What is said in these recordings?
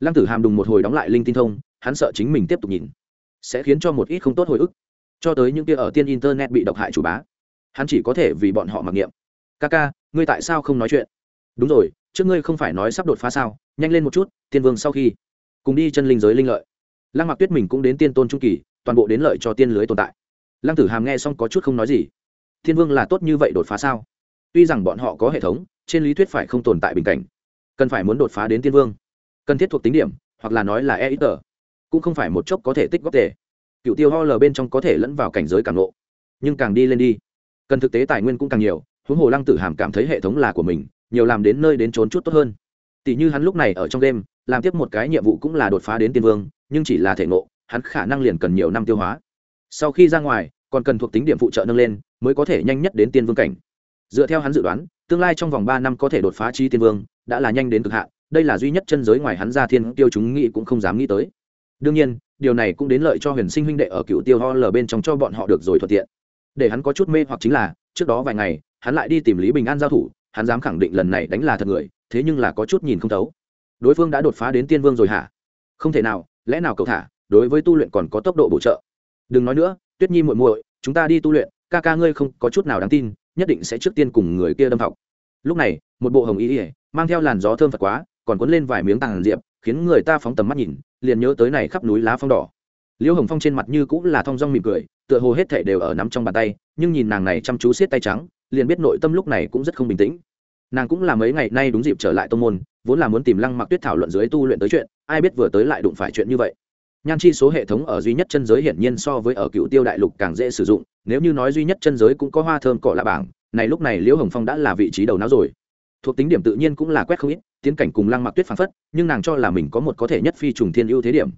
lăng tử hàm đùng một hồi đóng lại linh tin thông, hắn sợ chính mình tiếp tục nhìn, sẽ khiến cho một ít không tốt hồi ức, cho tới những kia ở tiên internet bị độc hại chủ bá. Hắn chỉ có thể vì bọn họ mặc niệm. Ca ca, ngươi tại sao không nói chuyện? Đúng rồi, trước ngươi không phải nói sắp đột phá sao, nhanh lên một chút, tiên vương sau khi cùng đi chân linh giới linh lợi. Lăng mặc tuyết mình cũng đến tiên tôn trung kỳ, toàn bộ đến lợi cho tiên lưới tồn tại. Lăng tử hàm nghe xong có chút không nói gì. Thiên vương là tốt như vậy đột phá sao? Tuy rằng bọn họ có hệ thống, trên lý thuyết phải không tồn tại bình cảnh, cần phải muốn đột phá đến tiên vương cần thiết thuộc tính điểm, hoặc là nói là e ít tờ, cũng không phải một chốc có thể tích góp tề. Cựu tiêu ho lờ bên trong có thể lẫn vào cảnh giới càng lộ nhưng càng đi lên đi, cần thực tế tài nguyên cũng càng nhiều, huống hồ lăng tử hàm cảm thấy hệ thống là của mình, nhiều làm đến nơi đến trốn chút tốt hơn. Tỷ như hắn lúc này ở trong đêm làm tiếp một cái nhiệm vụ cũng là đột phá đến tiên vương, nhưng chỉ là thể ngộ, hắn khả năng liền cần nhiều năm tiêu hóa. Sau khi ra ngoài, còn cần thuộc tính điểm phụ trợ nâng lên, mới có thể nhanh nhất đến tiên vương cảnh. Dựa theo hắn dự đoán, tương lai trong vòng ba năm có thể đột phá chi tiên vương, đã là nhanh đến cực hạn đây là duy nhất chân giới ngoài hắn ra thiên tiêu chúng nghĩ cũng không dám nghĩ tới. Đương nhiên, điều này cũng đến lợi cho huyền sinh huynh đệ ở cựu tiêu ho lờ bên trong cho bọn họ được rồi thuận tiện. Để hắn có chút mê hoặc chính là, trước đó vài ngày, hắn lại đi tìm lý bình an giao thủ, hắn dám khẳng định lần này đánh là thật người, thế nhưng là có chút nhìn không thấu. Đối phương đã đột phá đến tiên vương rồi hả? Không thể nào, lẽ nào cậu thả, đối với tu luyện còn có tốc độ bổ trợ? Đừng nói nữa, tuyết nhi muội muội, chúng ta đi tu luyện, ca ca ngươi không có chút nào đáng tin, nhất định sẽ trước tiên cùng người kia đâm học. Lúc này, một bộ hồng y ỉa mang theo làn gió thơm phật quá còn cuốn lên vài miếng tàng diệp, khiến người ta phóng tầm mắt nhìn, liền nhớ tới này khắp núi lá phong đỏ. Liễu hồng phong trên mặt như cũng là thong dong mỉm cười, tựa hồ hết thể đều ở nắm trong bàn tay, nhưng nhìn nàng này chăm chú siết tay trắng, liền biết nội tâm lúc này cũng rất không bình tĩnh. Nàng cũng là mấy ngày nay đúng dịp trở lại tông môn, vốn là muốn tìm lăng mặc tuyết thảo luận dưới tu luyện tới chuyện, ai biết vừa tới lại đụng phải chuyện như vậy. Nhan chi số hệ thống ở duy nhất chân giới hiển nhiên so với ở cựu tiêu đại lục càng dễ sử dụng, nếu như nói duy nhất chân giới cũng có hoa thơm cỏ lạ bảng, này lúc này liễu hồng phong đã là vị trí đầu não rồi thuộc tính điểm tự nhiên cũng là quét không ít, tiến cảnh cùng lăng mặc tuyết phán phất, nhưng nàng cho là mình có một có thể nhất phi trùng thiên ưu thế điểm.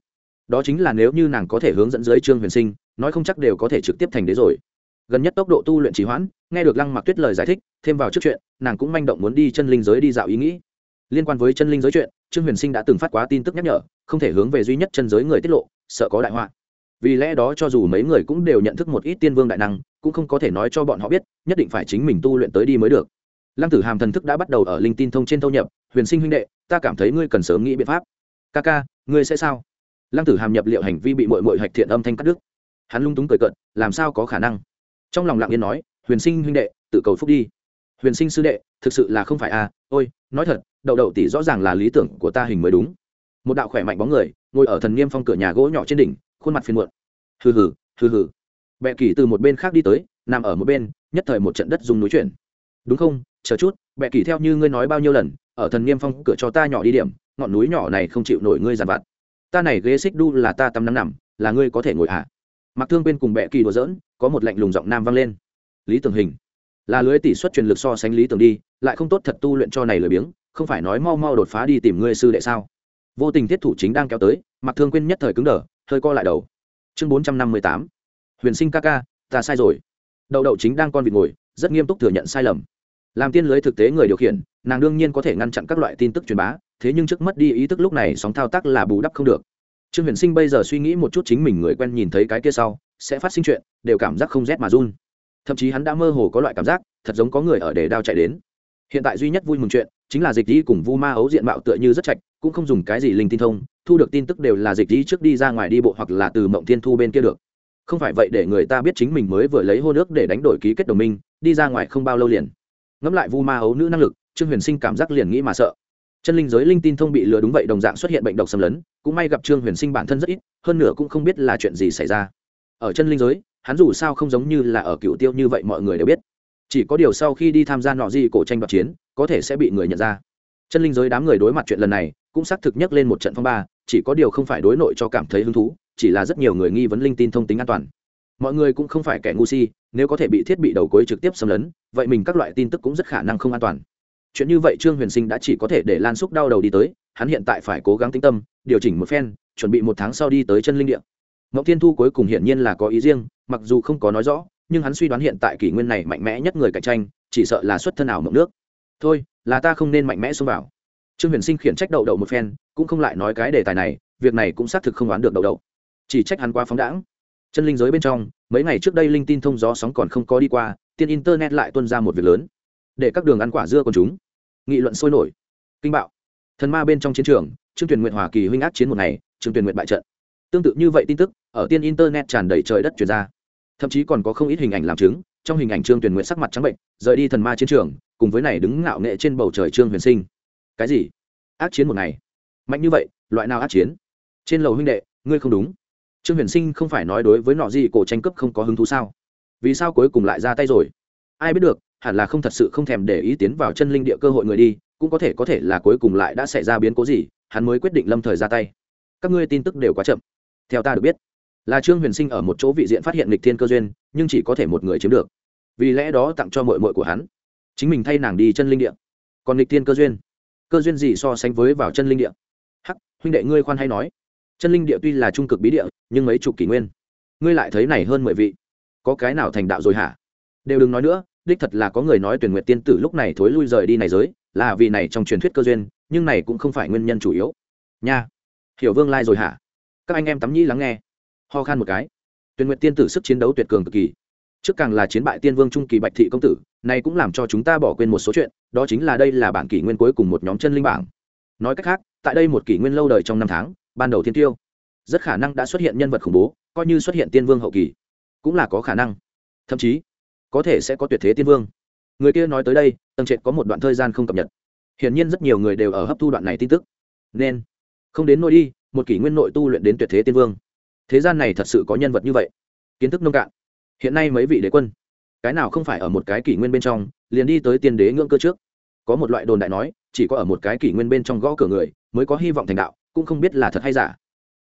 Đó chính là nếu như nàng có thể hướng dẫn dưới trương huyền sinh, nói không chắc đều có thể trực tiếp thành đế rồi. Gần nhất tốc độ tu luyện trì hoãn, nghe được lăng mặc tuyết lời giải thích, thêm vào trước chuyện, nàng cũng manh động muốn đi chân linh giới đi dạo ý nghĩ. Liên quan với chân linh giới chuyện, trương huyền sinh đã từng phát quá tin tức nhắc nhở, không thể hướng về duy nhất chân giới người tiết lộ, sợ có đại họa. Vì lẽ đó cho dù mấy người cũng đều nhận thức một ít tiên vương đại năng, cũng không có thể nói cho bọn họ biết, nhất định phải chính mình tu luyện tới đi mới được lăng tử hàm thần thức đã bắt đầu ở linh tin thông trên thâu nhập, huyền sinh huynh đệ, ta cảm thấy ngươi cần sớm nghĩ biện pháp. Ca ca, ngươi sẽ sao? Lăng tử hàm nhập liệu hành vi bị mội mội hạch thiện âm thanh cắt đứt. Hắn lung túng cười cận làm sao có khả năng? Trong lòng lặng yên nói, huyền sinh huynh đệ, tự cầu phúc đi. Huyền sinh sư đệ, thực sự là không phải à ôi, nói thật, đậu đậu tỷ rõ ràng là lý tưởng của ta hình mới đúng. Một đạo khỏe mạnh bóng người, ngồi ở thần niêm phong cửa nhà gỗ nhỏ trên đỉnh, khuôn mặt phiền muộn. Hừ hừ hừ hừ. Bệ kỳ từ một bên khác đi tới, nằm ở một bên, nhất thời một trận đất dùng núi chuyển. Đúng không? Chờ chút, bệ kỳ theo như ngươi nói bao nhiêu lần, ở thần niêm phong cửa cho ta nhỏ đi điểm, ngọn núi nhỏ này không chịu nổi ngươi giàn vặt. Ta này ghế xích đu là ta tắm nắm nằm, là ngươi có thể ngồi hạ à. mặc thương bên cùng bệ kỳ đùa giỡn, có một lạnh lùng giọng nam vang lên. Lý tưởng hình, là lưới tỷ suất truyền lực so sánh lý tưởng đi, lại không tốt thật tu luyện cho này lười biếng, không phải nói mau mau đột phá đi tìm ngươi sư đệ sao? Vô tình thiết thủ chính đang kéo tới, mặc thương quên nhất thời cứng đờ, hơi co lại đầu. Chương bốn trăm năm mươi tám. Huyền sinh ca ca, ta sai rồi. Đậu đậu chính đang con vịt ngồi, rất nghiêm túc thừa nhận sai lầm làm tiên lưới thực tế người điều khiển, nàng đương nhiên có thể ngăn chặn các loại tin tức truyền bá, thế nhưng trước mất đi ý thức lúc này sóng thao tác là bù đắp không được. Trương huyền sinh bây giờ suy nghĩ một chút chính mình người quen nhìn thấy cái kia sau, sẽ phát sinh chuyện, đều cảm giác không rét mà run. Thậm chí hắn đã mơ hồ có loại cảm giác, thật giống có người ở để đao chạy đến. Hiện tại duy nhất vui mừng chuyện, chính là dịch đi cùng vu ma ấu diện mạo tựa như rất chạch cũng không dùng cái gì linh tin thông, thu được tin tức đều là dịch đi trước đi ra ngoài đi bộ hoặc là từ mộng thiên thu bên kia được. Không phải vậy để người ta biết chính mình mới vừa lấy hô nước để đánh đổi ký kết đồng minh, đi ra ngoài không bao lâu liền ngẫm lại vu ma ấu nữ năng lực, trương huyền sinh cảm giác liền nghĩ mà sợ. Chân linh giới linh tin thông bị lừa đúng vậy đồng dạng xuất hiện bệnh độc xâm lấn, cũng may gặp trương huyền sinh bản thân rất ít, hơn nữa cũng không biết là chuyện gì xảy ra. Ở chân linh giới, hắn dù sao không giống như là ở cựu tiêu như vậy mọi người đều biết. Chỉ có điều sau khi đi tham gia nọ gì cổ tranh đoạt chiến, có thể sẽ bị người nhận ra. Chân linh giới đám người đối mặt chuyện lần này, cũng xác thực nhất lên một trận phong ba, chỉ có điều không phải đối nội cho cảm thấy hứng thú, chỉ là rất nhiều người nghi vấn linh tin thông tính an toàn mọi người cũng không phải kẻ ngu si, nếu có thể bị thiết bị đầu cuối trực tiếp xâm lấn, vậy mình các loại tin tức cũng rất khả năng không an toàn. Chuyện như vậy trương huyền sinh đã chỉ có thể để lan xúc đau đầu đi tới, hắn hiện tại phải cố gắng tinh tâm, điều chỉnh một phen, chuẩn bị một tháng sau đi tới chân linh địa. Ngọc thiên thu cuối cùng hiển nhiên là có ý riêng, mặc dù không có nói rõ, nhưng hắn suy đoán hiện tại kỷ nguyên này mạnh mẽ nhất người cạnh tranh, chỉ sợ là xuất thân ảo mộng nước. Thôi, là ta không nên mạnh mẽ xông vào. Trương huyền sinh khiển trách đậu đậu một phen, cũng không lại nói cái đề tài này, việc này cũng xác thực không đoán được đậu đậu. Chỉ trách hắn qua phóng đãng chân linh giới bên trong, mấy ngày trước đây linh tin thông gió sóng còn không có đi qua, tiên internet lại tuân ra một việc lớn. Để các đường ăn quả dưa còn chúng. Nghị luận sôi nổi. Kinh bạo. Thần ma bên trong chiến trường, trương tuyền nguyện hòa kỳ huynh ác chiến một ngày, trương tuyền nguyện bại trận. Tương tự như vậy tin tức, ở tiên internet tràn đầy trời đất chuyển ra. Thậm chí còn có không ít hình ảnh làm chứng, trong hình ảnh trương tuyền nguyện sắc mặt trắng bệnh, rời đi thần ma chiến trường, cùng với này đứng ngạo nghệ trên bầu trời trương huyền sinh. Cái gì? Ác chiến một ngày. Mạnh như vậy, loại nào ác chiến? Trên lầu huynh đệ, ngươi không đúng trương huyền sinh không phải nói đối với nọ gì cổ tranh cướp không có hứng thú sao? Vì sao cuối cùng lại ra tay rồi? Ai biết được, hẳn là không thật sự không thèm để ý tiến vào chân linh địa cơ hội người đi, cũng có thể có thể là cuối cùng lại đã xảy ra biến cố gì, hắn mới quyết định lâm thời ra tay. Các ngươi tin tức đều quá chậm. Theo ta được biết, là trương huyền sinh ở một chỗ vị diện phát hiện lịch thiên cơ duyên, nhưng chỉ có thể một người chiếm được. Vì lẽ đó tặng cho mội mội của hắn. Chính mình thay nàng đi chân linh địa. Còn lịch thiên cơ duyên? Cơ duyên gì so sánh với vào chân linh địa? Hắc, huynh đệ ngươi khoan hay nói chân linh địa tuy là trung cực bí địa, nhưng mấy chục kỷ nguyên. Ngươi lại thấy này hơn mười vị. Có cái nào thành đạo rồi hả? Đều đừng nói nữa, đích thật là có người nói tuyển nguyện tiên tử lúc này thối lui rời đi này giới, là vì này trong truyền thuyết cơ duyên, nhưng này cũng không phải nguyên nhân chủ yếu. Nha, hiểu vương lai rồi hả? Các anh em tắm nhi lắng nghe. Ho khan một cái. Tuyển nguyện tiên tử sức chiến đấu tuyệt cường cực kỳ. Trước càng là chiến bại tiên vương trung kỳ bạch thị công tử, này cũng làm cho chúng ta bỏ quên một số chuyện, đó chính là đây là bản kỷ nguyên cuối cùng một nhóm chân linh bảng. Nói cách khác, tại đây một kỷ nguyên lâu đời trong năm tháng ban đầu thiên tiêu, rất khả năng đã xuất hiện nhân vật khủng bố, coi như xuất hiện tiên vương hậu kỳ, cũng là có khả năng. Thậm chí, có thể sẽ có tuyệt thế tiên vương. Người kia nói tới đây tầng trệt có một đoạn thời gian không cập nhật. Hiển nhiên rất nhiều người đều ở hấp thu đoạn này tin tức. Nên, không đến nôi đi, một kỷ nguyên nội tu luyện đến tuyệt thế tiên vương. Thế gian này thật sự có nhân vật như vậy. Kiến thức nông cạn. Hiện nay mấy vị đế quân, cái nào không phải ở một cái kỷ nguyên bên trong, liền đi tới tiên đế ngưỡng cơ trước? Có một loại đồn đại nói, chỉ có ở một cái kỷ nguyên bên trong gõ cửa người, mới có hy vọng thành đạo cũng không biết là thật hay giả.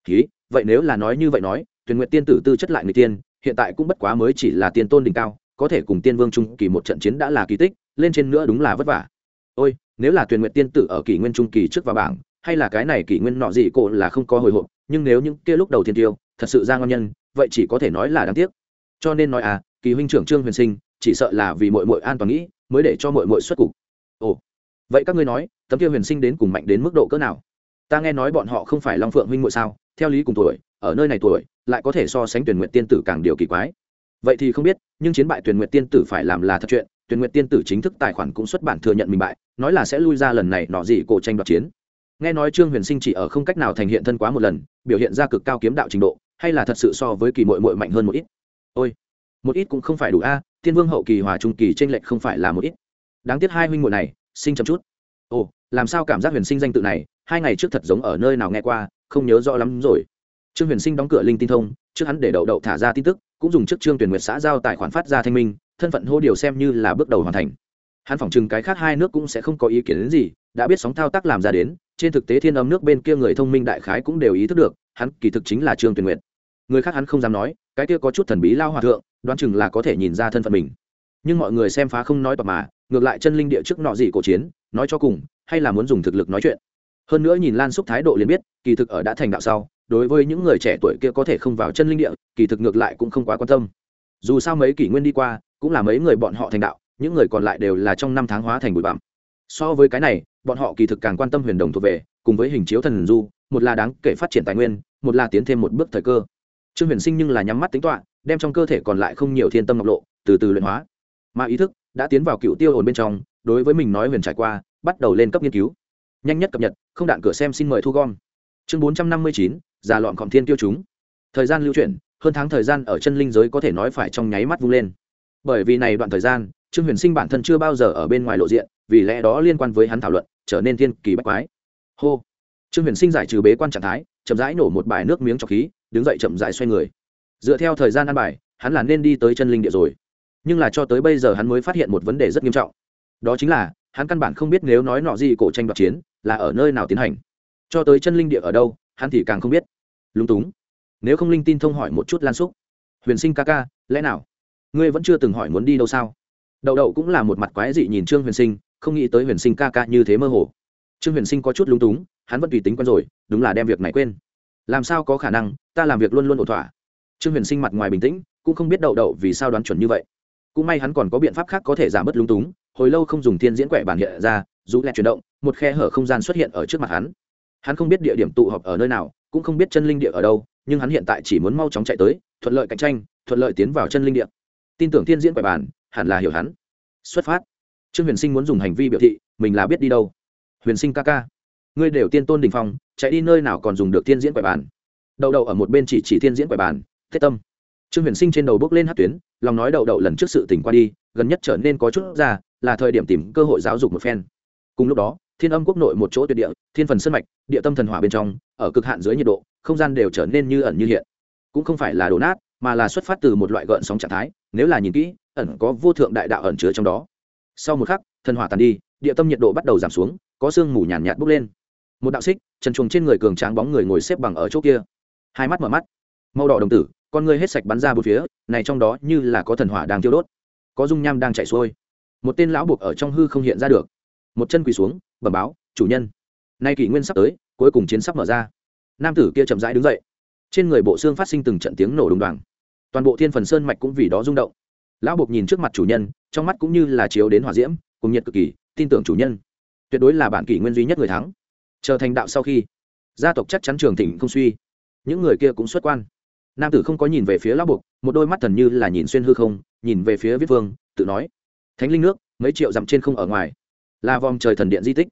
Ký, vậy nếu là nói như vậy nói tuyển nguyện tiên tử tư chất lại người tiên, hiện tại cũng bất quá mới chỉ là tiên tôn đỉnh cao, có thể cùng tiên vương trung kỳ một trận chiến đã là kỳ tích, lên trên nữa đúng là vất vả. Ôi, nếu là tuyển nguyện tiên tử ở kỷ nguyên trung kỳ trước vào bảng, hay là cái này kỷ nguyên nọ gì cổ là không có hồi hộp, nhưng nếu những kia lúc đầu thiên tiêu, thật sự ra ngon nhân, vậy chỉ có thể nói là đáng tiếc. Cho nên nói à kỳ huynh trưởng trương huyền sinh, chỉ sợ là vì mội mội an toàn nghĩ, mới để cho mội mội xuất cục. Ồ, vậy các ngươi nói, tấm kia huyền sinh đến cùng mạnh đến mức độ cỡ nào? Ta nghe nói bọn họ không phải long phượng huynh Muội sao? Theo lý cùng tuổi ở nơi này tuổi lại có thể so sánh tuyển nguyện tiên tử càng điều kỳ quái. Vậy thì không biết nhưng chiến bại tuyển nguyện tiên tử phải làm là thật chuyện. Tuyển nguyện tiên tử chính thức tài khoản cũng xuất bản thừa nhận mình bại nói là sẽ lui ra lần này nọ gì cổ tranh đoạt chiến. Nghe nói trương huyền sinh chỉ ở không cách nào thành hiện thân quá một lần biểu hiện ra cực cao kiếm đạo trình độ hay là thật sự so với kỳ mội mội mạnh hơn một ít? Ôi một ít cũng không phải đủ a à, thiên vương hậu kỳ hòa trung kỳ t r ê n lệch không phải là một ít. Đáng tiếc hai huynh muội này sinh chậm chút. Ồ làm sao cảm giác huyền sinh danh tự này, hai ngày trước thật giống ở nơi nào nghe qua, không nhớ rõ lắm rồi. Trương huyền sinh đóng cửa linh tinh thông, trước hắn để đậu đậu thả ra tin tức, cũng dùng trước trương tuyển nguyệt xã giao tài khoản phát ra thanh minh, thân phận hô điều xem như là bước đầu hoàn thành. Hắn phỏng chừng cái khác hai nước cũng sẽ không có ý kiến đến gì, đã biết sóng thao tác làm ra đến, trên thực tế thiên âm nước bên kia người thông minh đại khái cũng đều ý thức được, hắn kỳ thực chính là trương tuyển nguyệt. Người khác hắn không dám nói, cái kia có chút thần bí lao hòa thượng, đoán chừng là có thể nhìn ra thân phận mình. Nhưng mọi người xem phá không nói tọt mà, ngược lại chân linh địa trước nọ gì cổ chiến, nói cho cùng hay là muốn dùng thực lực nói chuyện. Hơn nữa nhìn lan xúc thái độ liền biết, kỳ thực ở đã thành đạo sau, đối với những người trẻ tuổi kia có thể không vào chân linh địa, kỳ thực ngược lại cũng không quá quan tâm. Dù sao mấy kỷ nguyên đi qua, cũng là mấy người bọn họ thành đạo, những người còn lại đều là trong năm tháng hóa thành bụi bặm. So với cái này, bọn họ kỳ thực càng quan tâm huyền đồng thuộc về, cùng với hình chiếu thần du, một là đáng kể phát triển tài nguyên, một là tiến thêm một bước thời cơ. Trương huyền sinh nhưng là nhắm mắt tính toạ đem trong cơ thể còn lại không nhiều thiên tâm ngọc lộ, từ từ luyện hóa. Mà ý thức đã tiến vào cựu tiêu hồn bên trong, đối với mình nói huyền trải qua bắt đầu lên cấp nghiên cứu. Nhanh nhất cập nhật, không đạn cửa xem xin mời thu gom. Chương bốn trăm năm mươi chín, già lọn khỏm thiên tiêu chúng. Thời gian lưu chuyển, hơn tháng thời gian ở chân linh giới có thể nói phải trong nháy mắt vung lên. Bởi vì này đoạn thời gian, trương huyền sinh bản thân chưa bao giờ ở bên ngoài lộ diện, vì lẽ đó liên quan với hắn thảo luận, trở nên thiên kỳ bách quái. Hô! Trương huyền sinh giải trừ bế quan trạng thái, chậm rãi nổ một bài nước miếng trọc khí, đứng dậy chậm rãi xoay người. Dựa theo thời gian ăn bài, hắn là nên đi tới chân linh địa rồi. Nhưng là cho tới bây giờ hắn mới phát hiện một vấn đề rất nghiêm trọng. Đó chính là hắn căn bản không biết nếu nói nọ gì cổ tranh đoạt chiến là ở nơi nào tiến hành. Cho tới chân linh địa ở đâu, hắn thì càng không biết. Lúng túng. Nếu không linh tin thông hỏi một chút lan xúc. Huyền sinh ca ca, lẽ nào? Ngươi vẫn chưa từng hỏi muốn đi đâu sao? Đậu đậu cũng là một mặt quái dị nhìn trương huyền sinh, không nghĩ tới huyền sinh ca ca như thế mơ hồ. Trương huyền sinh có chút lúng túng, hắn vẫn tùy tính quen rồi, đúng là đem việc này quên. Làm sao có khả năng, ta làm việc luôn luôn ổn thỏa. Trương huyền sinh mặt ngoài bình tĩnh, cũng không biết đậu đậu vì sao đoán chuẩn như vậy. Cũng may hắn còn có biện pháp khác có thể giảm bớt lúng túng hồi lâu không dùng thiên diễn quẻ bản hiện ra dù lẹ chuyển động một khe hở không gian xuất hiện ở trước mặt hắn. Hắn không biết địa điểm tụ họp ở nơi nào cũng không biết chân linh địa ở đâu nhưng hắn hiện tại chỉ muốn mau chóng chạy tới thuận lợi cạnh tranh thuận lợi tiến vào chân linh địa. Tin tưởng thiên diễn quẻ bản hẳn là hiểu hắn. Xuất phát. Trương huyền sinh muốn dùng hành vi biểu thị mình là biết đi đâu. Huyền sinh ca ca ngươi đều tiên tôn đình phong chạy đi nơi nào còn dùng được tiên diễn quẻ bản. đầu đầu ở một bên chỉ chỉ tiên diễn quẻ bản, thiết tâm trương huyền sinh trên đầu bước lên hát tuyến, lòng nói đậu đậu lần trước sự tỉnh qua đi, gần nhất trở nên có chút ra, là thời điểm tìm cơ hội giáo dục một phen. Cùng lúc đó, thiên âm quốc nội một chỗ tuyệt địa, thiên phần sân mạch, địa tâm thần hỏa bên trong, ở cực hạn dưới nhiệt độ, không gian đều trở nên như ẩn như hiện. Cũng không phải là đổ nát, mà là xuất phát từ một loại gợn sóng trạng thái, nếu là nhìn kỹ, ẩn có vô thượng đại đạo ẩn chứa trong đó. Sau một khắc, thần hỏa tàn đi, địa tâm nhiệt độ bắt đầu giảm xuống, có sương mù nhàn nhạt bốc lên. Một đạo xích, trần chuồng trên người cường tráng bóng người ngồi xếp bằng ở chỗ kia. Hai mắt mở mắt. Màu đỏ đồng tử con người hết sạch bắn ra bốn phía, này trong đó như là có thần hỏa đang thiêu đốt. Có dung nham đang chạy xuôi. Một tên lão buộc ở trong hư không hiện ra được. Một chân quỳ xuống, bẩm báo, chủ nhân. Nay kỷ nguyên sắp tới, cuối cùng chiến sắp mở ra. Nam tử kia chậm rãi đứng dậy. Trên người bộ xương phát sinh từng trận tiếng nổ đùng đoàng. Toàn bộ thiên phần sơn mạch cũng vì đó rung động. Lão buộc nhìn trước mặt chủ nhân, trong mắt cũng như là chiếu đến hỏa diễm cùng nhiệt cực kỳ, tin tưởng chủ nhân. Tuyệt đối là bản kỷ nguyên duy nhất người thắng. Trở thành đạo sau khi, gia tộc chắc chắn trường thịnh không suy. Những người kia cũng xuất quan nam tử không có nhìn về phía lão buộc, một đôi mắt thần như là nhìn xuyên hư không, nhìn về phía viết vương, tự nói, thánh linh nước, mấy triệu dặm trên không ở ngoài, là vòng trời thần điện di tích.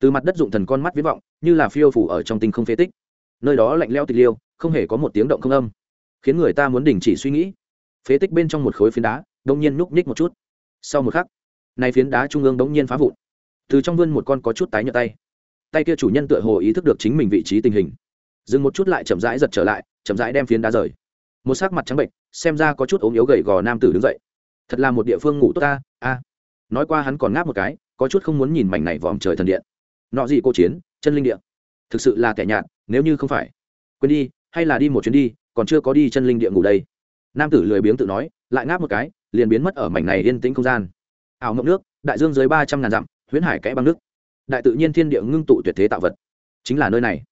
Từ mặt đất dụng thần con mắt viết vọng, như là phiêu phủ ở trong tinh không phế tích. Nơi đó lạnh leo tịch liêu, không hề có một tiếng động không âm. Khiến người ta muốn đình chỉ suy nghĩ. Phế tích bên trong một khối phiến đá, đông nhiên núp ních một chút. Sau một khắc, nay phiến đá trung ương đống nhiên phá vụn. Từ trong vươn một con có chút tái nhợt tay. Tay kia chủ nhân tựa hồ ý thức được chính mình vị trí tình hình. Dừng một chút lại chậm rãi giật trở lại chậm rãi đem phiến đá rời. Một sắc mặt trắng bệnh xem ra có chút ốm yếu gầy gò nam tử đứng dậy. Thật là một địa phương ngủ tốt ta, a. Nói qua hắn còn ngáp một cái, có chút không muốn nhìn mảnh này vòm trời thần điện. Nọ gì cô chiến, chân linh điện thực sự là kẻ nhạt, nếu như không phải. Quên đi, hay là đi một chuyến đi, còn chưa có đi chân linh địa ngủ đây. Nam tử lười biếng tự nói, lại ngáp một cái, liền biến mất ở mảnh này yên tĩnh không gian. Ảo ngậm nước, đại dương dưới ba trăm ngàn dặm, huyễn hải kẽ băng nước. Đại tự nhiên thiên địa ngưng tụ tuyệt thế tạo vật. Chính là nơi này.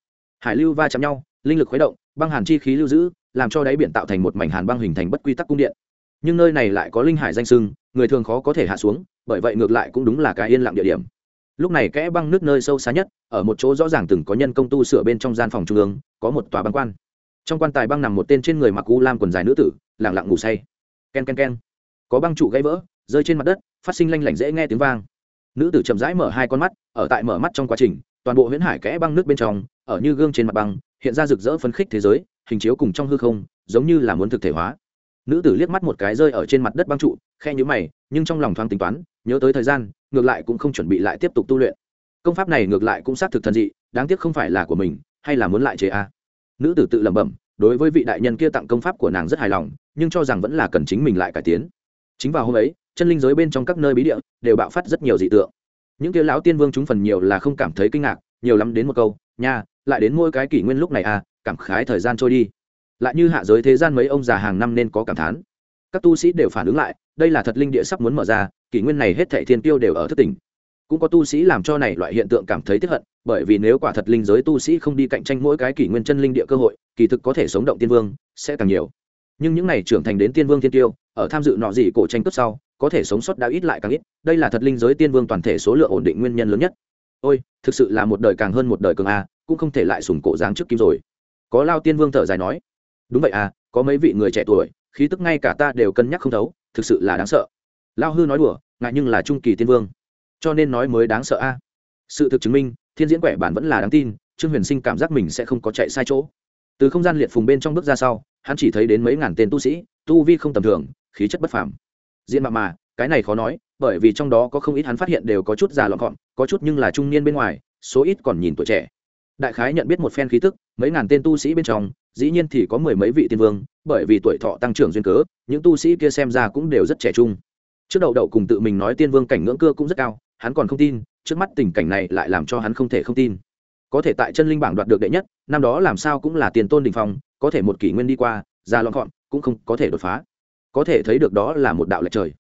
Hải lưu va chạm nhau, linh lực khuấy động băng hàn chi khí lưu giữ, làm cho đáy biển tạo thành một mảnh hàn băng hình thành bất quy tắc cung điện. Nhưng nơi này lại có linh hải danh sưng, người thường khó có thể hạ xuống, bởi vậy ngược lại cũng đúng là cái yên lặng địa điểm. Lúc này kẽ băng nước nơi sâu xa nhất, ở một chỗ rõ ràng từng có nhân công tu sửa bên trong gian phòng trung ương, có một tòa băng quan. Trong quan tài băng nằm một tên trên người mặc u lam quần dài nữ tử lẳng lặng ngủ say. K e n k e n k e n có băng trụ gãy vỡ, rơi trên mặt đất, phát sinh lanh lảnh dễ nghe tiếng vang. Nữ tử chậm rãi mở hai con mắt, ở tại mở mắt trong quá trình, toàn bộ huyễn hải kẽ băng nước bên trong ở như gương trên mặt băng, hiện ra rực rỡ phấn khích thế giới, hình chiếu cùng trong hư không, giống như là muốn thực thể hóa. Nữ tử liếc mắt một cái rơi ở trên mặt đất băng trụ, khe nhữ mày, nhưng trong lòng thoáng tính toán, nhớ tới thời gian, ngược lại cũng không chuẩn bị lại tiếp tục tu luyện. Công pháp này ngược lại cũng xác thực thần dị, đáng tiếc không phải là của mình, hay là muốn lại chế a? Nữ tử tự lẩm bẩm, đối với vị đại nhân kia tặng công pháp của nàng rất hài lòng, nhưng cho rằng vẫn là cần chính mình lại cải tiến. Chính vào hôm ấy, chân linh giới bên trong các nơi bí địa đều bạo phát rất nhiều dị tượng. Những kia lão tiên vương chúng phần nhiều là không cảm thấy kinh ngạc, nhiều lắm đến một câu, nha lại đến mỗi cái kỷ nguyên lúc này à cảm khái thời gian trôi đi. Lại như hạ giới thế gian mấy ông già hàng năm nên có cảm thán. Các tu sĩ đều phản ứng lại, đây là thật linh địa sắp muốn mở ra, kỷ nguyên này hết thệ thiên tiêu đều ở thất tỉnh. Cũng có tu sĩ làm cho này loại hiện tượng cảm thấy tiếc hận, bởi vì nếu quả thật linh giới tu sĩ không đi cạnh tranh mỗi cái kỷ nguyên chân linh địa cơ hội, kỳ thực có thể sống động tiên vương, sẽ càng nhiều. Nhưng những này trưởng thành đến tiên vương thiên tiêu, ở tham dự nọ gì cổ tranh cướp sau, có thể sống sót đã ít lại càng ít, đây là thật linh giới tiên vương toàn thể số lượng ổn định nguyên nhân lớn nhất. Ôi, thực sự là một đời càng hơn một đời cường a cũng không thể lại sùng cổ dáng trước kim rồi. Có lao tiên vương thở dài nói, đúng vậy à có mấy vị người trẻ tuổi, khí tức ngay cả ta đều cân nhắc không thấu, thực sự là đáng sợ. Lao hư nói đùa, ngại nhưng là trung kỳ tiên vương, cho nên nói mới đáng sợ a. Sự thực chứng minh, thiên diễn quẻ bản vẫn là đáng tin, trương huyền sinh cảm giác mình sẽ không có chạy sai chỗ. Từ không gian liệt phùng bên trong bước ra sau, hắn chỉ thấy đến mấy ngàn tên tu sĩ, tu vi không tầm thường, khí chất bất phàm. Diện mạo mà, cái này khó nói, bởi vì trong đó có không ít hắn phát hiện đều có chút già lọn gọn có chút nhưng là trung niên bên ngoài, số ít còn nhìn tuổi trẻ đại khái nhận biết một phen khí tức, mấy ngàn tên tu sĩ bên trong, dĩ nhiên thì có mười mấy vị tiên vương, bởi vì tuổi thọ tăng trưởng duyên cớ, những tu sĩ kia xem ra cũng đều rất trẻ trung. Trước đầu đậu cùng tự mình nói tiên vương cảnh ngưỡng cưa cũng rất cao, hắn còn không tin, trước mắt tình cảnh này lại làm cho hắn không thể không tin. Có thể tại chân linh bảng đoạt được đệ nhất, năm đó làm sao cũng là tiền tôn đình phong, có thể một kỷ nguyên đi qua ra lọn gọn, cũng không có thể đột phá. Có thể thấy được đó là một đạo lệch trời.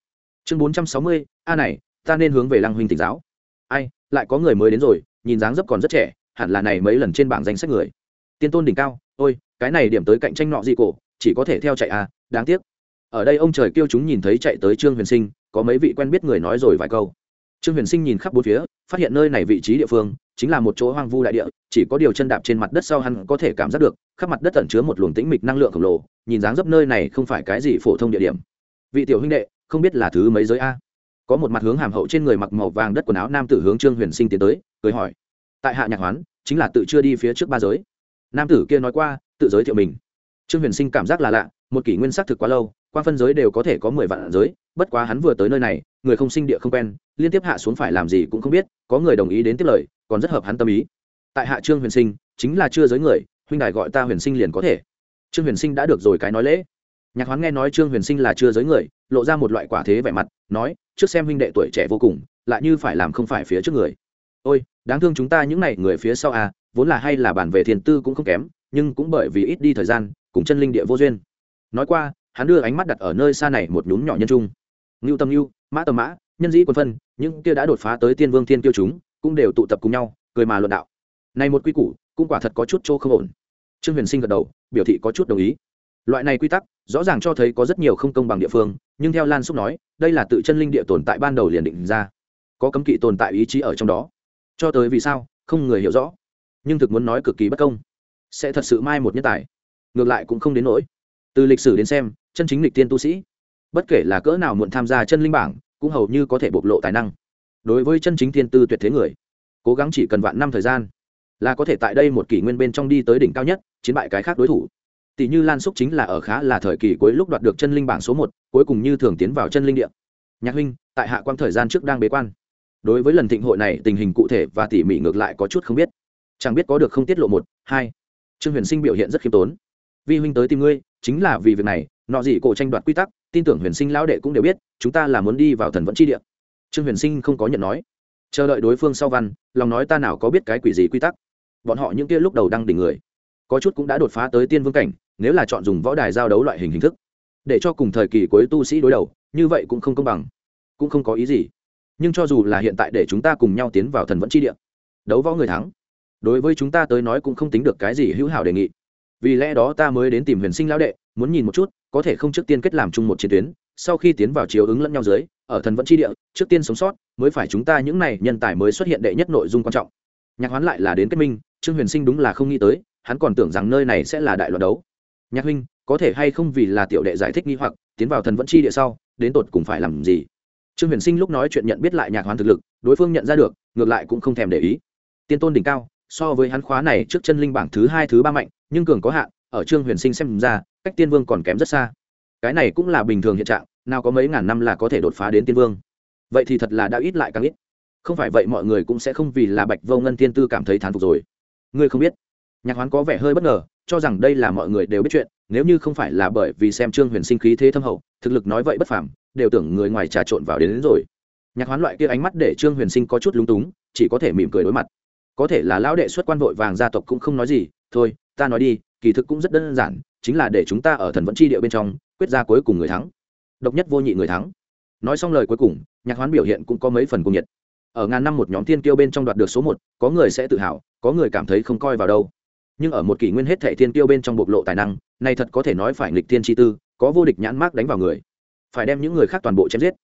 Chương bốn trăm sáu mươi, a này, ta nên hướng về lăng huynh tỉnh giáo. Ai, lại có người mới đến rồi, nhìn dáng dấp còn rất trẻ hẳn là này mấy lần trên bảng danh sách người. Tiên tôn đỉnh cao, ôi, cái này điểm tới cạnh tranh nọ gì cổ, chỉ có thể theo chạy à đáng tiếc. Ở đây ông trời kêu chúng nhìn thấy chạy tới trương huyền sinh, có mấy vị quen biết người nói rồi vài câu. Trương huyền sinh nhìn khắp bốn phía, phát hiện nơi này vị trí địa phương chính là một chỗ hoang vu đại địa, chỉ có điều chân đạp trên mặt đất sau hắn có thể cảm giác được, khắp mặt đất tẩn chứa một luồng tĩnh mịch năng lượng khổng lồ, nhìn dáng dấp nơi này không phải cái gì phổ thông địa điểm. Vị tiểu huynh đệ, không biết là thứ mấy giới a? Có một mặt hướng hàm hậu trên người mặc màu vàng đất quần áo nam tử hướng trương huyền sinh tiến tới, cười hỏi tại hạ nhạc hoán, chính là tự chưa đi phía trước ba giới. Nam tử kia nói qua, tự giới thiệu mình. Trương huyền sinh cảm giác là lạ, một kỷ nguyên xác thực quá lâu quan phân giới đều có thể có mười vạn giới, bất quá hắn vừa tới nơi này, người không sinh địa không quen, liên tiếp hạ xuống phải làm gì cũng không biết, có người đồng ý đến tiếp lời, còn rất hợp hắn tâm ý. Tại hạ trương huyền sinh, chính là chưa giới người, huynh đài gọi ta huyền sinh liền có thể. Trương huyền sinh đã được rồi cái nói lễ. Nhạc hoán nghe nói trương huyền sinh là chưa giới người, lộ ra một loại quả thế vẻ mặt, nói, trước xem huynh đệ tuổi trẻ vô cùng, lại như phải làm không phải phía trước người ôi, đáng thương chúng ta những n à y người phía sau à vốn là hay là bản về thiền tư cũng không kém, nhưng cũng bởi vì ít đi thời gian, cùng chân linh địa vô duyên. Nói qua, hắn đưa ánh mắt đặt ở nơi xa này một nhún nhỏ nhân trung. Ngưu tâm ngưu, mã tầm mã, nhân dĩ quân phân, những kia đã đột phá tới tiên vương thiên kiêu chúng, cũng đều tụ tập cùng nhau, cười mà luận đạo. Này một quy củ, cũng quả thật có chút chỗ không ổn. Trương huyền sinh gật đầu, biểu thị có chút đồng ý. Loại này quy tắc, rõ ràng cho thấy có rất nhiều không công bằng địa phương, nhưng theo lan xúc nói, đây là tự chân linh địa tồn tại ban đầu liền định ra. Có cấm kỵ tồn tại ý chí ở trong đó cho tới vì sao, không người hiểu rõ. Nhưng thực muốn nói cực kỳ bất công. Sẽ thật sự mai một nhân tài. Ngược lại cũng không đến nỗi. Từ lịch sử đến xem, chân chính lịch tiên tu sĩ, bất kể là cỡ nào muộn tham gia chân linh bảng, cũng hầu như có thể bộc lộ tài năng. Đối với chân chính thiên tư tuyệt thế người, cố gắng chỉ cần vạn năm thời gian, là có thể tại đây một kỷ nguyên bên trong đi tới đỉnh cao nhất, chiến bại cái khác đối thủ. Tỷ như lan xúc chính là ở khá là thời kỳ cuối lúc đoạt được chân linh bảng số một, cuối cùng như thường tiến vào chân linh địa. Nhạc huynh, tại hạ quan thời gian trước đang bế quan đối với lần thịnh hội này, tình hình cụ thể và tỉ mỉ ngược lại có chút không biết. Chẳng biết có được không tiết lộ một, hai. Trương huyền sinh biểu hiện rất khiêm tốn. Vi huynh tới tìm ngươi, chính là vì việc này, nọ gì cổ tranh đoạt quy tắc, tin tưởng huyền sinh lão đệ cũng đều biết, chúng ta là muốn đi vào thần vẫn chi địa. Trương huyền sinh không có nhận nói. Chờ đợi đối phương sau văn, lòng nói ta nào có biết cái quỷ gì quy tắc. Bọn họ những kia lúc đầu đang đỉnh người. Có chút cũng đã đột phá tới tiên vương cảnh, nếu là chọn dùng võ đài giao đấu loại hình hình thức. Để cho cùng thời kỳ cuối tu sĩ đối đầu, như vậy cũng không công bằng. Cũng không có ý gì nhưng cho dù là hiện tại để chúng ta cùng nhau tiến vào thần vẫn chi địa, đấu võ người thắng, đối với chúng ta tới nói cũng không tính được cái gì hữu hảo đề nghị. Vì lẽ đó ta mới đến tìm huyền sinh lão đệ, muốn nhìn một chút, có thể không trước tiên kết làm chung một chiến tuyến, sau khi tiến vào chiếu ứng lẫn nhau dưới, ở thần vẫn chi địa, trước tiên sống sót, mới phải chúng ta những này nhân tài mới xuất hiện đệ nhất nội dung quan trọng. Nhạc hoán lại là đến kết minh, trương huyền sinh đúng là không nghĩ tới, hắn còn tưởng rằng nơi này sẽ là đại loạt đấu. Nhạc huynh, có thể hay không vì là tiểu đệ giải thích nghi hoặc, tiến vào thần vẫn chi địa sau, đến tột cùng phải làm gì? Trương huyền sinh lúc nói chuyện nhận biết lại nhạc hoán thực lực, đối phương nhận ra được, ngược lại cũng không thèm để ý. Tiên tôn đỉnh cao, so với hắn khóa này trước chân linh bảng thứ hai, thứ ba mạnh, nhưng cường có hạn, ở trương huyền sinh xem ra, cách tiên vương còn kém rất xa. Cái này cũng là bình thường hiện trạng, nào có mấy ngàn năm là có thể đột phá đến tiên vương. Vậy thì thật là đã ít lại càng ít. Không phải vậy mọi người cũng sẽ không vì là bạch vô ngân tiên tư cảm thấy thán phục rồi. Ngươi không biết. Nhạc hoán có vẻ hơi bất ngờ, cho rằng đây là mọi người đều biết chuyện, nếu như không phải là bởi vì xem trương huyền sinh khí thế thâm hậu, thực lực nói vậy bất phàm đều tưởng người ngoài trà trộn vào đến, đến rồi. Nhạc hoán loại kia ánh mắt để trương huyền sinh có chút lúng túng chỉ có thể mỉm cười đối mặt. Có thể là lão đệ xuất quan vội vàng gia tộc cũng không nói gì thôi ta nói đi kỳ thực cũng rất đơn giản chính là để chúng ta ở thần vẫn chi địa bên trong quyết ra cuối cùng người thắng. Độc nhất vô nhị người thắng. Nói xong lời cuối cùng nhạc hoán biểu hiện cũng có mấy phần cung nhiệt. Ở ngàn năm một nhóm thiên kiêu bên trong đoạt được số một có người sẽ tự hào có người cảm thấy không coi vào đâu. Nhưng ở một kỷ nguyên hết thệ thiên kiêu bên trong bộc lộ tài năng này thật có thể nói phải nghịch thiên chi tư có vô địch nhãn mác đánh vào người phải đem những người khác toàn bộ chém giết.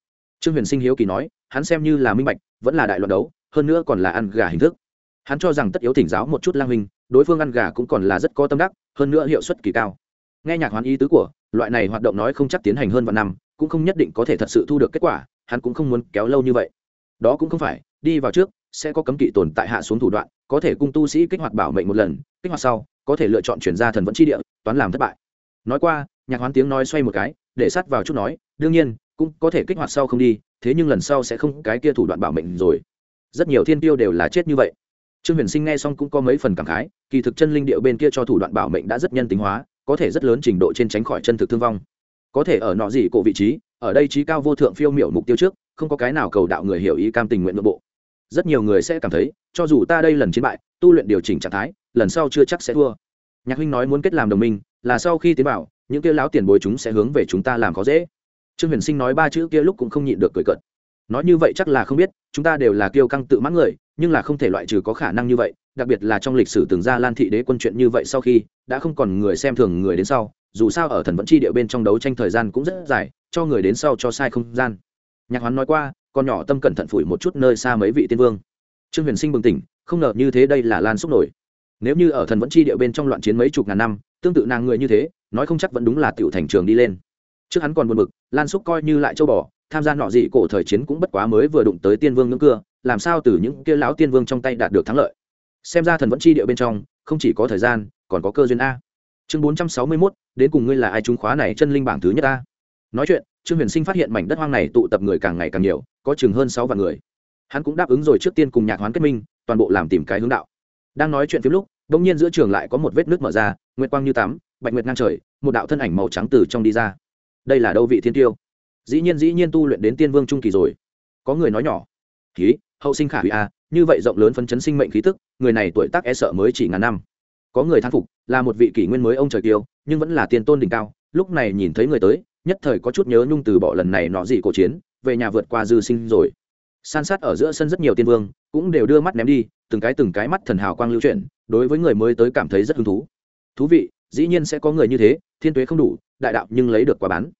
Trương huyền sinh hiếu kỳ nói, hắn xem như là minh bạch, vẫn là đại loạn đấu, hơn nữa còn là ăn gà hình thức. Hắn cho rằng tất yếu thỉnh giáo một chút lang huynh, đối phương ăn gà cũng còn là rất có tâm đắc, hơn nữa hiệu suất kỳ cao. Nghe nhạc hoán ý tứ của, loại này hoạt động nói không chắc tiến hành hơn vạn năm, cũng không nhất định có thể thật sự thu được kết quả, hắn cũng không muốn kéo lâu như vậy. Đó cũng không phải, đi vào trước, sẽ có cấm kỵ tồn tại hạ xuống thủ đoạn, có thể cung tu sĩ kích hoạt bảo mệnh một lần, kích hoạt sau, có thể lựa chọn chuyển ra thần vẫn chi địa, toán làm thất bại. Nói qua, nhạc hoán tiếng nói xoay một cái, để sát vào chút nói đương nhiên, cũng có thể kích hoạt sau không đi, thế nhưng lần sau sẽ không, cái kia thủ đoạn bảo mệnh rồi. Rất nhiều thiên tiêu đều là chết như vậy. Trương huyền sinh nghe xong cũng có mấy phần cảm khái, kỳ thực chân linh điệu bên kia cho thủ đoạn bảo mệnh đã rất nhân tính hóa, có thể rất lớn trình độ trên tránh khỏi chân thực thương vong. Có thể ở nọ gì cổ vị trí, ở đây trí cao vô thượng phiêu miểu mục tiêu trước, không có cái nào cầu đạo người hiểu ý cam tình nguyện nội bộ. Rất nhiều người sẽ cảm thấy, cho dù ta đây lần chiến bại, tu luyện điều chỉnh trạng thái, lần sau chưa chắc sẽ thua. Nhạc huynh nói muốn kết làm đồng minh, là sau khi tiến bảo những kia láo tiền bối chúng sẽ hướng về chúng ta làm khó dễ trương huyền sinh nói ba chữ kia lúc cũng không nhịn được cười cợt. Nói như vậy chắc là không biết, chúng ta đều là kiêu căng tự mãn người, nhưng là không thể loại trừ có khả năng như vậy, đặc biệt là trong lịch sử từng ra lan thị đế quân chuyện như vậy sau khi, đã không còn người xem thường người đến sau, dù sao ở thần vẫn chi địa bên trong đấu tranh thời gian cũng rất dài, cho người đến sau cho sai không gian. Nhạc hoán nói qua, con nhỏ tâm cẩn thận phủi một chút nơi xa mấy vị tiên vương. Trương huyền sinh bừng tỉnh, không ngờ như thế đây là lan xúc nổi. Nếu như ở thần vẫn chi địa bên trong loạn chiến mấy chục ngàn năm, tương tự nàng người như thế, nói không chắc vẫn đúng là tiểu thành trường đi lên trước hắn còn buồn bực, lan xúc coi như lại châu bò, tham gia nọ dị cổ thời chiến cũng bất quá mới vừa đụng tới tiên vương ngưỡng cưa làm sao từ những kia lão tiên vương trong tay đạt được thắng lợi. Xem ra thần vẫn chi địa bên trong, không chỉ có thời gian, còn có cơ duyên a. Chương bốn trăm sáu mươi mốt, đến cùng ngươi là ai trúng khóa này chân linh bảng thứ nhất a nói chuyện, trương huyền sinh phát hiện mảnh đất hoang này tụ tập người càng ngày càng nhiều, có chừng hơn sáu vạn người. Hắn cũng đáp ứng rồi trước tiên cùng nhạc hoán kết minh, toàn bộ làm tìm cái hướng đạo. Đang nói chuyện phim lúc đông nhiên giữa trường lại có một vết nước mở ra, nguyệt quang như tắm, bạch nguyệt ngang trời, một đạo thân ảnh màu trắng từ trong đi ra đây là đâu vị thiên tiêu? Dĩ nhiên dĩ nhiên tu luyện đến tiên vương trung kỳ rồi. Có người nói nhỏ. Khí hậu sinh khả hủy a như vậy rộng lớn phấn chấn sinh mệnh khí tức, người này tuổi tác e sợ mới chỉ ngàn năm. Có người thán phục, là một vị kỷ nguyên mới ông trời kiêu, nhưng vẫn là tiên tôn đỉnh cao, lúc này nhìn thấy người tới, nhất thời có chút nhớ nhung từ bỏ lần này nọ gì cổ chiến, về nhà vượt qua dư sinh rồi. San sát ở giữa sân rất nhiều tiên vương, cũng đều đưa mắt ném đi, từng cái từng cái mắt thần hào quang lưu chuyển, đối với người mới tới cảm thấy rất hứng thú. Thú vị, dĩ nhiên sẽ có người như thế, thiên tuế không đủ đại đạo nhưng lấy được quả bán.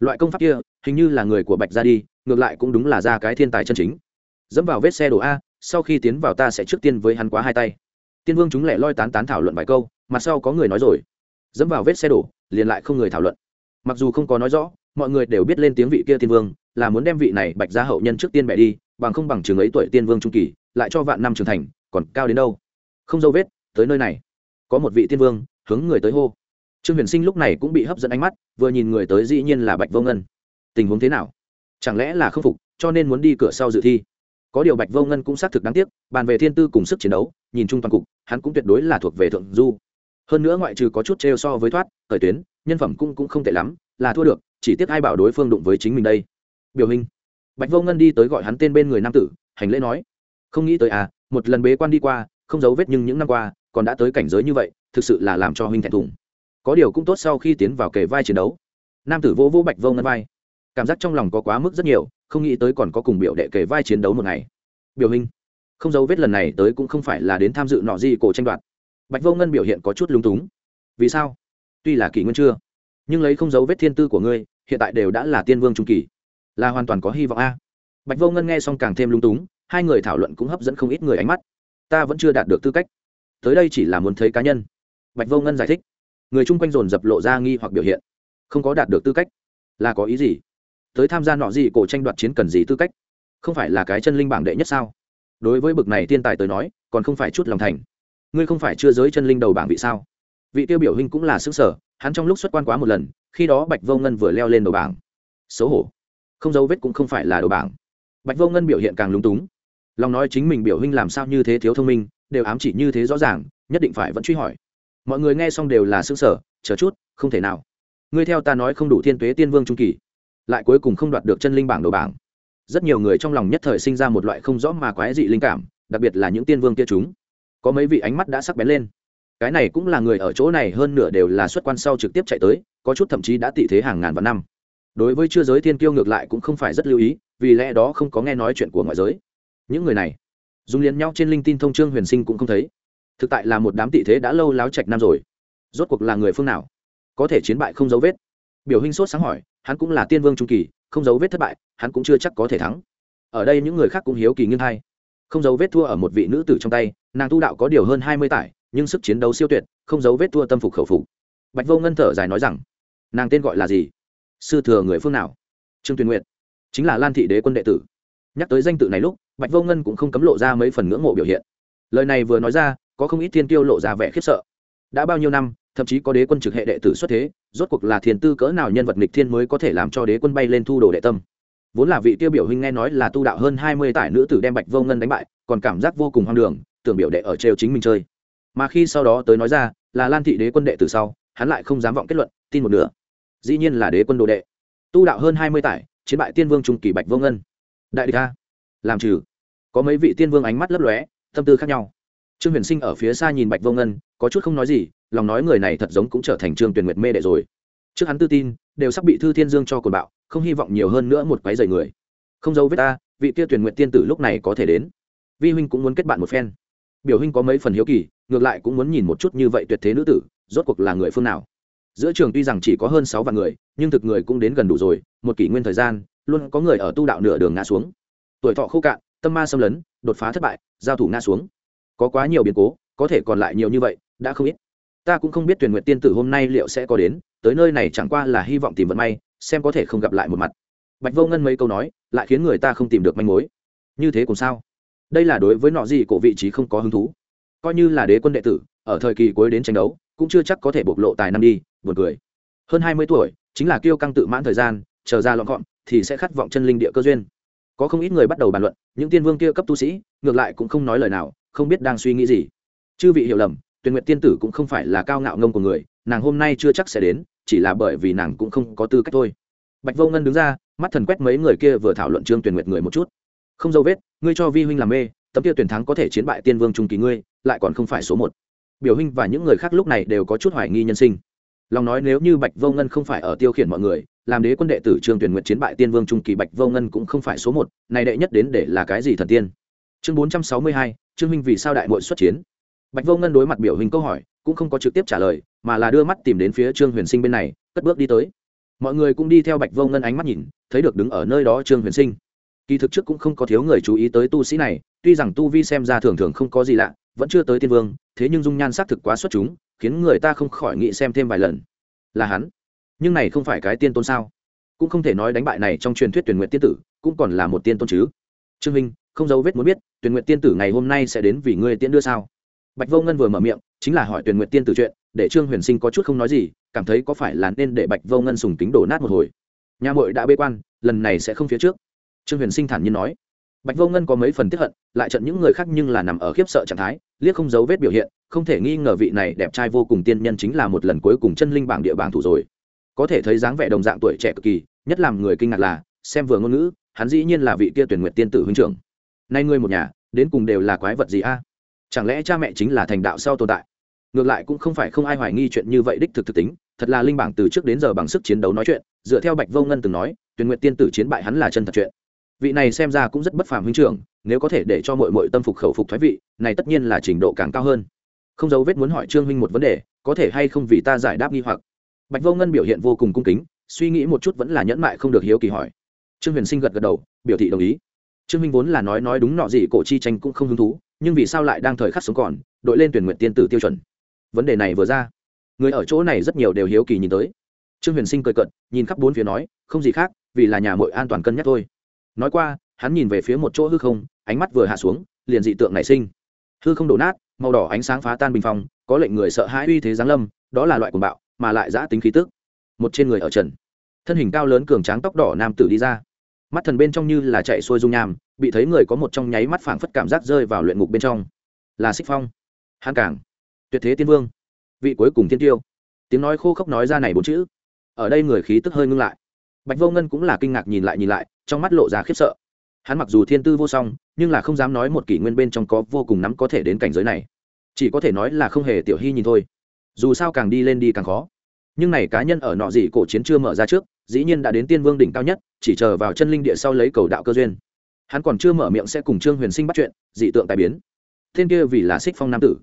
Loại công pháp kia, hình như là người của bạch ra đi, ngược lại cũng đúng là ra cái thiên tài chân chính. Dẫm vào vết xe đổ a, sau khi tiến vào ta sẽ trước tiên với hắn quá hai tay. Tiên vương chúng lẻ loi tán tán thảo luận vài câu, mặt sau có người nói rồi. Dẫm vào vết xe đổ, liền lại không người thảo luận. Mặc dù không có nói rõ, mọi người đều biết lên tiếng vị kia tiên vương, là muốn đem vị này bạch ra hậu nhân trước tiên bẻ đi, bằng không bằng trường ấy tuổi tiên vương trung kỳ, lại cho vạn năm trưởng thành, còn cao đến đâu. Không dâu vết, tới nơi này. Có một vị tiên vương, hướng người tới hô trương huyền sinh lúc này cũng bị hấp dẫn ánh mắt, vừa nhìn người tới dĩ nhiên là bạch vô ngân. Tình huống thế nào? Chẳng lẽ là không phục, cho nên muốn đi cửa sau dự thi? Có điều bạch vô ngân cũng xác thực đáng tiếc, bàn về thiên tư cùng sức chiến đấu, nhìn chung toàn cục, hắn cũng tuyệt đối là thuộc về thượng du. Hơn nữa ngoại trừ có chút trêu so với thoát, khởi tuyến, nhân phẩm cũng cũng không tệ lắm, là thua được, chỉ tiếc ai bảo đối phương đụng với chính mình đây. Biểu hình bạch vô ngân đi tới gọi hắn tên bên người nam tử, hành lễ nói. Không nghĩ tới à một lần bế quan đi qua, không giấu vết nhưng những năm qua, còn đã tới cảnh giới như vậy, thực sự là làm cho huynh thẹn thùng có điều cũng tốt sau khi tiến vào kề vai chiến đấu. Nam tử vô vô bạch vô ngân vai. Cảm giác trong lòng có quá mức rất nhiều, không nghĩ tới còn có cùng biểu đệ kề vai chiến đấu một ngày. Biểu hình không dấu vết lần này tới cũng không phải là đến tham dự nọ gì cổ tranh đoạt. Bạch vô ngân biểu hiện có chút lúng túng. Vì sao? Tuy là kỷ nguyên chưa, nhưng lấy không dấu vết thiên tư của ngươi, hiện tại đều đã là tiên vương trung kỳ. Là hoàn toàn có hy vọng a. Bạch vô ngân nghe xong càng thêm lung túng, hai người thảo luận cũng hấp dẫn không ít người ánh mắt. Ta vẫn chưa đạt được tư cách. Tới đây chỉ là muốn thấy cá nhân. Bạch vô ngân giải thích người chung quanh dồn dập lộ ra nghi hoặc biểu hiện. Không có đạt được tư cách. Là có ý gì? Tới tham gia nọ gì cổ tranh đoạt chiến cần gì tư cách? Không phải là cái chân linh bảng đệ nhất sao? Đối với bực này thiên tài tới nói, còn không phải chút lòng thành. Ngươi không phải chưa giới chân linh đầu bảng vị sao? Vị tiêu biểu hình cũng là xứng sở, hắn trong lúc xuất quan quá một lần, khi đó bạch vô ngân vừa leo lên đầu bảng. Xấu hổ. Không dấu vết cũng không phải là đầu bảng. Bạch vô ngân biểu hiện càng lúng túng. Lòng nói chính mình biểu hình làm sao như thế thiếu thông minh, đều ám chỉ như thế rõ ràng, nhất định phải vẫn truy hỏi mọi người nghe xong đều là xứng sở chờ chút, không thể nào. Ngươi theo ta nói không đủ thiên tuế tiên vương trung kỳ, lại cuối cùng không đoạt được chân linh bảng đồ bảng. Rất nhiều người trong lòng nhất thời sinh ra một loại không rõ mà quái dị linh cảm, đặc biệt là những tiên vương kia chúng. Có mấy vị ánh mắt đã sắc bén lên. Cái này cũng là người ở chỗ này hơn nửa đều là xuất quan sau trực tiếp chạy tới, có chút thậm chí đã tị thế hàng ngàn vạn năm. Đối với chưa giới thiên kiêu ngược lại cũng không phải rất lưu ý, vì lẽ đó không có nghe nói chuyện của ngoại giới. Những người này, dùng liền nhau trên linh tin thông trương huyền sinh cũng không thấy thực tại là một đám tị thế đã lâu láo trạch năm rồi. Rốt cuộc là người phương nào? Có thể chiến bại không dấu vết. Biểu hình sốt sáng hỏi, hắn cũng là tiên vương trung kỳ, không dấu vết thất bại, hắn cũng chưa chắc có thể thắng. Ở đây những người khác cũng hiếu kỳ nghiêng hay không dấu vết thua ở một vị nữ tử trong tay, nàng tu đạo có điều hơn hai mươi tải, nhưng sức chiến đấu siêu tuyệt, không dấu vết thua tâm phục khẩu phục. Bạch vô ngân thở dài nói rằng, nàng tên gọi là gì? Sư thừa người phương nào? Trương tuyền nguyện chính là lan thị đế quân đệ tử. Nhắc tới danh tự này lúc, bạch vô ngân cũng không cấm lộ ra mấy phần ngưỡng mộ biểu hiện. Lời này vừa nói ra có không ít thiên tiêu lộ ra vẻ khiếp sợ. Đã bao nhiêu năm, thậm chí có đế quân trực hệ đệ tử xuất thế, rốt cuộc là thiền tư cỡ nào nhân vật nghịch thiên mới có thể làm cho đế quân bay lên thu đồ đệ tâm. Vốn là vị tiêu biểu huynh nghe nói là tu đạo hơn hai mươi tải nữ tử đem bạch vô ngân đánh bại, còn cảm giác vô cùng hoang đường, tưởng biểu đệ ở trêu chính mình chơi. Mà khi sau đó tới nói ra, là lan thị đế quân đệ từ sau, hắn lại không dám vọng kết luận, tin một nửa. Dĩ nhiên là đế quân đồ đệ. Tu đạo hơn hai mươi tải, chiến bại tiên vương trung kỳ bạch vô ngân. Đại địch a. Làm trừ. Có mấy vị tiên vương ánh mắt lấp lóe, tâm tư khác nhau trương huyền sinh ở phía xa nhìn bạch vô ngân, có chút không nói gì, lòng nói người này thật giống cũng trở thành trương tuyển nguyệt mê đệ rồi. Trước hắn tự tin, đều sắp bị thư thiên dương cho cồn bạo, không hy vọng nhiều hơn nữa một quái dày người. Không giấu với ta, vị kia tuyển nguyện tiên tử lúc này có thể đến. Vi huynh cũng muốn kết bạn một phen. Biểu huynh có mấy phần hiếu kỳ, ngược lại cũng muốn nhìn một chút như vậy tuyệt thế nữ tử, rốt cuộc là người phương nào. Giữa trường tuy rằng chỉ có hơn sáu vạn người, nhưng thực người cũng đến gần đủ rồi, một kỷ nguyên thời gian, luôn có người ở tu đạo nửa đường ngã xuống. Tuổi thọ khô cạn, tâm ma xâm lấn, đột phá thất bại, giao thủ ngã xuống có quá nhiều biến cố, có thể còn lại nhiều như vậy, đã không ít. Ta cũng không biết tuyển nguyện tiên tử hôm nay liệu sẽ có đến, tới nơi này chẳng qua là hy vọng tìm vận may, xem có thể không gặp lại một mặt. Bạch vô ngân mấy câu nói, lại khiến người ta không tìm được manh mối. Như thế cũng sao? Đây là đối với nọ gì cổ vị trí không có hứng thú. Coi như là đế quân đệ tử, ở thời kỳ cuối đến tranh đấu, cũng chưa chắc có thể bộc lộ tài năng đi, buồn cười. Hơn hai mươi tuổi, chính là kiêu căng tự mãn thời gian, chờ ra lọn gọn, thì sẽ khát vọng chân linh địa cơ duyên. Có không ít người bắt đầu bàn luận, những tiên vương kia cấp tu sĩ, ngược lại cũng không nói lời nào không biết đang suy nghĩ gì. Chư vị hiểu lầm, tuyền nguyện tiên tử cũng không phải là cao ngạo ngông của người, nàng hôm nay chưa chắc sẽ đến, chỉ là bởi vì nàng cũng không có tư cách thôi. Bạch vô ngân đứng ra, mắt thần quét mấy người kia vừa thảo luận trương tuyền nguyện người một chút. Không dâu vết, ngươi cho vi huynh làm mê, tấm kia tuyển thắng có thể chiến bại tiên vương trung kỳ ngươi, lại còn không phải số một. Biểu huynh và những người khác lúc này đều có chút hoài nghi nhân sinh. Lòng nói nếu như bạch vô ngân không phải ở tiêu khiển mọi người, làm đế quân đệ tử trương tuyển nguyện chiến bại tiên vương trung kỳ bạch vô ngân cũng không phải số một này đệ nhất đến để là cái gì thần tiên? Chương bốn trăm sáu mươi hai trương Minh vì sao đại mội xuất chiến? Bạch vô ngân đối mặt biểu hình câu hỏi, cũng không có trực tiếp trả lời, mà là đưa mắt tìm đến phía trương huyền sinh bên này, cất bước đi tới. Mọi người cũng đi theo bạch vô ngân ánh mắt nhìn, thấy được đứng ở nơi đó trương huyền sinh. Kỳ thực trước cũng không có thiếu người chú ý tới tu sĩ này, tuy rằng tu vi xem ra thường thường không có gì lạ, vẫn chưa tới tiên vương, thế nhưng dung nhan xác thực quá xuất chúng, khiến người ta không khỏi nghĩ xem thêm vài lần. Là hắn. Nhưng này không phải cái tiên tôn sao? Cũng không thể nói đánh bại này trong truyền thuyết tuyển nguyện tiên tử, cũng còn là một tiên tôn chứ. Trương minh không dấu vết muốn biết tuyển nguyện tiên tử ngày hôm nay sẽ đến vì ngươi tiễn đưa sao? Bạch vô ngân vừa mở miệng, chính là hỏi tuyển nguyện tiên tử chuyện, để trương huyền sinh có chút không nói gì, cảm thấy có phải là nên để bạch vô ngân sùng kính đổ nát một hồi. Nhà mội đã bê quan, lần này sẽ không phía trước. Trương huyền sinh thản nhiên nói. Bạch vô ngân có mấy phần tiếp hận, lại trận những người khác nhưng là nằm ở khiếp sợ trạng thái, liếc không dấu vết biểu hiện, không thể nghi ngờ vị này đẹp trai vô cùng tiên nhân chính là một lần cuối cùng chân linh bảng địa bảng thủ rồi. Có thể thấy dáng vẻ đồng dạng tuổi trẻ cực kỳ, nhất làm người kinh ngạc là, xem vừa ngôn ngữ, hắn dĩ nhiên là vị kia tuyển nguyện tiên tử huynh trưởng nay ngươi một nhà, đến cùng đều là quái vật gì a? Chẳng lẽ cha mẹ chính là thành đạo sau tồn tại? Ngược lại cũng không phải không ai hoài nghi chuyện như vậy đích thực thực tính, thật là linh bảng từ trước đến giờ bằng sức chiến đấu nói chuyện, dựa theo bạch vô ngân từng nói tuyển nguyện tiên tử chiến bại hắn là chân thật chuyện. Vị này xem ra cũng rất bất phàm huynh trưởng, nếu có thể để cho mọi mọi tâm phục khẩu phục thoái vị, này tất nhiên là trình độ càng cao hơn. Không dấu vết muốn hỏi trương huynh một vấn đề, có thể hay không vì ta giải đáp nghi hoặc? Bạch vô ngân biểu hiện vô cùng cung kính, suy nghĩ một chút vẫn là nhẫn mại không được hiếu kỳ hỏi. Trương huyền sinh gật gật đầu, biểu thị đồng ý trương minh vốn là nói nói đúng nọ gì cổ chi tranh cũng không hứng thú, nhưng vì sao lại đang thời khắc sống còn, đội lên tuyển nguyện tiên tử tiêu chuẩn? Vấn đề này vừa ra, người ở chỗ này rất nhiều đều hiếu kỳ nhìn tới. Trương huyền sinh cười cận nhìn khắp bốn phía nói, không gì khác, vì là nhà mội an toàn cân nhắc thôi. Nói qua, hắn nhìn về phía một chỗ hư không, ánh mắt vừa hạ xuống, liền dị tượng nảy sinh. Hư không đổ nát, màu đỏ ánh sáng phá tan bình phong, có lệnh người sợ hãi uy thế giáng lâm, đó là loại cuồng bạo, mà lại giã tính khí tức. Một trên người ở trần, thân hình cao lớn cường tráng tóc đỏ nam tử đi ra mắt thần bên trong như là chạy xuôi dung nham, bị thấy người có một trong nháy mắt phảng phất cảm giác rơi vào luyện ngục bên trong. Là xích phong. Hán cảng. Tuyệt thế tiên vương. Vị cuối cùng tiên tiêu. Tiếng nói khô khốc nói ra này bốn chữ. Ở đây người khí tức hơi ngưng lại. Bạch vô ngân cũng là kinh ngạc nhìn lại nhìn lại, trong mắt lộ ra khiếp sợ. Hắn mặc dù thiên tư vô song, nhưng là không dám nói một kỷ nguyên bên trong có vô cùng nắm có thể đến cảnh giới này. Chỉ có thể nói là không hề tiểu hy nhìn thôi. Dù sao càng đi lên đi càng khó. Nhưng này cá nhân ở nọ gì cổ chiến chưa mở ra trước dĩ nhiên đã đến tiên vương đỉnh cao nhất, chỉ chờ vào chân linh địa sau lấy cầu đạo cơ duyên. Hắn còn chưa mở miệng sẽ cùng trương huyền sinh bắt chuyện, dị tượng tài biến. Thiên kia vì là xích phong nam tử,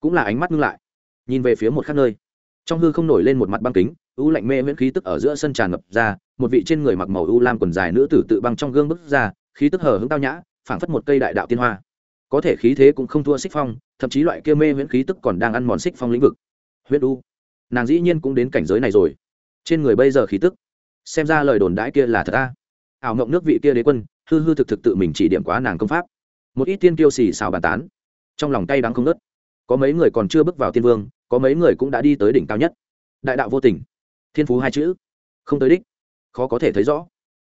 cũng là ánh mắt ngưng lại, nhìn về phía một khác nơi. Trong hư không nổi lên một mặt băng kính, u lạnh mê miễn khí tức ở giữa sân tràn ngập ra, một vị trên người mặc màu u lam quần dài nữ tử tự băng trong gương bước ra, khí tức hờ hững tao nhã, phảng phất một cây đại đạo tiên hoa. Có thể khí thế cũng không thua xích phong, thậm chí loại kia mê miễn khí tức còn đang ăn mòn xích phong lĩnh vực. Huyết u, nàng dĩ nhiên cũng đến cảnh giới này rồi. Trên người bây giờ khí tức xem ra lời đồn đãi kia là thật ta ảo mộng nước vị kia đế quân, hư hư thực thực tự mình chỉ điểm quá nàng công pháp. Một ít tiên kiêu xì xào bàn tán. Trong lòng tay đắng không nớt có mấy người còn chưa bước vào tiên vương, có mấy người cũng đã đi tới đỉnh cao nhất. Đại đạo vô tình. Thiên phú hai chữ. Không tới đích. Khó có thể thấy rõ.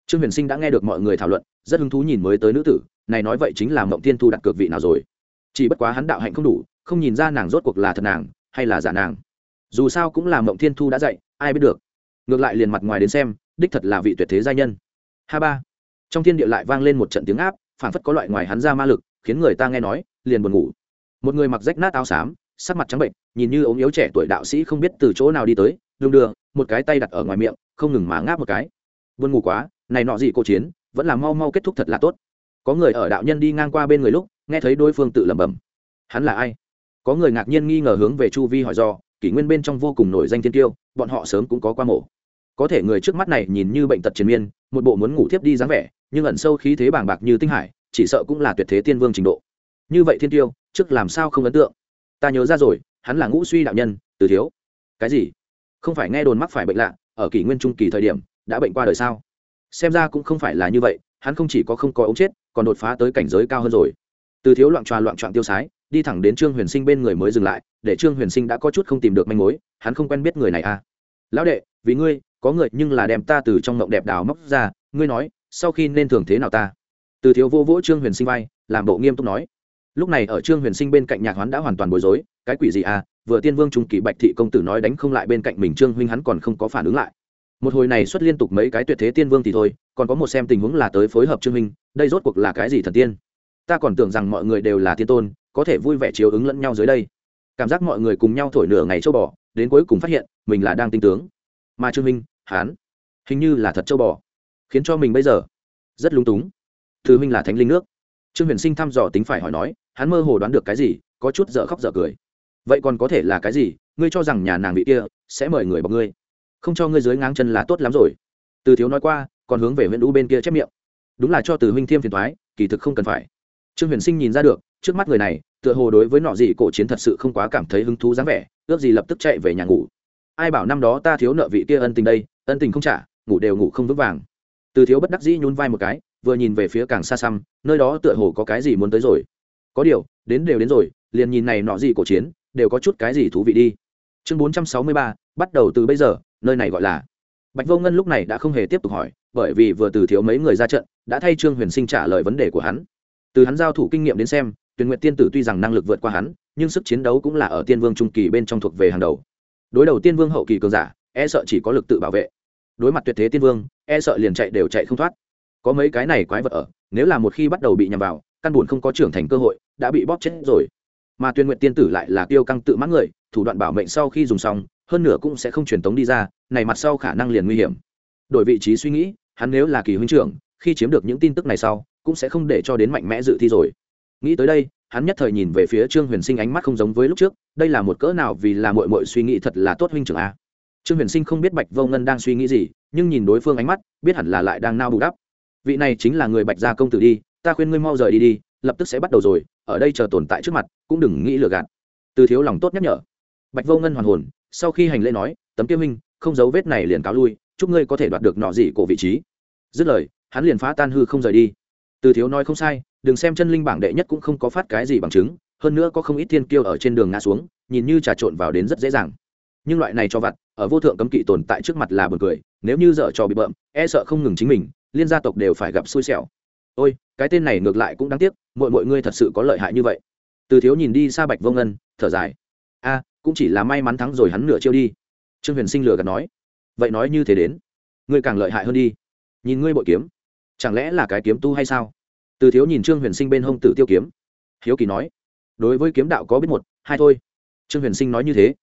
Trương huyền sinh đã nghe được mọi người thảo luận, rất hứng thú nhìn mới tới nữ tử, này nói vậy chính là mộng tiên thu đặt cược vị nào rồi. Chỉ bất quá hắn đạo hạnh không đủ, không nhìn ra nàng rốt cuộc là thật nàng, hay là giả nàng. Dù sao cũng là mộng thiên thu đã dạy, ai biết được. Ngược lại liền mặt ngoài đến xem đích thật là vị tuyệt thế gia nhân. Ha ba. Trong thiên địa lại vang lên một trận tiếng áp phản phất có loại ngoài hắn ra ma lực, khiến người ta nghe nói, liền buồn ngủ. Một người mặc rách nát áo xám, sắc mặt trắng bệnh, nhìn như ốm yếu trẻ tuổi đạo sĩ không biết từ chỗ nào đi tới đương đưa, một cái tay đặt ở ngoài miệng, không ngừng mà ngáp một cái. Buồn ngủ quá, này nọ gì cô chiến, vẫn là mau mau kết thúc thật là tốt. Có người ở đạo nhân đi ngang qua bên người lúc, nghe thấy đối phương tự lẩm bẩm. Hắn là ai? Có người ngạc nhiên nghi ngờ hướng về chu vi hỏi do, kỷ nguyên bên trong vô cùng nổi danh thiên tiêu, bọn họ sớm cũng có qua mổ có thể người trước mắt này nhìn như bệnh tật triền miên, một bộ muốn ngủ thiếp đi dáng vẻ, nhưng ẩn sâu khí thế bàng bạc như tinh hải, chỉ sợ cũng là tuyệt thế tiên vương trình độ. Như vậy thiên tiêu, trước làm sao không ấn tượng? Ta nhớ ra rồi, hắn là ngũ suy đạo nhân, từ thiếu. Cái gì? Không phải nghe đồn mắc phải bệnh lạ, ở kỷ nguyên trung kỳ thời điểm, đã bệnh qua đời sao? Xem ra cũng không phải là như vậy, hắn không chỉ có không có ống chết, còn đột phá tới cảnh giới cao hơn rồi. Từ thiếu loạn tròa loạn trọn tiêu sái, đi thẳng đến trương huyền sinh bên người mới dừng lại, để trương huyền sinh đã có chút không tìm được manh mối, hắn không quen biết người này à. Lão đệ, vì ngươi có người nhưng là đem ta từ trong ngộng đẹp đào móc ra, ngươi nói, sau khi nên thường thế nào ta? Từ thiếu vô vỗ trương huyền sinh vai, làm bộ nghiêm túc nói. Lúc này ở trương huyền sinh bên cạnh nhạc hoán đã hoàn toàn bối rối, cái quỷ gì à vừa tiên vương trung kỳ bạch thị công tử nói đánh không lại bên cạnh mình trương huynh hắn còn không có phản ứng lại. Một hồi này xuất liên tục mấy cái tuyệt thế tiên vương thì thôi, còn có một xem tình huống là tới phối hợp trương huynh, đây rốt cuộc là cái gì thần tiên? Ta còn tưởng rằng mọi người đều là tiên tôn, có thể vui vẻ chiếu ứng lẫn nhau dưới đây. Cảm giác mọi người cùng nhau thổi nửa ngày châu bò, đến cuối cùng phát hiện, mình là đang tinh tướng. Mà trương huynh hán. Hình như là thật châu bò. Khiến cho mình bây giờ rất lúng túng. Thư huynh là thánh linh nước. Trương huyền sinh thăm dò tính phải hỏi nói, hắn mơ hồ đoán được cái gì, có chút dở khóc dở cười. Vậy còn có thể là cái gì? Ngươi cho rằng nhà nàng vị kia sẽ mời người bọc ngươi. Không cho ngươi dưới ngáng chân là tốt lắm rồi. Từ thiếu nói qua, còn hướng về huyện lũ bên kia chép miệng. Đúng là cho từ huynh thiêm phiền thoái kỳ thực không cần phải. Trương huyền sinh nhìn ra được, trước mắt người này, tựa hồ đối với nọ gì cổ chiến thật sự không quá cảm thấy hứng thú dáng vẻ, ước gì lập tức chạy về nhà ngủ. Ai bảo năm đó ta thiếu nợ vị kia ân tình đây ân tình không trả, ngủ đều ngủ không vững vàng. Từ thiếu bất đắc dĩ nhún vai một cái, vừa nhìn về phía càng xa xăm, nơi đó tựa hồ có cái gì muốn tới rồi. Có điều, đến đều đến rồi, liền nhìn này nọ gì cổ chiến, đều có chút cái gì thú vị đi. Chương bốn trăm sáu mươi ba, bắt đầu từ bây giờ, nơi này gọi là. Bạch vô ngân lúc này đã không hề tiếp tục hỏi, bởi vì vừa từ thiếu mấy người ra trận, đã thay trương huyền sinh trả lời vấn đề của hắn. Từ hắn giao thủ kinh nghiệm đến xem tuyển nguyện tiên tử tuy rằng năng lực vượt qua hắn, nhưng sức chiến đấu cũng là ở tiên vương trung kỳ bên trong thuộc về hàng đầu. Đối đầu tiên vương hậu kỳ cường giả e sợ chỉ có lực tự bảo vệ. Đối mặt tuyệt thế tiên vương e sợ liền chạy đều chạy không thoát. Có mấy cái này quái vật ở, nếu là một khi bắt đầu bị nhằm vào, căn buồn không có trưởng thành cơ hội, đã bị bóp chết rồi. Mà tuyên nguyện tiên tử lại là tiêu căng tự mãn người, thủ đoạn bảo mệnh sau khi dùng xong, hơn nửa cũng sẽ không truyền tống đi ra, này mặt sau khả năng liền nguy hiểm. Đổi vị trí suy nghĩ, hắn nếu là kỳ huynh trưởng, khi chiếm được những tin tức này sau, cũng sẽ không để cho đến mạnh mẽ dự thi rồi. Nghĩ tới đây, hắn nhất thời nhìn về phía trương huyền sinh ánh mắt không giống với lúc trước, đây là một cỡ nào vì là mội mội suy nghĩ thật là tốt huynh trưởng a trương huyền sinh không biết bạch vô ngân đang suy nghĩ gì, nhưng nhìn đối phương ánh mắt, biết hẳn là lại đang nao bù đắp. Vị này chính là người bạch gia công tử đi, ta khuyên ngươi mau rời đi đi, lập tức sẽ bắt đầu rồi, ở đây chờ tồn tại trước mặt, cũng đừng nghĩ lừa gạt. Từ thiếu lòng tốt nhắc nhở. Bạch vô ngân hoàn hồn, sau khi hành lễ nói, tấm tiêu minh không dấu vết này liền cáo lui, chúc ngươi có thể đoạt được nọ gì cổ vị trí. Dứt lời, hắn liền phá tan hư không rời đi. Từ thiếu nói không sai, đừng xem chân linh bảng đệ nhất cũng không có phát cái gì bằng chứng, hơn nữa có không ít thiên kiêu ở trên đường ngã xuống, nhìn như trà trộn vào đến rất dễ dàng nhưng loại này cho vặt, ở vô thượng cấm kỵ tồn tại trước mặt là buồn cười, nếu như dở trò bị bợm e sợ không ngừng chính mình, liên gia tộc đều phải gặp xui xẻo. Ôi, cái tên này ngược lại cũng đáng tiếc mọi mọi ngươi thật sự có lợi hại như vậy. Từ thiếu nhìn đi xa bạch vô ngân, thở dài. A, cũng chỉ là may mắn thắng rồi hắn nửa chiêu đi. Trương huyền sinh lừa gạt nói. Vậy nói như thế đến, ngươi càng lợi hại hơn đi. Nhìn ngươi bội kiếm, chẳng lẽ là cái kiếm tu hay sao? Từ thiếu nhìn trương huyền sinh bên hông tử tiêu kiếm. Hiếu kỳ nói. Đối với kiếm đạo có biết một, hai thôi. Trương huyền sinh nói như thế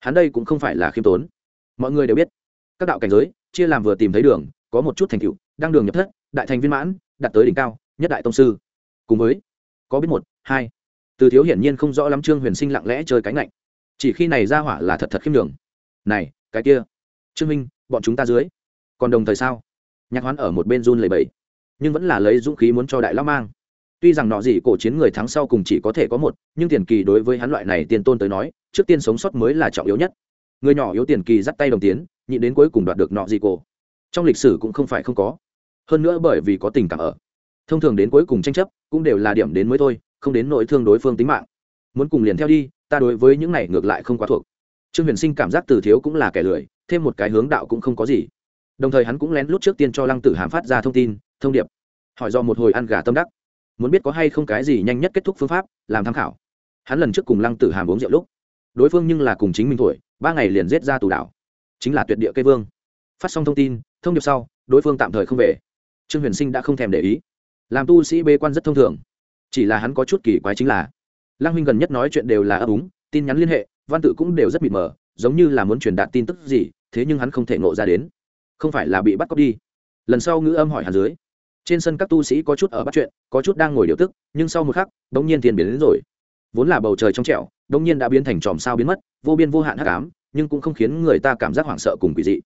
hắn đây cũng không phải là khiêm tốn. Mọi người đều biết, các đạo cảnh giới, chia làm vừa tìm thấy đường, có một chút thành tựu đang đường nhập thất, đại thành viên mãn, đạt tới đỉnh cao, nhất đại tông sư. Cùng với, có biết một, hai. Từ thiếu hiển nhiên không rõ lắm trương huyền sinh lặng lẽ chơi cánh lạnh chỉ khi này ra hỏa là thật thật khiêm đường này, cái kia. Trương minh, bọn chúng ta dưới. Còn đồng thời sao? Nhạc hoán ở một bên run lầy bẫy nhưng vẫn là lấy dũng khí muốn cho đại lao mang tuy rằng nọ gì cổ chiến người thắng sau cùng chỉ có thể có một, nhưng tiền kỳ đối với hắn loại này tiền tôn tới nói, trước tiên sống sót mới là trọng yếu nhất. Người nhỏ yếu tiền kỳ dắt tay đồng tiến nhị đến cuối cùng đoạt được nọ gì cổ. Trong lịch sử cũng không phải không có. Hơn nữa bởi vì có tình cảm ở. Thông thường đến cuối cùng tranh chấp, cũng đều là điểm đến mới thôi, không đến nỗi thương đối phương tính mạng. Muốn cùng liền theo đi, ta đối với những này ngược lại không quá thuộc. Trương huyền sinh cảm giác từ thiếu cũng là kẻ lười, thêm một cái hướng đạo cũng không có gì. Đồng thời hắn cũng lén lút trước tiên cho lăng tử hàm phát ra thông tin, thông điệp. Hỏi do một hồi ăn gà tâm đắc muốn biết có hay không cái gì nhanh nhất kết thúc phương pháp, làm tham khảo. Hắn lần trước cùng lăng tử hàm uống rượu lúc, đối phương nhưng là cùng chính mình tuổi ba ngày liền giết ra tù đảo chính là tuyệt địa cây vương. Phát xong thông tin, thông điệp sau, đối phương tạm thời không về. Trương huyền sinh đã không thèm để ý. Làm tu sĩ bê quan rất thông thường. Chỉ là hắn có chút kỳ quái chính là, lăng huynh gần nhất nói chuyện đều là ấp úng, tin nhắn liên hệ, văn tự cũng đều rất mịt mờ, giống như là muốn truyền đạt tin tức gì, thế nhưng hắn không thể ngộ ra đến. Không phải là bị bắt cóc đi. Lần sau ngữ âm hỏi hắn dưới trên sân các tu sĩ có chút ở bắt chuyện, có chút đang ngồi điều tức, nhưng sau một khắc đ ỗ n g nhiên thiên biến đến rồi. Vốn là bầu trời trong trẻo đ ỗ n g nhiên đã biến thành tròm sao biến mất, vô biên vô hạn hắc ám, nhưng cũng không khiến người ta cảm giác hoảng sợ cùng quỷ dị.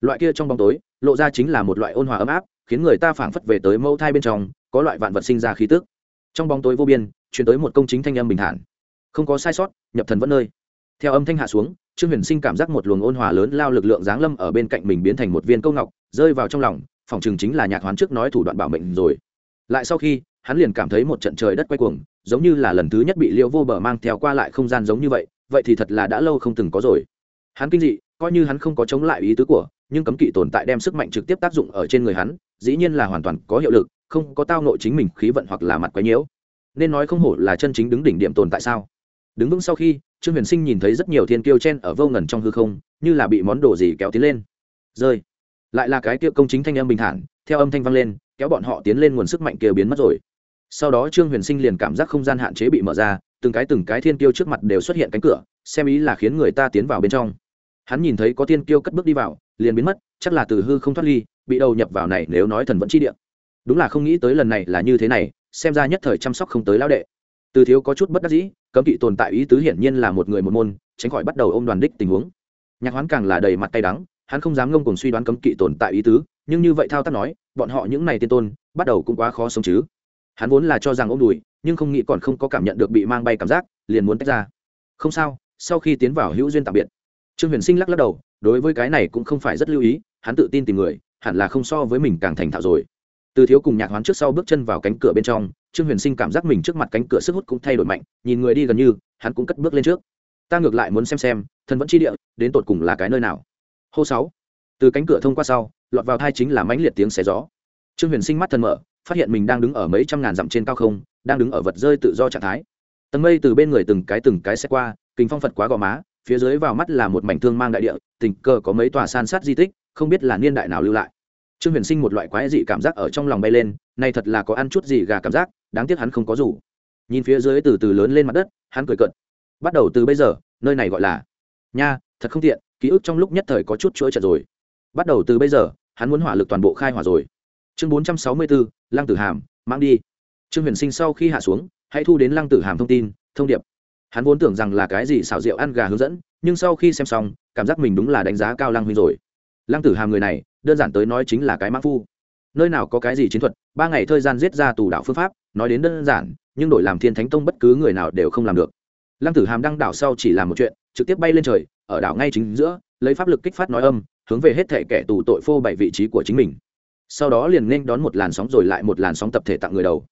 Loại kia trong bóng tối, lộ ra chính là một loại ôn hòa ấm áp, khiến người ta phảng phất về tới mẫu thai bên trong, có loại vạn vật sinh ra khí tức. Trong bóng tối vô biên chuyển tới một công chính thanh âm bình thản. Không có sai sót, nhập thần vẫn nơi. Theo âm thanh hạ xuống, trương huyền sinh cảm giác một luồng ôn hòa lớn lao lực lượng giáng lâm ở bên cạnh mình biến thành một viên câu ngọc, rơi vào trong lòng phòng trường chính là nhạc hoán trước nói thủ đoạn bảo mệnh rồi. Lại sau khi, hắn liền cảm thấy một trận trời đất quay cuồng, giống như là lần thứ nhất bị liễu vô bờ mang theo qua lại không gian giống như vậy vậy thì thật là đã lâu không từng có rồi. Hắn kinh dị, coi như hắn không có chống lại ý tứ của, nhưng cấm kỵ tồn tại đem sức mạnh trực tiếp tác dụng ở trên người hắn, dĩ nhiên là hoàn toàn có hiệu lực, không có tao nội chính mình khí vận hoặc là mặt quái nhiễu. Nên nói không hổ là chân chính đứng đỉnh điểm tồn tại sao? Đứng vững sau khi, trương huyền sinh nhìn thấy rất nhiều thiên kiêu chen ở vô ngần trong hư không, như là bị món đồ gì kéo tiến lên. Rơi! Lại là cái kia công chính thanh âm bình thản, theo âm thanh vang lên, kéo bọn họ tiến lên nguồn sức mạnh kia biến mất rồi. Sau đó trương huyền sinh liền cảm giác không gian hạn chế bị mở ra, từng cái từng cái thiên kiêu trước mặt đều xuất hiện cánh cửa, xem ý là khiến người ta tiến vào bên trong. Hắn nhìn thấy có thiên kiêu cất bước đi vào, liền biến mất, chắc là từ hư không thoát ly, bị đầu nhập vào này nếu nói thần vẫn chi địa. Đúng là không nghĩ tới lần này là như thế này, xem ra nhất thời chăm sóc không tới lão đệ. Từ thiếu có chút bất đắc dĩ, cấm kỵ tồn tại ý tứ hiển nhiên là một người một môn, tránh khỏi bắt đầu ôm đoàn đích tình huống. Nhạc hoán càng là đầy mặt tay đắng hắn không dám ngông cùng suy đoán cấm kỵ tồn tại ý tứ, nhưng như vậy thao tác nói, bọn họ những này tiên tôn, bắt đầu cũng quá khó sống chứ. Hắn vốn là cho rằng ôm đùi, nhưng không nghĩ còn không có cảm nhận được bị mang bay cảm giác, liền muốn tách ra. Không sao, sau khi tiến vào hữu duyên tạm biệt, trương huyền sinh lắc lắc đầu, đối với cái này cũng không phải rất lưu ý, hắn tự tin tìm người, hẳn là không so với mình càng thành thạo rồi. Từ thiếu cùng nhạc hoán trước sau bước chân vào cánh cửa bên trong, trương huyền sinh cảm giác mình trước mặt cánh cửa sức hút cũng thay đổi mạnh, nhìn người đi gần như, hắn cũng cất bước lên trước. Ta ngược lại muốn xem xem, thân vẫn chi địa, đến tột cùng là cái nơi nào hô sáu. Từ cánh cửa thông qua sau, lọt vào thai chính là mãnh liệt tiếng xé gió. Trương huyền sinh mắt thân mở, phát hiện mình đang đứng ở mấy trăm ngàn dặm trên cao không, đang đứng ở vật rơi tự do trạng thái. Tầng mây từ bên người từng cái từng cái xe qua, kính phong phật quá gò má, phía dưới vào mắt là một mảnh thương mang đại địa, tình cờ có mấy tòa san sát di tích, không biết là niên đại nào lưu lại. Trương huyền sinh một loại quái dị cảm giác ở trong lòng bay lên, nay thật là có ăn chút gì gà cảm giác, đáng tiếc hắn không có rủ. Nhìn phía dưới từ từ lớn lên mặt đất, hắn cười cận bắt đầu từ bây giờ, nơi này gọi là nha, thật không tiện ký ức trong lúc nhất thời có chút chuỗi trận rồi. Bắt đầu từ bây giờ, hắn muốn hỏa lực toàn bộ khai hỏa rồi. Chương bốn trăm sáu mươi bốn lăng tử hàm, mang đi. Trương huyền sinh sau khi hạ xuống, hãy thu đến lăng tử hàm thông tin, thông điệp. Hắn vốn tưởng rằng là cái gì xảo diệu ăn gà hướng dẫn, nhưng sau khi xem xong, cảm giác mình đúng là đánh giá cao lăng huynh rồi. Lăng tử hàm người này, đơn giản tới nói chính là cái mã phu. Nơi nào có cái gì chiến thuật, ba ngày thời gian giết ra tù đạo phương pháp, nói đến đơn giản, nhưng đổi làm thiên thánh tông bất cứ người nào đều không làm được. Lăng tử hàm đăng đảo sau chỉ làm một chuyện, trực tiếp bay lên trời ở đảo ngay chính giữa, lấy pháp lực kích phát nói âm, hướng về hết thể kẻ tù tội phô bày vị trí của chính mình. Sau đó liền nên đón một làn sóng rồi lại một làn sóng tập thể tặng người đầu.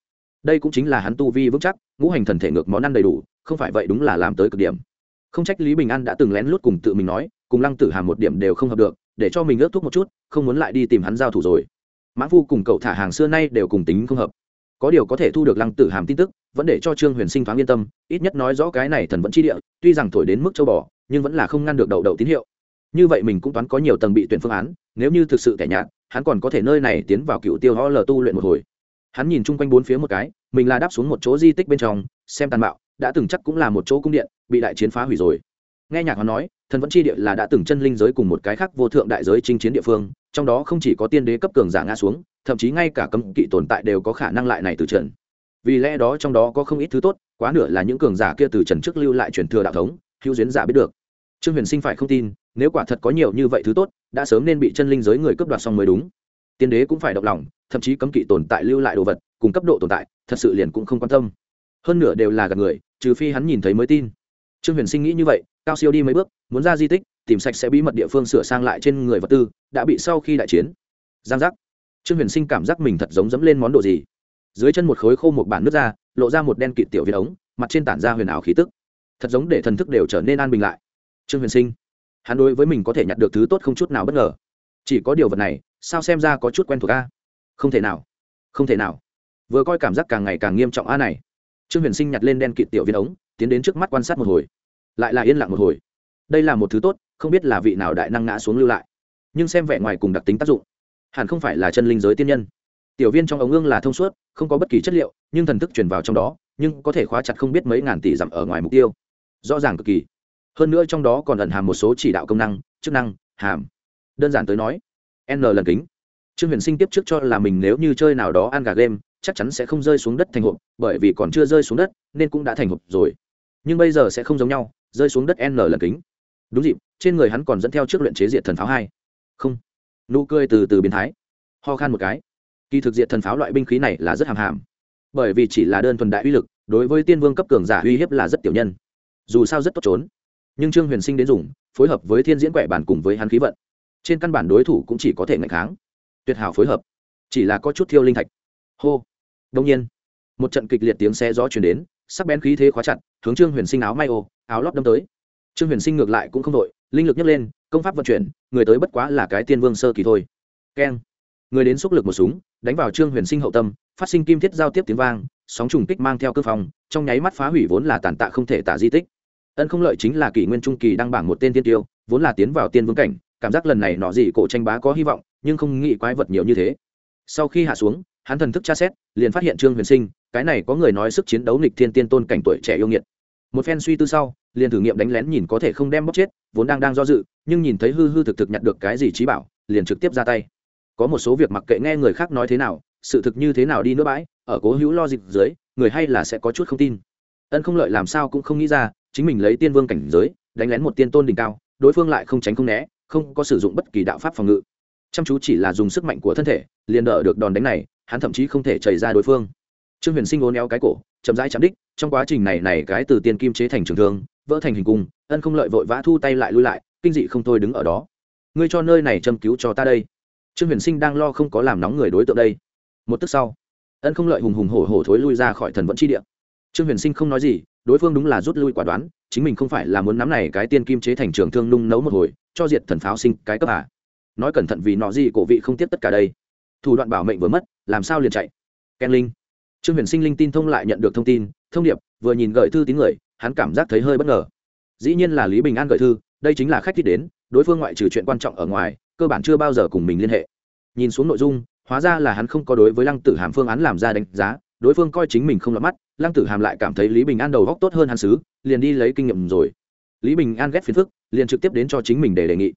Đây cũng chính là hắn tu vi vững chắc, ngũ hành thần thể ngược món ăn đầy đủ, không phải vậy đúng là làm tới cực điểm. Không trách lý bình an đã từng lén lút cùng tự mình nói, cùng lăng tử hàm một điểm đều không hợp được, để cho mình ước thuốc một chút, không muốn lại đi tìm hắn giao thủ rồi. Mãn phu cùng cậu thả hàng xưa nay đều cùng tính không hợp. Có điều có thể thu được lăng tử hàm tin tức, vẫn để cho trương huyền sinh thoáng yên tâm, ít nhất nói rõ cái này thần vẫn chi địa tuy rằng thổi đến mức châu bò, nhưng vẫn là không ngăn được đậu đậu tín hiệu. Như vậy mình cũng toán có nhiều tầng bị tuyển phương án, nếu như thực sự tẻ nhạt, hắn còn có thể nơi này tiến vào cựu tiêu ho lờ tu luyện một hồi. Hắn nhìn chung quanh bốn phía một cái, mình là đáp xuống một chỗ di tích bên trong, xem tàn bạo, đã từng chắc cũng là một chỗ cung điện, bị đại chiến phá hủy rồi. Nghe nhạc hắn nói, thần vẫn chi địa là đã từng chân linh giới cùng một cái khác vô thượng đại giới chinh chiến địa phương, trong đó không chỉ có tiên đế cấp cường giả ngã xuống, thậm chí ngay cả cấm kỵ tồn tại đều có khả năng lại này từ trần vì lẽ đó trong đó có không ít thứ tốt, quá nửa là những cường giả kia từ trần trước lưu lại truyền thừa đạo thống, hữu duyến giả biết được. Trương huyền sinh phải không tin, nếu quả thật có nhiều như vậy thứ tốt, đã sớm nên bị chân linh giới người cướp đoạt xong mới đúng. Tiên đế cũng phải động lòng, thậm chí cấm kỵ tồn tại lưu lại đồ vật, cùng cấp độ tồn tại, thật sự liền cũng không quan tâm. Hơn nửa đều là gạt người, trừ phi hắn nhìn thấy mới tin. Trương huyền sinh nghĩ như vậy, cao siêu đi mấy bước, muốn ra di tích, tìm sạch sẽ bí mật địa phương sửa sang lại trên người vật tư, đã bị sau khi đại chiến. Giang giác. Trương huyền sinh cảm giác mình thật giống dẫm lên món đồ gì dưới chân một khối khô một bản nước ra lộ ra một đen kịt tiểu viên ống, mặt trên tản ra huyền ảo khí tức. Thật giống để thần thức đều trở nên an bình lại. Trương huyền sinh, hắn đối với mình có thể nhặt được thứ tốt không chút nào bất ngờ. Chỉ có điều vật này, sao xem ra có chút quen thuộc a? Không thể nào, không thể nào. Vừa coi cảm giác càng ngày càng nghiêm trọng a này. Trương huyền sinh nhặt lên đen kịt tiểu viên ống, tiến đến trước mắt quan sát một hồi. Lại là yên lặng một hồi. Đây là một thứ tốt, không biết là vị nào đại năng ngã xuống lưu lại. Nhưng xem vẻ ngoài cùng đặc tính tác dụng. Hẳn không phải là chân linh giới tiên nhân tiểu viên trong ống ương là thông suốt, không có bất kỳ chất liệu, nhưng thần thức truyền vào trong đó, nhưng có thể khóa chặt không biết mấy ngàn tỷ dặm ở ngoài mục tiêu. Rõ ràng cực kỳ. Hơn nữa trong đó còn ẩn hàm một số chỉ đạo công năng, chức năng, hàm. Đơn giản tới nói, n lần kính. Trương huyền sinh tiếp trước cho là mình nếu như chơi nào đó ăn gà game, chắc chắn sẽ không rơi xuống đất thành hộp, bởi vì còn chưa rơi xuống đất, nên cũng đã thành hộp rồi. Nhưng bây giờ sẽ không giống nhau, rơi xuống đất n lần kính. Đúng dịp, trên người hắn còn dẫn theo trước luyện chế diệt thần pháo hai. Không. Nụ cười từ từ biến thái. Ho khan một cái kỳ thực diệt thần pháo loại binh khí này là rất hàm hàm. Bởi vì chỉ là đơn thuần đại uy lực, đối với tiên vương cấp cường giả uy hiếp là rất tiểu nhân. Dù sao rất tốt trốn. Nhưng trương huyền sinh đến dùng, phối hợp với thiên diễn quẻ bản cùng với hắn khí vận. Trên căn bản đối thủ cũng chỉ có thể ngạch kháng. Tuyệt hảo phối hợp. Chỉ là có chút thiêu linh thạch. Hô. Đông nhiên, một trận kịch liệt tiếng xe gió chuyển đến, sắc bén khí thế khóa chặt, hướng trương huyền sinh áo may ô, áo lót đâm tới. Trương huyền sinh ngược lại cũng không đội, linh lực nhấc lên, công pháp vận chuyển, người tới bất quá là cái tiên vương sơ kỳ thôi. Keng người đến xúc lực một súng, đánh vào trương huyền sinh hậu tâm, phát sinh kim thiết giao tiếp tiếng vang, sóng trùng kích mang theo cơ phòng trong nháy mắt phá hủy vốn là tàn tạ không thể tả di tích. Ân không lợi chính là kỷ nguyên trung kỳ đăng bảng một tên tiên tiêu, vốn là tiến vào tiên vương cảnh, cảm giác lần này nọ gì cổ tranh bá có hy vọng, nhưng không nghĩ quái vật nhiều như thế. Sau khi hạ xuống, hắn thần thức tra xét, liền phát hiện trương huyền sinh, cái này có người nói sức chiến đấu nghịch thiên tiên tôn cảnh tuổi trẻ yêu nghiệt. Một phen suy tư sau, liền thử nghiệm đánh lén nhìn có thể không đem bóc chết, vốn đang đang do dự, nhưng nhìn thấy hư hư thực thực nhặt được cái gì trí bảo, liền trực tiếp ra tay có một số việc mặc kệ nghe người khác nói thế nào, sự thực như thế nào đi nữa bãi, ở cố hữu lo dịch dưới, người hay là sẽ có chút không tin. Ân không lợi làm sao cũng không nghĩ ra, chính mình lấy tiên vương cảnh giới, đánh lén một tiên tôn đỉnh cao, đối phương lại không tránh không né, không có sử dụng bất kỳ đạo pháp phòng ngự. Chăm chú chỉ là dùng sức mạnh của thân thể, liền đỡ được đòn đánh này, hắn thậm chí không thể chảy ra đối phương. Trương huyền sinh ố néo cái cổ, chậm rãi chạm đích, trong quá trình này này cái từ tiên kim chế thành trường thương, vỡ thành hình cung, ân không lợi vội vã thu tay lại lui lại, kinh dị không thôi đứng ở đó. Ngươi cho nơi này châm cứu cho ta đây trương huyền sinh đang lo không có làm nóng người đối tượng đây. Một tức sau, ân không lợi hùng hùng hổ hổ thối lui ra khỏi thần vẫn chi địa. Trương huyền sinh không nói gì, đối phương đúng là rút lui quả đoán, chính mình không phải là muốn nắm này cái tiên kim chế thành trường thương nung nấu một hồi, cho diệt thần pháo sinh cái cấp à. nói cẩn thận vì nọ gì cổ vị không tiếp tất cả đây. Thủ đoạn bảo mệnh vừa mất, làm sao liền chạy? Ken linh. Trương huyền sinh linh tin thông lại nhận được thông tin, thông điệp, vừa nhìn gợi thư tín người, hắn cảm giác thấy hơi bất ngờ. Dĩ nhiên là lý bình an gợi thư, đây chính là khách thích đến, đối phương ngoại trừ chuyện quan trọng ở ngoài cơ bản chưa bao giờ cùng mình liên hệ. Nhìn xuống nội dung, hóa ra là hắn không có đối với lăng tử hàm phương án làm ra đánh giá, đối phương coi chính mình không lọt mắt, lăng tử hàm lại cảm thấy lý bình an đầu góc tốt hơn hắn xứ, liền đi lấy kinh nghiệm rồi. Lý bình an ghét phiền phức, liền trực tiếp đến cho chính mình để đề nghị.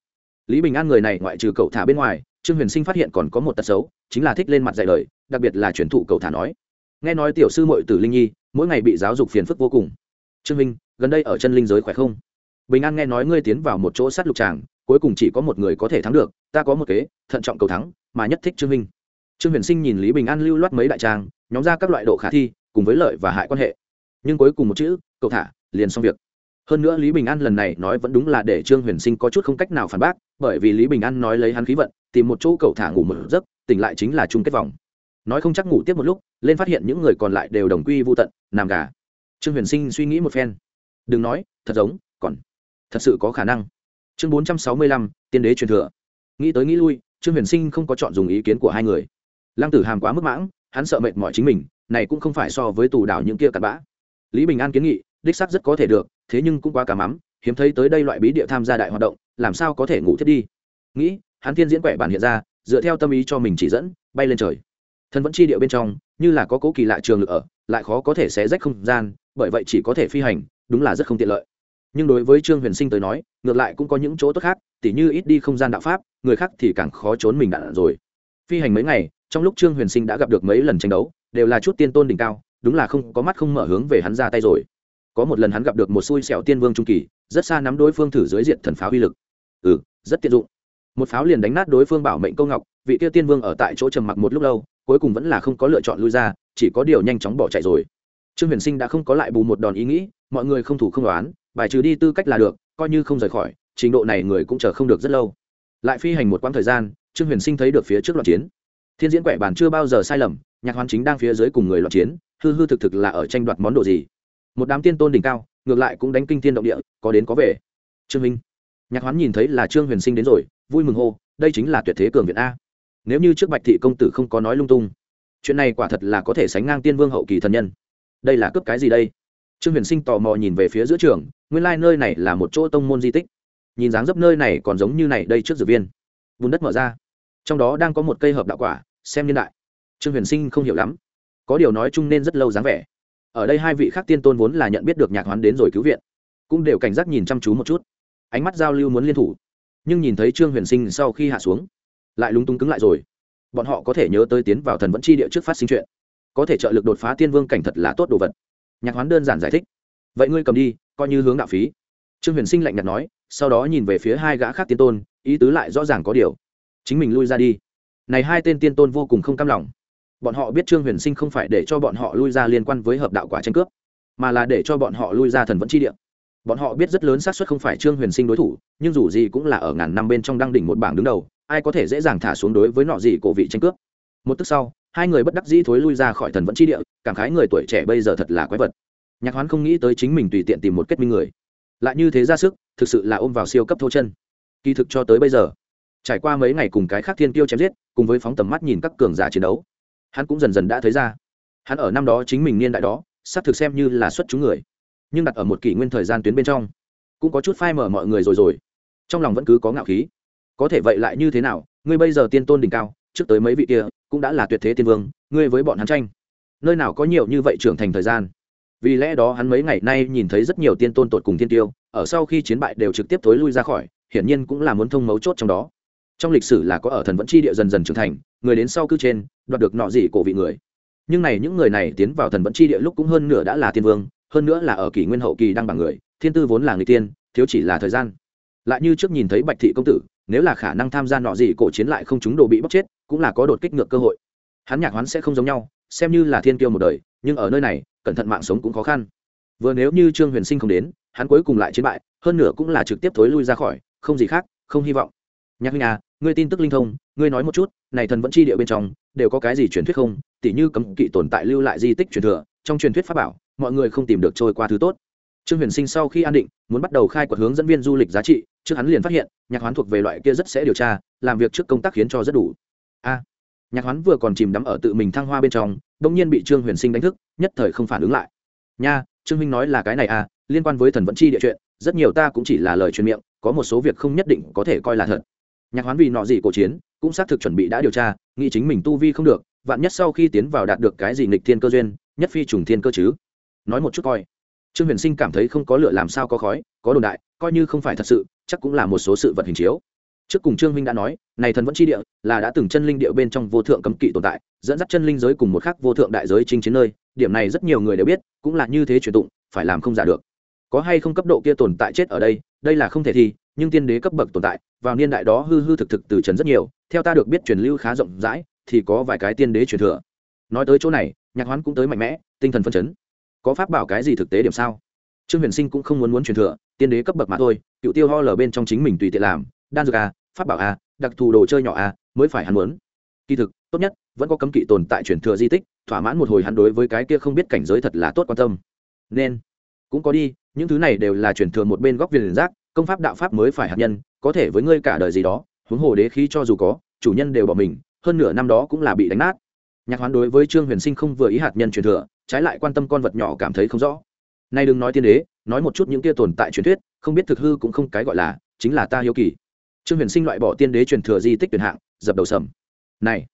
Lý bình an người này ngoại trừ cậu thả bên ngoài, trương huyền sinh phát hiện còn có một tật xấu, chính là thích lên mặt dạy lời, đặc biệt là truyền thụ cậu thả nói. Nghe nói tiểu sư mội tử linh nhi, mỗi ngày bị giáo dục phiền phức vô cùng. Trương minh, gần đây ở chân linh giới khỏe không? Bình an nghe nói ngươi tiến vào một chỗ sát lục tràng cuối cùng chỉ có một người có thể thắng được, ta có một kế, thận trọng cầu thắng, mà nhất thích trương minh. Trương huyền sinh nhìn lý bình an lưu loát mấy đại trang, nhóm ra các loại độ khả thi, cùng với lợi và hại quan hệ. Nhưng cuối cùng một chữ cậu thả, liền xong việc. Hơn nữa lý bình an lần này nói vẫn đúng là để trương huyền sinh có chút không cách nào phản bác, bởi vì lý bình an nói lấy hắn khí vận, tìm một chỗ cậu thả ngủ một giấc, tỉnh lại chính là chung kết vòng. Nói không chắc ngủ tiếp một lúc, lên phát hiện những người còn lại đều đồng quy vô tận, nằm gà. Trương huyền sinh suy nghĩ một phen. Đừng nói, thật giống, còn thật sự có khả năng chương bốn trăm sáu mươi lăm, tiên đế truyền thừa. Nghĩ tới nghĩ lui, trương huyền sinh không có chọn dùng ý kiến của hai người. Lăng tử hàm quá mức mãng, hắn sợ mệt mỏi chính mình, này cũng không phải so với tù đảo những kia cặn bã. Lý bình an kiến nghị, đích xác rất có thể được, thế nhưng cũng quá cả mắm, hiếm thấy tới đây loại bí địa tham gia đại hoạt động, làm sao có thể ngủ thiết đi? Nghĩ, hắn thiên diễn quẻ bản hiện ra, dựa theo tâm ý cho mình chỉ dẫn, bay lên trời. Thần vẫn chi địa bên trong, như là có cố kỳ lạ trường lực ở, lại khó có thể xé rách không gian, bởi vậy chỉ có thể phi hành, đúng là rất không tiện lợi nhưng đối với trương huyền sinh tới nói, ngược lại cũng có những chỗ tốt khác, tỉ như ít đi không gian đạo pháp, người khác thì càng khó trốn mình đạn rồi. Phi hành mấy ngày, trong lúc trương huyền sinh đã gặp được mấy lần tranh đấu, đều là chút tiên tôn đỉnh cao, đúng là không, có mắt không mở hướng về hắn ra tay rồi. Có một lần hắn gặp được một xui xẻo tiên vương trung kỳ, rất xa nắm đối phương thử dưới diện thần pháo uy lực. Ừ rất tiện dụng. Một pháo liền đánh nát đối phương bảo mệnh câu ngọc, vị tiêu tiên vương ở tại chỗ trầm mặc một lúc lâu, cuối cùng vẫn là không có lựa chọn lui ra, chỉ có điều nhanh chóng bỏ chạy rồi. Trương huyền sinh đã không có lại bù một đòn ý nghĩ, mọi người không thủ không đoán bài trừ đi tư cách là được, coi như không rời khỏi, trình độ này người cũng chờ không được rất lâu. Lại phi hành một quãng thời gian, trương huyền sinh thấy được phía trước loạn chiến. Thiên diễn quẻ bàn chưa bao giờ sai lầm, nhạc hoán chính đang phía dưới cùng người loạn chiến, hư hư thực thực là ở tranh đoạt món đồ gì. Một đám tiên tôn đỉnh cao, ngược lại cũng đánh kinh thiên động địa, có đến có về. Trương minh, nhạc hoán nhìn thấy là trương huyền sinh đến rồi, vui mừng hô, đây chính là tuyệt thế cường viện a. Nếu như trước bạch thị công tử không có nói lung tung, chuyện này quả thật là có thể sánh ngang tiên vương hậu kỳ thần nhân. Đây là cướp cái gì đây? Trương huyền sinh tò mò nhìn về phía giữa trường, nguyên lai、like、nơi này là một chỗ tông môn di tích. Nhìn dáng dấp nơi này còn giống như này đây trước dược viên. Bùn đất mở ra. Trong đó đang có một cây hợp đạo quả, xem niên đại. Trương huyền sinh không hiểu lắm. Có điều nói chung nên rất lâu dáng vẻ. Ở đây hai vị khác tiên tôn vốn là nhận biết được nhạc hoán đến rồi cứu viện. Cũng đều cảnh giác nhìn chăm chú một chút. Ánh mắt giao lưu muốn liên thủ. Nhưng nhìn thấy trương huyền sinh sau khi hạ xuống, lại lúng túng cứng lại rồi. Bọn họ có thể nhớ tới tiến vào thần vẫn chi địa trước phát sinh chuyện. Có thể trợ lực đột phá tiên vương cảnh thật là tốt đồ vật nhạc hoán đơn giản giải thích. Vậy ngươi cầm đi, coi như hướng đạo phí. Trương huyền sinh lạnh nhạt nói, sau đó nhìn về phía hai gã khác tiên tôn, ý tứ lại rõ ràng có điều. Chính mình lui ra đi. Này hai tên tiên tôn vô cùng không cam lòng. Bọn họ biết trương huyền sinh không phải để cho bọn họ lui ra liên quan với hợp đạo quả tranh cướp, mà là để cho bọn họ lui ra thần vẫn chi địa. Bọn họ biết rất lớn xác suất không phải trương huyền sinh đối thủ, nhưng dù gì cũng là ở ngàn năm bên trong đăng đỉnh một bảng đứng đầu, ai có thể dễ dàng thả xuống đối với nọ gì cổ vị tranh cướp. Một tức sau hai người bất đắc dĩ thối lui ra khỏi thần vẫn chi địa, cảm khái người tuổi trẻ bây giờ thật là quái vật. Nhạc hoán không nghĩ tới chính mình tùy tiện tìm một kết minh người. Lại như thế ra sức, thực sự là ôm vào siêu cấp thô chân. Kỳ thực cho tới bây giờ, trải qua mấy ngày cùng cái khác thiên tiêu chém giết, cùng với phóng tầm mắt nhìn các cường giả chiến đấu, hắn cũng dần dần đã thấy ra. Hắn ở năm đó chính mình niên đại đó sắp thực xem như là xuất chúng người, nhưng đặt ở một kỷ nguyên thời gian tuyến bên trong, cũng có chút phai mở mọi người rồi rồi. Trong lòng vẫn cứ có ngạo khí. Có thể vậy lại như thế nào? Ngươi bây giờ tiên tôn đỉnh cao, trước tới mấy vị kia cũng đã là tuyệt thế tiên vương, ngươi với bọn hắn tranh. Nơi nào có nhiều như vậy trưởng thành thời gian? Vì lẽ đó hắn mấy ngày nay nhìn thấy rất nhiều tiên tôn tột cùng thiên tiêu, ở sau khi chiến bại đều trực tiếp thối lui ra khỏi, hiển nhiên cũng là muốn thông mấu chốt trong đó. Trong lịch sử là có ở thần vẫn chi địa dần dần trưởng thành, người đến sau cư trên, đoạt được nọ gì cổ vị người. Nhưng này những người này tiến vào thần vẫn chi địa lúc cũng hơn nửa đã là tiên vương, hơn nữa là ở kỷ nguyên hậu kỳ đang bằng người, thiên tư vốn là người tiên, thiếu chỉ là thời gian. Lại như trước nhìn thấy bạch thị công tử nếu là khả năng tham gia nọ gì cổ chiến lại không chúng đồ bị bóc chết, cũng là có đột kích ngược cơ hội. Hắn nhạc hoán sẽ không giống nhau, xem như là thiên kiêu một đời, nhưng ở nơi này, cẩn thận mạng sống cũng khó khăn. Vừa nếu như trương huyền sinh không đến, hắn cuối cùng lại chiến bại, hơn nữa cũng là trực tiếp thối lui ra khỏi, không gì khác, không hy vọng. Nhạc huynh à ngươi tin tức linh thông, ngươi nói một chút, này thần vẫn chi địa bên trong, đều có cái gì truyền thuyết không? Tỉ như cấm kỵ tồn tại lưu lại di tích truyền thừa, trong truyền thuyết pháp bảo, mọi người không tìm được trôi qua thứ tốt. Trương huyền sinh sau khi an định, muốn bắt đầu khai quật hướng dẫn viên du lịch giá trị trước hắn liền phát hiện, nhạc hoán thuộc về loại kia rất sẽ điều tra, làm việc trước công tác khiến cho rất đủ. A, nhạc hoán vừa còn chìm đắm ở tự mình thăng hoa bên trong đông nhiên bị trương huyền sinh đánh thức, nhất thời không phản ứng lại. Nha, trương huynh nói là cái này à liên quan với thần vẫn chi địa chuyện, rất nhiều ta cũng chỉ là lời truyền miệng, có một số việc không nhất định có thể coi là thật. Nhạc hoán vì nọ gì cổ chiến, cũng xác thực chuẩn bị đã điều tra, nghĩ chính mình tu vi không được, vạn nhất sau khi tiến vào đạt được cái gì nghịch thiên cơ duyên, nhất phi trùng thiên cơ chứ. Nói một chút coi. Trương huyền sinh cảm thấy không có lửa làm sao có khói, có đồn đại, coi như không phải thật sự chắc cũng là một số sự vật hình chiếu. Trước cùng trương minh đã nói, này thần vẫn chi địa, là đã từng chân linh địa bên trong vô thượng cấm kỵ tồn tại, dẫn dắt chân linh giới cùng một khắc vô thượng đại giới chinh chiến nơi. Điểm này rất nhiều người đều biết, cũng là như thế truyền tụng, phải làm không giả được. Có hay không cấp độ kia tồn tại chết ở đây đây là không thể thi, nhưng tiên đế cấp bậc tồn tại, vào niên đại đó hư hư thực thực từ trần rất nhiều, theo ta được biết truyền lưu khá rộng rãi, thì có vài cái tiên đế truyền thừa. Nói tới chỗ này, nhạc hoán cũng tới mạnh mẽ, tinh thần phân chấn. Có pháp bảo cái gì thực tế điểm sao? Trương huyền sinh cũng không muốn muốn truyền thừa tiên đế cấp bậc mà thôi, cựu tiêu ho lờ bên trong chính mình tùy tiện làm, đan dược a pháp bảo a đặc thù đồ chơi nhỏ a mới phải hắn muốn. Kỳ thực, tốt nhất, vẫn có cấm kỵ tồn tại truyền thừa di tích, thỏa mãn một hồi hắn đối với cái kia không biết cảnh giới thật là tốt quan tâm. Nên, cũng có đi, những thứ này đều là truyền thừa một bên góc viền giác công pháp đạo pháp mới phải hạt nhân, có thể với ngươi cả đời gì đó, huống hồ đế khí cho dù có, chủ nhân đều bỏ mình, hơn nửa năm đó cũng là bị đánh nát. Nhạc hoán đối với trương huyền sinh không vừa ý hạt nhân truyền thừa, trái lại quan tâm con vật nhỏ cảm thấy không rõ. Nay đừng nói tiên đế nói một chút những kia tồn tại truyền thuyết, không biết thực hư cũng không cái gọi là, chính là ta hiếu kỳ. Trương huyền sinh loại bỏ tiên đế truyền thừa di tích tuyển hạng, dập đầu sầm. Này,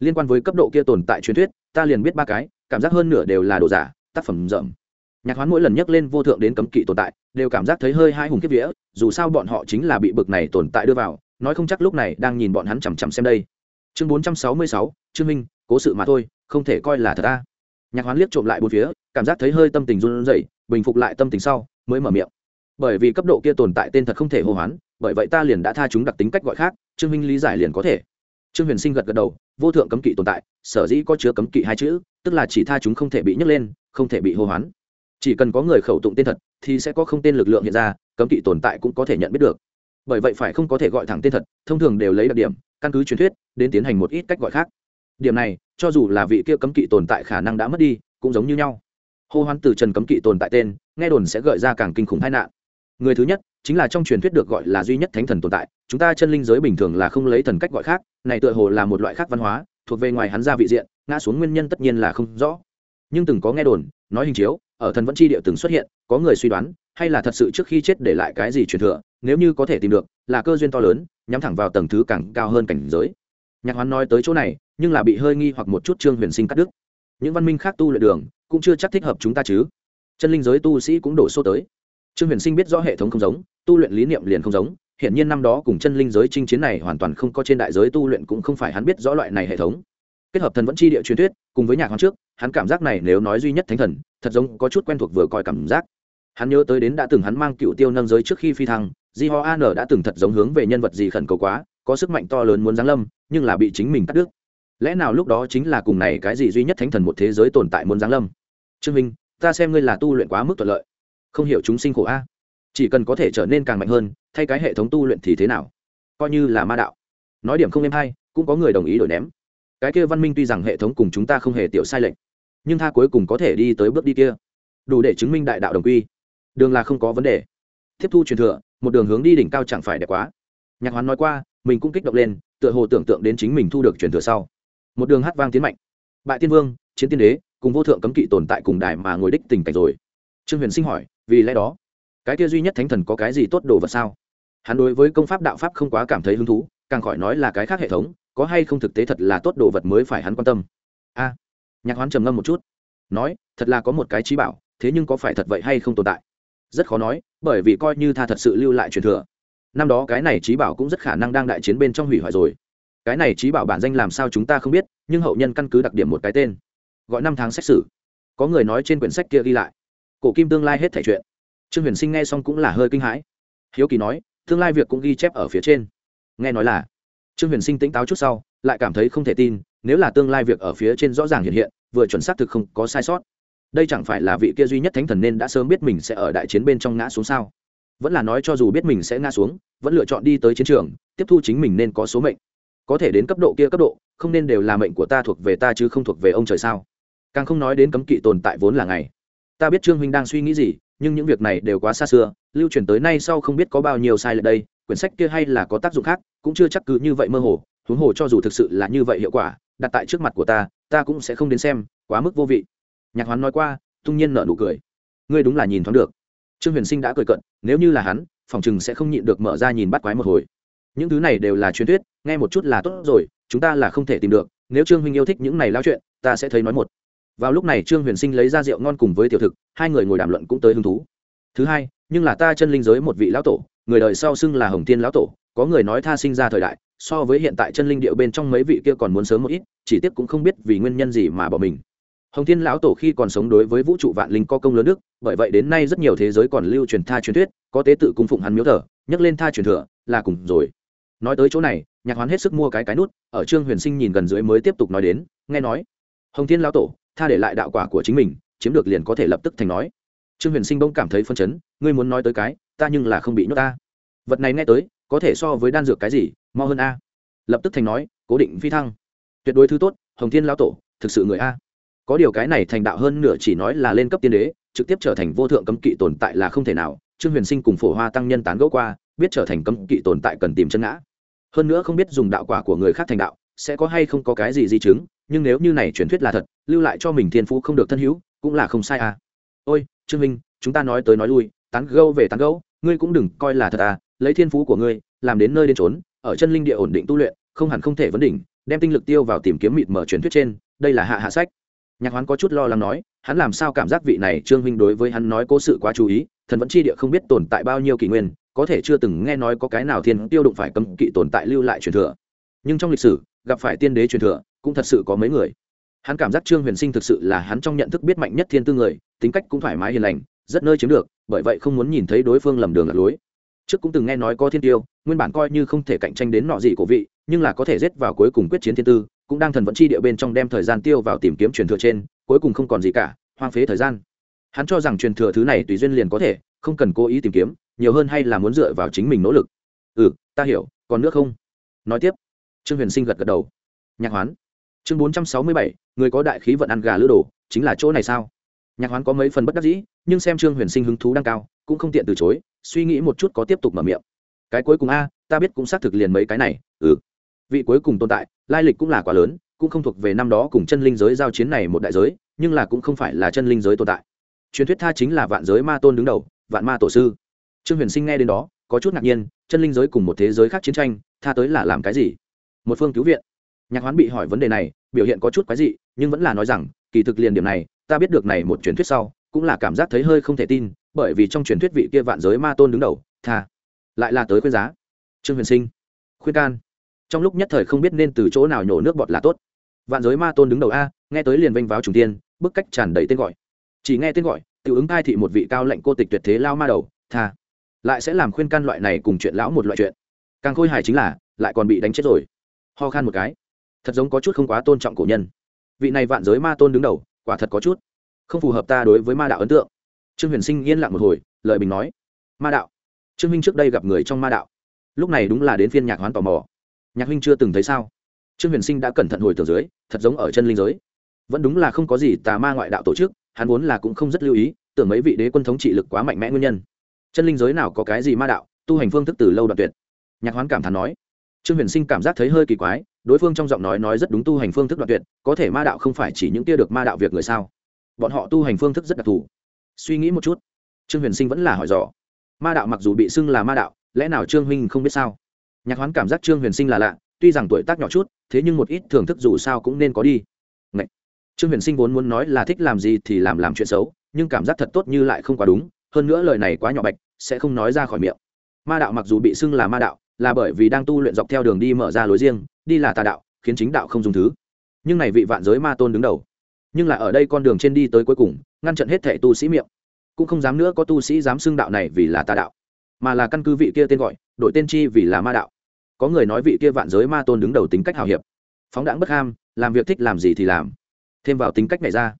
liên quan với cấp độ kia tồn tại truyền thuyết, ta liền biết ba cái, cảm giác hơn nửa đều là đồ giả, tác phẩm rậm nhạc hoán mỗi lần nhắc lên vô thượng đến cấm kỵ tồn tại, đều cảm giác thấy hơi hai hùng kiếp vía, dù sao bọn họ chính là bị bực này tồn tại đưa vào, nói không chắc lúc này đang nhìn bọn hắn chằm chằm xem đây. Chương bốn trăm sáu mươi sáu, trương minh, cố sự mà thôi, không thể coi là thật ta nhạc hoán liếc trộm lại bốn phía, cảm giác thấy hơi tâm tình run rẩy bình phục lại tâm tình sau, mới mở miệng. Bởi vì cấp độ kia tồn tại tên thật không thể hô hoán, bởi vậy ta liền đã tha chúng đặc tính cách gọi khác, trương minh lý giải liền có thể. Trương huyền sinh gật gật đầu, vô thượng cấm kỵ tồn tại, sở dĩ có chứa cấm kỵ hai chữ, tức là chỉ tha chúng không thể bị nhấc lên, không thể bị hô hoán. Chỉ cần có người khẩu tụng tên thật, thì sẽ có không tên lực lượng hiện ra, cấm kỵ tồn tại cũng có thể nhận biết được. Bởi vậy phải không có thể gọi thẳng tên thật, thông thường đều lấy đặc điểm, căn cứ truyền thuyết, đến tiến hành một ít cách gọi khác. Điểm này, cho dù là vị kia cấm kỵ tồn tại khả năng đã mất đi, cũng giống như nhau hô hoán từ trần cấm kỵ tồn tại tên, nghe đồn sẽ gợi ra càng kinh khủng tai nạn. Người thứ nhất chính là trong truyền thuyết được gọi là duy nhất thánh thần tồn tại, chúng ta chân linh giới bình thường là không lấy thần cách gọi khác, này tựa hồ là một loại khác văn hóa, thuộc về ngoài hắn ra vị diện, ngã xuống nguyên nhân tất nhiên là không rõ. Nhưng từng có nghe đồn, nói hình chiếu, ở thần vẫn chi địa từng xuất hiện, có người suy đoán, hay là thật sự trước khi chết để lại cái gì truyền thừa, nếu như có thể tìm được, là cơ duyên to lớn, nhắm thẳng vào tầng thứ càng cao hơn cảnh giới. Nhạc hoán nói tới chỗ này, nhưng là bị hơi nghi hoặc một chút trương huyền sinh cắt đứt những văn minh khác tu luyện đường, cũng chưa chắc thích hợp chúng ta chứ. Chân linh giới tu sĩ cũng đổ số tới. Trương huyền sinh biết rõ hệ thống không giống, tu luyện lý niệm liền không giống. Hiển nhiên năm đó cùng chân linh giới chinh chiến này hoàn toàn không có trên đại giới tu luyện cũng không phải hắn biết rõ loại này hệ thống. Kết hợp thần vẫn chi địa truyền thuyết, cùng với nhạc hoàng trước, hắn cảm giác này nếu nói duy nhất thánh thần, thật giống có chút quen thuộc vừa coi cảm giác. Hắn nhớ tới đến đã từng hắn mang cựu tiêu nâng giới trước khi phi thăng, di ho an đã từng thật giống hướng về nhân vật gì khẩn cầu quá, có sức mạnh to lớn muốn giáng lâm, nhưng là bị chính mình cắt đứt lẽ nào lúc đó chính là cùng này cái gì duy nhất thánh thần một thế giới tồn tại muốn giáng lâm? Trương minh, ta xem ngươi là tu luyện quá mức thuận lợi. Không hiểu chúng sinh khổ a. Chỉ cần có thể trở nên càng mạnh hơn, thay cái hệ thống tu luyện thì thế nào? Coi như là ma đạo. Nói điểm không em hay, cũng có người đồng ý đổi ném. Cái kia văn minh tuy rằng hệ thống cùng chúng ta không hề tiểu sai lệch, nhưng tha cuối cùng có thể đi tới bước đi kia. Đủ để chứng minh đại đạo đồng quy. Đường là không có vấn đề. Tiếp thu truyền thừa, một đường hướng đi đỉnh cao chẳng phải đẹp quá. Nhạc hoán nói qua, mình cũng kích động lên, tựa hồ tưởng tượng đến chính mình thu được truyền thừa sau một đường hát vang tiến mạnh. Bại tiên vương, chiến tiên đế, cùng vô thượng cấm kỵ tồn tại cùng đài mà ngồi đích tình cảnh rồi. Trương huyền sinh hỏi, vì lẽ đó, cái kia duy nhất thánh thần có cái gì tốt đồ vật sao? Hắn đối với công pháp đạo pháp không quá cảm thấy hứng thú, càng khỏi nói là cái khác hệ thống, có hay không thực tế thật là tốt đồ vật mới phải hắn quan tâm. A, nhạc hoán trầm ngâm một chút, nói, thật là có một cái trí bảo, thế nhưng có phải thật vậy hay không tồn tại? Rất khó nói, bởi vì coi như tha thật sự lưu lại truyền thừa. Năm đó cái này trí bảo cũng rất khả năng đang đại chiến bên trong hủy hoại rồi cái này trí bảo bản danh làm sao chúng ta không biết, nhưng hậu nhân căn cứ đặc điểm một cái tên. Gọi năm tháng xét xử. Có người nói trên quyển sách kia ghi lại. Cổ kim tương lai hết thể chuyện. Trương huyền sinh nghe xong cũng là hơi kinh hãi. Hiếu kỳ nói, tương lai việc cũng ghi chép ở phía trên. Nghe nói là, trương huyền sinh tỉnh táo chút sau, lại cảm thấy không thể tin, nếu là tương lai việc ở phía trên rõ ràng hiện hiện, vừa chuẩn xác thực không có sai sót. Đây chẳng phải là vị kia duy nhất thánh thần nên đã sớm biết mình sẽ ở đại chiến bên trong ngã xuống sao? Vẫn là nói cho dù biết mình sẽ ngã xuống, vẫn lựa chọn đi tới chiến trường, tiếp thu chính mình nên có số mệnh có thể đến cấp độ kia cấp độ, không nên đều là mệnh của ta thuộc về ta chứ không thuộc về ông trời sao? Càng không nói đến cấm kỵ tồn tại vốn là ngày. Ta biết trương huynh đang suy nghĩ gì, nhưng những việc này đều quá xa xưa, lưu truyền tới nay sau không biết có bao nhiêu sai lệch đây, quyển sách kia hay là có tác dụng khác, cũng chưa chắc cứ như vậy mơ hồ, huống hồ cho dù thực sự là như vậy hiệu quả, đặt tại trước mặt của ta ta cũng sẽ không đến xem, quá mức vô vị. Nhạc hoán nói qua, tung nhiên nở nụ cười. Ngươi đúng là nhìn thoáng được. Trương huyền sinh đã cười cận, nếu như là hắn, phòng chừng sẽ không nhịn được mở ra nhìn bắt quái một hồi những thứ này đều là truyền thuyết, nghe một chút là tốt rồi, chúng ta là không thể tìm được. Nếu trương huynh yêu thích những này lao chuyện, ta sẽ thấy nói một. Vào lúc này trương huyền sinh lấy ra rượu ngon cùng với tiểu thực, hai người ngồi đàm luận cũng tới hứng thú. Thứ hai, nhưng là ta chân linh giới một vị lão tổ, người đời sau xưng là hồng tiên lão tổ, có người nói tha sinh ra thời đại, so với hiện tại chân linh điệu bên trong mấy vị kia còn muốn sớm một ít, chỉ tiếc cũng không biết vì nguyên nhân gì mà bỏ mình. Hồng thiên lão tổ khi còn sống đối với vũ trụ vạn linh có công lớn đức, bởi vậy đến nay rất nhiều thế giới còn lưu truyền tha truyền thuyết, có tế tự cung phụng hắn miếu thờ, nhắc lên tha truyền thừa là cùng rồi nói tới chỗ này, nhạc hoán hết sức mua cái cái nút, ở trương huyền sinh nhìn gần dưới mới tiếp tục nói đến, nghe nói, hồng thiên lão tổ, tha để lại đạo quả của chính mình, chiếm được liền có thể lập tức thành nói. Trương huyền sinh bỗng cảm thấy phân chấn, ngươi muốn nói tới cái, ta nhưng là không bị nhốt ta. Vật này nghe tới, có thể so với đan dược cái gì, mau hơn a. Lập tức thành nói, cố định phi thăng. Tuyệt đối thứ tốt, hồng thiên lão tổ, thực sự người a. Có điều cái này thành đạo hơn nửa chỉ nói là lên cấp tiên đế, trực tiếp trở thành vô thượng cấm kỵ tồn tại là không thể nào. Trương huyền sinh cùng phổ hoa tăng nhân tán gẫu qua, biết trở thành cấm kỵ tồn tại cần tìm chân ngã hơn nữa không biết dùng đạo quả của người khác thành đạo, sẽ có hay không có cái gì di chứng, nhưng nếu như này truyền thuyết là thật, lưu lại cho mình thiên phú không được thân hữu, cũng là không sai à. Ôi, trương minh, chúng ta nói tới nói lui, tán gâu về tán gâu ngươi cũng đừng coi là thật à lấy thiên phú của ngươi, làm đến nơi đến trốn ở chân linh địa ổn định tu luyện, không hẳn không thể vấn đỉnh, đem tinh lực tiêu vào tìm kiếm mịt mở truyền thuyết trên, đây là hạ hạ sách. Nhạc hoán có chút lo lắng nói, hắn làm sao cảm giác vị này trương huynh đối với hắn nói cố sự quá chú ý thần vẫn chi địa không biết tồn tại bao nhiêu kỷ nguyên, có thể chưa từng nghe nói có cái nào thiên tiêu đụng phải cấm kỵ tồn tại lưu lại truyền thừa. Nhưng trong lịch sử, gặp phải tiên đế truyền thừa, cũng thật sự có mấy người. Hắn cảm giác trương huyền sinh thực sự là hắn trong nhận thức biết mạnh nhất thiên tư người, tính cách cũng thoải mái hiền lành, rất nơi chiếm được, bởi vậy không muốn nhìn thấy đối phương lầm đường lạc lối. Trước cũng từng nghe nói có thiên tiêu, nguyên bản coi như không thể cạnh tranh đến nọ gì của vị, nhưng là có thể rết vào cuối cùng quyết chiến thiên tư, cũng đang thần vẫn chi địa bên trong đem thời gian tiêu vào tìm kiếm truyền thừa trên, cuối cùng không còn gì cả, hoang phế thời gian hắn cho rằng truyền thừa thứ này tùy duyên liền có thể, không cần cố ý tìm kiếm, nhiều hơn hay là muốn dựa vào chính mình nỗ lực. Ừ ta hiểu, còn nước không? Nói tiếp. Trương huyền sinh gật gật đầu. Nhạc hoán. Chương bốn trăm sáu mươi bảy, người có đại khí vận ăn gà lữ đồ, chính là chỗ này sao? Nhạc hoán có mấy phần bất đắc dĩ, nhưng xem trương huyền sinh hứng thú đang cao, cũng không tiện từ chối, suy nghĩ một chút có tiếp tục mở miệng. Cái cuối cùng a, ta biết cũng xác thực liền mấy cái này ừ. Vị cuối cùng tồn tại, lai lịch cũng là quá lớn, cũng không thuộc về năm đó cùng chân linh giới giao chiến này một đại giới, nhưng là cũng không phải là chân linh giới tồn tại truyền thuyết tha chính là vạn giới ma tôn đứng đầu, vạn ma tổ sư. Trương huyền sinh nghe đến đó, có chút ngạc nhiên, chân linh giới cùng một thế giới khác chiến tranh, tha tới là làm cái gì? Một phương cứu viện. Nhạc hoán bị hỏi vấn đề này, biểu hiện có chút quái dị, nhưng vẫn là nói rằng, kỳ thực liền điểm này, ta biết được này một truyền thuyết sau, cũng là cảm giác thấy hơi không thể tin, bởi vì trong truyền thuyết vị kia vạn giới ma tôn đứng đầu, tha, lại là tới khuyên giá. Trương huyền sinh, khuyên can. Trong lúc nhất thời không biết nên từ chỗ nào nhổ nước bọt là tốt. Vạn giới ma tôn đứng đầu a, nghe tới liền vênh váo trùng tiên, bức cách tràn đầy tên gọi chỉ nghe tên gọi tự ứng thai thị một vị cao lệnh cô tịch tuyệt thế lao ma đầu, tha, lại sẽ làm khuyên can loại này cùng chuyện lão một loại chuyện. Càng khôi hài chính là, lại còn bị đánh chết rồi. Ho khan một cái. Thật giống có chút không quá tôn trọng cổ nhân. Vị này vạn giới ma tôn đứng đầu, quả thật có chút không phù hợp ta đối với ma đạo ấn tượng. Trương huyền sinh yên lặng một hồi, lời bình nói, ma đạo. Trương minh trước đây gặp người trong ma đạo. Lúc này đúng là đến phiên nhạc hoán tò mò. Nhạc huynh chưa từng thấy sao? Trương huyền sinh đã cẩn thận hồi tưởng dưới, thật giống ở chân linh giới. Vẫn đúng là không có gì tà ma ngoại đạo tổ chức hắn vốn là cũng không rất lưu ý, tưởng mấy vị đế quân thống trị lực quá mạnh mẽ nguyên nhân. Chân linh giới nào có cái gì ma đạo, tu hành phương thức từ lâu đoạn tuyệt. Nhạc hoán cảm thán nói. Trương huyền sinh cảm giác thấy hơi kỳ quái, đối phương trong giọng nói nói rất đúng tu hành phương thức đoạn tuyệt, có thể ma đạo không phải chỉ những tia được ma đạo việc người sao? Bọn họ tu hành phương thức rất đặc thù. Suy nghĩ một chút, trương huyền sinh vẫn là hỏi dò. Ma đạo mặc dù bị xưng là ma đạo, lẽ nào trương huynh không biết sao? Nhạc hoán cảm giác trương huyền sinh là lạ, tuy rằng tuổi tác nhỏ chút, thế nhưng một ít thưởng thức dù sao cũng nên có đi trương huyền sinh vốn muốn nói là thích làm gì thì làm làm chuyện xấu, nhưng cảm giác thật tốt như lại không quá đúng, hơn nữa lời này quá nhỏ bạch, sẽ không nói ra khỏi miệng. Ma đạo mặc dù bị xưng là ma đạo, là bởi vì đang tu luyện dọc theo đường đi mở ra lối riêng, đi là tà đạo, khiến chính đạo không dùng thứ. Nhưng này vị vạn giới ma tôn đứng đầu. Nhưng là ở đây con đường trên đi tới cuối cùng, ngăn chặn hết thẻ tu sĩ miệng. Cũng không dám nữa có tu sĩ dám xưng đạo này vì là tà đạo, mà là căn cứ vị kia tên gọi đội tên chi vì là ma đạo. Có người nói vị kia vạn giới ma tôn đứng đầu tính cách hào hiệp. Phóng đãng bất ham, làm việc thích làm gì thì làm thêm vào tính cách này ra.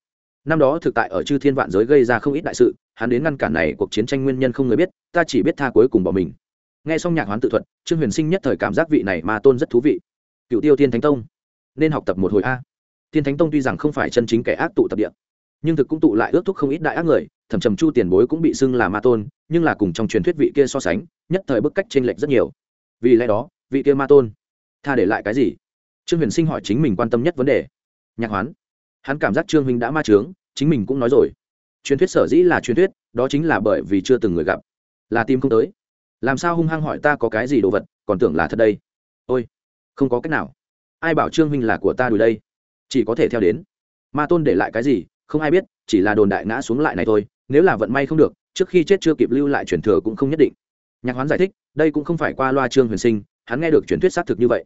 Năm đó thực tại ở chư thiên vạn giới gây ra không ít đại sự, hắn đến ngăn cản này cuộc chiến tranh nguyên nhân không người biết, ta chỉ biết tha cuối cùng bỏ mình. Nghe xong nhạc hoán tự thuật, trương huyền sinh nhất thời cảm giác vị này ma tôn rất thú vị. Cựu tiêu Thiên thánh tông, nên học tập một hồi a. Thiên thánh tông tuy rằng không phải chân chính kẻ ác tụ tập địa, nhưng thực cũng tụ lại ước thúc không ít đại ác người, thẩm trầm chu tiền bối cũng bị xưng là ma tôn, nhưng là cùng trong truyền thuyết vị kia so sánh, nhất thời bức cách t r ê n lệch rất nhiều. Vì lẽ đó, vị kia ma tôn, tha để lại cái gì? Trương huyền sinh hỏi chính mình quan tâm nhất vấn đề. Nhạc hoán hắn cảm giác trương huynh đã ma trướng chính mình cũng nói rồi. Truyền thuyết sở dĩ là truyền thuyết, đó chính là bởi vì chưa từng người gặp. Là tim không tới. Làm sao hung hăng hỏi ta có cái gì đồ vật, còn tưởng là thật đây? Ôi, không có cách nào. Ai bảo trương huynh là của ta đùi đây? Chỉ có thể theo đến. Ma tôn để lại cái gì, không ai biết, chỉ là đồn đại ngã xuống lại này thôi, nếu là vận may không được, trước khi chết chưa kịp lưu lại truyền thừa cũng không nhất định. Nhạc hoán giải thích, đây cũng không phải qua loa trương huyền sinh, hắn nghe được truyền thuyết xác thực như vậy.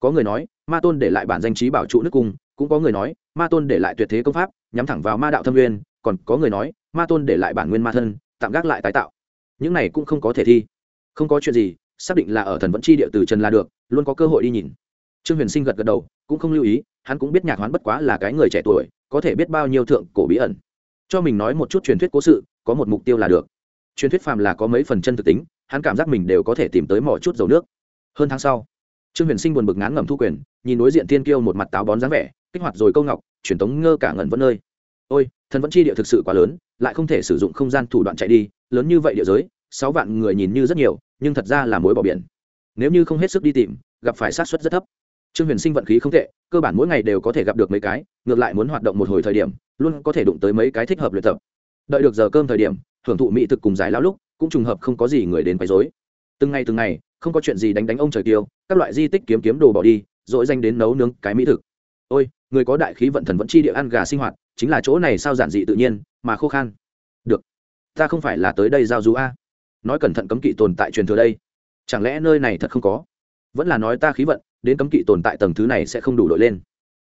Có người nói, ma tôn để lại bản danh trí bảo trụ nước cung, cũng có người nói ma tôn để lại tuyệt thế công pháp, nhắm thẳng vào ma đạo thâm nguyên, còn có người nói, ma tôn để lại bản nguyên ma thân, tạm gác lại tái tạo. Những này cũng không có thể thi. Không có chuyện gì, xác định là ở thần vẫn chi địa từ trần là được, luôn có cơ hội đi nhìn. Trương huyền sinh gật gật đầu, cũng không lưu ý, hắn cũng biết nhạc hoán bất quá là cái người trẻ tuổi, có thể biết bao nhiêu thượng cổ bí ẩn. Cho mình nói một chút truyền thuyết cố sự, có một mục tiêu là được. Truyền thuyết phàm là có mấy phần chân thực tính, hắn cảm giác mình đều có thể tìm tới mọi chút dầu nước. Hơn tháng sau, trương huyền sinh buồn bực ngán ngẩm thu quyền, nhìn đối diện tiên kiêu một mặt táo bón dáng vẻ kích hoạt rồi câu ngọc, truyền tống ngơ cả ngẩn vẫn nơi. Ôi, thần vẫn chi địa thực sự quá lớn, lại không thể sử dụng không gian thủ đoạn chạy đi, lớn như vậy địa giới, sáu vạn người nhìn như rất nhiều, nhưng thật ra là mối bỏ biển. Nếu như không hết sức đi tìm, gặp phải sát xuất rất thấp. Trương huyền sinh vận khí không tệ, cơ bản mỗi ngày đều có thể gặp được mấy cái, ngược lại muốn hoạt động một hồi thời điểm, luôn có thể đụng tới mấy cái thích hợp luyện tập. Đợi được giờ cơm thời điểm hưởng thụ mỹ thực cùng giải lao lúc, cũng trùng hợp không có gì người đến quấy rối. Từng ngày từng ngày, không có chuyện gì đánh đánh ông trời tiêu, các loại di tích kiếm kiếm đồ bỏ đi dội danh đến nấu nướng cái mỹ thực. Ôi người có đại khí vận thần vẫn chi địa ăn gà sinh hoạt, chính là chỗ này sao giản dị tự nhiên, mà khô khan. Được, ta không phải là tới đây giao du a. Nói cẩn thận cấm kỵ tồn tại truyền thừa đây. Chẳng lẽ nơi này thật không có? Vẫn là nói ta khí vận, đến cấm kỵ tồn tại tầng thứ này sẽ không đủ đội lên.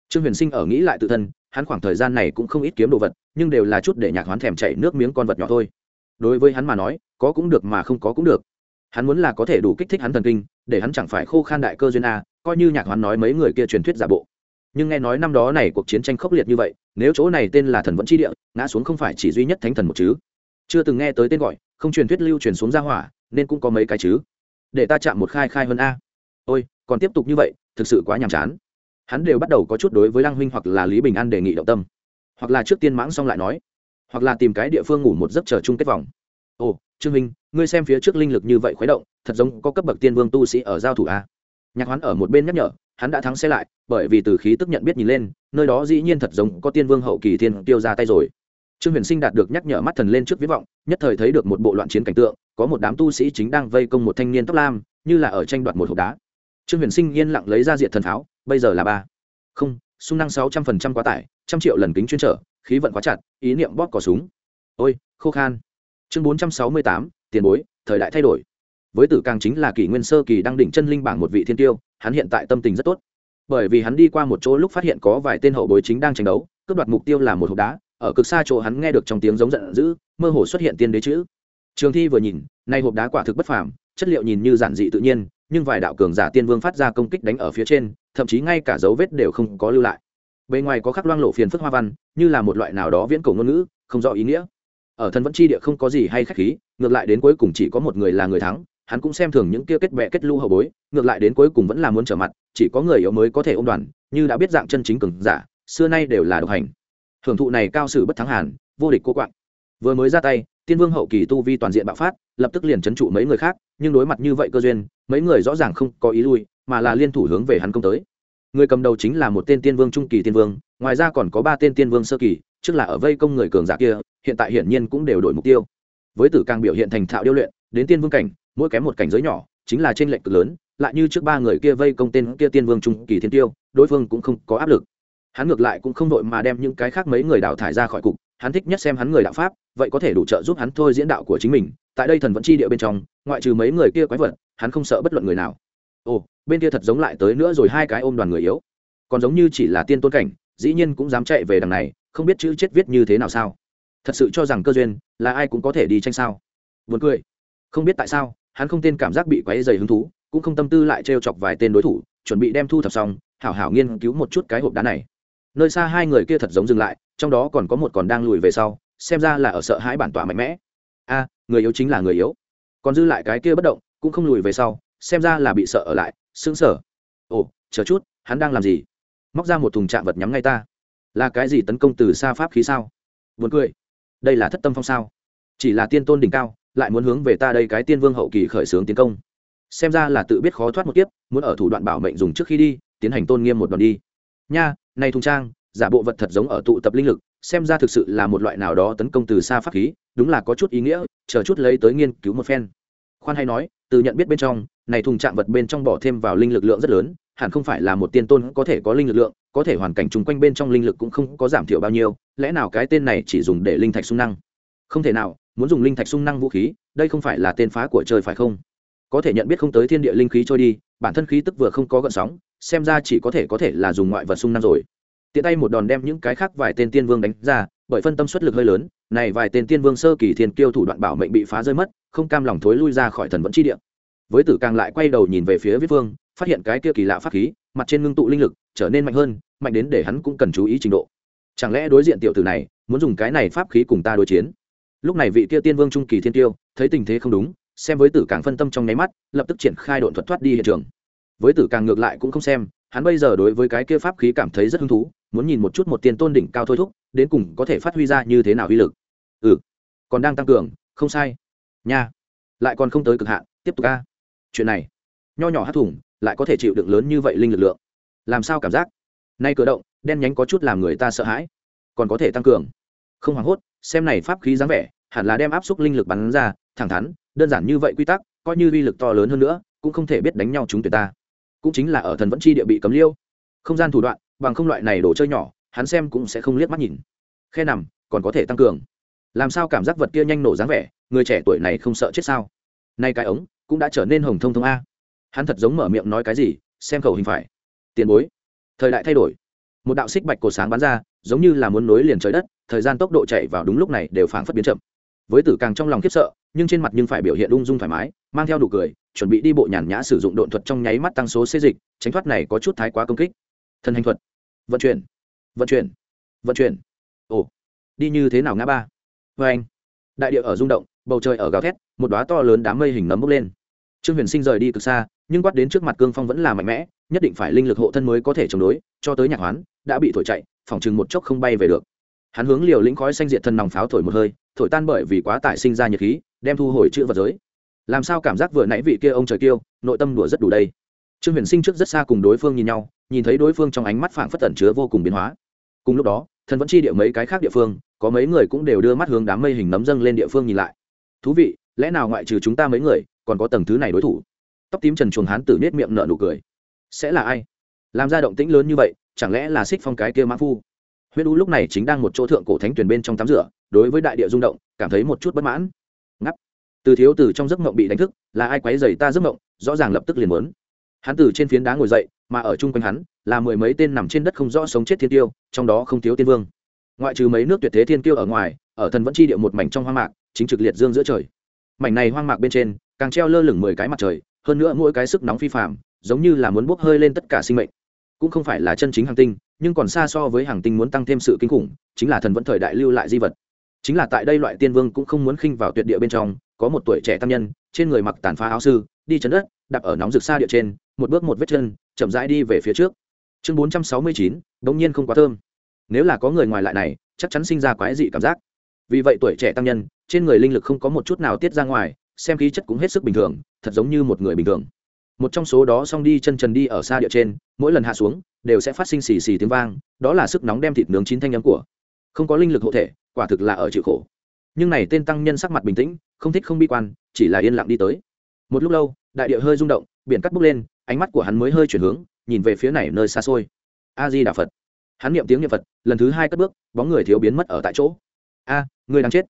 Trương huyền sinh ở nghĩ lại tự thân, hắn khoảng thời gian này cũng không ít kiếm đồ vật, nhưng đều là chút để nhạc hoán thèm chảy nước miếng con vật nhỏ thôi. Đối với hắn mà nói, có cũng được mà không có cũng được. Hắn muốn là có thể đủ kích thích hắn thần kinh, để hắn chẳng phải khô khan đại cơ duyên a, coi như nhạc hoán nói mấy người kia truyền thuyết giả bộ nhưng nghe nói năm đó này cuộc chiến tranh khốc liệt như vậy, nếu chỗ này tên là thần vẫn chi địa, ngã xuống không phải chỉ duy nhất thánh thần một chứ? Chưa từng nghe tới tên gọi, không truyền thuyết lưu truyền xuống ra hỏa, nên cũng có mấy cái chứ? Để ta chạm một khai khai hơn a. Ôi, còn tiếp tục như vậy, thực sự quá nhàm chán. Hắn đều bắt đầu có chút đối với lăng huynh hoặc là lý bình an đề nghị động tâm. Hoặc là trước tiên mãng xong lại nói. Hoặc là tìm cái địa phương ngủ một giấc chờ chung kết vòng. Ồ, trương huynh, ngươi xem phía trước linh lực như vậy khuấy động, thật giống có cấp bậc tiên vương tu sĩ ở giao thủ a nhạc hoán ở một bên nhắc nhở, hắn đã thắng xe lại, bởi vì từ khí tức nhận biết nhìn lên, nơi đó dĩ nhiên thật giống có tiên vương hậu kỳ thiên tiêu ra tay rồi. Trương huyền sinh đạt được nhắc nhở mắt thần lên trước viết vọng, nhất thời thấy được một bộ loạn chiến cảnh tượng, có một đám tu sĩ chính đang vây công một thanh niên tóc lam, như là ở tranh đoạt một hộp đá. Trương huyền sinh yên lặng lấy ra diện thần pháo, bây giờ là ba. Không, xung năng sáu trăm phần trăm quá tải, trăm triệu lần kính chuyên trở, khí vận quá chặt, ý niệm bóp cỏ súng. Ôi, khô khan. Chương bốn trăm sáu mươi tám, tiền bối, thời đại thay đổi với tử càng chính là kỷ nguyên sơ kỳ đang đỉnh chân linh bảng một vị thiên tiêu, hắn hiện tại tâm tình rất tốt. Bởi vì hắn đi qua một chỗ lúc phát hiện có vài tên hậu bối chính đang tranh đấu, cướp đoạt mục tiêu là một hộp đá, ở cực xa chỗ hắn nghe được trong tiếng giống giận dữ, mơ hồ xuất hiện tiên đế chữ. Trường thi vừa nhìn, nay hộp đá quả thực bất phàm, chất liệu nhìn như giản dị tự nhiên, nhưng vài đạo cường giả tiên vương phát ra công kích đánh ở phía trên, thậm chí ngay cả dấu vết đều không có lưu lại. Bề ngoài có khắc loang lộ phiền phức hoa văn, như là một loại nào đó viễn cổ ngôn ngữ, không rõ ý nghĩa. Ở thân vẫn chi địa không có gì hay khách khí, ngược lại đến cuối cùng chỉ có một người là người thắng hắn cũng xem thường những kia kết bè kết lũ hậu bối, ngược lại đến cuối cùng vẫn là muốn trở mặt, chỉ có người yếu mới có thể ôm đoàn, như đã biết dạng chân chính cường giả, xưa nay đều là độc hành. Hưởng thụ này cao sử bất thắng hàn, vô địch cô quạng. Vừa mới ra tay, tiên vương hậu kỳ tu vi toàn diện bạo phát, lập tức liền c h ấ n trụ mấy người khác, nhưng đối mặt như vậy cơ duyên, mấy người rõ ràng không có ý lui, mà là liên thủ hướng về hắn công tới. Người cầm đầu chính là một tên tiên vương trung kỳ tiên vương, ngoài ra còn có ba tên tiên vương sơ kỳ, trước là ở vây công người cường giả kia, hiện tại hiển nhiên cũng đều đổi mục tiêu. Với tử càng biểu hiện thành thạo điêu luyện, đến tiên vương cảnh mỗi kém một cảnh giới nhỏ, chính là trên lệnh cực lớn, lại như trước ba người kia vây công tên kia tiên vương trung kỳ thiên tiêu, đối phương cũng không có áp lực. Hắn ngược lại cũng không đội mà đem những cái khác mấy người đào thải ra khỏi cục, hắn thích nhất xem hắn người đạo pháp, vậy có thể đủ trợ giúp hắn thôi diễn đạo của chính mình. Tại đây thần vẫn chi địa bên trong, ngoại trừ mấy người kia quái vật, hắn không sợ bất luận người nào. Ồ, bên kia thật giống lại tới nữa rồi hai cái ôm đoàn người yếu. Còn giống như chỉ là tiên tôn cảnh, dĩ nhiên cũng dám chạy về đằng này, không biết chữ chết viết như thế nào sao. Thật sự cho rằng cơ duyên, là ai cũng có thể đi tranh sao. Buồn cười. Không biết tại sao hắn không tên cảm giác bị quấy dày hứng thú, cũng không tâm tư lại trêu chọc vài tên đối thủ, chuẩn bị đem thu thập xong, hảo hảo nghiên cứu một chút cái hộp đá này. Nơi xa hai người kia thật giống dừng lại, trong đó còn có một còn đang lùi về sau, xem ra là ở sợ hãi bản tỏa mạnh mẽ. A, người yếu chính là người yếu. Còn dư lại cái kia bất động, cũng không lùi về sau, xem ra là bị sợ ở lại, sững sờ. Ồ, chờ chút, hắn đang làm gì? Móc ra một thùng chạm vật nhắm ngay ta. Là cái gì tấn công từ xa pháp khí sao? Buồn cười. Đây là thất tâm phong sao? Chỉ là tiên tôn đỉnh cao lại muốn hướng về ta đây cái tiên vương hậu kỳ khởi xướng tiến công. Xem ra là tự biết khó thoát một kiếp, muốn ở thủ đoạn bảo mệnh dùng trước khi đi, tiến hành tôn nghiêm một đòn đi. Nha, này thùng trang, giả bộ vật thật giống ở tụ tập linh lực, xem ra thực sự là một loại nào đó tấn công từ xa pháp khí, đúng là có chút ý nghĩa, chờ chút lấy tới nghiên cứu một phen. Khoan hay nói, từ nhận biết bên trong, này thùng trạng vật bên trong bỏ thêm vào linh lực lượng rất lớn, hẳn không phải là một tiên tôn có thể có linh lực lượng, có thể hoàn cảnh chung quanh bên trong linh lực cũng không có giảm thiểu bao nhiêu, lẽ nào cái tên này chỉ dùng để linh thạch sung năng? Không thể nào muốn dùng linh thạch sung năng vũ khí, đây không phải là tên phá của trời phải không? Có thể nhận biết không tới thiên địa linh khí trôi đi, bản thân khí tức vừa không có gợn sóng, xem ra chỉ có thể có thể là dùng ngoại vật sung năng rồi. Tiện tay một đòn đem những cái khác vài tên tiên vương đánh ra, bởi phân tâm suất lực hơi lớn, này vài tên tiên vương sơ kỳ thiên kiêu thủ đoạn bảo mệnh bị phá rơi mất, không cam lòng thối lui ra khỏi thần vẫn chi địa. Với tử càng lại quay đầu nhìn về phía viết vương, phát hiện cái kia kỳ lạ pháp khí, mặt trên ngưng tụ linh lực, trở nên mạnh hơn, mạnh đến để hắn cũng cần chú ý trình độ. Chẳng lẽ đối diện tiểu tử này, muốn dùng cái này pháp khí cùng ta đối chiến? Lúc này vị kia tiên vương trung kỳ thiên tiêu, thấy tình thế không đúng, xem với tử càng phân tâm trong nháy mắt, lập tức triển khai độn thuật thoát đi hiện trường. Với tử càng ngược lại cũng không xem, hắn bây giờ đối với cái kia pháp khí cảm thấy rất hứng thú, muốn nhìn một chút một tiền tôn đỉnh cao thôi thúc, đến cùng có thể phát huy ra như thế nào uy lực. Ừ còn đang tăng cường, không sai. Nha, lại còn không tới cực hạn, tiếp tục ca chuyện này, nho nhỏ hát thủng, lại có thể chịu đựng lớn như vậy linh lực lượng. Làm sao cảm giác? Nay cử động, đen nhánh có chút làm người ta sợ hãi, còn có thể tăng cường không hoảng hốt, xem này pháp khí dáng vẻ, hẳn là đem áp suất linh lực bắn ra, thẳng thắn, đơn giản như vậy quy tắc, coi như uy lực to lớn hơn nữa, cũng không thể biết đánh nhau chúng tuyệt ta. Cũng chính là ở thần vẫn chi địa bị cấm liêu. Không gian thủ đoạn, bằng không loại này đồ chơi nhỏ, hắn xem cũng sẽ không liếc mắt nhìn. Khe nằm, còn có thể tăng cường. Làm sao cảm giác vật kia nhanh nổ dáng vẻ, người trẻ tuổi này không sợ chết sao? Nay cái ống, cũng đã trở nên hồng thông thông a. Hắn thật giống mở miệng nói cái gì, xem khẩu hình phải. Tiền bối. Thời đại thay đổi. Một đạo xích bạch cổ sáng bắn ra, giống như là muốn nối liền trời đất thời gian tốc độ chạy vào đúng lúc này đều phảng phất biến chậm. Với tử càng trong lòng khiếp sợ, nhưng trên mặt nhưng phải biểu hiện ung dung thoải mái, mang theo đủ cười, chuẩn bị đi bộ nhàn nhã sử dụng độn thuật trong nháy mắt tăng số xê dịch, tránh thoát này có chút thái quá công kích. Thần hành thuật. Vận chuyển. Vận chuyển. Vận chuyển. Ồ. Đi như thế nào ngã ba? Vê anh. Đại địa ở rung động, bầu trời ở gào thét, một đoá to lớn đám mây hình nấm bốc lên. Trương huyền sinh rời đi cực xa, nhưng quát đến trước mặt cương phong vẫn là mạnh mẽ, nhất định phải linh lực hộ thân mới có thể chống đối, cho tới nhạc hoán, đã bị thổi chạy, phòng chừng một chốc không bay về được hắn hướng liều lĩnh khói xanh diện thân nòng pháo thổi một hơi, thổi tan bởi vì quá tải sinh ra nhiệt khí, đem thu hồi chữ vật giới. Làm sao cảm giác vừa nãy vị kia ông trời kiêu, nội tâm đùa rất đủ đây. Trương huyền sinh trước rất xa cùng đối phương nhìn nhau, nhìn thấy đối phương trong ánh mắt phảng phất tẩn chứa vô cùng biến hóa. Cùng lúc đó, thần vẫn chi địa mấy cái khác địa phương, có mấy người cũng đều đưa mắt hướng đám mây hình nấm dâng lên địa phương nhìn lại. Thú vị, lẽ nào ngoại trừ chúng ta mấy người, còn có tầng thứ này đối thủ? Tóc tím trần chuồng hán tử nết miệng nợ nụ cười. Sẽ là ai? Làm ra động tĩnh lớn như vậy, chẳng lẽ là xích phong cái kia mã phu? Huyết U lúc này chính đang một chỗ thượng cổ thánh tuyển bên trong tắm rửa, đối với đại địa rung động, cảm thấy một chút bất mãn. Ngắp từ thiếu từ trong giấc mộng bị đánh thức, là ai quấy dày ta giấc mộng, rõ ràng lập tức liền muốn. Hắn từ trên phiến đá ngồi dậy, mà ở chung quanh hắn, là mười mấy tên nằm trên đất không rõ sống chết thiên tiêu, trong đó không thiếu tiên vương. Ngoại trừ mấy nước tuyệt thế thiên tiêu ở ngoài, ở thần vẫn chi địa một mảnh trong hoang mạc, chính trực liệt dương giữa trời. Mảnh này hoang mạc bên trên, càng treo lơ lửng mười cái mặt trời, hơn nữa mỗi cái sức nóng phi phạm giống như là muốn bốc hơi lên tất cả sinh mệnh. Cũng không phải là chân chính hàng tinh nhưng còn xa so với hàng tinh muốn tăng thêm sự kinh khủng, chính là thần vẫn thời đại lưu lại di vật. Chính là tại đây loại tiên vương cũng không muốn khinh vào tuyệt địa bên trong, có một tuổi trẻ tăng nhân, trên người mặc tàn phá áo sư, đi chấn đất, đạp ở nóng rực xa địa trên, một bước một vết chân, chậm rãi đi về phía trước. Chương bốn trăm sáu mươi chín đ nhiên không quá thơm. Nếu là có người ngoài lại này, chắc chắn sinh ra quái dị cảm giác. Vì vậy tuổi trẻ tăng nhân, trên người linh lực không có một chút nào tiết ra ngoài, xem khí chất cũng hết sức bình thường, thật giống như một người bình thường. Một trong số đó xong đi chân trần đi ở xa địa trên mỗi lần hạ xuống, đều sẽ phát sinh xì xì tiếng vang, đó là sức nóng đem thịt nướng chín thanh nhắm của. Không có linh lực hộ thể, quả thực là ở chịu khổ. Nhưng này tên tăng nhân sắc mặt bình tĩnh, không thích không bi quan, chỉ là yên lặng đi tới. Một lúc lâu, đại địa hơi rung động, biển cắt bốc lên, ánh mắt của hắn mới hơi chuyển hướng, nhìn về phía này nơi xa xôi. A di đà phật. Hắn niệm tiếng niệm phật, lần thứ hai cất bước, bóng người thiếu biến mất ở tại chỗ. A, người đang chết.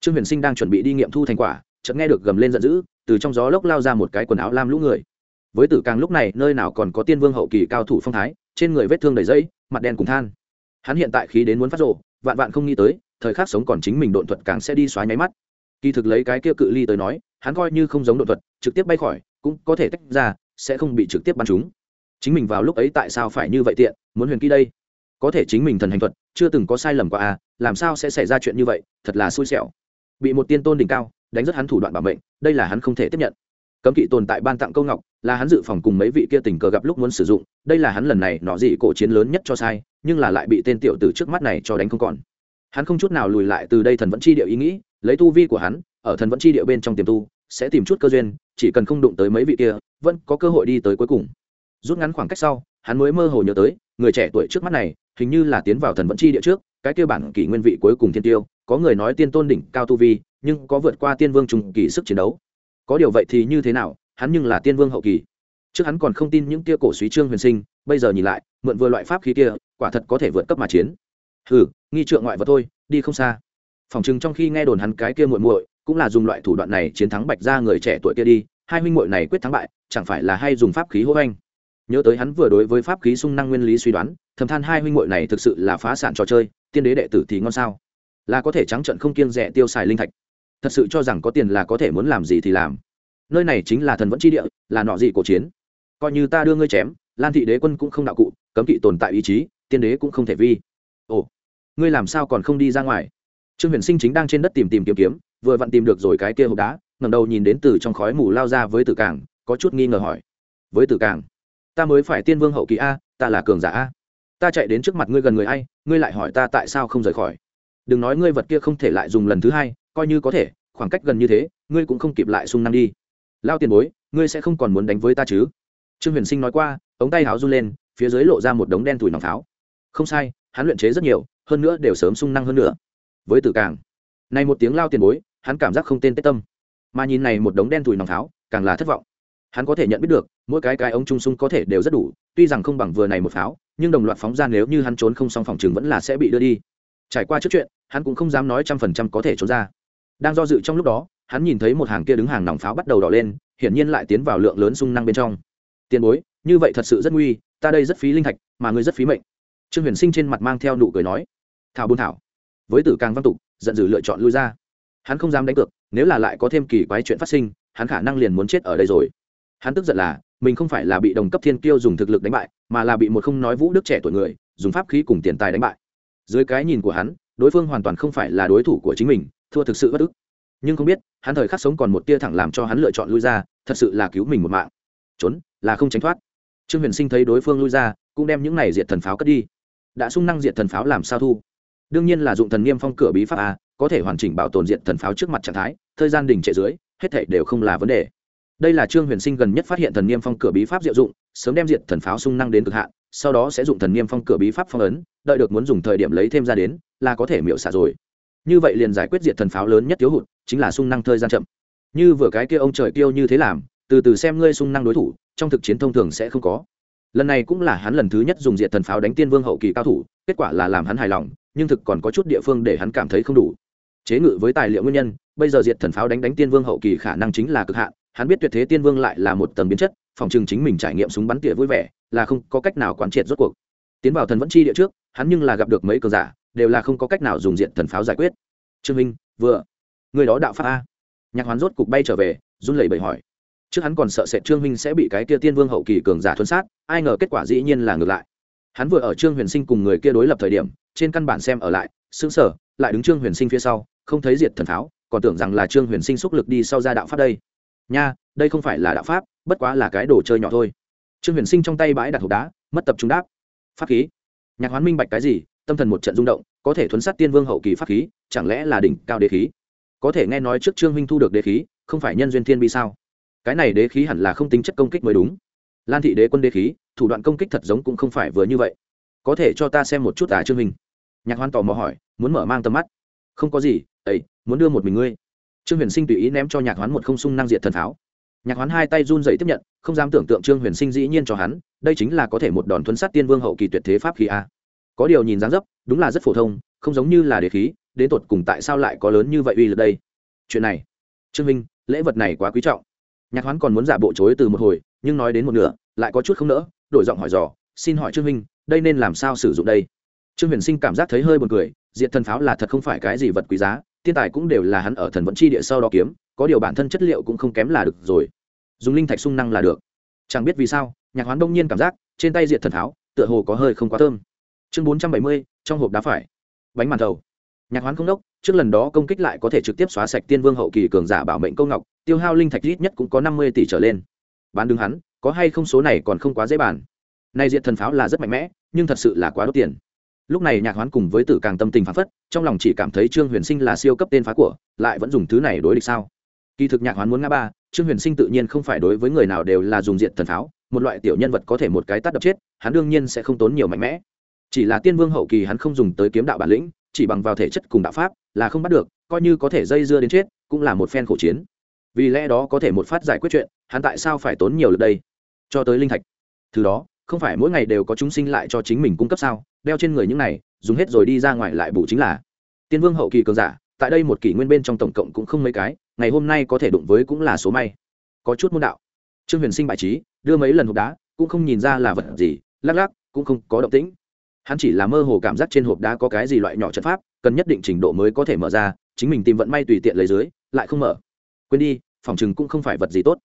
Trương huyền sinh đang chuẩn bị đi nghiệm thu thành quả, chợt nghe được gầm lên giận dữ, từ trong gió lốc lao ra một cái quần áo lam lũ người với tử càng lúc này, nơi nào còn có tiên vương hậu kỳ cao thủ phong thái, trên người vết thương đầy dây mặt đen cùng than. Hắn hiện tại khí đến muốn phát rộ vạn vạn không nghĩ tới, thời khắc sống còn chính mình độn thuật càng sẽ đi xóa nháy mắt. Kỳ thực lấy cái kia cự ly tới nói, hắn coi như không giống độn thuật, trực tiếp bay khỏi, cũng có thể tách ra, sẽ không bị trực tiếp bắn trúng. Chính mình vào lúc ấy tại sao phải như vậy tiện, muốn huyền kỹ đây? Có thể chính mình thần hành thuật, chưa từng có sai lầm qua à làm sao sẽ xảy ra chuyện như vậy, thật là xui xẻo. Bị một tiên tôn đỉnh cao, đánh rất hắn thủ đoạn bảo mệnh, đây là hắn không thể tiếp nhận cấm kỵ tồn tại ban tặng câu ngọc, là hắn dự phòng cùng mấy vị kia tình cờ gặp lúc muốn sử dụng, đây là hắn lần này nọ dị cổ chiến lớn nhất cho sai, nhưng là lại bị tên tiểu tử trước mắt này cho đánh không còn. Hắn không chút nào lùi lại từ đây thần vẫn chi điệu ý nghĩ, lấy tu vi của hắn, ở thần vẫn chi điệu bên trong tiềm tu, sẽ tìm chút cơ duyên, chỉ cần không đụng tới mấy vị kia, vẫn có cơ hội đi tới cuối cùng. Rút ngắn khoảng cách sau, hắn mới mơ hồ nhớ tới, người trẻ tuổi trước mắt này, hình như là tiến vào thần vẫn chi địa trước, cái kia bản kỷ nguyên vị cuối cùng thiên tiêu, có người nói tiên tôn đỉnh cao tu vi, nhưng có vượt qua tiên vương trùng kỳ sức chiến đấu có điều vậy thì như thế nào? Hắn nhưng là tiên vương hậu kỳ. Trước hắn còn không tin những tia cổ suý trương huyền sinh, bây giờ nhìn lại, mượn vừa loại pháp khí kia, quả thật có thể vượt cấp mà chiến. Hừ, nghi trượng ngoại vật thôi, đi không xa. Phòng chừng trong khi nghe đồn hắn cái kia muội muội, cũng là dùng loại thủ đoạn này chiến thắng bạch ra người trẻ tuổi kia đi, hai huynh muội này quyết thắng bại, chẳng phải là hay dùng pháp khí hô anh nhớ tới hắn vừa đối với pháp khí sung năng nguyên lý suy đoán, thầm than hai huynh muội này thực sự là phá sản trò chơi, tiên đế đệ tử thì ngon sao? Là có thể trắng trận không kiêng rẻ tiêu xài linh thạch thật sự cho rằng có tiền là có thể muốn làm gì thì làm. Nơi này chính là thần vẫn chi địa, là nọ gì cổ chiến. Coi như ta đưa ngươi chém, lan thị đế quân cũng không đạo cụ, cấm kỵ tồn tại ý chí, tiên đế cũng không thể vi. Ồ, ngươi làm sao còn không đi ra ngoài? Trương huyền sinh chính đang trên đất tìm tìm kiếm kiếm, vừa vặn tìm được rồi cái kia hộp đá ngầm đầu nhìn đến từ trong khói mù lao ra với tử cảng, có chút nghi ngờ hỏi. Với tử cảng, ta mới phải tiên vương hậu kỳ a, ta là cường giả a. Ta chạy đến trước mặt ngươi gần người ai, ngươi lại hỏi ta tại sao không rời khỏi. Đừng nói ngươi vật kia không thể lại dùng lần thứ hai coi như có thể, khoảng cách gần như thế, ngươi cũng không kịp lại sung năng đi. Lao tiền bối, ngươi sẽ không còn muốn đánh với ta chứ? Trương huyền sinh nói qua, ống tay háo run lên, phía dưới lộ ra một đống đen thủi nòng pháo. Không sai, hắn luyện chế rất nhiều, hơn nữa đều sớm sung năng hơn nữa. Với tử càng, này một tiếng lao tiền bối, hắn cảm giác không tên tết tâm. Mà nhìn này một đống đen thủi nòng pháo, càng là thất vọng. Hắn có thể nhận biết được, mỗi cái cái ống trung sung có thể đều rất đủ, tuy rằng không bằng vừa này một pháo, nhưng đồng loạt phóng ra nếu như hắn trốn không xong phòng trường vẫn là sẽ bị đưa đi. Trải qua trước chuyện, hắn cũng không dám nói trăm phần trăm có thể trốn ra đang do dự trong lúc đó, hắn nhìn thấy một hàng kia đứng hàng nòng pháo bắt đầu đỏ lên, hiển nhiên lại tiến vào lượng lớn sung năng bên trong. Tiền bối, như vậy thật sự rất nguy, ta đây rất phí linh thạch, mà ngươi rất phí mệnh. Trương huyền sinh trên mặt mang theo nụ cười nói. Thảo buôn thảo. Với tử càng văn tục, giận dữ lựa chọn lui ra. Hắn không dám đánh cược, nếu là lại có thêm kỳ quái chuyện phát sinh, hắn khả năng liền muốn chết ở đây rồi. Hắn tức giận là, mình không phải là bị đồng cấp thiên kiêu dùng thực lực đánh bại, mà là bị một không nói vũ đức trẻ tuổi người, dùng pháp khí cùng tiền tài đánh bại. Dưới cái nhìn của hắn, đối phương hoàn toàn không phải là đối thủ của chính mình thua thực sự bất ức. Nhưng không biết, hắn thời khắc sống còn một tia thẳng làm cho hắn lựa chọn lui ra, thật sự là cứu mình một mạng. Trốn, là không tránh thoát. Trương huyền sinh thấy đối phương lui ra, cũng đem những này diệt thần pháo cất đi. Đã sung năng diệt thần pháo làm sao thu? Đương nhiên là dụng thần niêm phong cửa bí pháp a, có thể hoàn chỉnh bảo tồn diệt thần pháo trước mặt trạng thái, thời gian đình trệ dưới, hết thảy đều không là vấn đề. Đây là trương huyền sinh gần nhất phát hiện thần niêm phong cửa bí pháp diệu dụng, sớm đem diệt thần pháo sung năng đến cực hạn, sau đó sẽ dụng thần niêm phong cửa bí pháp phong ấn, đợi được muốn dùng thời điểm lấy thêm ra đến, là có thể miệu xả rồi như vậy liền giải quyết diệt thần pháo lớn nhất thiếu hụt, chính là sung năng thời gian chậm. Như vừa cái kia ông trời kêu như thế làm, từ từ xem ngươi sung năng đối thủ, trong thực chiến thông thường sẽ không có. Lần này cũng là hắn lần thứ nhất dùng diệt thần pháo đánh tiên vương hậu kỳ cao thủ, kết quả là làm hắn hài lòng, nhưng thực còn có chút địa phương để hắn cảm thấy không đủ. Chế ngự với tài liệu nguyên nhân, bây giờ diệt thần pháo đánh đánh tiên vương hậu kỳ khả năng chính là cực hạn, hắn biết tuyệt thế tiên vương lại là một tầng biến chất, phòng chừng chính mình trải nghiệm súng bắn tỉa vui vẻ, là không có cách nào quán triệt rốt cuộc. Tiến vào thần vẫn chi địa trước, hắn nhưng là gặp được mấy cờ giả đều là không có cách nào dùng diện thần pháo giải quyết. Trương minh, vừa. Người đó đạo pháp a. Nhạc hoán rốt cục bay trở về, run lẩy bẩy hỏi. Trước hắn còn sợ sệt trương minh sẽ bị cái kia tiên vương hậu kỳ cường giả thuân sát, ai ngờ kết quả dĩ nhiên là ngược lại. Hắn vừa ở trương huyền sinh cùng người kia đối lập thời điểm, trên căn bản xem ở lại xứng sở lại đứng trương huyền sinh phía sau, không thấy diệt thần pháo, còn tưởng rằng là trương huyền sinh xúc lực đi sau ra đạo pháp đây. Nha, đây không phải là đạo pháp, bất quá là cái đồ chơi nhỏ thôi. Trương huyền sinh trong tay bãi đặt hộp đá, mất tập trung đáp. Pháp khí. Nhạc hoán minh bạch cái gì tâm thần một trận rung động, có thể thuấn sát tiên vương hậu kỳ pháp khí, chẳng lẽ là đỉnh cao đế khí? Có thể nghe nói trước trương huynh thu được đế khí, không phải nhân duyên thiên bi sao? Cái này đế khí hẳn là không tính chất công kích mới đúng. Lan thị đế quân đế khí, thủ đoạn công kích thật giống cũng không phải vừa như vậy. Có thể cho ta xem một chút à trương huynh? Nhạc hoan tò mò hỏi, muốn mở mang tầm mắt. Không có gì, ấy, muốn đưa một mình ngươi. Trương huyền sinh tùy ý ném cho nhạc hoán một không sung năng diện thần tháo. nhạc hoán hai tay run dậy tiếp nhận, không dám tưởng tượng trương huyền sinh dĩ nhiên cho hắn, đây chính là có thể một đòn thuấn sát tiên vương hậu kỳ tuyệt thế pháp khí a có điều nhìn dáng dấp đúng là rất phổ thông không giống như là đề khí đến tột cùng tại sao lại có lớn như vậy uy lực đây? Chuyện này trương minh lễ vật này quá quý trọng. Nhạc hoán còn muốn giả bộ chối từ một hồi nhưng nói đến một nửa lại có chút không nỡ đổi giọng hỏi dò xin hỏi trương minh đây nên làm sao sử dụng đây? Trương huyền sinh cảm giác thấy hơi buồn cười diện thần pháo là thật không phải cái gì vật quý giá thiên tài cũng đều là hắn ở thần vẫn chi địa sau đó kiếm có điều bản thân chất liệu cũng không kém là được rồi. Dùng linh thạch sung năng là được. Chẳng biết vì sao nhạc hoán đông nhiên cảm giác trên tay diện thần pháo, tựa hồ có hơi không quá thơm chương bốn trăm bảy mươi, trong hộp đá phải. Bánh màn thầu. Nhạc hoán không đốc, trước lần đó công kích lại có thể trực tiếp xóa sạch tiên vương hậu kỳ cường giả bảo mệnh công ngọc, tiêu hao linh thạch ít nhất cũng có năm mươi tỷ trở lên. Bán đứng hắn, có hay không số này còn không quá dễ bàn. Nay diện thần pháo là rất mạnh mẽ, nhưng thật sự là quá đốt tiền. Lúc này nhạc hoán cùng với tử càng tâm tình phán phất, trong lòng chỉ cảm thấy trương huyền sinh là siêu cấp tên phá của, lại vẫn dùng thứ này đối địch sao? Kỳ thực nhạc hoán muốn ngã ba, trương huyền sinh tự nhiên không phải đối với người nào đều là dùng diện thần pháo, một loại tiểu nhân vật có thể một cái tắt đập chết, hắn đương nhiên sẽ không tốn nhiều mạnh mẽ chỉ là tiên vương hậu kỳ hắn không dùng tới kiếm đạo bản lĩnh, chỉ bằng vào thể chất cùng đạo pháp là không bắt được, coi như có thể dây dưa đến chết, cũng là một phen khổ chiến. Vì lẽ đó có thể một phát giải quyết chuyện, hắn tại sao phải tốn nhiều lực đây? Cho tới linh thạch. Thứ đó, không phải mỗi ngày đều có chúng sinh lại cho chính mình cung cấp sao? Đeo trên người những này, dùng hết rồi đi ra ngoài lại bù chính là. Tiên vương hậu kỳ cường giả, tại đây một kỷ nguyên bên trong tổng cộng cũng không mấy cái, ngày hôm nay có thể đụng với cũng là số may. Có chút môn đạo. Trương huyền sinh bại trí, đưa mấy lần hộp đá, cũng không nhìn ra là vật gì, lắc lắc, cũng không có động tĩnh hắn chỉ là mơ hồ cảm giác trên hộp đá có cái gì loại nhỏ trận pháp, cần nhất định trình độ mới có thể mở ra, chính mình tìm vận may tùy tiện lấy dưới, lại không mở. Quên đi, phòng chừng cũng không phải vật gì tốt.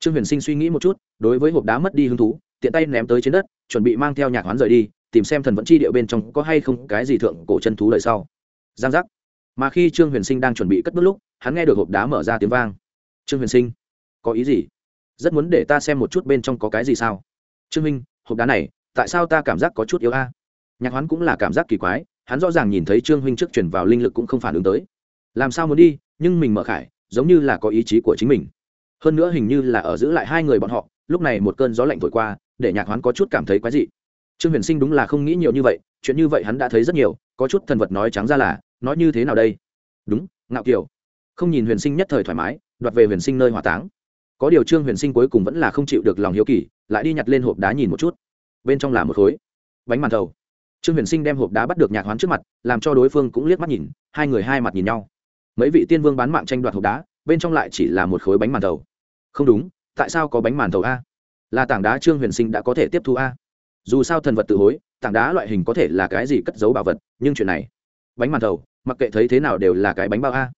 Trương huyền sinh suy nghĩ một chút, đối với hộp đá mất đi hứng thú, tiện tay ném tới trên đất, chuẩn bị mang theo nhạc hoán rời đi, tìm xem thần vẫn chi địa bên trong có hay không cái gì thượng cổ chân thú lời sau. Giang giác. Mà khi trương huyền sinh đang chuẩn bị cất bước lúc, hắn nghe được hộp đá mở ra tiếng vang. Trương huyền sinh, có ý gì? Rất muốn để ta xem một chút bên trong có cái gì sao? Trương minh, hộp đá này, tại sao ta cảm giác có chút yếu a? Nhạc hoán cũng là cảm giác kỳ quái, hắn rõ ràng nhìn thấy trương huynh trước chuyển vào linh lực cũng không phản ứng tới. Làm sao muốn đi, nhưng mình mở khải, giống như là có ý chí của chính mình. Hơn nữa hình như là ở giữ lại hai người bọn họ, lúc này một cơn gió lạnh thổi qua, để nhạc hoán có chút cảm thấy quái dị. Trương huyền sinh đúng là không nghĩ nhiều như vậy, chuyện như vậy hắn đã thấy rất nhiều, có chút thần vật nói trắng ra là, nói như thế nào đây? Đúng, ngạo kiều. Không nhìn huyền sinh nhất thời thoải mái, đoạt về huyền sinh nơi hỏa táng. Có điều trương huyền sinh cuối cùng vẫn là không chịu được lòng hiếu kỳ, lại đi nhặt lên hộp đá nhìn một chút. Bên trong là một khối. Bánh màn thầu trương huyền sinh đem hộp đá bắt được nhạc hoán trước mặt, làm cho đối phương cũng liếc mắt nhìn, hai người hai mặt nhìn nhau. Mấy vị tiên vương bán mạng tranh đoạt hộp đá, bên trong lại chỉ là một khối bánh màn thầu. Không đúng, tại sao có bánh màn thầu a? Là tảng đá trương huyền sinh đã có thể tiếp thu a. Dù sao thần vật tự hối, tảng đá loại hình có thể là cái gì cất giấu bảo vật, nhưng chuyện này, bánh màn thầu, mặc kệ thấy thế nào đều là cái bánh bao a.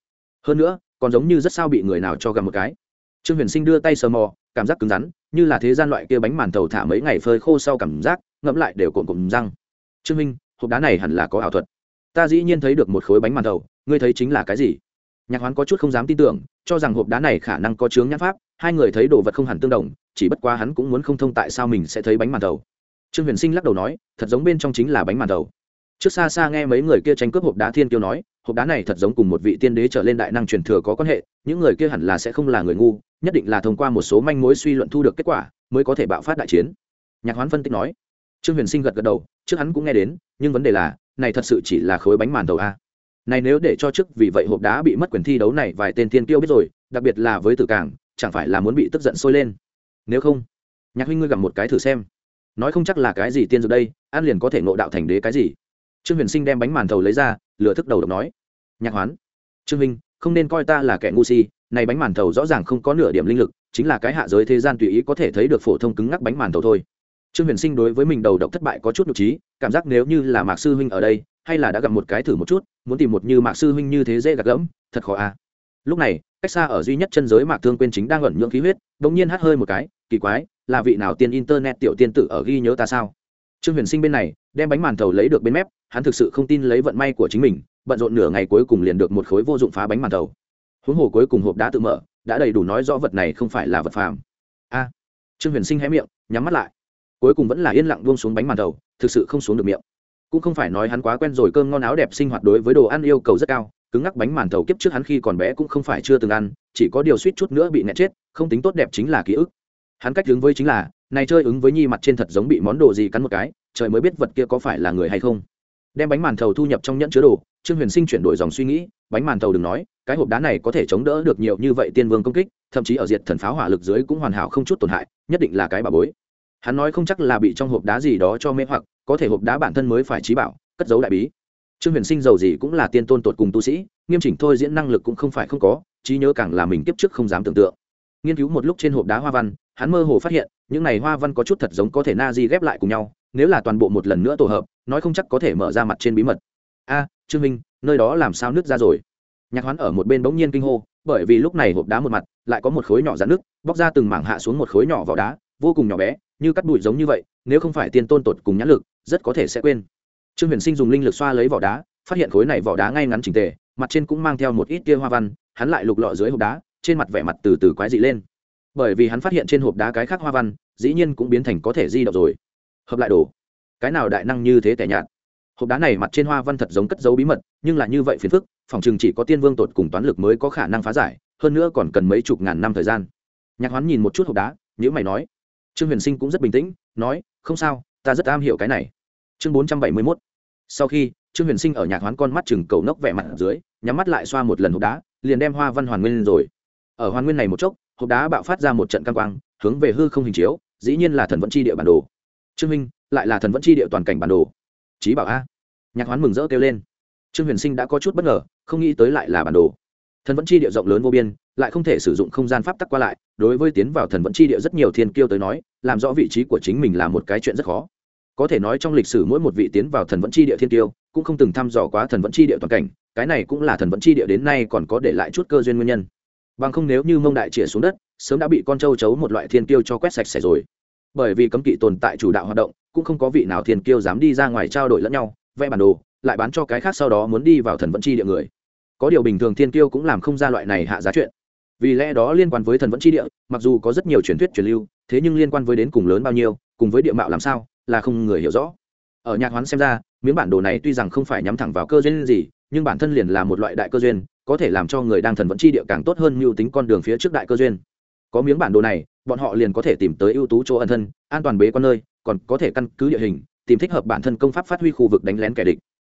Hơn nữa, còn giống như rất sao bị người nào cho gặp một cái. Trương huyền sinh đưa tay sờ mò, cảm giác cứng rắn, như là thế gian loại kia bánh màn thầu thả mấy ngày phơi khô sau cảm giác ngẫm lại đều cộm cộm răng trương minh hộp đá này hẳn là có ảo thuật. Ta dĩ nhiên thấy được một khối bánh màn thầu ngươi thấy chính là cái gì? Nhạc hoán có chút không dám tin tưởng, cho rằng hộp đá này khả năng có chướng nhãn pháp, hai người thấy đồ vật không hẳn tương đồng, chỉ bất quá hắn cũng muốn không thông tại sao mình sẽ thấy bánh màn thầu trương huyền sinh lắc đầu nói, thật giống bên trong chính là bánh màn thầu trước xa xa nghe mấy người kia tranh cướp hộp đá thiên kiêu nói, hộp đá này thật giống cùng một vị tiên đế trở lên đại năng truyền thừa có quan hệ, những người kia hẳn là sẽ không là người ngu, nhất định là thông qua một số manh mối suy luận thu được kết quả, mới có thể bạo phát đại chiến. Nhạc hoán phân tích nói trương huyền sinh gật gật đầu, trước hắn cũng nghe đến, nhưng vấn đề là, này thật sự chỉ là khối bánh màn tàu a. Này nếu để cho trước vì vậy hộp đá bị mất quyền thi đấu này vài tên tiên tiêu biết rồi, đặc biệt là với tử cảng, chẳng phải là muốn bị tức giận sôi lên. Nếu không, nhạc huynh ngươi gặp một cái thử xem. Nói không chắc là cái gì tiên dược đây an liền có thể ngộ đạo thành đế cái gì. Trương huyền sinh đem bánh màn thầu lấy ra, lửa thức đầu độc nói. Nhạc hoán, trương minh không nên coi ta là kẻ ngu si, này bánh màn thầu rõ ràng không có nửa điểm linh lực, chính là cái hạ giới thế gian tùy ý có thể thấy được phổ thông cứng ngắc bánh màn thầu thôi trương huyền sinh đối với mình đầu độc thất bại có chút nhục trí, cảm giác nếu như là mạc sư huynh ở đây, hay là đã gặp một cái thử một chút, muốn tìm một như mạc sư huynh như thế dễ gạt gẫm, thật khó à. Lúc này, cách xa ở duy nhất chân giới mạc thương quên chính đang ẩn nhượng khí huyết đ ỗ n g nhiên hát hơi một cái, kỳ quái, là vị nào tiên internet tiểu tiên tử ở ghi nhớ ta sao? Trương huyền sinh bên này, đem bánh màn thầu lấy được bên mép, hắn thực sự không tin lấy vận may của chính mình, bận rộn nửa ngày cuối cùng liền được một khối vô dụng phá bánh màn thầu. Huống hồ cuối cùng hộp đã tự mở, đã đầy đủ nói rõ vật này không phải là vật phàm. A. Trương huyền sinh hé miệng, nhắm mắt lại cuối cùng vẫn là yên lặng buông xuống bánh màn đầu, thực sự không xuống được miệng. Cũng không phải nói hắn quá quen rồi cơm ngon áo đẹp sinh hoạt đối với đồ ăn yêu cầu rất cao, cứng ngắc bánh màn thầu kiếp trước hắn khi còn bé cũng không phải chưa từng ăn, chỉ có điều suýt chút nữa bị nẹt chết, không tính tốt đẹp chính là ký ức. Hắn cách ứng với chính là, này chơi ứng với nhi mặt trên thật giống bị món đồ gì cắn một cái, trời mới biết vật kia có phải là người hay không. Đem bánh màn thầu thu nhập trong nhẫn chứa đồ, trương huyền sinh chuyển đổi dòng suy nghĩ, bánh màn thầu đừng nói, cái hộp đá này có thể chống đỡ được nhiều như vậy tiên vương công kích, thậm chí ở diệt thần pháo hỏa lực dưới cũng hoàn hảo không chút tổn hại, nhất định là cái bà bối hắn nói không chắc là bị trong hộp đá gì đó cho mê hoặc, có thể hộp đá bản thân mới phải trí bảo, cất giấu đại bí. Trương huyền sinh giàu gì cũng là tiên tôn tột cùng tu sĩ, nghiêm chỉnh thôi diễn năng lực cũng không phải không có, trí nhớ càng là mình kiếp trước không dám tưởng tượng. Nghiên cứu một lúc trên hộp đá hoa văn, hắn mơ hồ phát hiện, những này hoa văn có chút thật giống có thể na di ghép lại cùng nhau, nếu là toàn bộ một lần nữa tổ hợp, nói không chắc có thể mở ra mặt trên bí mật. A, trương minh, nơi đó làm sao nước ra rồi? Nhạc hoán ở một bên bỗng nhiên kinh hô, bởi vì lúc này hộp đá một mặt, lại có một khối nhỏ dạn nước bóc ra từng mảng hạ xuống một khối nhỏ vào đá, vô cùng nhỏ bé như cắt bụi giống như vậy, nếu không phải tiên tôn tột cùng nhãn lực, rất có thể sẽ quên. Trương huyền sinh dùng linh lực xoa lấy vỏ đá, phát hiện khối này vỏ đá ngay ngắn chỉnh tề, mặt trên cũng mang theo một ít tia hoa văn, hắn lại lục lọ dưới hộp đá, trên mặt vẻ mặt từ từ quái dị lên. Bởi vì hắn phát hiện trên hộp đá cái khác hoa văn, dĩ nhiên cũng biến thành có thể di động rồi. Hợp lại đồ. Cái nào đại năng như thế tẻ nhạt. Hộp đá này mặt trên hoa văn thật giống cất dấu bí mật, nhưng là như vậy phiền phức, phòng chừng chỉ có tiên vương tột cùng toán lực mới có khả năng phá giải, hơn nữa còn cần mấy chục ngàn năm thời gian. Nhạc hoán nhìn một chút hộp đá nhữ mày nói trương huyền sinh cũng rất bình tĩnh, nói, không sao, ta rất am hiểu cái này. Chương bốn trăm bảy mươi mốt. Sau khi, trương huyền sinh ở nhạc hoán con mắt chừng cầu nốc vẻ mặt dưới, nhắm mắt lại xoa một lần hộp đá, liền đem hoa văn hoàn nguyên lên rồi. Ở hoàn nguyên này một chốc, hộp đá bạo phát ra một trận căng quang, hướng về hư không hình chiếu, dĩ nhiên là thần vẫn chi địa bản đồ. Trương minh, lại là thần vẫn chi địa toàn cảnh bản đồ. Chí bảo a. Nhạc hoán mừng rỡ kêu lên. Trương huyền sinh đã có chút bất ngờ, không nghĩ tới lại là bản đồ. Thần vẫn chi địa rộng lớn vô biên lại không thể sử dụng không gian pháp tắc qua lại, đối với tiến vào thần vẫn chi địa rất nhiều thiên kiêu tới nói, làm rõ vị trí của chính mình là một cái chuyện rất khó. Có thể nói trong lịch sử mỗi một vị tiến vào thần vẫn chi địa thiên kiêu, cũng không từng thăm dò quá thần vẫn chi địa toàn cảnh, cái này cũng là thần vẫn chi địa đến nay còn có để lại chút cơ duyên nguyên nhân. Bằng không nếu như mông đại chĩa xuống đất, sớm đã bị con châu chấu một loại thiên kiêu cho quét sạch sẽ rồi. Bởi vì cấm kỵ tồn tại chủ đạo hoạt động, cũng không có vị nào thiên kiêu dám đi ra ngoài trao đổi lẫn nhau, vẽ bản đồ, lại bán cho cái khác sau đó muốn đi vào thần vẫn chi địa người. Có điều bình thường thiên kiêu cũng làm không ra loại này hạ giá chuyện vì lẽ đó liên quan với thần vẫn chi địa, mặc dù có rất nhiều truyền thuyết truyền lưu, thế nhưng liên quan với đến cùng lớn bao nhiêu, cùng với địa mạo làm sao, là không người hiểu rõ. Ở nhạc hoán xem ra, miếng bản đồ này tuy rằng không phải nhắm thẳng vào cơ duyên gì, nhưng bản thân liền là một loại đại cơ duyên, có thể làm cho người đang thần vẫn chi địa càng tốt hơn mưu tính con đường phía trước đại cơ duyên. Có miếng bản đồ này, bọn họ liền có thể tìm tới ưu tú chỗ ẩn thân, an toàn bế con nơi, còn có thể căn cứ địa hình, tìm thích hợp bản thân công pháp phát huy khu vực đánh lén kẻ địch.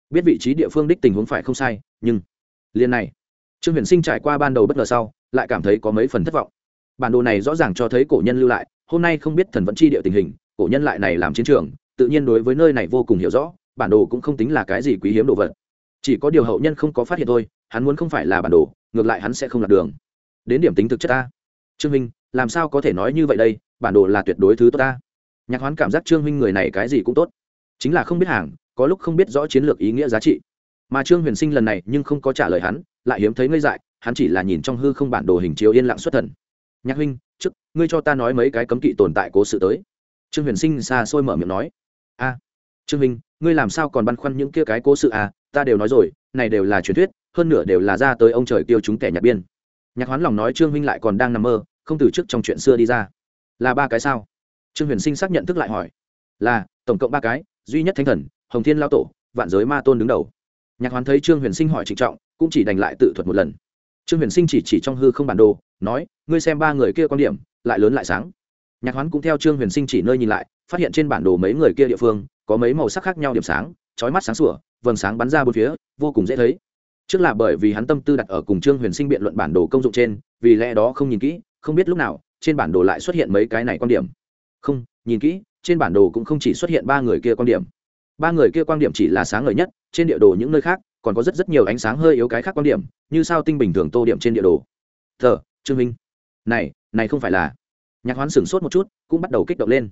Biết vị trí địa phương đích tình huống phải không sai, nhưng, liền này, trương huyền sinh trải qua ban đầu bất ngờ sau lại cảm thấy có mấy phần thất vọng. Bản đồ này rõ ràng cho thấy cổ nhân lưu lại, hôm nay không biết thần vẫn chi địa tình hình, cổ nhân lại này làm chiến trường, tự nhiên đối với nơi này vô cùng hiểu rõ, bản đồ cũng không tính là cái gì quý hiếm đồ vật. Chỉ có điều hậu nhân không có phát hiện thôi, hắn muốn không phải là bản đồ, ngược lại hắn sẽ không lạc đường. Đến điểm tính thực chất ta. Trương minh, làm sao có thể nói như vậy đây, bản đồ là tuyệt đối thứ tốt ta. Nhạc hoán cảm giác trương minh người này cái gì cũng tốt. Chính là không biết hàng, có lúc không biết rõ chiến lược ý nghĩa giá trị. Mà trương huyền sinh lần này nhưng không có trả lời hắn, lại hiếm thấy ngây dại hắn chỉ là nhìn trong hư không bản đồ hình chiếu yên lặng xuất thần. Nhạc huynh, trước, ngươi cho ta nói mấy cái cấm kỵ tồn tại cố sự tới. Trương huyền sinh xa xôi mở miệng nói. A, trương huynh, ngươi làm sao còn băn khoăn những kia cái cố sự à? Ta đều nói rồi, này đều là truyền thuyết, hơn nửa đều là ra tới ông trời tiêu chúng kẻ nhạc biên. Nhạc hoán lòng nói trương huynh lại còn đang nằm mơ, không từ trước trong chuyện xưa đi ra. Là ba cái sao? Trương huyền sinh xác nhận thức lại hỏi. Là, tổng cộng ba cái, duy nhất thánh thần, hồng thiên lao tổ, vạn giới ma tôn đứng đầu. Nhạc hoán thấy trương huyền sinh hỏi trịnh trọng, cũng chỉ đành lại tự thuật một lần trương huyền sinh chỉ chỉ trong hư không bản đồ, nói, ngươi xem ba người kia quan điểm, lại lớn lại sáng. Nhạc hoán cũng theo trương huyền sinh chỉ nơi nhìn lại, phát hiện trên bản đồ mấy người kia địa phương, có mấy màu sắc khác nhau điểm sáng, chói mắt sáng sủa, vầng sáng bắn ra bốn phía, vô cùng dễ thấy. Trước là bởi vì hắn tâm tư đặt ở cùng trương huyền sinh biện luận bản đồ công dụng trên, vì lẽ đó không nhìn kỹ, không biết lúc nào, trên bản đồ lại xuất hiện mấy cái này quan điểm. Không, nhìn kỹ, trên bản đồ cũng không chỉ xuất hiện ba người kia quan điểm. Ba người kia quan điểm chỉ là sáng ngời nhất, trên địa đồ những nơi khác còn có rất rất nhiều ánh sáng hơi yếu cái khác quan điểm, như sao tinh bình thường tô điểm trên địa đồ. Thờ, trương minh. Này này không phải là. Nhạc hoán sửng sốt một chút, cũng bắt đầu kích động lên.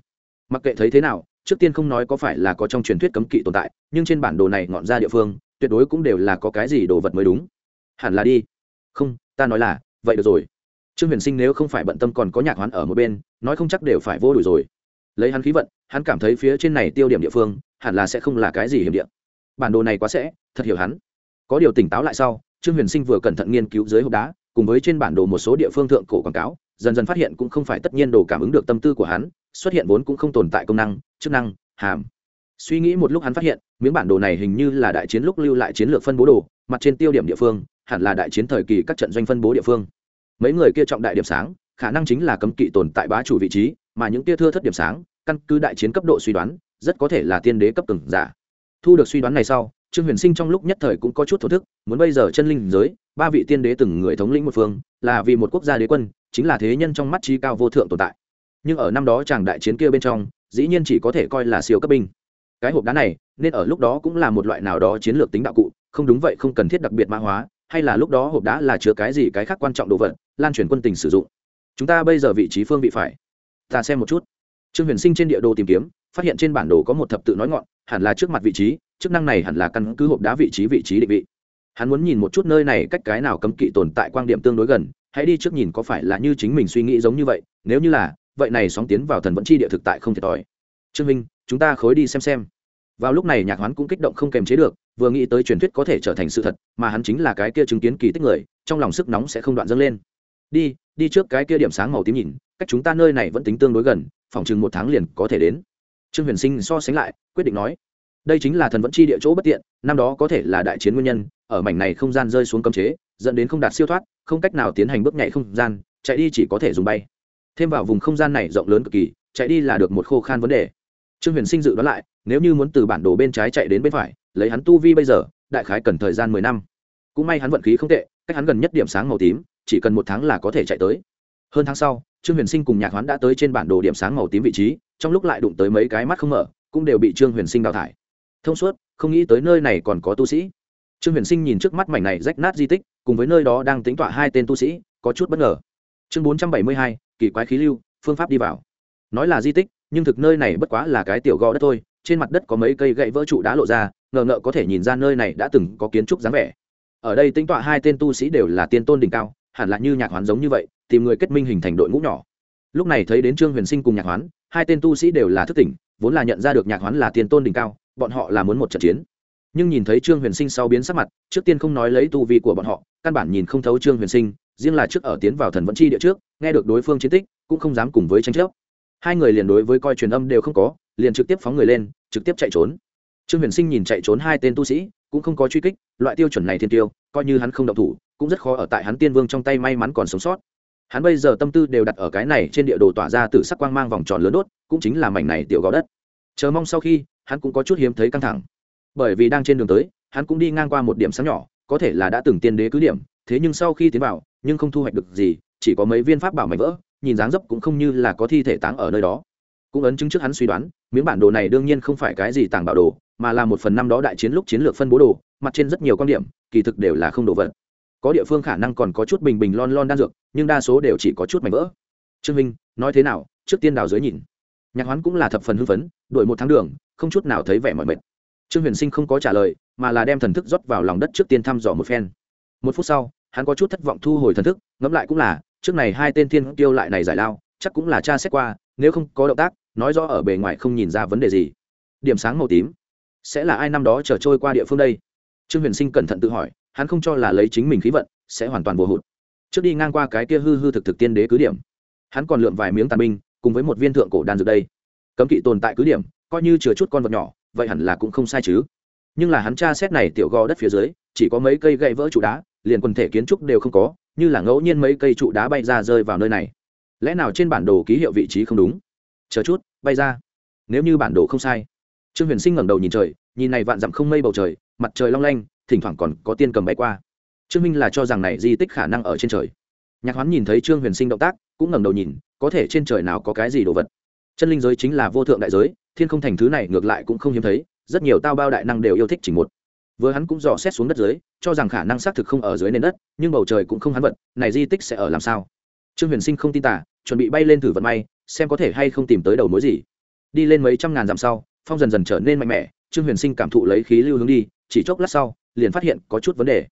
Mặc kệ thấy thế nào, trước tiên không nói có phải là có trong truyền thuyết cấm kỵ tồn tại, nhưng trên bản đồ này ngọn ra địa phương, tuyệt đối cũng đều là có cái gì đồ vật mới đúng. Hẳn là đi. Không, ta nói là, vậy được rồi. Trương huyền sinh nếu không phải bận tâm còn có nhạc hoán ở một bên, nói không chắc đều phải vô đủ rồi. Lấy hắn khí vận, hắn cảm thấy phía trên này tiêu điểm địa phương, hẳn là sẽ không là cái gì hiểm địa bản đồ này quá sẽ, thật hiểu hắn. Có điều tỉnh táo lại sau, trương huyền sinh vừa cẩn thận nghiên cứu dưới hộp đá, cùng với trên bản đồ một số địa phương thượng cổ quảng cáo, dần dần phát hiện cũng không phải tất nhiên đồ cảm ứng được tâm tư của hắn, xuất hiện vốn cũng không tồn tại công năng, chức năng, hàm. Suy nghĩ một lúc hắn phát hiện, miếng bản đồ này hình như là đại chiến lúc lưu lại chiến lược phân bố đồ, mặt trên tiêu điểm địa phương, hẳn là đại chiến thời kỳ các trận doanh phân bố địa phương. Mấy người kia trọng đại điểm sáng, khả năng chính là cấm kỵ tồn tại bá chủ vị trí, mà những kia thưa thất điểm sáng, căn cứ đại chiến cấp độ suy đoán, rất có thể là tiên đế cấp từng giả thu được suy đoán này sau, trương huyền sinh trong lúc nhất thời cũng có chút thổ thức, muốn bây giờ chân linh giới, ba vị tiên đế từng người thống lĩnh một phương, là vì một quốc gia đế quân, chính là thế nhân trong mắt trí cao vô thượng tồn tại. Nhưng ở năm đó chàng đại chiến kia bên trong, dĩ nhiên chỉ có thể coi là siêu cấp binh. Cái hộp đá này, nên ở lúc đó cũng là một loại nào đó chiến lược tính đạo cụ, không đúng vậy không cần thiết đặc biệt mã hóa, hay là lúc đó hộp đá là chứa cái gì cái khác quan trọng đồ vật, lan truyền quân tình sử dụng. Chúng ta bây giờ vị trí phương vị phải. Ta xem một chút. Trương huyền sinh trên địa đồ tìm kiếm, phát hiện trên bản đồ có một thập tự nói ngọn hẳn là trước mặt vị trí, chức năng này hẳn là căn cứ hộp đá vị trí vị trí định vị. Hắn muốn nhìn một chút nơi này cách cái nào cấm kỵ tồn tại quan điểm tương đối gần, hãy đi trước nhìn có phải là như chính mình suy nghĩ giống như vậy, nếu như là, vậy này sóng tiến vào thần vẫn chi địa thực tại không thiệt thòi. Trương minh, chúng ta khối đi xem xem. Vào lúc này nhạc hoán cũng kích động không kềm chế được, vừa nghĩ tới truyền thuyết có thể trở thành sự thật, mà hắn chính là cái kia chứng kiến kỳ tích người, trong lòng sức nóng sẽ không đoạn dâng lên. Đi đi trước cái kia điểm sáng màu tím nhìn, cách chúng ta nơi này vẫn tính tương đối gần, phòng chừng một tháng liền có thể đến trương huyền sinh so sánh lại, quyết định nói, đây chính là thần vẫn chi địa chỗ bất tiện, năm đó có thể là đại chiến nguyên nhân, ở mảnh này không gian rơi xuống cấm chế, dẫn đến không đạt siêu thoát, không cách nào tiến hành bước nhảy không gian, chạy đi chỉ có thể dùng bay. Thêm vào vùng không gian này rộng lớn cực kỳ, chạy đi là được một khô khan vấn đề. Trương huyền sinh dự đoán lại, nếu như muốn từ bản đồ bên trái chạy đến bên phải, lấy hắn tu vi bây giờ, đại khái cần thời gian mười năm. Cũng may hắn vận khí không tệ, cách hắn gần nhất điểm sáng màu tím, chỉ cần một tháng là có thể chạy tới. Hơn tháng sau trương huyền sinh cùng nhạc hoán đã tới trên bản đồ điểm sáng màu tím vị trí, trong lúc lại đụng tới mấy cái mắt không mở, cũng đều bị trương huyền sinh đào thải. Thông suốt, không nghĩ tới nơi này còn có tu sĩ. Trương huyền sinh nhìn trước mắt mảnh này rách nát di tích, cùng với nơi đó đang tính tọa hai tên tu sĩ, có chút bất ngờ. Chương bốn trăm bảy mươi hai, kỳ quái khí lưu, phương pháp đi vào. Nói là di tích, nhưng thực nơi này bất quá là cái tiểu gò đất thôi, trên mặt đất có mấy cây gậy vỡ trụ đá lộ ra, ngờ ngợ có thể nhìn ra nơi này đã từng có kiến trúc dáng vẻ. Ở đây tính tọa hai tên tu sĩ đều là tiên tôn đỉnh cao hẳn là như nhạc hoán giống như vậy, tìm người kết minh hình thành đội ngũ nhỏ. Lúc này thấy đến trương huyền sinh cùng nhạc hoán, hai tên tu sĩ đều là thức tỉnh, vốn là nhận ra được nhạc hoán là tiên tôn đỉnh cao, bọn họ là muốn một trận chiến. Nhưng nhìn thấy trương huyền sinh sau biến sắc mặt, trước tiên không nói lấy tu vi của bọn họ, căn bản nhìn không thấu trương huyền sinh, riêng là trước ở tiến vào thần vẫn chi địa trước, nghe được đối phương chiến tích, cũng không dám cùng với tranh chấp. Hai người liền đối với coi truyền âm đều không có, liền trực tiếp phóng người lên, trực tiếp chạy trốn trương huyền sinh nhìn chạy trốn hai tên tu sĩ, cũng không có truy kích, loại tiêu chuẩn này thiên tiêu, coi như hắn không động thủ, cũng rất khó ở tại hắn tiên vương trong tay may mắn còn sống sót. Hắn bây giờ tâm tư đều đặt ở cái này trên địa đồ tỏa ra từ sắc quang mang vòng tròn lớn đốt, cũng chính là mảnh này tiểu gò đất. Chờ mong sau khi, hắn cũng có chút hiếm thấy căng thẳng. Bởi vì đang trên đường tới, hắn cũng đi ngang qua một điểm sáng nhỏ, có thể là đã từng tiên đế cứ điểm, thế nhưng sau khi tiến vào, nhưng không thu hoạch được gì, chỉ có mấy viên pháp bảo mảnh vỡ, nhìn dáng dấp cũng không như là có thi thể táng ở nơi đó cũng ấn chứng trước hắn suy đoán, miếng bản đồ này đương nhiên không phải cái gì tàng bảo đồ, mà là một phần năm đó đại chiến lúc chiến lược phân bố đồ, mặt trên rất nhiều quan điểm, kỳ thực đều là không đồ vật. Có địa phương khả năng còn có chút bình bình lon lon đan dược, nhưng đa số đều chỉ có chút mảnh vỡ. Trương minh, nói thế nào? Trước tiên đào dưới nhìn. Nhạc hoán cũng là thập phần hưng phấn đổi một tháng đường, không chút nào thấy vẻ mỏi mệt. Trương huyền sinh không có trả lời, mà là đem thần thức rót vào lòng đất trước tiên thăm dò một phen. Một phút sau, hắn có chút thất vọng thu hồi thần thức, ngẫm lại cũng là, trước này hai tên thiên tiêu lại này giải lao, chắc cũng là cha xét qua, nếu không có động tác nói rõ ở bề ngoài không nhìn ra vấn đề gì. Điểm sáng màu tím. Sẽ là ai năm đó trở trôi qua địa phương đây? Trương huyền sinh cẩn thận tự hỏi, hắn không cho là lấy chính mình khí vận, sẽ hoàn toàn vô hụt. Trước đi ngang qua cái kia hư hư thực thực tiên đế cứ điểm. Hắn còn lượm vài miếng tàn binh, cùng với một viên thượng cổ đan dược đây. Cấm kỵ tồn tại cứ điểm, coi như chừa chút con vật nhỏ, vậy hẳn là cũng không sai chứ. Nhưng là hắn tra xét này tiểu gò đất phía dưới, chỉ có mấy cây gậy vỡ trụ đá, liền quần thể kiến trúc đều không có, như là ngẫu nhiên mấy cây trụ đá bay ra rơi vào nơi này. Lẽ nào trên bản đồ ký hiệu vị trí không đúng? Chờ chút, bay ra. Nếu như bản đồ không sai. Trương huyền sinh ngẩng đầu nhìn trời, nhìn này vạn dặm không mây bầu trời, mặt trời long lanh, thỉnh thoảng còn có tiên cầm bay qua. Trương minh là cho rằng này di tích khả năng ở trên trời. Nhạc hoán nhìn thấy trương huyền sinh động tác, cũng ngẩng đầu nhìn, có thể trên trời nào có cái gì đồ vật. Chân linh giới chính là vô thượng đại giới, thiên không thành thứ này ngược lại cũng không hiếm thấy, rất nhiều tao bao đại năng đều yêu thích chỉ một. Vừa hắn cũng dò xét xuống đất dưới cho rằng khả năng xác thực không ở dưới nền đất, nhưng bầu trời cũng không hắn vật, này di tích sẽ ở làm sao? Trương huyền sinh không tin tả chuẩn bị bay lên thử vận may xem có thể hay không tìm tới đầu mối gì. Đi lên mấy trăm ngàn dặm sau, phong dần dần trở nên mạnh mẽ, trương huyền sinh cảm thụ lấy khí lưu hướng đi, chỉ chốc lát sau, liền phát hiện có chút vấn đề.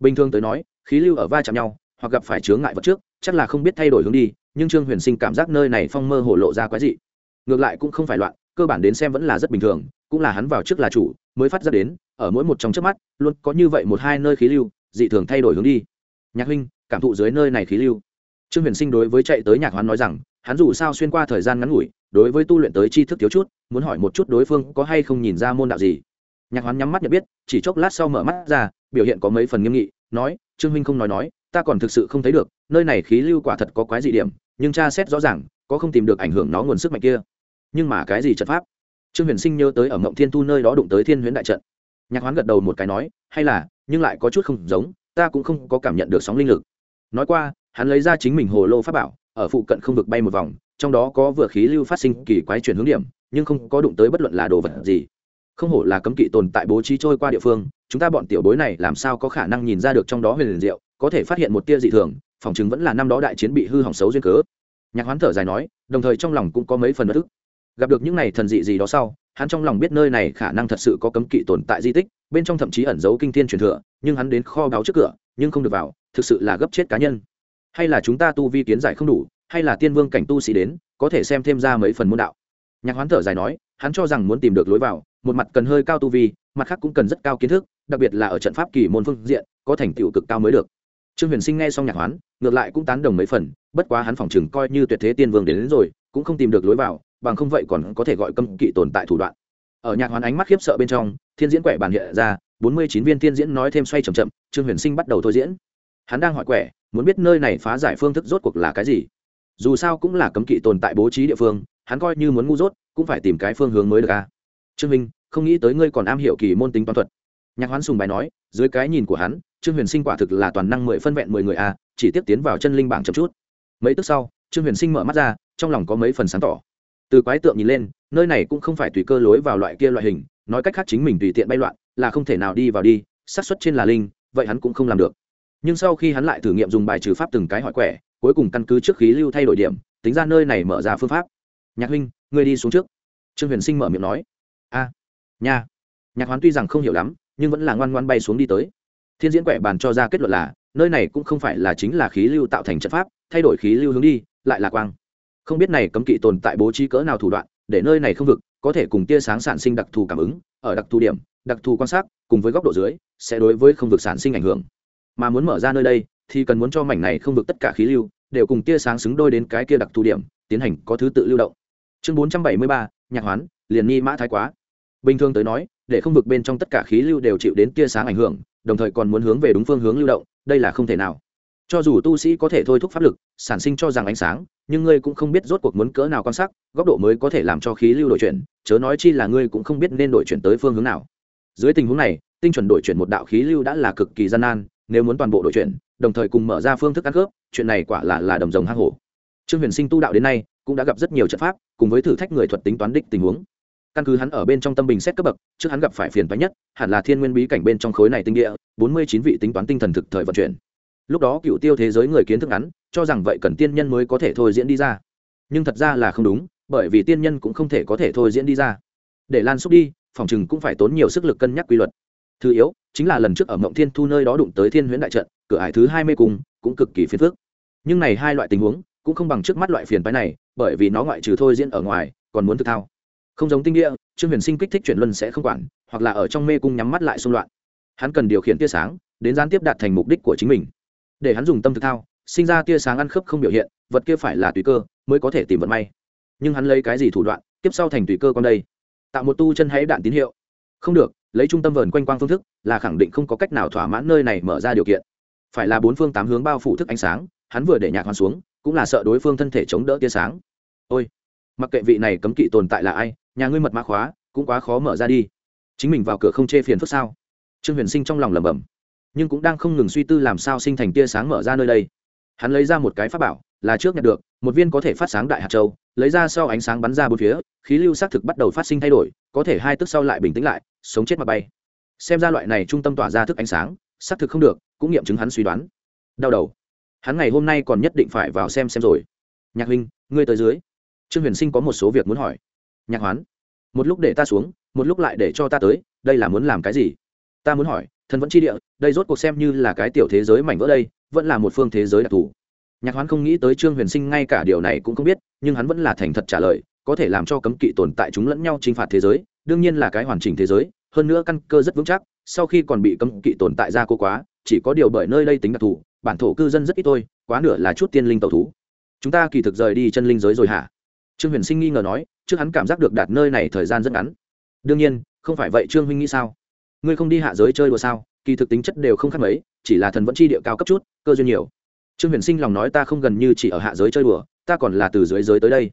Bình thường tới nói, khí lưu ở va chạm nhau, hoặc gặp phải chướng ngại vật trước, chắc là không biết thay đổi hướng đi, nhưng trương huyền sinh cảm giác nơi này phong mơ hổ lộ ra quái dị. Ngược lại cũng không phải loạn, cơ bản đến xem vẫn là rất bình thường, cũng là hắn vào trước là chủ, mới phát ra đến, ở mỗi một trong trước mắt, luôn có như vậy một hai nơi khí lưu, dị thường thay đổi hướng đi. Nhạc huynh, cảm thụ dưới nơi này khí lưu trương huyền sinh đối với chạy tới nhạc hoán nói rằng, hắn dù sao xuyên qua thời gian ngắn ngủi, đối với tu luyện tới tri thức thiếu chút, muốn hỏi một chút đối phương có hay không nhìn ra môn đạo gì. Nhạc hoán nhắm mắt nhận biết, chỉ chốc lát sau mở mắt ra, biểu hiện có mấy phần nghiêm nghị, nói, trương huynh không nói nói, ta còn thực sự không thấy được, nơi này khí lưu quả thật có quái dị điểm, nhưng tra xét rõ ràng, có không tìm được ảnh hưởng nó nguồn sức mạnh kia. Nhưng mà cái gì trận pháp? Trương huyền sinh nhớ tới ở mộng thiên thu nơi đó đụng tới thiên huyễn đại trận. Nhạc hoán gật đầu một cái nói, hay là, nhưng lại có chút không giống, ta cũng không có cảm nhận được sóng linh lực. Nói qua hắn lấy ra chính mình hồ lô pháp bảo, ở phụ cận không vực bay một vòng, trong đó có vừa khí lưu phát sinh kỳ quái chuyển hướng điểm, nhưng không có đụng tới bất luận là đồ vật gì. Không hổ là cấm kỵ tồn tại bố trí trôi qua địa phương, chúng ta bọn tiểu bối này làm sao có khả năng nhìn ra được trong đó huyền liền diệu, có thể phát hiện một tia dị thường, phòng chứng vẫn là năm đó đại chiến bị hư hỏng xấu duyên cớ. Nhạc hoán thở dài nói, đồng thời trong lòng cũng có mấy phần bất thức gặp được những này thần dị gì đó sau, hắn trong lòng biết nơi này khả năng thật sự có cấm kỵ tồn tại di tích, bên trong thậm chí ẩn giấu kinh thiên truyền thừa, nhưng hắn đến kho báo trước cửa, nhưng không được vào, thực sự là gấp chết cá nhân hay là chúng ta tu vi kiến giải không đủ hay là tiên vương cảnh tu sĩ đến có thể xem thêm ra mấy phần môn đạo. Nhạc hoán thở dài nói hắn cho rằng muốn tìm được lối vào một mặt cần hơi cao tu vi mặt khác cũng cần rất cao kiến thức đặc biệt là ở trận pháp kỳ môn phương diện có thành tựu cực cao mới được. Trương huyền sinh nghe xong nhạc hoán ngược lại cũng tán đồng mấy phần bất quá hắn phỏng chừng coi như tuyệt thế tiên vương đến, đến rồi cũng không tìm được lối vào bằng không vậy còn có thể gọi cấm kỵ tồn tại thủ đoạn. Ở nhạc hoán ánh mắt khiếp sợ bên trong thiên diễn quẻ bàn hiện ra bốn mươi chín viên thiên diễn nói thêm xoay c h ậ m chậm trương huyền sinh bắt đầu thôi diễn. Hắn đang hỏi quẻ muốn biết nơi này phá giải phương thức rốt cuộc là cái gì. Dù sao cũng là cấm kỵ tồn tại bố trí địa phương, hắn coi như muốn ngu dốt, cũng phải tìm cái phương hướng mới được ca trương minh, không nghĩ tới ngươi còn am hiểu kỳ môn tính toán thuật. Nhạc hoán sùng bài nói, dưới cái nhìn của hắn, trương huyền sinh quả thực là toàn năng mười phân vẹn mười người a chỉ tiếp tiến vào chân linh bảng chậm chút. Mấy tức sau, trương huyền sinh mở mắt ra, trong lòng có mấy phần sáng tỏ. Từ quái tượng nhìn lên, nơi này cũng không phải tùy cơ lối vào loại kia loại hình, nói cách khác chính mình tùy tiện bay loạn, là không thể nào đi vào đi, xác suất trên là linh, vậy hắn cũng không làm được nhưng sau khi hắn lại thử nghiệm dùng bài trừ pháp từng cái hỏi quẻ, cuối cùng căn cứ trước khí lưu thay đổi điểm, tính ra nơi này mở ra phương pháp. Nhạc huynh, ngươi đi xuống trước. Trương huyền sinh mở miệng nói. A, nha. Nhạc hoán tuy rằng không hiểu lắm, nhưng vẫn là ngoan ngoan bay xuống đi tới. Thiên diễn quẻ bàn cho ra kết luận là, nơi này cũng không phải là chính là khí lưu tạo thành trận pháp, thay đổi khí lưu hướng đi, lại là quang. Không biết này cấm kỵ tồn tại bố trí cỡ nào thủ đoạn, để nơi này không vực, có thể cùng tia sáng sản sinh đặc thù cảm ứng, ở đặc thù điểm, đặc thù quan sát, cùng với góc độ dưới, sẽ đối với không vực sản sinh ảnh hưởng mà muốn mở ra nơi đây thì cần muốn cho mảnh này không vực tất cả khí lưu, đều cùng tia sáng xứng đôi đến cái kia đặc thù điểm, tiến hành có thứ tự lưu động. Chương bốn trăm bảy mươi ba, nhạc hoán, liền ni mã thái quá. Bình thường tới nói, để không vực bên trong tất cả khí lưu đều chịu đến tia sáng ảnh hưởng, đồng thời còn muốn hướng về đúng phương hướng lưu động, đây là không thể nào. Cho dù tu sĩ có thể thôi thúc pháp lực, sản sinh cho rằng ánh sáng, nhưng ngươi cũng không biết rốt cuộc muốn cỡ nào quan sát, góc độ mới có thể làm cho khí lưu đổi chuyển, chớ nói chi là ngươi cũng không biết nên đổi chuyển tới phương hướng nào. Dưới tình huống này, tinh chuẩn đổi chuyển một đạo khí lưu đã là cực kỳ gian nan nếu muốn toàn bộ đổi chuyển, đồng thời cùng mở ra phương thức ăn khớp, chuyện này quả là là đồng rồng hang hổ. Trương huyền sinh tu đạo đến nay, cũng đã gặp rất nhiều trận pháp, cùng với thử thách người thuật tính toán đích tình huống. Căn cứ hắn ở bên trong tâm bình xét cấp bậc, trước hắn gặp phải phiền toái nhất, hẳn là thiên nguyên bí cảnh bên trong khối này tinh địa, bốn mươi chín vị tính toán tinh thần thực thời vận chuyển. Lúc đó cựu tiêu thế giới người kiến thức ngắn cho rằng vậy cần tiên nhân mới có thể thôi diễn đi ra. Nhưng thật ra là không đúng, bởi vì tiên nhân cũng không thể có thể thôi diễn đi ra. Để lan xúc đi, phòng chừng cũng phải tốn nhiều sức lực cân nhắc quy luật. Thứ yếu chính là lần trước ở mộng thiên thu nơi đó đụng tới thiên huyễn đại trận, cửa hải thứ hai mươi cùng, cũng cực kỳ phiền phức. Nhưng này hai loại tình huống, cũng không bằng trước mắt loại phiền phái này, bởi vì nó ngoại trừ thôi diễn ở ngoài, còn muốn thực thao. Không giống tinh địa, trương huyền sinh kích thích chuyển luân sẽ không quản, hoặc là ở trong mê cung nhắm mắt lại xung loạn. Hắn cần điều khiển tia sáng, đến gián tiếp đạt thành mục đích của chính mình. Để hắn dùng tâm thực thao, sinh ra tia sáng ăn khớp không biểu hiện, vật kia phải là tùy cơ, mới có thể tìm vận may. Nhưng hắn lấy cái gì thủ đoạn, tiếp sau thành tùy cơ con đây? Tạo một tu chân hãy đạn tín hiệu. Không được lấy trung tâm vờn quanh quang phương thức, là khẳng định không có cách nào thỏa mãn nơi này mở ra điều kiện. Phải là bốn phương tám hướng bao phủ thức ánh sáng, hắn vừa để nhạc hoàn xuống, cũng là sợ đối phương thân thể chống đỡ tia sáng. Ôi, mặc kệ vị này cấm kỵ tồn tại là ai, nhà ngươi mật mã khóa, cũng quá khó mở ra đi. Chính mình vào cửa không chê phiền phức sao? Trương huyền sinh trong lòng lẩm bẩm, nhưng cũng đang không ngừng suy tư làm sao sinh thành tia sáng mở ra nơi đây. Hắn lấy ra một cái pháp bảo, là trước nhận được, một viên có thể phát sáng đại hạt châu, lấy ra sau ánh sáng bắn ra bốn phía, khí lưu xác thực bắt đầu phát sinh thay đổi, có thể hai tức sau lại bình tĩnh lại sống chết mà bay. Xem ra loại này trung tâm tỏa ra thức ánh sáng, xác thực không được, cũng nghiệm chứng hắn suy đoán. Đau đầu. Hắn ngày hôm nay còn nhất định phải vào xem xem rồi. Nhạc huynh, ngươi tới dưới. Trương huyền sinh có một số việc muốn hỏi. Nhạc hoán, một lúc để ta xuống, một lúc lại để cho ta tới, đây là muốn làm cái gì? Ta muốn hỏi, thần vẫn chi địa, đây rốt cuộc xem như là cái tiểu thế giới mảnh vỡ đây, vẫn là một phương thế giới đặc thù. Nhạc hoán không nghĩ tới trương huyền sinh ngay cả điều này cũng không biết, nhưng hắn vẫn là thành thật trả lời, có thể làm cho cấm kỵ tồn tại chúng lẫn nhau t r i n h phạt thế giới đương nhiên là cái hoàn chỉnh thế giới, hơn nữa căn cơ rất vững chắc, sau khi còn bị cấm kỵ tồn tại ra cô quá, chỉ có điều bởi nơi đây tính đặc thù, bản thổ cư dân rất ít thôi, quá nửa là chút tiên linh tẩu thú. Chúng ta kỳ thực rời đi chân linh giới rồi hả? Trương huyền sinh nghi ngờ nói, trước hắn cảm giác được đạt nơi này thời gian rất ngắn. Đương nhiên, không phải vậy trương huynh nghĩ sao? Ngươi không đi hạ giới chơi đùa sao? Kỳ thực tính chất đều không khác mấy, chỉ là thần vẫn chi địa cao cấp chút, cơ duyên nhiều. Trương huyền sinh lòng nói ta không gần như chỉ ở hạ giới chơi đùa, ta còn là từ dưới giới tới đây.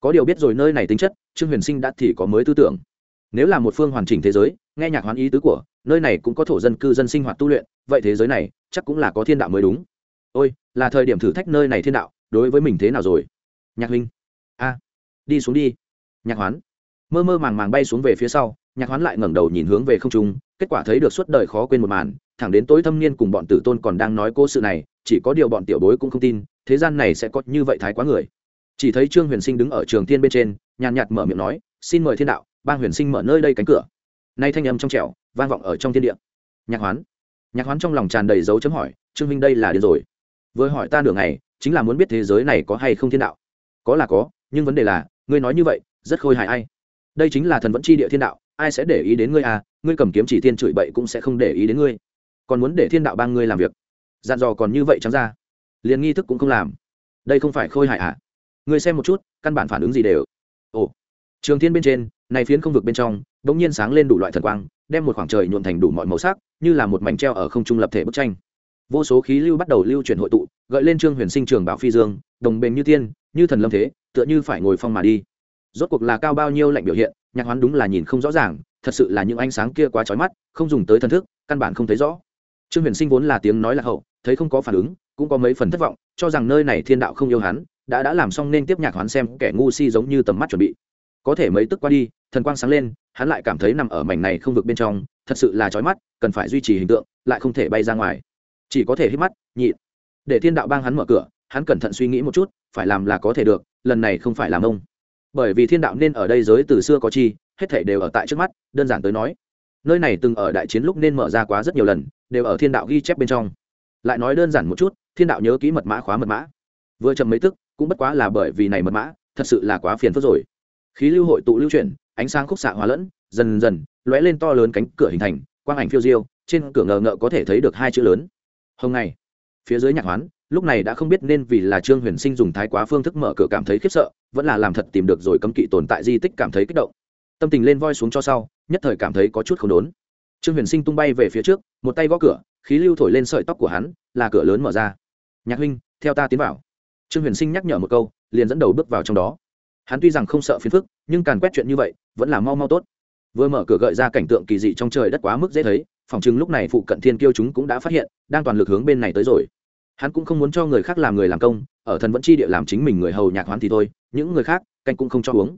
Có điều biết rồi nơi này tính chất, trương huyền sinh đã thì có mới tư tưởng nếu là một phương hoàn chỉnh thế giới, nghe nhạc hoán ý tứ của, nơi này cũng có thổ dân cư dân sinh hoạt tu luyện, vậy thế giới này chắc cũng là có thiên đạo mới đúng. Ôi, là thời điểm thử thách nơi này thiên đạo, đối với mình thế nào rồi? Nhạc huynh. A. Đi xuống đi. Nhạc hoán. Mơ mơ màng màng bay xuống về phía sau, nhạc hoán lại ngẩng đầu nhìn hướng về không trung, kết quả thấy được suốt đời khó quên một màn, thẳng đến tối thâm niên cùng bọn tử tôn còn đang nói cô sự này, chỉ có điều bọn tiểu bối cũng không tin, thế gian này sẽ có như vậy thái quá người. Chỉ thấy trương huyền sinh đứng ở trường thiên bên trên, nhàn nhạt mở miệng nói, xin mời thiên đạo bang huyền sinh mở nơi đây cánh cửa. Nay thanh âm trong trẻo, vang vọng ở trong thiên địa. Nhạc hoán. Nhạc hoán trong lòng tràn đầy dấu chấm hỏi, trương minh đây là điên rồi? Vừa hỏi ta nửa ngày, chính là muốn biết thế giới này có hay không thiên đạo. Có là có, nhưng vấn đề là, ngươi nói như vậy, rất khôi hài ai? Đây chính là thần vẫn chi địa thiên đạo, ai sẽ để ý đến ngươi à? Ngươi cầm kiếm chỉ thiên chửi bậy cũng sẽ không để ý đến ngươi. Còn muốn để thiên đạo bang ngươi làm việc? Dặn dò còn như vậy trắng ra. Liền nghi thức cũng không làm. Đây không phải khôi hài à? Ngươi xem một chút, căn bản phản ứng gì đều. Ồ. Trường thiên bên trên này phiến không vực bên trong, bỗng nhiên sáng lên đủ loại thần quang, đem một khoảng trời nhuộn thành đủ mọi màu sắc, như là một mảnh treo ở không trung lập thể bức tranh. Vô số khí lưu bắt đầu lưu chuyển hội tụ, gợi lên trương huyền sinh trường bảo phi dương, đồng bền như tiên, như thần lâm thế, tựa như phải ngồi phong mà đi. Rốt cuộc là cao bao nhiêu lạnh biểu hiện, nhạc hoán đúng là nhìn không rõ ràng, thật sự là những ánh sáng kia quá trói mắt, không dùng tới thần thức, căn bản không thấy rõ. Trương huyền sinh vốn là tiếng nói là hậu, thấy không có phản ứng, cũng có mấy phần thất vọng, cho rằng nơi này thiên đạo không yêu hắn, đã đã làm xong nên tiếp nhạc hoán xem kẻ ngu si giống như tầm mắt chuẩn bị. Có thể mấy tức qua đi thần quang sáng lên, hắn lại cảm thấy nằm ở mảnh này không vực bên trong, thật sự là trói mắt, cần phải duy trì hình tượng, lại không thể bay ra ngoài. Chỉ có thể hít mắt, nhịn. Để thiên đạo bang hắn mở cửa, hắn cẩn thận suy nghĩ một chút, phải làm là có thể được, lần này không phải làm ông. Bởi vì thiên đạo nên ở đây giới từ xưa có chi, hết thể đều ở tại trước mắt, đơn giản tới nói. Nơi này từng ở đại chiến lúc nên mở ra quá rất nhiều lần, đều ở thiên đạo ghi chép bên trong. Lại nói đơn giản một chút, thiên đạo nhớ kỹ mật mã khóa mật mã. Vừa chậm mấy tức, cũng bất quá là bởi vì này mật mã, thật sự là quá phiền phức rồi. Khí lưu hội tụ lưu chuyển ánh sáng khúc xạ hóa lẫn, dần dần, lóe lên to lớn cánh cửa hình thành, quang ảnh phiêu diêu, trên cửa ngờ ngợ có thể thấy được hai chữ lớn. Hôm nay. phía dưới nhạc hoán, lúc này đã không biết nên vì là trương huyền sinh dùng thái quá phương thức mở cửa cảm thấy khiếp sợ, vẫn là làm thật tìm được rồi cấm kỵ tồn tại di tích cảm thấy kích động. Tâm tình lên voi xuống cho sau, nhất thời cảm thấy có chút không đốn. Trương huyền sinh tung bay về phía trước, một tay gõ cửa, khí lưu thổi lên sợi tóc của hắn, là cửa lớn mở ra. Nhạc huynh, theo ta tiến vào. Trương huyền sinh nhắc nhở một câu, liền dẫn đầu bước vào trong đó. Hắn tuy rằng không sợ phiền phức, nhưng càn quét chuyện như vậy vẫn là mau mau tốt. Vừa mở cửa gợi ra cảnh tượng kỳ dị trong trời đất quá mức dễ thấy, phòng chừng lúc này phụ cận thiên kiêu chúng cũng đã phát hiện, đang toàn lực hướng bên này tới rồi. Hắn cũng không muốn cho người khác làm người làm công, ở thần vẫn chi địa làm chính mình người hầu nhạc hoán thì thôi, những người khác, canh cũng không cho uống.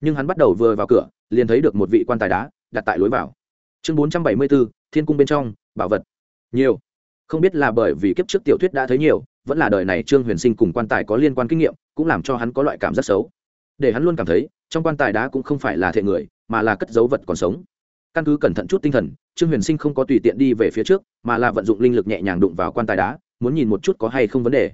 Nhưng hắn bắt đầu vừa vào cửa, liền thấy được một vị quan tài đá, đặt tại lối vào. Chương bốn trăm bảy mươi bốn thiên cung bên trong, bảo vật. Nhiều. Không biết là bởi vì kiếp trước tiểu thuyết đã thấy nhiều, vẫn là đời này trương huyền sinh cùng quan tài có liên quan kinh nghiệm, cũng làm cho hắn có loại cảm giác xấu. Để hắn luôn cảm thấy trong quan tài đá cũng không phải là thể người, mà là cất dấu vật còn sống. Căn cứ cẩn thận chút tinh thần, trương huyền sinh không có tùy tiện đi về phía trước, mà là vận dụng linh lực nhẹ nhàng đụng vào quan tài đá, muốn nhìn một chút có hay không vấn đề.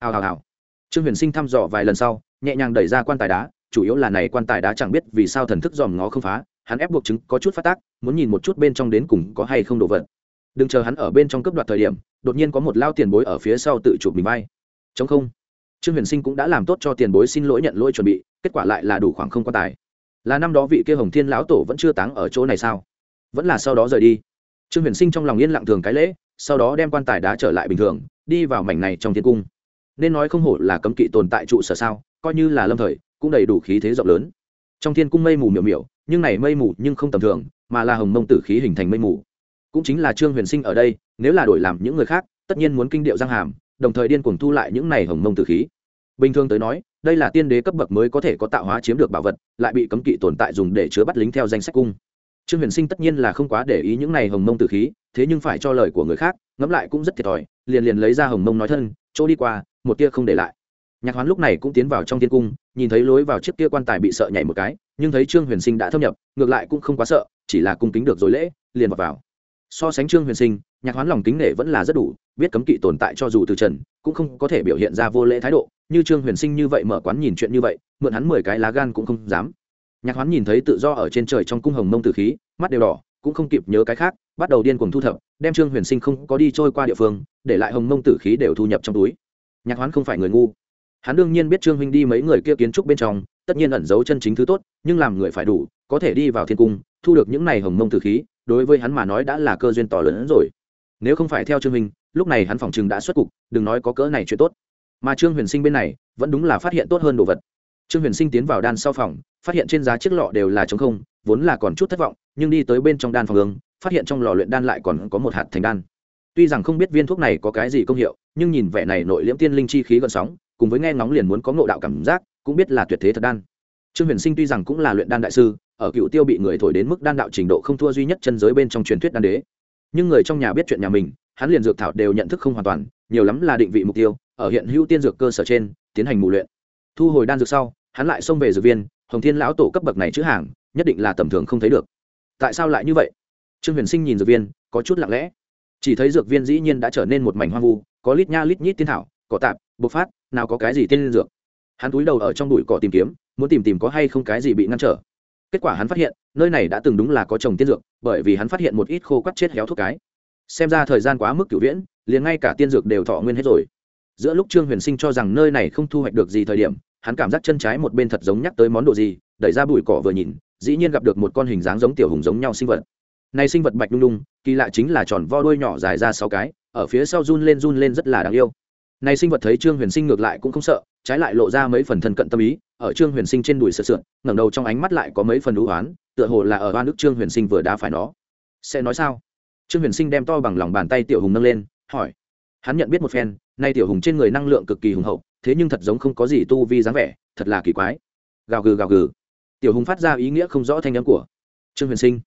Hào hào hào. Trương huyền sinh thăm dò vài lần sau, nhẹ nhàng đẩy ra quan tài đá, chủ yếu là này quan tài đá chẳng biết vì sao thần thức dòm ngó không phá, hắn ép buộc chứng có chút phát tác, muốn nhìn một chút bên trong đến cùng có hay không đồ vật. Đừng chờ hắn ở bên trong cấp đoạt thời điểm, đột nhiên có một lao tiền bối ở phía sau tự chụp mình bay. Chống không trương huyền sinh cũng đã làm tốt cho tiền bối xin lỗi nhận lỗi chuẩn bị, kết quả lại là đủ khoảng không quan tài. Là năm đó vị kia hồng thiên lão tổ vẫn chưa táng ở chỗ này sao? Vẫn là sau đó rời đi. Trương huyền sinh trong lòng yên lặng thường cái lễ, sau đó đem quan tài đá trở lại bình thường, đi vào mảnh này trong thiên cung. Nên nói không hổ là cấm kỵ tồn tại trụ sở sao, coi như là lâm thời, cũng đầy đủ khí thế rộng lớn. Trong thiên cung mây mù miểu miểu, nhưng này mây mù nhưng không tầm thường, mà là hồng mông tử khí hình thành mây mù. Cũng chính là trương huyền sinh ở đây, nếu là đổi làm những người khác, tất nhiên muốn kinh điệu giang hàm đồng thời điên cuồng thu lại những này hồng mông tử khí. Bình thường tới nói đây là tiên đế cấp bậc mới có thể có tạo hóa chiếm được bảo vật lại bị cấm kỵ tồn tại dùng để chứa bắt lính theo danh sách cung. Trương huyền sinh tất nhiên là không quá để ý những này hồng mông tử khí thế nhưng phải cho lời của người khác ngẫm lại cũng rất thiệt thòi liền liền lấy ra hồng mông nói thân chỗ đi qua một tia không để lại. Nhạc hoán lúc này cũng tiến vào trong thiên cung nhìn thấy lối vào chiếc kia quan tài bị sợ nhảy một cái nhưng thấy trương huyền sinh đã thâm nhập ngược lại cũng không quá sợ chỉ là cung kính được rồi lễ liền vào, vào so sánh trương huyền sinh, nhạc hoán lòng kính nể vẫn là rất đủ, biết cấm kỵ tồn tại cho dù từ trần, cũng không có thể biểu hiện ra vô lễ thái độ. Như trương huyền sinh như vậy mở quán nhìn chuyện như vậy, mượn hắn mười cái lá gan cũng không dám. Nhạc hoán nhìn thấy tự do ở trên trời trong cung hồng mông tử khí, mắt đều đỏ, cũng không kịp nhớ cái khác, bắt đầu điên cuồng thu thập, đem trương huyền sinh không có đi trôi qua địa phương, để lại hồng mông tử khí đều thu nhập trong túi. Nhạc hoán không phải người ngu. Hắn đương nhiên biết trương huynh đi mấy người kia kiến trúc bên trong, tất nhiên ẩn giấu chân chính thứ tốt, nhưng làm người phải đủ, có thể đi vào thiên cung, thu được những này hồng mông tử khí đối với hắn mà nói đã là cơ duyên to lớn hơn rồi. Nếu không phải theo trương minh lúc này hắn phòng chừng đã xuất cục đừng nói có cỡ này chuyện tốt. Mà trương huyền sinh bên này vẫn đúng là phát hiện tốt hơn đồ vật. Trương huyền sinh tiến vào đan sau phòng phát hiện trên giá chiếc lọ đều là t không vốn là còn chút thất vọng nhưng đi tới bên trong đan phòng hướng, phát hiện trong lò luyện đan lại còn có một hạt thành đan. Tuy rằng không biết viên thuốc này có cái gì công hiệu nhưng nhìn vẻ này nội liễm tiên linh chi khí gần sóng cùng với nghe ngóng liền muốn có ngộ đạo cảm giác cũng biết là tuyệt thế thật đan. Trương huyền sinh tuy rằng cũng là luyện đan đại sư ở cựu tiêu bị người thổi đến mức đan đạo trình độ không thua duy nhất chân giới bên trong truyền thuyết đan đế. Nhưng người trong nhà biết chuyện nhà mình, hắn liền dược thảo đều nhận thức không hoàn toàn, nhiều lắm là định vị mục tiêu, ở hiện hữu tiên dược cơ sở trên, tiến hành mù luyện. Thu hồi đan dược sau, hắn lại xông về dược viên, hồng thiên lão tổ cấp bậc này chữ hàng, nhất định là tầm thường không thấy được. Tại sao lại như vậy? Trương huyền sinh nhìn dược viên, có chút lặng lẽ. Chỉ thấy dược viên dĩ nhiên đã trở nên một mảnh hoang vu, có lít nha lít nhít tiên thảo, cỏ tạp, bộc phát, nào có cái gì tiên dược. Hắn túi đầu ở trong bụi cỏ tìm kiếm, muốn tìm tìm có hay không cái gì bị ngăn trở kết quả hắn phát hiện, nơi này đã từng đúng là có trồng tiên dược, bởi vì hắn phát hiện một ít khô quắt chết héo thuốc cái. Xem ra thời gian quá mức cửu viễn, liền ngay cả tiên dược đều thọ nguyên hết rồi. Giữa lúc trương huyền sinh cho rằng nơi này không thu hoạch được gì thời điểm, hắn cảm giác chân trái một bên thật giống nhắc tới món đồ gì, đẩy ra bụi cỏ vừa nhìn, dĩ nhiên gặp được một con hình dáng giống tiểu hùng giống nhau sinh vật. Này sinh vật bạch đung đung, kỳ lạ chính là tròn vo đuôi nhỏ dài ra sáu cái, ở phía sau run lên run lên rất là đáng yêu. Này sinh vật thấy trương huyền sinh ngược lại cũng không sợ trái lại lộ ra mấy phần thân cận tâm ý, ở trương huyền sinh trên đùi sợ sượn ngẩng đầu trong ánh mắt lại có mấy phần đũ oán, tựa hồ là ở oan nước trương huyền sinh vừa đá phải nó. Sẽ nói sao? Trương huyền sinh đem to bằng lòng bàn tay tiểu hùng nâng lên, hỏi. Hắn nhận biết một phen, nay tiểu hùng trên người năng lượng cực kỳ hùng hậu, thế nhưng thật giống không có gì tu vi dáng vẻ, thật là kỳ quái. Gào gừ gào gừ. Tiểu hùng phát ra ý nghĩa không rõ thanh âm của trương huyền sinh.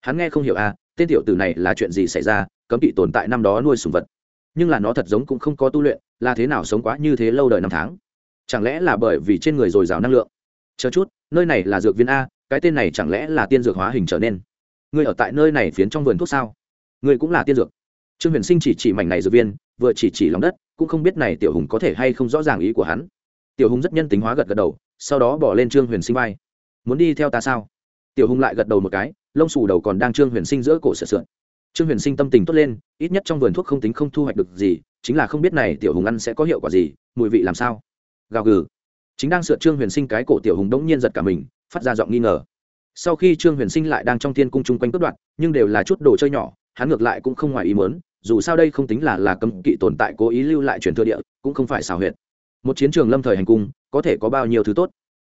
Hắn nghe không hiểu à tên tiểu tử này là chuyện gì xảy ra, cấm kỵ tồn tại năm đó nuôi sùng vật. Nhưng là nó thật giống cũng không có tu luyện, là thế nào sống quá như thế lâu đời năm tháng? Chẳng lẽ là bởi vì trên người dồi dào năng lượng? Chờ chút, nơi này là dược viên a, cái tên này chẳng lẽ là tiên dược hóa hình trở nên? Người ở tại nơi này phiến trong vườn thuốc sao? Người cũng là tiên dược. Trương huyền sinh chỉ chỉ mảnh này dược viên, vừa chỉ chỉ lòng đất, cũng không biết này tiểu hùng có thể hay không rõ ràng ý của hắn. Tiểu hùng rất nhân tính hóa gật gật đầu, sau đó bỏ lên trương huyền sinh vai. Muốn đi theo ta sao? Tiểu hùng lại gật đầu một cái, lông xù đầu còn đang trương huyền sinh giữa cổ sợ sượn. Trương huyền sinh tâm tình tốt lên, ít nhất trong vườn thuốc không tính không thu hoạch được gì, chính là không biết này tiểu hùng ăn sẽ có hiệu quả gì, mùi vị làm sao? Gào gừ. Chính đang sượt trương huyền sinh cái cổ tiểu hùng đống nhiên giật cả mình, phát ra giọng nghi ngờ. Sau khi trương huyền sinh lại đang trong thiên cung chung quanh cướp đoạn nhưng đều là chút đồ chơi nhỏ, hắn ngược lại cũng không ngoài ý muốn, dù sao đây không tính là là cấm kỵ tồn tại cố ý lưu lại truyền thừa địa, cũng không phải xào huyệt. Một chiến trường lâm thời hành cung, có thể có bao nhiêu thứ tốt?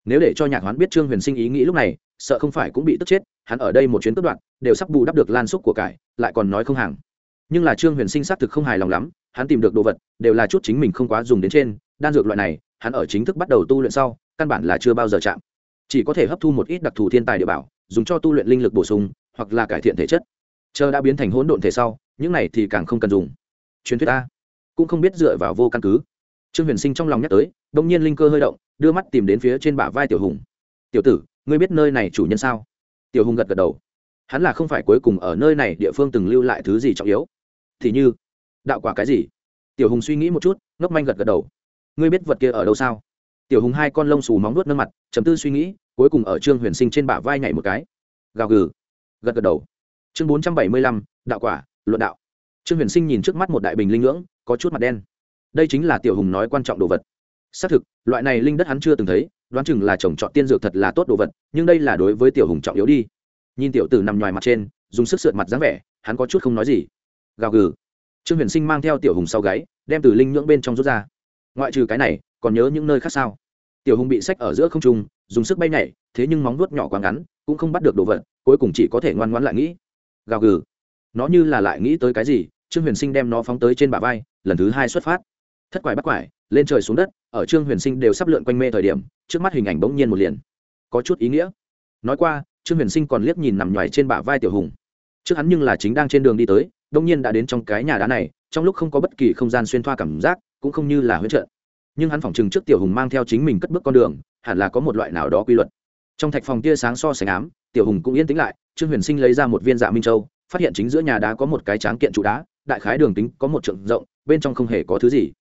Nếu để cho nhạc hoán biết trương huyền sinh ý nghĩ lúc này, sợ không phải cũng bị tức chết, hắn ở đây một chuyến cướp đoạn đều sắp bù đắp được lan xúc của cải, lại còn nói không hàng. Nhưng là trương huyền sinh xác thực không hài lòng lắm, hắn tìm được đồ vật, đều là chút chính mình không quá dùng đến trên, đan dược loại này hắn ở chính thức bắt đầu tu luyện sau, căn bản là chưa bao giờ chạm. Chỉ có thể hấp thu một ít đặc thù thiên tài địa bảo, dùng cho tu luyện linh lực bổ sung, hoặc là cải thiện thể chất. Chờ đã biến thành hỗn độn thể sau, những này thì càng không cần dùng. Truyền thuyết ta cũng không biết dựa vào vô căn cứ. Trương huyền sinh trong lòng nhắc tới đông nhiên linh cơ hơi động, đưa mắt tìm đến phía trên bả vai tiểu hùng. Tiểu tử, ngươi biết nơi này chủ nhân sao? Tiểu hùng gật gật đầu. Hắn là không phải cuối cùng ở nơi này địa phương từng lưu lại thứ gì trọng yếu. Thì như, đạo quả cái gì? Tiểu hùng suy nghĩ một chút, ngốc manh gật gật đầu ngươi biết vật kia ở đâu sao? Tiểu hùng hai con lông xù móng nuốt nâng mặt chấm tư suy nghĩ, cuối cùng ở trương huyền sinh trên bả vai nhảy một cái. Gào gừ. Gật gật đầu. Chương bốn trăm bảy mươi lăm, đạo quả, luận đạo. Trương huyền sinh nhìn trước mắt một đại bình linh ngưỡng, có chút mặt đen. Đây chính là tiểu hùng nói quan trọng đồ vật. Xác thực, loại này linh đất hắn chưa từng thấy, đoán chừng là trồng trọt tiên dược thật là tốt đồ vật, nhưng đây là đối với tiểu hùng trọng yếu đi. Nhìn tiểu tử nằm ngoài mặt trên, dùng sức sượt mặt dáng vẻ, hắn có chút không nói gì. Gào gừ. Trương huyền sinh mang theo tiểu hùng sau gáy, đem từ linh nhưỡng bên trong rút ra ngoại trừ cái này, còn nhớ những nơi khác sao? Tiểu hùng bị sách ở giữa không trung, dùng sức bay nhảy, thế nhưng móng vuốt nhỏ quá ngắn, cũng không bắt được đồ vật, cuối cùng chỉ có thể ngoan ngoãn lại nghĩ. Gào gừ. Nó như là lại nghĩ tới cái gì, trương huyền sinh đem nó phóng tới trên bả vai, lần thứ hai xuất phát. Thất quải bắt quải, lên trời xuống đất, ở trương huyền sinh đều sắp lượn quanh mê thời điểm, trước mắt hình ảnh bỗng nhiên một liền. Có chút ý nghĩa. Nói qua, trương huyền sinh còn liếc nhìn nằm nhoài trên bả vai tiểu hùng. Trước hắn nhưng là chính đang trên đường đi tới, đông nhiên đã đến trong cái nhà đá này, trong lúc không có bất kỳ không gian xuyên thoa cảm giác cũng không như là huyễn trận. Nhưng hắn phỏng chừng trước tiểu hùng mang theo chính mình cất bước con đường, hẳn là có một loại nào đó quy luật. Trong thạch phòng tia sáng so sánh ám, tiểu hùng cũng yên tĩnh lại, trương huyền sinh lấy ra một viên dạ minh châu, phát hiện chính giữa nhà đá có một cái tráng kiện trụ đá, đại khái đường tính có một trượng rộng, bên trong không hề có thứ gì.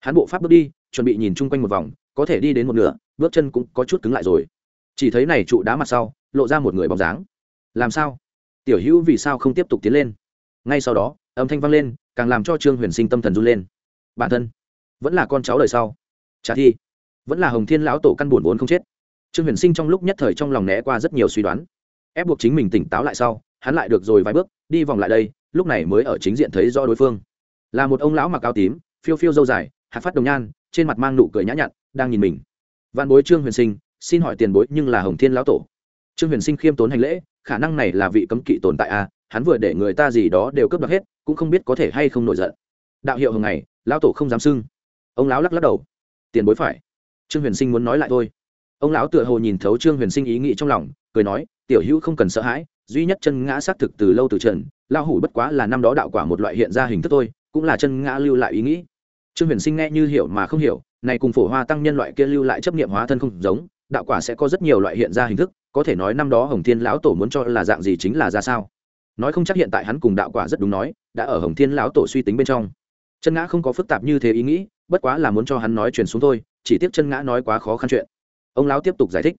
Hắn bộ pháp bước đi, chuẩn bị nhìn chung quanh một vòng, có thể đi đến một nửa, bước chân cũng có chút cứng lại rồi. Chỉ thấy này trụ đá mặt sau, lộ ra một người bóng dáng. Làm sao? Tiểu hữu vì sao không tiếp tục tiến lên? Ngay sau đó, âm thanh vang lên, càng làm cho trương huyền sinh tâm thần run lên. Bản thân vẫn là con cháu đời sau. Trả thi. Vẫn là hồng thiên lão tổ căn buồn vốn không chết. Trương huyền sinh trong lúc nhất thời trong lòng né qua rất nhiều suy đoán. Ép buộc chính mình tỉnh táo lại sau, hắn lại được rồi vài bước, đi vòng lại đây, lúc này mới ở chính diện thấy do đối phương. Là một ông lão mặc áo tím, phiêu phiêu dâu dài, hạt phát đồng nhan, trên mặt mang nụ cười nhã nhặn, đang nhìn mình. Văn bối trương huyền sinh, xin hỏi tiền bối nhưng là hồng thiên lão tổ. Trương huyền sinh khiêm tốn hành lễ, khả năng này là vị cấm kỵ tồn tại à hắn vừa để người ta gì đó đều cướp đoạt hết, cũng không biết có thể hay không nổi giận. Đạo hiệu hồng này lão tổ không dám xưng ông lão lắc lắc đầu. Tiền bối phải. Trương huyền sinh muốn nói lại thôi. Ông lão tựa hồ nhìn thấu trương huyền sinh ý nghĩ trong lòng, cười nói, tiểu hữu không cần sợ hãi, duy nhất chân ngã xác thực từ lâu từ trần lao hủ bất quá là năm đó đạo quả một loại hiện ra hình thức thôi, cũng là chân ngã lưu lại ý nghĩ. Trương huyền sinh nghe như hiểu mà không hiểu, này cùng phổ hoa tăng nhân loại kia lưu lại chấp nghiệm hóa thân không giống, đạo quả sẽ có rất nhiều loại hiện ra hình thức, có thể nói năm đó hồng thiên lão tổ muốn cho là dạng gì chính là ra sao. Nói không chắc hiện tại hắn cùng đạo quả rất đúng nói, đã ở hồng thiên lão tổ suy tính bên trong. Chân ngã không có phức tạp như thế ý nghĩ bất quá là muốn cho hắn nói truyền xuống thôi, chỉ tiếp chân ngã nói quá khó khăn chuyện. Ông lão tiếp tục giải thích.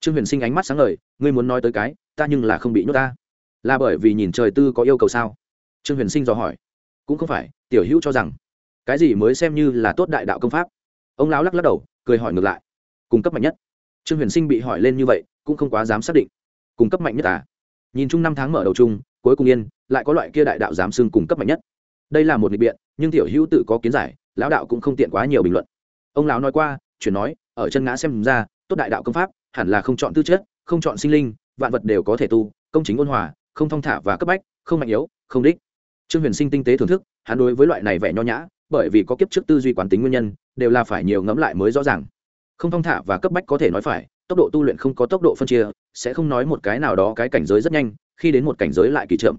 Trương huyền sinh ánh mắt sáng ngời, ngươi muốn nói tới cái, ta nhưng là không bị nhốt ta. Là bởi vì nhìn trời tư có yêu cầu sao? Trương huyền sinh dò hỏi. Cũng không phải, tiểu hữu cho rằng, cái gì mới xem như là tốt đại đạo công pháp. Ông lão lắc lắc đầu, cười hỏi ngược lại. Cung cấp mạnh nhất. Trương huyền sinh bị hỏi lên như vậy, cũng không quá dám xác định. Cung cấp mạnh nhất à? Nhìn chung năm tháng mở đầu chung, cuối cùng yên, lại có loại kia đại đạo dám xưng cung cấp mạnh nhất. Đây là một nghịch biện, nhưng tiểu hữu tự có kiến giải lão đạo cũng không tiện quá nhiều bình luận. Ông lão nói qua, chuyển nói, ở chân ngã xem ra, tốt đại đạo công pháp, hẳn là không chọn tư chất, không chọn sinh linh, vạn vật đều có thể tu, công chính ôn hòa, không thong thả và cấp bách, không mạnh yếu, không đích. Trương huyền sinh tinh tế thưởng thức, hắn đối với loại này vẻ nho nhã, bởi vì có kiếp trước tư duy quán tính nguyên nhân, đều là phải nhiều ngẫm lại mới rõ ràng. Không thong thả và cấp bách có thể nói phải, tốc độ tu luyện không có tốc độ phân chia, sẽ không nói một cái nào đó cái cảnh giới rất nhanh, khi đến một cảnh giới lại kỳ chậm.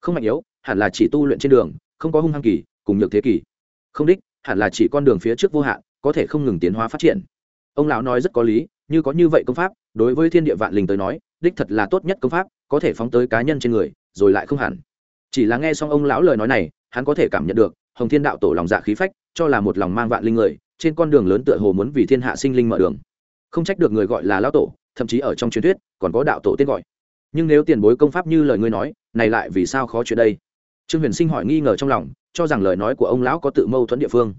Không mạnh yếu, hẳn là chỉ tu luyện trên đường, không có hung hăng kỳ, cùng nhược thế kỳ. Không đích hẳn là chỉ con đường phía trước vô hạn, có thể không ngừng tiến hóa phát triển. Ông lão nói rất có lý, như có như vậy công pháp, đối với thiên địa vạn linh tới nói, đích thật là tốt nhất công pháp, có thể phóng tới cá nhân trên người, rồi lại không hẳn. Chỉ là nghe xong ông lão lời nói này, hắn có thể cảm nhận được, hồng thiên đạo tổ lòng dạ khí phách, cho là một lòng mang vạn linh người, trên con đường lớn tựa hồ muốn vì thiên hạ sinh linh mở đường. Không trách được người gọi là lão tổ, thậm chí ở trong truyền thuyết, còn có đạo tổ tên gọi. Nhưng nếu tiền bối công pháp như lời ngươi nói, này lại vì sao khó chuyện đây? Trương huyền sinh hỏi nghi ngờ trong lòng cho rằng lời nói của ông lão có tự mâu thuẫn địa phương.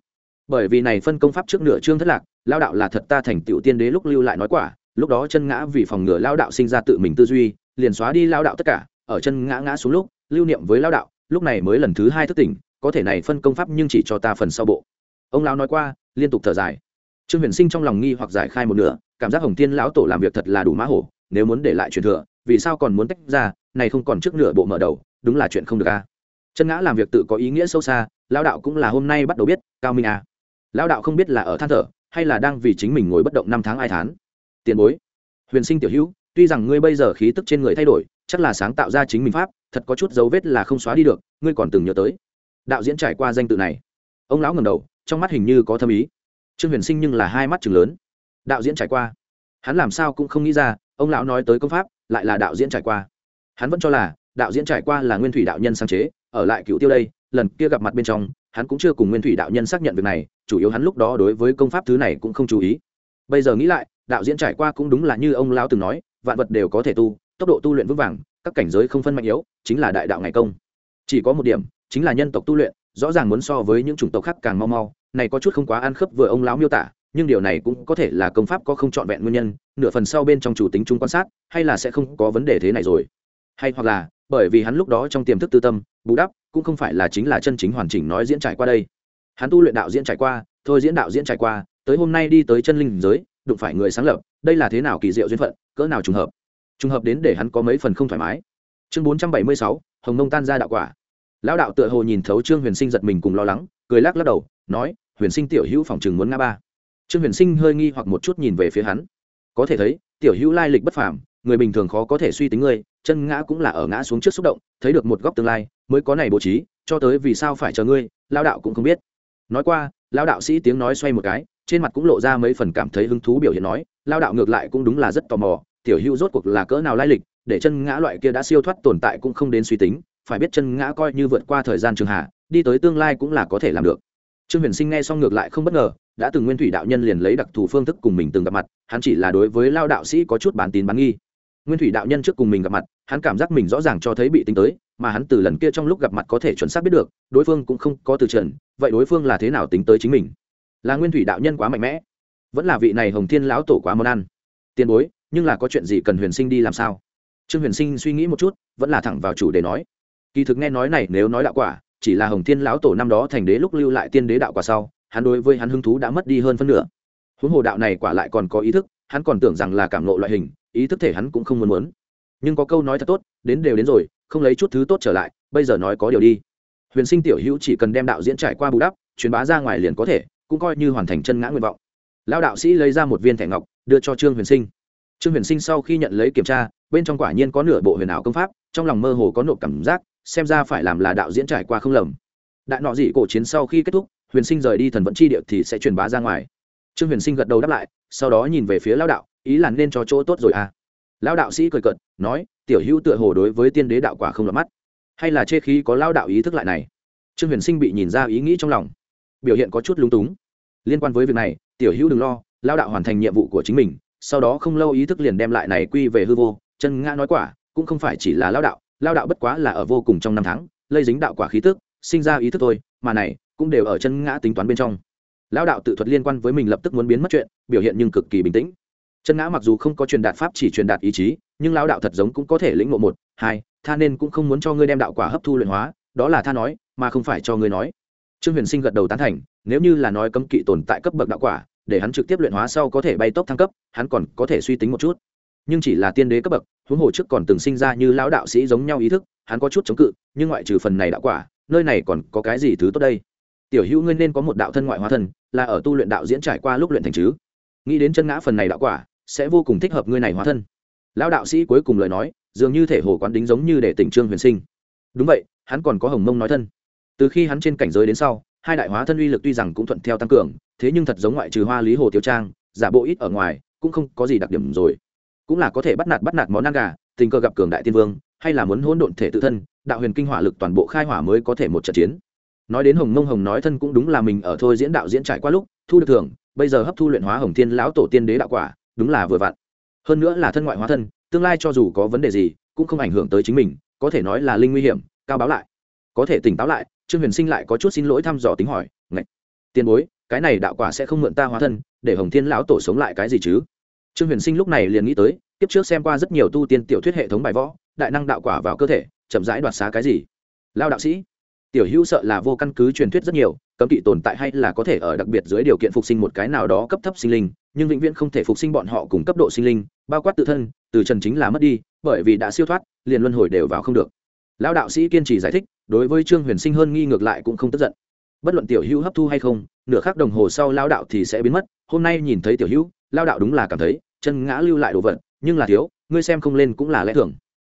Bởi vì này phân công pháp trước nửa chương thất lạc lao đạo là thật ta thành tựu tiên đế lúc lưu lại nói quả, lúc đó chân ngã vì phòng ngừa lao đạo sinh ra tự mình tư duy, liền xóa đi lao đạo tất cả, ở chân ngã ngã xuống lúc, lưu niệm với lao đạo, lúc này mới lần thứ hai thức tỉnh, có thể này phân công pháp nhưng chỉ cho ta phần sau bộ. Ông lão nói qua, liên tục thở dài. Trương huyền sinh trong lòng nghi hoặc giải khai một nửa, cảm giác hồng tiên lão tổ làm việc thật là đủ mã hổ, nếu muốn để lại truyền thừa, vì sao còn muốn tách ra, này không còn trước nửa bộ mở đầu, đúng là chuyện không được a chân ngã làm việc tự có ý nghĩa sâu xa lao đạo cũng là hôm nay bắt đầu biết cao minh à, lao đạo không biết là ở than thở hay là đang vì chính mình ngồi bất động năm tháng ai thán. Tiền bối. Huyền sinh tiểu hữu tuy rằng ngươi bây giờ khí tức trên người thay đổi chắc là sáng tạo ra chính mình pháp thật có chút dấu vết là không xóa đi được ngươi còn từng nhớ tới. Đạo diễn trải qua danh tự này. Ông lão ngầm đầu trong mắt hình như có thâm ý. Trương huyền sinh nhưng là hai mắt chừng lớn. Đạo diễn trải qua. Hắn làm sao cũng không nghĩ ra ông lão nói tới công pháp lại là đạo diễn trải qua. Hắn vẫn cho là đạo diễn trải qua là nguyên thủy đạo nhân sáng chế, ở lại cựu tiêu đây, lần kia gặp mặt bên trong, hắn cũng chưa cùng nguyên thủy đạo nhân xác nhận việc này, chủ yếu hắn lúc đó đối với công pháp thứ này cũng không chú ý. Bây giờ nghĩ lại, đạo diễn trải qua cũng đúng là như ông lão từng nói, vạn vật đều có thể tu, tốc độ tu luyện vững vàng, các cảnh giới không phân mạnh yếu, chính là đại đạo ngày công. Chỉ có một điểm, chính là nhân tộc tu luyện, rõ ràng muốn so với những chủng tộc khác càng mau mau, này có chút không quá ăn khớp vừa ông lão miêu tả, nhưng điều này cũng có thể là công pháp có không trọn vẹn nguyên nhân, nửa phần sau bên trong chủ tính chung quan sát, hay là sẽ không có vấn đề thế này rồi. Hay hoặc là bởi vì hắn lúc đó trong tiềm thức tư tâm, bù đắp, cũng không phải là chính là chân chính hoàn chỉnh nói diễn trải qua đây. Hắn tu luyện đạo diễn trải qua, thôi diễn đạo diễn trải qua, tới hôm nay đi tới chân linh giới, đụng phải người sáng lập, đây là thế nào kỳ diệu duyên phận, cỡ nào trùng hợp. Trùng hợp đến để hắn có mấy phần không thoải mái. Chương bốn trăm bảy mươi sáu, hồng nông tan ra đạo quả. Lão đạo tựa hồ nhìn thấu trương huyền sinh giật mình cùng lo lắng, cười lắc lắc đầu, nói, huyền sinh tiểu hữu phòng chừng muốn ngã ba. Trương huyền sinh hơi nghi hoặc một chút nhìn về phía hắn. Có thể thấy, tiểu hữu lai lịch bất phàm người bình thường khó có thể suy tính ngươi, chân ngã cũng là ở ngã xuống trước xúc động, thấy được một góc tương lai, mới có này bố trí, cho tới vì sao phải chờ ngươi lao đạo cũng không biết. Nói qua lao đạo sĩ tiếng nói xoay một cái, trên mặt cũng lộ ra mấy phần cảm thấy hứng thú biểu hiện nói lao đạo ngược lại cũng đúng là rất tò mò, tiểu hữu rốt cuộc là cỡ nào lai lịch, để chân ngã loại kia đã siêu thoát tồn tại cũng không đến suy tính, phải biết chân ngã coi như vượt qua thời gian trường hạ, đi tới tương lai cũng là có thể làm được. Trương huyền sinh nghe xong ngược lại không bất ngờ, đã từng nguyên thủy đạo nhân liền lấy đặc thù phương thức cùng mình từng gặp mặt, hắn chỉ là đối với lao đạo sĩ có chút bán tín bán nghi nguyên thủy đạo nhân trước cùng mình gặp mặt, hắn cảm giác mình rõ ràng cho thấy bị tính tới, mà hắn từ lần kia trong lúc gặp mặt có thể chuẩn xác biết được, đối phương cũng không có từ trần, vậy đối phương là thế nào tính tới chính mình? Là nguyên thủy đạo nhân quá mạnh mẽ, vẫn là vị này hồng thiên lão tổ quá món ăn. Tiền bối, nhưng là có chuyện gì cần huyền sinh đi làm sao? Trương huyền sinh suy nghĩ một chút, vẫn là thẳng vào chủ để nói. Kỳ thực nghe nói này, nếu nói đạo quả, chỉ là hồng thiên lão tổ năm đó thành đế lúc lưu lại tiên đế đạo quả sau, hắn đối với hắn hứng thú đã mất đi hơn phân nửa. Huống hồ đạo này quả lại còn có ý thức hắn còn tưởng rằng là cảm nộ loại hình, ý thức thể hắn cũng không muốn muốn. Nhưng có câu nói thật tốt, đến đều đến rồi, không lấy chút thứ tốt trở lại, bây giờ nói có điều đi. Huyền sinh tiểu hữu chỉ cần đem đạo diễn trải qua bù đắp, truyền bá ra ngoài liền có thể, cũng coi như hoàn thành chân ngã nguyện vọng. Lão đạo sĩ lấy ra một viên thẻ ngọc, đưa cho trương huyền sinh. Trương huyền sinh sau khi nhận lấy kiểm tra, bên trong quả nhiên có nửa bộ huyền ảo công pháp, trong lòng mơ hồ có nộp cảm giác, xem ra phải làm là đạo diễn trải qua không lầm. Đại nọ dị cổ chiến sau khi kết thúc, huyền sinh rời đi thần vẫn chi địa thì sẽ truyền bá ra ngoài. Trương huyền sinh gật đầu đáp lại sau đó nhìn về phía lao đạo, ý là nên cho chỗ tốt rồi à? Lao đạo sĩ cười cợt, nói, tiểu hữu tựa hồ đối với tiên đế đạo quả không lọt mắt. Hay là chê khí có lao đạo ý thức lại này? Trương huyền sinh bị nhìn ra ý nghĩ trong lòng. Biểu hiện có chút lúng túng. Liên quan với việc này, tiểu hữu đừng lo lao đạo hoàn thành nhiệm vụ của chính mình, sau đó không lâu ý thức liền đem lại này quy về hư vô, chân ngã nói quả, cũng không phải chỉ là lao đạo lao đạo bất quá là ở vô cùng trong năm tháng, lây dính đạo quả khí tức, sinh ra ý thức thôi, mà này cũng đều ở chân ngã tính toán bên trong. Lão đạo tự thuật liên quan với mình lập tức muốn biến mất chuyện, biểu hiện nhưng cực kỳ bình tĩnh. Chân ngã mặc dù không có truyền đạt pháp chỉ truyền đạt ý chí, nhưng lão đạo thật giống cũng có thể lĩnh ngộ một, hai, tha nên cũng không muốn cho ngươi đem đạo quả hấp thu luyện hóa, đó là tha nói, mà không phải cho ngươi nói. Trương huyền sinh gật đầu tán thành, nếu như là nói cấm kỵ tồn tại cấp bậc đạo quả, để hắn trực tiếp luyện hóa sau có thể bay tốc thăng cấp, hắn còn có thể suy tính một chút. Nhưng chỉ là tiên đế cấp bậc, huống hồ trước còn từng sinh ra như lão đạo sĩ giống nhau ý thức, hắn có chút chống cự, nhưng ngoại trừ phần này đạo quả, nơi này còn có cái gì thứ tốt đây? Tiểu hữu ngươi nên có một đạo thân ngoại hóa thân, là ở tu luyện đạo diễn trải qua lúc luyện thành chứ. Nghĩ đến chân ngã phần này đạo quả, sẽ vô cùng thích hợp ngươi này hóa thân. Lão đạo sĩ cuối cùng lời nói, dường như thể hồ quán đính giống như để tỉnh trương huyền sinh. Đúng vậy, hắn còn có hồng mông nói thân. Từ khi hắn trên cảnh giới đến sau, hai đại hóa thân uy lực tuy rằng cũng thuận theo tăng cường, thế nhưng thật giống ngoại trừ hoa lý hồ tiêu trang, giả bộ ít ở ngoài, cũng không có gì đặc điểm rồi. Cũng là có thể bắt nạt bắt nạt món ăn gà, tình cờ gặp cường đại tiên vương, hay là muốn hỗn độn thể tự thân, đạo huyền kinh hỏa lực toàn bộ khai hỏa mới có thể một trận chiến nói đến hồng mông hồng nói thân cũng đúng là mình ở thôi diễn đạo diễn trải qua lúc, thu được thưởng, bây giờ hấp thu luyện hóa hồng thiên lão tổ tiên đế đạo quả, đúng là vừa vặn. Hơn nữa là thân ngoại hóa thân, tương lai cho dù có vấn đề gì, cũng không ảnh hưởng tới chính mình, có thể nói là linh nguy hiểm, cao báo lại. Có thể tỉnh táo lại, trương huyền sinh lại có chút xin lỗi thăm dò tính hỏi, ngạch, tiền bối, cái này đạo quả sẽ không mượn ta hóa thân, để hồng thiên lão tổ sống lại cái gì chứ? Trương huyền sinh lúc này liền nghĩ tới tiếp trước xem qua rất nhiều tu tiên tiểu thuyết hệ thống bài võ, đại năng đạo quả vào cơ thể, chậm rãi đoạt xá cái gì? Lao đạo sĩ tiểu hữu sợ là vô căn cứ truyền thuyết rất nhiều, cấm kỵ tồn tại hay là có thể ở đặc biệt dưới điều kiện phục sinh một cái nào đó cấp thấp sinh linh, nhưng vĩnh viễn không thể phục sinh bọn họ cùng cấp độ sinh linh, bao quát tự thân, từ trần chính là mất đi, bởi vì đã siêu thoát, liền luân hồi đều vào không được. Lão đạo sĩ kiên trì giải thích, đối với trương huyền sinh hơn nghi ngược lại cũng không tức giận. Bất luận tiểu hữu hấp thu hay không, nửa khắc đồng hồ sau lao đạo thì sẽ biến mất, hôm nay nhìn thấy tiểu hữu lao đạo đúng là cảm thấy, chân ngã lưu lại đồ vật, nhưng là thiếu, ngươi xem không lên cũng là lẽ thường.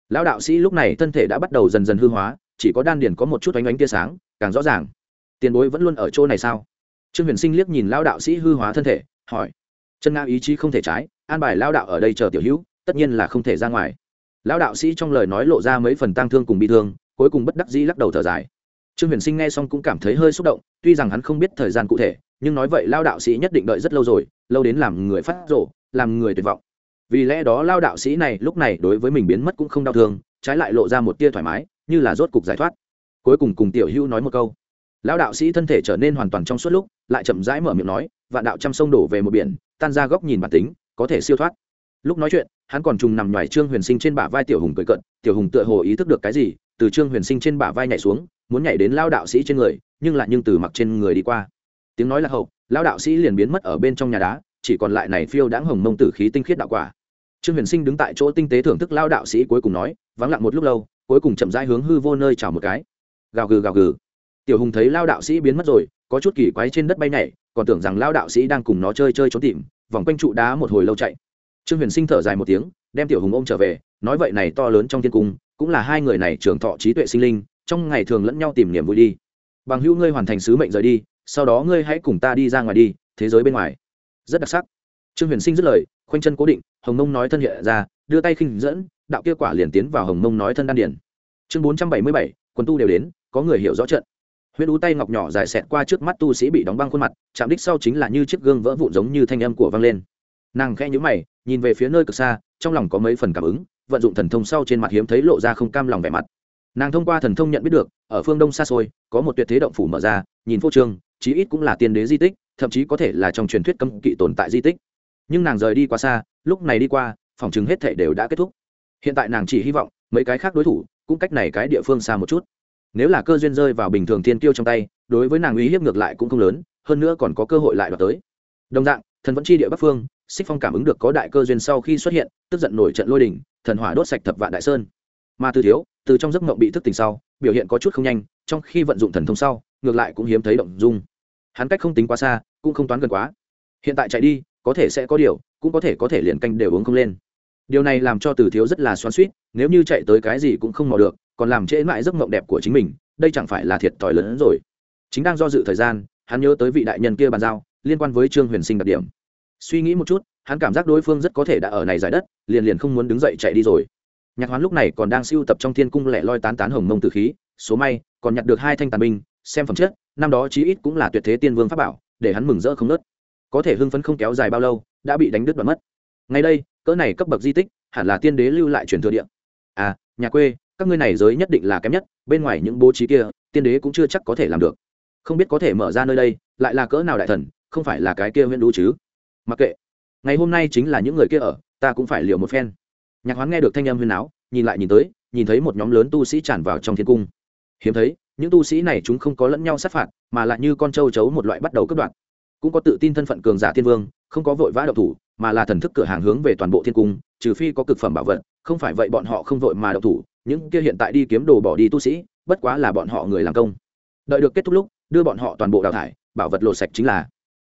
Lão đạo sĩ lúc này thân thể đã bắt đầu dần dần hư hóa chỉ có đan điền có một chút oanh ánh tia sáng, càng rõ ràng. Tiền bối vẫn luôn ở chỗ này sao? Trương huyền sinh liếc nhìn lão đạo sĩ hư hóa thân thể, hỏi. Chân nga ý chí không thể trái, an bài lao đạo ở đây chờ tiểu hữu, tất nhiên là không thể ra ngoài. Lão đạo sĩ trong lời nói lộ ra mấy phần tang thương cùng bị thương, cuối cùng bất đắc dĩ lắc đầu thở dài. Trương huyền sinh nghe xong cũng cảm thấy hơi xúc động, tuy rằng hắn không biết thời gian cụ thể, nhưng nói vậy lao đạo sĩ nhất định đợi rất lâu rồi, lâu đến làm người phát rộ làm người tuyệt vọng. Vì lẽ đó lao đạo sĩ này lúc này đối với mình biến mất cũng không đau thương, trái lại lộ ra một tia thoải mái như là rốt cục giải thoát. Cuối cùng cùng tiểu hữu nói một câu. Lão đạo sĩ thân thể trở nên hoàn toàn trong suốt lúc, lại chậm rãi mở miệng nói, vạn đạo trăm sông đổ về một biển, tan ra góc nhìn bản tính, có thể siêu thoát. Lúc nói chuyện, hắn còn trùng nằm ngoài trương huyền sinh trên bả vai tiểu hùng cười cận tiểu hùng tựa hồ ý thức được cái gì, từ trương huyền sinh trên bả vai nhảy xuống, muốn nhảy đến lao đạo sĩ trên người, nhưng lại nhưng từ mặc trên người đi qua. Tiếng nói là hậu lao đạo sĩ liền biến mất ở bên trong nhà đá, chỉ còn lại này phiêu đãng hồng mông tử khí tinh khiết đạo quả. Trương huyền sinh đứng tại chỗ tinh tế thưởng thức lao đạo sĩ cuối cùng nói, vắng lặng một lúc lâu cuối cùng chậm rãi hướng hư vô nơi chào một cái. Gào gừ gào gừ. Tiểu hùng thấy lao đạo sĩ biến mất rồi, có chút kỳ quái trên đất bay nhảy, còn tưởng rằng lao đạo sĩ đang cùng nó chơi chơi trốn tìm, vòng quanh trụ đá một hồi lâu chạy. Trương huyền sinh thở dài một tiếng, đem tiểu hùng ôm trở về, nói vậy này to lớn trong thiên cung, cũng là hai người này trường thọ trí tuệ sinh linh, trong ngày thường lẫn nhau tìm niềm vui đi. Bằng hữu ngươi hoàn thành sứ mệnh rời đi, sau đó ngươi hãy cùng ta đi ra ngoài đi, thế giới bên ngoài. Rất đặc sắc. Trương huyền sinh dứt lời, khoanh chân cố định, hồng nông nói thân hiện ra đưa tay khinh dẫn, đạo kia quả liền tiến vào hồng mông nói thân đan điển chương bốn trăm bảy mươi bảy quân tu đều đến, có người hiểu rõ trận. Huyết ú tay ngọc nhỏ dài xẹt qua trước mắt tu sĩ bị đóng băng khuôn mặt, chạm đích sau chính là như chiếc gương vỡ vụn giống như thanh âm của vang lên. Nàng khẽ nhữ mày, nhìn về phía nơi cực xa, trong lòng có mấy phần cảm ứng, vận dụng thần thông sau trên mặt hiếm thấy lộ ra không cam lòng vẻ mặt. Nàng thông qua thần thông nhận biết được, ở phương đông xa xôi, có một tuyệt thế động phủ mở ra, nhìn phô trương, chí ít cũng là tiên đế di tích, thậm chí có thể là trong truyền thuyết cấm kỵ tồn tại di tích. Nhưng nàng rời đi quá xa, lúc này đi qua phòng chứng hết thể đều đã kết thúc. Hiện tại nàng chỉ hy vọng, mấy cái khác đối thủ, cũng cách này cái địa phương xa một chút. Nếu là cơ duyên rơi vào bình thường thiên tiêu trong tay, đối với nàng uy hiếp ngược lại cũng không lớn, hơn nữa còn có cơ hội lại đoạt tới. Đồng dạng, thần vẫn chi địa bắc phương, xích phong cảm ứng được có đại cơ duyên sau khi xuất hiện, tức giận nổi trận lôi đình, thần hỏa đốt sạch thập vạn đại sơn. Mà từ thiếu, từ trong giấc mộng bị thức tỉnh sau, biểu hiện có chút không nhanh, trong khi vận dụng thần thông sau, ngược lại cũng hiếm thấy động dung. Hắn cách không tính quá xa, cũng không toán gần quá. Hiện tại chạy đi, có thể sẽ có điều, cũng có thể có thể liền canh đều uống không lên điều này làm cho từ thiếu rất là xoắn suýt nếu như chạy tới cái gì cũng không mò được, còn làm trễ mãi giấc mộng đẹp của chính mình, đây chẳng phải là thiệt thòi lớn hơn rồi. Chính đang do dự thời gian, hắn nhớ tới vị đại nhân kia bàn giao, liên quan với trương huyền sinh đặc điểm. Suy nghĩ một chút, hắn cảm giác đối phương rất có thể đã ở này giải đất, liền liền không muốn đứng dậy chạy đi rồi. Nhạc hoán lúc này còn đang siêu tập trong thiên cung lẻ loi tán tán hồng mông từ khí, số may, còn nhặt được hai thanh tàn binh, xem phẩm chất, năm đó chí ít cũng là tuyệt thế tiên vương pháp bảo, để hắn mừng rỡ không nớt có thể hưng phấn không kéo dài bao lâu, đã bị đánh đứt đoạn mất. Ngay đây cỡ này cấp bậc di tích, hẳn là tiên đế lưu lại truyền thừa địa. À nhà quê, các ngươi này giới nhất định là kém nhất, bên ngoài những bố trí kia, tiên đế cũng chưa chắc có thể làm được. Không biết có thể mở ra nơi đây, lại là cỡ nào đại thần, không phải là cái kia huyện đu chứ? Mặc kệ. Ngày hôm nay chính là những người kia ở, ta cũng phải liều một phen. Nhạc hoán nghe được thanh âm huyền áo nhìn lại nhìn tới, nhìn thấy một nhóm lớn tu sĩ tràn vào trong thiên cung. Hiếm thấy, những tu sĩ này chúng không có lẫn nhau sát phạt, mà lại như con trâu chấu một loại bắt đầu cướp đoạn cũng có tự tin thân phận cường giả thiên vương, không có vội vã đậu thủ mà là thần thức cửa hàng hướng về toàn bộ thiên cung, trừ phi có cực phẩm bảo vật, không phải vậy bọn họ không vội mà đậu thủ, những kia hiện tại đi kiếm đồ bỏ đi tu sĩ, bất quá là bọn họ người làm công. Đợi được kết thúc lúc, đưa bọn họ toàn bộ đào thải, bảo vật lột sạch chính là.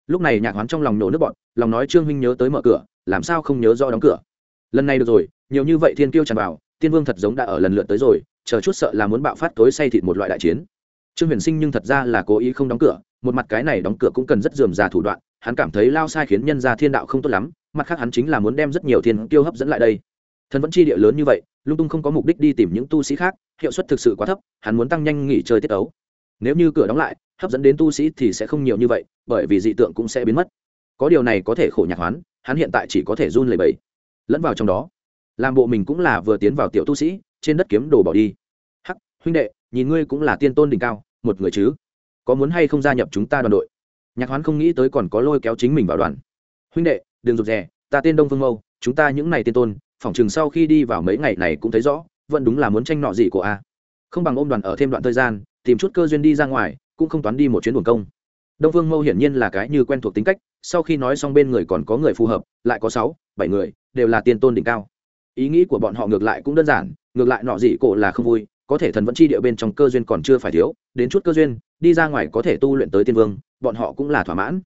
Lúc này nhạc hoán trong lòng nổ nước bọn lòng nói trương huynh nhớ tới mở cửa, làm sao không nhớ do đóng cửa? Lần này được rồi, nhiều như vậy thiên kiêu tràn vào, tiên vương thật giống đã ở lần lượt tới rồi, chờ chút sợ là muốn bạo phát tối say thịt một loại đại chiến. Trương huyền sinh nhưng thật ra là cố ý không đóng cửa một mặt cái này đóng cửa cũng cần rất dườm già thủ đoạn, hắn cảm thấy lao sai khiến nhân gia thiên đạo không tốt lắm, mặt khác hắn chính là muốn đem rất nhiều thiên kiêu hấp dẫn lại đây. Thần vẫn chi địa lớn như vậy, lung tung không có mục đích đi tìm những tu sĩ khác, hiệu suất thực sự quá thấp, hắn muốn tăng nhanh nghỉ chơi tiết ấu nếu như cửa đóng lại, hấp dẫn đến tu sĩ thì sẽ không nhiều như vậy, bởi vì dị tượng cũng sẽ biến mất. Có điều này có thể khổ nhạc hoán, hắn hiện tại chỉ có thể run lẩy bẩy. Lẫn vào trong đó, làm bộ mình cũng là vừa tiến vào tiểu tu sĩ, trên đất kiếm đồ bỏ đi. Hắc, huynh đệ, nhìn ngươi cũng là tiên tôn đỉnh cao, một người chứ? Có muốn hay không gia nhập chúng ta đoàn đội? Nhạc hoán không nghĩ tới còn có lôi kéo chính mình vào đoàn. Huynh đệ, đừng rụt rè, ta tên đông phương mâu, chúng ta những này tiên tôn, phỏng chừng sau khi đi vào mấy ngày này cũng thấy rõ, vẫn đúng là muốn tranh nọ gì của a. Không bằng ôm đoàn ở thêm đoạn thời gian, tìm chút cơ duyên đi ra ngoài, cũng không toán đi một chuyến buồn công. Đông phương mâu hiển nhiên là cái như quen thuộc tính cách, sau khi nói xong bên người còn có người phù hợp, lại có sáu, bảy người, đều là tiên tôn đỉnh cao. Ý nghĩ của bọn họ ngược lại cũng đơn giản, ngược lại nọ gì cổ là không vui có thể thần vẫn chi địa bên trong cơ duyên còn chưa phải thiếu, đến chút cơ duyên, đi ra ngoài có thể tu luyện tới tiên vương, bọn họ cũng là thỏa mãn.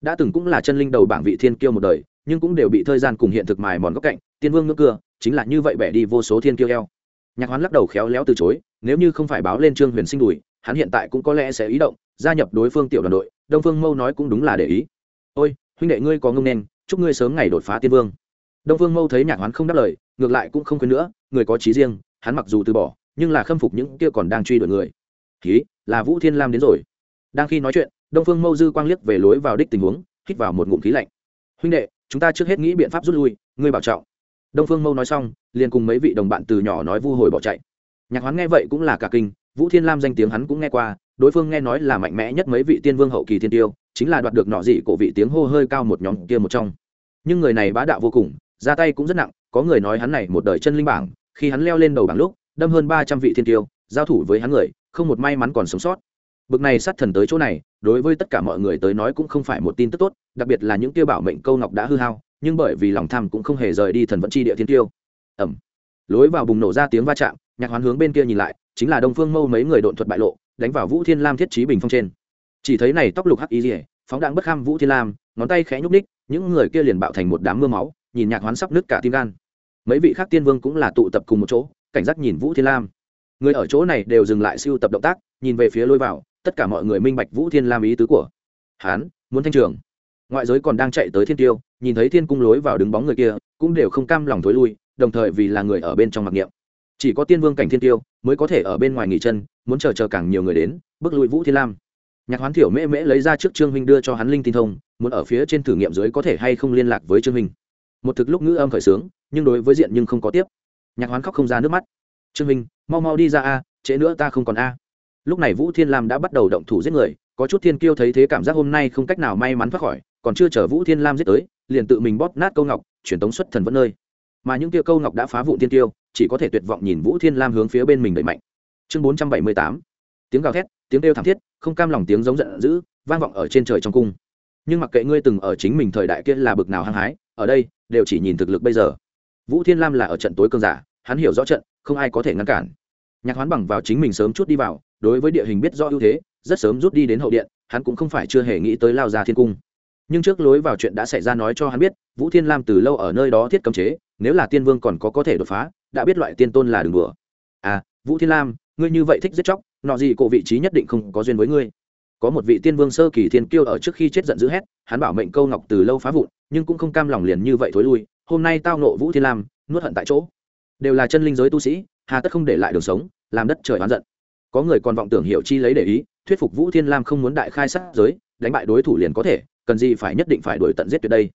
Đã từng cũng là chân linh đầu bảng vị thiên kiêu một đời, nhưng cũng đều bị thời gian cùng hiện thực mài mòn góc cạnh, tiên vương ngưỡng cưa, chính là như vậy bẻ đi vô số thiên kiêu eo. Nhạc hoán lắc đầu khéo léo từ chối, nếu như không phải báo lên trương huyền sinh đùi, hắn hiện tại cũng có lẽ sẽ ý động, gia nhập đối phương tiểu đoàn đội, đông phương mâu nói cũng đúng là để ý. Ôi, huynh đệ ngươi có ngông nên, chúc ngươi sớm ngày đột phá tiên vương. Đông phương mâu thấy nhạc hoán không đáp lời, ngược lại cũng không quên nữa, người có trí riêng, hắn mặc dù từ bỏ nhưng là khâm phục những kia còn đang truy đuổi người. Ký là vũ thiên lam đến rồi. Đang khi nói chuyện, đông phương mâu dư quang liếc về lối vào đích tình huống, hít vào một ngụm khí lạnh. Huynh đệ, chúng ta trước hết nghĩ biện pháp rút lui, ngươi bảo trọng. Đông phương mâu nói xong, liền cùng mấy vị đồng bạn từ nhỏ nói vu hồi bỏ chạy. Nhạc hoán nghe vậy cũng là cả kinh, vũ thiên lam danh tiếng hắn cũng nghe qua, đối phương nghe nói là mạnh mẽ nhất mấy vị tiên vương hậu kỳ thiên tiêu, chính là đoạt được nọ dị cổ vị tiếng hô hơi cao một nhóm kia một trong. Nhưng người này bá đạo vô cùng, ra tay cũng rất nặng, có người nói hắn này một đời chân linh bảng, khi hắn leo lên đầu bảng lúc đâm hơn ba trăm vị thiên tiêu giao thủ với hắn người, không một may mắn còn sống sót. Bực này sát thần tới chỗ này, đối với tất cả mọi người tới nói cũng không phải một tin tức tốt, đặc biệt là những tiêu bảo mệnh câu ngọc đã hư hao, nhưng bởi vì lòng tham cũng không hề rời đi thần vận chi địa thiên tiêu ẩm lối vào bùng nổ ra tiếng va chạm, nhạc hoán hướng bên kia nhìn lại, chính là đông phương mâu mấy người độn thuật bại lộ, đánh vào vũ thiên lam thiết trí bình phong trên. Chỉ thấy này tóc lục hắc y dỉa phóng đạn bất kham vũ thiên lam, ngón tay khẽ nhúc ních những người kia liền bạo thành một đám mưa máu, nhìn nhạc hoán sắp nứt cả tim gan. Mấy vị khác tiên vương cũng là tụ tập cùng một chỗ cảnh giác nhìn vũ thiên lam. Người ở chỗ này đều dừng lại siêu tập động tác, nhìn về phía lôi vào, tất cả mọi người minh bạch vũ thiên lam ý tứ của hán muốn thanh trường. Ngoại giới còn đang chạy tới thiên tiêu, nhìn thấy thiên cung lối vào đứng bóng người kia, cũng đều không cam lòng thối lui, đồng thời vì là người ở bên trong mặc niệm. Chỉ có tiên vương cảnh thiên tiêu mới có thể ở bên ngoài nghỉ chân, muốn chờ chờ càng nhiều người đến, bước lui vũ thiên lam. Nhạc hoán thiểu mễ mễ lấy ra trước trương huynh đưa cho hắn linh tin thông, muốn ở phía trên thử nghiệm dưới có thể hay không liên lạc với trương huynh. Một thực lúc ngữ âm khởi sướng, nhưng đối với diện nhưng không có tiếp nhạc hoán khóc không ra nước mắt. Trương Minh, mau mau đi ra a trễ nữa ta không còn a. Lúc này vũ thiên lam đã bắt đầu động thủ giết người có chút thiên kiêu thấy thế cảm giác hôm nay không cách nào may mắn thoát khỏi còn chưa chở vũ thiên lam giết tới liền tự mình bóp nát câu ngọc truyền tống xuất thần vẫn nơi. Mà những kia câu ngọc đã phá vụn thiên tiêu chỉ có thể tuyệt vọng nhìn vũ thiên lam hướng phía bên mình đẩy mạnh. Chương bốn trăm bảy mươi tám. Tiếng gào thét tiếng kêu thảm thiết không cam lòng tiếng giống giận dữ vang vọng ở trên trời trong cung. Nhưng mặc kệ ngươi từng ở chính mình thời đại kia là bực nào hăng hái ở đây đều chỉ nhìn thực lực bây giờ vũ thiên lam là ở trận tối cơn giả, hắn hiểu rõ trận, không ai có thể ngăn cản. Nhạc hoán bằng vào chính mình sớm chút đi vào, đối với địa hình biết rõ ưu thế, rất sớm rút đi đến hậu điện, hắn cũng không phải chưa hề nghĩ tới lao ra thiên cung. Nhưng trước lối vào chuyện đã xảy ra nói cho hắn biết, vũ thiên lam từ lâu ở nơi đó thiết cấm chế, nếu là tiên vương còn có có thể đột phá, đã biết loại tiên tôn là đường đùa. À vũ thiên lam, ngươi như vậy thích giết chóc, nọ gì cổ vị trí nhất định không có duyên với ngươi. Có một vị tiên vương sơ kỳ thiên kiêu ở trước khi chết giận dữ hét, hắn bảo mệnh câu ngọc từ lâu phá vụn, nhưng cũng không cam lòng liền như vậy thối lui hôm nay tao nộ vũ thiên lam, nuốt hận tại chỗ. Đều là chân linh giới tu sĩ, hà tất không để lại đường sống, làm đất trời oán giận. Có người còn vọng tưởng hiểu chi lấy để ý, thuyết phục vũ thiên lam không muốn đại khai sát giới, đánh bại đối thủ liền có thể, cần gì phải nhất định phải đuổi tận giết tuyệt đây.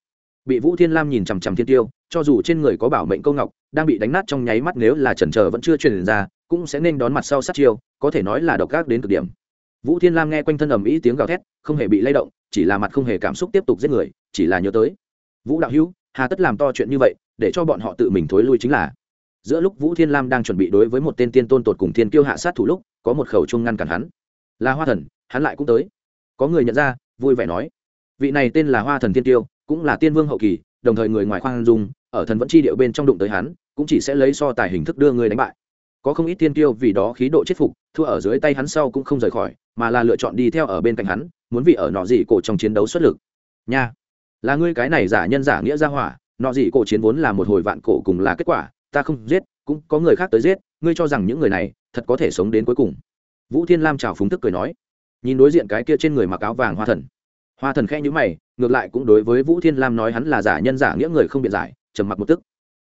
Bị vũ thiên lam nhìn chằm chằm thiên tiêu, cho dù trên người có bảo mệnh câu ngọc, đang bị đánh nát trong nháy mắt nếu là trần trờ vẫn chưa truyền ra, cũng sẽ nên đón mặt sau sát chiêu, có thể nói là độc ác đến cực điểm. Vũ thiên lam nghe quanh thân ầm ý tiếng gào thét, không hề bị lay động, chỉ là mặt không hề cảm xúc tiếp tục giết người, chỉ là nhớ tới. Vũ đạo hữu hà tất làm to chuyện như vậy, để cho bọn họ tự mình thối lui chính là. Giữa lúc vũ thiên lam đang chuẩn bị đối với một tên tiên tôn tột cùng thiên kiêu hạ sát thủ lúc, có một khẩu chung ngăn cản hắn. Là hoa thần, hắn lại cũng tới. Có người nhận ra, vui vẻ nói, vị này tên là hoa thần tiên tiêu cũng là tiên vương hậu kỳ, đồng thời người ngoài khoan dung, ở thần vẫn chi điệu bên trong đụng tới hắn, cũng chỉ sẽ lấy so tài hình thức đưa người đánh bại. Có không ít tiên tiêu vì đó khí độ chết phục, thua ở dưới tay hắn sau cũng không rời khỏi, mà là lựa chọn đi theo ở bên cạnh hắn, muốn vì ở nọ gì cổ trong chiến đấu xuất lực. Nha là ngươi cái này giả nhân giả nghĩa ra hỏa, nọ gì cổ chiến vốn là một hồi vạn cổ cùng là kết quả, ta không giết, cũng có người khác tới giết, ngươi cho rằng những người này thật có thể sống đến cuối cùng. Vũ thiên lam chào phúng tức cười nói, nhìn đối diện cái kia trên người mặc áo vàng hoa thần. Hoa thần khẽ nhữ mày, ngược lại cũng đối với vũ thiên lam nói hắn là giả nhân giả nghĩa người không biện giải, trầm mặc một tức.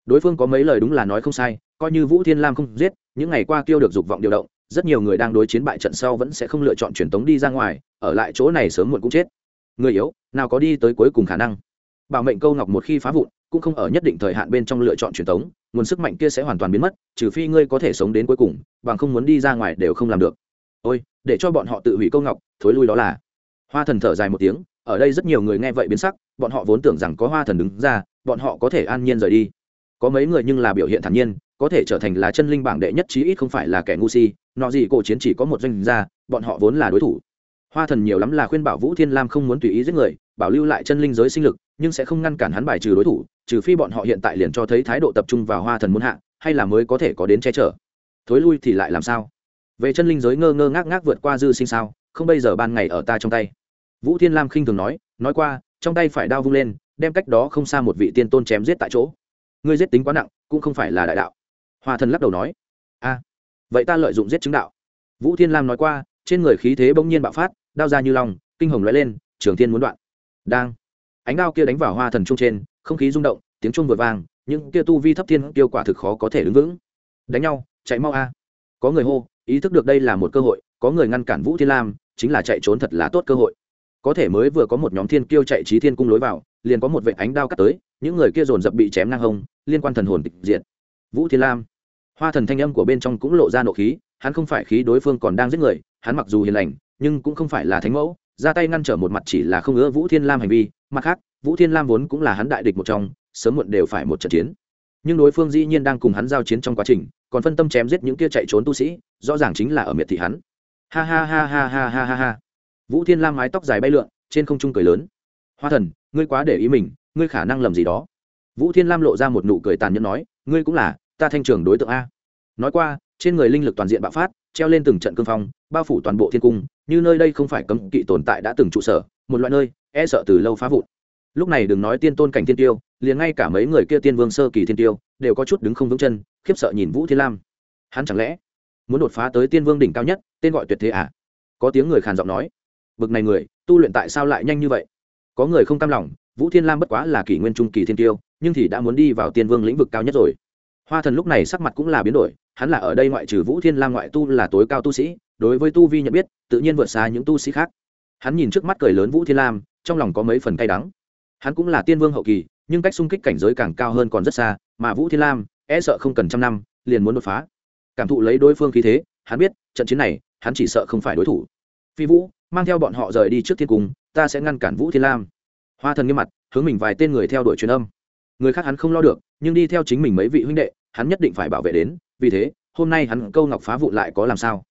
Đối phương có mấy lời đúng là nói không sai, coi như vũ thiên lam không giết, những ngày qua kêu được dục vọng điều động, rất nhiều người đang đối chiến bại trận sau vẫn sẽ không lựa chọn truyền tống đi ra ngoài, ở lại chỗ này sớm muộn cũng chết người yếu nào có đi tới cuối cùng khả năng. Bảo mệnh câu ngọc một khi phá vụn cũng không ở nhất định thời hạn bên trong lựa chọn truyền thống, nguồn sức mạnh kia sẽ hoàn toàn biến mất trừ phi ngươi có thể sống đến cuối cùng bằng không muốn đi ra ngoài đều không làm được. Ôi để cho bọn họ tự hủy câu ngọc thối lui đó là. Hoa thần thở dài một tiếng ở đây rất nhiều người nghe vậy biến sắc bọn họ vốn tưởng rằng có hoa thần đứng ra bọn họ có thể an nhiên rời đi. Có mấy người nhưng là biểu hiện thản nhiên có thể trở thành là chân linh bảng đệ nhất chí ít không phải là kẻ ngu si nọ gì cổ chiến chỉ có một doanh gia bọn họ vốn là đối thủ hoa thần nhiều lắm là khuyên bảo vũ thiên lam không muốn tùy ý giết người, bảo lưu lại chân linh giới sinh lực, nhưng sẽ không ngăn cản hắn bài trừ đối thủ, trừ phi bọn họ hiện tại liền cho thấy thái độ tập trung vào hoa thần muốn hạ, hay là mới có thể có đến che chở. Thối lui thì lại làm sao? Về chân linh giới ngơ ngơ ngác ngác vượt qua dư sinh sao, không bây giờ ban ngày ở ta trong tay. Vũ thiên lam khinh thường nói nói qua, trong tay phải đao vung lên, đem cách đó không xa một vị tiên tôn chém giết tại chỗ. Ngươi giết tính quá nặng, cũng không phải là đại đạo. Hoa thần lắc đầu nói, a, vậy ta lợi dụng giết chứng đạo. Vũ thiên lam nói qua, trên người khí thế bỗng nhiên bạo phát đao ra như long, kinh hồng lóe lên trường thiên muốn đoạn. Đang. Ánh đao kia đánh vào hoa thần trung trên không khí rung động tiếng trung vừa vang những kia tu vi thấp thiên tiêu quả thực khó có thể đứng vững. Đánh nhau chạy mau a. Có người hô ý thức được đây là một cơ hội có người ngăn cản vũ thiên lam chính là chạy trốn thật là tốt cơ hội. Có thể mới vừa có một nhóm thiên kiêu chạy trí thiên cung lối vào liền có một vệ ánh đao cắt tới những người kia dồn dập bị chém ngang hông liên quan thần hồn tịch diệt. Vũ thiên lam. Hoa thần thanh âm của bên trong cũng lộ ra nộ khí hắn không phải khí đối phương còn đang giết người hắn mặc dù hiền lành nhưng cũng không phải là thánh mẫu, ra tay ngăn trở một mặt chỉ là không ưa vũ thiên lam hành vi, mặt khác, vũ thiên lam vốn cũng là hắn đại địch một trong, sớm muộn đều phải một trận chiến. Nhưng đối phương dĩ nhiên đang cùng hắn giao chiến trong quá trình, còn phân tâm chém giết những kia chạy trốn tu sĩ, rõ ràng chính là ở miệt thị hắn. Ha ha ha ha ha ha ha ha. Vũ thiên lam mái tóc dài bay lượn, trên không trung cười lớn. Hoa thần, ngươi quá để ý mình, ngươi khả năng lầm gì đó. Vũ thiên lam lộ ra một nụ cười tàn nhẫn nói, ngươi cũng là, ta thanh trường đối tượng a. Nói qua, trên người linh lực toàn diện bạo phát treo lên từng trận cương phong, bao phủ toàn bộ thiên cung, như nơi đây không phải cấm kỵ tồn tại đã từng trụ sở, một loại nơi e sợ từ lâu phá vụn. Lúc này đừng nói tiên tôn cảnh thiên tiêu, liền ngay cả mấy người kia tiên vương sơ kỳ thiên tiêu, đều có chút đứng không vững chân, khiếp sợ nhìn vũ thiên lam. Hắn chẳng lẽ muốn đột phá tới tiên vương đỉnh cao nhất, tên gọi tuyệt thế à? Có tiếng người khàn giọng nói. Bực này người, tu luyện tại sao lại nhanh như vậy? Có người không cam lòng, vũ thiên lam bất quá là kỷ nguyên trung kỳ thiên tiêu, nhưng thì đã muốn đi vào tiên vương lĩnh vực cao nhất rồi. Hoa thần lúc này sắc mặt cũng là biến đổi hắn là ở đây ngoại trừ vũ thiên lam ngoại tu là tối cao tu sĩ, đối với tu vi nhận biết, tự nhiên vượt xa những tu sĩ khác. Hắn nhìn trước mắt cười lớn vũ thiên lam, trong lòng có mấy phần cay đắng. Hắn cũng là tiên vương hậu kỳ, nhưng cách xung kích cảnh giới càng cao hơn còn rất xa, mà vũ thiên lam e sợ không cần trăm năm, liền muốn đột phá. Cảm thụ lấy đối phương khí thế, hắn biết, trận chiến này, hắn chỉ sợ không phải đối thủ. Phi vũ, mang theo bọn họ rời đi trước thiên cung, ta sẽ ngăn cản vũ thiên lam. Hoa thần nghiêm mặt, hướng mình vài tên người theo đuổi truyền âm. Người khác hắn không lo được, nhưng đi theo chính mình mấy vị huynh đệ, hắn nhất định phải bảo vệ đến vì thế, hôm nay hắn câu ngọc phá vụ lại có làm sao?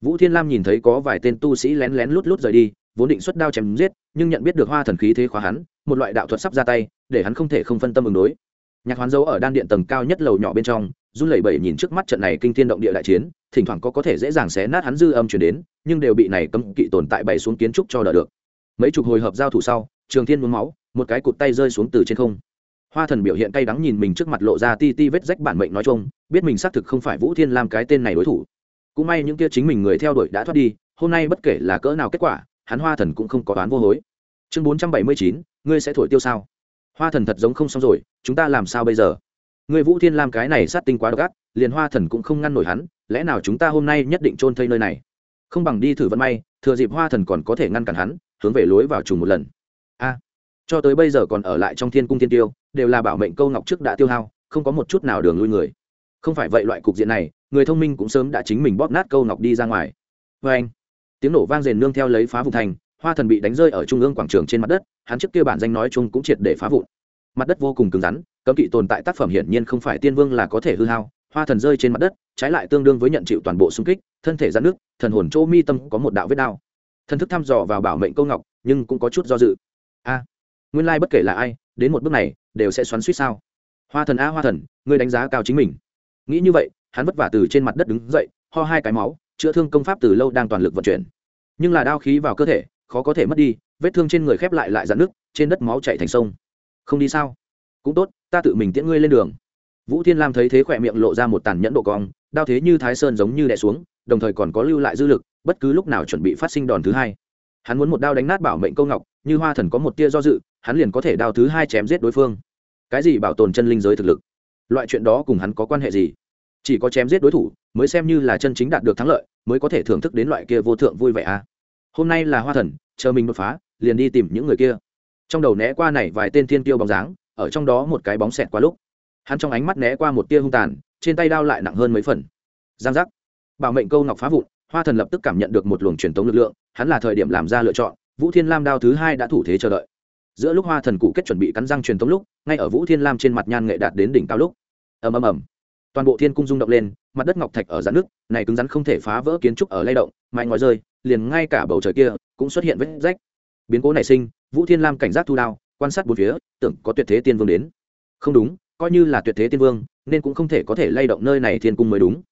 Vũ thiên lam nhìn thấy có vài tên tu sĩ lén lén lút lút rời đi, vốn định xuất đao chém giết, nhưng nhận biết được hoa thần khí thế khóa hắn, một loại đạo thuật sắp ra tay, để hắn không thể không phân tâm ứng đối. Nhạc hoán dấu ở đan điện tầng cao nhất lầu nhỏ bên trong, run lẩy bẩy nhìn trước mắt trận này kinh thiên động địa đại chiến, thỉnh thoảng có có thể dễ dàng xé nát hắn dư âm chuyển đến, nhưng đều bị này cấm kỵ tồn tại bày xuống kiến trúc cho đỡ được. Mấy chục hồi hợp giao thủ sau, trường thiên muốn máu, một cái cụt tay rơi xuống từ trên không hoa thần biểu hiện cay đắng nhìn mình trước mặt lộ ra ti ti vết rách bản mệnh nói chung, biết mình xác thực không phải vũ thiên lam cái tên này đối thủ. Cũng may những kia chính mình người theo đuổi đã thoát đi, hôm nay bất kể là cỡ nào kết quả, hắn hoa thần cũng không có đoán vô hối. Chương bốn trăm bảy mươi chín, ngươi sẽ thổi tiêu sao? Hoa thần thật giống không xong rồi, chúng ta làm sao bây giờ? Ngươi vũ thiên lam cái này sát tinh quá độc ác, liền hoa thần cũng không ngăn nổi hắn, lẽ nào chúng ta hôm nay nhất định trôn thây nơi này? Không bằng đi thử vận may, thừa dịp hoa thần còn có thể ngăn cản hắn, hướng về lối vào trùng một lần. A cho tới bây giờ còn ở lại trong thiên cung thiên tiêu, đều là bảo mệnh câu ngọc trước đã tiêu hao, không có một chút nào đường lui người. Không phải vậy loại cục diện này, người thông minh cũng sớm đã chính mình bóp nát câu ngọc đi ra ngoài. Vê anh, tiếng nổ vang rền nương theo lấy phá vùng thành, hoa thần bị đánh rơi ở trung ương quảng trường trên mặt đất, hắn trước kia bản danh nói chung cũng triệt để phá vụn. Mặt đất vô cùng cứng rắn, cấm kỵ tồn tại tác phẩm hiển nhiên không phải tiên vương là có thể hư hao, hoa thần rơi trên mặt đất, trái lại tương đương với nhận chịu toàn bộ xung kích, thân thể ra nước thần hồn chỗ mi tâm có một đạo vết đao. Thần thức thăm dò vào bảo mệnh câu ngọc, nhưng cũng có chút do dự. A nguyên lai bất kể là ai, đến một bước này, đều sẽ xoắn suýt sao? Hoa thần a, hoa thần, ngươi đánh giá cao chính mình. Nghĩ như vậy, hắn vất vả từ trên mặt đất đứng dậy, ho hai cái máu, chữa thương công pháp từ lâu đang toàn lực vận chuyển. Nhưng là đao khí vào cơ thể, khó có thể mất đi, vết thương trên người khép lại lại dạn nước trên đất máu chạy thành sông. Không đi sao? Cũng tốt, ta tự mình tiễn ngươi lên đường. Vũ thiên lam thấy thế khỏe miệng lộ ra một tàn nhẫn độ cong, đao thế như thái sơn giống như đè xuống, đồng thời còn có lưu lại dư lực, bất cứ lúc nào chuẩn bị phát sinh đòn thứ hai. Hắn muốn một đao đánh nát bảo mệnh câu ngọc như hoa thần có một tia do dự, hắn liền có thể đao thứ hai chém giết đối phương. Cái gì bảo tồn chân linh giới thực lực? Loại chuyện đó cùng hắn có quan hệ gì? Chỉ có chém giết đối thủ mới xem như là chân chính đạt được thắng lợi, mới có thể thưởng thức đến loại kia vô thượng vui vẻ à? Hôm nay là hoa thần, chờ mình đột phá, liền đi tìm những người kia. Trong đầu né qua này vài tên thiên tiêu bóng dáng, ở trong đó một cái bóng xẹt qua lúc, hắn trong ánh mắt né qua một tia hung tàn, trên tay đao lại nặng hơn mấy phần. Giang giác. Bảo mệnh câu ngọc phá vụn, hoa thần lập tức cảm nhận được một luồng truyền thống lực lượng, hắn là thời điểm làm ra lựa chọn vũ thiên lam đao thứ hai đã thủ thế chờ đợi. Giữa lúc hoa thần cụ kết chuẩn bị cắn răng truyền thống lúc, ngay ở vũ thiên lam trên mặt nhan nghệ đạt đến đỉnh cao lúc. Ầm ầm ầm. Toàn bộ thiên cung rung động lên, mặt đất ngọc thạch ở dạn nước này cứng rắn không thể phá vỡ kiến trúc ở lay động mạnh ngoài rơi, liền ngay cả bầu trời kia cũng xuất hiện vết rách. Biến cố nảy sinh, vũ thiên lam cảnh giác thu đao, quan sát bốn phía, tưởng có tuyệt thế tiên vương đến. Không đúng, coi như là tuyệt thế tiên vương, nên cũng không thể có thể lay động nơi này thiên cung mới đúng.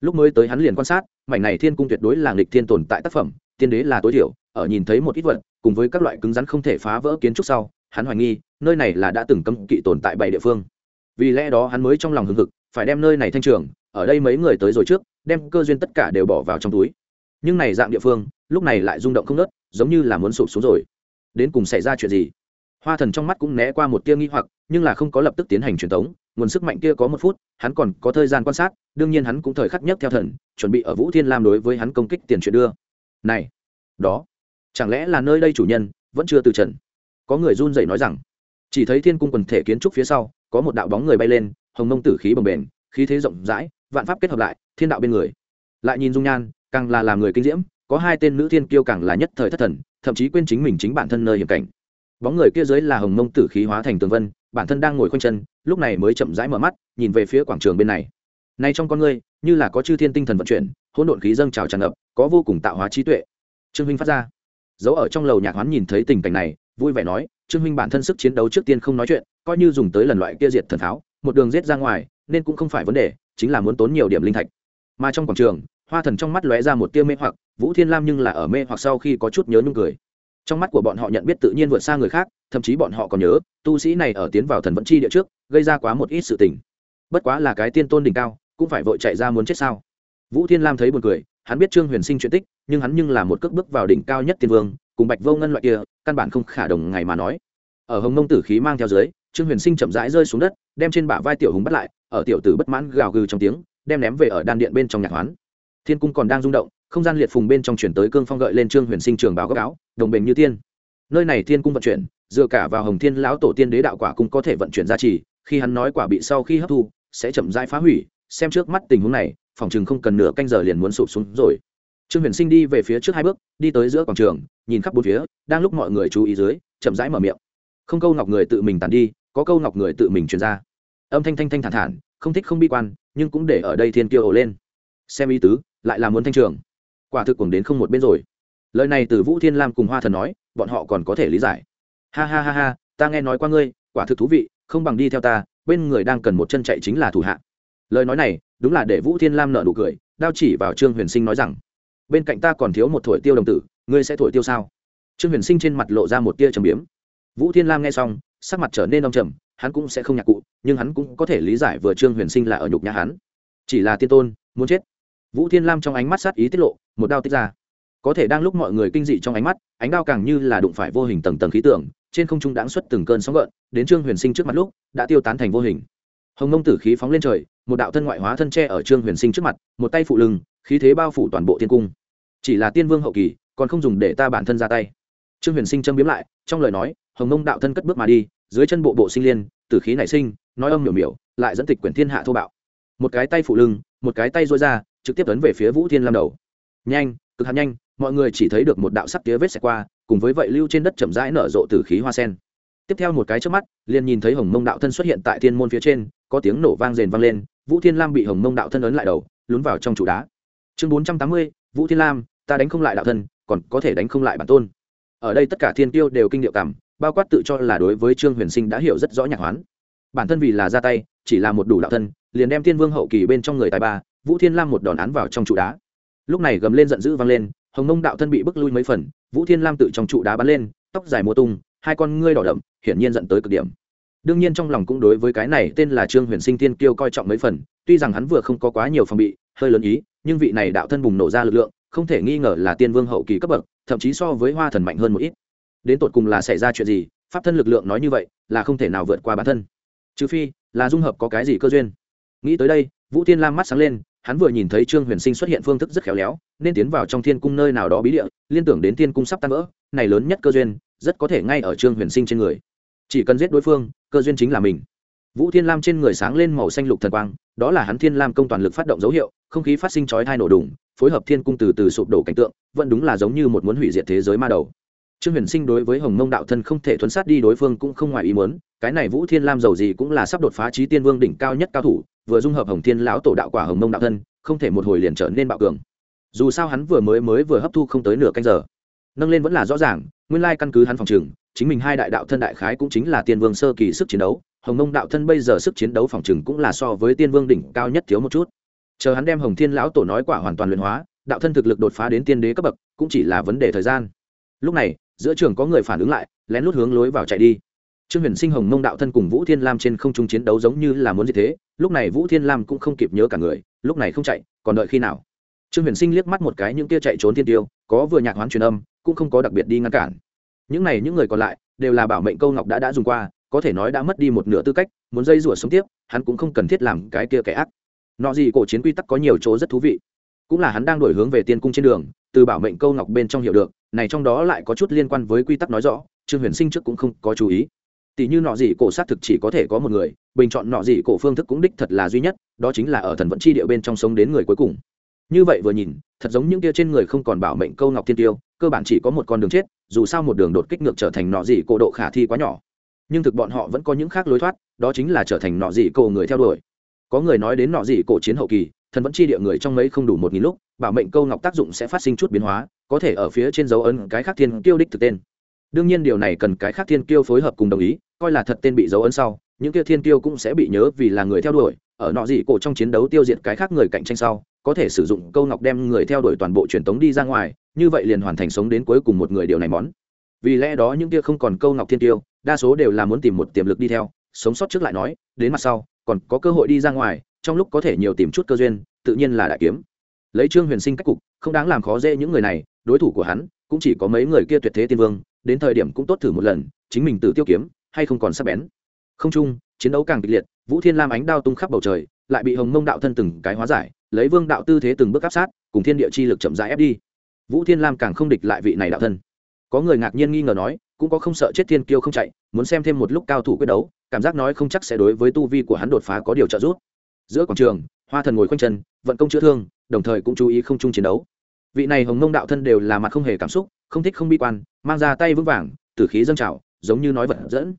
Lúc mới tới hắn liền quan sát, mảnh này thiên cung tuyệt đối là nghịch thiên tồn tại tác phẩm tiên đế là tối thiểu, ở nhìn thấy một ít vật, cùng với các loại cứng rắn không thể phá vỡ kiến trúc sau, hắn hoài nghi, nơi này là đã từng cấm kỵ tồn tại bảy địa phương. Vì lẽ đó hắn mới trong lòng hưng hực, phải đem nơi này thanh trường, ở đây mấy người tới rồi trước, đem cơ duyên tất cả đều bỏ vào trong túi. Nhưng này dạng địa phương, lúc này lại rung động không nớt giống như là muốn sụp xuống rồi. Đến cùng xảy ra chuyện gì? Hoa thần trong mắt cũng né qua một tia nghi hoặc, nhưng là không có lập tức tiến hành truyền tống, nguồn sức mạnh kia có một phút, hắn còn có thời gian quan sát, đương nhiên hắn cũng thời khắc nhất theo thần, chuẩn bị ở vũ thiên lam đối với hắn công kích tiền chuyện đưa này, đó, chẳng lẽ là nơi đây chủ nhân, vẫn chưa từ trần? Có người run rẩy nói rằng, chỉ thấy thiên cung quần thể kiến trúc phía sau, có một đạo bóng người bay lên, hồng mông tử khí bồng bềnh, khí thế rộng rãi, vạn pháp kết hợp lại, thiên đạo bên người. Lại nhìn dung nhan, càng là làm người kinh diễm, có hai tên nữ thiên kiêu càng là nhất thời thất thần, thậm chí quên chính mình chính bản thân nơi hiểm cảnh. Bóng người kia dưới là hồng mông tử khí hóa thành tường vân, bản thân đang ngồi khoanh chân, lúc này mới chậm rãi mở mắt, nhìn về phía quảng trường bên này. Nay trong con ngươi, như là có chư thiên tinh thần vận chuyển hỗn độn khí dâng trào tràn ngập, có vô cùng tạo hóa trí tuệ. Trương huynh phát ra. Dấu ở trong lầu nhạc hoán nhìn thấy tình cảnh này, vui vẻ nói, trương huynh bản thân sức chiến đấu trước tiên không nói chuyện, coi như dùng tới lần loại kia diệt thần tháo, một đường giết ra ngoài, nên cũng không phải vấn đề, chính là muốn tốn nhiều điểm linh thạch. Mà trong quảng trường, hoa thần trong mắt lóe ra một tia mê hoặc, vũ thiên lam nhưng là ở mê hoặc sau khi có chút nhớ nhung cười. Trong mắt của bọn họ nhận biết tự nhiên vượt xa người khác, thậm chí bọn họ còn nhớ, tu sĩ này ở tiến vào thần vẫn chi địa trước, gây ra quá một ít sự tình. Bất quá là cái tiên tôn đỉnh cao, cũng phải vội chạy ra muốn chết sao? Vũ thiên lam thấy buồn cười, hắn biết trương huyền sinh chuyện tích, nhưng hắn nhưng là một cước bước vào đỉnh cao nhất tiên vương, cùng bạch vô ngân loại kia, căn bản không khả đồng ngày mà nói. Ở hồng mông tử khí mang theo dưới, trương huyền sinh chậm rãi rơi xuống đất, đem trên bả vai tiểu hùng bắt lại, ở tiểu tử bất mãn gào gừ trong tiếng, đem ném về ở đan điện bên trong nhạc hoán. Thiên cung còn đang rung động, không gian liệt phùng bên trong chuyển tới cương phong gợi lên trương huyền sinh trường báo gấp áo, đồng bình như tiên. Nơi này thiên cung vận chuyển, dựa cả vào hồng thiên lão tổ tiên đế đạo quả cũng có thể vận chuyển ra trì, khi hắn nói quả bị sau khi hấp thu, sẽ chậm rãi phá hủy xem trước mắt tình huống này, phòng chừng không cần nửa canh giờ liền muốn sụp xuống rồi. Trương huyền sinh đi về phía trước hai bước, đi tới giữa quảng trường, nhìn khắp bốn phía, đang lúc mọi người chú ý dưới, chậm rãi mở miệng. Không câu ngọc người tự mình tàn đi, có câu ngọc người tự mình truyền ra. Âm thanh thanh thanh thản thản, không thích không bi quan, nhưng cũng để ở đây thiên kiêu ổ lên. Xem ý tứ, lại là muốn thanh trường. Quả thực cùng đến không một bên rồi. Lời này từ vũ thiên lam cùng hoa thần nói, bọn họ còn có thể lý giải. Ha ha ha ha, ta nghe nói qua ngươi, quả thực thú vị, không bằng đi theo ta, bên người đang cần một chân chạy chính là thủ hạ lời nói này, đúng là để vũ thiên lam nợ nụ cười, đao chỉ vào trương huyền sinh nói rằng, bên cạnh ta còn thiếu một thổi tiêu đồng tử, ngươi sẽ thổi tiêu sao? Trương huyền sinh trên mặt lộ ra một tia trầm biếm. Vũ thiên lam nghe xong, sắc mặt trở nên đông trầm, hắn cũng sẽ không nhạc cụ, nhưng hắn cũng có thể lý giải vừa trương huyền sinh là ở nhục nhà hắn. Chỉ là tiên tôn, muốn chết. Vũ thiên lam trong ánh mắt sát ý tiết lộ, một đao tiết ra. Có thể đang lúc mọi người kinh dị trong ánh mắt, ánh đao càng như là đụng phải vô hình tầng tầng khí tượng, trên không trung đáng xuất từng cơn sóng gợn, đến trương huyền sinh trước mặt lúc, đã tiêu tán thành vô hình. Hồng nông tử khí phóng lên trời một đạo thân ngoại hóa thân tre ở trương huyền sinh trước mặt, một tay phụ lưng, khí thế bao phủ toàn bộ thiên cung. Chỉ là tiên vương hậu kỳ, còn không dùng để ta bản thân ra tay. Trương huyền sinh châm biếm lại, trong lời nói, hồng nông đạo thân cất bước mà đi, dưới chân bộ bộ sinh liên, tử khí nảy sinh, nói âm miểu miểu, lại dẫn tịch quyển thiên hạ thô bạo. Một cái tay phụ lưng, một cái tay dối ra, trực tiếp tấn về phía vũ thiên lam đầu. Nhanh, cực hạt nhanh, mọi người chỉ thấy được một đạo sắc tía vết xẹt qua, cùng với vậy lưu trên đất chậm rãi nở rộ tử khí hoa sen. Tiếp theo một cái trước mắt, liền nhìn thấy hồng mông đạo thân xuất hiện tại thiên môn phía trên, có tiếng nổ vang rền vang lên vũ thiên lam bị hồng mông đạo thân ấn lại đầu, lún vào trong trụ đá. Chương bốn trăm tám mươi, vũ thiên lam, ta đánh không lại đạo thân, còn có thể đánh không lại bản tôn. Ở đây tất cả thiên tiêu đều kinh điệu cảm, bao quát tự cho là đối với trương huyền sinh đã hiểu rất rõ nhạc hoán. Bản thân vì là ra tay, chỉ là một đủ đạo thân, liền đem thiên vương hậu kỳ bên trong người tài ba, vũ thiên lam một đòn án vào trong trụ đá. Lúc này gầm lên giận dữ vang lên, hồng mông đạo thân bị bức lui mấy phần, vũ thiên lam tự trong trụ đá bắn lên, tóc dài mùa tung, hai con ngươi đỏ đậm, hiển nhiên dẫn tới cực điểm đương nhiên trong lòng cũng đối với cái này tên là trương huyền sinh tiên kiêu coi trọng mấy phần, tuy rằng hắn vừa không có quá nhiều phòng bị, hơi lớn ý, nhưng vị này đạo thân bùng nổ ra lực lượng, không thể nghi ngờ là tiên vương hậu kỳ cấp bậc, thậm chí so với hoa thần mạnh hơn một ít. Đến tột cùng là xảy ra chuyện gì, pháp thân lực lượng nói như vậy, là không thể nào vượt qua bản thân. Trừ phi, là dung hợp có cái gì cơ duyên. Nghĩ tới đây, vũ tiên lam mắt sáng lên, hắn vừa nhìn thấy trương huyền sinh xuất hiện phương thức rất khéo léo, nên tiến vào trong thiên cung nơi nào đó bí địa, liên tưởng đến thiên cung sắp tan vỡ, này lớn nhất cơ duyên, rất có thể ngay ở trương huyền sinh trên người. Chỉ cần giết đối phương cơ duyên chính là mình. Vũ thiên lam trên người sáng lên màu xanh lục thần quang, đó là hắn thiên lam công toàn lực phát động dấu hiệu, không khí phát sinh chói thai nổ đùng, phối hợp thiên cung từ từ sụp đổ cảnh tượng, vẫn đúng là giống như một muốn hủy diệt thế giới ma đầu. Trương huyền sinh đối với hồng mông đạo thân không thể thuấn sát đi đối phương cũng không ngoài ý muốn, cái này vũ thiên lam giàu gì cũng là sắp đột phá trí tiên vương đỉnh cao nhất cao thủ, vừa dung hợp hồng thiên lão tổ đạo quả hồng mông đạo thân, không thể một hồi liền trở nên bạo cường. Dù sao hắn vừa mới mới vừa hấp thu không tới nửa canh giờ. Nâng lên vẫn là rõ ràng, nguyên lai căn cứ hắn phòng trường chính mình hai đại đạo thân đại khái cũng chính là tiên vương sơ kỳ sức chiến đấu, hồng nông đạo thân bây giờ sức chiến đấu phòng trường cũng là so với tiên vương đỉnh cao nhất thiếu một chút. Chờ hắn đem hồng thiên lão tổ nói quả hoàn toàn luyện hóa, đạo thân thực lực đột phá đến tiên đế cấp bậc, cũng chỉ là vấn đề thời gian. Lúc này, giữa trường có người phản ứng lại, lén lút hướng lối vào chạy đi. Trương huyền sinh hồng mông đạo thân cùng vũ thiên lam trên không trung chiến đấu giống như là muốn gì thế, lúc này vũ thiên lam cũng không kịp nhớ cả người, lúc này không chạy, còn đợi khi nào? Trương huyền sinh liếc mắt một cái những kia chạy trốn thiên tiêu, có vừa nhạc hoán truyền âm, cũng không có đặc biệt đi ngăn cản những này những người còn lại đều là bảo mệnh câu ngọc đã đã dùng qua, có thể nói đã mất đi một nửa tư cách, muốn dây rủa sống tiếp, hắn cũng không cần thiết làm cái kia kẻ ác. Nọ gì cổ chiến quy tắc có nhiều chỗ rất thú vị. Cũng là hắn đang đổi hướng về tiên cung trên đường, từ bảo mệnh câu ngọc bên trong hiểu được, này trong đó lại có chút liên quan với quy tắc nói rõ, trương huyền sinh trước cũng không có chú ý. Tỷ như nọ gì cổ xác thực chỉ có thể có một người, bình chọn nọ gì cổ phương thức cũng đích thật là duy nhất, đó chính là ở thần vận chi địa bên trong sống đến người cuối cùng. Như vậy vừa nhìn, thật giống những kia trên người không còn bảo mệnh câu ngọc thiên tiêu cơ bản chỉ có một con đường chết, dù sao một đường đột kích ngược trở thành nọ gì cổ độ khả thi quá nhỏ. Nhưng thực bọn họ vẫn có những khác lối thoát, đó chính là trở thành nọ gì cổ người theo đuổi. Có người nói đến nọ gì cổ chiến hậu kỳ, thần vẫn chi địa người trong mấy không đủ một nghìn lúc, bảo mệnh câu ngọc tác dụng sẽ phát sinh chút biến hóa, có thể ở phía trên dấu ấn cái khác thiên kiêu đích thực tên. Đương nhiên điều này cần cái khác thiên kiêu phối hợp cùng đồng ý, coi là thật tên bị dấu ấn sau, những kia thiên kiêu cũng sẽ bị nhớ vì là người theo đuổi, ở nọ gì cổ trong chiến đấu tiêu diệt cái khác người cạnh tranh sau, có thể sử dụng câu ngọc đem người theo đuổi toàn bộ truyền tống đi ra ngoài như vậy liền hoàn thành sống đến cuối cùng một người điều này món. Vì lẽ đó những kia không còn câu ngọc thiên tiêu, đa số đều là muốn tìm một tiềm lực đi theo, sống sót trước lại nói, đến mặt sau, còn có cơ hội đi ra ngoài, trong lúc có thể nhiều tìm chút cơ duyên, tự nhiên là đại kiếm. Lấy trương huyền sinh cách cục, không đáng làm khó dễ những người này, đối thủ của hắn, cũng chỉ có mấy người kia tuyệt thế tiên vương, đến thời điểm cũng tốt thử một lần, chính mình tự tiêu kiếm, hay không còn sắp bén. Không chung, chiến đấu càng kịch liệt, vũ thiên lam ánh đao tung khắp bầu trời, lại bị hồng mông đạo thân từng cái hóa giải, lấy vương đạo tư thế từng bước áp sát, cùng thiên địa chi lực chậm rãi ép đi vũ thiên lam càng không địch lại vị này đạo thân. Có người ngạc nhiên nghi ngờ nói, cũng có không sợ chết thiên kiêu không chạy, muốn xem thêm một lúc cao thủ quyết đấu, cảm giác nói không chắc sẽ đối với tu vi của hắn đột phá có điều trợ giúp. Giữa quảng trường, hoa thần ngồi khoanh chân, vận công chữa thương, đồng thời cũng chú ý không chung chiến đấu. Vị này hồng mông đạo thân đều là mặt không hề cảm xúc, không thích không bi quan, mang ra tay vững vàng tử khí dâng trào, giống như nói vật dẫn.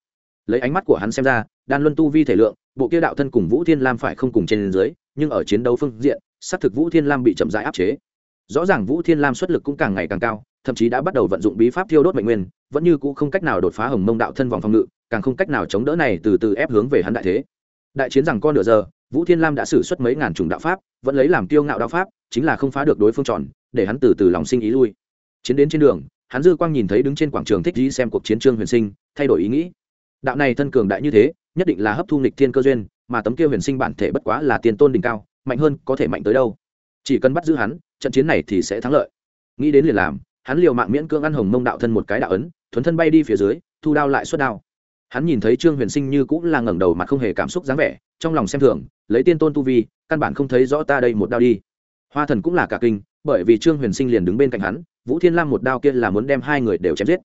Lấy ánh mắt của hắn xem ra, đan luân tu vi thể lượng, bộ kia đạo thân cùng vũ thiên lam phải không cùng trên dưới, nhưng ở chiến đấu phương diện, xác thực vũ thiên lam bị chậm rãi áp chế rõ ràng vũ thiên lam xuất lực cũng càng ngày càng cao, thậm chí đã bắt đầu vận dụng bí pháp thiêu đốt mệnh nguyên, vẫn như cũ không cách nào đột phá hồng mông đạo thân vòng phòng ngự, càng không cách nào chống đỡ này từ từ ép hướng về hắn đại thế. Đại chiến rằng con nửa giờ, vũ thiên lam đã xử suất mấy ngàn chủng đạo pháp, vẫn lấy làm tiêu ngạo đạo pháp, chính là không phá được đối phương tròn, để hắn từ từ lòng sinh ý lui. Chiến đến trên đường, hắn dư quang nhìn thấy đứng trên quảng trường thích dĩ xem cuộc chiến trương huyền sinh, thay đổi ý nghĩ. Đạo này thân cường đại như thế, nhất định là hấp thu nghịch thiên cơ duyên, mà tấm kia huyền sinh bản thể bất quá là tiền tôn đỉnh cao, mạnh hơn có thể mạnh tới đâu chỉ cần bắt giữ hắn, trận chiến này thì sẽ thắng lợi. Nghĩ đến liền làm, hắn liều mạng miễn cưỡng ăn hồng mông đạo thân một cái đạo ấn, thuấn thân bay đi phía dưới, thu đao lại xuất đao. Hắn nhìn thấy trương huyền sinh như cũng là ngẩng đầu mặt không hề cảm xúc dáng vẻ, trong lòng xem thường, lấy tiên tôn tu vi, căn bản không thấy rõ ta đây một đao đi. Hoa thần cũng là cả kinh, bởi vì trương huyền sinh liền đứng bên cạnh hắn, vũ thiên lam một đao kia là muốn đem hai người đều chém giết.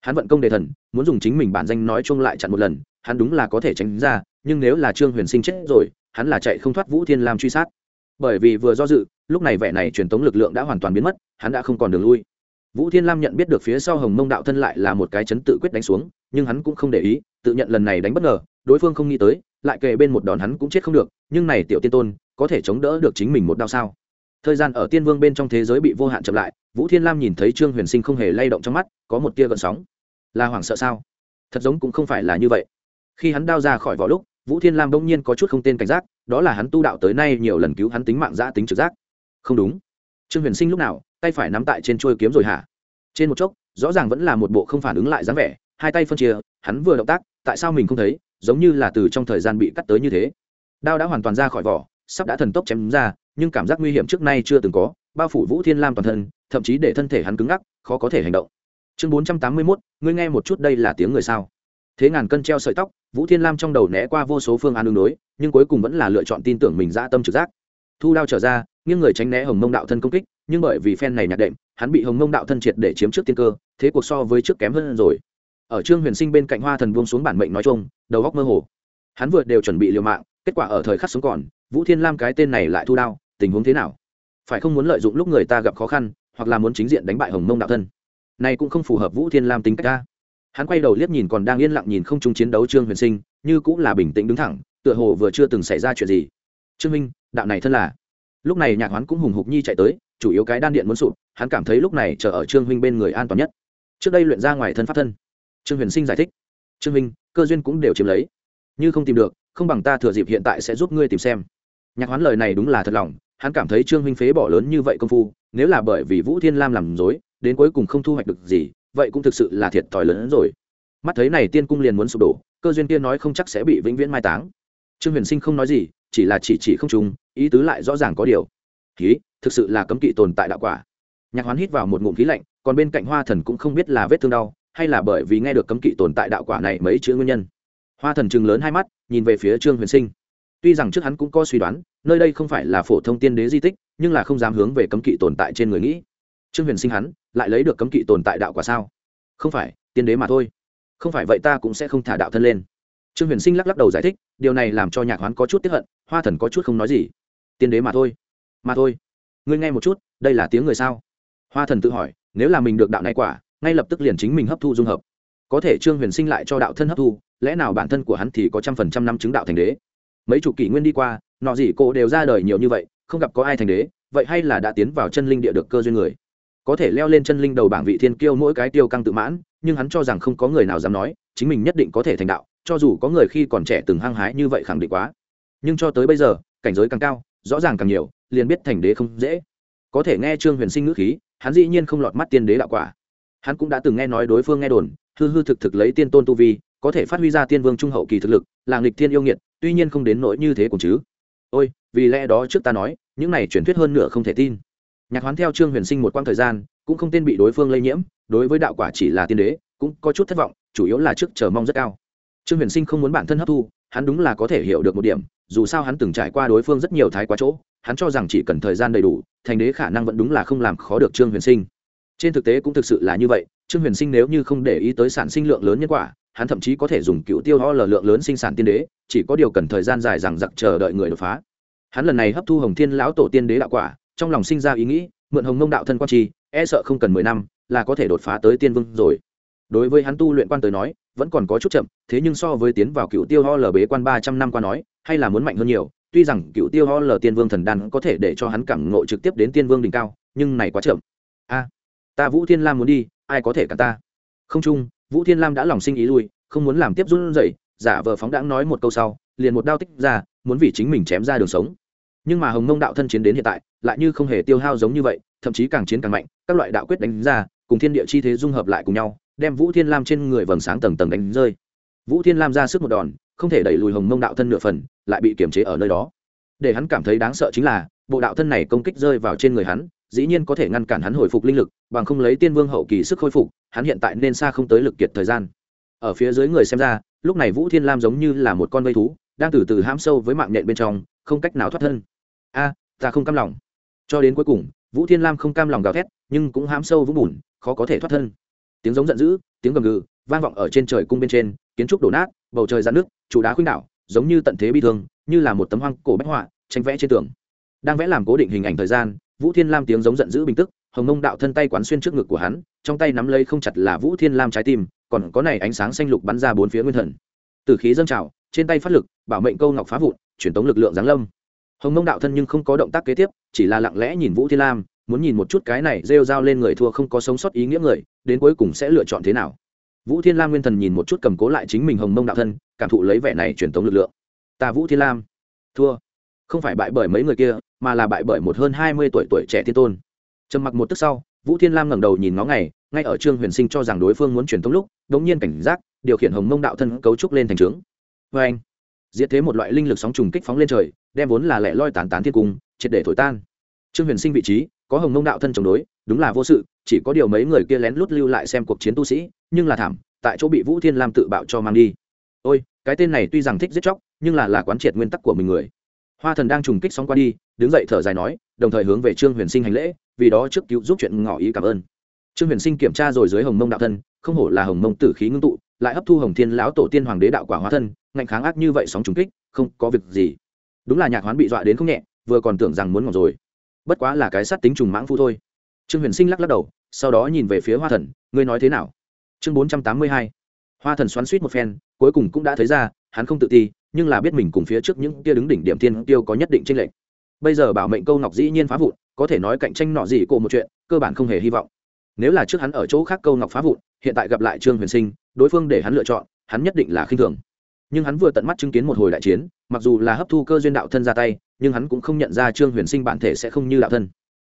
Hắn vận công đề thần, muốn dùng chính mình bản danh nói chung lại chặn một lần, hắn đúng là có thể tránh ra, nhưng nếu là trương huyền sinh chết rồi, hắn là chạy không thoát vũ thiên lam truy sát bởi vì vừa do dự, lúc này vẻ này truyền tống lực lượng đã hoàn toàn biến mất, hắn đã không còn đường lui. Vũ thiên lam nhận biết được phía sau hồng mông đạo thân lại là một cái chấn tự quyết đánh xuống, nhưng hắn cũng không để ý, tự nhận lần này đánh bất ngờ, đối phương không nghĩ tới, lại kề bên một đòn hắn cũng chết không được, nhưng này tiểu tiên tôn, có thể chống đỡ được chính mình một đao sao? Thời gian ở tiên vương bên trong thế giới bị vô hạn chậm lại, vũ thiên lam nhìn thấy trương huyền sinh không hề lay động trong mắt, có một tia gợn sóng. Là hoảng sợ sao? Thật giống cũng không phải là như vậy. Khi hắn đao ra khỏi vỏ lúc, vũ thiên lam bỗng nhiên có chút không tên cảnh giác đó là hắn tu đạo tới nay nhiều lần cứu hắn tính mạng giã tính trực giác. Không đúng. Trương huyền sinh lúc nào, tay phải nắm tại trên chuôi kiếm rồi hả? Trên một chốc, rõ ràng vẫn là một bộ không phản ứng lại dáng vẻ, hai tay phân chia, hắn vừa động tác, tại sao mình không thấy, giống như là từ trong thời gian bị cắt tới như thế. Đao đã hoàn toàn ra khỏi vỏ, sắp đã thần tốc chém ra, nhưng cảm giác nguy hiểm trước nay chưa từng có, bao phủ vũ thiên lam toàn thân, thậm chí để thân thể hắn cứng ngắc, khó có thể hành động. Chương bốn trăm tám mươi mốt, ngươi nghe một chút đây là tiếng người sao? Thế ngàn cân treo sợi tóc, vũ thiên lam trong đầu né qua vô số phương án đường đối, nhưng cuối cùng vẫn là lựa chọn tin tưởng mình dã tâm trực giác. Thu đao trở ra, nghiêng người tránh né hồng mông đạo thân công kích, nhưng bởi vì phen này nhạc đệm, hắn bị hồng mông đạo thân triệt để chiếm trước tiên cơ, thế cuộc so với trước kém hơn rồi. Ở trương huyền sinh bên cạnh hoa thần buông xuống bản mệnh nói chung, đầu góc mơ hồ. Hắn vừa đều chuẩn bị liều mạng, kết quả ở thời khắc sống còn, vũ thiên lam cái tên này lại thu đao tình huống thế nào? Phải không muốn lợi dụng lúc người ta gặp khó khăn, hoặc là muốn chính diện đánh bại hồng mông đạo thân? Này cũng không phù hợp vũ thiên lam tính cách ta hắn quay đầu liếc nhìn còn đang yên lặng nhìn không chung chiến đấu trương huyền sinh, như cũng là bình tĩnh đứng thẳng, tựa hồ vừa chưa từng xảy ra chuyện gì. Trương minh, đạo này thân là? Lúc này nhạc hoán cũng hùng hục nhi chạy tới, chủ yếu cái đan điện muốn sụp, hắn cảm thấy lúc này chờ ở trương huynh bên người an toàn nhất. Trước đây luyện ra ngoài thân pháp thân. Trương huyền sinh giải thích. Trương Minh, cơ duyên cũng đều chiếm lấy. Như không tìm được, không bằng ta thừa dịp hiện tại sẽ giúp ngươi tìm xem. Nhạc hoán lời này đúng là thật lòng, hắn cảm thấy trương huynh phế bỏ lớn như vậy công phu, nếu là bởi vì vũ thiên lam làm dối đến cuối cùng không thu hoạch được gì vậy cũng thực sự là thiệt thòi lớn hơn rồi. Mắt thấy này tiên cung liền muốn sụp đổ, cơ duyên kia nói không chắc sẽ bị vĩnh viễn mai táng. Trương huyền sinh không nói gì, chỉ là chỉ chỉ không trùng ý tứ lại rõ ràng có điều. Khí, thực sự là cấm kỵ tồn tại đạo quả. Nhạc hoán hít vào một ngụm khí lạnh, còn bên cạnh hoa thần cũng không biết là vết thương đau, hay là bởi vì nghe được cấm kỵ tồn tại đạo quả này mấy chữ nguyên nhân. Hoa thần chừng lớn hai mắt, nhìn về phía trương huyền sinh. Tuy rằng trước hắn cũng có suy đoán, nơi đây không phải là phổ thông tiên đế di tích, nhưng là không dám hướng về cấm kỵ tồn tại trên người nghĩ. Trương huyền sinh hắn lại lấy được cấm kỵ tồn tại đạo quả sao? Không phải, tiên đế mà thôi. Không phải vậy ta cũng sẽ không thả đạo thân lên. Trương huyền sinh lắc lắc đầu giải thích, điều này làm cho nhạc hoán có chút tiếp hận, hoa thần có chút không nói gì. Tiên đế mà thôi. Mà thôi. Ngươi nghe một chút, đây là tiếng người sao? Hoa thần tự hỏi, nếu là mình được đạo này quả, ngay lập tức liền chính mình hấp thu dung hợp. Có thể trương huyền sinh lại cho đạo thân hấp thu, lẽ nào bản thân của hắn thì có trăm phần trăm năm chứng đạo thành đế? Mấy chục kỷ nguyên đi qua, nọ gì cô đều ra đời nhiều như vậy, không gặp có ai thành đế, vậy hay là đã tiến vào chân linh địa được cơ duyên người? Có thể leo lên chân linh đầu bảng vị thiên kiêu mỗi cái tiêu căng tự mãn, nhưng hắn cho rằng không có người nào dám nói, chính mình nhất định có thể thành đạo, cho dù có người khi còn trẻ từng hăng hái như vậy khẳng định quá. Nhưng cho tới bây giờ, cảnh giới càng cao, rõ ràng càng nhiều, liền biết thành đế không dễ. Có thể nghe trương huyền sinh ngữ khí, hắn dĩ nhiên không lọt mắt tiên đế đạo quả. Hắn cũng đã từng nghe nói đối phương nghe đồn, hư hư thực thực lấy tiên tôn tu vi, có thể phát huy ra tiên vương trung hậu kỳ thực lực, là nghịch thiên yêu nghiệt, tuy nhiên không đến nỗi như thế cùng chứ. Ôi, vì lẽ đó trước ta nói, những này truyền thuyết hơn nửa không thể tin nhạc hoán theo trương huyền sinh một quãng thời gian, cũng không tên bị đối phương lây nhiễm, đối với đạo quả chỉ là tiên đế, cũng có chút thất vọng, chủ yếu là trước chờ mong rất cao. Trương huyền sinh không muốn bản thân hấp thu, hắn đúng là có thể hiểu được một điểm, dù sao hắn từng trải qua đối phương rất nhiều thái quá chỗ, hắn cho rằng chỉ cần thời gian đầy đủ, thành đế khả năng vẫn đúng là không làm khó được trương huyền sinh. Trên thực tế cũng thực sự là như vậy, trương huyền sinh nếu như không để ý tới sản sinh lượng lớn nhân quả, hắn thậm chí có thể dùng cựu tiêu ho lờ lượng lớn sinh sản tiên đế, chỉ có điều cần thời gian dài rằng giặc chờ đợi người đột phá. Hắn lần này hấp thu hồng thiên lão tổ tiên đế đạo quả trong lòng sinh ra ý nghĩ, mượn hồng mông đạo thân quan trì e sợ không cần mười năm là có thể đột phá tới tiên vương rồi. Đối với hắn tu luyện quan tới nói, vẫn còn có chút chậm, thế nhưng so với tiến vào cựu tiêu ho lờ bế quan ba trăm năm qua nói, hay là muốn mạnh hơn nhiều, tuy rằng cựu tiêu ho lờ tiên vương thần đan có thể để cho hắn cảm ngộ trực tiếp đến tiên vương đỉnh cao, nhưng này quá chậm. A, ta vũ thiên lam muốn đi, ai có thể cả ta? Không chung, vũ thiên lam đã lòng sinh ý lui, không muốn làm tiếp run rẩy, giả vờ phóng đãng nói một câu sau, liền một đao tích ra, muốn vì chính mình chém ra đường sống nhưng mà hồng mông đạo thân chiến đến hiện tại, lại như không hề tiêu hao giống như vậy, thậm chí càng chiến càng mạnh, các loại đạo quyết đánh ra, cùng thiên địa chi thế dung hợp lại cùng nhau, đem vũ thiên lam trên người vầng sáng tầng tầng đánh rơi. Vũ thiên lam ra sức một đòn, không thể đẩy lùi hồng mông đạo thân nửa phần, lại bị kiềm chế ở nơi đó. Để hắn cảm thấy đáng sợ chính là, bộ đạo thân này công kích rơi vào trên người hắn, dĩ nhiên có thể ngăn cản hắn hồi phục linh lực, bằng không lấy tiên vương hậu kỳ sức khôi phục, hắn hiện tại nên xa không tới lực kiệt thời gian. Ở phía dưới người xem ra, lúc này vũ thiên lam giống như là một con vây thú, đang từ từ hãm sâu với mạng nhện bên trong, không cách nào thoát thân a, ta không cam lòng. Cho đến cuối cùng, vũ thiên lam không cam lòng gào thét, nhưng cũng hám sâu vũng bùn, khó có thể thoát thân. Tiếng giống giận dữ, tiếng gầm gừ, vang vọng ở trên trời cung bên trên, kiến trúc đổ nát, bầu trời ra nước trụ đá khuynh đảo, giống như tận thế bi thương, như là một tấm hoang cổ bách họa, tranh vẽ trên tường. Đang vẽ làm cố định hình ảnh thời gian, vũ thiên lam tiếng giống giận dữ bình tức, hồng mông đạo thân tay quán xuyên trước ngực của hắn, trong tay nắm lấy không chặt là vũ thiên lam trái tim, còn có này ánh sáng xanh lục bắn ra bốn phía nguyên thần. Từ khí dâng trào, trên tay phát lực, bảo mệnh câu ngọc phá vụn, truyền tống lực lượng giáng lâm hồng mông đạo thân nhưng không có động tác kế tiếp, chỉ là lặng lẽ nhìn vũ thiên lam, muốn nhìn một chút cái này rêu rao lên người thua không có sống sót ý nghĩa người, đến cuối cùng sẽ lựa chọn thế nào. Vũ thiên lam nguyên thần nhìn một chút cầm cố lại chính mình hồng mông đạo thân, cảm thụ lấy vẻ này truyền thống lực lượng. Ta vũ thiên lam, thua. Không phải bại bởi mấy người kia, mà là bại bởi một hơn hai mươi tuổi tuổi trẻ thiên tôn. Trầm mặc một tức sau, vũ thiên lam ngẩng đầu nhìn ngó ngày, ngay ở trương huyền sinh cho rằng đối phương muốn truyền thống lúc, đống nhiên cảnh giác, điều khiển hồng mông đạo thân cấu trúc lên thành trướng. Vê anh diệt thế một loại linh lực sóng trùng kích phóng lên trời, đem vốn là lẻ loi tán tán thiên cung, triệt để thổi tan. Trương huyền sinh vị trí, có hồng mông đạo thân chống đối, đúng là vô sự, chỉ có điều mấy người kia lén lút lưu lại xem cuộc chiến tu sĩ, nhưng là thảm, tại chỗ bị vũ thiên lam tự bạo cho mang đi. Ôi, cái tên này tuy rằng thích giết chóc, nhưng là là quán triệt nguyên tắc của mình người. Hoa thần đang trùng kích xong qua đi, đứng dậy thở dài nói, đồng thời hướng về trương huyền sinh hành lễ, vì đó trước cứu giúp chuyện ngỏ ý cảm ơn. Trương huyền sinh kiểm tra rồi dưới hồng mông đạo thân, không hổ là hồng mông tử khí ngưng tụ lại hấp thu hồng thiên lão tổ tiên hoàng đế đạo quả hóa thân, ngạnh kháng ác như vậy sóng trùng kích, không có việc gì. Đúng là nhạc hoán bị dọa đến không nhẹ, vừa còn tưởng rằng muốn ngọc rồi. Bất quá là cái sát tính trùng mãng phu thôi. Trương huyền sinh lắc lắc đầu, sau đó nhìn về phía hoa thần, ngươi nói thế nào? Chương bốn trăm tám mươi hai. Hoa thần xoắn suýt một phen, cuối cùng cũng đã thấy ra, hắn không tự ti, nhưng là biết mình cùng phía trước những kia đứng đỉnh điểm thiên tiêu có nhất định tranh lệch. Bây giờ bảo mệnh câu ngọc dĩ nhiên phá vụn, có thể nói cạnh tranh nọ gì cổ một chuyện, cơ bản không hề hy vọng. Nếu là trước hắn ở chỗ khác câu ngọc phá vụn hiện tại gặp lại trương huyền sinh, đối phương để hắn lựa chọn, hắn nhất định là khinh thường. Nhưng hắn vừa tận mắt chứng kiến một hồi đại chiến, mặc dù là hấp thu cơ duyên đạo thân ra tay, nhưng hắn cũng không nhận ra trương huyền sinh bản thể sẽ không như đạo thân.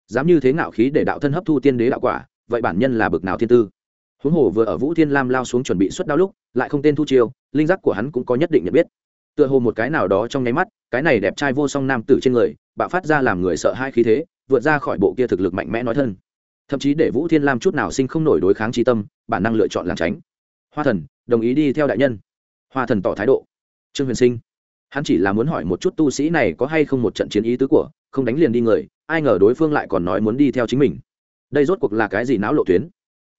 Dám như thế ngạo khí để đạo thân hấp thu tiên đế đạo quả, vậy bản nhân là bực nào thiên tư. Huống hồ vừa ở vũ thiên lam lao xuống chuẩn bị xuất đao lúc, lại không tên thu chiêu linh giác của hắn cũng có nhất định nhận biết. Tựa hồ một cái nào đó trong nháy mắt, cái này đẹp trai vô song nam tử trên người, bạo phát ra làm người sợ hai khí thế, vượt ra khỏi bộ kia thực lực mạnh mẽ nói thân thậm chí để vũ thiên lam chút nào sinh không nổi đối kháng tri tâm, bản năng lựa chọn làm tránh. Hoa thần, đồng ý đi theo đại nhân. Hoa thần tỏ thái độ. Trương huyền sinh, hắn chỉ là muốn hỏi một chút tu sĩ này có hay không một trận chiến ý tứ của, không đánh liền đi người, ai ngờ đối phương lại còn nói muốn đi theo chính mình. Đây rốt cuộc là cái gì não lộ tuyến?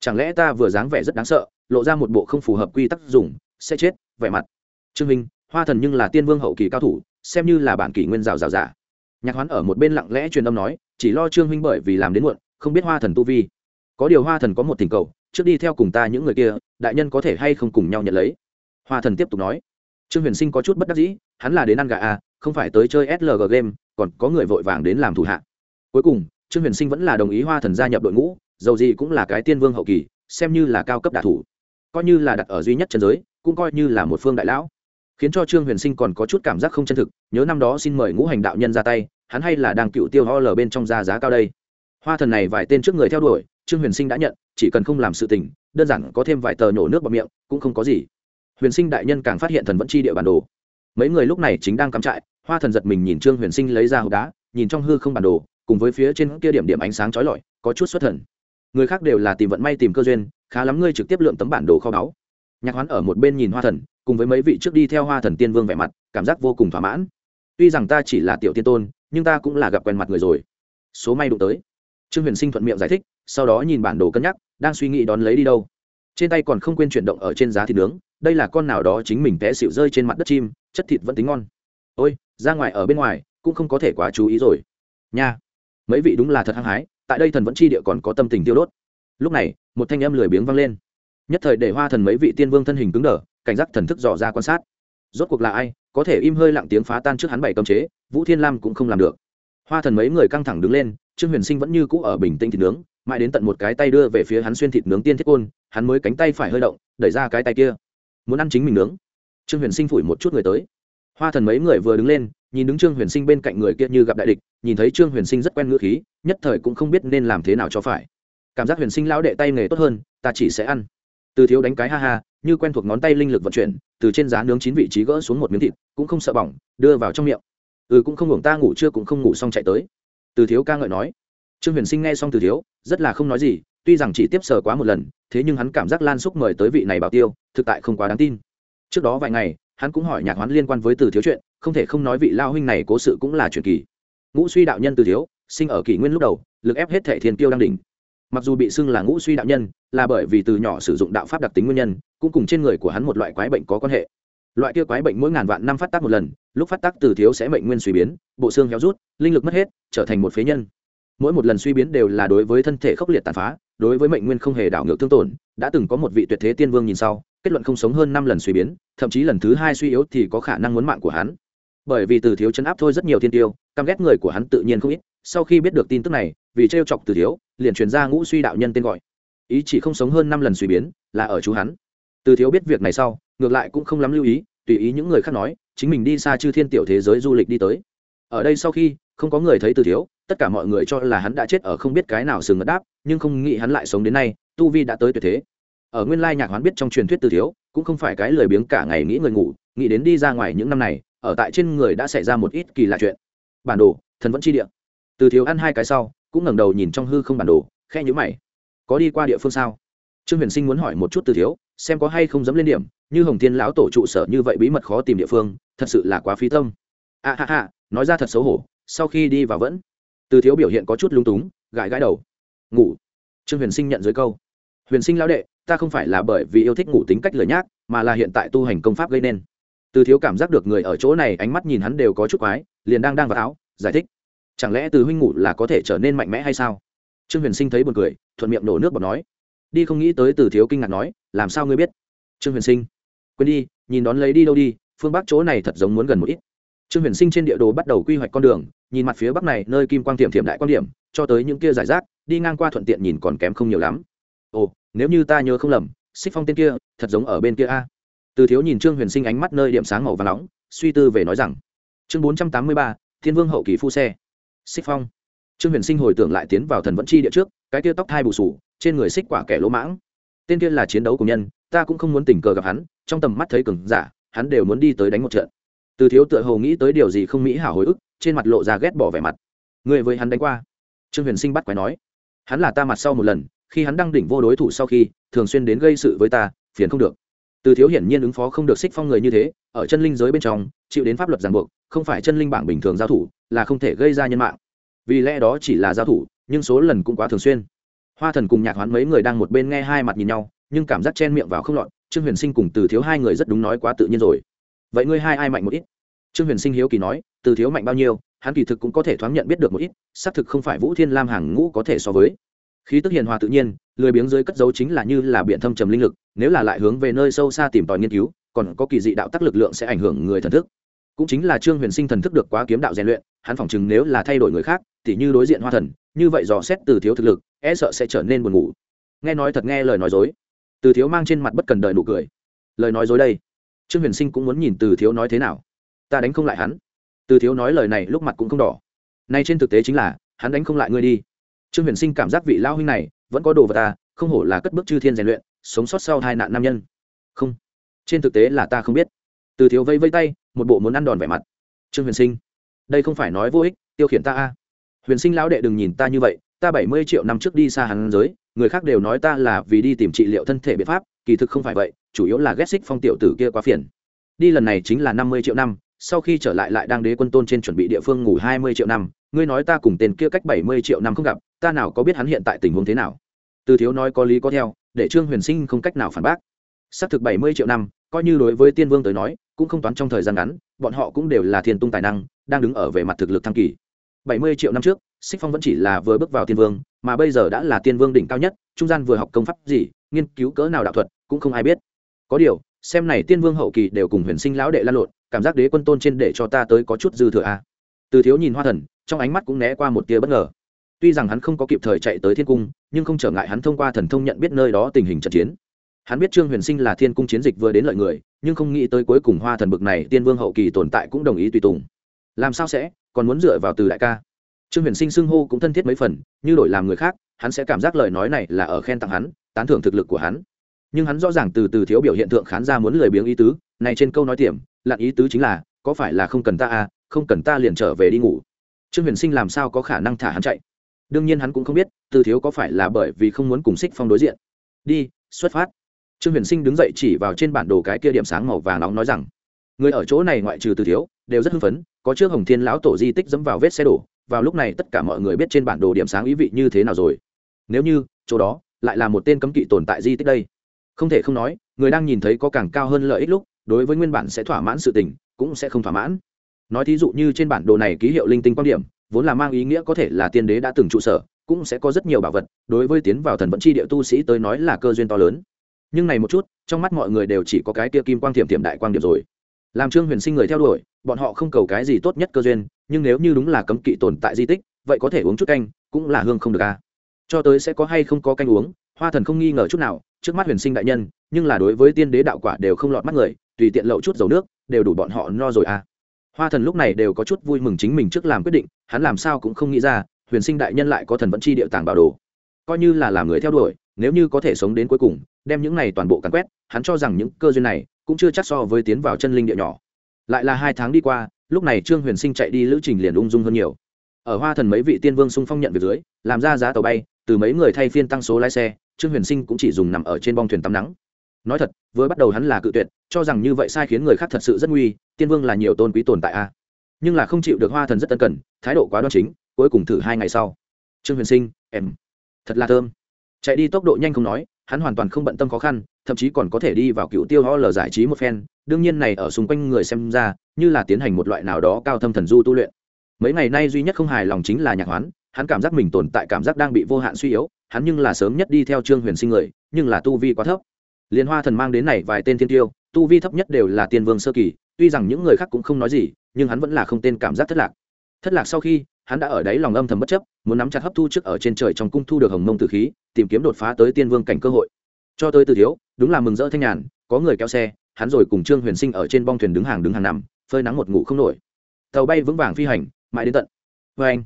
Chẳng lẽ ta vừa dáng vẻ rất đáng sợ, lộ ra một bộ không phù hợp quy tắc dùng, sẽ chết, vẻ mặt. Trương minh, hoa thần nhưng là tiên vương hậu kỳ cao thủ, xem như là bản kỷ nguyên rào rào giả nhạc hoán ở một bên lặng lẽ truyền âm nói, chỉ lo trương Minh bởi vì làm đến muộn không biết hoa thần tu vi. Có điều hoa thần có một tình cầu trước đi theo cùng ta những người kia đại nhân có thể hay không cùng nhau nhận lấy? Hoa thần tiếp tục nói. Trương huyền sinh có chút bất đắc dĩ hắn là đến ăn gà à, không phải tới chơi slg game còn có người vội vàng đến làm thủ hạ. Cuối cùng trương huyền sinh vẫn là đồng ý hoa thần gia nhập đội ngũ dầu gì cũng là cái tiên vương hậu kỳ xem như là cao cấp đạ thủ. Coi như là đặt ở duy nhất trần giới cũng coi như là một phương đại lão. Khiến cho trương huyền sinh còn có chút cảm giác không chân thực nhớ năm đó xin mời ngũ hành đạo nhân ra tay hắn hay là đang cựu tiêu ho lờ bên trong ra giá cao đây hoa thần này vài tên trước người theo đuổi, trương huyền sinh đã nhận, chỉ cần không làm sự tình, đơn giản có thêm vài tờ nhổ nước vào miệng, cũng không có gì. Huyền sinh đại nhân càng phát hiện thần vẫn chi địa bản đồ. Mấy người lúc này chính đang cắm trại, hoa thần giật mình nhìn trương huyền sinh lấy ra hộp đá, nhìn trong hư không bản đồ, cùng với phía trên kia điểm điểm ánh sáng trói lọi, có chút xuất thần. Người khác đều là tìm vận may tìm cơ duyên, khá lắm ngươi trực tiếp lượm tấm bản đồ kho báu. Nhạc hoán ở một bên nhìn hoa thần, cùng với mấy vị trước đi theo hoa thần tiên vương vẻ mặt, cảm giác vô cùng thỏa mãn. Tuy rằng ta chỉ là tiểu tiên tôn, nhưng ta cũng là gặp quen mặt người rồi. Số may đụng tới trương huyền sinh thuận miệng giải thích, sau đó nhìn bản đồ cân nhắc, đang suy nghĩ đón lấy đi đâu. Trên tay còn không quên chuyển động ở trên giá thịt nướng, đây là con nào đó chính mình té xịu rơi trên mặt đất chim, chất thịt vẫn tính ngon. Ôi, ra ngoài ở bên ngoài, cũng không có thể quá chú ý rồi. Nha, mấy vị đúng là thật hăng hái, tại đây thần vẫn chi địa còn có tâm tình tiêu đốt. Lúc này, một thanh âm lười biếng vang lên. Nhất thời để hoa thần mấy vị tiên vương thân hình cứng đờ, cảnh giác thần thức dò ra quan sát. Rốt cuộc là ai, có thể im hơi lặng tiếng phá tan trước hắn bảy cấm chế, vũ thiên lam cũng không làm được hoa thần mấy người căng thẳng đứng lên, trương huyền sinh vẫn như cũ ở bình tĩnh thịt nướng, mãi đến tận một cái tay đưa về phía hắn xuyên thịt nướng tiên thiết côn, hắn mới cánh tay phải hơi động, đẩy ra cái tay kia. Muốn ăn chính mình nướng. Trương huyền sinh phủi một chút người tới. Hoa thần mấy người vừa đứng lên, nhìn đứng trương huyền sinh bên cạnh người kia như gặp đại địch, nhìn thấy trương huyền sinh rất quen ngữ khí, nhất thời cũng không biết nên làm thế nào cho phải. Cảm giác huyền sinh lão đệ tay nghề tốt hơn, ta chỉ sẽ ăn. Từ thiếu đánh cái ha ha, như quen thuộc ngón tay linh lực vận chuyển, từ trên giá nướng chín vị trí gỡ xuống một miếng thịt, cũng không sợ bỏng, đưa vào trong miệng ừ cũng không ngủ, ta ngủ chưa cũng không ngủ xong chạy tới. Từ thiếu ca ngợi nói. Trương huyền sinh nghe xong từ thiếu, rất là không nói gì, tuy rằng chỉ tiếp sờ quá một lần, thế nhưng hắn cảm giác lan xúc mời tới vị này bảo tiêu, thực tại không quá đáng tin. Trước đó vài ngày, hắn cũng hỏi nhạc hoán liên quan với từ thiếu chuyện, không thể không nói vị lao huynh này cố sự cũng là truyền kỳ. Ngũ suy đạo nhân từ thiếu, sinh ở kỷ nguyên lúc đầu, lực ép hết thể thiên tiêu đang đỉnh. Mặc dù bị xưng là ngũ suy đạo nhân, là bởi vì từ nhỏ sử dụng đạo pháp đặc tính nguyên nhân, cũng cùng trên người của hắn một loại quái bệnh có quan hệ. Loại kia quái bệnh mỗi ngàn vạn năm phát tác một lần lúc phát tác từ thiếu sẽ mệnh nguyên suy biến, bộ xương héo rút, linh lực mất hết, trở thành một phế nhân. Mỗi một lần suy biến đều là đối với thân thể khốc liệt tàn phá, đối với mệnh nguyên không hề đảo ngược thương tổn, đã từng có một vị tuyệt thế tiên vương nhìn sau, kết luận không sống hơn năm lần suy biến, thậm chí lần thứ hai suy yếu thì có khả năng muốn mạng của hắn. Bởi vì từ thiếu chấn áp thôi rất nhiều thiên tiêu, căm ghét người của hắn tự nhiên không ít, sau khi biết được tin tức này, vì trêu chọc từ thiếu, liền truyền ra ngũ suy đạo nhân tên gọi. Ý chỉ không sống hơn năm lần suy biến là ở chú hắn. Từ thiếu biết việc này sau, ngược lại cũng không lắm lưu ý, tùy ý những người khác nói chính mình đi xa chư thiên tiểu thế giới du lịch đi tới. Ở đây sau khi, không có người thấy từ thiếu, tất cả mọi người cho là hắn đã chết ở không biết cái nào sừng ngất đáp, nhưng không nghĩ hắn lại sống đến nay, tu vi đã tới tuyệt thế. Ở nguyên lai nhạc hoán biết trong truyền thuyết từ thiếu, cũng không phải cái lười biếng cả ngày nghĩ người ngủ, nghĩ đến đi ra ngoài những năm này, ở tại trên người đã xảy ra một ít kỳ lạ chuyện. Bản đồ, thần vẫn chi địa. Từ thiếu ăn hai cái sau, cũng ngẩng đầu nhìn trong hư không bản đồ khe nhữ mày. Có đi qua địa phương sao? Trương huyền sinh muốn hỏi một chút từ thiếu xem có hay không dám lên điểm, như hồng thiên lão tổ trụ sở như vậy bí mật khó tìm địa phương, thật sự là quá phí tâm. A ha ha, nói ra thật xấu hổ, sau khi đi vào vẫn. Từ thiếu biểu hiện có chút lung túng, gãi gãi đầu. Ngủ. Trương huyền sinh nhận dưới câu. Huyền sinh lão đệ, ta không phải là bởi vì yêu thích ngủ tính cách lười nhác, mà là hiện tại tu hành công pháp gây nên. Từ thiếu cảm giác được người ở chỗ này ánh mắt nhìn hắn đều có chút quái, liền đang đang vào áo, giải thích. Chẳng lẽ từ huynh ngủ là có thể trở nên mạnh mẽ hay sao? Trương huyền sinh thấy buồn cười, thuận miệng nổ nước bọt nói đi không nghĩ tới từ thiếu kinh ngạc nói, làm sao ngươi biết? Trương huyền sinh, quên đi, nhìn đón lấy đi đâu đi, phương bắc chỗ này thật giống muốn gần một ít. Trương huyền sinh trên địa đồ bắt đầu quy hoạch con đường, nhìn mặt phía bắc này, nơi kim quang tiệm thiểm đại quan điểm, cho tới những kia giải rác, đi ngang qua thuận tiện nhìn còn kém không nhiều lắm. Ồ, nếu như ta nhớ không lầm, xích phong tên kia, thật giống ở bên kia a. Từ thiếu nhìn trương huyền sinh ánh mắt nơi điểm sáng màu và nóng, suy tư về nói rằng, chương bốn trăm tám mươi ba, thiên vương hậu kỳ phu xe. Xích phong. Trương huyền sinh hồi tưởng lại tiến vào thần vẫn chi địa trước, cái kia tóc thai bù sù trên người xích quả kẻ lỗ mãng. Tên kia là chiến đấu của nhân, ta cũng không muốn tình cờ gặp hắn, trong tầm mắt thấy cường giả, hắn đều muốn đi tới đánh một trận. Từ thiếu tựa hồ nghĩ tới điều gì không mỹ hảo hồi ức, trên mặt lộ ra ghét bỏ vẻ mặt. Người với hắn đánh qua. Trương huyền sinh bắt quái nói, hắn là ta mặt sau một lần, khi hắn đang đỉnh vô đối thủ sau khi, thường xuyên đến gây sự với ta, phiền không được. Từ thiếu hiển nhiên ứng phó không được xích phong người như thế, ở chân linh giới bên trong, chịu đến pháp luật ràng buộc, không phải chân linh bảng bình thường giao thủ, là không thể gây ra nhân mạng. Vì lẽ đó chỉ là giao thủ, nhưng số lần cũng quá thường xuyên hoa thần cùng nhạc hoán mấy người đang một bên nghe hai mặt nhìn nhau, nhưng cảm giác chen miệng vào không lọt, trương huyền sinh cùng từ thiếu hai người rất đúng nói quá tự nhiên rồi. Vậy ngươi hai ai mạnh một ít? Trương huyền sinh hiếu kỳ nói, từ thiếu mạnh bao nhiêu, hắn kỳ thực cũng có thể thoáng nhận biết được một ít, xác thực không phải vũ thiên lam hàng ngũ có thể so với. Khí tức hiền hòa tự nhiên, lười biếng dưới cất dấu chính là như là biện thâm trầm linh lực, nếu là lại hướng về nơi sâu xa tìm tòi nghiên cứu, còn có kỳ dị đạo tắc lực lượng sẽ ảnh hưởng người thần thức. Cũng chính là trương huyền sinh thần thức được quá kiếm đạo rèn luyện, hắn phỏng chừng nếu là thay đổi người khác thì như đối diện hoa thần, như vậy dò xét từ thiếu thực lực e sợ sẽ trở nên buồn ngủ. Nghe nói thật nghe lời nói dối. Từ thiếu mang trên mặt bất cần đời nụ cười. Lời nói dối đây. Trương huyền sinh cũng muốn nhìn từ thiếu nói thế nào. Ta đánh không lại hắn. Từ thiếu nói lời này lúc mặt cũng không đỏ. Nay trên thực tế chính là, hắn đánh không lại ngươi đi. Trương huyền sinh cảm giác vị lao huynh này vẫn có đồ vật ta, không hổ là cất bước chư thiên rèn luyện, sống sót sau hai nạn nam nhân. Không. Trên thực tế là ta không biết. Từ thiếu vây vây tay, một bộ muốn ăn đòn vẻ mặt. Trương huyền sinh. Đây không phải nói vô ích, tiêu khiển ta a. Huyền sinh lão đệ đừng nhìn ta như vậy ta bảy mươi triệu năm trước đi xa hàng giới, người khác đều nói ta là vì đi tìm trị liệu thân thể biện pháp, kỳ thực không phải vậy, chủ yếu là ghét xích phong tiểu tử kia quá phiền. Đi lần này chính là năm mươi triệu năm, sau khi trở lại lại đang đế quân tôn trên chuẩn bị địa phương ngủ hai mươi triệu năm, ngươi nói ta cùng tên kia cách bảy mươi triệu năm không gặp, ta nào có biết hắn hiện tại tình huống thế nào? Từ thiếu nói có lý có theo, để trương huyền sinh không cách nào phản bác. Xác thực bảy mươi triệu năm, coi như đối với tiên vương tới nói, cũng không toán trong thời gian ngắn, bọn họ cũng đều là thiên tung tài năng, đang đứng ở về mặt thực lực thăng kỳ. bảy mươi triệu năm trước xích phong vẫn chỉ là vừa bước vào tiên vương, mà bây giờ đã là tiên vương đỉnh cao nhất, trung gian vừa học công pháp gì, nghiên cứu cỡ nào đạo thuật, cũng không ai biết. Có điều, xem này tiên vương hậu kỳ đều cùng huyền sinh lão đệ lan lộn, cảm giác đế quân tôn trên để cho ta tới có chút dư thừa a. À. Từ thiếu nhìn hoa thần, trong ánh mắt cũng né qua một tia bất ngờ. Tuy rằng hắn không có kịp thời chạy tới thiên cung, nhưng không trở ngại hắn thông qua thần thông nhận biết nơi đó tình hình trận chiến. Hắn biết trương huyền sinh là thiên cung chiến dịch vừa đến lợi người, nhưng không nghĩ tới cuối cùng hoa thần bực này tiên vương hậu kỳ tồn tại cũng đồng ý tùy tùng. Làm sao sẽ, còn muốn dựa vào từ đại ca? Trương huyền sinh xưng hô cũng thân thiết mấy phần, như đổi làm người khác, hắn sẽ cảm giác lời nói này là ở khen tặng hắn, tán thưởng thực lực của hắn. Nhưng hắn rõ ràng từ từ thiếu biểu hiện tượng khán ra muốn lười biếng ý tứ, này trên câu nói tiệm lặn ý tứ chính là, có phải là không cần ta à không cần ta liền trở về đi ngủ. Trương huyền sinh làm sao có khả năng thả hắn chạy? Đương nhiên hắn cũng không biết, từ thiếu có phải là bởi vì không muốn cùng xích phong đối diện. Đi, xuất phát. Trương huyền sinh đứng dậy chỉ vào trên bản đồ cái kia điểm sáng màu vàng nóng nói rằng, người ở chỗ này ngoại trừ từ thiếu, đều rất hưng phấn, có trước hồng thiên lão tổ di tích dẫm vào vết xe đổ vào lúc này tất cả mọi người biết trên bản đồ điểm sáng ý vị như thế nào rồi. Nếu như, chỗ đó lại là một tên cấm kỵ tồn tại di tích đây. Không thể không nói, người đang nhìn thấy có càng cao hơn lợi ích lúc, đối với nguyên bản sẽ thỏa mãn sự tình, cũng sẽ không thỏa mãn. Nói thí dụ như trên bản đồ này ký hiệu linh tinh quan điểm, vốn là mang ý nghĩa có thể là tiên đế đã từng trụ sở, cũng sẽ có rất nhiều bảo vật, đối với tiến vào thần vận chi địa tu sĩ tới nói là cơ duyên to lớn. Nhưng này một chút, trong mắt mọi người đều chỉ có cái kia kim quang thiểm thiểm đại quang điểm rồi làm trương huyền sinh người theo đuổi, bọn họ không cầu cái gì tốt nhất cơ duyên, nhưng nếu như đúng là cấm kỵ tồn tại di tích, vậy có thể uống chút canh, cũng là hương không được à? cho tới sẽ có hay không có canh uống, hoa thần không nghi ngờ chút nào, trước mắt huyền sinh đại nhân, nhưng là đối với tiên đế đạo quả đều không lọt mắt người, tùy tiện lậu chút dầu nước, đều đủ bọn họ no rồi à? hoa thần lúc này đều có chút vui mừng chính mình trước làm quyết định, hắn làm sao cũng không nghĩ ra, huyền sinh đại nhân lại có thần vẫn chi địa tàng bảo đồ coi như là làm người theo đuổi, nếu như có thể sống đến cuối cùng đem những này toàn bộ càn quét, hắn cho rằng những cơ duyên này cũng chưa chắc so với tiến vào chân linh địa nhỏ. Lại là hai tháng đi qua, lúc này trương huyền sinh chạy đi lữ trình liền ung dung hơn nhiều. Ở hoa thần mấy vị tiên vương sung phong nhận việc dưới, làm ra giá tàu bay, từ mấy người thay phiên tăng số lái xe, trương huyền sinh cũng chỉ dùng nằm ở trên bong thuyền tắm nắng. Nói thật, vừa bắt đầu hắn là cự tuyệt, cho rằng như vậy sai khiến người khác thật sự rất nguy, tiên vương là nhiều tôn quý tồn tại a. Nhưng là không chịu được hoa thần rất tân cần, thái độ quá đoan chính, cuối cùng thử hai ngày sau. Trương huyền sinh em thật là thơm. Chạy đi tốc độ nhanh không nói hắn hoàn toàn không bận tâm khó khăn, thậm chí còn có thể đi vào cựu tiêu ho lờ giải trí một phen. Đương nhiên này ở xung quanh người xem ra, như là tiến hành một loại nào đó cao thâm thần du tu luyện. Mấy ngày nay duy nhất không hài lòng chính là nhạc hoán, hắn cảm giác mình tồn tại cảm giác đang bị vô hạn suy yếu, hắn nhưng là sớm nhất đi theo trương huyền sinh người, nhưng là tu vi quá thấp. Liên hoa thần mang đến này vài tên thiên tiêu, tu vi thấp nhất đều là tiên vương sơ kỳ, tuy rằng những người khác cũng không nói gì, nhưng hắn vẫn là không tên cảm giác thất lạc. Thất lạc sau khi hắn đã ở đấy lòng âm thầm bất chấp, muốn nắm chặt hấp thu trước ở trên trời trong cung thu được hồng mông tử khí, tìm kiếm đột phá tới tiên vương cảnh cơ hội. Cho tới từ thiếu, đúng là mừng rỡ thanh nhàn, có người kéo xe, hắn rồi cùng trương huyền sinh ở trên bong thuyền đứng hàng đứng hàng nằm, phơi nắng một ngủ không nổi. Tàu bay vững vàng phi hành, mãi đến tận. Vê anh,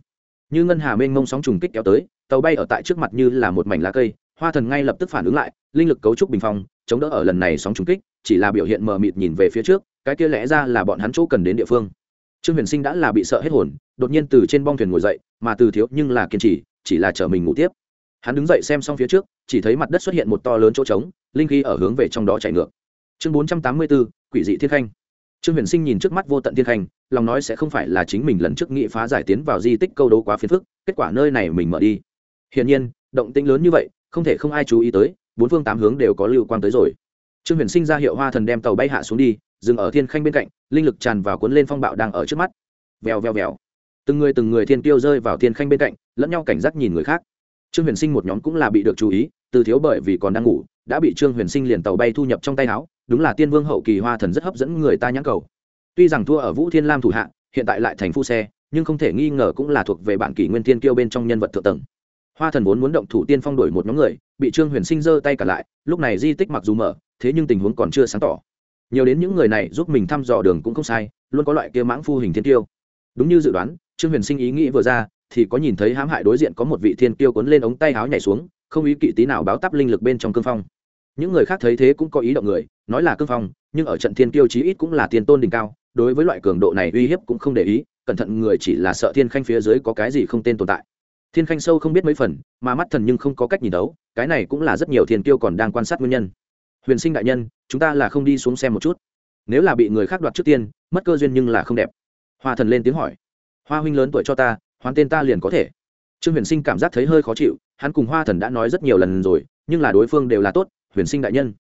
như ngân hà mênh mông sóng trùng kích kéo tới, tàu bay ở tại trước mặt như là một mảnh lá cây, hoa thần ngay lập tức phản ứng lại, linh lực cấu trúc bình phong, chống đỡ ở lần này sóng trùng kích, chỉ là biểu hiện mờ mịt nhìn về phía trước, cái kia lẽ ra là bọn hắn chỗ cần đến địa phương. Trương huyền sinh đã là bị sợ hết hồn đột nhiên từ trên bong thuyền ngồi dậy, mà từ thiếu nhưng là kiên trì, chỉ là chở mình ngủ tiếp. Hắn đứng dậy xem xong phía trước, chỉ thấy mặt đất xuất hiện một to lớn chỗ trống, linh khí ở hướng về trong đó chạy ngược. Chương bốn trăm tám mươi bốn quỷ dị thiên khanh. Trương huyền sinh nhìn trước mắt vô tận thiên khanh, lòng nói sẽ không phải là chính mình lần trước nghị phá giải tiến vào di tích câu đấu quá phiền phức, kết quả nơi này mình mở đi. Hiển nhiên, động tĩnh lớn như vậy, không thể không ai chú ý tới, bốn phương tám hướng đều có lưu quang tới rồi. Trương huyền sinh ra hiệu hoa thần đem tàu bay hạ xuống đi, dừng ở thiên khanh bên cạnh, linh lực tràn vào cuốn lên phong bạo đang ở trước mắt. Vèo vèo vèo từng người từng người thiên tiêu rơi vào thiên khanh bên cạnh, lẫn nhau cảnh giác nhìn người khác. Trương huyền sinh một nhóm cũng là bị được chú ý, từ thiếu bởi vì còn đang ngủ, đã bị trương huyền sinh liền tàu bay thu nhập trong tay áo, đúng là tiên vương hậu kỳ hoa thần rất hấp dẫn người ta nhãn cầu. Tuy rằng thua ở vũ thiên lam thủ hạ, hiện tại lại thành phu xe, nhưng không thể nghi ngờ cũng là thuộc về bản kỷ nguyên thiên kiêu bên trong nhân vật thượng tầng. Hoa thần vốn muốn động thủ tiên phong đổi một nhóm người, bị trương huyền sinh giơ tay cả lại, lúc này di tích mặc dù mở, thế nhưng tình huống còn chưa sáng tỏ. Nhiều đến những người này giúp mình thăm dò đường cũng không sai, luôn có loại kia mãng phu hình thiên tiêu đúng như dự đoán trương huyền sinh ý nghĩ vừa ra, thì có nhìn thấy hãm hại đối diện có một vị thiên tiêu cuốn lên ống tay áo nhảy xuống, không ý kỵ tí nào báo tắp linh lực bên trong cương phong. Những người khác thấy thế cũng có ý động người, nói là cương phong, nhưng ở trận thiên tiêu chí ít cũng là tiền tôn đỉnh cao, đối với loại cường độ này uy hiếp cũng không để ý, cẩn thận người chỉ là sợ thiên khanh phía dưới có cái gì không tên tồn tại. Thiên khanh sâu không biết mấy phần, mà mắt thần nhưng không có cách nhìn đấu, cái này cũng là rất nhiều thiên tiêu còn đang quan sát nguyên nhân. Huyền sinh đại nhân, chúng ta là không đi xuống xem một chút. Nếu là bị người khác đoạt trước tiên, mất cơ duyên nhưng là không đẹp. Hoa thần lên tiếng hỏi hoa huynh lớn tuổi cho ta, hoán tên ta liền có thể. Trương huyền sinh cảm giác thấy hơi khó chịu, hắn cùng hoa thần đã nói rất nhiều lần rồi, nhưng là đối phương đều là tốt, huyền sinh đại nhân.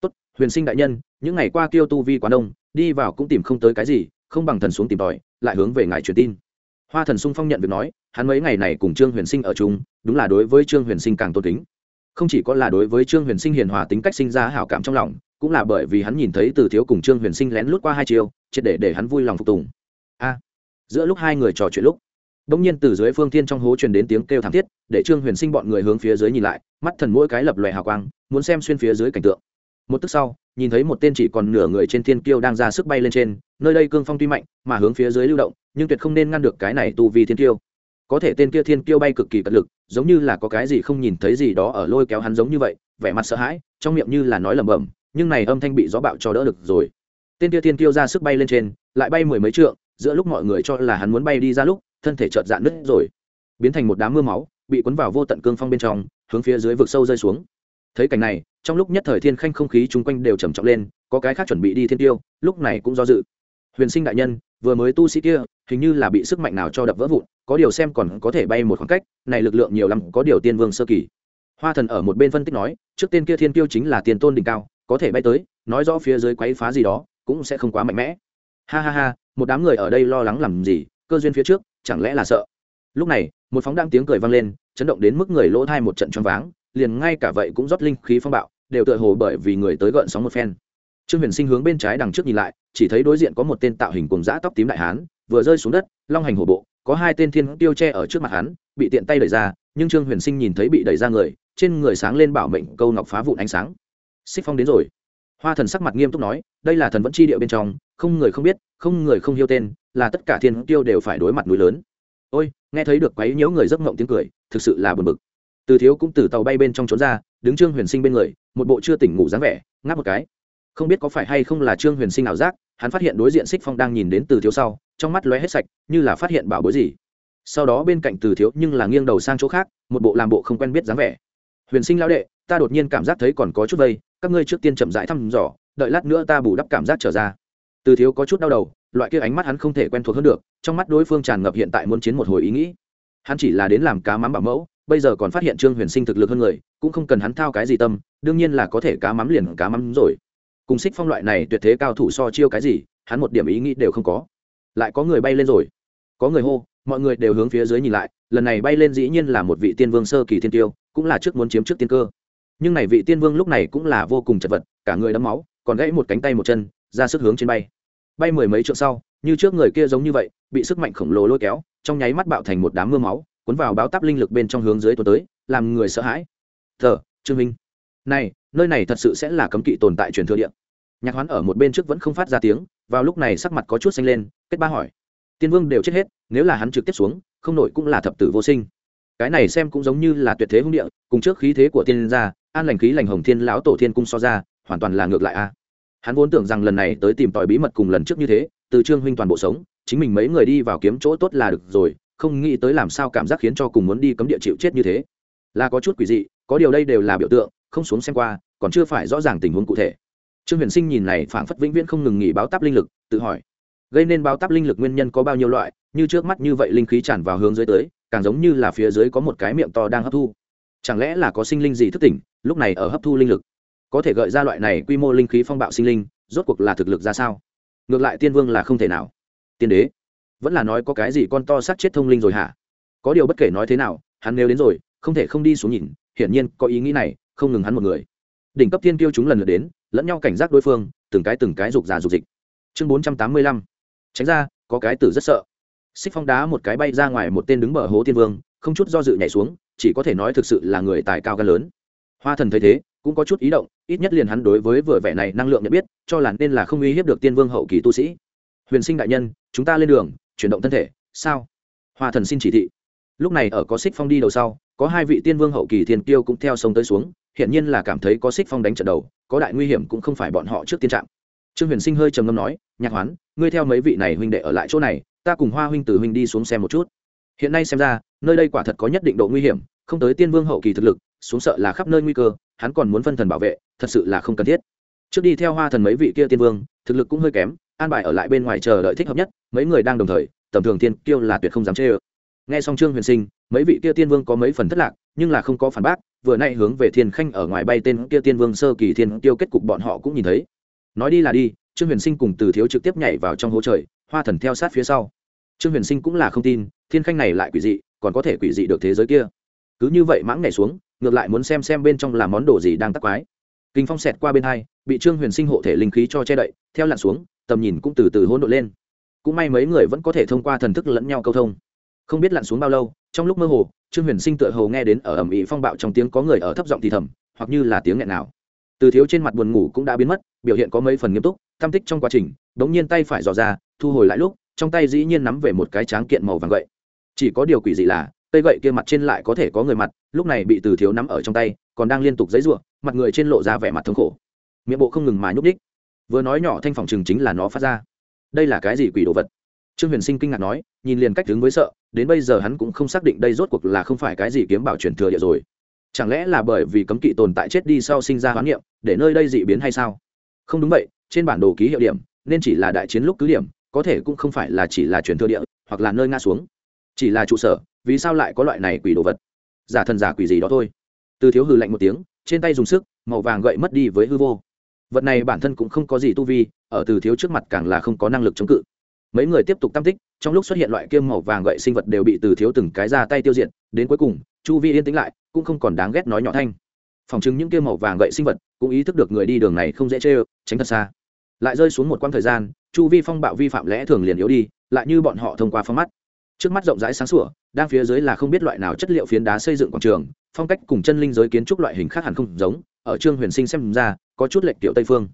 Tốt, huyền sinh đại nhân, những ngày qua kêu tu vi quá đông, đi vào cũng tìm không tới cái gì, không bằng thần xuống tìm tòi, lại hướng về ngài truyền tin. Hoa thần sung phong nhận việc nói, hắn mấy ngày này cùng trương huyền sinh ở chung, đúng là đối với trương huyền sinh càng tôn kính. Không chỉ có là đối với trương huyền sinh hiền hòa tính cách sinh ra hảo cảm trong lòng, cũng là bởi vì hắn nhìn thấy từ thiếu cùng trương huyền sinh lén lút qua hai chiều, triệt để để hắn vui lòng phục tùng giữa lúc hai người trò chuyện lúc đ ỗ n g nhiên từ dưới phương thiên trong hố truyền đến tiếng kêu thảm thiết, để trương huyền sinh bọn người hướng phía dưới nhìn lại, mắt thần mỗi cái lập lòe hào quang, muốn xem xuyên phía dưới cảnh tượng. Một tức sau, nhìn thấy một tên chỉ còn nửa người trên thiên kiêu đang ra sức bay lên trên, nơi đây cương phong tuy mạnh, mà hướng phía dưới lưu động, nhưng tuyệt không nên ngăn được cái này tu vì thiên kiêu. Có thể tên kia thiên kiêu bay cực kỳ cật lực, giống như là có cái gì không nhìn thấy gì đó ở lôi kéo hắn giống như vậy, vẻ mặt sợ hãi, trong miệng như là nói lẩm bẩm, nhưng này âm thanh bị gió bạo cho đỡ được rồi. Tên kia thiên kiêu ra sức bay lên trên, lại bay mười mấy trượng giữa lúc mọi người cho là hắn muốn bay đi ra lúc, thân thể chợt dạn nứt rồi. Biến thành một đám mưa máu, bị cuốn vào vô tận cương phong bên trong, hướng phía dưới vực sâu rơi xuống. Thấy cảnh này, trong lúc nhất thời thiên khanh không khí chung quanh đều trầm trọng lên, có cái khác chuẩn bị đi thiên tiêu, lúc này cũng do dự. Huyền sinh đại nhân, vừa mới tu sĩ kia, hình như là bị sức mạnh nào cho đập vỡ vụn, có điều xem còn có thể bay một khoảng cách, này lực lượng nhiều lắm, có điều tiên vương sơ kỳ. Hoa thần ở một bên phân tích nói, trước tiên kia thiên tiêu chính là tiền tôn đỉnh cao, có thể bay tới, nói rõ phía dưới quấy phá gì đó, cũng sẽ không quá mạnh mẽ. Ha ha ha một đám người ở đây lo lắng làm gì, cơ duyên phía trước, chẳng lẽ là sợ? Lúc này, một phóng đang tiếng cười vang lên, chấn động đến mức người lỗ thai một trận choáng váng, liền ngay cả vậy cũng rót linh khí phong bạo, đều tựa hồ bởi vì người tới gợn sóng một phen. Trương huyền sinh hướng bên trái đằng trước nhìn lại, chỉ thấy đối diện có một tên tạo hình cùng dã tóc tím đại hán, vừa rơi xuống đất, long hành hổ bộ, có hai tên thiên tiêu che ở trước mặt hắn, bị tiện tay đẩy ra, nhưng trương huyền sinh nhìn thấy bị đẩy ra người, trên người sáng lên bảo mệnh câu ngọc phá vụn ánh sáng. Xích phong đến rồi hoa thần sắc mặt nghiêm túc nói, đây là thần vẫn chi địa bên trong, không người không biết, không người không hiêu tên, là tất cả thiên tiêu đều phải đối mặt núi lớn. Ôi, nghe thấy được quấy nhiễu người giấc ngộng tiếng cười, thực sự là buồn bực. Từ thiếu cũng từ tàu bay bên trong trốn ra, đứng trương huyền sinh bên người, một bộ chưa tỉnh ngủ dáng vẻ, ngáp một cái. Không biết có phải hay không là trương huyền sinh ảo giác, hắn phát hiện đối diện xích phong đang nhìn đến từ thiếu sau, trong mắt lóe hết sạch, như là phát hiện bảo bối gì. Sau đó bên cạnh từ thiếu nhưng là nghiêng đầu sang chỗ khác, một bộ làm bộ không quen biết dáng vẻ. Huyền sinh lão đệ, ta đột nhiên cảm giác thấy còn có chút vây các ngươi trước tiên chậm rãi thăm dò, đợi lát nữa ta bù đắp cảm giác trở ra. Từ thiếu có chút đau đầu, loại kia ánh mắt hắn không thể quen thuộc hơn được, trong mắt đối phương tràn ngập hiện tại muốn chiến một hồi ý nghĩ. Hắn chỉ là đến làm cá mắm bảo mẫu, bây giờ còn phát hiện trương huyền sinh thực lực hơn người, cũng không cần hắn thao cái gì tâm, đương nhiên là có thể cá mắm liền cá mắm rồi. Cùng xích phong loại này tuyệt thế cao thủ so chiêu cái gì, hắn một điểm ý nghĩ đều không có. Lại có người bay lên rồi. Có người hô, mọi người đều hướng phía dưới nhìn lại, lần này bay lên dĩ nhiên là một vị tiên vương sơ kỳ thiên tiêu, cũng là trước muốn chiếm trước tiên cơ nhưng này vị tiên vương lúc này cũng là vô cùng chật vật, cả người đấm máu, còn gãy một cánh tay một chân, ra sức hướng trên bay. Bay mười mấy trượng sau, như trước người kia giống như vậy, bị sức mạnh khổng lồ lôi kéo, trong nháy mắt bạo thành một đám mưa máu, cuốn vào báo táp linh lực bên trong hướng dưới tuần tới, làm người sợ hãi. Thờ trương minh. Này, nơi này thật sự sẽ là cấm kỵ tồn tại truyền thừa địa. Nhạc hoán ở một bên trước vẫn không phát ra tiếng, vào lúc này sắc mặt có chút xanh lên, kết ba hỏi. Tiên vương đều chết hết, nếu là hắn trực tiếp xuống, không nổi cũng là thập tử vô sinh. Cái này xem cũng giống như là tuyệt thế hung địa, cùng trước khí thế của tiên gia an lành khí lành hồng thiên lão tổ thiên cung so ra, hoàn toàn là ngược lại a. À. Hắn vốn tưởng rằng lần này tới tìm tòi bí mật cùng lần trước như thế, từ trương huynh toàn bộ sống, chính mình mấy người đi vào kiếm chỗ tốt là được rồi, không nghĩ tới làm sao cảm giác khiến cho cùng muốn đi cấm địa chịu chết như thế. Là có chút quỷ dị, có điều đây đều là biểu tượng, không xuống xem qua, còn chưa phải rõ ràng tình huống cụ thể. Trương huyền sinh nhìn này phảng phất vĩnh viễn không ngừng nghỉ báo táp linh lực, tự hỏi, gây nên báo táp linh lực nguyên nhân có bao nhiêu loại, như trước mắt như vậy linh khí tràn vào hướng dưới tới, càng giống như là phía dưới có một cái miệng to đang hấp thu chẳng lẽ là có sinh linh gì thức tỉnh, lúc này ở hấp thu linh lực? Có thể gợi ra loại này quy mô linh khí phong bạo sinh linh, rốt cuộc là thực lực ra sao? Ngược lại tiên vương là không thể nào. Tiên đế, vẫn là nói có cái gì con to sát chết thông linh rồi hả? Có điều bất kể nói thế nào, hắn nếu đến rồi, không thể không đi xuống nhìn, hiển nhiên có ý nghĩ này, không ngừng hắn một người. Đỉnh cấp tiên tiêu chúng lần lượt đến, lẫn nhau cảnh giác đối phương, từng cái từng cái rục già rục dịch. Chương bốn trăm tám mươi lăm. Tránh ra, có cái tử rất sợ. Xích phong đá một cái bay ra ngoài một tên đứng bờ hố tiên vương, không chút do dự nhảy xuống chỉ có thể nói thực sự là người tài cao gan lớn. Hoa thần thấy thế, cũng có chút ý động, ít nhất liền hắn đối với vừa vẻ này năng lượng nhận biết, cho là nên là không uy hiếp được tiên vương hậu kỳ tu sĩ. Huyền sinh đại nhân, chúng ta lên đường, chuyển động thân thể, sao? Hoa thần xin chỉ thị. Lúc này ở có xích phong đi đầu sau, có hai vị tiên vương hậu kỳ thiên tiêu cũng theo sông tới xuống hiện nhiên là cảm thấy có xích phong đánh trận đầu, có đại nguy hiểm cũng không phải bọn họ trước tiên trạng trương huyền sinh hơi trầm ngâm nói, nhạc hoán, ngươi theo mấy vị này huynh đệ ở lại chỗ này, ta cùng hoa huynh Tử huynh đi xuống xem một chút hiện nay xem ra, nơi đây quả thật có nhất định độ nguy hiểm, không tới tiên vương hậu kỳ thực lực, xuống sợ là khắp nơi nguy cơ, hắn còn muốn phân thần bảo vệ, thật sự là không cần thiết. Trước đi theo hoa thần mấy vị kia tiên vương, thực lực cũng hơi kém, an bài ở lại bên ngoài chờ đợi thích hợp nhất, mấy người đang đồng thời, tầm thường tiên kiêu là tuyệt không dám chê ơ. Nghe xong trương huyền sinh, mấy vị kia tiên vương có mấy phần thất lạc, nhưng là không có phản bác, vừa nay hướng về thiên khanh ở ngoài bay tên kia tiên vương sơ kỳ thiên tiêu kết cục bọn họ cũng nhìn thấy. Nói đi là đi, trương huyền sinh cùng từ thiếu trực tiếp nhảy vào trong hố trời, hoa thần theo sát phía sau. Trương huyền sinh cũng là không tin thiên khanh này lại quỷ dị, còn có thể quỷ dị được thế giới kia. Cứ như vậy mãng nhảy xuống, ngược lại muốn xem xem bên trong là món đồ gì đang tắc quái. Kinh phong xẹt qua bên hai, bị trương huyền sinh hộ thể linh khí cho che đậy, theo lặn xuống, tầm nhìn cũng từ từ hỗn độn lên. Cũng may mấy người vẫn có thể thông qua thần thức lẫn nhau câu thông. Không biết lặn xuống bao lâu, trong lúc mơ hồ, trương huyền sinh tựa hồ nghe đến ở ẩm ĩ phong bạo trong tiếng có người ở thấp giọng thì thầm, hoặc như là tiếng nghẹn nào. Từ thiếu trên mặt buồn ngủ cũng đã biến mất, biểu hiện có mấy phần nghiêm túc tam tích trong quá trình, bỗng nhiên tay phải dò ra, thu hồi lại lúc, trong tay dĩ nhiên nắm về một cái tráng kiện màu vàng gậy chỉ có điều quỷ dị là, cây gậy kia mặt trên lại có thể có người mặt, lúc này bị từ thiếu nắm ở trong tay, còn đang liên tục dấy ruộng mặt người trên lộ ra vẻ mặt thống khổ. Miệng bộ không ngừng mà nhúc đích vừa nói nhỏ thanh phòng chừng chính là nó phát ra. Đây là cái gì quỷ đồ vật? Trương huyền sinh kinh ngạc nói, nhìn liền cách đứng với sợ, đến bây giờ hắn cũng không xác định đây rốt cuộc là không phải cái gì kiếm bảo truyền thừa địa rồi. Chẳng lẽ là bởi vì cấm kỵ tồn tại chết đi sau sinh ra hoán niệm, để nơi đây dị biến hay sao? Không đúng vậy, trên bản đồ ký hiệu điểm, nên chỉ là đại chiến lúc cứ điểm, có thể cũng không phải là chỉ là truyền thừa địa, hoặc là nơi nga xuống chỉ là trụ sở, vì sao lại có loại này quỷ đồ vật? Giả thần giả quỷ gì đó thôi. Từ thiếu hư lạnh một tiếng, trên tay dùng sức, màu vàng gậy mất đi với hư vô. Vật này bản thân cũng không có gì tu vi, ở từ thiếu trước mặt càng là không có năng lực chống cự. Mấy người tiếp tục tam tích, trong lúc xuất hiện loại kiêm màu vàng gậy sinh vật đều bị từ thiếu từng cái ra tay tiêu diệt, đến cuối cùng, chu vi yên tĩnh lại, cũng không còn đáng ghét nói nhỏ thanh. Phòng chứng những kiêm màu vàng gậy sinh vật cũng ý thức được người đi đường này không dễ chê tránh thật xa. Lại rơi xuống một quãng thời gian, chu vi phong bạo vi phạm lẽ thường liền yếu đi, lại như bọn họ thông qua phong mắt trước mắt rộng rãi sáng sủa, đang phía dưới là không biết loại nào chất liệu phiến đá xây dựng quảng trường, phong cách cùng chân linh giới kiến trúc loại hình khác hẳn không giống, ở trương huyền sinh xem ra, có chút lệch tiểu tây phương.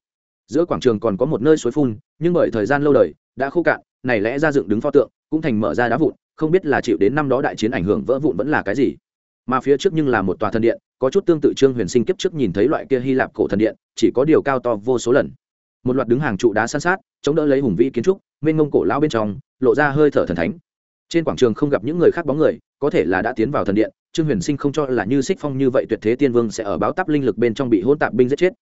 Giữa quảng trường còn có một nơi suối phun, nhưng bởi thời gian lâu đời, đã khô cạn, này lẽ ra dựng đứng pho tượng, cũng thành mở ra đá vụn, không biết là chịu đến năm đó đại chiến ảnh hưởng vỡ vụn vẫn là cái gì. Mà phía trước nhưng là một tòa thần điện, có chút tương tự trương huyền sinh kiếp trước nhìn thấy loại kia hy lạp cổ thần điện, chỉ có điều cao to vô số lần. Một loạt đứng hàng trụ đá san sát, chống đỡ lấy hùng vĩ kiến trúc, mênh ngông cổ lão bên trong, lộ ra hơi thở thần thánh trên quảng trường không gặp những người khác bóng người, có thể là đã tiến vào thần điện, trương huyền sinh không cho là như xích phong như vậy tuyệt thế tiên vương sẽ ở báo tắp linh lực bên trong bị hôn tạp binh giết chết.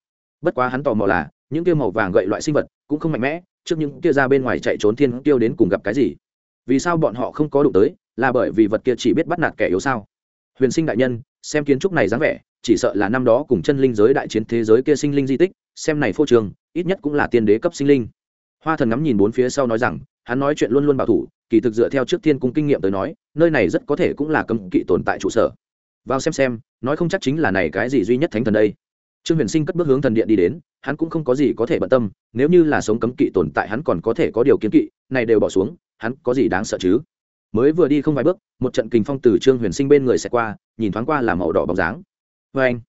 Bất quá hắn tò mò là, những kia màu vàng gậy loại sinh vật cũng không mạnh mẽ, trước những kia ra bên ngoài chạy trốn thiên tiêu đến cùng gặp cái gì? Vì sao bọn họ không có đụng tới, là bởi vì vật kia chỉ biết bắt nạt kẻ yếu sao? Huyền sinh đại nhân, xem kiến trúc này dáng vẻ, chỉ sợ là năm đó cùng chân linh giới đại chiến thế giới kia sinh linh di tích, xem này phô trường, ít nhất cũng là tiên đế cấp sinh linh. Hoa thần ngắm nhìn bốn phía sau nói rằng, hắn nói chuyện luôn luôn bảo thủ kỳ thực dựa theo trước tiên cung kinh nghiệm tới nói, nơi này rất có thể cũng là cấm kỵ tồn tại trụ sở. Vào xem xem, nói không chắc chính là này cái gì duy nhất thánh thần đây. Trương huyền sinh cất bước hướng thần điện đi đến, hắn cũng không có gì có thể bận tâm, nếu như là sống cấm kỵ tồn tại hắn còn có thể có điều kiến kỵ, này đều bỏ xuống, hắn có gì đáng sợ chứ? Mới vừa đi không vài bước, một trận kình phong từ trương huyền sinh bên người xẹt qua, nhìn thoáng qua là màu đỏ bóng dáng. Vê anh,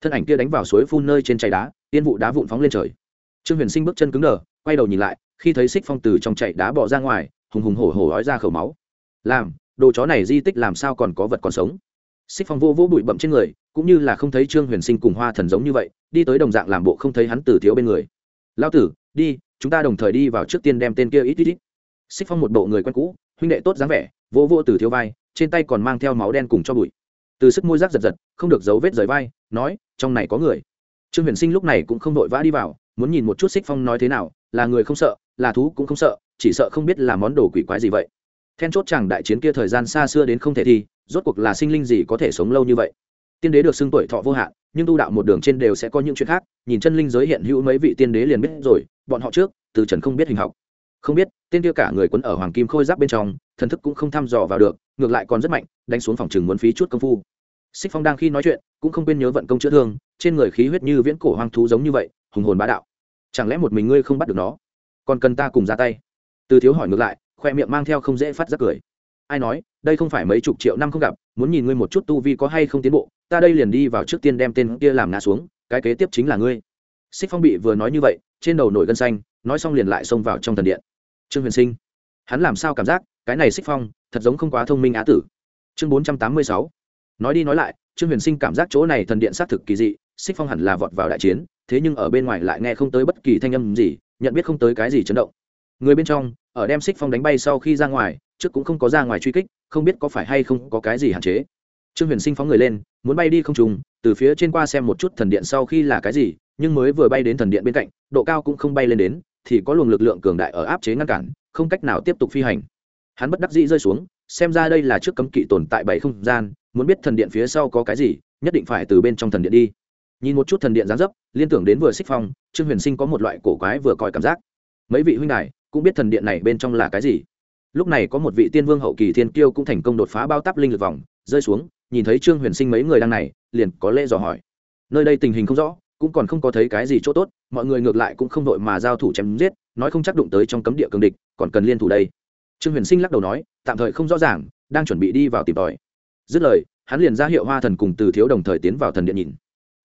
thân ảnh kia đánh vào suối phun nơi trên chảy đá, tiên vụ đá vụn phóng lên trời. Trương huyền sinh bước chân cứng đờ, quay đầu nhìn lại, khi thấy xích phong từ trong chạy đá bỏ ra ngoài hùng hùng hổ hổ ói ra khẩu máu. Làm, đồ chó này di tích làm sao còn có vật còn sống? Xích phong vô vô bụi bậm trên người, cũng như là không thấy trương huyền sinh cùng hoa thần giống như vậy, đi tới đồng dạng làm bộ không thấy hắn từ thiếu bên người. Lao tử, đi, chúng ta đồng thời đi vào trước tiên đem tên kia ít ít ít. Xích phong một bộ người quen cũ, huynh đệ tốt dáng vẻ, vô vô từ thiếu vai, trên tay còn mang theo máu đen cùng cho bụi. Từ sức môi rác giật giật, không được dấu vết rời vai, nói, trong này có người. Trương huyền sinh lúc này cũng không vội vã đi vào, muốn nhìn một chút xích phong nói thế nào, là người không sợ, là thú cũng không sợ chỉ sợ không biết là món đồ quỷ quái gì vậy. Then chốt chẳng đại chiến kia thời gian xa xưa đến không thể thi, rốt cuộc là sinh linh gì có thể sống lâu như vậy? Tiên đế được xưng tuổi thọ vô hạn, nhưng tu đạo một đường trên đều sẽ có những chuyện khác, nhìn chân linh giới hiện hữu mấy vị tiên đế liền biết rồi, bọn họ trước, từ trần không biết hình học. Không biết, tên kia cả người quấn ở hoàng kim khôi giáp bên trong, thần thức cũng không thăm dò vào được, ngược lại còn rất mạnh, đánh xuống phòng chừng muốn phí chút công phu. Xích phong đang khi nói chuyện, cũng không quên nhớ vận công chữa thương, trên người khí huyết như viễn cổ hoang thú giống như vậy, hùng hồn bá đạo. Chẳng lẽ một mình ngươi không bắt được nó? Còn cần ta cùng ra tay? Từ thiếu hỏi ngược lại, khoe miệng mang theo không dễ phát giác cười. Ai nói, đây không phải mấy chục triệu năm không gặp, muốn nhìn ngươi một chút tu vi có hay không tiến bộ, ta đây liền đi vào trước tiên đem tên kia làm ngã xuống, cái kế tiếp chính là ngươi. Xích phong bị vừa nói như vậy, trên đầu nổi gân xanh, nói xong liền lại xông vào trong thần điện. Trương huyền sinh, hắn làm sao cảm giác, cái này xích phong, thật giống không quá thông minh á tử. Chương bốn trăm tám mươi sáu, nói đi nói lại, trương huyền sinh cảm giác chỗ này thần điện xác thực kỳ dị, xích phong hẳn là vọt vào đại chiến, thế nhưng ở bên ngoài lại nghe không tới bất kỳ thanh âm gì, nhận biết không tới cái gì chấn động người bên trong, ở đem xích phong đánh bay sau khi ra ngoài, trước cũng không có ra ngoài truy kích, không biết có phải hay không có cái gì hạn chế. Trương huyền sinh phóng người lên, muốn bay đi không trùng, từ phía trên qua xem một chút thần điện sau khi là cái gì, nhưng mới vừa bay đến thần điện bên cạnh, độ cao cũng không bay lên đến, thì có luồng lực lượng cường đại ở áp chế ngăn cản, không cách nào tiếp tục phi hành. Hắn bất đắc dĩ rơi xuống, xem ra đây là trước cấm kỵ tồn tại bảy không gian, muốn biết thần điện phía sau có cái gì, nhất định phải từ bên trong thần điện đi. Nhìn một chút thần điện gián dấp, liên tưởng đến vừa xích phong, trương huyền sinh có một loại cổ quái vừa coi cảm giác. Mấy vị huynh đài cũng biết thần điện này bên trong là cái gì. Lúc này có một vị tiên vương hậu kỳ thiên kiêu cũng thành công đột phá bao tắp linh lực vòng, rơi xuống, nhìn thấy trương huyền sinh mấy người đang này, liền có lễ dò hỏi. Nơi đây tình hình không rõ, cũng còn không có thấy cái gì chỗ tốt, mọi người ngược lại cũng không đội mà giao thủ chém giết, nói không chắc đụng tới trong cấm địa cường địch, còn cần liên thủ đây. Trương huyền sinh lắc đầu nói, tạm thời không rõ ràng, đang chuẩn bị đi vào tìm tòi. Dứt lời, hắn liền ra hiệu hoa thần cùng từ thiếu đồng thời tiến vào thần điện nhìn.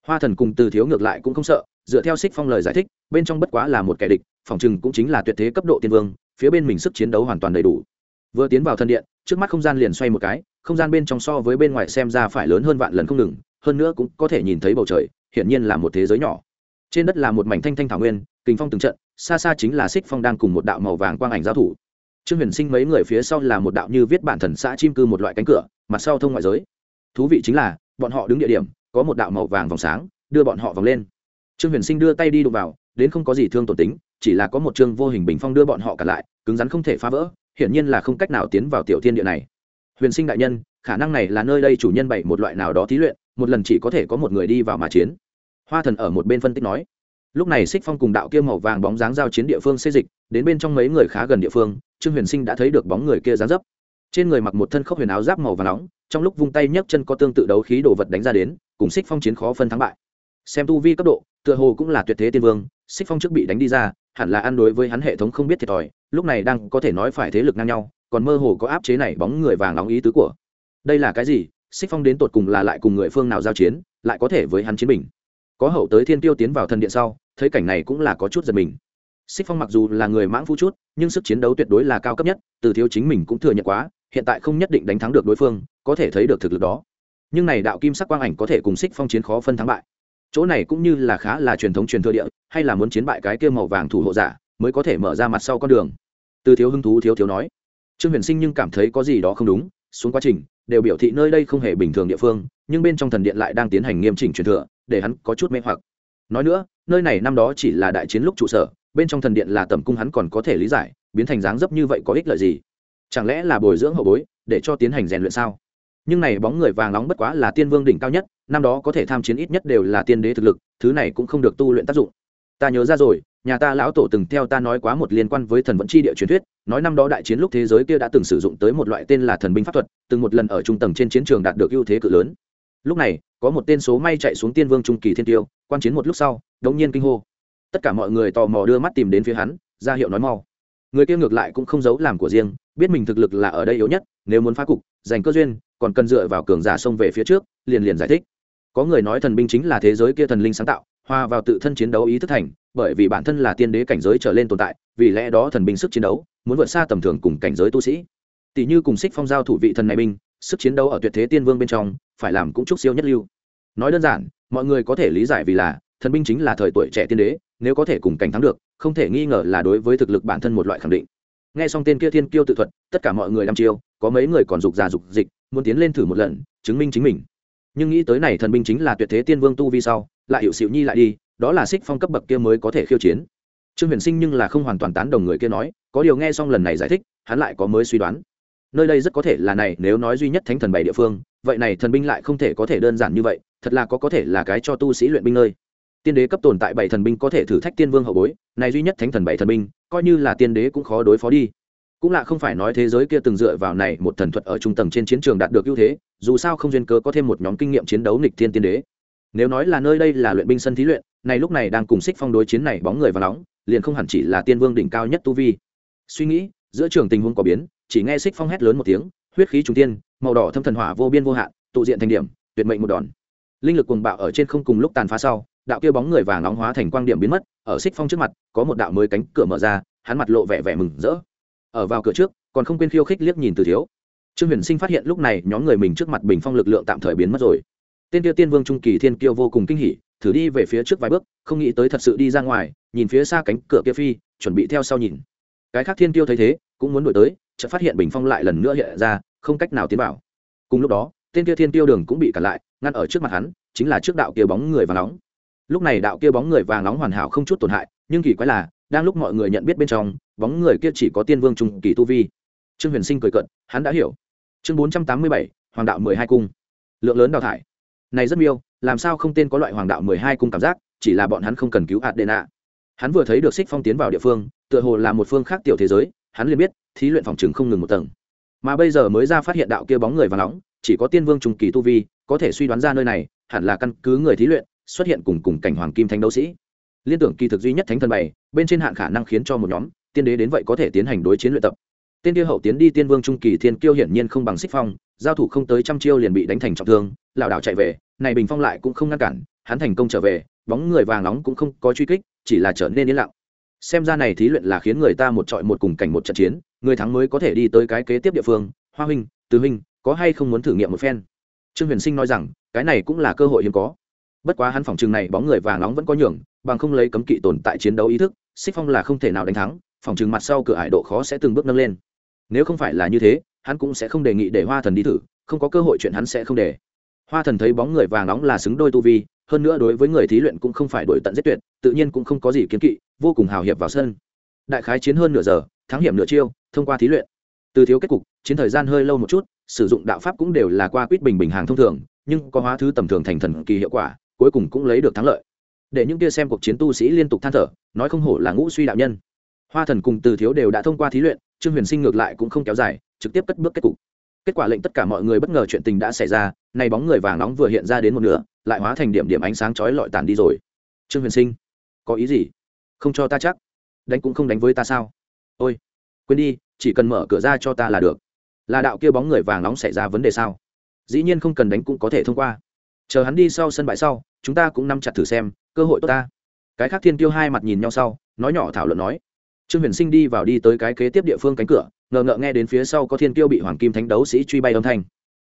Hoa thần cùng từ thiếu ngược lại cũng không sợ dựa theo xích phong lời giải thích, bên trong bất quá là một kẻ địch, phòng chừng cũng chính là tuyệt thế cấp độ tiên vương, phía bên mình sức chiến đấu hoàn toàn đầy đủ. Vừa tiến vào thần điện, trước mắt không gian liền xoay một cái, không gian bên trong so với bên ngoài xem ra phải lớn hơn vạn lần không ngừng, hơn nữa cũng có thể nhìn thấy bầu trời, hiển nhiên là một thế giới nhỏ. Trên đất là một mảnh thanh thanh thảo nguyên kinh phong từng trận, xa xa chính là xích phong đang cùng một đạo màu vàng quang ảnh giao thủ. Trương huyền sinh mấy người phía sau là một đạo như viết bản thần xã chim cư một loại cánh cửa, mặt sau thông ngoại giới. Thú vị chính là, bọn họ đứng địa điểm, có một đạo màu vàng vòng sáng, đưa bọn họ vòng lên trương huyền sinh đưa tay đi đụng vào, đến không có gì thương tổn tính, chỉ là có một chương vô hình bình phong đưa bọn họ cả lại, cứng rắn không thể phá vỡ, hiển nhiên là không cách nào tiến vào tiểu thiên địa này. Huyền sinh đại nhân, khả năng này là nơi đây chủ nhân bày một loại nào đó thí luyện, một lần chỉ có thể có một người đi vào mà chiến. Hoa thần ở một bên phân tích nói. Lúc này xích phong cùng đạo kia màu vàng bóng dáng giao chiến địa phương xê dịch, đến bên trong mấy người khá gần địa phương, trương huyền sinh đã thấy được bóng người kia dáng dấp. Trên người mặc một thân khốc huyền áo giáp màu và nóng, trong lúc vung tay nhấc chân có tương tự đấu khí đồ vật đánh ra đến, cùng xích phong chiến khó phân thắng bại xem tu vi cấp độ, tựa hồ cũng là tuyệt thế tiên vương, xích phong trước bị đánh đi ra, hẳn là ăn đối với hắn hệ thống không biết thiệt thòi, lúc này đang có thể nói phải thế lực ngang nhau, còn mơ hồ có áp chế này bóng người vàng nóng ý tứ của. Đây là cái gì? Xích phong đến tột cùng là lại cùng người phương nào giao chiến, lại có thể với hắn chiến bình? Có hậu tới thiên tiêu tiến vào thần điện sau, thấy cảnh này cũng là có chút giật mình. Xích phong mặc dù là người mãng phu chút, nhưng sức chiến đấu tuyệt đối là cao cấp nhất, từ thiếu chính mình cũng thừa nhận quá, hiện tại không nhất định đánh thắng được đối phương, có thể thấy được thực lực đó. Nhưng này đạo kim sắc quang ảnh có thể cùng xích phong chiến khó phân thắng bại chỗ này cũng như là khá là truyền thống truyền thừa địa, hay là muốn chiến bại cái kia màu vàng thủ hộ giả, mới có thể mở ra mặt sau con đường. Từ thiếu hứng thú thiếu thiếu nói. Trương huyền sinh nhưng cảm thấy có gì đó không đúng, xuống quá trình, đều biểu thị nơi đây không hề bình thường địa phương, nhưng bên trong thần điện lại đang tiến hành nghiêm chỉnh truyền thừa, để hắn có chút mê hoặc. Nói nữa, nơi này năm đó chỉ là đại chiến lúc trụ sở, bên trong thần điện là tầm cung hắn còn có thể lý giải, biến thành dáng dấp như vậy có ích lợi gì? Chẳng lẽ là bồi dưỡng hậu bối, để cho tiến hành rèn luyện sao? Nhưng này bóng người vàng nóng bất quá là tiên vương đỉnh cao nhất, năm đó có thể tham chiến ít nhất đều là tiên đế thực lực, thứ này cũng không được tu luyện tác dụng. Ta nhớ ra rồi, nhà ta lão tổ từng theo ta nói quá một liên quan với thần vận chi địa truyền thuyết, nói năm đó đại chiến lúc thế giới kia đã từng sử dụng tới một loại tên là thần binh pháp thuật, từng một lần ở trung tầng trên chiến trường đạt được ưu thế cự lớn. Lúc này, có một tên số may chạy xuống tiên vương trung kỳ thiên tiêu, quan chiến một lúc sau, đống nhiên kinh hô. Tất cả mọi người tò mò đưa mắt tìm đến phía hắn, ra hiệu nói mau. Người kia ngược lại cũng không giấu làm của riêng, biết mình thực lực là ở đây yếu nhất, nếu muốn phá cục, giành cơ duyên còn cần dựa vào cường giả xông về phía trước, liền liền giải thích. Có người nói thần binh chính là thế giới kia thần linh sáng tạo, hòa vào tự thân chiến đấu ý thức thành, bởi vì bản thân là tiên đế cảnh giới trở lên tồn tại, vì lẽ đó thần binh sức chiến đấu, muốn vượt xa tầm thường cùng cảnh giới tu sĩ. Tỷ như cùng xích phong giao thủ vị thần này binh, sức chiến đấu ở tuyệt thế tiên vương bên trong, phải làm cũng chúc siêu nhất lưu. Nói đơn giản, mọi người có thể lý giải vì là, thần binh chính là thời tuổi trẻ tiên đế, nếu có thể cùng cảnh thắng được, không thể nghi ngờ là đối với thực lực bản thân một loại khẳng định. Nghe xong tên kia thiên kiêu tự thuật, tất cả mọi người đăm chiêu, có mấy người còn dục già dục dịch muốn tiến lên thử một lần, chứng minh chính mình. Nhưng nghĩ tới này thần binh chính là tuyệt thế tiên vương tu vi sau, lại hiệu xịu nhi lại đi, đó là xích phong cấp bậc kia mới có thể khiêu chiến. Trương huyền sinh nhưng là không hoàn toàn tán đồng người kia nói, có điều nghe xong lần này giải thích, hắn lại có mới suy đoán. Nơi đây rất có thể là này, nếu nói duy nhất thánh thần bảy địa phương, vậy này thần binh lại không thể có thể đơn giản như vậy, thật là có có thể là cái cho tu sĩ luyện binh nơi. Tiên đế cấp tồn tại bảy thần binh có thể thử thách tiên vương hậu bối, này duy nhất thánh thần bảy thần binh, coi như là tiên đế cũng khó đối phó đi cũng là không phải nói thế giới kia từng dựa vào này một thần thuật ở trung tầng trên chiến trường đạt được ưu thế, dù sao không duyên cớ có thêm một nhóm kinh nghiệm chiến đấu nghịch thiên tiên đế. Nếu nói là nơi đây là luyện binh sân thí luyện, này lúc này đang cùng xích phong đối chiến này bóng người và nóng, liền không hẳn chỉ là tiên vương đỉnh cao nhất tu vi. Suy nghĩ, giữa trường tình huống có biến, chỉ nghe xích phong hét lớn một tiếng, huyết khí trung tiên, màu đỏ thâm thần hỏa vô biên vô hạn, tụ diện thành điểm, tuyệt mệnh một đòn. Linh lực cuồng bạo ở trên không cùng lúc tàn phá sau, đạo kia bóng người vàng nóng hóa thành quang điểm biến mất, ở xích phong trước mặt, có một đạo mới cánh cửa mở ra, hắn mặt lộ vẻ vẻ mừng rỡ ở vào cửa trước, còn không quên khiêu khích liếc nhìn từ thiếu. Trương huyền sinh phát hiện lúc này nhóm người mình trước mặt bình phong lực lượng tạm thời biến mất rồi. Tên tiêu tiên vương trung kỳ thiên kiêu vô cùng kinh hỉ, thử đi về phía trước vài bước, không nghĩ tới thật sự đi ra ngoài, nhìn phía xa cánh cửa kia phi, chuẩn bị theo sau nhìn. Cái khác thiên tiêu thấy thế, cũng muốn đổi tới, chợt phát hiện bình phong lại lần nữa hiện ra, không cách nào tiến vào. Cùng lúc đó, tên kia thiên tiêu đường cũng bị cản lại, ngăn ở trước mặt hắn, chính là trước đạo kia bóng người vàng nóng. Lúc này đạo kia bóng người vàng nóng hoàn hảo không chút tổn hại, nhưng kỳ quái là đang lúc mọi người nhận biết bên trong, bóng người kia chỉ có tiên vương trung kỳ tu vi. Trương huyền sinh cười cận hắn đã hiểu. Chương bốn trăm tám mươi bảy, hoàng đạo mười hai cung. Lượng lớn đào thải. Này rất miêu, làm sao không tên có loại hoàng đạo mười hai cung cảm giác, chỉ là bọn hắn không cần cứu hạt đệ nạ hắn vừa thấy được xích phong tiến vào địa phương, tựa hồ là một phương khác tiểu thế giới, hắn liền biết, thí luyện phòng chừng không ngừng một tầng. Mà bây giờ mới ra phát hiện đạo kia bóng người và nóng, chỉ có tiên vương trung kỳ tu vi, có thể suy đoán ra nơi này, hẳn là căn cứ người thí luyện, xuất hiện cùng cùng cảnh hoàng kim thánh đấu sĩ liên tưởng kỳ thực duy nhất thánh thần bảy bên trên hạn khả năng khiến cho một nhóm tiên đế đến vậy có thể tiến hành đối chiến luyện tập. Tiên kia hậu tiến đi tiên vương trung kỳ thiên kiêu hiển nhiên không bằng xích phong, giao thủ không tới trăm chiêu liền bị đánh thành trọng thương, lảo đảo chạy về, này bình phong lại cũng không ngăn cản, hắn thành công trở về, bóng người vàng nóng cũng không có truy kích, chỉ là trở nên yên lặng. Xem ra này thí luyện là khiến người ta một trọi một cùng cảnh một trận chiến, người thắng mới có thể đi tới cái kế tiếp địa phương, hoa huynh tứ huynh, có hay không muốn thử nghiệm một phen? Trương huyền sinh nói rằng, cái này cũng là cơ hội hiếm có bất quá hắn phòng trường này bóng người vàng nóng vẫn có nhường, bằng không lấy cấm kỵ tồn tại chiến đấu ý thức xích phong là không thể nào đánh thắng, phòng trường mặt sau cửa ải độ khó sẽ từng bước nâng lên. Nếu không phải là như thế, hắn cũng sẽ không đề nghị để hoa thần đi thử, không có cơ hội chuyện hắn sẽ không để. Hoa thần thấy bóng người vàng nóng là xứng đôi tu vi, hơn nữa đối với người thí luyện cũng không phải đổi tận giết tuyệt, tự nhiên cũng không có gì kiến kỵ, vô cùng hào hiệp vào sân. Đại khái chiến hơn nửa giờ, thắng hiểm nửa chiêu, thông qua thí luyện. Từ thiếu kết cục, chiến thời gian hơi lâu một chút, sử dụng đạo pháp cũng đều là qua quýt bình bình hàng thông thường, nhưng có hóa thứ tầm thường thành thần kỳ hiệu quả cuối cùng cũng lấy được thắng lợi. Để những kia xem cuộc chiến tu sĩ liên tục than thở, nói không hổ là ngũ suy đạo nhân. Hoa thần cùng từ thiếu đều đã thông qua thí luyện, trương huyền sinh ngược lại cũng không kéo dài, trực tiếp cất bước kết cục. Kết quả lệnh tất cả mọi người bất ngờ chuyện tình đã xảy ra, nay bóng người vàng nóng vừa hiện ra đến một nửa, lại hóa thành điểm điểm ánh sáng chói lọi tàn đi rồi. Trương huyền sinh, có ý gì? Không cho ta chắc. Đánh cũng không đánh với ta sao? Ôi, quên đi, chỉ cần mở cửa ra cho ta là được. Là đạo kia bóng người vàng nóng xảy ra vấn đề sao? Dĩ nhiên không cần đánh cũng có thể thông qua chờ hắn đi sau sân bãi sau, chúng ta cũng nắm chặt thử xem, cơ hội tốt ta. Cái khác thiên tiêu hai mặt nhìn nhau sau, nói nhỏ thảo luận nói. Trương huyền sinh đi vào đi tới cái kế tiếp địa phương cánh cửa, ngờ ngợ nghe đến phía sau có thiên tiêu bị hoàng kim thánh đấu sĩ truy bay âm thanh.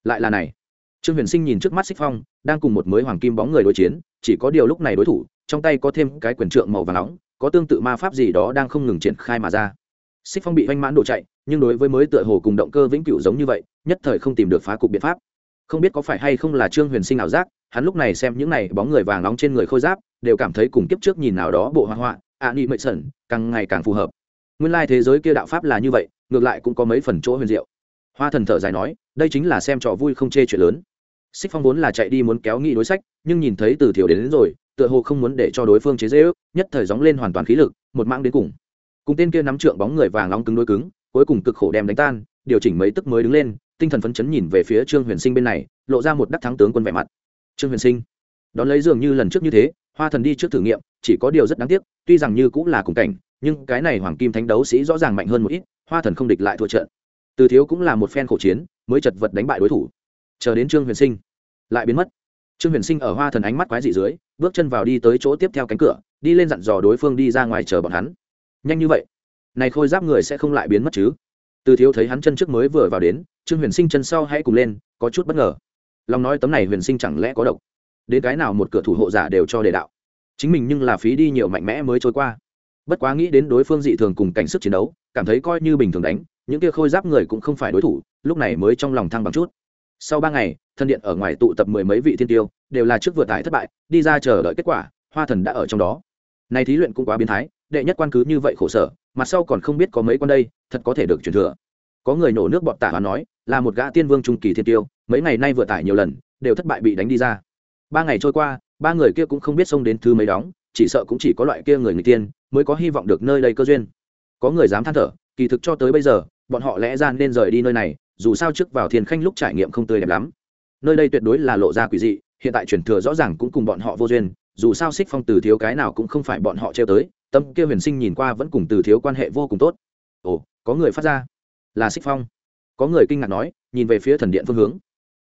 Lại là này. Trương huyền sinh nhìn trước mắt xích phong, đang cùng một mới hoàng kim bóng người đối chiến, chỉ có điều lúc này đối thủ, trong tay có thêm cái quyền trượng màu và nóng, có tương tự ma pháp gì đó đang không ngừng triển khai mà ra. Xích phong bị oanh mãn đổ chạy, nhưng đối với mới tựa hồ cùng động cơ vĩnh cửu giống như vậy, nhất thời không tìm được phá cục biện pháp không biết có phải hay không là trương huyền sinh ảo giác hắn lúc này xem những này bóng người vàng nóng trên người khôi giáp đều cảm thấy cùng kiếp trước nhìn nào đó bộ hoa họa ạ nị mệnh sẩn càng ngày càng phù hợp. Nguyên lai thế giới kia đạo pháp là như vậy ngược lại cũng có mấy phần chỗ huyền diệu. Hoa thần thở dài nói đây chính là xem trò vui không chê chuyện lớn. Xích phong vốn là chạy đi muốn kéo nghị đối sách nhưng nhìn thấy từ thiểu đến, đến rồi tựa hồ không muốn để cho đối phương chế dễ ước nhất thời gióng lên hoàn toàn khí lực một mạng đến cùng. Cùng tên kia nắm trượng bóng người vàng nóng cứng đối cứng cuối cùng cực khổ đem đánh tan điều chỉnh mấy tức mới đứng lên tinh thần phấn chấn nhìn về phía trương huyền sinh bên này, lộ ra một đắc thắng tướng quân vẻ mặt. Trương huyền sinh, đón lấy dường như lần trước như thế, hoa thần đi trước thử nghiệm, chỉ có điều rất đáng tiếc, tuy rằng như cũng là cùng cảnh, nhưng cái này hoàng kim thánh đấu sĩ rõ ràng mạnh hơn một ít, hoa thần không địch lại thua trận. Từ thiếu cũng là một phen khổ chiến, mới chật vật đánh bại đối thủ. Chờ đến trương huyền sinh, lại biến mất. Trương huyền sinh ở hoa thần ánh mắt quái dị dưới, bước chân vào đi tới chỗ tiếp theo cánh cửa, đi lên dặn dò đối phương đi ra ngoài chờ bọn hắn. Nhanh như vậy, này khôi giáp người sẽ không lại biến mất chứ? Từ thiếu thấy hắn chân trước mới vừa vào đến trương huyền sinh chân sau hãy cùng lên, có chút bất ngờ. Lòng nói tấm này huyền sinh chẳng lẽ có độc? Đến cái nào một cửa thủ hộ giả đều cho đề đạo. Chính mình nhưng là phí đi nhiều mạnh mẽ mới trôi qua. Bất quá nghĩ đến đối phương dị thường cùng cảnh sức chiến đấu, cảm thấy coi như bình thường đánh, những kia khôi giáp người cũng không phải đối thủ, lúc này mới trong lòng thăng bằng chút. Sau ba ngày, thân điện ở ngoài tụ tập mười mấy vị thiên tiêu, đều là trước vừa tải thất bại, đi ra chờ đợi kết quả, hoa thần đã ở trong đó. Này thí luyện cũng quá biến thái, đệ nhất quan cứ như vậy khổ sở mặt sau còn không biết có mấy quan đây, thật có thể được truyền thừa có người nổ nước bọt tả và nói, là một gã tiên vương trung kỳ thiên tiêu, mấy ngày nay vừa tải nhiều lần, đều thất bại bị đánh đi ra. Ba ngày trôi qua, ba người kia cũng không biết xông đến thứ mấy đóng, chỉ sợ cũng chỉ có loại kia người người tiên mới có hy vọng được nơi đây cơ duyên. Có người dám than thở, kỳ thực cho tới bây giờ, bọn họ lẽ ra nên rời đi nơi này, dù sao trước vào thiền khanh lúc trải nghiệm không tươi đẹp lắm. Nơi đây tuyệt đối là lộ ra quỷ dị, hiện tại truyền thừa rõ ràng cũng cùng bọn họ vô duyên, dù sao xích phong từ thiếu cái nào cũng không phải bọn họ treo tới, tâm kia huyền sinh nhìn qua vẫn cùng từ thiếu quan hệ vô cùng tốt. Ồ, có người phát ra là xích phong. Có người kinh ngạc nói, nhìn về phía thần điện phương hướng.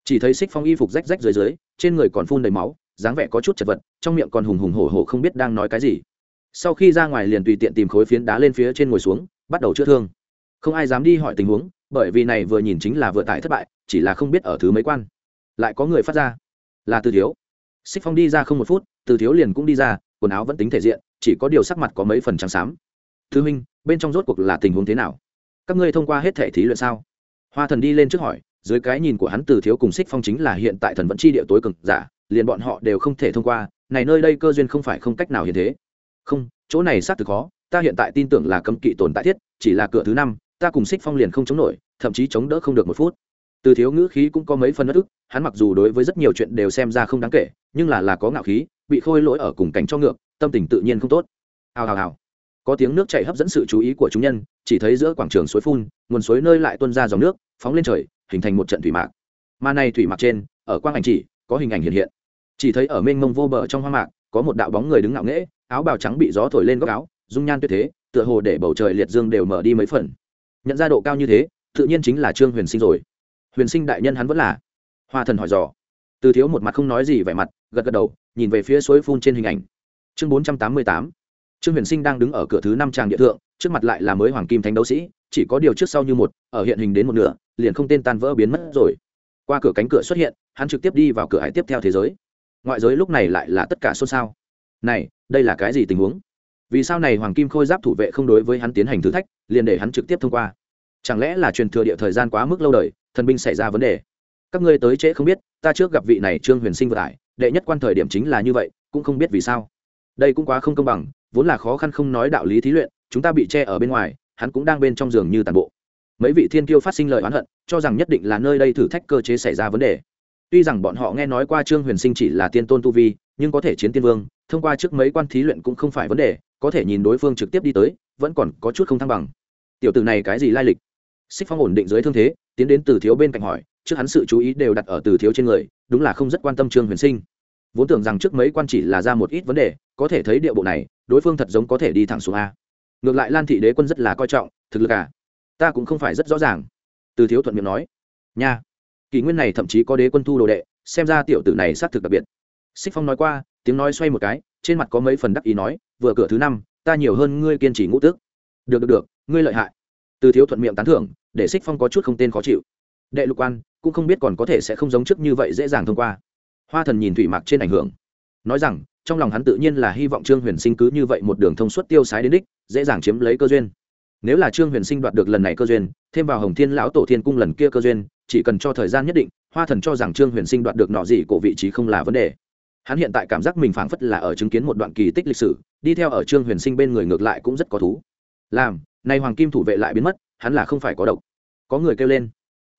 Chỉ thấy xích phong y phục rách rách dưới dưới, trên người còn phun đầy máu, dáng vẻ có chút chật vật, trong miệng còn hùng hùng hổ hổ không biết đang nói cái gì. Sau khi ra ngoài liền tùy tiện tìm khối phiến đá lên phía trên ngồi xuống, bắt đầu chữa thương. Không ai dám đi hỏi tình huống, bởi vì này vừa nhìn chính là vừa tải thất bại, chỉ là không biết ở thứ mấy quan. Lại có người phát ra, là từ thiếu. Xích phong đi ra không một phút, từ thiếu liền cũng đi ra, quần áo vẫn tính thể diện, chỉ có điều sắc mặt có mấy phần trắng xám. Thứ minh, bên trong rốt cuộc là tình huống thế nào? Các ngươi thông qua hết thể thí luyện sao? Hoa thần đi lên trước hỏi, dưới cái nhìn của hắn từ thiếu cùng xích phong chính là hiện tại thần vẫn chi địa tối cực giả, liền bọn họ đều không thể thông qua, này nơi đây cơ duyên không phải không cách nào hiện thế. Không, chỗ này xác thực khó, ta hiện tại tin tưởng là cấm kỵ tồn tại thiết, chỉ là cửa thứ năm, ta cùng xích phong liền không chống nổi, thậm chí chống đỡ không được một phút. Từ thiếu ngữ khí cũng có mấy phần ất ức, hắn mặc dù đối với rất nhiều chuyện đều xem ra không đáng kể, nhưng là là có ngạo khí, bị khôi lỗi ở cùng cảnh cho ngược, tâm tình tự nhiên không tốt. Hào hào hào có tiếng nước chảy hấp dẫn sự chú ý của chúng nhân, chỉ thấy giữa quảng trường suối phun, nguồn suối nơi lại tuôn ra dòng nước, phóng lên trời, hình thành một trận thủy mạc. Mà này thủy mạc trên, ở quang ảnh chỉ, có hình ảnh hiện hiện. Chỉ thấy ở mênh mông vô bờ trong hoang mạc, có một đạo bóng người đứng ngạo nghễ, áo bào trắng bị gió thổi lên góc áo, dung nhan tuyệt thế, tựa hồ để bầu trời liệt dương đều mở đi mấy phần. Nhận ra độ cao như thế, tự nhiên chính là trương huyền sinh rồi. Huyền sinh đại nhân hắn vẫn là. Hoa thần hỏi dò. Từ thiếu một mặt không nói gì vẻ mặt, gật gật đầu, nhìn về phía suối phun trên hình ảnh. Chương bốn trăm tám mươi tám trương huyền sinh đang đứng ở cửa thứ năm tràng địa thượng, trước mặt lại là mới hoàng kim thánh đấu sĩ, chỉ có điều trước sau như một, ở hiện hình đến một nửa, liền không tên tan vỡ biến mất rồi. Qua cửa cánh cửa xuất hiện, hắn trực tiếp đi vào cửa hải tiếp theo thế giới. Ngoại giới lúc này lại là tất cả xôn xao. Này, đây là cái gì tình huống? Vì sao này hoàng kim khôi giáp thủ vệ không đối với hắn tiến hành thử thách, liền để hắn trực tiếp thông qua? Chẳng lẽ là truyền thừa địa thời gian quá mức lâu đời, thần binh xảy ra vấn đề? Các ngươi tới trễ không biết, ta trước gặp vị này trương huyền sinh vừa tải, đệ nhất quan thời điểm chính là như vậy, cũng không biết vì sao đây cũng quá không công bằng, vốn là khó khăn không nói đạo lý thí luyện, chúng ta bị che ở bên ngoài, hắn cũng đang bên trong giường như tàn bộ. Mấy vị thiên kiêu phát sinh lời oán hận, cho rằng nhất định là nơi đây thử thách cơ chế xảy ra vấn đề. Tuy rằng bọn họ nghe nói qua trương huyền sinh chỉ là tiên tôn tu vi, nhưng có thể chiến tiên vương, thông qua trước mấy quan thí luyện cũng không phải vấn đề, có thể nhìn đối phương trực tiếp đi tới, vẫn còn có chút không thăng bằng. Tiểu tử này cái gì lai lịch? Xích phong ổn định dưới thương thế, tiến đến từ thiếu bên cạnh hỏi, trước hắn sự chú ý đều đặt ở từ thiếu trên người, đúng là không rất quan tâm trương huyền sinh. Vốn tưởng rằng trước mấy quan chỉ là ra một ít vấn đề có thể thấy địa bộ này, đối phương thật giống có thể đi thẳng xuống a. Ngược lại lan thị đế quân rất là coi trọng, thực lực à? Ta cũng không phải rất rõ ràng. Từ thiếu thuận miệng nói. Nha. Kỷ nguyên này thậm chí có đế quân thu đồ đệ, xem ra tiểu tử này xác thực đặc biệt. Xích phong nói qua, tiếng nói xoay một cái, trên mặt có mấy phần đắc ý nói, vừa cửa thứ năm, ta nhiều hơn ngươi kiên trì ngũ tước. Được được được, ngươi lợi hại. Từ thiếu thuận miệng tán thưởng, để xích phong có chút không tên khó chịu. Đệ lục quan, cũng không biết còn có thể sẽ không giống trước như vậy dễ dàng thông qua. Hoa thần nhìn thủy mặc trên ảnh hưởng, nói rằng trong lòng hắn tự nhiên là hy vọng trương huyền sinh cứ như vậy một đường thông suốt tiêu sái đến đích, dễ dàng chiếm lấy cơ duyên. Nếu là trương huyền sinh đoạt được lần này cơ duyên, thêm vào hồng thiên lão tổ thiên cung lần kia cơ duyên, chỉ cần cho thời gian nhất định, hoa thần cho rằng trương huyền sinh đoạt được nọ gì cổ vị trí không là vấn đề. Hắn hiện tại cảm giác mình phảng phất là ở chứng kiến một đoạn kỳ tích lịch sử, đi theo ở trương huyền sinh bên người ngược lại cũng rất có thú. Làm, nay hoàng kim thủ vệ lại biến mất, hắn là không phải có độc. Có người kêu lên.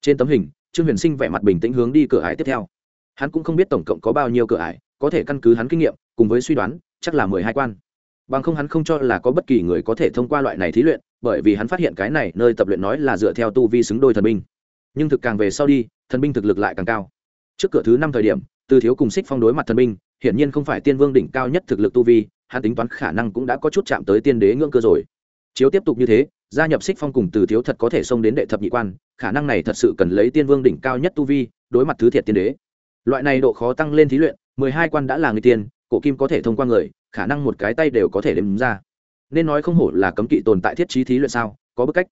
Trên tấm hình, trương huyền sinh vẻ mặt bình tĩnh hướng đi cửa ải tiếp theo. Hắn cũng không biết tổng cộng có bao nhiêu cửa ải, có thể căn cứ hắn kinh nghiệm cùng với suy đoán, chắc là mười hai quan. Bằng không hắn không cho là có bất kỳ người có thể thông qua loại này thí luyện, bởi vì hắn phát hiện cái này nơi tập luyện nói là dựa theo tu vi xứng đôi thần binh. Nhưng thực càng về sau đi, thần binh thực lực lại càng cao. Trước cửa thứ năm thời điểm, từ thiếu cùng xích phong đối mặt thần binh, hiển nhiên không phải tiên vương đỉnh cao nhất thực lực tu vi, hắn tính toán khả năng cũng đã có chút chạm tới tiên đế ngưỡng cơ rồi. Chiếu tiếp tục như thế, gia nhập xích phong cùng từ thiếu thật có thể xông đến đệ thập nhị quan, khả năng này thật sự cần lấy tiên vương đỉnh cao nhất tu vi, đối mặt thứ thiệt tiên đế. Loại này độ khó tăng lên thí luyện, mười hai quan đã là người tiên cổ kim có thể thông qua người, khả năng một cái tay đều có thể đếm ra. Nên nói không hổ là cấm kỵ tồn tại thiết trí thí luyện sao, có bức cách.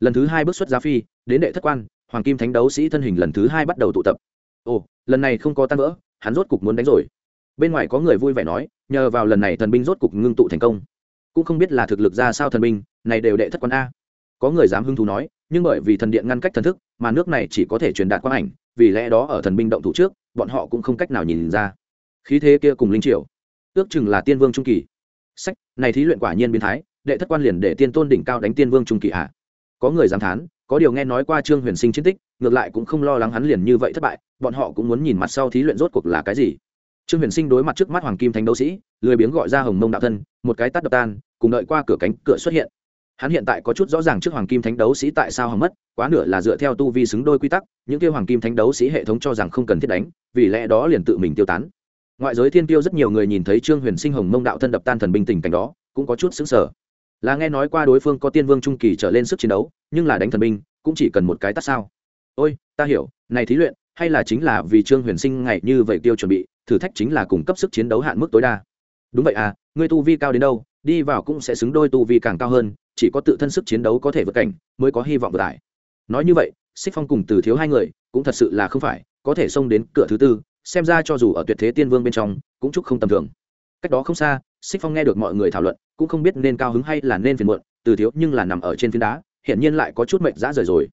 Lần thứ hai bước xuất giá phi, đến đệ thất quan, hoàng kim thánh đấu sĩ thân hình lần thứ hai bắt đầu tụ tập. Ồ, lần này không có tan vỡ, hắn rốt cục muốn đánh rồi. Bên ngoài có người vui vẻ nói, nhờ vào lần này thần binh rốt cục ngưng tụ thành công. Cũng không biết là thực lực ra sao thần binh, này đều đệ thất quan a. Có người dám hưng thú nói, nhưng bởi vì thần điện ngăn cách thần thức, mà nước này chỉ có thể truyền đạt quang ảnh, vì lẽ đó ở thần binh động thủ trước, bọn họ cũng không cách nào nhìn ra khí thế kia cùng linh triều. Ước chừng là tiên vương trung kỳ. Sách, này thí luyện quả nhiên biến thái, đệ thất quan liền để tiên tôn đỉnh cao đánh tiên vương trung kỳ ạ à. có người dám thán, có điều nghe nói qua trương huyền sinh chiến tích, ngược lại cũng không lo lắng hắn liền như vậy thất bại, bọn họ cũng muốn nhìn mặt sau thí luyện rốt cuộc là cái gì. Trương huyền sinh đối mặt trước mắt hoàng kim thánh đấu sĩ, lười biếng gọi ra hồng mông đạo thân, một cái tắt đập tan, cùng đợi qua cửa cánh, cửa xuất hiện. Hắn hiện tại có chút rõ ràng trước hoàng kim thánh đấu sĩ tại sao hỏng mất, quá nửa là dựa theo tu vi xứng đôi quy tắc, những kêu hoàng kim thánh đấu sĩ hệ thống cho rằng không cần thiết đánh, vì lẽ đó liền tự mình tiêu tán ngoại giới thiên tiêu rất nhiều người nhìn thấy trương huyền sinh hồng mông đạo thân đập tan thần binh tình cảnh đó, cũng có chút xứng sở là nghe nói qua đối phương có tiên vương trung kỳ trở lên sức chiến đấu, nhưng là đánh thần binh, cũng chỉ cần một cái tắt sao. Ôi, ta hiểu, này thí luyện, hay là chính là vì trương huyền sinh ngày như vậy tiêu chuẩn bị, thử thách chính là cung cấp sức chiến đấu hạn mức tối đa. Đúng vậy à người tu vi cao đến đâu, đi vào cũng sẽ xứng đôi tu vi càng cao hơn, chỉ có tự thân sức chiến đấu có thể vượt cảnh, mới có hy vọng vượt tải nói như vậy, xích phong cùng từ thiếu hai người, cũng thật sự là không phải, có thể xông đến cửa thứ tư xem ra cho dù ở tuyệt thế tiên vương bên trong, cũng chúc không tầm thường. Cách đó không xa xích phong nghe được mọi người thảo luận, cũng không biết nên cao hứng hay là nên phiền muộn, từ thiếu nhưng là nằm ở trên phiến đá hiện nhiên lại có chút mệnh dã rời rồi.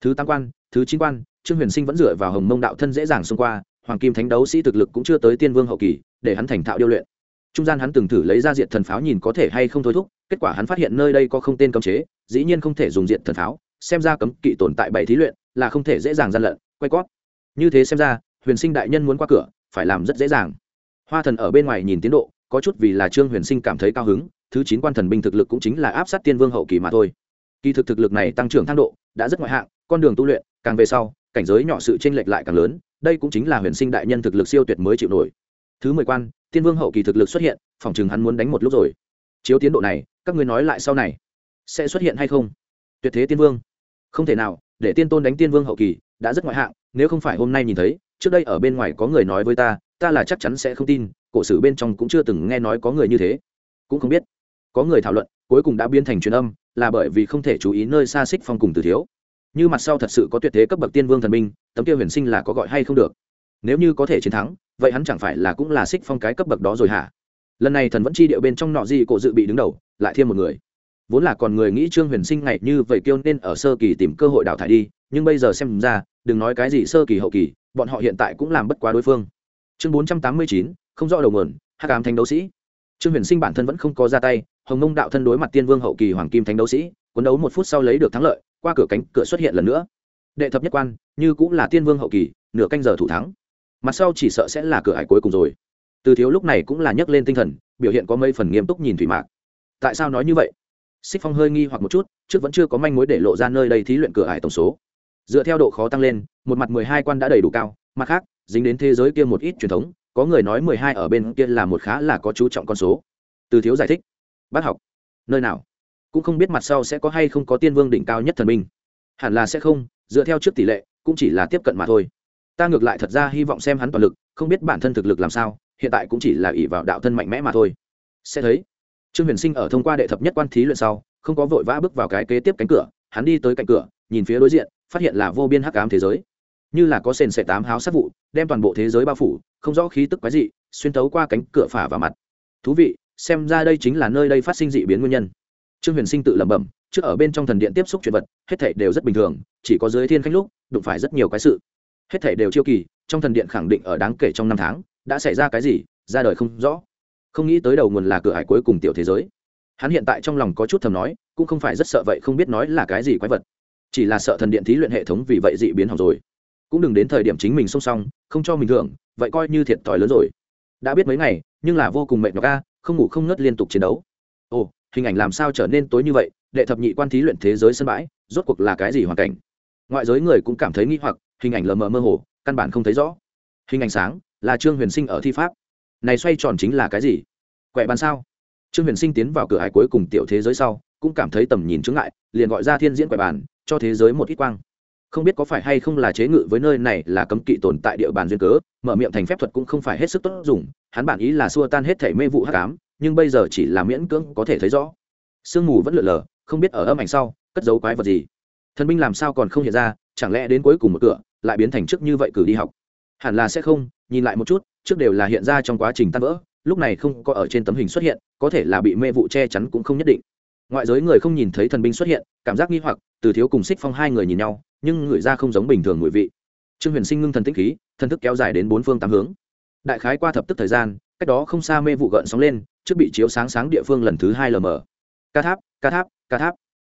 Thứ tam quan, thứ chín quan, trương huyền sinh vẫn dựa vào hồng mông đạo thân dễ dàng xông qua, hoàng kim thánh đấu sĩ thực lực cũng chưa tới tiên vương hậu kỳ, để hắn thành thạo điêu luyện. Trung gian hắn từng thử lấy ra diện thần pháo nhìn có thể hay không thôi thúc, kết quả hắn phát hiện nơi đây có không tên cấm chế, dĩ nhiên không thể dùng diện thần pháo, xem ra cấm kỵ tồn tại bảy thí luyện là không thể dễ dàng gian lận, quay cót như thế xem ra huyền sinh đại nhân muốn qua cửa, phải làm rất dễ dàng. Hoa thần ở bên ngoài nhìn tiến độ, có chút vì là trương huyền sinh cảm thấy cao hứng, thứ chín quan thần binh thực lực cũng chính là áp sát tiên vương hậu kỳ mà thôi. Kỳ thực thực lực này tăng trưởng thang độ, đã rất ngoại hạng, con đường tu luyện, càng về sau, cảnh giới nhỏ sự chênh lệch lại càng lớn, đây cũng chính là huyền sinh đại nhân thực lực siêu tuyệt mới chịu nổi. Thứ mười quan, tiên vương hậu kỳ thực lực xuất hiện, phòng chừng hắn muốn đánh một lúc rồi. Chiếu tiến độ này, các ngươi nói lại sau này, sẽ xuất hiện hay không? Tuyệt thế tiên vương. Không thể nào, để tiên tôn đánh tiên vương hậu kỳ, đã rất ngoại hạng, nếu không phải hôm nay nhìn thấy trước đây ở bên ngoài có người nói với ta ta là chắc chắn sẽ không tin, cổ sử bên trong cũng chưa từng nghe nói có người như thế. Cũng không biết. Có người thảo luận, cuối cùng đã biến thành truyền âm, là bởi vì không thể chú ý nơi xa xích phong cùng từ thiếu. Như mặt sau thật sự có tuyệt thế cấp bậc tiên vương thần minh tấm kia huyền sinh là có gọi hay không được. Nếu như có thể chiến thắng, vậy hắn chẳng phải là cũng là xích phong cái cấp bậc đó rồi hả? Lần này thần vẫn chi điệu bên trong nọ gì cổ dự bị đứng đầu, lại thêm một người. Vốn là còn người nghĩ trương huyền sinh ngày như vậy kêu nên ở sơ kỳ tìm cơ hội đào thải đi, nhưng bây giờ xem ra, đừng nói cái gì sơ kỳ hậu kỳ bọn họ hiện tại cũng làm bất quá đối phương. Chương bốn trăm tám mươi chín, không rõ đầu nguồn, hắc ám thánh đấu sĩ. Trương huyền sinh bản thân vẫn không có ra tay, hồng mông đạo thân đối mặt tiên vương hậu kỳ hoàng kim thánh đấu sĩ, cuốn đấu một phút sau lấy được thắng lợi, qua cửa cánh cửa xuất hiện lần nữa. Đệ thập nhất quan, như cũng là tiên vương hậu kỳ, nửa canh giờ thủ thắng. Mặt sau chỉ sợ sẽ là cửa hải cuối cùng rồi. Từ thiếu lúc này cũng là nhấc lên tinh thần, biểu hiện có mấy phần nghiêm túc nhìn thủy mạc. Tại sao nói như vậy? Xích phong hơi nghi hoặc một chút, trước vẫn chưa có manh mối để lộ ra nơi đây thí luyện cửa hải tổng số dựa theo độ khó tăng lên, một mặt mười hai quan đã đầy đủ cao, mặt khác, dính đến thế giới kia một ít truyền thống, có người nói mười hai ở bên kia là một khá là có chú trọng con số. Từ thiếu giải thích. Bác học. Nơi nào? Cũng không biết mặt sau sẽ có hay không có tiên vương đỉnh cao nhất thần minh. Hẳn là sẽ không, dựa theo trước tỷ lệ, cũng chỉ là tiếp cận mà thôi. Ta ngược lại thật ra hy vọng xem hắn toàn lực, không biết bản thân thực lực làm sao, hiện tại cũng chỉ là ỷ vào đạo thân mạnh mẽ mà thôi. Sẽ thấy. Trương huyền sinh ở thông qua đệ thập nhất quan thí luyện sau, không có vội vã bước vào cái kế tiếp cánh cửa, hắn đi tới cạnh cửa, nhìn phía đối diện phát hiện là vô biên hắc ám thế giới. Như là có sền sẻ tám háo sát vụ, đem toàn bộ thế giới bao phủ, không rõ khí tức quái dị, xuyên tấu qua cánh cửa phả vào mặt. Thú vị, xem ra đây chính là nơi đây phát sinh dị biến nguyên nhân. Trương huyền sinh tự lẩm bẩm, trước ở bên trong thần điện tiếp xúc chuyện vật, hết thảy đều rất bình thường, chỉ có dưới thiên khách lúc, đụng phải rất nhiều cái sự. Hết thảy đều chiêu kỳ, trong thần điện khẳng định ở đáng kể trong năm tháng, đã xảy ra cái gì, ra đời không rõ. Không nghĩ tới đầu nguồn là cửa hải cuối cùng tiểu thế giới. Hắn hiện tại trong lòng có chút thầm nói, cũng không phải rất sợ vậy, không biết nói là cái gì quái vật chỉ là sợ thần điện thí luyện hệ thống vì vậy dị biến hỏng rồi. Cũng đừng đến thời điểm chính mình song song, không cho mình hưởng, vậy coi như thiệt thòi lớn rồi. Đã biết mấy ngày, nhưng là vô cùng mệt nhọc ca không ngủ không ngất liên tục chiến đấu. Ồ, hình ảnh làm sao trở nên tối như vậy? Đệ thập nhị quan thí luyện thế giới sân bãi, rốt cuộc là cái gì hoàn cảnh? Ngoại giới người cũng cảm thấy nghi hoặc, hình ảnh lờ mờ mơ hồ, căn bản không thấy rõ. Hình ảnh sáng, là trương huyền sinh ở thi pháp. Này xoay tròn chính là cái gì? Quẹ bàn sao? Trương huyền sinh tiến vào cửa hải cuối cùng tiểu thế giới sau, cũng cảm thấy tầm nhìn chướng ngại, liền gọi ra thiên diễn quẹ bàn cho thế giới một ít quang. Không biết có phải hay không là chế ngự với nơi này là cấm kỵ tồn tại địa bàn duyên cớ, mở miệng thành phép thuật cũng không phải hết sức tốt dùng, hắn bản ý là xua tan hết thể mê vụ hắc ám, nhưng bây giờ chỉ là miễn cưỡng có thể thấy rõ. Sương mù vẫn lượn lờ, không biết ở âm ảnh sau, cất giấu quái vật gì. Thần binh làm sao còn không hiện ra, chẳng lẽ đến cuối cùng một cửa, lại biến thành trước như vậy cử đi học? Hẳn là sẽ không, nhìn lại một chút, trước đều là hiện ra trong quá trình tan vỡ, lúc này không có ở trên tấm hình xuất hiện, có thể là bị mê vụ che chắn cũng không nhất định. Ngoại giới người không nhìn thấy thần binh xuất hiện, cảm giác nghi hoặc từ thiếu cùng xích phong hai người nhìn nhau, nhưng người ra không giống bình thường mùi vị. Trương huyền sinh ngưng thần tích khí, thần thức kéo dài đến bốn phương tám hướng. Đại khái qua thập tức thời gian, cách đó không xa mê vụ gợn sóng lên, trước bị chiếu sáng sáng địa phương lần thứ hai lờ mờ. Ca tháp ca tháp ca tháp.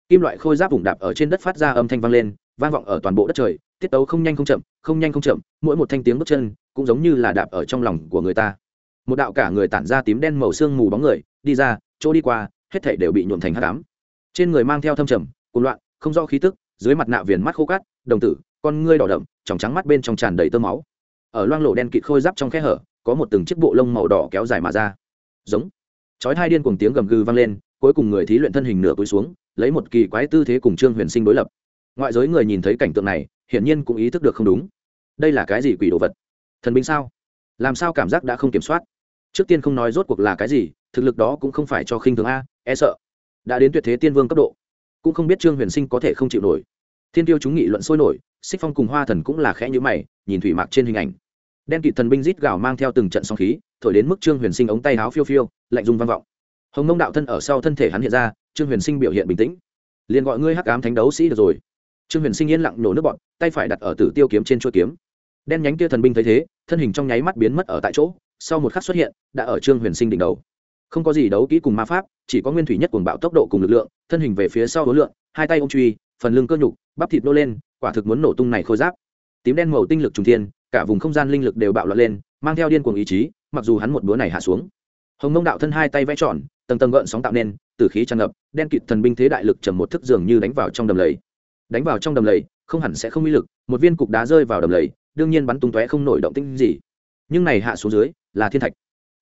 Kim loại khôi giáp vùng đạp ở trên đất phát ra âm thanh vang lên, vang vọng ở toàn bộ đất trời, tiết tấu không nhanh không chậm, không nhanh không chậm, mỗi một thanh tiếng bước chân cũng giống như là đạp ở trong lòng của người ta. Một đạo cả người tản ra tím đen màu xương mù bóng người, đi ra, chỗ đi qua, hết thảy đều bị nhuộm thành hắc ám. Trên người mang theo thâm trầm, cuồng loạn không rõ khí tức, dưới mặt nạ viền mắt khô cát, đồng tử, con ngươi đỏ đậm, tròng trắng mắt bên trong tràn đầy tơ máu. Ở loang lộ đen kịt khôi giáp trong khe hở, có một từng chiếc bộ lông màu đỏ kéo dài mà ra. Giống. Chói hai điên cùng tiếng gầm gừ vang lên, cuối cùng người thí luyện thân hình nửa cúi xuống, lấy một kỳ quái tư thế cùng trương huyền sinh đối lập. Ngoại giới người nhìn thấy cảnh tượng này, hiển nhiên cũng ý thức được không đúng. Đây là cái gì quỷ đồ vật? Thần binh sao? Làm sao cảm giác đã không kiểm soát? Trước tiên không nói rốt cuộc là cái gì, thực lực đó cũng không phải cho khinh thường a e sợ. Đã đến tuyệt thế tiên vương cấp độ cũng không biết trương huyền sinh có thể không chịu nổi. Thiên tiêu chúng nghị luận sôi nổi, xích phong cùng hoa thần cũng là khẽ nhữ mày, nhìn thủy mạc trên hình ảnh. Đen kịt thần binh rít gào mang theo từng trận sóng khí, thổi đến mức trương huyền sinh ống tay áo phiêu phiêu, lạnh dung vang vọng. Hồng mông đạo thân ở sau thân thể hắn hiện ra, trương huyền sinh biểu hiện bình tĩnh. Liền gọi ngươi hắc ám thánh đấu sĩ được rồi. Trương huyền sinh yên lặng nổ nước bọn tay phải đặt ở tử tiêu kiếm trên chuôi kiếm. Đen nhánh kia thần binh thấy thế, thân hình trong nháy mắt biến mất ở tại chỗ, sau một khắc xuất hiện, đã ở trương huyền sinh đỉnh đầu không có gì đấu kỹ cùng ma pháp, chỉ có nguyên thủy nhất cuồng bạo tốc độ cùng lực lượng, thân hình về phía sau hối lượng hai tay ô m truy, phần lưng cơ nhục, bắp thịt nô lên, quả thực muốn nổ tung này khôi giáp. Tím đen màu tinh lực trùng thiên, cả vùng không gian linh lực đều bạo loạn lên, mang theo điên cuồng ý chí, mặc dù hắn một búa này hạ xuống. Hồng mông đạo thân hai tay vẽ tròn, tầng tầng gợn sóng tạo nên tử khí tràn ngập, đen kịt thần binh thế đại lực trầm một thức dường như đánh vào trong đầm lầy. Đánh vào trong đầm lầy, không hẳn sẽ không uy lực, một viên cục đá rơi vào đầm lầy, đương nhiên bắn tung tóe không nổi động tĩnh gì. Nhưng này hạ xuống dưới, là thiên thạch.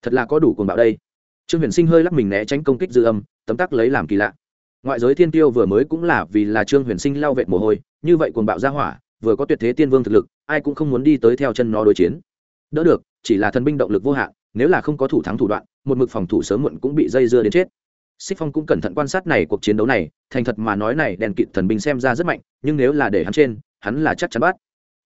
Thật là có đủ cuồng bạo đây trương huyền sinh hơi lắc mình né tránh công kích dư âm, tấm tắc lấy làm kỳ lạ. Ngoại giới thiên tiêu vừa mới cũng là vì là trương huyền sinh lao vẹt mồ hôi, như vậy cuồng bạo ra hỏa, vừa có tuyệt thế tiên vương thực lực, ai cũng không muốn đi tới theo chân nó đối chiến. Đỡ được, chỉ là thần binh động lực vô hạn, nếu là không có thủ thắng thủ đoạn, một mực phòng thủ sớm muộn cũng bị dây dưa đến chết. Xích phong cũng cẩn thận quan sát này cuộc chiến đấu này, thành thật mà nói này đèn kịt thần binh xem ra rất mạnh, nhưng nếu là để hắn trên, hắn là chắc chắn bắt.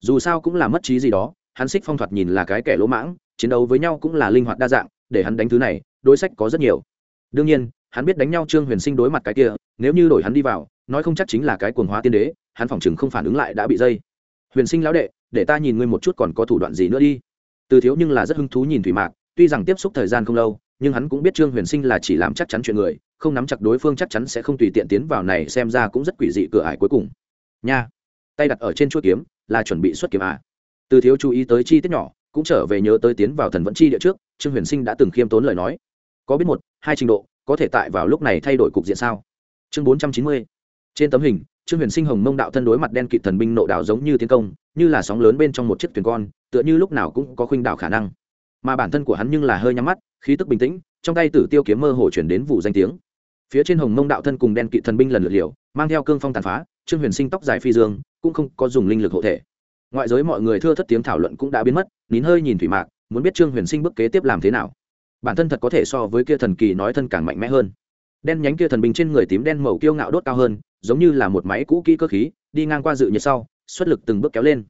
Dù sao cũng là mất trí gì đó, hắn xích phong thoạt nhìn là cái kẻ lỗ mãng, chiến đấu với nhau cũng là linh hoạt đa dạng, để hắn đánh thứ này đối sách có rất nhiều. Đương nhiên, hắn biết đánh nhau trương huyền sinh đối mặt cái kia, nếu như đổi hắn đi vào, nói không chắc chính là cái cuồng hóa tiên đế, hắn phỏng chừng không phản ứng lại đã bị dây. Huyền sinh lão đệ, để ta nhìn ngươi một chút còn có thủ đoạn gì nữa đi. Từ thiếu nhưng là rất hứng thú nhìn thủy mạc, tuy rằng tiếp xúc thời gian không lâu, nhưng hắn cũng biết trương huyền sinh là chỉ làm chắc chắn chuyện người, không nắm chặt đối phương chắc chắn sẽ không tùy tiện tiến vào này xem ra cũng rất quỷ dị cửa ải cuối cùng. Nha, tay đặt ở trên chuỗi kiếm, là chuẩn bị xuất kiếm à. từ thiếu chú ý tới chi tiết nhỏ, cũng trở về nhớ tới tiến vào thần vẫn chi địa trước, trương huyền sinh đã từng khiêm tốn lời nói có biết một, hai trình độ, có thể tại vào lúc này thay đổi cục diện sao? Chương bốn trăm chín mươi. Trên tấm hình, trương huyền sinh hồng mông đạo thân đối mặt đen kịt thần binh nộ đạo giống như tiến công, như là sóng lớn bên trong một chiếc thuyền con, tựa như lúc nào cũng có khuynh đạo khả năng. Mà bản thân của hắn nhưng là hơi nhắm mắt, khí tức bình tĩnh, trong tay tử tiêu kiếm mơ hồ chuyển đến vụ danh tiếng. Phía trên hồng mông đạo thân cùng đen kịt thần binh lần lượt liều, mang theo cương phong tàn phá, trương huyền sinh tóc dài phi dương, cũng không có dùng linh lực hộ thể. Ngoại giới mọi người thưa thất tiếng thảo luận cũng đã biến mất, nín hơi nhìn thủy mạc, muốn biết trương huyền sinh bước kế tiếp làm thế nào bản thân thật có thể so với kia thần kỳ nói thân càng mạnh mẽ hơn. Đen nhánh kia thần binh trên người tím đen màu kiêu ngạo đốt cao hơn, giống như là một máy cũ kỹ cơ khí, đi ngang qua dự nhiệt sau, xuất lực từng bước kéo lên.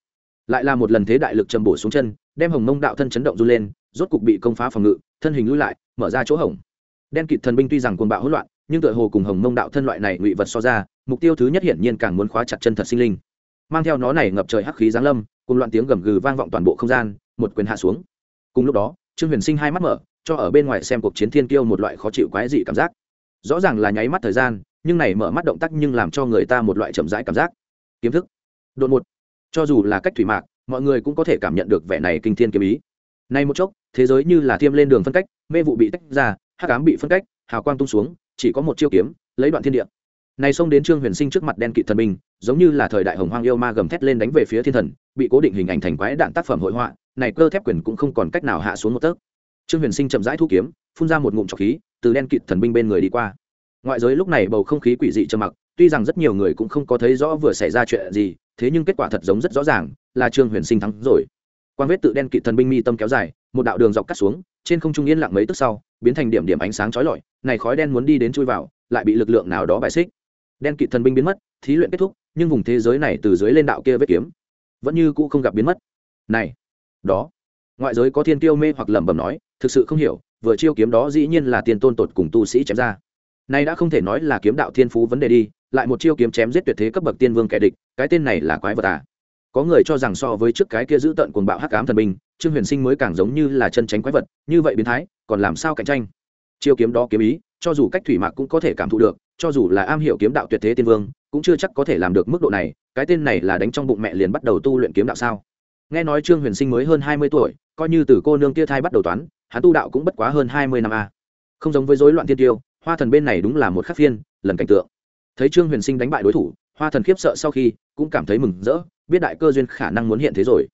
Lại là một lần thế đại lực trầm bổ xuống chân, đem hồng mông đạo thân chấn động run lên, rốt cục bị công phá phòng ngự, thân hình lui lại, mở ra chỗ hổng. Đen kịt thần binh tuy rằng cuồng bạo hỗn loạn, nhưng tựa hồ cùng hồng mông đạo thân loại này ngụy vật so ra, mục tiêu thứ nhất hiển nhiên càng muốn khóa chặt chân thật sinh linh. Mang theo nó này ngập trời hắc khí giáng lâm, cùng loạn tiếng gầm gừ vang vọng toàn bộ không gian, một quyền hạ xuống. Cùng lúc đó, trương huyền sinh hai mắt mở cho ở bên ngoài xem cuộc chiến thiên kiêu một loại khó chịu quái dị cảm giác. Rõ ràng là nháy mắt thời gian, nhưng này mở mắt động tác nhưng làm cho người ta một loại chậm rãi cảm giác. Kiếm thức. Đột một cho dù là cách thủy mạc, mọi người cũng có thể cảm nhận được vẻ này kinh thiên kiếm ý. Nay một chốc, thế giới như là thiêm lên đường phân cách, mê vụ bị tách ra, hắc ám bị phân cách, hào quang tung xuống, chỉ có một chiêu kiếm, lấy đoạn thiên địa. Này xông đến trương huyền sinh trước mặt đen kịt thần binh, giống như là thời đại hồng hoang yêu ma gầm thét lên đánh về phía thiên thần, bị cố định hình ảnh thành quái đạn tác phẩm hội họa, này cơ thép quyền cũng không còn cách nào hạ xuống một tấc trương huyền sinh chậm rãi thu kiếm, phun ra một ngụm trọc khí, từ đen kịt thần binh bên người đi qua. Ngoại giới lúc này bầu không khí quỷ dị trầm mặc, tuy rằng rất nhiều người cũng không có thấy rõ vừa xảy ra chuyện gì, thế nhưng kết quả thật giống rất rõ ràng, là trương huyền sinh thắng rồi. Quan vết tự đen kịt thần binh mi tâm kéo dài, một đạo đường dọc cắt xuống, trên không trung yên lặng mấy tức sau, biến thành điểm điểm ánh sáng chói lọi, này khói đen muốn đi đến chui vào, lại bị lực lượng nào đó bài xích. Đen kịt thần binh biến mất, thí luyện kết thúc, nhưng vùng thế giới này từ dưới lên đạo kia vết kiếm, vẫn như cũ không gặp biến mất. Này, đó. Ngoại giới có thiên tiêu mê hoặc lẩm bẩm nói thực sự không hiểu, vừa chiêu kiếm đó dĩ nhiên là tiền tôn tột cùng tu sĩ chém ra. Nay đã không thể nói là kiếm đạo thiên phú vấn đề đi, lại một chiêu kiếm chém giết tuyệt thế cấp bậc tiên vương kẻ địch, cái tên này là quái vật à? Có người cho rằng so với trước cái kia giữ tận cuồng bạo hắc ám thần binh, trương huyền sinh mới càng giống như là chân tránh quái vật, như vậy biến thái, còn làm sao cạnh tranh? Chiêu kiếm đó kiếm ý, cho dù cách thủy mạc cũng có thể cảm thụ được, cho dù là am hiểu kiếm đạo tuyệt thế tiên vương, cũng chưa chắc có thể làm được mức độ này, cái tên này là đánh trong bụng mẹ liền bắt đầu tu luyện kiếm đạo sao? Nghe nói trương huyền sinh mới hơn hai mươi tuổi, coi như từ cô nương kia thai bắt đầu toán hắn tu đạo cũng bất quá hơn hai mươi năm a. Không giống với rối loạn thiên tiêu, hoa thần bên này đúng là một khắc phiên, lần cảnh tượng. Thấy trương huyền sinh đánh bại đối thủ, hoa thần khiếp sợ sau khi, cũng cảm thấy mừng rỡ, biết đại cơ duyên khả năng muốn hiện thế rồi.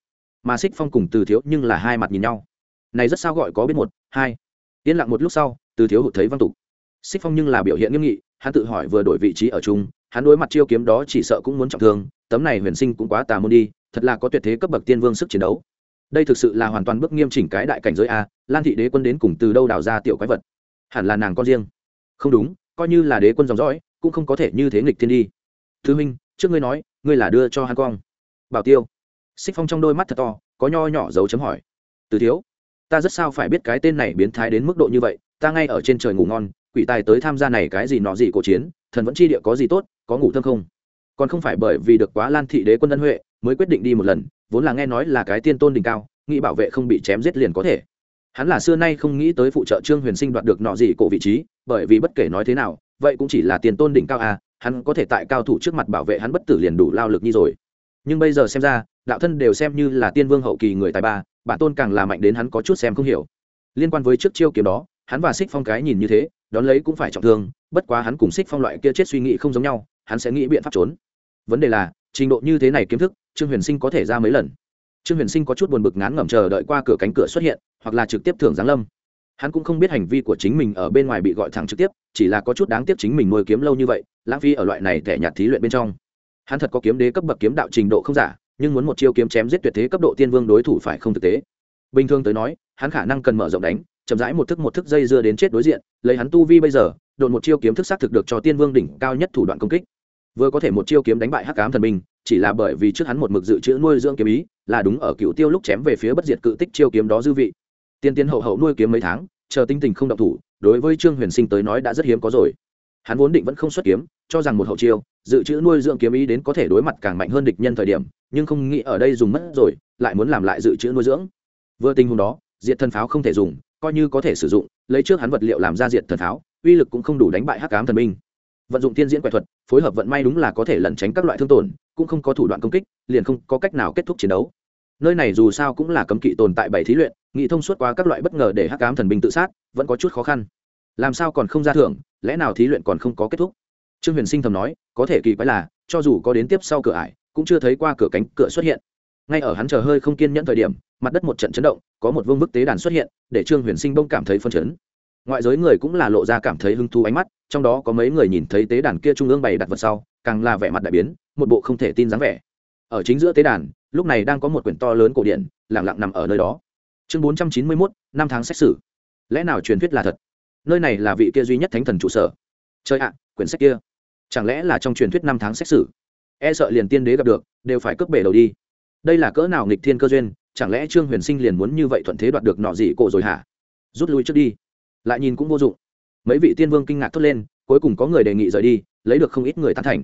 Mà xích phong cùng từ thiếu nhưng là hai mặt nhìn nhau. Này rất sao gọi có biết một, hai. Yên lặng một lúc sau, từ thiếu hụt thấy văn tục. Xích phong nhưng là biểu hiện nghiêm nghị, hắn tự hỏi vừa đổi vị trí ở chung, hắn đối mặt chiêu kiếm đó chỉ sợ cũng muốn trọng thương, tấm này huyền sinh cũng quá tà môn đi, thật là có tuyệt thế cấp bậc tiên vương sức chiến đấu đây thực sự là hoàn toàn bước nghiêm chỉnh cái đại cảnh giới a, lan thị đế quân đến cùng từ đâu đào ra tiểu quái vật? Hẳn là nàng con riêng. Không đúng, coi như là đế quân dòng dõi, cũng không có thể như thế nghịch thiên đi. Thứ minh, trước ngươi nói, ngươi là đưa cho hắn cong bảo tiêu. Xích phong trong đôi mắt thật to, có nho nhỏ dấu chấm hỏi. Từ thiếu, ta rất sao phải biết cái tên này biến thái đến mức độ như vậy, ta ngay ở trên trời ngủ ngon, quỷ tài tới tham gia này cái gì nọ gì cổ chiến, thần vẫn chi địa có gì tốt, có ngủ thơm không? Còn không phải bởi vì được quá lan thị đế quân ân huệ, mới quyết định đi một lần, vốn là nghe nói là cái tiên tôn đỉnh cao, nghĩ bảo vệ không bị chém giết liền có thể. Hắn là xưa nay không nghĩ tới phụ trợ trương huyền sinh đoạt được nọ gì cổ vị trí, bởi vì bất kể nói thế nào, vậy cũng chỉ là tiền tôn đỉnh cao à hắn có thể tại cao thủ trước mặt bảo vệ hắn bất tử liền đủ lao lực như rồi. Nhưng bây giờ xem ra, đạo thân đều xem như là tiên vương hậu kỳ người tài ba, bản tôn càng là mạnh đến hắn có chút xem không hiểu. Liên quan với trước chiêu kiếm đó, hắn và xích phong cái nhìn như thế, đón lấy cũng phải trọng thương, bất quá hắn cùng xích phong loại kia chết suy nghĩ không giống nhau, hắn sẽ nghĩ biện pháp trốn vấn đề là, trình độ như thế này kiến thức, trương huyền sinh có thể ra mấy lần? Trương huyền sinh có chút buồn bực ngán ngẩm chờ đợi qua cửa cánh cửa xuất hiện, hoặc là trực tiếp thưởng giáng lâm. Hắn cũng không biết hành vi của chính mình ở bên ngoài bị gọi thẳng trực tiếp, chỉ là có chút đáng tiếc chính mình nuôi kiếm lâu như vậy, lãng phí ở loại này thẻ nhạt thí luyện bên trong. Hắn thật có kiếm đế cấp bậc kiếm đạo trình độ không giả, nhưng muốn một chiêu kiếm chém giết tuyệt thế cấp độ tiên vương đối thủ phải không thực tế. Bình thường tới nói, hắn khả năng cần mở rộng đánh, chậm rãi một thức một thức dây dưa đến chết đối diện, lấy hắn tu vi bây giờ, đột một chiêu kiếm thức xác thực được cho tiên vương đỉnh cao nhất thủ đoạn công kích vừa có thể một chiêu kiếm đánh bại hắc ám thần binh, chỉ là bởi vì trước hắn một mực dự trữ nuôi dưỡng kiếm ý, là đúng ở cựu tiêu lúc chém về phía bất diệt cự tích chiêu kiếm đó dư vị. Tiên tiến hậu hậu nuôi kiếm mấy tháng, chờ tinh tình không động thủ, đối với trương huyền sinh tới nói đã rất hiếm có rồi. Hắn vốn định vẫn không xuất kiếm, cho rằng một hậu chiêu, dự trữ nuôi dưỡng kiếm ý đến có thể đối mặt càng mạnh hơn địch nhân thời điểm, nhưng không nghĩ ở đây dùng mất rồi, lại muốn làm lại dự trữ nuôi dưỡng. Vừa tình huống đó, diệt thần pháo không thể dùng, coi như có thể sử dụng, lấy trước hắn vật liệu làm ra diệt thần pháo, uy lực cũng không đủ đánh bại hắc ám thần minh vận dụng tiên diễn quẻ thuật, phối hợp vận may đúng là có thể lẩn tránh các loại thương tổn, cũng không có thủ đoạn công kích, liền không có cách nào kết thúc chiến đấu. Nơi này dù sao cũng là cấm kỵ tồn tại bảy thí luyện, nghị thông suốt qua các loại bất ngờ để hắc ám thần binh tự sát, vẫn có chút khó khăn. Làm sao còn không ra thưởng, lẽ nào thí luyện còn không có kết thúc? Trương huyền sinh thầm nói, có thể kỳ quái là, cho dù có đến tiếp sau cửa ải, cũng chưa thấy qua cửa cánh, cửa xuất hiện. Ngay ở hắn chờ hơi không kiên nhẫn thời điểm, mặt đất một trận chấn động, có một vương bức tế đàn xuất hiện, để trương huyền sinh bông cảm thấy phân chấn. Ngoại giới người cũng là lộ ra cảm thấy hứng thú ánh mắt trong đó có mấy người nhìn thấy tế đàn kia trung ương bày đặt vật sau, càng là vẻ mặt đại biến, một bộ không thể tin dáng vẻ. Ở chính giữa tế đàn, lúc này đang có một quyển to lớn cổ điển lẳng lặng nằm ở nơi đó. Chương bốn trăm chín mươi mốt, năm tháng xét xử. Lẽ nào truyền thuyết là thật? Nơi này là vị kia duy nhất thánh thần trụ sở. Chơi ạ, quyển sách kia. Chẳng lẽ là trong truyền thuyết năm tháng xét xử? E sợ liền tiên đế gặp được, đều phải cướp bể đầu đi. Đây là cỡ nào nghịch thiên cơ duyên, chẳng lẽ trương huyền sinh liền muốn như vậy thuận thế đoạt được nọ gì cổ rồi hả? Rút lui trước đi. Lại nhìn cũng vô dụng mấy vị tiên vương kinh ngạc thốt lên, cuối cùng có người đề nghị rời đi, lấy được không ít người tán thành.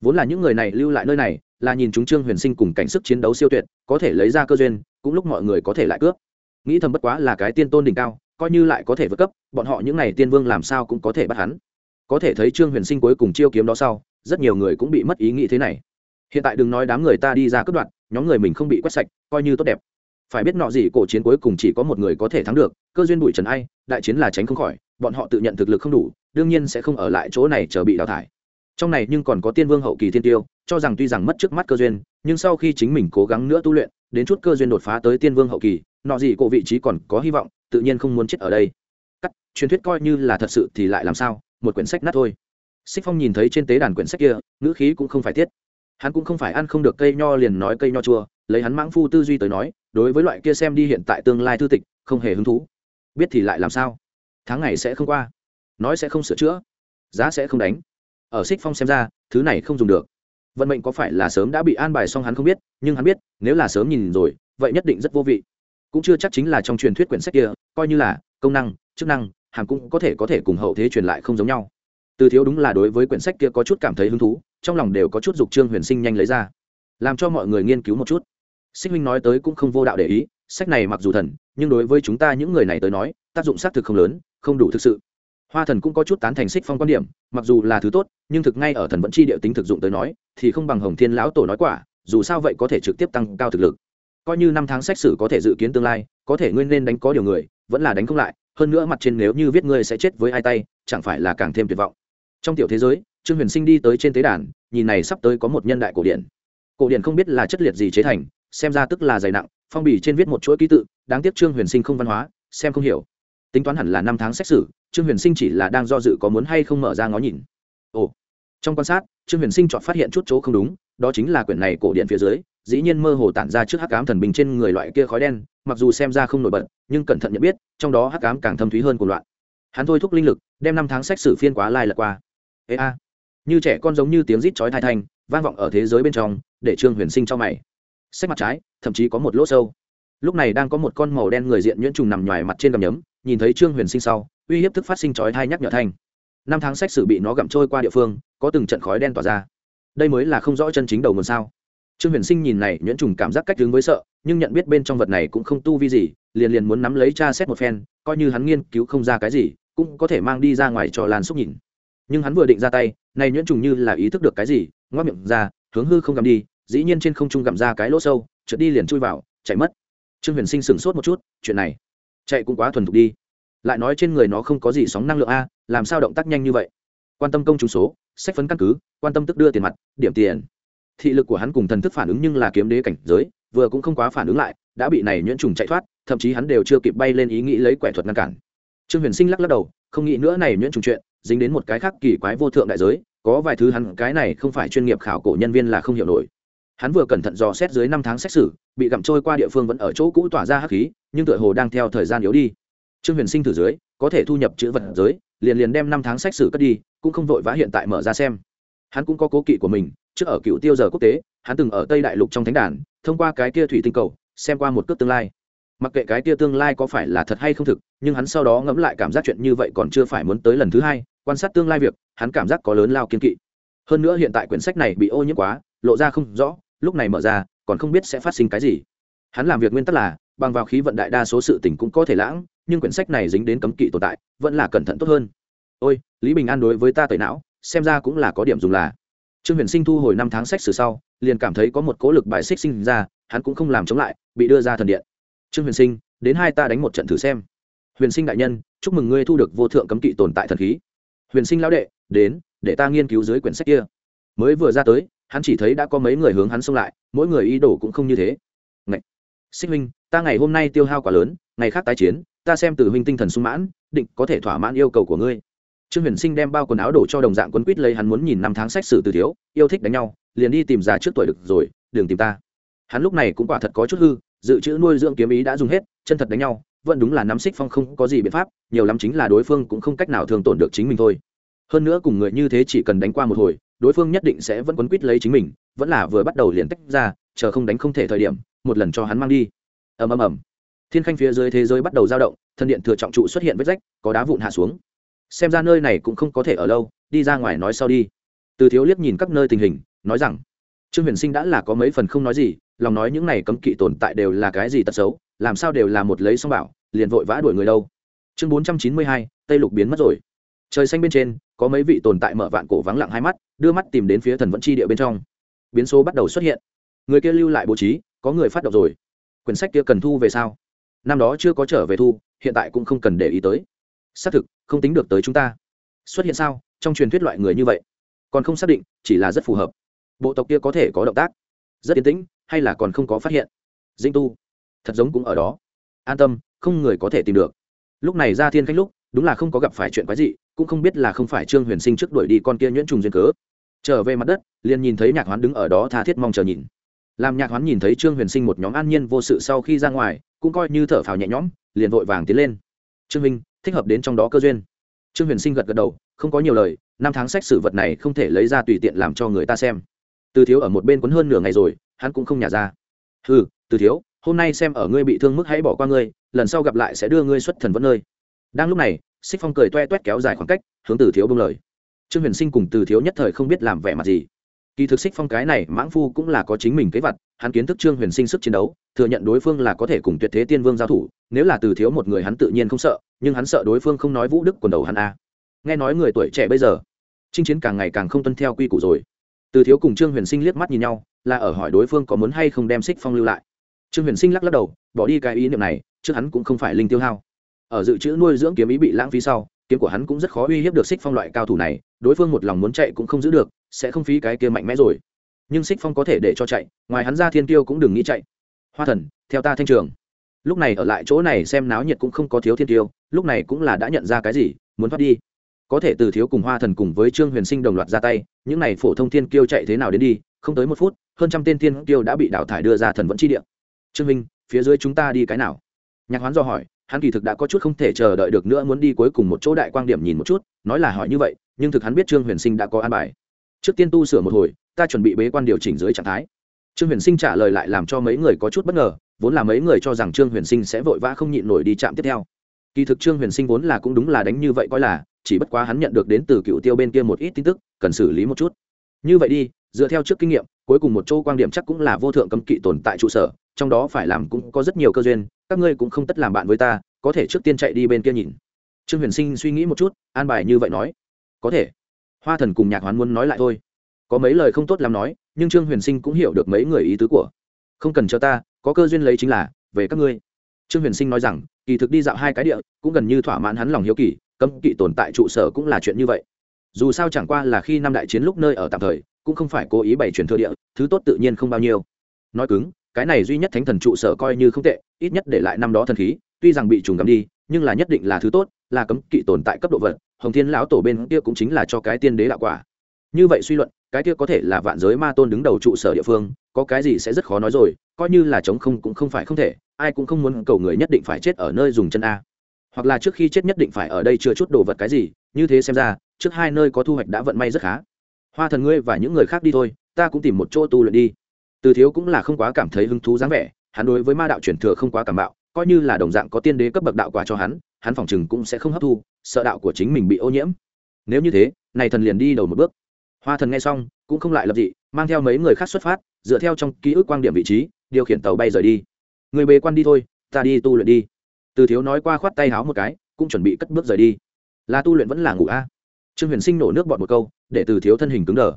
Vốn là những người này lưu lại nơi này, là nhìn chúng trương huyền sinh cùng cảnh sức chiến đấu siêu tuyệt, có thể lấy ra cơ duyên, cũng lúc mọi người có thể lại cướp. Nghĩ thầm bất quá là cái tiên tôn đỉnh cao, coi như lại có thể vượt cấp, bọn họ những n à y tiên vương làm sao cũng có thể bắt hắn. Có thể thấy trương huyền sinh cuối cùng chiêu kiếm đó sau, rất nhiều người cũng bị mất ý nghĩ thế này. Hiện tại đừng nói đám người ta đi ra cướp đoạt, nhóm người mình không bị quét sạch, coi như tốt đẹp. Phải biết nọ gì cổ chiến cuối cùng chỉ có một người có thể thắng được, cơ duyên bụi trần ai, đại chiến là tránh không khỏi bọn họ tự nhận thực lực không đủ, đương nhiên sẽ không ở lại chỗ này chờ bị đào thải. Trong này nhưng còn có tiên vương hậu kỳ thiên tiêu, cho rằng tuy rằng mất trước mắt cơ duyên, nhưng sau khi chính mình cố gắng nữa tu luyện, đến chút cơ duyên đột phá tới tiên vương hậu kỳ, nọ gì cổ vị trí còn có hy vọng, tự nhiên không muốn chết ở đây. Cắt, truyền thuyết coi như là thật sự thì lại làm sao? Một quyển sách nát thôi. Xích phong nhìn thấy trên tế đàn quyển sách kia, ngữ khí cũng không phải tiết. Hắn cũng không phải ăn không được cây nho liền nói cây nho chua, lấy hắn mãng phu tư duy tới nói, đối với loại kia xem đi hiện tại tương lai thư tịch, không hề hứng thú. Biết thì lại làm sao? Tháng ngày sẽ không qua, nói sẽ không sửa chữa, giá sẽ không đánh. Ở xích phong xem ra, thứ này không dùng được. Vận mệnh có phải là sớm đã bị an bài xong hắn không biết, nhưng hắn biết, nếu là sớm nhìn rồi, vậy nhất định rất vô vị. Cũng chưa chắc chính là trong truyền thuyết quyển sách kia, coi như là công năng, chức năng hàng cũng có thể có thể cùng hậu thế truyền lại không giống nhau. Từ thiếu đúng là đối với quyển sách kia có chút cảm thấy hứng thú, trong lòng đều có chút dục trương huyền sinh nhanh lấy ra, làm cho mọi người nghiên cứu một chút. Sinh minh nói tới cũng không vô đạo để ý, sách này mặc dù thần, nhưng đối với chúng ta những người này tới nói, tác dụng xác thực không lớn không đủ thực sự. Hoa thần cũng có chút tán thành xích phong quan điểm, mặc dù là thứ tốt, nhưng thực ngay ở thần vẫn chi địa tính thực dụng tới nói, thì không bằng hồng thiên lão tổ nói quả, dù sao vậy có thể trực tiếp tăng cao thực lực. Coi như năm tháng xét xử có thể dự kiến tương lai, có thể nguyên nên đánh có điều người, vẫn là đánh không lại, hơn nữa mặt trên nếu như viết ngươi sẽ chết với hai tay, chẳng phải là càng thêm tuyệt vọng. Trong tiểu thế giới, trương huyền sinh đi tới trên tế đàn, nhìn này sắp tới có một nhân đại cổ điển. Cổ điển không biết là chất liệt gì chế thành, xem ra tức là dày nặng, phong bì trên viết một chuỗi ký tự, đáng tiếc trương huyền sinh không văn hóa, xem không hiểu tính toán hẳn là năm tháng xét xử, trương huyền sinh chỉ là đang do dự có muốn hay không mở ra ngó nhìn. Ồ, trong quan sát, trương huyền sinh chọn phát hiện chút chỗ không đúng, đó chính là quyển này cổ điện phía dưới, dĩ nhiên mơ hồ tản ra trước hắc ám thần bình trên người loại kia khói đen, mặc dù xem ra không nổi bật, nhưng cẩn thận nhận biết, trong đó hắc ám càng thâm thúy hơn của loạn. Hắn thôi thúc linh lực, đem năm tháng xét xử phiên quá lai lật qua. Ê a, như trẻ con giống như tiếng rít chói thai thanh, vang vọng ở thế giới bên trong, để trương huyền sinh cho mày. Sách mặt trái, thậm chí có một lỗ sâu. Lúc này đang có một con màu đen người diện nhuyễn trùng nằm ngoài mặt trên gầm nhấm nhìn thấy trương huyền sinh sau, uy hiếp thức phát sinh chói thai nhắc nhở thanh. Năm tháng sách sử bị nó gặm trôi qua địa phương, có từng trận khói đen tỏa ra. Đây mới là không rõ chân chính đầu nguồn sao. Trương huyền sinh nhìn này, nhuyễn trùng cảm giác cách đứng với sợ, nhưng nhận biết bên trong vật này cũng không tu vi gì, liền liền muốn nắm lấy cha xét một phen, coi như hắn nghiên cứu không ra cái gì, cũng có thể mang đi ra ngoài cho lan xúc nhìn. Nhưng hắn vừa định ra tay, này nhuyễn trùng như là ý thức được cái gì, ngoác miệng ra, hướng hư không gặm đi, dĩ nhiên trên không trung gặm ra cái lỗ sâu, trượt đi liền chui vào, chạy mất. Trương huyền sinh sửng sốt một chút, chuyện này chạy cũng quá thuần thục đi. Lại nói trên người nó không có gì sóng năng lượng a, làm sao động tác nhanh như vậy? Quan tâm công chúng số, sách phấn căn cứ, quan tâm tức đưa tiền mặt, điểm tiền. Thị lực của hắn cùng thần thức phản ứng nhưng là kiếm đế cảnh giới, vừa cũng không quá phản ứng lại, đã bị này nhuyễn trùng chạy thoát, thậm chí hắn đều chưa kịp bay lên ý nghĩ lấy quẻ thuật ngăn cản. Trương huyền sinh lắc lắc đầu, không nghĩ nữa này nhuyễn trùng chuyện, dính đến một cái khác kỳ quái vô thượng đại giới, có vài thứ hắn, cái này không phải chuyên nghiệp khảo cổ nhân viên là không hiểu nổi hắn vừa cẩn thận dò xét dưới năm tháng xét xử, bị gặm trôi qua địa phương vẫn ở chỗ cũ tỏa ra hắc khí, nhưng tựa hồ đang theo thời gian yếu đi. Trương huyền sinh thử dưới, có thể thu nhập chữ vật giới, liền liền đem năm tháng xét xử cất đi, cũng không vội vã hiện tại mở ra xem. Hắn cũng có cố kỵ của mình, trước ở cựu tiêu giờ quốc tế, hắn từng ở tây đại lục trong thánh đàn, thông qua cái kia thủy tinh cầu, xem qua một cước tương lai. Mặc kệ cái kia tương lai có phải là thật hay không thực, nhưng hắn sau đó ngẫm lại cảm giác chuyện như vậy còn chưa phải muốn tới lần thứ hai, quan sát tương lai việc, hắn cảm giác có lớn lao kiên kỵ. Hơn nữa hiện tại quyển sách này bị ô nhiễm quá, lộ ra không rõ lúc này mở ra, còn không biết sẽ phát sinh cái gì. Hắn làm việc nguyên tắc là, bằng vào khí vận đại đa số sự tình cũng có thể lãng, nhưng quyển sách này dính đến cấm kỵ tồn tại, vẫn là cẩn thận tốt hơn. Ôi, lý bình an đối với ta tẩy não, xem ra cũng là có điểm dùng là. Trương huyền sinh thu hồi năm tháng sách sử sau, liền cảm thấy có một cố lực bài xích sinh ra, hắn cũng không làm chống lại, bị đưa ra thần điện. Trương huyền sinh, đến hai ta đánh một trận thử xem. Huyền sinh đại nhân, chúc mừng ngươi thu được vô thượng cấm kỵ tồn tại thần khí. Huyền sinh lão đệ, đến, để ta nghiên cứu dưới quyển sách kia. Mới vừa ra tới hắn chỉ thấy đã có mấy người hướng hắn xông lại, mỗi người ý đồ cũng không như thế. Ngậy! xích huynh, ta ngày hôm nay tiêu hao quá lớn, ngày khác tái chiến, ta xem từ huynh tinh thần sung mãn, định có thể thỏa mãn yêu cầu của ngươi. Trương huyền sinh đem bao quần áo đổ cho đồng dạng quấn quýt lấy hắn muốn nhìn năm tháng sách sử từ thiếu, yêu thích đánh nhau, liền đi tìm già trước tuổi được rồi, đừng tìm ta. Hắn lúc này cũng quả thật có chút hư, dự trữ nuôi dưỡng kiếm ý đã dùng hết, chân thật đánh nhau, vẫn đúng là nắm xích phong không có gì biện pháp, nhiều lắm chính là đối phương cũng không cách nào thường tổn được chính mình thôi. Hơn nữa cùng người như thế chỉ cần đánh qua một hồi đối phương nhất định sẽ vẫn quấn quýt lấy chính mình, vẫn là vừa bắt đầu liền tách ra, chờ không đánh không thể thời điểm, một lần cho hắn mang đi. Ầm ầm ầm. Thiên khanh phía dưới thế giới bắt đầu dao động, thân điện thừa trọng trụ xuất hiện vết rách, có đá vụn hạ xuống. Xem ra nơi này cũng không có thể ở lâu, đi ra ngoài nói sau đi. Từ thiếu liếc nhìn các nơi tình hình, nói rằng, trương huyền sinh đã là có mấy phần không nói gì, lòng nói những này cấm kỵ tồn tại đều là cái gì tật xấu, làm sao đều là một lấy xong bảo, liền vội vã đuổi người đâu. Chương bốn trăm chín mươi hai, tây lục biến mất rồi trời xanh bên trên, có mấy vị tồn tại mở vạn cổ vắng lặng hai mắt, đưa mắt tìm đến phía thần vẫn chi địa bên trong. Biến số bắt đầu xuất hiện. Người kia lưu lại bố trí, có người phát động rồi. Quyển sách kia cần thu về sao? Năm đó chưa có trở về thu, hiện tại cũng không cần để ý tới. Xác thực, không tính được tới chúng ta. Xuất hiện sao? Trong truyền thuyết loại người như vậy, còn không xác định, chỉ là rất phù hợp. Bộ tộc kia có thể có động tác, rất yên tĩnh, hay là còn không có phát hiện? Dinh tu, thật giống cũng ở đó. An tâm, không người có thể tìm được. Lúc này ra thiên khách lúc, đúng là không có gặp phải chuyện quái gì cũng không biết là không phải trương huyền sinh trước đuổi đi con kia nhuyễn trùng duyên cớ. Trở về mặt đất, liền nhìn thấy nhạc hoán đứng ở đó tha thiết mong chờ nhìn. Làm nhạc hoán nhìn thấy trương huyền sinh một nhóm an nhiên vô sự sau khi ra ngoài, cũng coi như thở phào nhẹ nhõm, liền vội vàng tiến lên. Trương minh, thích hợp đến trong đó cơ duyên. Trương huyền sinh gật gật đầu, không có nhiều lời, năm tháng sách sử vật này không thể lấy ra tùy tiện làm cho người ta xem. Từ thiếu ở một bên quấn hơn nửa ngày rồi, hắn cũng không nhả ra. Ừ từ thiếu, hôm nay xem ở ngươi bị thương mức hãy bỏ qua ngươi, lần sau gặp lại sẽ đưa ngươi xuất thần vẫn nơi. Đang lúc này xích phong cười toe toét kéo dài khoảng cách, hướng từ thiếu bông lời. Trương huyền sinh cùng từ thiếu nhất thời không biết làm vẻ mặt gì. Kỳ thực xích phong cái này mãng phu cũng là có chính mình kế vật hắn kiến thức trương huyền sinh sức chiến đấu, thừa nhận đối phương là có thể cùng tuyệt thế tiên vương giao thủ, nếu là từ thiếu một người hắn tự nhiên không sợ, nhưng hắn sợ đối phương không nói vũ đức quần đầu hắn a. Nghe nói người tuổi trẻ bây giờ, chinh chiến càng ngày càng không tuân theo quy củ rồi. Từ thiếu cùng trương huyền sinh liếc mắt nhìn nhau, là ở hỏi đối phương có muốn hay không đem xích phong lưu lại. Trương huyền sinh lắc lắc đầu, bỏ đi cái ý niệm này trước hắn cũng không phải linh tiêu hao ở dự trữ nuôi dưỡng kiếm ý bị lãng phí sau, kiếm của hắn cũng rất khó uy hiếp được xích phong loại cao thủ này, đối phương một lòng muốn chạy cũng không giữ được, sẽ không phí cái kia mạnh mẽ rồi. Nhưng xích phong có thể để cho chạy, ngoài hắn ra thiên tiêu cũng đừng nghĩ chạy. Hoa thần, theo ta thanh trường. Lúc này ở lại chỗ này xem náo nhiệt cũng không có thiếu thiên tiêu lúc này cũng là đã nhận ra cái gì, muốn thoát đi. Có thể từ thiếu cùng hoa thần cùng với trương huyền sinh đồng loạt ra tay, những này phổ thông thiên kiêu chạy thế nào đến đi, không tới một phút, hơn trăm tên thiên kiêu đã bị đào thải đưa ra thần vẫn chi địa. Trương minh, phía dưới chúng ta đi cái nào? Nhạc hoán do hỏi hắn kỳ thực đã có chút không thể chờ đợi được nữa, muốn đi cuối cùng một chỗ đại quang điểm nhìn một chút, nói là hỏi như vậy, nhưng thực hắn biết trương huyền sinh đã có an bài. Trước tiên tu sửa một hồi, ta chuẩn bị bế quan điều chỉnh dưới trạng thái. Trương huyền sinh trả lời lại làm cho mấy người có chút bất ngờ, vốn là mấy người cho rằng trương huyền sinh sẽ vội vã không nhịn nổi đi chạm tiếp theo. Kỳ thực trương huyền sinh vốn là cũng đúng là đánh như vậy coi là, chỉ bất quá hắn nhận được đến từ cựu tiêu bên kia một ít tin tức, cần xử lý một chút. Như vậy đi, dựa theo trước kinh nghiệm, cuối cùng một chỗ quan điểm chắc cũng là vô thượng cấm kỵ tồn tại trụ sở trong đó phải làm cũng có rất nhiều cơ duyên, các ngươi cũng không tất làm bạn với ta, có thể trước tiên chạy đi bên kia nhìn. Trương huyền sinh suy nghĩ một chút, an bài như vậy nói. Có thể. Hoa thần cùng nhạc hoán muốn nói lại thôi. Có mấy lời không tốt làm nói, nhưng trương huyền sinh cũng hiểu được mấy người ý tứ của. Không cần cho ta, có cơ duyên lấy chính là, về các ngươi. Trương huyền sinh nói rằng, kỳ thực đi dạo hai cái địa, cũng gần như thỏa mãn hắn lòng hiếu kỳ, cấm kỵ tồn tại trụ sở cũng là chuyện như vậy. Dù sao chẳng qua là khi năm đại chiến lúc nơi ở tạm thời, cũng không phải cố ý bày truyền thừa địa, thứ tốt tự nhiên không bao nhiêu. Nói cứng cái này duy nhất thánh thần trụ sở coi như không tệ, ít nhất để lại năm đó thần khí, tuy rằng bị trùng gắm đi, nhưng là nhất định là thứ tốt, là cấm kỵ tồn tại cấp độ vật, hồng thiên lão tổ bên kia cũng chính là cho cái tiên đế đạo quả. Như vậy suy luận, cái kia có thể là vạn giới ma tôn đứng đầu trụ sở địa phương, có cái gì sẽ rất khó nói rồi, coi như là chống không cũng không phải không thể, ai cũng không muốn cầu người nhất định phải chết ở nơi dùng chân a. Hoặc là trước khi chết nhất định phải ở đây chưa chút đồ vật cái gì, như thế xem ra, trước hai nơi có thu hoạch đã vận may rất khá. Hoa thần ngươi và những người khác đi thôi, ta cũng tìm một chỗ tu luyện đi từ thiếu cũng là không quá cảm thấy hứng thú dáng vẻ, hắn đối với ma đạo truyền thừa không quá cảm bạo, coi như là đồng dạng có tiên đế cấp bậc đạo quả cho hắn hắn phòng chừng cũng sẽ không hấp thu, sợ đạo của chính mình bị ô nhiễm. Nếu như thế, này thần liền đi đầu một bước. Hoa thần nghe xong, cũng không lại lập dị, mang theo mấy người khác xuất phát, dựa theo trong ký ức quan điểm vị trí, điều khiển tàu bay rời đi. Người bề quan đi thôi, ta đi tu luyện đi. Từ thiếu nói qua khoát tay háo một cái, cũng chuẩn bị cất bước rời đi. Là tu luyện vẫn là ngủ a? Trương huyền sinh nổ nước bọt một câu, để từ thiếu thân hình cứng đờ.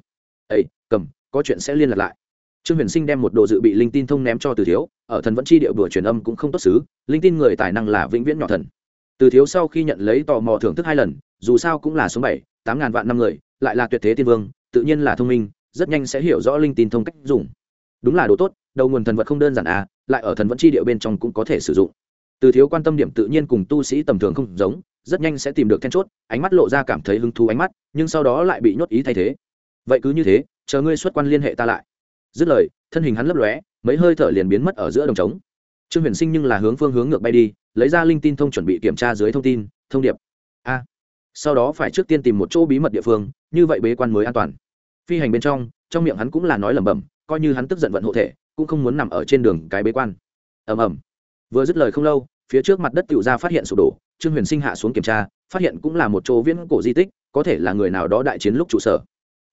Ây cầm, có chuyện sẽ liên lạc lại trương huyền sinh đem một đồ dự bị linh tin thông ném cho từ thiếu, ở thần vẫn chi điệu bừa truyền âm cũng không tốt xứ, linh tin người tài năng là vĩnh viễn nhỏ thần. Từ thiếu sau khi nhận lấy tò mò thưởng thức hai lần, dù sao cũng là số bảy, tám ngàn vạn năm người, lại là tuyệt thế tiên vương, tự nhiên là thông minh, rất nhanh sẽ hiểu rõ linh tin thông cách dùng. Đúng là đồ tốt, đầu nguồn thần vật không đơn giản à lại ở thần vẫn chi điệu bên trong cũng có thể sử dụng. Từ thiếu quan tâm điểm tự nhiên cùng tu sĩ tầm thường không giống, rất nhanh sẽ tìm được then chốt, ánh mắt lộ ra cảm thấy hứng thú ánh mắt, nhưng sau đó lại bị nhốt ý thay thế. Vậy cứ như thế, chờ ngươi xuất quan liên hệ ta lại dứt lời, thân hình hắn lấp lóe, mấy hơi thở liền biến mất ở giữa đồng trống. Trương huyền sinh nhưng là hướng phương hướng ngược bay đi, lấy ra linh tin thông chuẩn bị kiểm tra dưới thông tin, thông điệp. A. Sau đó phải trước tiên tìm một chỗ bí mật địa phương, như vậy bế quan mới an toàn. Phi hành bên trong trong miệng hắn cũng là nói lẩm bẩm, coi như hắn tức giận vận hộ thể, cũng không muốn nằm ở trên đường cái bế quan. Ầm ầm. Vừa dứt lời không lâu, phía trước mặt đất tựu ra phát hiện sụp đổ, trương huyền sinh hạ xuống kiểm tra, phát hiện cũng là một chỗ viễn cổ di tích, có thể là người nào đó đại chiến lúc trụ sở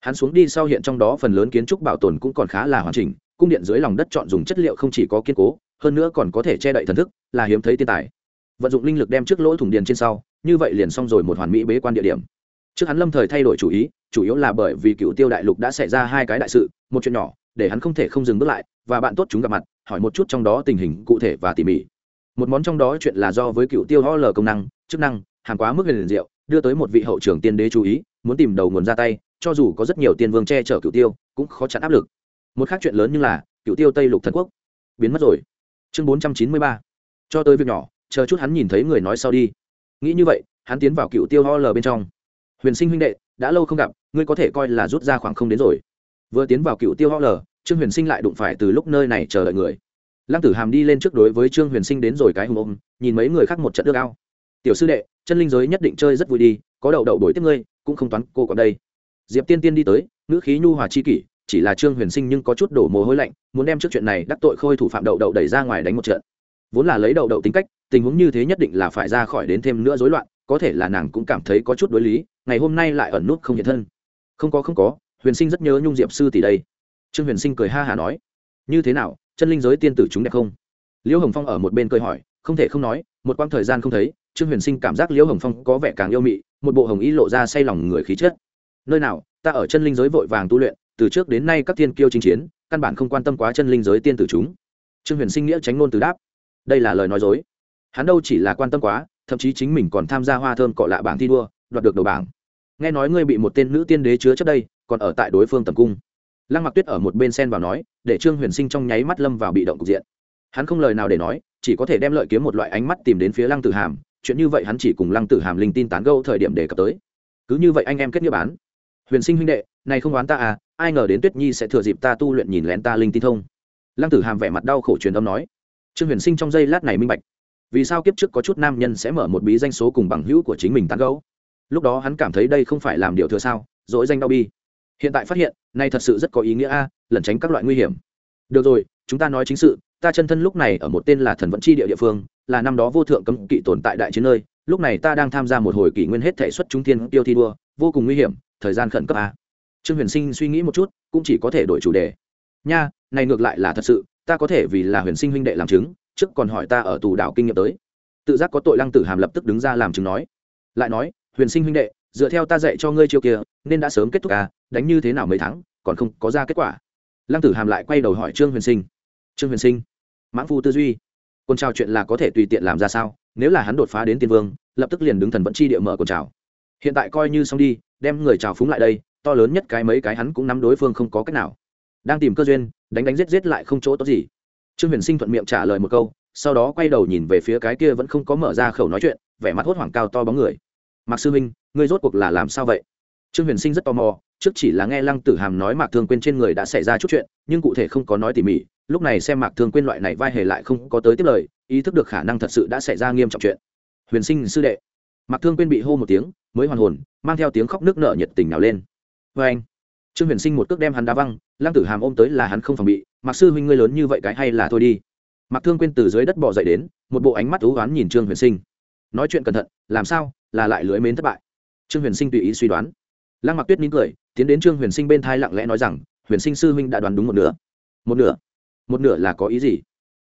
hắn xuống đi sau hiện trong đó phần lớn kiến trúc bảo tồn cũng còn khá là hoàn chỉnh, cung điện dưới lòng đất chọn dùng chất liệu không chỉ có kiên cố, hơn nữa còn có thể che đậy thần thức, là hiếm thấy tiên tài. Vận dụng linh lực đem trước lỗ thủng điền trên sau, như vậy liền xong rồi một hoàn mỹ bế quan địa điểm. Trước hắn lâm thời thay đổi chủ ý, chủ yếu là bởi vì cựu tiêu đại lục đã xảy ra hai cái đại sự, một chuyện nhỏ, để hắn không thể không dừng bước lại, và bạn tốt chúng gặp mặt, hỏi một chút trong đó tình hình cụ thể và tỉ mỉ. Một món trong đó chuyện là do với cựu tiêu ho lờ công năng, chức năng hàng quá mức liền diệu, đưa tới một vị hậu trưởng tiên đế chú ý, muốn tìm đầu nguồn ra tay cho dù có rất nhiều tiên vương che chở cựu tiêu, cũng khó chặn áp lực. Một khác chuyện lớn như là cựu tiêu tây lục thần quốc biến mất rồi. Chương bốn trăm chín mươi ba. Cho tới việc nhỏ, chờ chút hắn nhìn thấy người nói sau đi. Nghĩ như vậy, hắn tiến vào cựu tiêu ho lờ bên trong. Huyền sinh huynh đệ, đã lâu không gặp, ngươi có thể coi là rút ra khoảng không đến rồi. Vừa tiến vào cựu tiêu ho lờ trương huyền sinh lại đụng phải từ lúc nơi này chờ đợi người. Lăng tử hàm đi lên trước đối với trương huyền sinh đến rồi cái hùng ôm, nhìn mấy người khác một trận ước ao. Tiểu sư đệ, chân linh giới nhất định chơi rất vui đi, có đậu đậu đổi tiếp ngươi, cũng không toán cô còn đây diệp tiên tiên đi tới, ngữ khí nhu hòa chi kỷ, chỉ là trương huyền sinh nhưng có chút đổ mồ hôi lạnh, muốn đem trước chuyện này đắc tội khôi thủ phạm đậu đậu đẩy ra ngoài đánh một trận. Vốn là lấy đậu đậu tính cách, tình huống như thế nhất định là phải ra khỏi đến thêm nữa rối loạn, có thể là nàng cũng cảm thấy có chút đối lý, ngày hôm nay lại ẩn nút không hiện thân. Không có không có, huyền sinh rất nhớ nhung diệp sư tỷ đây. Trương huyền sinh cười ha hả nói, như thế nào, chân linh giới tiên tử chúng đẹp không? Liễu hồng phong ở một bên cười hỏi, không thể không nói, một quãng thời gian không thấy, trương huyền sinh cảm giác liễu hồng phong có vẻ càng yêu mị, một bộ hồng y lộ ra say lòng người khí chất nơi nào, ta ở chân linh giới vội vàng tu luyện, từ trước đến nay các thiên kiêu chinh chiến, căn bản không quan tâm quá chân linh giới tiên tử chúng. Trương huyền sinh nghĩa tránh ngôn từ đáp. Đây là lời nói dối. Hắn đâu chỉ là quan tâm quá, thậm chí chính mình còn tham gia hoa thơm cọ lạ bảng thi đua, đoạt được đầu bảng. Nghe nói ngươi bị một tên nữ tiên đế chứa trước đây, còn ở tại đối phương tầm cung. Lăng mặc tuyết ở một bên sen vào nói, để trương huyền sinh trong nháy mắt lâm vào bị động cục diện. Hắn không lời nào để nói, chỉ có thể đem lợi kiếm một loại ánh mắt tìm đến phía lăng tử hàm, chuyện như vậy hắn chỉ cùng lăng tử hàm linh tin tán gâu thời điểm đề cập tới. Cứ như vậy anh em kết nghĩa bán huyền sinh huynh đệ, này không oán ta à ai ngờ đến tuyết nhi sẽ thừa dịp ta tu luyện nhìn lén ta linh tin thông. Lăng tử hàm vẻ mặt đau khổ truyền âm nói. Trương huyền sinh trong giây lát này minh bạch. Vì sao kiếp trước có chút nam nhân sẽ mở một bí danh số cùng bằng hữu của chính mình tán gấu lúc đó hắn cảm thấy đây không phải làm điều thừa sao, dỗi danh đau bi. Hiện tại phát hiện, này thật sự rất có ý nghĩa a, lẩn tránh các loại nguy hiểm. Được rồi, chúng ta nói chính sự, ta chân thân lúc này ở một tên là thần vẫn chi địa địa phương, là năm đó vô thượng cấm kỵ tồn tại đại chiến nơi, lúc này ta đang tham gia một hồi kỷ nguyên hết thể xuất trung thiên tiêu thi đua, vô cùng nguy hiểm thời gian khẩn cấp a trương huyền sinh suy nghĩ một chút, cũng chỉ có thể đổi chủ đề. Nha, này ngược lại là thật sự, ta có thể vì là huyền sinh huynh đệ làm chứng, trước còn hỏi ta ở tù đảo kinh nghiệm tới. Tự giác có tội lăng tử hàm lập tức đứng ra làm chứng nói. Lại nói, huyền sinh huynh đệ, dựa theo ta dạy cho ngươi chiêu kia, nên đã sớm kết thúc à đánh như thế nào mấy tháng, còn không có ra kết quả. Lăng tử hàm lại quay đầu hỏi trương huyền sinh. Trương huyền sinh, mãng phu tư duy quân trào chuyện là có thể tùy tiện làm ra sao? Nếu là hắn đột phá đến tiên vương, lập tức liền đứng thần vẫn chi địa mở côn trào hiện tại coi như xong đi, đem người trào phúng lại đây, to lớn nhất cái mấy cái hắn cũng nắm đối phương không có cách nào. Đang tìm cơ duyên, đánh đánh giết giết lại không chỗ tốt gì. Trương huyền sinh thuận miệng trả lời một câu, sau đó quay đầu nhìn về phía cái kia vẫn không có mở ra khẩu nói chuyện, vẻ mặt hốt hoảng cao to bóng người. Mạc sư minh ngươi rốt cuộc là làm sao vậy? Trương huyền sinh rất tò mò, trước chỉ là nghe lăng tử hàm nói mạc thương quên trên người đã xảy ra chút chuyện, nhưng cụ thể không có nói tỉ mỉ, lúc này xem mạc thương quên loại này vai hề lại không có tới tiếp lời, ý thức được khả năng thật sự đã xảy ra nghiêm trọng chuyện. Huyền sinh sư đệ. Mạc thương quên bị hô một tiếng mới hoàn hồn, mang theo tiếng khóc nước nợ nhiệt tình nào lên. Vê anh, trương huyền sinh một cước đem hắn đá văng, lăng tử hàm ôm tới là hắn không phòng bị mặc sư huynh ngươi lớn như vậy cái hay là thôi đi. Mặc thương quên từ dưới đất bỏ dậy đến, một bộ ánh mắt thú oán nhìn trương huyền sinh. Nói chuyện cẩn thận, làm sao, là lại lưới mến thất bại. Trương huyền sinh tùy ý suy đoán. Lăng mặc tuyết nín cười, tiến đến trương huyền sinh bên thai lặng lẽ nói rằng, huyền sinh sư huynh đã đoán đúng một nửa. Một nửa? Một nửa là có ý gì?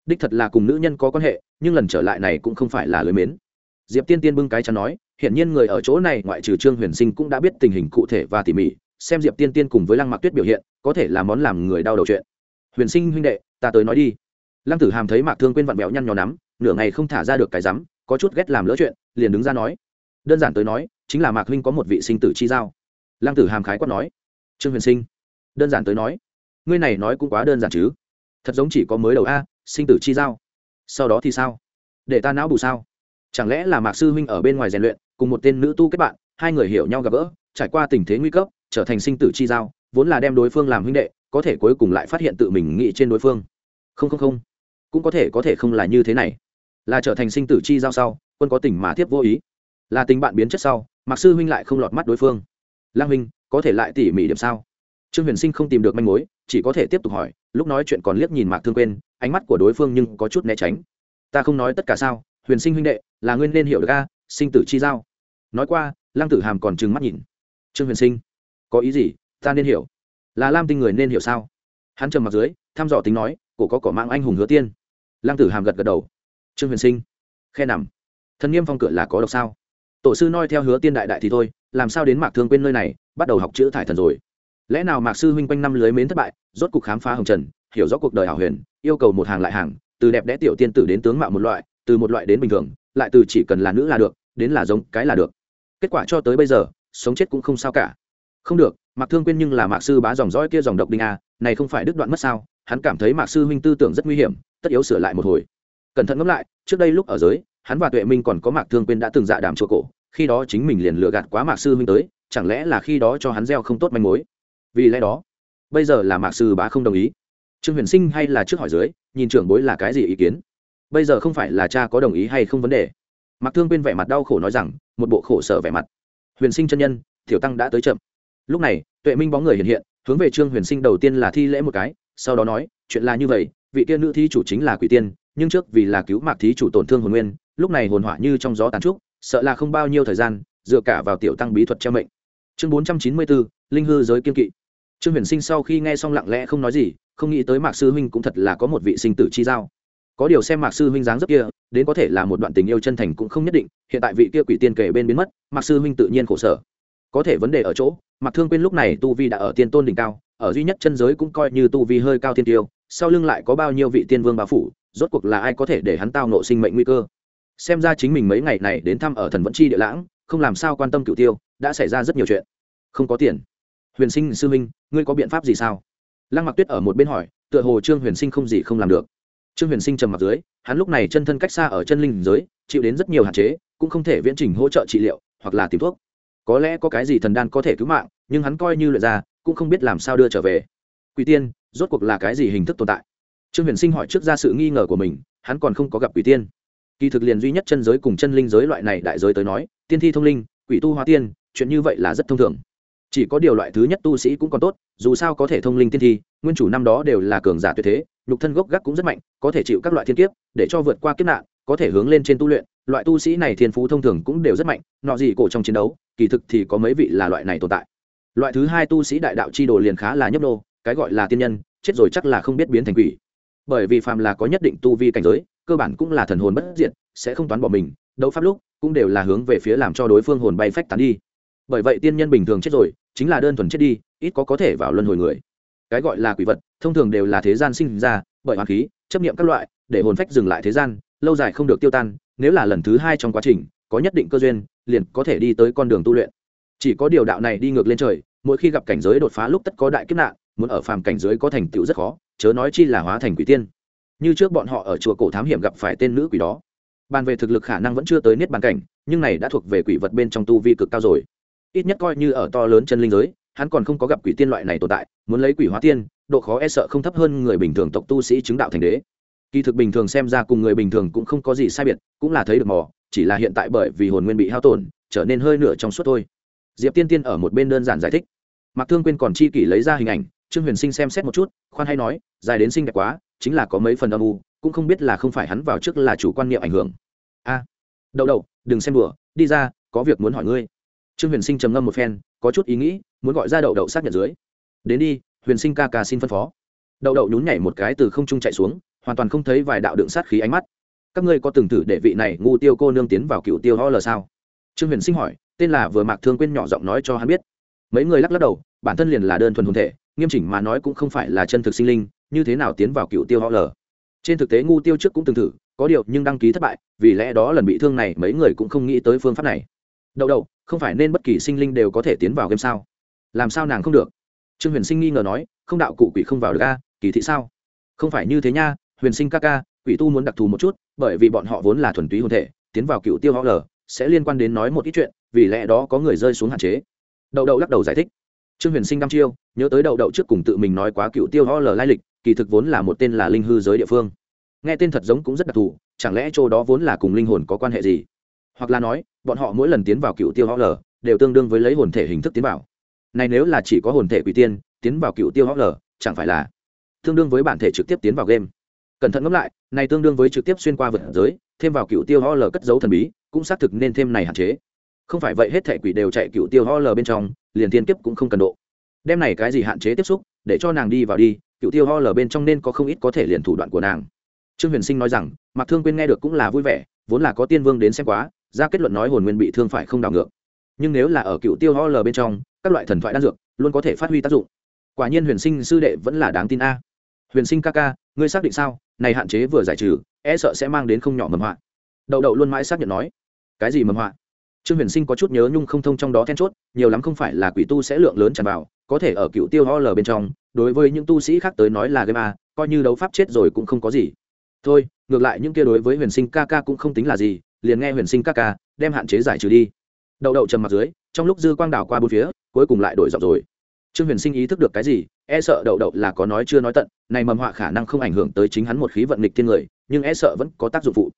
Đích thật là cùng nữ nhân có quan hệ, nhưng lần trở lại này cũng không phải là lưới mến. Diệp tiên tiên bưng cái chắn nói hiển nhiên người ở chỗ này ngoại trừ trương huyền sinh cũng đã biết tình hình cụ thể và tỉ mỉ, xem diệp tiên tiên cùng với lăng mặc tuyết biểu hiện, có thể là món làm người đau đầu chuyện. Huyền sinh huynh đệ, ta tới nói đi. Lăng tử hàm thấy mạc thương quên vặn vẹo nhăn nhò nắm, nửa ngày không thả ra được cái rắm, có chút ghét làm lỡ chuyện, liền đứng ra nói. Đơn giản tới nói, chính là mạc huynh có một vị sinh tử chi giao. Lăng tử hàm khái quát nói. Trương huyền sinh, đơn giản tới nói, ngươi này nói cũng quá đơn giản chứ. Thật giống chỉ có mới đầu a, sinh tử chi giao. Sau đó thì sao? Để ta não bù sao? Chẳng lẽ là mạc sư huynh ở bên ngoài rèn luyện cùng một tên nữ tu kết bạn, hai người hiểu nhau gặp gỡ, trải qua tình thế nguy cấp, trở thành sinh tử chi giao, vốn là đem đối phương làm huynh đệ, có thể cuối cùng lại phát hiện tự mình nghĩ trên đối phương. Không không không, cũng có thể có thể không là như thế này. Là trở thành sinh tử chi giao sau, quân có tình mà thiếp vô ý. Là tình bạn biến chất sau, mạc sư huynh lại không lọt mắt đối phương. Lang huynh, có thể lại tỉ mỉ điểm sao? Trương huyền sinh không tìm được manh mối, chỉ có thể tiếp tục hỏi, lúc nói chuyện còn liếc nhìn mạc thương quên ánh mắt của đối phương nhưng có chút né tránh. Ta không nói tất cả sao, huyền sinh huynh đệ, là nguyên nên hiểu được a sinh tử chi giao. Nói qua, lăng tử hàm còn trừng mắt nhìn. Trương huyền sinh, có ý gì? Ta nên hiểu. Là lam tinh người nên hiểu sao? Hắn trầm mặt dưới, thăm dò tính nói, cổ có cỏ mạng anh hùng hứa tiên. Lăng tử hàm gật gật đầu. Trương huyền sinh, khe nằm. Thần nghiêm phong cửa là có độc sao? Tổ sư noi theo hứa tiên đại đại thì thôi, làm sao đến mạc thương quên nơi này, bắt đầu học chữ thải thần rồi. Lẽ nào mạc sư huynh quanh năm lưới mến thất bại, rốt cuộc khám phá hồng trần, hiểu rõ cuộc đời hảo huyền, yêu cầu một hàng lại hàng, từ đẹp đẽ tiểu tiên tử đến tướng mạo một loại, từ một loại đến bình thường lại từ chỉ cần là nữ là được, đến là giống cái là được. Kết quả cho tới bây giờ, sống chết cũng không sao cả. Không được, mạc thương quên nhưng là mạc sư bá dòng dõi kia dòng độc đinh a, này không phải đứt đoạn mất sao, hắn cảm thấy mạc sư huynh tư tưởng rất nguy hiểm, tất yếu sửa lại một hồi. Cẩn thận ngẫm lại, trước đây lúc ở giới, hắn và tuệ minh còn có mạc thương quên đã từng dạ đàm chỗ cổ, khi đó chính mình liền lừa gạt quá mạc sư huynh tới, chẳng lẽ là khi đó cho hắn gieo không tốt manh mối? Vì lẽ đó, bây giờ là mạc sư bá không đồng ý. Trương huyền sinh hay là trước hỏi dưới, nhìn trưởng bối là cái gì ý kiến? Bây giờ không phải là cha có đồng ý hay không vấn đề. Mạc thương quên vẻ mặt đau khổ nói rằng, một bộ khổ sở vẻ mặt. Huyền sinh chân nhân thiểu tăng đã tới chậm. Lúc này, tuệ minh bóng người hiện hiện, hướng về trương huyền sinh đầu tiên là thi lễ một cái, sau đó nói, chuyện là như vậy, vị tiên nữ thí chủ chính là quỷ tiên, nhưng trước vì là cứu mạc thí chủ tổn thương hồn nguyên, lúc này hồn hỏa như trong gió tàn trúc, sợ là không bao nhiêu thời gian, dựa cả vào tiểu tăng bí thuật treo mệnh. Chương bốn trăm chín mươi bốn linh hư giới kiên kỵ. Trương huyền sinh sau khi nghe xong lặng lẽ không nói gì, không nghĩ tới mạc sư huynh cũng thật là có một vị sinh tử chi giao có điều xem mạc sư huynh dáng rất kia, đến có thể là một đoạn tình yêu chân thành cũng không nhất định, hiện tại vị kia quỷ tiên kể bên biến mất, mạc sư huynh tự nhiên khổ sở. Có thể vấn đề ở chỗ, mạc thương quên lúc này tu vi đã ở tiên tôn đỉnh cao, ở duy nhất chân giới cũng coi như tu vi hơi cao thiên tiêu, sau lưng lại có bao nhiêu vị tiên vương bá phủ, rốt cuộc là ai có thể để hắn tao nộ sinh mệnh nguy cơ? Xem ra chính mình mấy ngày này đến thăm ở thần vẫn chi địa lãng, không làm sao quan tâm cửu tiêu, đã xảy ra rất nhiều chuyện. Không có tiền. Huyền sinh sư minh ngươi có biện pháp gì sao? Lăng mặc tuyết ở một bên hỏi, tựa hồ trương huyền sinh không gì không làm được trương huyền sinh trầm mặc dưới, hắn lúc này chân thân cách xa ở chân linh giới, chịu đến rất nhiều hạn chế, cũng không thể viễn trình hỗ trợ trị liệu, hoặc là tìm thuốc. Có lẽ có cái gì thần đan có thể cứu mạng, nhưng hắn coi như lượt ra, cũng không biết làm sao đưa trở về. Quỷ tiên, rốt cuộc là cái gì hình thức tồn tại? Trương huyền sinh hỏi trước ra sự nghi ngờ của mình, hắn còn không có gặp quỷ tiên. Kỳ thực liền duy nhất chân giới cùng chân linh giới loại này đại giới tới nói, tiên thi thông linh, quỷ tu hóa tiên, chuyện như vậy là rất thông thường. Chỉ có điều loại thứ nhất tu sĩ cũng còn tốt, dù sao có thể thông linh tiên thi, nguyên chủ năm đó đều là cường giả tuyệt thế nhục thân gốc gác cũng rất mạnh, có thể chịu các loại thiên kiếp, để cho vượt qua kiếp nạn, có thể hướng lên trên tu luyện. Loại tu sĩ này thiên phú thông thường cũng đều rất mạnh, nọ gì cổ trong chiến đấu, kỳ thực thì có mấy vị là loại này tồn tại. Loại thứ hai tu sĩ đại đạo chi đồ liền khá là nhấp nô, cái gọi là tiên nhân, chết rồi chắc là không biết biến thành quỷ. Bởi vì phàm là có nhất định tu vi cảnh giới, cơ bản cũng là thần hồn bất diệt, sẽ không toán bỏ mình, đấu pháp lúc cũng đều là hướng về phía làm cho đối phương hồn bay phách tán đi. Bởi vậy tiên nhân bình thường chết rồi, chính là đơn thuần chết đi, ít có có thể vào luân hồi người. Cái gọi là quỷ vật thông thường đều là thế gian sinh ra, bởi hoàng khí, chấp nghiệm các loại, để hồn phách dừng lại thế gian, lâu dài không được tiêu tan, nếu là lần thứ hai trong quá trình, có nhất định cơ duyên, liền có thể đi tới con đường tu luyện. Chỉ có điều đạo này đi ngược lên trời, mỗi khi gặp cảnh giới đột phá lúc tất có đại kiếp nạn, muốn ở phàm cảnh giới có thành tựu rất khó, chớ nói chi là hóa thành quỷ tiên. Như trước bọn họ ở chùa cổ thám hiểm gặp phải tên nữ quỷ đó. Bàn về thực lực khả năng vẫn chưa tới niết bàn cảnh, nhưng này đã thuộc về quỷ vật bên trong tu vi cực cao rồi. Ít nhất coi như ở to lớn chân linh giới, hắn còn không có gặp quỷ tiên loại này tồn tại, muốn lấy quỷ hóa tiên độ khó e sợ không thấp hơn người bình thường tộc tu sĩ chứng đạo thành đế. Kỳ thực bình thường xem ra cùng người bình thường cũng không có gì sai biệt, cũng là thấy được mò, chỉ là hiện tại bởi vì hồn nguyên bị hao tổn, trở nên hơi nửa trong suốt thôi. Diệp tiên tiên ở một bên đơn giản giải thích. Mặc thương quên còn chi kỷ lấy ra hình ảnh, trương huyền sinh xem xét một chút, khoan hay nói, dài đến xinh đẹp quá, chính là có mấy phần âm u, cũng không biết là không phải hắn vào trước là chủ quan niệm ảnh hưởng. A, đậu đậu, đừng xem đùa, đi ra, có việc muốn hỏi ngươi. Trương huyền sinh trầm ngâm một phen, có chút ý nghĩ, muốn gọi ra đậu đậu xác nhận dưới. Đến đi huyền sinh ca ca xin phân phó. Đậu đậu nhún nhảy một cái từ không trung chạy xuống, hoàn toàn không thấy vài đạo đựng sát khí ánh mắt. Các ngươi có từng thử để vị này ngu tiêu cô nương tiến vào cựu tiêu ho lờ sao? Trương huyền sinh hỏi, tên là vừa mạc thương quên nhỏ giọng nói cho hắn biết. Mấy người lắc lắc đầu, bản thân liền là đơn thuần hồn thể, nghiêm chỉnh mà nói cũng không phải là chân thực sinh linh, như thế nào tiến vào cựu tiêu ho lờ? Trên thực tế ngu tiêu trước cũng từng thử, có điều nhưng đăng ký thất bại, vì lẽ đó lần bị thương này mấy người cũng không nghĩ tới phương pháp này. Đậu đậu, không phải nên bất kỳ sinh linh đều có thể tiến vào game sao? Làm sao nàng không được? Trương huyền sinh nghi ngờ nói, không đạo cụ quỷ không vào được a, kỳ thị sao? Không phải như thế nha, huyền sinh ca ca, quỷ tu muốn đặc thù một chút, bởi vì bọn họ vốn là thuần túy hồn thể, tiến vào cựu tiêu họ lờ sẽ liên quan đến nói một ít chuyện, vì lẽ đó có người rơi xuống hạn chế. Đậu đậu lắc đầu giải thích. Trương huyền sinh đăm chiêu, nhớ tới đậu đậu trước cùng tự mình nói quá cựu tiêu ho lờ lai lịch, kỳ thực vốn là một tên là linh hư giới địa phương. Nghe tên thật giống cũng rất đặc thù, chẳng lẽ chỗ đó vốn là cùng linh hồn có quan hệ gì? Hoặc là nói, bọn họ mỗi lần tiến vào cựu tiêu ho lờ đều tương đương với lấy hồn thể hình thức tiến vào này nếu là chỉ có hồn thể quỷ tiên, tiến vào cựu tiêu ho lờ chẳng phải là tương đương với bản thể trực tiếp tiến vào game. Cẩn thận ngẫm lại, này tương đương với trực tiếp xuyên qua vượt giới, thêm vào cựu tiêu ho lờ cất dấu thần bí, cũng xác thực nên thêm này hạn chế. Không phải vậy hết thể quỷ đều chạy cựu tiêu ho lờ bên trong, liền thiên kiếp cũng không cần độ. Đem này cái gì hạn chế tiếp xúc, để cho nàng đi vào đi, cựu tiêu ho lờ bên trong nên có không ít có thể liền thủ đoạn của nàng. Trương huyền sinh nói rằng mặc thương quên nghe được cũng là vui vẻ, vốn là có tiên vương đến xem quá, ra kết luận nói hồn nguyên bị thương phải không đảo ngược. Nhưng nếu là ở cựu tiêu ho lờ bên trong các loại thần thoại đan dược luôn có thể phát huy tác dụng. Quả nhiên huyền sinh sư đệ vẫn là đáng tin a. Huyền sinh ca ca, ngươi xác định sao? Này hạn chế vừa giải trừ e sợ sẽ mang đến không nhỏ mầm họa. Đậu đậu luôn mãi xác nhận nói. Cái gì mầm họa? Trương huyền sinh có chút nhớ nhung không thông trong đó then chốt, nhiều lắm không phải là quỷ tu sẽ lượng lớn tràn vào, có thể ở cựu tiêu ho lờ bên trong, đối với những tu sĩ khác tới nói là game a, coi như đấu pháp chết rồi cũng không có gì. Thôi, ngược lại những kia đối với huyền sinh ca ca cũng không tính là gì, liền nghe huyền sinh ca ca, đem hạn chế giải trừ đi. Đậu đậu trầm mặt dưới trong lúc dư quang đảo qua bốn phía, cuối cùng lại đổi giọng rồi. Trương huyền sinh ý thức được cái gì e sợ đậu đậu là có nói chưa nói tận, này mầm họa khả năng không ảnh hưởng tới chính hắn một khí vận nghịch thiên người, nhưng e sợ vẫn có tác dụng phụ.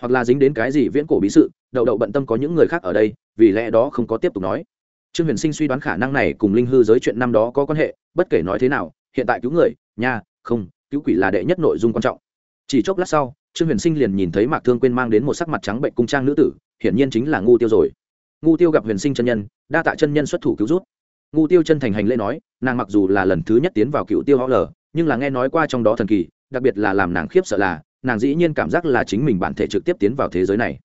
Hoặc là dính đến cái gì viễn cổ bí sự, đậu đậu bận tâm có những người khác ở đây, vì lẽ đó không có tiếp tục nói. Trương huyền sinh suy đoán khả năng này cùng linh hư giới chuyện năm đó có quan hệ, bất kể nói thế nào, hiện tại cứu người nha không, cứu quỷ là đệ nhất nội dung quan trọng. Chỉ chốc lát sau, trương huyền sinh liền nhìn thấy mạc thương quên mang đến một sắc mặt trắng bệnh cung trang nữ tử, hiển nhiên chính là ngu tiêu rồi ngu tiêu gặp huyền sinh chân nhân, đa tạ chân nhân xuất thủ cứu rút ngu tiêu chân thành hành lễ nói, nàng mặc dù là lần thứ nhất tiến vào cựu tiêu ho lờ nhưng là nghe nói qua trong đó thần kỳ, đặc biệt là làm nàng khiếp sợ là, nàng dĩ nhiên cảm giác là chính mình bản thể trực tiếp tiến vào thế giới này.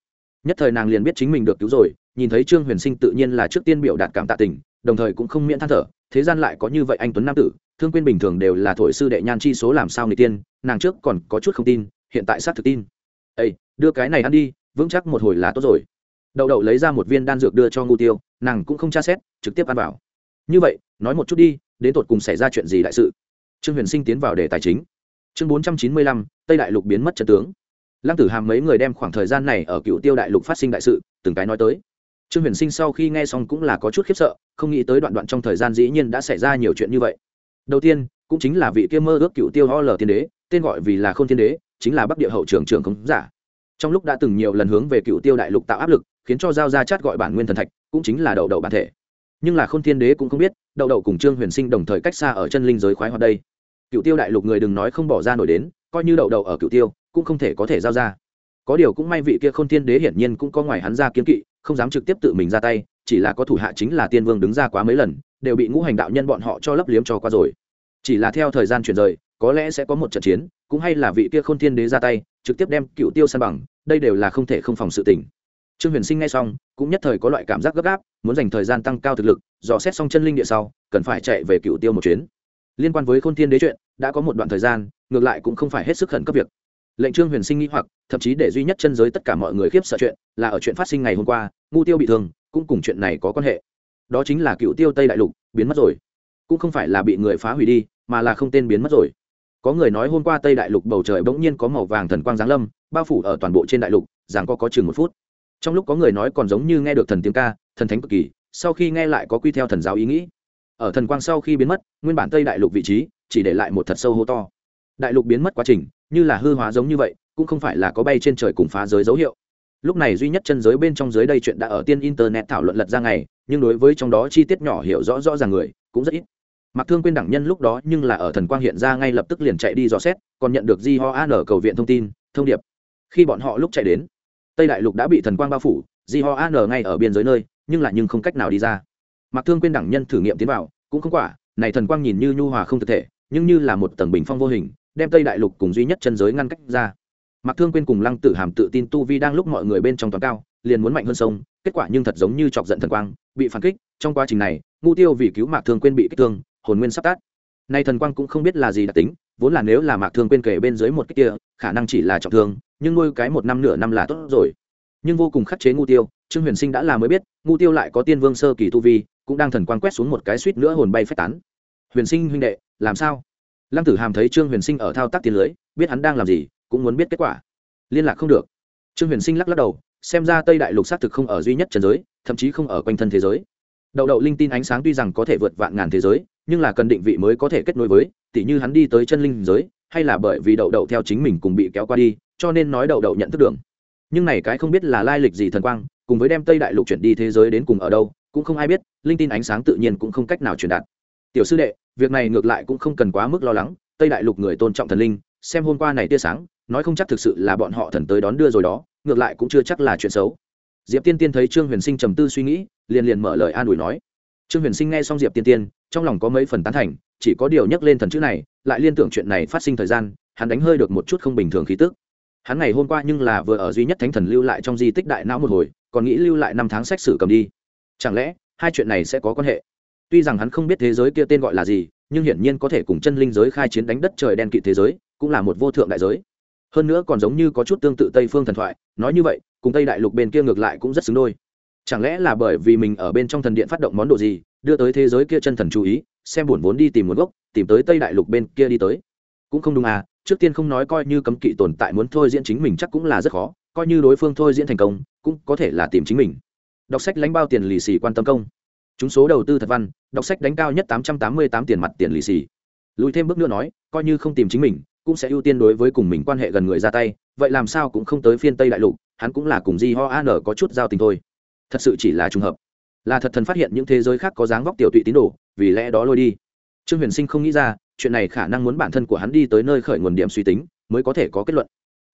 Nhất thời nàng liền biết chính mình được cứu rồi, nhìn thấy trương huyền sinh tự nhiên là trước tiên biểu đạt cảm tạ tình, đồng thời cũng không miễn than thở, thế gian lại có như vậy anh tuấn nam tử, thương quên bình thường đều là thổi sư đệ nhan chi số làm sao người tiên, nàng trước còn có chút không tin, hiện tại xác thực tin. Ây đưa cái này ăn đi, vững chắc một hồi là tốt rồi đậu đậu lấy ra một viên đan dược đưa cho ngu tiêu, nàng cũng không tra xét, trực tiếp ăn vào. Như vậy, nói một chút đi, đến tột cùng xảy ra chuyện gì đại sự? Trương huyền sinh tiến vào đề tài chính. Chương bốn trăm chín mươi lăm, tây đại lục biến mất trận tướng. Lăng tử hàm mấy người đem khoảng thời gian này ở cựu tiêu đại lục phát sinh đại sự, từng cái nói tới. Trương huyền sinh sau khi nghe xong cũng là có chút khiếp sợ, không nghĩ tới đoạn đoạn trong thời gian dĩ nhiên đã xảy ra nhiều chuyện như vậy. Đầu tiên, cũng chính là vị kia mơ ước cựu tiêu ho lờ tiên đế, tên gọi vì là k h ô n thiên đế, chính là bắc địa hậu trưởng trưởng khống giả. Trong lúc đã từng nhiều lần hướng về cựu tiêu đại lục tạo áp lực khiến cho giao ra chát gọi bản nguyên thần thạch, cũng chính là đậu đậu bản thể. Nhưng là k h ô n thiên đế cũng không biết, đậu đậu cùng trương huyền sinh đồng thời cách xa ở chân linh giới khoái hoạt đây. Cựu tiêu đại lục người đừng nói không bỏ ra nổi đến, coi như đậu đậu ở cựu tiêu, cũng không thể có thể giao ra. Có điều cũng may vị kia k h ô n thiên đế hiển nhiên cũng có ngoài hắn ra kiếm kỵ, không dám trực tiếp tự mình ra tay, chỉ là có thủ hạ chính là tiên vương đứng ra quá mấy lần, đều bị ngũ hành đạo nhân bọn họ cho lấp liếm cho qua rồi. Chỉ là theo thời gian chuyển rời, có lẽ sẽ có một trận chiến, cũng hay là vị kia k h ô n thiên đế ra tay, trực tiếp đem cựu tiêu san bằng, đây đều là không thể không phòng sự tình trương huyền sinh nghe xong, cũng nhất thời có loại cảm giác gấp gáp, muốn dành thời gian tăng cao thực lực, dò xét xong chân linh địa sau, cần phải chạy về cựu tiêu một chuyến. Liên quan với khôn thiên đế chuyện, đã có một đoạn thời gian, ngược lại cũng không phải hết sức khẩn cấp việc. Lệnh trương huyền sinh nghĩ hoặc, thậm chí để duy nhất chân giới tất cả mọi người khiếp sợ chuyện, là ở chuyện phát sinh ngày hôm qua ngu tiêu bị thương, cũng cùng chuyện này có quan hệ. Đó chính là cựu tiêu tây đại lục, biến mất rồi. Cũng không phải là bị người phá hủy đi, mà là không tên biến mất rồi. Có người nói hôm qua tây đại lục bầu trời bỗng nhiên có màu vàng thần quang giáng lâm, bao phủ ở toàn bộ trên đại lục rằng có có chừng một phút trong lúc có người nói còn giống như nghe được thần tiếng ca, thần thánh cực kỳ, sau khi nghe lại có quy theo thần giáo ý nghĩ. Ở thần quang sau khi biến mất, nguyên bản tây đại lục vị trí chỉ để lại một thật sâu hô to. Đại lục biến mất quá trình, như là hư hóa giống như vậy, cũng không phải là có bay trên trời cùng phá giới dấu hiệu. Lúc này duy nhất chân giới bên trong giới đây chuyện đã ở tiên internet thảo luận lật ra ngày, nhưng đối với trong đó chi tiết nhỏ hiểu rõ rõ ràng người, cũng rất ít. Mặc thương quên đẳng nhân lúc đó nhưng là ở thần quang hiện ra ngay lập tức liền chạy đi dò xét, còn nhận được di ho an cầu viện thông tin, thông điệp. Khi bọn họ lúc chạy đến tây đại lục đã bị thần quang bao phủ, di ho an ngay ở biên giới nơi, nhưng lại nhưng không cách nào đi ra. Mặc thương quên đẳng nhân thử nghiệm tiến vào, cũng không quả, này thần quang nhìn như nhu hòa không thực thể, nhưng như là một tầng bình phong vô hình, đem tây đại lục cùng duy nhất chân giới ngăn cách ra. Mặc thương quên cùng lăng tử hàm tự tin tu vi đang lúc mọi người bên trong toàn cao, liền muốn mạnh hơn sông, kết quả nhưng thật giống như chọc giận thần quang, bị phản kích, trong quá trình này, ngu tiêu vì cứu mạc thương quên bị kích thương, hồn nguyên sắp tát nay thần quang cũng không biết là gì đặc tính, vốn là nếu là mạc thương quên kể bên dưới một cái kia khả năng chỉ là trọng thương, nhưng nuôi cái một năm nửa năm là tốt rồi. Nhưng vô cùng khắc chế ngu tiêu, trương huyền sinh đã là mới biết, ngu tiêu lại có tiên vương sơ kỳ tu vi, cũng đang thần quang quét xuống một cái suýt nữa hồn bay phách tán. Huyền sinh huynh đệ, làm sao? Lăng tử hàm thấy trương huyền sinh ở thao tác tiền lưới, biết hắn đang làm gì, cũng muốn biết kết quả. Liên lạc không được. Trương huyền sinh lắc lắc đầu, xem ra tây đại lục xác thực không ở duy nhất trần giới, thậm chí không ở quanh thân thế giới. Đậu đậu linh tin ánh sáng tuy rằng có thể vượt vạn ngàn thế giới, nhưng là cần định vị mới có thể kết nối với, tỉ như hắn đi tới chân linh giới hay là bởi vì đậu đậu theo chính mình cùng bị kéo qua đi, cho nên nói đậu đậu nhận thức đường. Nhưng này cái không biết là lai lịch gì thần quang, cùng với đem tây đại lục chuyển đi thế giới đến cùng ở đâu, cũng không ai biết, linh tin ánh sáng tự nhiên cũng không cách nào truyền đạt. Tiểu sư đệ, việc này ngược lại cũng không cần quá mức lo lắng, tây đại lục người tôn trọng thần linh, xem hôm qua này tia sáng, nói không chắc thực sự là bọn họ thần tới đón đưa rồi đó, ngược lại cũng chưa chắc là chuyện xấu. Diệp tiên tiên thấy trương huyền sinh trầm tư suy nghĩ, liền liền mở lời an ủi nói. Trương huyền sinh nghe xong diệp tiên tiên trong lòng có mấy phần tán thành, chỉ có điều nhắc lên thần chữ này, lại liên tưởng chuyện này phát sinh thời gian, hắn đánh hơi được một chút không bình thường khí tức. Hắn ngày hôm qua nhưng là vừa ở duy nhất thánh thần lưu lại trong di tích đại não một hồi, còn nghĩ lưu lại năm tháng sách sử cầm đi. Chẳng lẽ, hai chuyện này sẽ có quan hệ? Tuy rằng hắn không biết thế giới kia tên gọi là gì, nhưng hiển nhiên có thể cùng chân linh giới khai chiến đánh đất trời đen kịt thế giới, cũng là một vô thượng đại giới. Hơn nữa còn giống như có chút tương tự tây phương thần thoại, nói như vậy, cùng tây đại lục bên kia ngược lại cũng rất xứng đôi chẳng lẽ là bởi vì mình ở bên trong thần điện phát động món đồ gì, đưa tới thế giới kia chân thần chú ý, xem buồn vốn đi tìm nguồn gốc, tìm tới tây đại lục bên kia đi tới? Cũng không đúng à trước tiên không nói coi như cấm kỵ tồn tại muốn thôi diễn chính mình chắc cũng là rất khó, coi như đối phương thôi diễn thành công, cũng có thể là tìm chính mình. Đọc sách lãnh bao tiền lì xì quan tâm công. Chúng số đầu tư thật văn, đọc sách đánh cao nhất tám trăm tám mươi tám tiền mặt tiền lì xì. Lùi thêm bước nữa nói, coi như không tìm chính mình, cũng sẽ ưu tiên đối với cùng mình quan hệ gần người ra tay, vậy làm sao cũng không tới phiên tây đại lục, hắn cũng là cùng di ho an có chút giao tình thôi thật sự chỉ là trùng hợp. Là thật thần phát hiện những thế giới khác có dáng vóc tiểu tụy tín đồ, vì lẽ đó lôi đi. Trương huyền sinh không nghĩ ra, chuyện này khả năng muốn bản thân của hắn đi tới nơi khởi nguồn điểm suy tính, mới có thể có kết luận.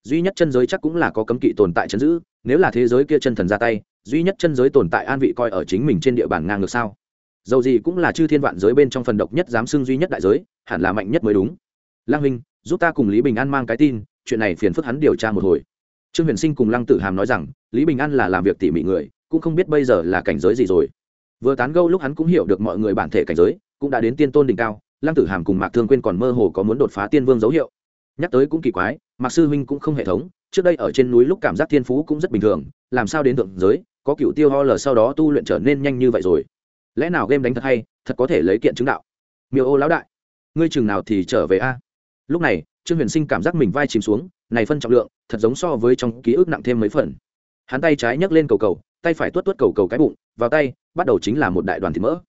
Duy nhất chân giới chắc cũng là có cấm kỵ tồn tại chấn giữ, nếu là thế giới kia chân thần ra tay, duy nhất chân giới tồn tại an vị coi ở chính mình trên địa bàn ngang ngược sao? Dầu gì cũng là chư thiên vạn giới bên trong phần độc nhất dám xưng duy nhất đại giới, hẳn là mạnh nhất mới đúng. Lang huynh, giúp ta cùng lý bình an mang cái tin, chuyện này phiền phức hắn điều tra một hồi. Trương huyền sinh cùng lăng tử hàm nói rằng, lý bình an là làm việc tỉ mỉ người cũng không biết bây giờ là cảnh giới gì rồi. Vừa tán gâu lúc hắn cũng hiểu được mọi người bản thể cảnh giới, cũng đã đến tiên tôn đỉnh cao, lăng tử hàm cùng mạc thương quên còn mơ hồ có muốn đột phá tiên vương dấu hiệu. Nhắc tới cũng kỳ quái, mạc sư huynh cũng không hệ thống, trước đây ở trên núi lúc cảm giác thiên phú cũng rất bình thường, làm sao đến thượng giới, có cựu tiêu ho lờ sau đó tu luyện trở nên nhanh như vậy rồi. Lẽ nào game đánh thật hay, thật có thể lấy kiện chứng đạo? Miêu ô lão đại, ngươi chừng nào thì trở về a? Lúc này, trương huyền sinh cảm giác mình vai chìm xuống, này phân trọng lượng, thật giống so với trong ký ức nặng thêm mấy phần. Hắn tay trái nhấc lên cầu cầu tay phải tuốt tuốt cầu cầu cái bụng, vào tay, bắt đầu chính là một đại đoàn thịt mỡ.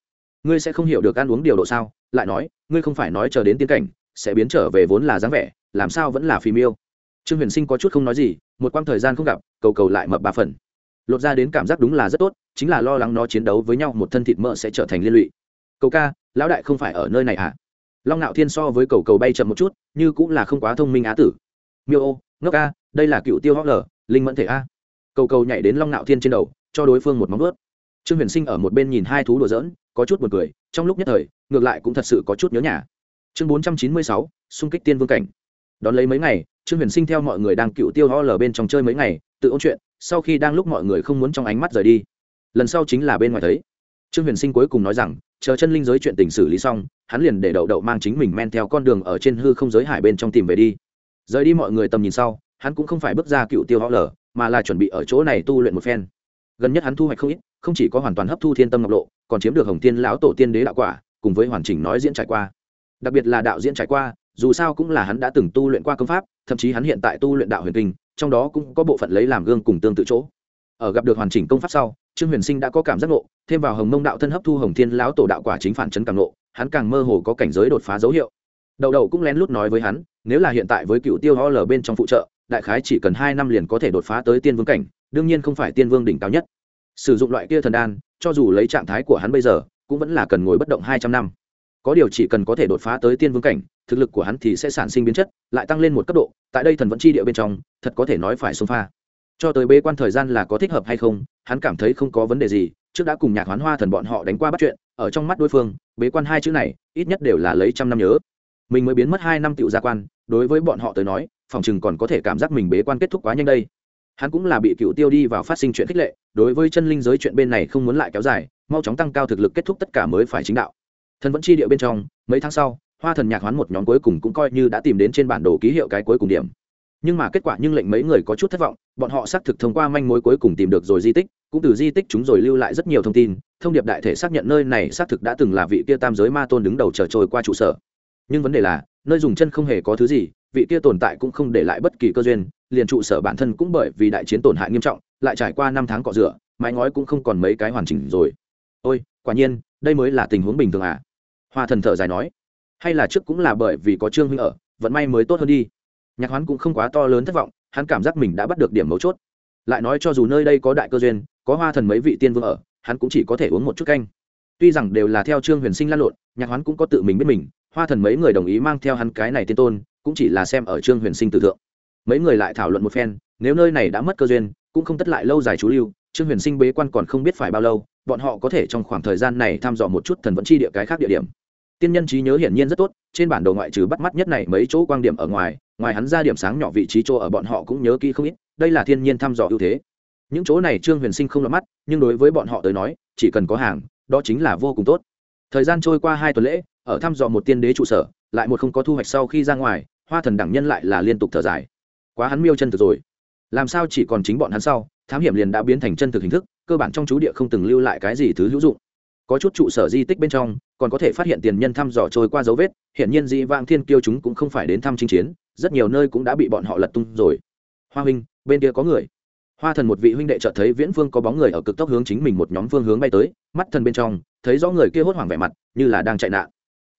Ngươi sẽ không hiểu được ăn uống điều độ sao? Lại nói, ngươi không phải nói chờ đến tiến cảnh, sẽ biến trở về vốn là dáng vẻ, làm sao vẫn là phì miêu? Trương huyền sinh có chút không nói gì, một quãng thời gian không gặp, cầu cầu lại mập ba phần. Lột ra đến cảm giác đúng là rất tốt, chính là lo lắng nó chiến đấu với nhau một thân thịt mỡ sẽ trở thành liên lụy. Cầu ca, lão đại không phải ở nơi này à long ngạo thiên so với cầu cầu bay chậm một chút, như cũng là không quá thông minh á tử. Miêu ô, ngốc ca, đây là cựu tiêu hót lờ linh mẫn thể a. Cầu cầu nhảy đến long ngạo thiên trên đầu cho đối phương một móng ướt trương huyền sinh ở một bên nhìn hai thú đùa giỡn, có chút buồn cười, trong lúc nhất thời, ngược lại cũng thật sự có chút nhớ nhà. Chương bốn trăm chín mươi sáu, xung kích tiên vương cảnh. Đón lấy mấy ngày, trương huyền sinh theo mọi người đang cựu tiêu ho lờ bên trong chơi mấy ngày, tự ôn chuyện, sau khi đang lúc mọi người không muốn trong ánh mắt rời đi. Lần sau chính là bên ngoài thấy. Trương huyền sinh cuối cùng nói rằng, chờ chân linh giới chuyện tình xử lý xong, hắn liền để đậu đậu mang chính mình men theo con đường ở trên hư không giới hải bên trong tìm về đi. Rời đi mọi người tầm nhìn sau, hắn cũng không phải bước ra cựu tiêu ho lờ mà là chuẩn bị ở chỗ này tu luyện một phen gần nhất hắn thu hoạch không ít, không chỉ có hoàn toàn hấp thu thiên tâm ngọc lộ, còn chiếm được hồng tiên lão tổ tiên đế đạo quả, cùng với hoàn chỉnh nói diễn trải qua. Đặc biệt là đạo diễn trải qua, dù sao cũng là hắn đã từng tu luyện qua công pháp, thậm chí hắn hiện tại tu luyện đạo huyền kinh, trong đó cũng có bộ phận lấy làm gương cùng tương tự chỗ. Ở gặp được hoàn chỉnh công pháp sau, trương huyền sinh đã có cảm giác ngộ, thêm vào hồng mông đạo thân hấp thu hồng thiên lão tổ đạo quả chính phản chấn càng ngộ, hắn càng mơ hồ có cảnh giới đột phá dấu hiệu. Đậu đậu cũng lén lút nói với hắn, nếu là hiện tại với cựu tiêu ho lờ bên trong phụ trợ, đại khái chỉ cần hai năm liền có thể đột phá tới tiên vương cảnh đương nhiên không phải tiên vương đỉnh cao nhất. Sử dụng loại kia thần đan, cho dù lấy trạng thái của hắn bây giờ, cũng vẫn là cần ngồi bất động hai trăm năm. Có điều chỉ cần có thể đột phá tới tiên vương cảnh, thực lực của hắn thì sẽ sản sinh biến chất, lại tăng lên một cấp độ, tại đây thần vẫn chi địa bên trong, thật có thể nói phải xông pha. Cho tới bế quan thời gian là có thích hợp hay không, hắn cảm thấy không có vấn đề gì, trước đã cùng nhạc hoán hoa thần bọn họ đánh qua bắt chuyện, ở trong mắt đối phương, bế quan hai chữ này, ít nhất đều là lấy trăm năm nhớ. Mình mới biến mất hai năm tựu gia quan, đối với bọn họ tới nói, phòng chừng còn có thể cảm giác mình bế quan kết thúc quá nhanh đây hắn cũng là bị cựu tiêu đi vào phát sinh chuyện khích lệ, đối với chân linh giới chuyện bên này không muốn lại kéo dài, mau chóng tăng cao thực lực kết thúc tất cả mới phải chính đạo. Thần vẫn chi địa bên trong, mấy tháng sau, hoa thần nhạc hoán một nhóm cuối cùng cũng coi như đã tìm đến trên bản đồ ký hiệu cái cuối cùng điểm. Nhưng mà kết quả nhưng lệnh mấy người có chút thất vọng, bọn họ xác thực thông qua manh mối cuối cùng tìm được rồi di tích, cũng từ di tích chúng rồi lưu lại rất nhiều thông tin, thông điệp đại thể xác nhận nơi này xác thực đã từng là vị kia tam giới ma tôn đứng đầu trở trôi qua trụ sở. Nhưng vấn đề là nơi dùng chân không hề có thứ gì, vị kia tồn tại cũng không để lại bất kỳ cơ duyên, liền trụ sở bản thân cũng bởi vì đại chiến tổn hại nghiêm trọng, lại trải qua năm tháng cọ rửa, mái ngói cũng không còn mấy cái hoàn chỉnh rồi. Ôi, quả nhiên, đây mới là tình huống bình thường à? Hoa thần thở dài nói. Hay là trước cũng là bởi vì có trương huynh ở, vận may mới tốt hơn đi. Nhạc hoán cũng không quá to lớn thất vọng, hắn cảm giác mình đã bắt được điểm mấu chốt. Lại nói cho dù nơi đây có đại cơ duyên, có hoa thần mấy vị tiên vương ở, hắn cũng chỉ có thể uống một chút canh. Tuy rằng đều là theo trương huyền sinh lan lộn, nhạc hoán cũng có tự mình biết mình hoa thần mấy người đồng ý mang theo hắn cái này tiên tôn, cũng chỉ là xem ở trương huyền sinh tử thượng. Mấy người lại thảo luận một phen, nếu nơi này đã mất cơ duyên, cũng không tất lại lâu dài chú lưu, trương huyền sinh bế quan còn không biết phải bao lâu, bọn họ có thể trong khoảng thời gian này thăm dò một chút thần vẫn chi địa cái khác địa điểm. Tiên nhân trí nhớ hiển nhiên rất tốt, trên bản đồ ngoại trừ bắt mắt nhất này mấy chỗ quan điểm ở ngoài ngoài hắn ra điểm sáng nhỏ vị trí chỗ ở bọn họ cũng nhớ kỹ không ít, đây là thiên nhiên thăm dò ưu thế. Những chỗ này trương huyền sinh không lọt mắt, nhưng đối với bọn họ tới nói, chỉ cần có hàng, đó chính là vô cùng tốt. Thời gian trôi qua hai tuần lễ ở thăm dò một tiên đế trụ sở, lại một không có thu hoạch sau khi ra ngoài, hoa thần đẳng nhân lại là liên tục thở dài. Quá hắn miêu chân thực rồi. Làm sao chỉ còn chính bọn hắn sau, thám hiểm liền đã biến thành chân thực hình thức, cơ bản trong chú địa không từng lưu lại cái gì thứ hữu dụng. Có chút trụ sở di tích bên trong, còn có thể phát hiện tiền nhân thăm dò trôi qua dấu vết hiện nhiên dị vang thiên kiêu chúng cũng không phải đến thăm chinh chiến, rất nhiều nơi cũng đã bị bọn họ lật tung rồi. Hoa huynh, bên kia có người. Hoa thần một vị huynh đệ chợt thấy viễn phương có bóng người ở cực tốc hướng chính mình một nhóm phương hướng bay tới, mắt thần bên trong, thấy rõ người kia hốt hoảng vẻ mặt, như là đang chạy nạn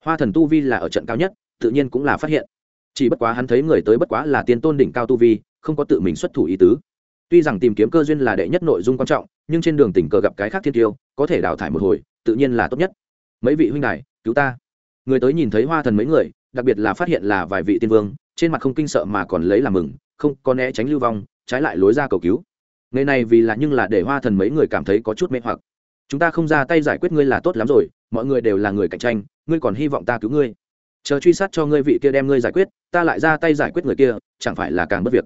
hoa thần tu vi là ở trận cao nhất, tự nhiên cũng là phát hiện. Chỉ bất quá hắn thấy người tới bất quá là tiên tôn đỉnh cao tu vi, không có tự mình xuất thủ ý tứ. Tuy rằng tìm kiếm cơ duyên là đệ nhất nội dung quan trọng, nhưng trên đường tình cờ gặp cái khác thiên tiêu, có thể đào thải một hồi, tự nhiên là tốt nhất. Mấy vị huynh đài, cứu ta. Người tới nhìn thấy hoa thần mấy người, đặc biệt là phát hiện là vài vị tiên vương, trên mặt không kinh sợ mà còn lấy làm mừng, không có né tránh lưu vong, trái lại lối ra cầu cứu. Ngày này vì là nhưng là để hoa thần mấy người cảm thấy có chút mê hoặc. Chúng ta không ra tay giải quyết ngươi là tốt lắm rồi, mọi người đều là người cạnh tranh ngươi còn hy vọng ta cứu ngươi. Chờ truy sát cho ngươi vị kia đem ngươi giải quyết, ta lại ra tay giải quyết người kia, chẳng phải là càng bất việc.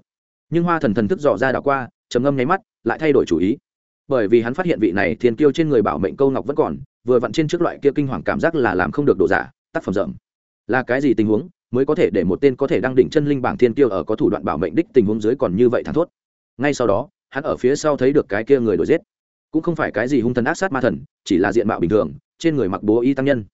Nhưng hoa thần thần thức dò ra đảo qua, trầm ngâm nháy mắt, lại thay đổi chủ ý. Bởi vì hắn phát hiện vị này thiên kiêu trên người bảo mệnh câu ngọc vẫn còn, vừa vặn trên trước loại kia kinh hoàng cảm giác là làm không được đổ giả, tác phẩm rộng. Là cái gì tình huống mới có thể để một tên có thể đang đỉnh chân linh bảng thiên kiêu ở có thủ đoạn bảo mệnh đích tình huống dưới còn như vậy thắng thốt? Ngay sau đó, hắn ở phía sau thấy được cái kia người đuổi giết. Cũng không phải cái gì hung thần ác sát ma thần, chỉ là diện mạo bình thường, trên người mặc bố y tăng nhân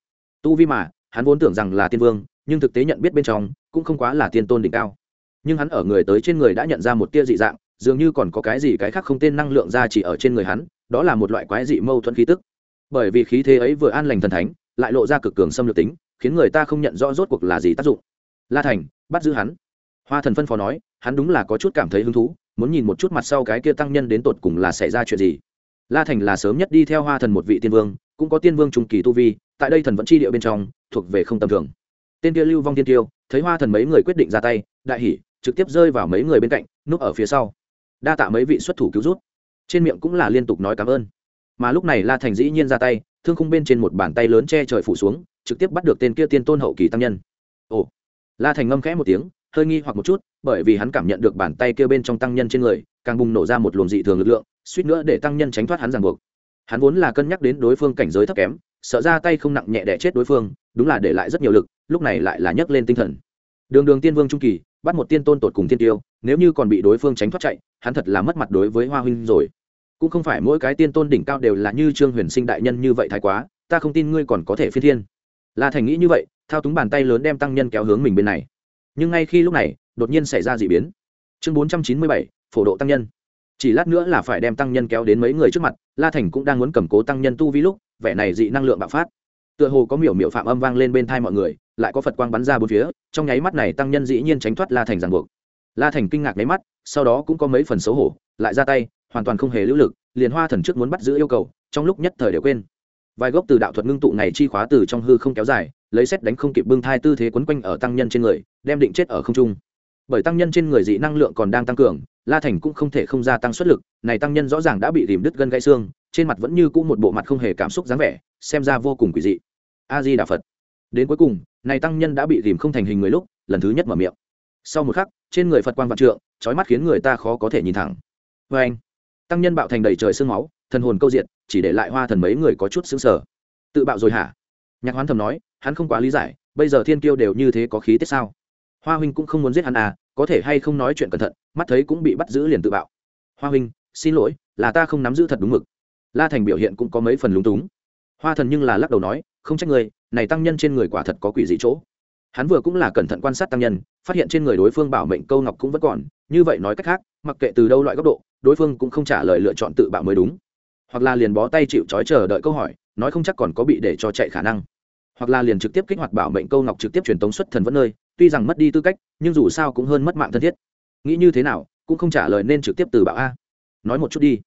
tu vi mà, hắn vốn tưởng rằng là tiên vương, nhưng thực tế nhận biết bên trong, cũng không quá là tiên tôn đỉnh cao. Nhưng hắn ở người tới trên người đã nhận ra một tia dị dạng, dường như còn có cái gì cái khác không tên năng lượng ra chỉ ở trên người hắn, đó là một loại quái dị mâu thuẫn khí tức. Bởi vì khí thế ấy vừa an lành thần thánh, lại lộ ra cực cường xâm lược tính, khiến người ta không nhận rõ rốt cuộc là gì tác dụng. La thành, bắt giữ hắn. Hoa thần phân phó nói, hắn đúng là có chút cảm thấy hứng thú, muốn nhìn một chút mặt sau cái kia tăng nhân đến tột cùng là xảy ra chuyện gì. La thành là sớm nhất đi theo hoa thần một vị tiên vương, cũng có tiên vương trung kỳ tu vi tại đây thần vẫn chi địa bên trong, thuộc về không tầm thường. Tên kia lưu vong tiên tiêu, thấy hoa thần mấy người quyết định ra tay, đại hỉ, trực tiếp rơi vào mấy người bên cạnh, núp ở phía sau. Đa tạ mấy vị xuất thủ cứu rút trên miệng cũng là liên tục nói cảm ơn. Mà lúc này la thành dĩ nhiên ra tay, thương khung bên trên một bàn tay lớn che trời phủ xuống, trực tiếp bắt được tên kia tiên tôn hậu kỳ tăng nhân. Ồ. La thành ngâm khẽ một tiếng, hơi nghi hoặc một chút, bởi vì hắn cảm nhận được bàn tay kia bên trong tăng nhân trên người, càng bùng nổ ra một luồng dị thường lực lượng, suýt nữa để tăng nhân tránh thoát hắn ràng buộc. Hắn vốn là cân nhắc đến đối phương cảnh giới thấp kém sợ ra tay không nặng nhẹ đẻ chết đối phương, đúng là để lại rất nhiều lực, lúc này lại là nhấc lên tinh thần. Đường đường tiên vương trung kỳ, bắt một tiên tôn tột cùng tiên tiêu, nếu như còn bị đối phương tránh thoát chạy, hắn thật là mất mặt đối với hoa huynh rồi. Cũng không phải mỗi cái tiên tôn đỉnh cao đều là như trương huyền sinh đại nhân như vậy thái quá, ta không tin ngươi còn có thể phi thiên. La thành nghĩ như vậy, thao túng bàn tay lớn đem tăng nhân kéo hướng mình bên này. Nhưng ngay khi lúc này, đột nhiên xảy ra d ị biến. Chương bốn trăm chín mươi bảy, phổ độ tăng nhân. Chỉ lát nữa là phải đem tăng nhân kéo đến mấy người trước mặt, la thành cũng đang muốn cầm cố tăng nhân tu vi lúc vẻ này dị năng lượng bạo phát. Tựa hồ có miểu miểu phạm âm vang lên bên thai mọi người, lại có phật quang bắn ra bốn phía, trong nháy mắt này tăng nhân dĩ nhiên tránh thoát la thành ràng buộc. La thành kinh ngạc nháy mắt, sau đó cũng có mấy phần xấu hổ, lại ra tay, hoàn toàn không hề lữ lực, liền hoa thần trước muốn bắt giữ yêu cầu, trong lúc nhất thời đều quên. Vài gốc từ đạo thuật ngưng tụ này chi khóa từ trong hư không kéo dài, lấy xét đánh không kịp bưng thai tư thế quấn quanh ở tăng nhân trên người, đem định chết ở không trung. Bởi tăng nhân trên người dị năng lượng còn đang tăng cường, la thành cũng không thể không gia tăng suất lực, này tăng nhân rõ ràng đã bị rìm đứt gân gãy xương trên mặt vẫn như cũ một bộ mặt không hề cảm xúc dáng vẻ, xem ra vô cùng quỷ dị. A di đà phật đến cuối cùng, này tăng nhân đã bị rìm không thành hình người lúc, lần thứ nhất mở miệng. Sau một khắc, trên người phật quan vạn trượng trói mắt khiến người ta khó có thể nhìn thẳng. Vê anh tăng nhân bạo thành đầy trời sương máu, thần hồn câu diện chỉ để lại hoa thần mấy người có chút xứng sở tự bạo rồi hả? Nhạc hoán thầm nói, hắn không quá lý giải, bây giờ thiên kiêu đều như thế có khí tiết sao? Hoa huynh cũng không muốn giết hắn à có thể hay không nói chuyện cẩn thận, mắt thấy cũng bị bắt giữ liền tự bạo. Hoa huynh, xin lỗi, là ta không nắm giữ thật đúng mực la thành biểu hiện cũng có mấy phần lúng túng. Hoa thần nhưng là lắc đầu nói, không trách người, này tăng nhân trên người quả thật có quỷ dị chỗ. Hắn vừa cũng là cẩn thận quan sát tăng nhân, phát hiện trên người đối phương bảo mệnh câu ngọc cũng vẫn còn, như vậy nói cách khác, mặc kệ từ đâu loại góc độ, đối phương cũng không trả lời lựa chọn tự bạo mới đúng. Hoặc là liền bó tay chịu trói chờ đợi câu hỏi, nói không chắc còn có bị để cho chạy khả năng. Hoặc là liền trực tiếp kích hoạt bảo mệnh câu ngọc trực tiếp truyền tống xuất thần vẫn nơi, tuy rằng mất đi tư cách, nhưng dù sao cũng hơn mất mạng thân thiết. Nghĩ như thế nào, cũng không trả lời nên trực tiếp từ bạo a. Nói một chút đi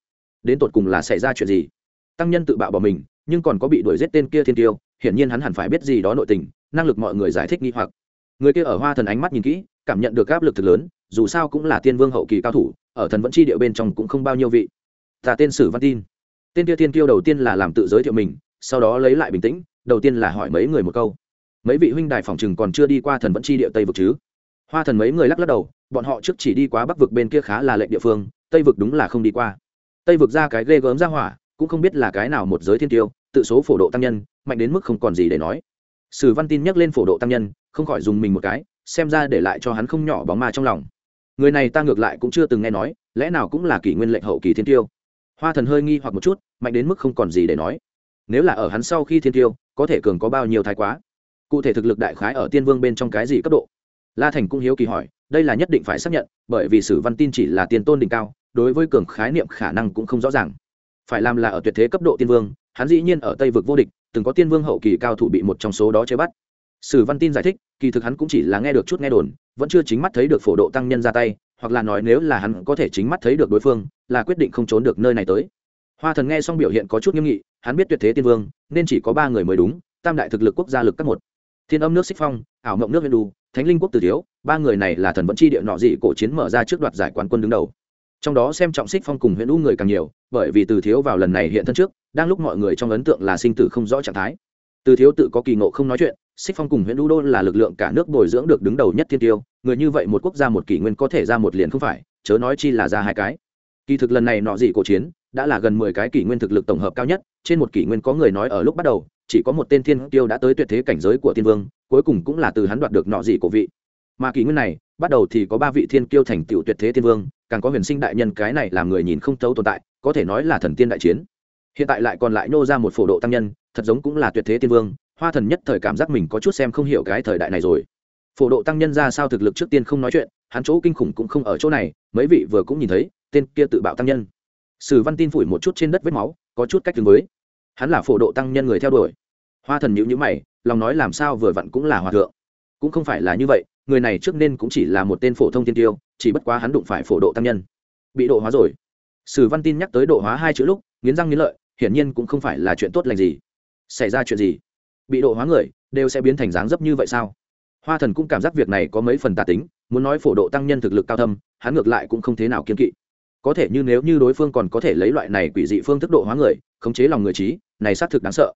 đến tột cùng là xảy ra chuyện gì? Tăng nhân tự bạo bỏ mình, nhưng còn có bị đuổi giết tên kia thiên tiêu, hiển nhiên hắn hẳn phải biết gì đó nội tình, năng lực mọi người giải thích nghi hoặc. Người kia ở hoa thần ánh mắt nhìn kỹ, cảm nhận được áp lực thực lớn, dù sao cũng là tiên vương hậu kỳ cao thủ, ở thần vẫn chi địa bên trong cũng không bao nhiêu vị. Ta tên sử văn tin. Tên kia tiên tiêu đầu tiên là làm tự giới thiệu mình, sau đó lấy lại bình tĩnh, đầu tiên là hỏi mấy người một câu. Mấy vị huynh đài phòng chừng còn chưa đi qua thần vẫn chi địa tây vực chứ? Hoa thần mấy người lắc lắc đầu, bọn họ trước chỉ đi qua bắc vực bên kia khá là lệnh địa phương, tây vực đúng là không đi qua tây vực ra cái ghê gớm ra hỏa, cũng không biết là cái nào một giới thiên tiêu, tự số phổ độ tăng nhân, mạnh đến mức không còn gì để nói. Sử văn tin nhắc lên phổ độ tăng nhân, không khỏi dùng mình một cái, xem ra để lại cho hắn không nhỏ bóng ma trong lòng. Người này ta ngược lại cũng chưa từng nghe nói, lẽ nào cũng là kỷ nguyên lệnh hậu kỳ thiên tiêu. Hoa thần hơi nghi hoặc một chút, mạnh đến mức không còn gì để nói. Nếu là ở hắn sau khi thiên tiêu, có thể cường có bao nhiêu thái quá? Cụ thể thực lực đại khái ở tiên vương bên trong cái gì cấp độ? La thành cũng hiếu kỳ hỏi, đây là nhất định phải xác nhận, bởi vì sử văn tin chỉ là tiền tôn đỉnh cao đối với cường khái niệm khả năng cũng không rõ ràng. Phải làm là ở tuyệt thế cấp độ tiên vương, hắn dĩ nhiên ở tây vực vô địch, từng có tiên vương hậu kỳ cao thủ bị một trong số đó chế bắt. Sử văn tin giải thích, kỳ thực hắn cũng chỉ là nghe được chút nghe đồn, vẫn chưa chính mắt thấy được phổ độ tăng nhân ra tay, hoặc là nói nếu là hắn có thể chính mắt thấy được đối phương, là quyết định không trốn được nơi này tới. Hoa thần nghe xong biểu hiện có chút nghiêm nghị, hắn biết tuyệt thế tiên vương, nên chỉ có ba người mới đúng, tam đại thực lực quốc gia lực các một. Thiên âm nước xích phong, ảo mộng nước huyền đu thánh linh quốc từ thiếu ba người này là thần vẫn chi địa nọ dị cổ chiến mở ra trước đoạt giải quán quân đứng đầu trong đó xem trọng xích phong cùng huyện u người càng nhiều, bởi vì từ thiếu vào lần này hiện thân trước, đang lúc mọi người trong ấn tượng là sinh tử không rõ trạng thái. Từ thiếu tự có kỳ ngộ không nói chuyện xích phong cùng huyện u đô là lực lượng cả nước bồi dưỡng được đứng đầu nhất thiên tiêu, người như vậy một quốc gia một kỷ nguyên có thể ra một liền không phải, chớ nói chi là ra hai cái. Kỳ thực lần này nọ dị cổ chiến, đã là gần mười cái kỷ nguyên thực lực tổng hợp cao nhất, trên một kỷ nguyên có người nói ở lúc bắt đầu, chỉ có một tên thiên tiêu đã tới tuyệt thế cảnh giới của tiên vương, cuối cùng cũng là từ hắn đoạt được nọ dị cổ vị. Mà kỷ nguyên này bắt đầu thì có ba vị thiên kiêu thành tựu tuyệt thế thiên vương, càng có huyền sinh đại nhân cái này làm người nhìn không thấu tồn tại, có thể nói là thần tiên đại chiến. Hiện tại lại còn lại nô ra một phổ độ tăng nhân, thật giống cũng là tuyệt thế tiên vương, hoa thần nhất thời cảm giác mình có chút xem không hiểu cái thời đại này rồi. Phổ độ tăng nhân ra sao thực lực trước tiên không nói chuyện, hắn chỗ kinh khủng cũng không ở chỗ này, mấy vị vừa cũng nhìn thấy, tên kia tự bạo tăng nhân. Sử văn tin phủi một chút trên đất vết máu, có chút cách tương với. Hắn là phổ độ tăng nhân người theo đuổi. Hoa thần nhữ nhữ mày, lòng nói làm sao vừa vặn cũng là hòa thượng. Cũng không phải là như vậy người này trước nên cũng chỉ là một tên phổ thông tiên tiêu, chỉ bất quá hắn đụng phải phổ độ tăng nhân. Bị độ hóa rồi. Sử văn tin nhắc tới độ hóa hai chữ lúc, nghiến răng nghiến lợi, hiển nhiên cũng không phải là chuyện tốt lành gì. Xảy ra chuyện gì? Bị độ hóa người, đều sẽ biến thành dáng dấp như vậy sao? Hoa thần cũng cảm giác việc này có mấy phần tà tính, muốn nói phổ độ tăng nhân thực lực cao thâm, hắn ngược lại cũng không thế nào kiên kỵ. Có thể như nếu như đối phương còn có thể lấy loại này quỷ dị phương thức độ hóa người, khống chế lòng người trí, này xác thực đáng sợ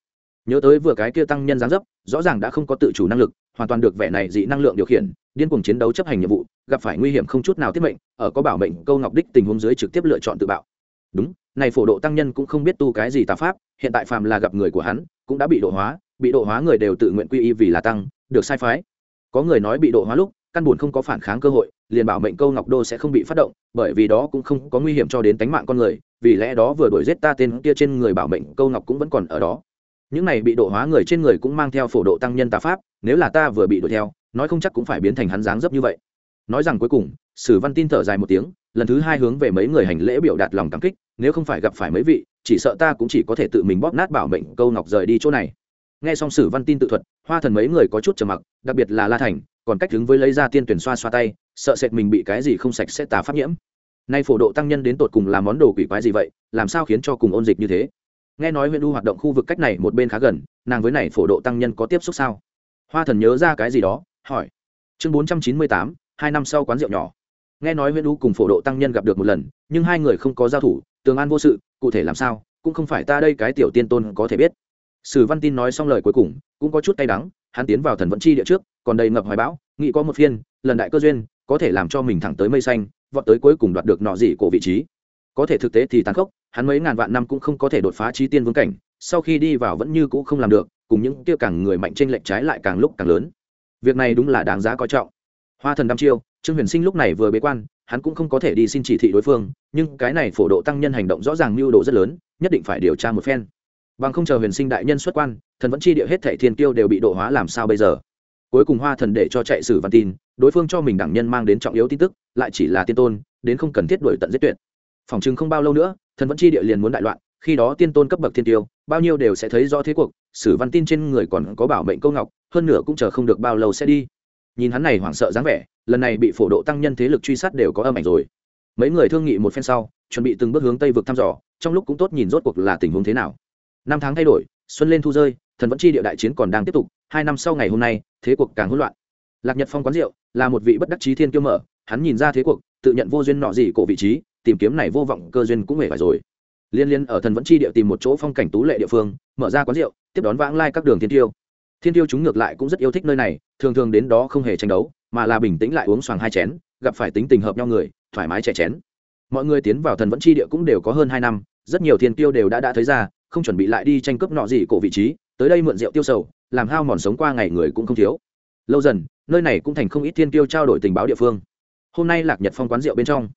nhớ tới vừa cái kia tăng nhân giáng dấp, rõ ràng đã không có tự chủ năng lực, hoàn toàn được vẻ này dị năng lượng điều khiển, điên cuồng chiến đấu chấp hành nhiệm vụ, gặp phải nguy hiểm không chút nào tiết mệnh, ở có bảo mệnh câu ngọc đích tình huống dưới trực tiếp lựa chọn tự bạo. Đúng, này phổ độ tăng nhân cũng không biết tu cái gì tà pháp, hiện tại phàm là gặp người của hắn, cũng đã bị độ hóa, bị độ hóa người đều tự nguyện quy y vì là tăng, được sai phái. Có người nói bị độ hóa lúc, căn buồn không có phản kháng cơ hội, liền bảo mệnh câu ngọc đô sẽ không bị phát động, bởi vì đó cũng không có nguy hiểm cho đến tính mạng con người, vì lẽ đó vừa đuổi giết ta tên kia trên người bảo mệnh câu ngọc cũng vẫn còn ở đó những này bị độ hóa người trên người cũng mang theo phổ độ tăng nhân tà pháp, nếu là ta vừa bị đuổi theo, nói không chắc cũng phải biến thành hắn dáng dấp như vậy. Nói rằng cuối cùng, sử văn tin thở dài một tiếng, lần thứ hai hướng về mấy người hành lễ biểu đạt lòng cảm kích, nếu không phải gặp phải mấy vị, chỉ sợ ta cũng chỉ có thể tự mình bóp nát bảo mệnh câu ngọc rời đi chỗ này. Nghe xong sử văn tin tự thuật, hoa thần mấy người có chút trầm mặc, đặc biệt là la thành, còn cách đứng với lấy ra tiên tuyển xoa xoa tay, sợ sệt mình bị cái gì không sạch sẽ tà pháp nhiễm. Nay phổ độ tăng nhân đến tột cùng làm món đồ quỷ quái gì vậy, làm sao khiến cho cùng ôn dịch như thế? Nghe nói huyện u hoạt động khu vực cách này một bên khá gần, nàng với này phổ độ tăng nhân có tiếp xúc sao? Hoa thần nhớ ra cái gì đó, hỏi. Chương bốn trăm chín mươi tám, hai năm sau quán rượu nhỏ. Nghe nói huyện u cùng phổ độ tăng nhân gặp được một lần, nhưng hai người không có giao thủ, tường an vô sự, cụ thể làm sao, cũng không phải ta đây cái tiểu tiên tôn có thể biết. Sử văn tin nói xong lời cuối cùng, cũng có chút tay đắng, hắn tiến vào thần vẫn chi địa trước, còn đầy ngập hoài bão, nghĩ có một phiên, lần đại cơ duyên, có thể làm cho mình thẳng tới mây xanh, vọt tới cuối cùng đoạt được nọ gì cổ vị trí. Có thể thực tế thì tàn khốc hắn mấy ngàn vạn năm cũng không có thể đột phá trí tiên vương cảnh, sau khi đi vào vẫn như cũ không làm được, cùng những kia càng người mạnh trên lệnh trái lại càng lúc càng lớn. Việc này đúng là đáng giá coi trọng. Hoa thần đăm chiêu, trương huyền sinh lúc này vừa bế quan, hắn cũng không có thể đi xin chỉ thị đối phương, nhưng cái này phổ độ tăng nhân hành động rõ ràng mưu độ rất lớn, nhất định phải điều tra một phen. Bằng không chờ huyền sinh đại nhân xuất quan, thần vẫn chi địa hết thệ thiên tiêu đều bị độ hóa làm sao bây giờ? Cuối cùng hoa thần để cho chạy sử văn tin, đối phương cho mình đẳng nhân mang đến trọng yếu tin tức, lại chỉ là tiên tôn, đến không cần thiết đuổi tận giết tuyệt. Phòng chừng không bao lâu nữa thần vẫn chi địa liền muốn đại loạn, khi đó tiên tôn cấp bậc thiên tiêu, bao nhiêu đều sẽ thấy rõ thế cuộc, sử văn tin trên người còn có bảo mệnh câu ngọc, hơn nữa cũng chờ không được bao lâu sẽ đi. Nhìn hắn này hoảng sợ dáng vẻ, lần này bị phổ độ tăng nhân thế lực truy sát đều có âm ảnh rồi. Mấy người thương nghị một phen sau, chuẩn bị từng bước hướng tây vực thăm dò, trong lúc cũng tốt nhìn rốt cuộc là tình huống thế nào. Năm tháng thay đổi, xuân lên thu rơi, thần vẫn chi địa đại chiến còn đang tiếp tục, hai năm sau ngày hôm nay, thế cuộc càng hỗn loạn. Lạc nhật phong quán rượu là một vị bất đắc chí thiên kiêu mở, hắn nhìn ra thế cuộc, tự nhận vô duyên nọ gì cổ vị trí tìm kiếm này vô vọng cơ duyên cũng hề phải rồi. Liên liên ở thần vẫn chi địa tìm một chỗ phong cảnh tú lệ địa phương, mở ra quán rượu, tiếp đón vãng lai các đường thiên tiêu. Thiên tiêu chúng ngược lại cũng rất yêu thích nơi này, thường thường đến đó không hề tranh đấu, mà là bình tĩnh lại uống xoàng hai chén, gặp phải tính tình hợp nhau người, thoải mái chè chén. Mọi người tiến vào thần vẫn chi địa cũng đều có hơn hai năm, rất nhiều thiên tiêu đều đã đã thấy ra, không chuẩn bị lại đi tranh cướp nọ gì cổ vị trí, tới đây mượn rượu tiêu sầu, làm hao mòn sống qua ngày người cũng không thiếu. Lâu dần, nơi này cũng thành không ít thiên tiêu trao đổi tình báo địa phương. Hôm nay lạc nhật phong quán rượu bên trong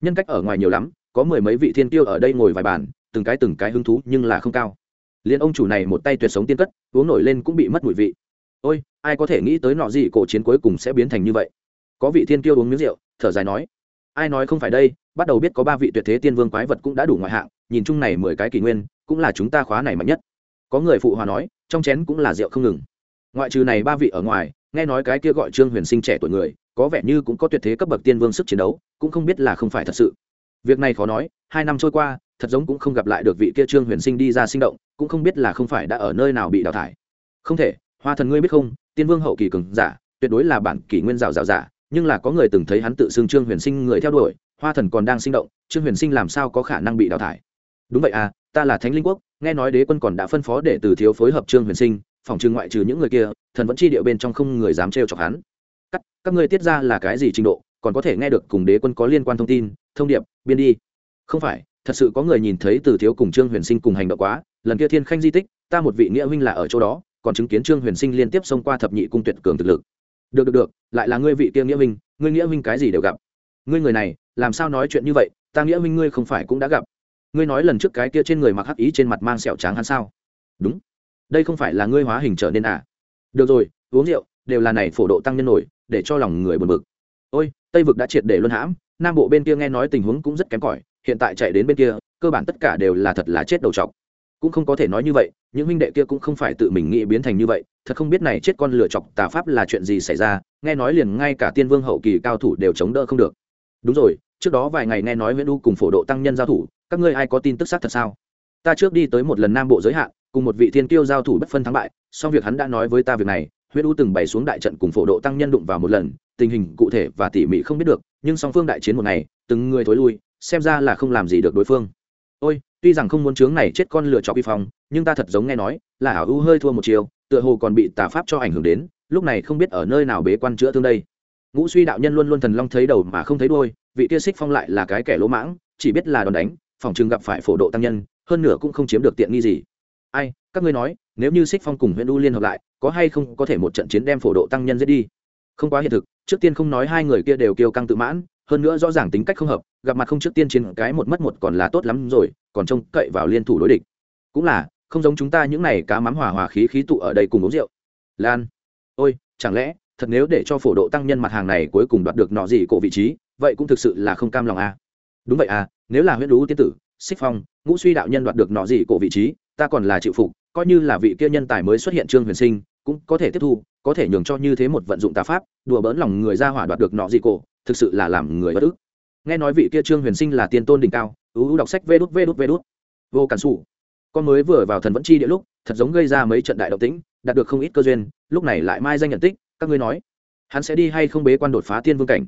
nhân cách ở ngoài nhiều lắm, có mười mấy vị thiên tiêu ở đây ngồi vài bàn, từng cái từng cái hứng thú nhưng là không cao. Liền ông chủ này một tay tuyệt sống tiên cất, uống nổi lên cũng bị mất mùi vị. Ôi, ai có thể nghĩ tới nọ gì cổ chiến cuối cùng sẽ biến thành như vậy? Có vị thiên tiêu uống miếng rượu, thở dài nói, ai nói không phải đây, bắt đầu biết có ba vị tuyệt thế tiên vương quái vật cũng đã đủ ngoại hạng, nhìn chung này mười cái kỷ nguyên, cũng là chúng ta khóa này mạnh nhất. Có người phụ hòa nói, trong chén cũng là rượu không ngừng. Ngoại trừ này ba vị ở ngoài nghe nói cái kia gọi trương huyền sinh trẻ tuổi người, có vẻ như cũng có tuyệt thế cấp bậc tiên vương sức chiến đấu, cũng không biết là không phải thật sự. Việc này khó nói, hai năm trôi qua, thật giống cũng không gặp lại được vị kia trương huyền sinh đi ra sinh động, cũng không biết là không phải đã ở nơi nào bị đào thải. Không thể, hoa thần ngươi biết không, tiên vương hậu kỳ cường giả, tuyệt đối là bản kỷ nguyên rào rào giả, nhưng là có người từng thấy hắn tự xưng trương huyền sinh người theo đuổi, hoa thần còn đang sinh động, trương huyền sinh làm sao có khả năng bị đào thải? Đúng vậy à ta là thánh linh quốc, nghe nói đế quân còn đã phân phó để từ thiếu phối hợp trương huyền sinh phòng trừ ngoại trừ những người kia, thần vẫn chi điệu bên trong không người dám trêu chọc hắn. Các các ngươi tiết ra là cái gì trình độ, còn có thể nghe được cùng đế quân có liên quan thông tin, thông điệp, biên đi. Không phải, thật sự có người nhìn thấy từ thiếu cùng trương huyền sinh cùng hành động quá, lần kia thiên khanh di tích, ta một vị nghĩa huynh là ở chỗ đó, còn chứng kiến trương huyền sinh liên tiếp xông qua thập nhị cung tuyệt cường thực lực. Được được được, lại là ngươi vị kia nghĩa huynh, ngươi nghĩa huynh cái gì đều gặp. Ngươi người này, làm sao nói chuyện như vậy, ta nghĩa huynh ngươi không phải cũng đã gặp. Ngươi nói lần trước cái kia trên người mặc hắc ý trên mặt mang sẹo trắng hắn sao? Đúng đây không phải là ngươi hóa hình trở nên à? Được rồi, uống rượu, đều là này phổ độ tăng nhân nổi, để cho lòng người buồn bực. Ôi, tây vực đã triệt để luân hãm, nam bộ bên kia nghe nói tình huống cũng rất kém cỏi, hiện tại chạy đến bên kia, cơ bản tất cả đều là thật là chết đầu chọc. cũng không có thể nói như vậy, những huynh đệ kia cũng không phải tự mình nghĩ biến thành như vậy, thật không biết này chết con lửa chọc tà pháp là chuyện gì xảy ra, nghe nói liền ngay cả tiên vương hậu kỳ cao thủ đều chống đỡ không được. Đúng rồi, trước đó vài ngày nghe nói nguyễn u cùng phổ độ tăng nhân giao thủ, các ngươi ai có tin tức xác thật sao? Ta trước đi tới một lần nam bộ giới hạn cùng một vị thiên kiêu giao thủ bất phân thắng bại song việc hắn đã nói với ta việc này, huyết u từng bày xuống đại trận cùng phổ độ tăng nhân đụng vào một lần, tình hình cụ thể và tỉ mỉ không biết được, nhưng song phương đại chiến một ngày, từng người thối lui, xem ra là không làm gì được đối phương. Ôi, tuy rằng không muốn chướng này chết con lựa chọc vi phong, nhưng ta thật giống nghe nói, là ảo u hơi thua một chiều, tựa hồ còn bị tà pháp cho ảnh hưởng đến, lúc này không biết ở nơi nào bế quan chữa thương đây. Ngũ suy đạo nhân luôn luôn thần long thấy đầu mà không thấy đôi vị kia xích phong lại là cái kẻ lỗ mãng, chỉ biết là đòn đánh, phòng chừng gặp phải phổ độ tăng nhân, hơn nửa cũng không chiếm được tiện nghi gì ai, các ngươi nói, nếu như xích phong cùng huyện u liên hợp lại, có hay không có thể một trận chiến đem phổ độ tăng nhân giết đi? Không quá hiện thực, trước tiên không nói hai người kia đều kiêu căng tự mãn, hơn nữa rõ ràng tính cách không hợp, gặp mặt không trước tiên chiến cái một mất một còn là tốt lắm rồi, còn trông cậy vào liên thủ đối địch. Cũng là, không giống chúng ta những này cá mắm hòa hòa khí khí tụ ở đây cùng uống rượu. Lan, ôi, chẳng lẽ, thật nếu để cho phổ độ tăng nhân mặt hàng này cuối cùng đoạt được nọ gì cổ vị trí, vậy cũng thực sự là không cam lòng à. đúng vậy à nếu là huyết đú tiên tử xích phong, ngũ suy đạo nhân đoạt được nọ gì cổ vị trí ta còn là chịu phục, coi như là vị kia nhân tài mới xuất hiện trương huyền sinh, cũng có thể tiếp thu, có thể nhường cho như thế một vận dụng tà pháp, đùa bỡn lòng người ra hỏa đoạt được nọ gì cổ, thực sự là làm người bất ức. Nghe nói vị kia trương huyền sinh là tiên tôn đỉnh cao ưu đọc sách vê đút vê đút vê đút. Vô cản xù con mới vừa vào thần vẫn chi địa lúc, thật giống gây ra mấy trận đại động tĩnh, đạt được không ít cơ duyên, lúc này lại mai danh nhận tích, các ngươi nói, hắn sẽ đi hay không bế quan đột phá tiên vương cảnh?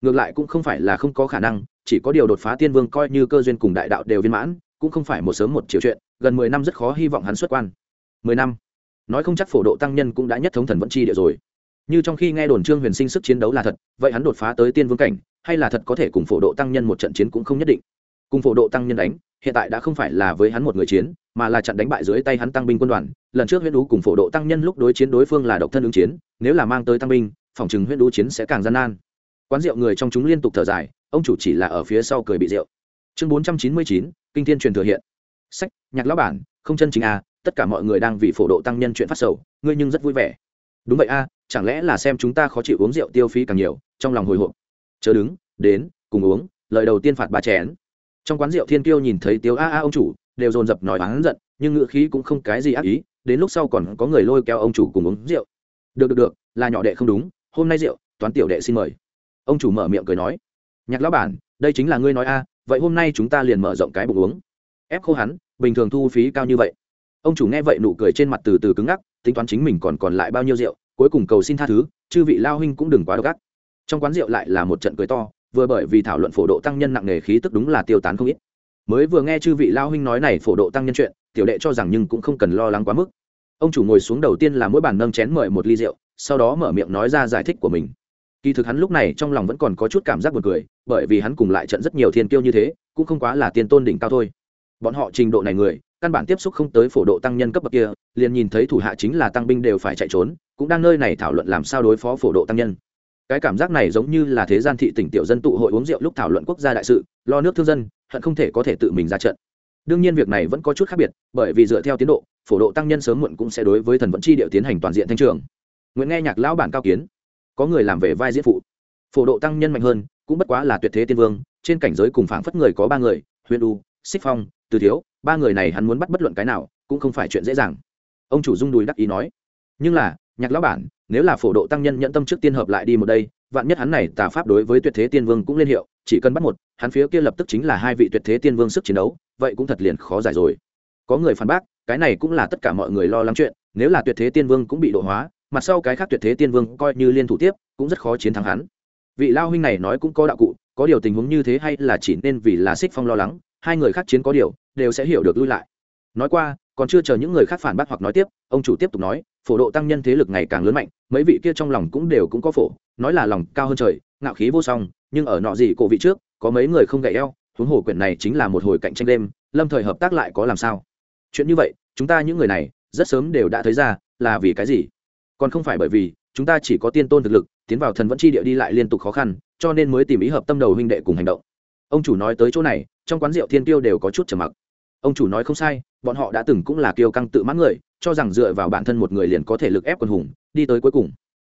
Ngược lại cũng không phải là không có khả năng, chỉ có điều đột phá tiên vương coi như cơ duyên cùng đại đạo đều viên mãn, cũng không phải một sớm một chiều chuyện gần mười năm rất khó hy vọng hắn xuất quan. Mười năm? Nói không chắc phổ độ tăng nhân cũng đã nhất thống thần vẫn chi địa rồi. Như trong khi nghe đồn trương huyền sinh sức chiến đấu là thật, vậy hắn đột phá tới tiên vương cảnh, hay là thật có thể cùng phổ độ tăng nhân một trận chiến cũng không nhất định. Cùng phổ độ tăng nhân đánh, hiện tại đã không phải là với hắn một người chiến, mà là trận đánh bại dưới tay hắn tăng binh quân đoàn. Lần trước huyễn đú cùng phổ độ tăng nhân lúc đối chiến đối phương là độc thân ứng chiến, nếu là mang tới tăng binh, phòng chừng huyễn đú chiến sẽ càng gian nan. Quán rượu người trong chúng liên tục thở dài, ông chủ chỉ là ở phía sau cười bị rượu. Chương bốn trăm chín mươi chín, kinh thiên truyền thừa hiện sách nhạc lão bản không chân chính à, tất cả mọi người đang vì phổ độ tăng nhân chuyện phát sầu ngươi nhưng rất vui vẻ. Đúng vậy a à, chẳng lẽ là xem chúng ta khó chịu uống rượu tiêu phí càng nhiều trong lòng hồi hộp. Chớ đứng đến cùng uống lời đầu tiên phạt bà chén. Trong quán rượu thiên kiêu nhìn thấy tiếu a a ông chủ đều dồn dập nói oán giận nhưng ngựa khí cũng không cái gì ác ý đến lúc sau còn có người lôi kéo ông chủ cùng uống rượu. Được được được là nhỏ đệ không đúng hôm nay rượu toán tiểu đệ xin mời. Ông chủ mở miệng cười nói nhạc lão bản đây chính là ngươi nói a vậy hôm nay chúng ta liền mở rộng cái bụng uống ép khô hắn, bình thường thu phí cao như vậy. Ông chủ nghe vậy nụ cười trên mặt từ từ cứng ngắc, tính toán chính mình còn còn lại bao nhiêu rượu, cuối cùng cầu xin tha thứ, chư vị lao huynh cũng đừng quá độc ác. Trong quán rượu lại là một trận cười to, vừa bởi vì thảo luận phổ độ tăng nhân nặng nề khí tức đúng là tiêu tán không ít. Mới vừa nghe chư vị lao huynh nói này phổ độ tăng nhân chuyện, tiểu đệ cho rằng nhưng cũng không cần lo lắng quá mức. Ông chủ ngồi xuống đầu tiên là mỗi bàn nâng chén mời một ly rượu, sau đó mở miệng nói ra giải thích của mình. Kỳ thực hắn lúc này trong lòng vẫn còn có chút cảm giác buồn cười, bởi vì hắn cùng lại trận rất nhiều thiên kiêu như thế, cũng không quá là tiên tôn đỉnh cao thôi bọn họ trình độ này người, căn bản tiếp xúc không tới phổ độ tăng nhân cấp bậc kia, liền nhìn thấy thủ hạ chính là tăng binh đều phải chạy trốn, cũng đang nơi này thảo luận làm sao đối phó phổ độ tăng nhân. Cái cảm giác này giống như là thế gian thị tỉnh tiểu dân tụ hội uống rượu lúc thảo luận quốc gia đại sự, lo nước thương dân, hận không thể có thể tự mình ra trận. Đương nhiên việc này vẫn có chút khác biệt, bởi vì dựa theo tiến độ, phổ độ tăng nhân sớm muộn cũng sẽ đối với thần vận chi điệu tiến hành toàn diện thanh trường. Nguyễn nghe nhạc lão bản cao kiến. Có người làm về vai diễn phụ. Phổ độ tăng nhân mạnh hơn, cũng bất quá là tuyệt thế tiên vương, trên cảnh giới cùng phảng phất người có ba người, huyền u xích phong, từ thiếu, ba người này hắn muốn bắt bất luận cái nào, cũng không phải chuyện dễ dàng. Ông chủ dung đùi đắc ý nói, nhưng là, nhạc lão bản, nếu là phổ độ tăng nhân nhận tâm trước tiên hợp lại đi một đây, vạn nhất hắn này tà pháp đối với tuyệt thế tiên vương cũng liên hiệu, chỉ cần bắt một, hắn phía kia lập tức chính là hai vị tuyệt thế tiên vương sức chiến đấu, vậy cũng thật liền khó giải rồi. Có người phản bác, cái này cũng là tất cả mọi người lo lắng chuyện, nếu là tuyệt thế tiên vương cũng bị độ hóa mặt sau cái khác tuyệt thế tiên vương coi như liên thủ tiếp, cũng rất khó chiến thắng hắn. Vị lao huynh này nói cũng có đạo cụ, có điều tình huống như thế hay là chỉ nên vì là xích phong lo lắng hai người khác chiến có điều, đều sẽ hiểu được lui lại. Nói qua, còn chưa chờ những người khác phản bác hoặc nói tiếp, ông chủ tiếp tục nói, phổ độ tăng nhân thế lực ngày càng lớn mạnh, mấy vị kia trong lòng cũng đều cũng có phổ, nói là lòng cao hơn trời, ngạo khí vô song, nhưng ở nọ gì cổ vị trước, có mấy người không gậy eo, huống hồ quyển này chính là một hồi cạnh tranh đêm, lâm thời hợp tác lại có làm sao? Chuyện như vậy, chúng ta những người này, rất sớm đều đã thấy ra, là vì cái gì? Còn không phải bởi vì, chúng ta chỉ có tiên tôn thực lực, tiến vào thần vẫn chi địa đi lại liên tục khó khăn, cho nên mới tìm ý hợp tâm đầu huynh đệ cùng hành động. Ông chủ nói tới chỗ này trong quán rượu thiên tiêu đều có chút trầm mặc. Ông chủ nói không sai, bọn họ đã từng cũng là kiêu căng tự mãn người, cho rằng dựa vào bản thân một người liền có thể lực ép quân hùng, đi tới cuối cùng.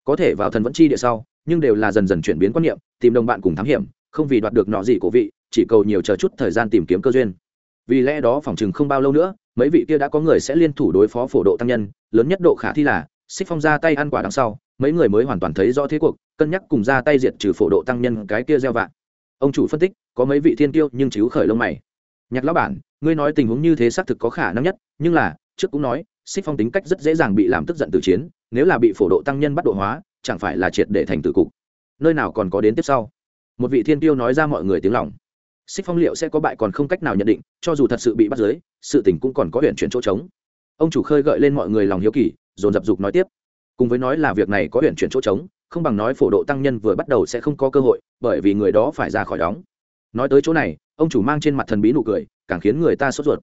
Có thể vào thần vẫn chi địa sau, nhưng đều là dần dần chuyển biến quan niệm, tìm đồng bạn cùng thám hiểm, không vì đoạt được nọ gì của vị, chỉ cầu nhiều chờ chút thời gian tìm kiếm cơ duyên. Vì lẽ đó phòng chừng không bao lâu nữa, mấy vị kia đã có người sẽ liên thủ đối phó phổ độ tăng nhân, lớn nhất độ khả thi là, xích phong ra tay ăn quả đằng sau, mấy người mới hoàn toàn thấy rõ thế cuộc, cân nhắc cùng ra tay diệt trừ phổ độ tăng nhân cái kia gieo vạn ông chủ phân tích, có mấy vị thiên tiêu nhưng chiếu khởi lông mày. Nhạc lão bản, ngươi nói tình huống như thế xác thực có khả năng nhất, nhưng là, trước cũng nói xích phong tính cách rất dễ dàng bị làm tức giận từ chiến, nếu là bị phổ độ tăng nhân bắt độ hóa, chẳng phải là triệt để thành tử cục. Nơi nào còn có đến tiếp sau? Một vị thiên tiêu nói ra mọi người tiếng lòng. Xích phong liệu sẽ có bại còn không cách nào nhận định, cho dù thật sự bị bắt giới sự tình cũng còn có huyện chuyển chỗ trống. Ông chủ khơi gợi lên mọi người lòng hiếu kỳ, dồn dập dục nói tiếp. Cùng với nói là việc này có huyện chuyển chỗ trống không bằng nói phổ độ tăng nhân vừa bắt đầu sẽ không có cơ hội, bởi vì người đó phải ra khỏi đóng. Nói tới chỗ này, ông chủ mang trên mặt thần bí nụ cười, càng khiến người ta sốt ruột.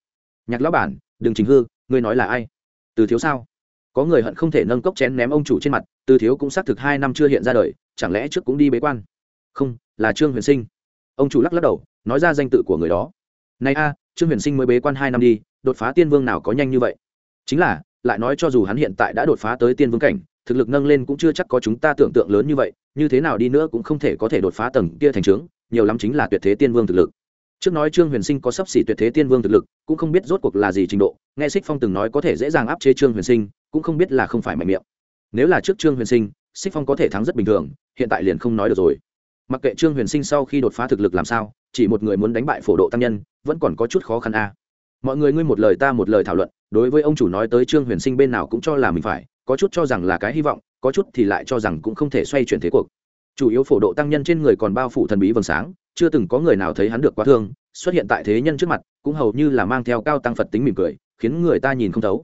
Nhạc lão bản, đừng chính hư, ngươi nói là ai? Từ thiếu sao? Có người hận không thể nâng cốc chén ném ông chủ trên mặt, từ thiếu cũng xác thực hai năm chưa hiện ra đời, chẳng lẽ trước cũng đi bế quan? Không, là trương huyền sinh. Ông chủ lắc lắc đầu, nói ra danh tự của người đó. Này a, trương huyền sinh mới bế quan hai năm đi, đột phá tiên vương nào có nhanh như vậy? Chính là, lại nói cho dù hắn hiện tại đã đột phá tới tiên vương cảnh thực lực nâng lên cũng chưa chắc có chúng ta tưởng tượng lớn như vậy, như thế nào đi nữa cũng không thể có thể đột phá tầng kia thành trướng, nhiều lắm chính là tuyệt thế tiên vương thực lực. Trước nói trương huyền sinh có sấp xỉ tuyệt thế tiên vương thực lực, cũng không biết rốt cuộc là gì trình độ, nghe xích phong từng nói có thể dễ dàng áp chế trương huyền sinh, cũng không biết là không phải mạnh miệng. Nếu là trước trương huyền sinh xích phong có thể thắng rất bình thường, hiện tại liền không nói được rồi. Mặc kệ trương huyền sinh sau khi đột phá thực lực làm sao, chỉ một người muốn đánh bại phổ độ tăng nhân, vẫn còn có chút khó khăn a. Mọi người ngươi một lời ta một lời thảo luận, đối với ông chủ nói tới trương huyền sinh bên nào cũng cho là mình phải có chút cho rằng là cái hy vọng, có chút thì lại cho rằng cũng không thể xoay chuyển thế cuộc. Chủ yếu phổ độ tăng nhân trên người còn bao phủ thần bí vầng sáng, chưa từng có người nào thấy hắn được quá thương, xuất hiện tại thế nhân trước mặt, cũng hầu như là mang theo cao tăng phật tính mỉm cười, khiến người ta nhìn không thấu.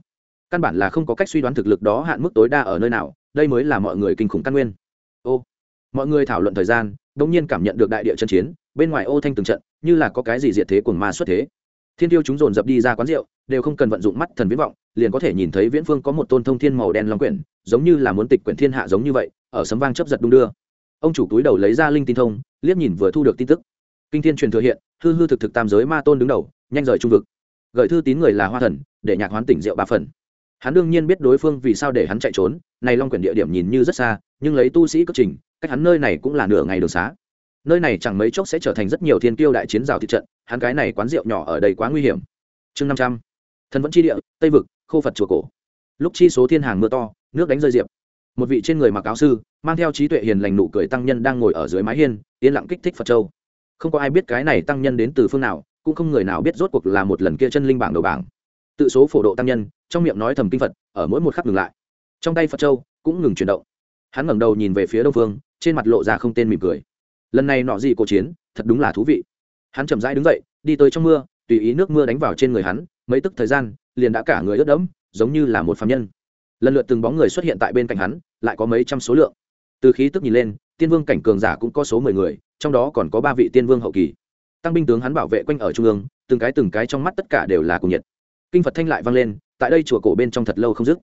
Căn bản là không có cách suy đoán thực lực đó hạn mức tối đa ở nơi nào, đây mới là mọi người kinh khủng căn nguyên. Ô, mọi người thảo luận thời gian đ ỗ n g nhiên cảm nhận được đại địa chân chiến, bên ngoài ô thanh từng trận, như là có cái gì diệt thế của ma xuất thế thiên tiêu chúng dồn dập đi ra quán rượu, đều không cần vận dụng mắt thần viễn vọng, liền có thể nhìn thấy viễn phương có một tôn thông thiên màu đen long quyển, giống như là muốn tịch quyển thiên hạ giống như vậy, ở sấm vang chấp giật đung đưa. Ông chủ túi đầu lấy ra linh tin thông, liếc nhìn vừa thu được tin tức. Kinh thiên truyền thừa hiện, hư hư thực thực tam giới ma tôn đứng đầu, nhanh rời trung vực. Gợi thư tín người là hoa thần, để nhạc hoán tỉnh rượu ba phần. Hắn đương nhiên biết đối phương vì sao để hắn chạy trốn, này long quyển địa điểm nhìn như rất xa, nhưng lấy tu sĩ cất trình, cách hắn nơi này cũng là nửa ngày đường xá nơi này chẳng mấy chốc sẽ trở thành rất nhiều thiên tiêu đại chiến rào thị trận, hắn cái này quán rượu nhỏ ở đây quá nguy hiểm. Chương năm trăm. Thần vẫn chi địa, tây vực, khô phật chùa cổ. Lúc chi số thiên hàng mưa to, nước đánh rơi diệp. Một vị trên người mặc áo sư, mang theo trí tuệ hiền lành nụ cười tăng nhân đang ngồi ở dưới mái hiên, yên lặng kích thích phật châu. Không có ai biết cái này tăng nhân đến từ phương nào, cũng không người nào biết rốt cuộc là một lần kia chân linh bảng đầu bảng. Tự số phổ độ tăng nhân, trong miệng nói thầm kinh phật, ở mỗi một khắc ngừng lại. Trong tay phật châu cũng ngừng chuyển động. Hắn ngẩng đầu nhìn về phía đông phương, trên mặt lộ ra không tên mỉm cười lần này nọ gì cổ chiến, thật đúng là thú vị. Hắn chậm rãi đứng dậy, đi tới trong mưa, tùy ý nước mưa đánh vào trên người hắn, mấy tức thời gian, liền đã cả người ướt đẫm, giống như là một phạm nhân. Lần lượt từng bóng người xuất hiện tại bên cạnh hắn, lại có mấy trăm số lượng. Từ khí tức nhìn lên, tiên vương cảnh cường giả cũng có số mười người, trong đó còn có ba vị tiên vương hậu kỳ. Tăng binh tướng hắn bảo vệ quanh ở trung ương, từng cái từng cái trong mắt tất cả đều là cùng nhiệt. Kinh phật thanh lại vang lên, tại đây chùa cổ bên trong thật lâu không dứt.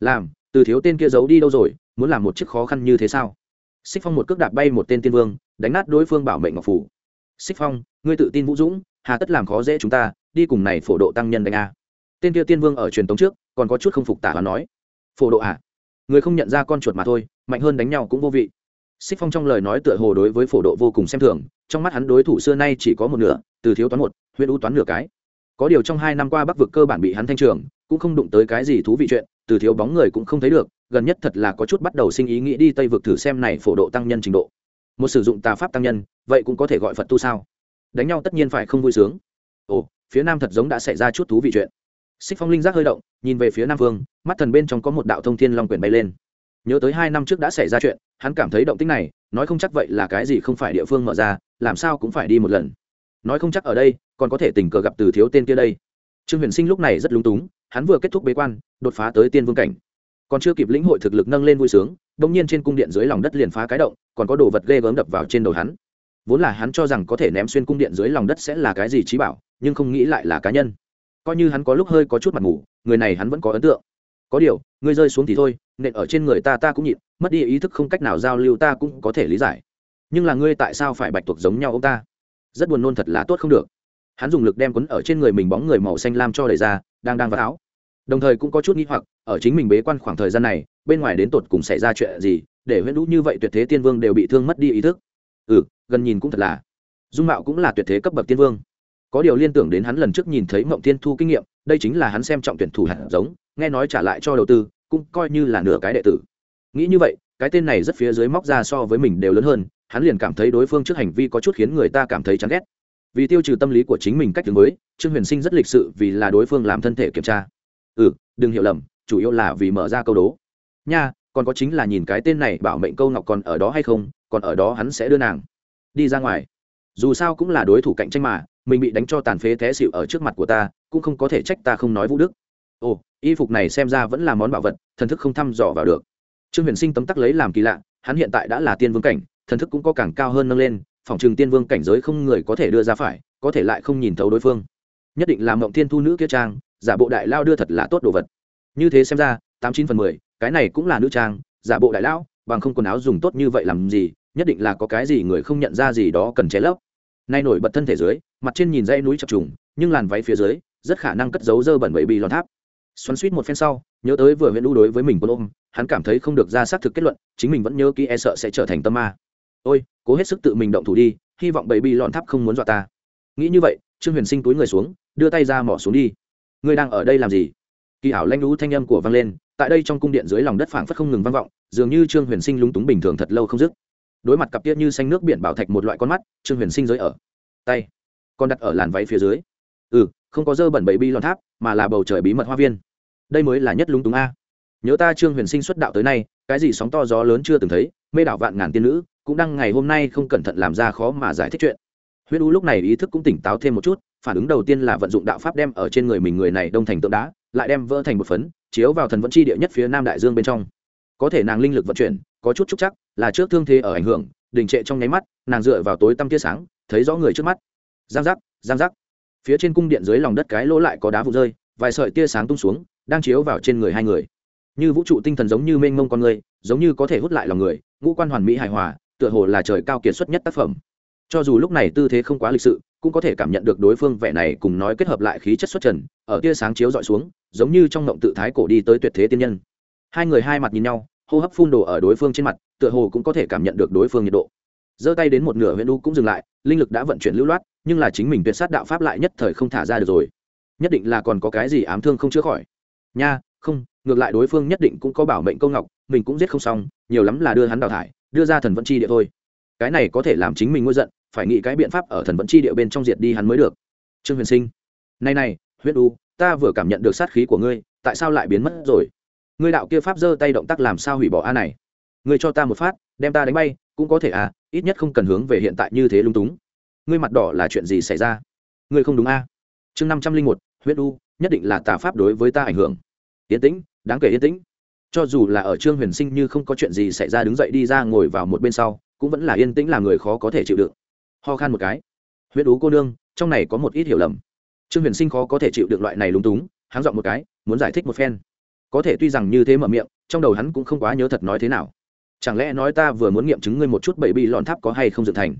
Làm, từ thiếu tên kia giấu đi đâu rồi, muốn làm một chiếc khó khăn như thế sao? Xích phong một cước đạp bay một tên tiên vương đánh nát đối phương bảo mệnh ngọc phủ. Xích phong, ngươi tự tin vũ dũng, hà tất làm khó dễ chúng ta, đi cùng này phổ độ tăng nhân đánh a. Tên kia tiên vương ở truyền tống trước, còn có chút không phục tả và nói. Phổ độ à? Người không nhận ra con chuột mà thôi, mạnh hơn đánh nhau cũng vô vị. Xích phong trong lời nói tựa hồ đối với phổ độ vô cùng xem thường, trong mắt hắn đối thủ xưa nay chỉ có một nửa, từ thiếu toán một huyện ưu toán nửa cái. Có điều trong hai năm qua bắc vực cơ bản bị hắn thanh trường, cũng không đụng tới cái gì thú vị chuyện, từ thiếu bóng người cũng không thấy được, gần nhất thật là có chút bắt đầu sinh ý nghĩ đi tây vực thử xem này phổ độ tăng nhân trình độ một sử dụng tà pháp tăng nhân, vậy cũng có thể gọi phật tu sao? Đánh nhau tất nhiên phải không vui sướng. Ồ, phía nam thật giống đã xảy ra chút thú vị chuyện. Xích phong linh giác hơi động, nhìn về phía nam vương, mắt thần bên trong có một đạo thông thiên long quyển bay lên. Nhớ tới hai năm trước đã xảy ra chuyện, hắn cảm thấy động tích này, nói không chắc vậy là cái gì không phải địa phương mở ra, làm sao cũng phải đi một lần. Nói không chắc ở đây, còn có thể tình cờ gặp từ thiếu tên kia đây. Trương huyền sinh lúc này rất lúng túng, hắn vừa kết thúc bế quan, đột phá tới tiên vương cảnh. Còn chưa kịp lĩnh hội thực lực nâng lên vui sướng đông nhiên trên cung điện dưới lòng đất liền phá cái động, còn có đồ vật ghê gớm đập vào trên đầu hắn. Vốn là hắn cho rằng có thể ném xuyên cung điện dưới lòng đất sẽ là cái gì trí bảo, nhưng không nghĩ lại là cá nhân. Coi như hắn có lúc hơi có chút mặt ngủ người này hắn vẫn có ấn tượng. Có điều, ngươi rơi xuống thì thôi, nện ở trên người ta ta cũng nhịn, mất đi ý thức không cách nào giao lưu ta cũng có thể lý giải. Nhưng là ngươi tại sao phải bạch tuộc giống nhau ông ta? Rất buồn nôn thật là tốt không được. Hắn dùng lực đem quấn ở trên người mình bóng người màu xanh lam cho đẩy ra, đang đang vào áo. Đồng thời cũng có chút nghi hoặc, ở chính mình bế quan khoảng thời gian này bên ngoài đến tột cùng xảy ra chuyện gì, để huyễn đũ như vậy tuyệt thế tiên vương đều bị thương mất đi ý thức. Ừ gần nhìn cũng thật là. Dung mạo cũng là tuyệt thế cấp bậc tiên vương. Có điều liên tưởng đến hắn lần trước nhìn thấy mộng tiên thu kinh nghiệm, đây chính là hắn xem trọng tuyển thủ hạt giống, nghe nói trả lại cho đầu tư, cũng coi như là nửa cái đệ tử. Nghĩ như vậy, cái tên này rất phía dưới móc ra so với mình đều lớn hơn, hắn liền cảm thấy đối phương trước hành vi có chút khiến người ta cảm thấy chán ghét. Vì tiêu trừ tâm lý của chính mình cách tương mới, trương huyền sinh rất lịch sự vì là đối phương làm thân thể kiểm tra. Ừ đừng hiểu lầm, chủ yếu là vì mở ra câu đố nha, còn có chính là nhìn cái tên này bảo mệnh câu ngọc còn ở đó hay không, còn ở đó hắn sẽ đưa nàng đi ra ngoài. Dù sao cũng là đối thủ cạnh tranh mà, mình bị đánh cho tàn phế té xịu ở trước mặt của ta, cũng không có thể trách ta không nói vũ đức. Ồ, y phục này xem ra vẫn là món bảo vật, thần thức không thăm dò vào được. Trương huyền sinh tấm tắc lấy làm kỳ lạ, hắn hiện tại đã là tiên vương cảnh, thần thức cũng có càng cao hơn nâng lên, phòng trường tiên vương cảnh giới không người có thể đưa ra phải, có thể lại không nhìn thấu đối phương. Nhất định là mộng thiên thu nữ kia trang, giả bộ đại lao đưa thật là tốt đồ vật. Như thế xem ra, tám chín phần mười cái này cũng là nữ trang giả bộ đại lão, bằng không quần áo dùng tốt như vậy làm gì nhất định là có cái gì người không nhận ra gì đó cần che lấp. Nay nổi bật thân thể dưới mặt trên nhìn dãy núi chập trùng nhưng làn váy phía dưới rất khả năng cất giấu dơ bẩn bậy bị lòn tháp. Xoắn suýt một phen sau nhớ tới vừa huyện đu đối với mình quân ôm hắn cảm thấy không được ra xác thực kết luận chính mình vẫn nhớ kỹ e sợ sẽ trở thành tâm ma. Ôi cố hết sức tự mình động thủ đi hy vọng bậy bị lòn tháp không muốn dọa ta. Nghĩ như vậy trương huyền sinh túi người xuống đưa tay ra mỏ xuống đi. Ngươi đang ở đây làm gì? Kỳ ảo lanh lũ thanh âm của vang lên tại đây trong cung điện dưới lòng đất phảng phất không ngừng vang vọng, dường như trương huyền sinh lúng túng bình thường thật lâu không dứt. Đối mặt cặp tiết như xanh nước biển bảo thạch một loại con mắt, trương huyền sinh dưới ở tay, còn đặt ở làn váy phía dưới. Ừ không có dơ bẩn bậy bi lon tháp, mà là bầu trời bí mật hoa viên. Đây mới là nhất lúng túng a. Nhớ ta trương huyền sinh xuất đạo tới nay, cái gì sóng to gió lớn chưa từng thấy, mê đảo vạn ngàn tiên nữ, cũng đang ngày hôm nay không cẩn thận làm ra khó mà giải thích chuyện. Huyết u lúc này ý thức cũng tỉnh táo thêm một chút, phản ứng đầu tiên là vận dụng đạo pháp đem ở trên người mình người này đông thành tượng đá lại đem vỡ thành một phấn, chiếu vào thần vẫn chi địa nhất phía nam đại dương bên trong. Có thể nàng linh lực vận chuyển, có chút trúc chắc, là trước thương thế ở ảnh hưởng, đình trệ trong nháy mắt, nàng dựa vào tối tăm tia sáng, thấy rõ người trước mắt. Giang giác giang giác. Phía trên cung điện dưới lòng đất cái lỗ lại có đá vụ rơi, vài sợi tia sáng tung xuống, đang chiếu vào trên người hai người. Như vũ trụ tinh thần giống như mênh mông con người, giống như có thể hút lại lòng người, ngũ quan hoàn mỹ hài hòa, tựa hồ là trời cao kiệt xuất nhất tác phẩm. Cho dù lúc này tư thế không quá lịch sự cũng có thể cảm nhận được đối phương vẻ này cùng nói kết hợp lại khí chất xuất trần, ở tia sáng chiếu dọi xuống, giống như trong ngộng tự thái cổ đi tới tuyệt thế tiên nhân. Hai người hai mặt nhìn nhau, hô hấp phun đồ ở đối phương trên mặt, tựa hồ cũng có thể cảm nhận được đối phương nhiệt độ. Giơ tay đến một nửa huyện u cũng dừng lại, linh lực đã vận chuyển lưu loát, nhưng là chính mình tuyệt sát đạo pháp lại nhất thời không thả ra được rồi. Nhất định là còn có cái gì ám thương không chữa khỏi. Nha, không, ngược lại đối phương nhất định cũng có bảo mệnh câu ngọc, mình cũng giết không xong, nhiều lắm là đưa hắn đào thải, đưa ra thần vận chi địa thôi. Cái này có thể làm chính mình ngôi giận phải nghĩ cái biện pháp ở thần vẫn chi địa bên trong diệt đi hắn mới được. Trương huyền sinh, này này, huyết u, ta vừa cảm nhận được sát khí của ngươi, tại sao lại biến mất rồi? Ngươi đạo kia pháp giơ tay động tác làm sao hủy bỏ a này? Ngươi cho ta một phát, đem ta đánh bay, cũng có thể à ít nhất không cần hướng về hiện tại như thế lung túng. Ngươi mặt đỏ là chuyện gì xảy ra? Ngươi không đúng a. Chương năm trăm linh một, huyết u, nhất định là tà pháp đối với ta ảnh hưởng. Yên tĩnh, đáng kể yên tĩnh. Cho dù là ở trương huyền sinh như không có chuyện gì xảy ra đứng dậy đi ra ngồi vào một bên sau, cũng vẫn là yên tĩnh là người khó có thể chịu đựng ho khan một cái. Huyết ú cô nương, trong này có một ít hiểu lầm. Trương huyền sinh khó có thể chịu được loại này lúng túng, hắn dọn một cái, muốn giải thích một phen. Có thể tuy rằng như thế mở miệng, trong đầu hắn cũng không quá nhớ thật nói thế nào. Chẳng lẽ nói ta vừa muốn nghiệm chứng ngươi một chút bậy bị lọn tháp có hay không dựng thành?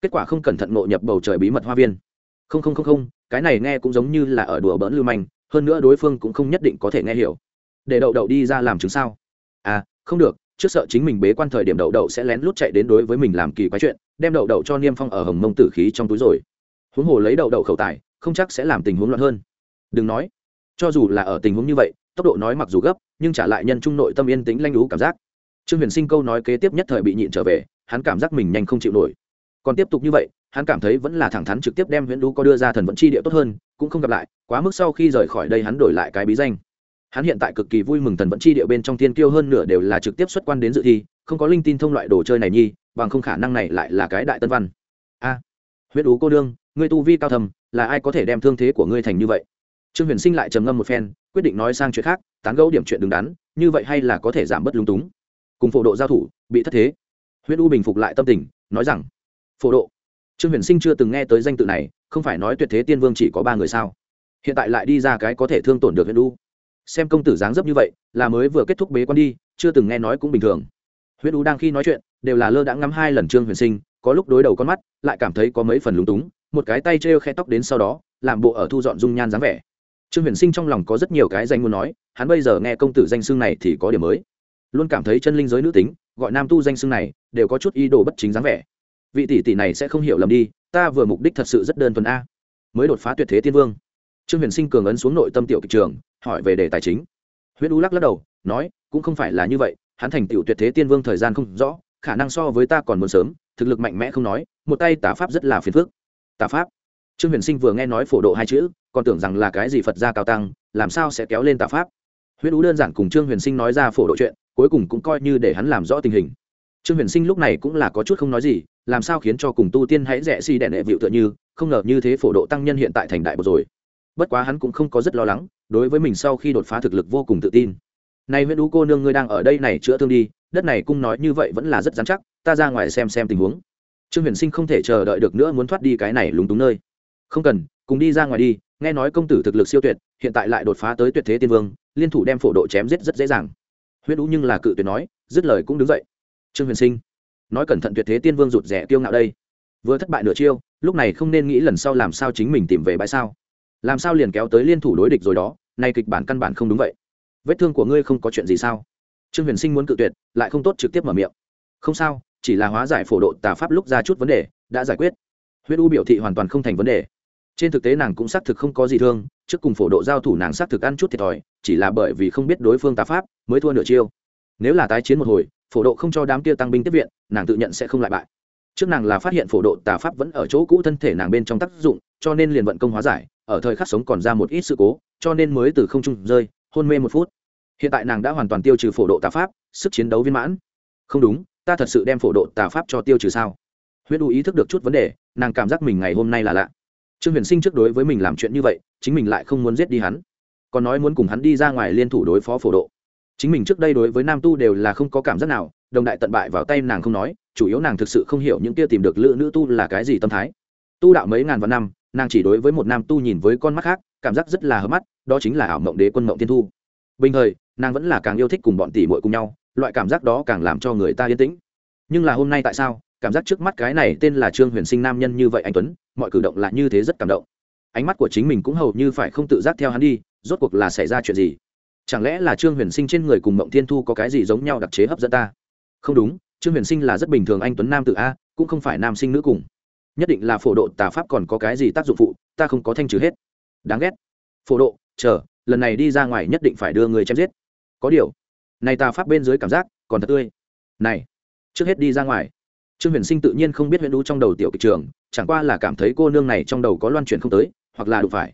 Kết quả không cẩn thận ngộ nhập bầu trời bí mật hoa viên. Không không không không, cái này nghe cũng giống như là ở đùa bỡn lưu manh, hơn nữa đối phương cũng không nhất định có thể nghe hiểu. Để đậu đậu đi ra làm chứng sao? À không được, trước sợ chính mình bế quan thời điểm đậu đậu sẽ lén lút chạy đến đối với mình làm kỳ quái chuyện đem đậu đậu cho niêm phong ở hồng mông tử khí trong túi rồi. Huống hồ lấy đậu đậu khẩu tài, không chắc sẽ làm tình huống loạn hơn. Đừng nói, cho dù là ở tình huống như vậy, tốc độ nói mặc dù gấp, nhưng trả lại nhân trung nội tâm yên tĩnh lanh lú cảm giác. Trương huyền sinh câu nói kế tiếp nhất thời bị nhịn trở về, hắn cảm giác mình nhanh không chịu nổi. Còn tiếp tục như vậy, hắn cảm thấy vẫn là thẳng thắn trực tiếp đem huyện lũ có đưa ra thần Vẫn chi địa tốt hơn, cũng không gặp lại, quá mức sau khi rời khỏi đây hắn đổi lại cái bí danh. Hắn hiện tại cực kỳ vui mừng thần Vẫn chi địa bên trong tiên kiêu hơn nửa đều là trực tiếp xuất quan đến dự thi, không có linh tin thông loại đồ chơi này nhi bằng không khả năng này lại là cái đại tân văn. A à, huyết ú cô đương ngươi tu vi cao thầm là ai có thể đem thương thế của ngươi thành như vậy? Trương huyền sinh lại trầm ngâm một phen quyết định nói sang chuyện khác tán gẫu điểm chuyện đứng đắn như vậy hay là có thể giảm bớt lung túng? Cùng phổ độ giao thủ bị thất thế. Huyết u bình phục lại tâm tình nói rằng phổ độ. Trương huyền sinh chưa từng nghe tới danh tự này không phải nói tuyệt thế tiên vương chỉ có ba người sao? Hiện tại lại đi ra cái có thể thương tổn được huyết u xem công tử dáng dấp như vậy là mới vừa kết thúc bế quan đi chưa từng nghe nói cũng bình thường. Huyết u đang khi nói chuyện đều là lơ đã ngắm hai lần trương huyền sinh, có lúc đối đầu con mắt, lại cảm thấy có mấy phần lúng túng, một cái tay trêu khe tóc đến sau đó, làm bộ ở thu dọn dung nhan dáng vẻ. Trương huyền sinh trong lòng có rất nhiều cái danh muốn nói, hắn bây giờ nghe công tử danh xưng này thì có điểm mới. Luôn cảm thấy chân linh giới nữ tính, gọi nam tu danh xưng này, đều có chút ý đồ bất chính dáng vẻ. Vị tỷ tỷ này sẽ không hiểu lầm đi, ta vừa mục đích thật sự rất đơn thuần a. Mới đột phá tuyệt thế tiên vương. Trương huyền sinh cường ấn xuống nội tâm tiểu kịch trường, hỏi về đề tài chính. Huyễn u lắc lắc đầu, nói, cũng không phải là như vậy, hắn thành tiểu tuyệt thế tiên vương thời gian không rõ khả năng so với ta còn muốn sớm, thực lực mạnh mẽ không nói, một tay tà pháp rất là phiền phức. Tà pháp? Trương huyền sinh vừa nghe nói phổ độ hai chữ, còn tưởng rằng là cái gì phật gia cao tăng, làm sao sẽ kéo lên tà pháp? Huyết ú đơn giản cùng trương huyền sinh nói ra phổ độ chuyện, cuối cùng cũng coi như để hắn làm rõ tình hình. Trương huyền sinh lúc này cũng là có chút không nói gì, làm sao khiến cho cùng tu tiên hãy rẻ si đèn đệ vịu tựa như, không ngờ như thế phổ độ tăng nhân hiện tại thành đại bột rồi. Bất quá hắn cũng không có rất lo lắng, đối với mình sau khi đột phá thực lực vô cùng tự tin. Nay huyết ú cô nương ngươi đang ở đây này chữa thương đi đất này cung nói như vậy vẫn là rất dán chắc, ta ra ngoài xem xem tình huống. Trương huyền sinh không thể chờ đợi được nữa muốn thoát đi cái này lúng túng nơi. Không cần, cùng đi ra ngoài đi, nghe nói công tử thực lực siêu tuyệt, hiện tại lại đột phá tới tuyệt thế tiên vương, liên thủ đem phổ độ chém giết rất dễ dàng. Huyết ú nhưng là cự tuyệt nói, dứt lời cũng đứng dậy. Trương huyền sinh, nói cẩn thận tuyệt thế tiên vương rụt rẻ kiêu ngạo đây. Vừa thất bại nửa chiêu, lúc này không nên nghĩ lần sau làm sao chính mình tìm về bãi sao. Làm sao liền kéo tới liên thủ đối địch rồi đó, nay kịch bản căn bản không đúng vậy. Vết thương của ngươi không có chuyện gì sao? Trương huyền sinh muốn cự tuyệt, lại không tốt trực tiếp mở miệng. Không sao, chỉ là hóa giải phổ độ tà pháp lúc ra chút vấn đề, đã giải quyết. Huyết u biểu thị hoàn toàn không thành vấn đề. Trên thực tế nàng cũng xác thực không có gì thương, trước cùng phổ độ giao thủ nàng xác thực ăn chút thiệt thòi, chỉ là bởi vì không biết đối phương tà pháp, mới thua nửa chiêu. Nếu là tái chiến một hồi, phổ độ không cho đám kia tăng binh tiếp viện, nàng tự nhận sẽ không lại bại. Trước nàng là phát hiện phổ độ tà pháp vẫn ở chỗ cũ thân thể nàng bên trong tác dụng, cho nên liền vận công hóa giải, ở thời khắc sống còn ra một ít sự cố, cho nên mới từ không trung rơi, hôn mê một phút hiện tại nàng đã hoàn toàn tiêu trừ phổ độ tà pháp, sức chiến đấu viên mãn. Không đúng, ta thật sự đem phổ độ tà pháp cho tiêu trừ sao? Huyết đủ ý thức được chút vấn đề, nàng cảm giác mình ngày hôm nay là lạ. Trương huyền sinh trước đối với mình làm chuyện như vậy, chính mình lại không muốn giết đi hắn. Còn nói muốn cùng hắn đi ra ngoài liên thủ đối phó phổ độ. Chính mình trước đây đối với nam tu đều là không có cảm giác nào, đồng đại tận bại vào tay nàng không nói, chủ yếu nàng thực sự không hiểu những kia tìm được lữ nữ tu là cái gì tâm thái. Tu đạo mấy ngàn vạn năm, nàng chỉ đối với một nam tu nhìn với con mắt khác, cảm giác rất là hớm mắt, đó chính là ảo mộng đế quân mộng tiên thu. Bình thời nàng vẫn là càng yêu thích cùng bọn tỷ muội cùng nhau, loại cảm giác đó càng làm cho người ta yên tĩnh. Nhưng là hôm nay tại sao, cảm giác trước mắt cái này tên là trương huyền sinh nam nhân như vậy anh tuấn, mọi cử động là như thế rất cảm động. Ánh mắt của chính mình cũng hầu như phải không tự giác theo hắn đi, rốt cuộc là xảy ra chuyện gì? Chẳng lẽ là trương huyền sinh trên người cùng mộng thiên thu có cái gì giống nhau đặc chế hấp dẫn ta? Không đúng, trương huyền sinh là rất bình thường anh tuấn nam tự a, cũng không phải nam sinh nữ cùng. Nhất định là phổ độ tà pháp còn có cái gì tác dụng phụ, ta không có thanh trừ hết. Đáng ghét. Phổ độ, chờ, lần này đi ra ngoài nhất định phải đưa người chém giết có điều. Này tà pháp bên dưới cảm giác còn thật tươi. Này, trước hết đi ra ngoài. Trương huyền sinh tự nhiên không biết huyền đu trong đầu tiểu kịch trường, chẳng qua là cảm thấy cô nương này trong đầu có loan chuyển không tới, hoặc là đụng phải.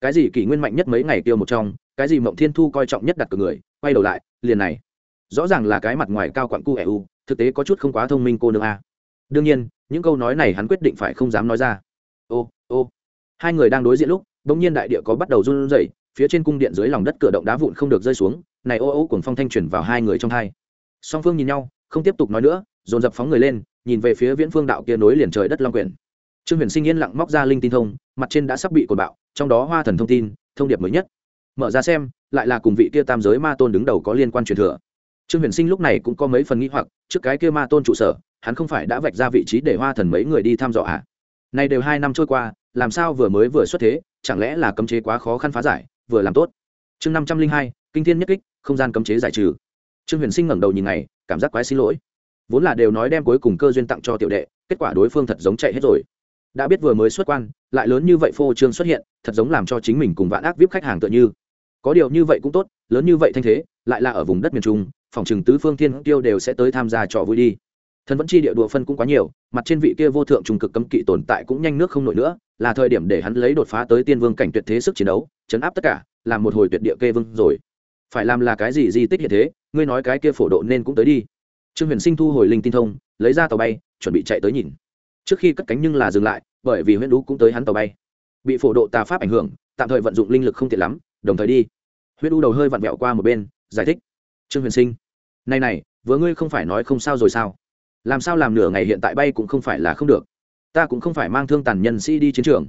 Cái gì kỷ nguyên mạnh nhất mấy ngày tiêu một trong, cái gì mộng thiên thu coi trọng nhất đặt cược người, quay đầu lại, liền này. Rõ ràng là cái mặt ngoài cao quặng cu ẻ u, thực tế có chút không quá thông minh cô nương a. Đương nhiên, những câu nói này hắn quyết định phải không dám nói ra. Ô ô. Hai người đang đối diện lúc, bỗng nhiên đại địa có bắt đầu run rẩy phía trên cung điện dưới lòng đất cửa động đá vụn không được rơi xuống, này ô ô cùng phong thanh chuyển vào hai người trong hai song phương nhìn nhau, không tiếp tục nói nữa, dồn dập phóng người lên, nhìn về phía viễn phương đạo kia nối liền trời đất long quyển. Trương huyền sinh yên lặng móc ra linh tin thông, mặt trên đã sắp bị cột bạo, trong đó hoa thần thông tin, thông điệp mới nhất. Mở ra xem, lại là cùng vị kia tam giới ma tôn đứng đầu có liên quan truyền thừa. Trương huyền sinh lúc này cũng có mấy phần nghĩ hoặc, trước cái kia ma tôn trụ sở, hắn không phải đã vạch ra vị trí để hoa thần mấy người đi thăm dò à? Nay đều hai năm trôi qua, làm sao vừa mới vừa xuất thế, chẳng lẽ là cấm chế quá khó khăn phá giải vừa làm tốt. Chương năm trăm linh hai, kinh thiên nhất kích, không gian cấm chế giải trừ. Trương huyền sinh ngẩng đầu nhìn này cảm giác quái xin lỗi. Vốn là đều nói đem cuối cùng cơ duyên tặng cho tiểu đệ, kết quả đối phương thật giống chạy hết rồi. Đã biết vừa mới xuất quan, lại lớn như vậy phô trương xuất hiện, thật giống làm cho chính mình cùng vạn ác vip khách hàng tựa như. Có điều như vậy cũng tốt, lớn như vậy thanh thế, lại là ở vùng đất miền trung, phòng trừng tứ phương thiên tiêu đều sẽ tới tham gia trò vui đi thần vẫn chi địa đùa phân cũng quá nhiều, mặt trên vị kia vô thượng trung cực cấm kỵ tồn tại cũng nhanh nước không nổi nữa, là thời điểm để hắn lấy đột phá tới tiên vương cảnh tuyệt thế sức chiến đấu, chấn áp tất cả, làm một hồi tuyệt địa kê vương rồi. Phải làm là cái gì di tích hiện thế, ngươi nói cái kia phổ độ nên cũng tới đi. Trương huyền sinh thu hồi linh tin thông, lấy ra tàu bay, chuẩn bị chạy tới nhìn. Trước khi cất cánh nhưng là dừng lại, bởi vì huyễn đú cũng tới hắn tàu bay. Bị phổ độ tà pháp ảnh hưởng, tạm thời vận dụng linh lực không tiện lắm, đồng thời đi. Huyễn u đầu hơi vặn vẹo qua một bên, giải thích. Trương huyền sinh, này này, vừa ngươi không phải nói không sao rồi sao? Làm sao làm nửa ngày hiện tại bay cũng không phải là không được. Ta cũng không phải mang thương tàn nhân sĩ đi chiến trường.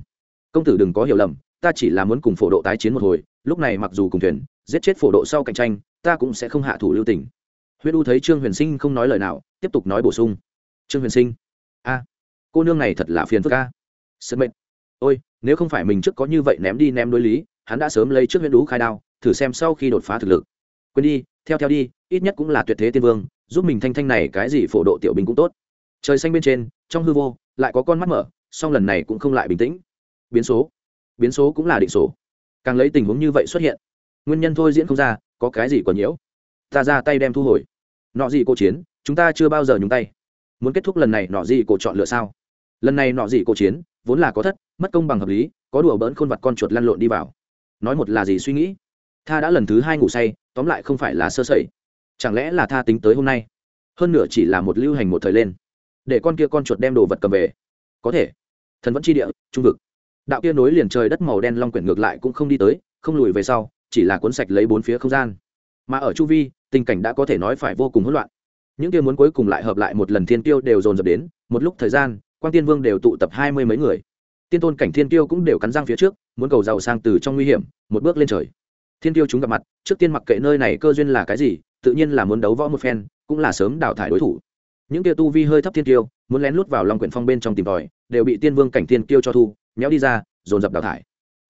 Công tử đừng có hiểu lầm, ta chỉ là muốn cùng phổ độ tái chiến một hồi, lúc này mặc dù cùng thuyền, giết chết phổ độ sau cạnh tranh, ta cũng sẽ không hạ thủ lưu tình. Huyết u thấy trương huyền sinh không nói lời nào, tiếp tục nói bổ sung. Trương huyền sinh, a, cô nương này thật là phiền phức a. Sân mệnh ôi, nếu không phải mình trước có như vậy ném đi ném đối lý, hắn đã sớm lấy trước Huyết U khai đao, thử xem sau khi đột phá thực lực quên đi, theo theo đi, ít nhất cũng là tuyệt thế tiên vương, giúp mình thanh thanh này cái gì phổ độ tiểu binh cũng tốt. Trời xanh bên trên, trong hư vô, lại có con mắt mở, song lần này cũng không lại bình tĩnh. Biến số. Biến số cũng là định số. Càng lấy tình huống như vậy xuất hiện, nguyên nhân thôi diễn không ra, có cái gì còn nhiễu? Ta ra tay đem thu hồi. Nọ gì cô chiến, chúng ta chưa bao giờ nhúng tay. Muốn kết thúc lần này, nọ gì cô chọn lựa sao? Lần này nọ gì cô chiến, vốn là có thất, mất công bằng hợp lý, có đùa bỡn khôn vặt con chuột lăn lộn đi vào. Nói một là gì suy nghĩ? Tha đã lần thứ hai ngủ say tóm lại không phải là sơ sẩy. Chẳng lẽ là tha tính tới hôm nay? Hơn nửa chỉ là một lưu hành một thời lên. Để con kia con chuột đem đồ vật cầm về. Có thể. Thần vẫn chi địa, trung vực. Đạo kia nối liền trời đất màu đen long quyển ngược lại cũng không đi tới, không lùi về sau, chỉ là cuốn sạch lấy bốn phía không gian. Mà ở chu vi, tình cảnh đã có thể nói phải vô cùng hỗn loạn. Những kia muốn cuối cùng lại hợp lại một lần thiên tiêu đều dồn dập đến, một lúc thời gian quan tiên vương đều tụ tập hai mươi mấy người. Tiên tôn cảnh thiên tiêu cũng đều cắn răng phía trước, muốn cầu giàu sang từ trong nguy hiểm, một bước lên trời thiên tiêu chúng gặp mặt, trước tiên mặc kệ nơi này cơ duyên là cái gì, tự nhiên là muốn đấu võ một phen, cũng là sớm đào thải đối thủ. Những kia tu vi hơi thấp thiên tiêu, muốn lén lút vào lòng quyển phong bên trong tìm tòi, đều bị tiên vương cảnh thiên tiêu cho thu, méo đi ra, dồn dập đào thải.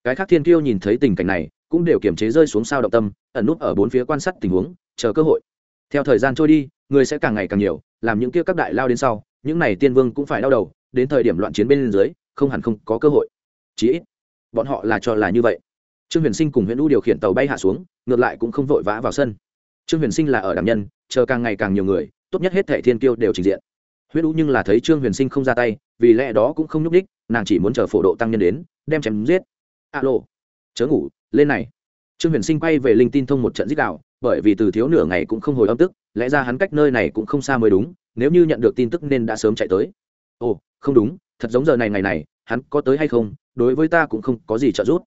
Cái khác thiên tiêu nhìn thấy tình cảnh này, cũng đều kiềm chế rơi xuống sao động tâm, ẩn nút ở bốn phía quan sát tình huống, chờ cơ hội. Theo thời gian trôi đi, người sẽ càng ngày càng nhiều, làm những kia các đại lao đến sau, những này tiên vương cũng phải đau đầu, đến thời điểm loạn chiến bên dưới, không hẳn không có cơ hội. Chí ít, bọn họ là cho là như vậy trương huyền sinh cùng huyện u điều khiển tàu bay hạ xuống, ngược lại cũng không vội vã vào sân. Trương huyền sinh là ở đảm nhân, chờ càng ngày càng nhiều người, tốt nhất hết thẻ thiên tiêu đều trình diện. Huyết u nhưng là thấy trương huyền sinh không ra tay, vì lẽ đó cũng không nhúc đích nàng chỉ muốn chờ phổ độ tăng nhân đến, đem chém giết. Alo, chớ ngủ, lên này. Trương huyền sinh quay về linh tin thông một trận giết đạo, bởi vì từ thiếu nửa ngày cũng không hồi âm tức, lẽ ra hắn cách nơi này cũng không xa mới đúng, nếu như nhận được tin tức nên đã sớm chạy tới. Ồ, không đúng, thật giống giờ này ngày này, hắn có tới hay không, đối với ta cũng không có gì trợ giúp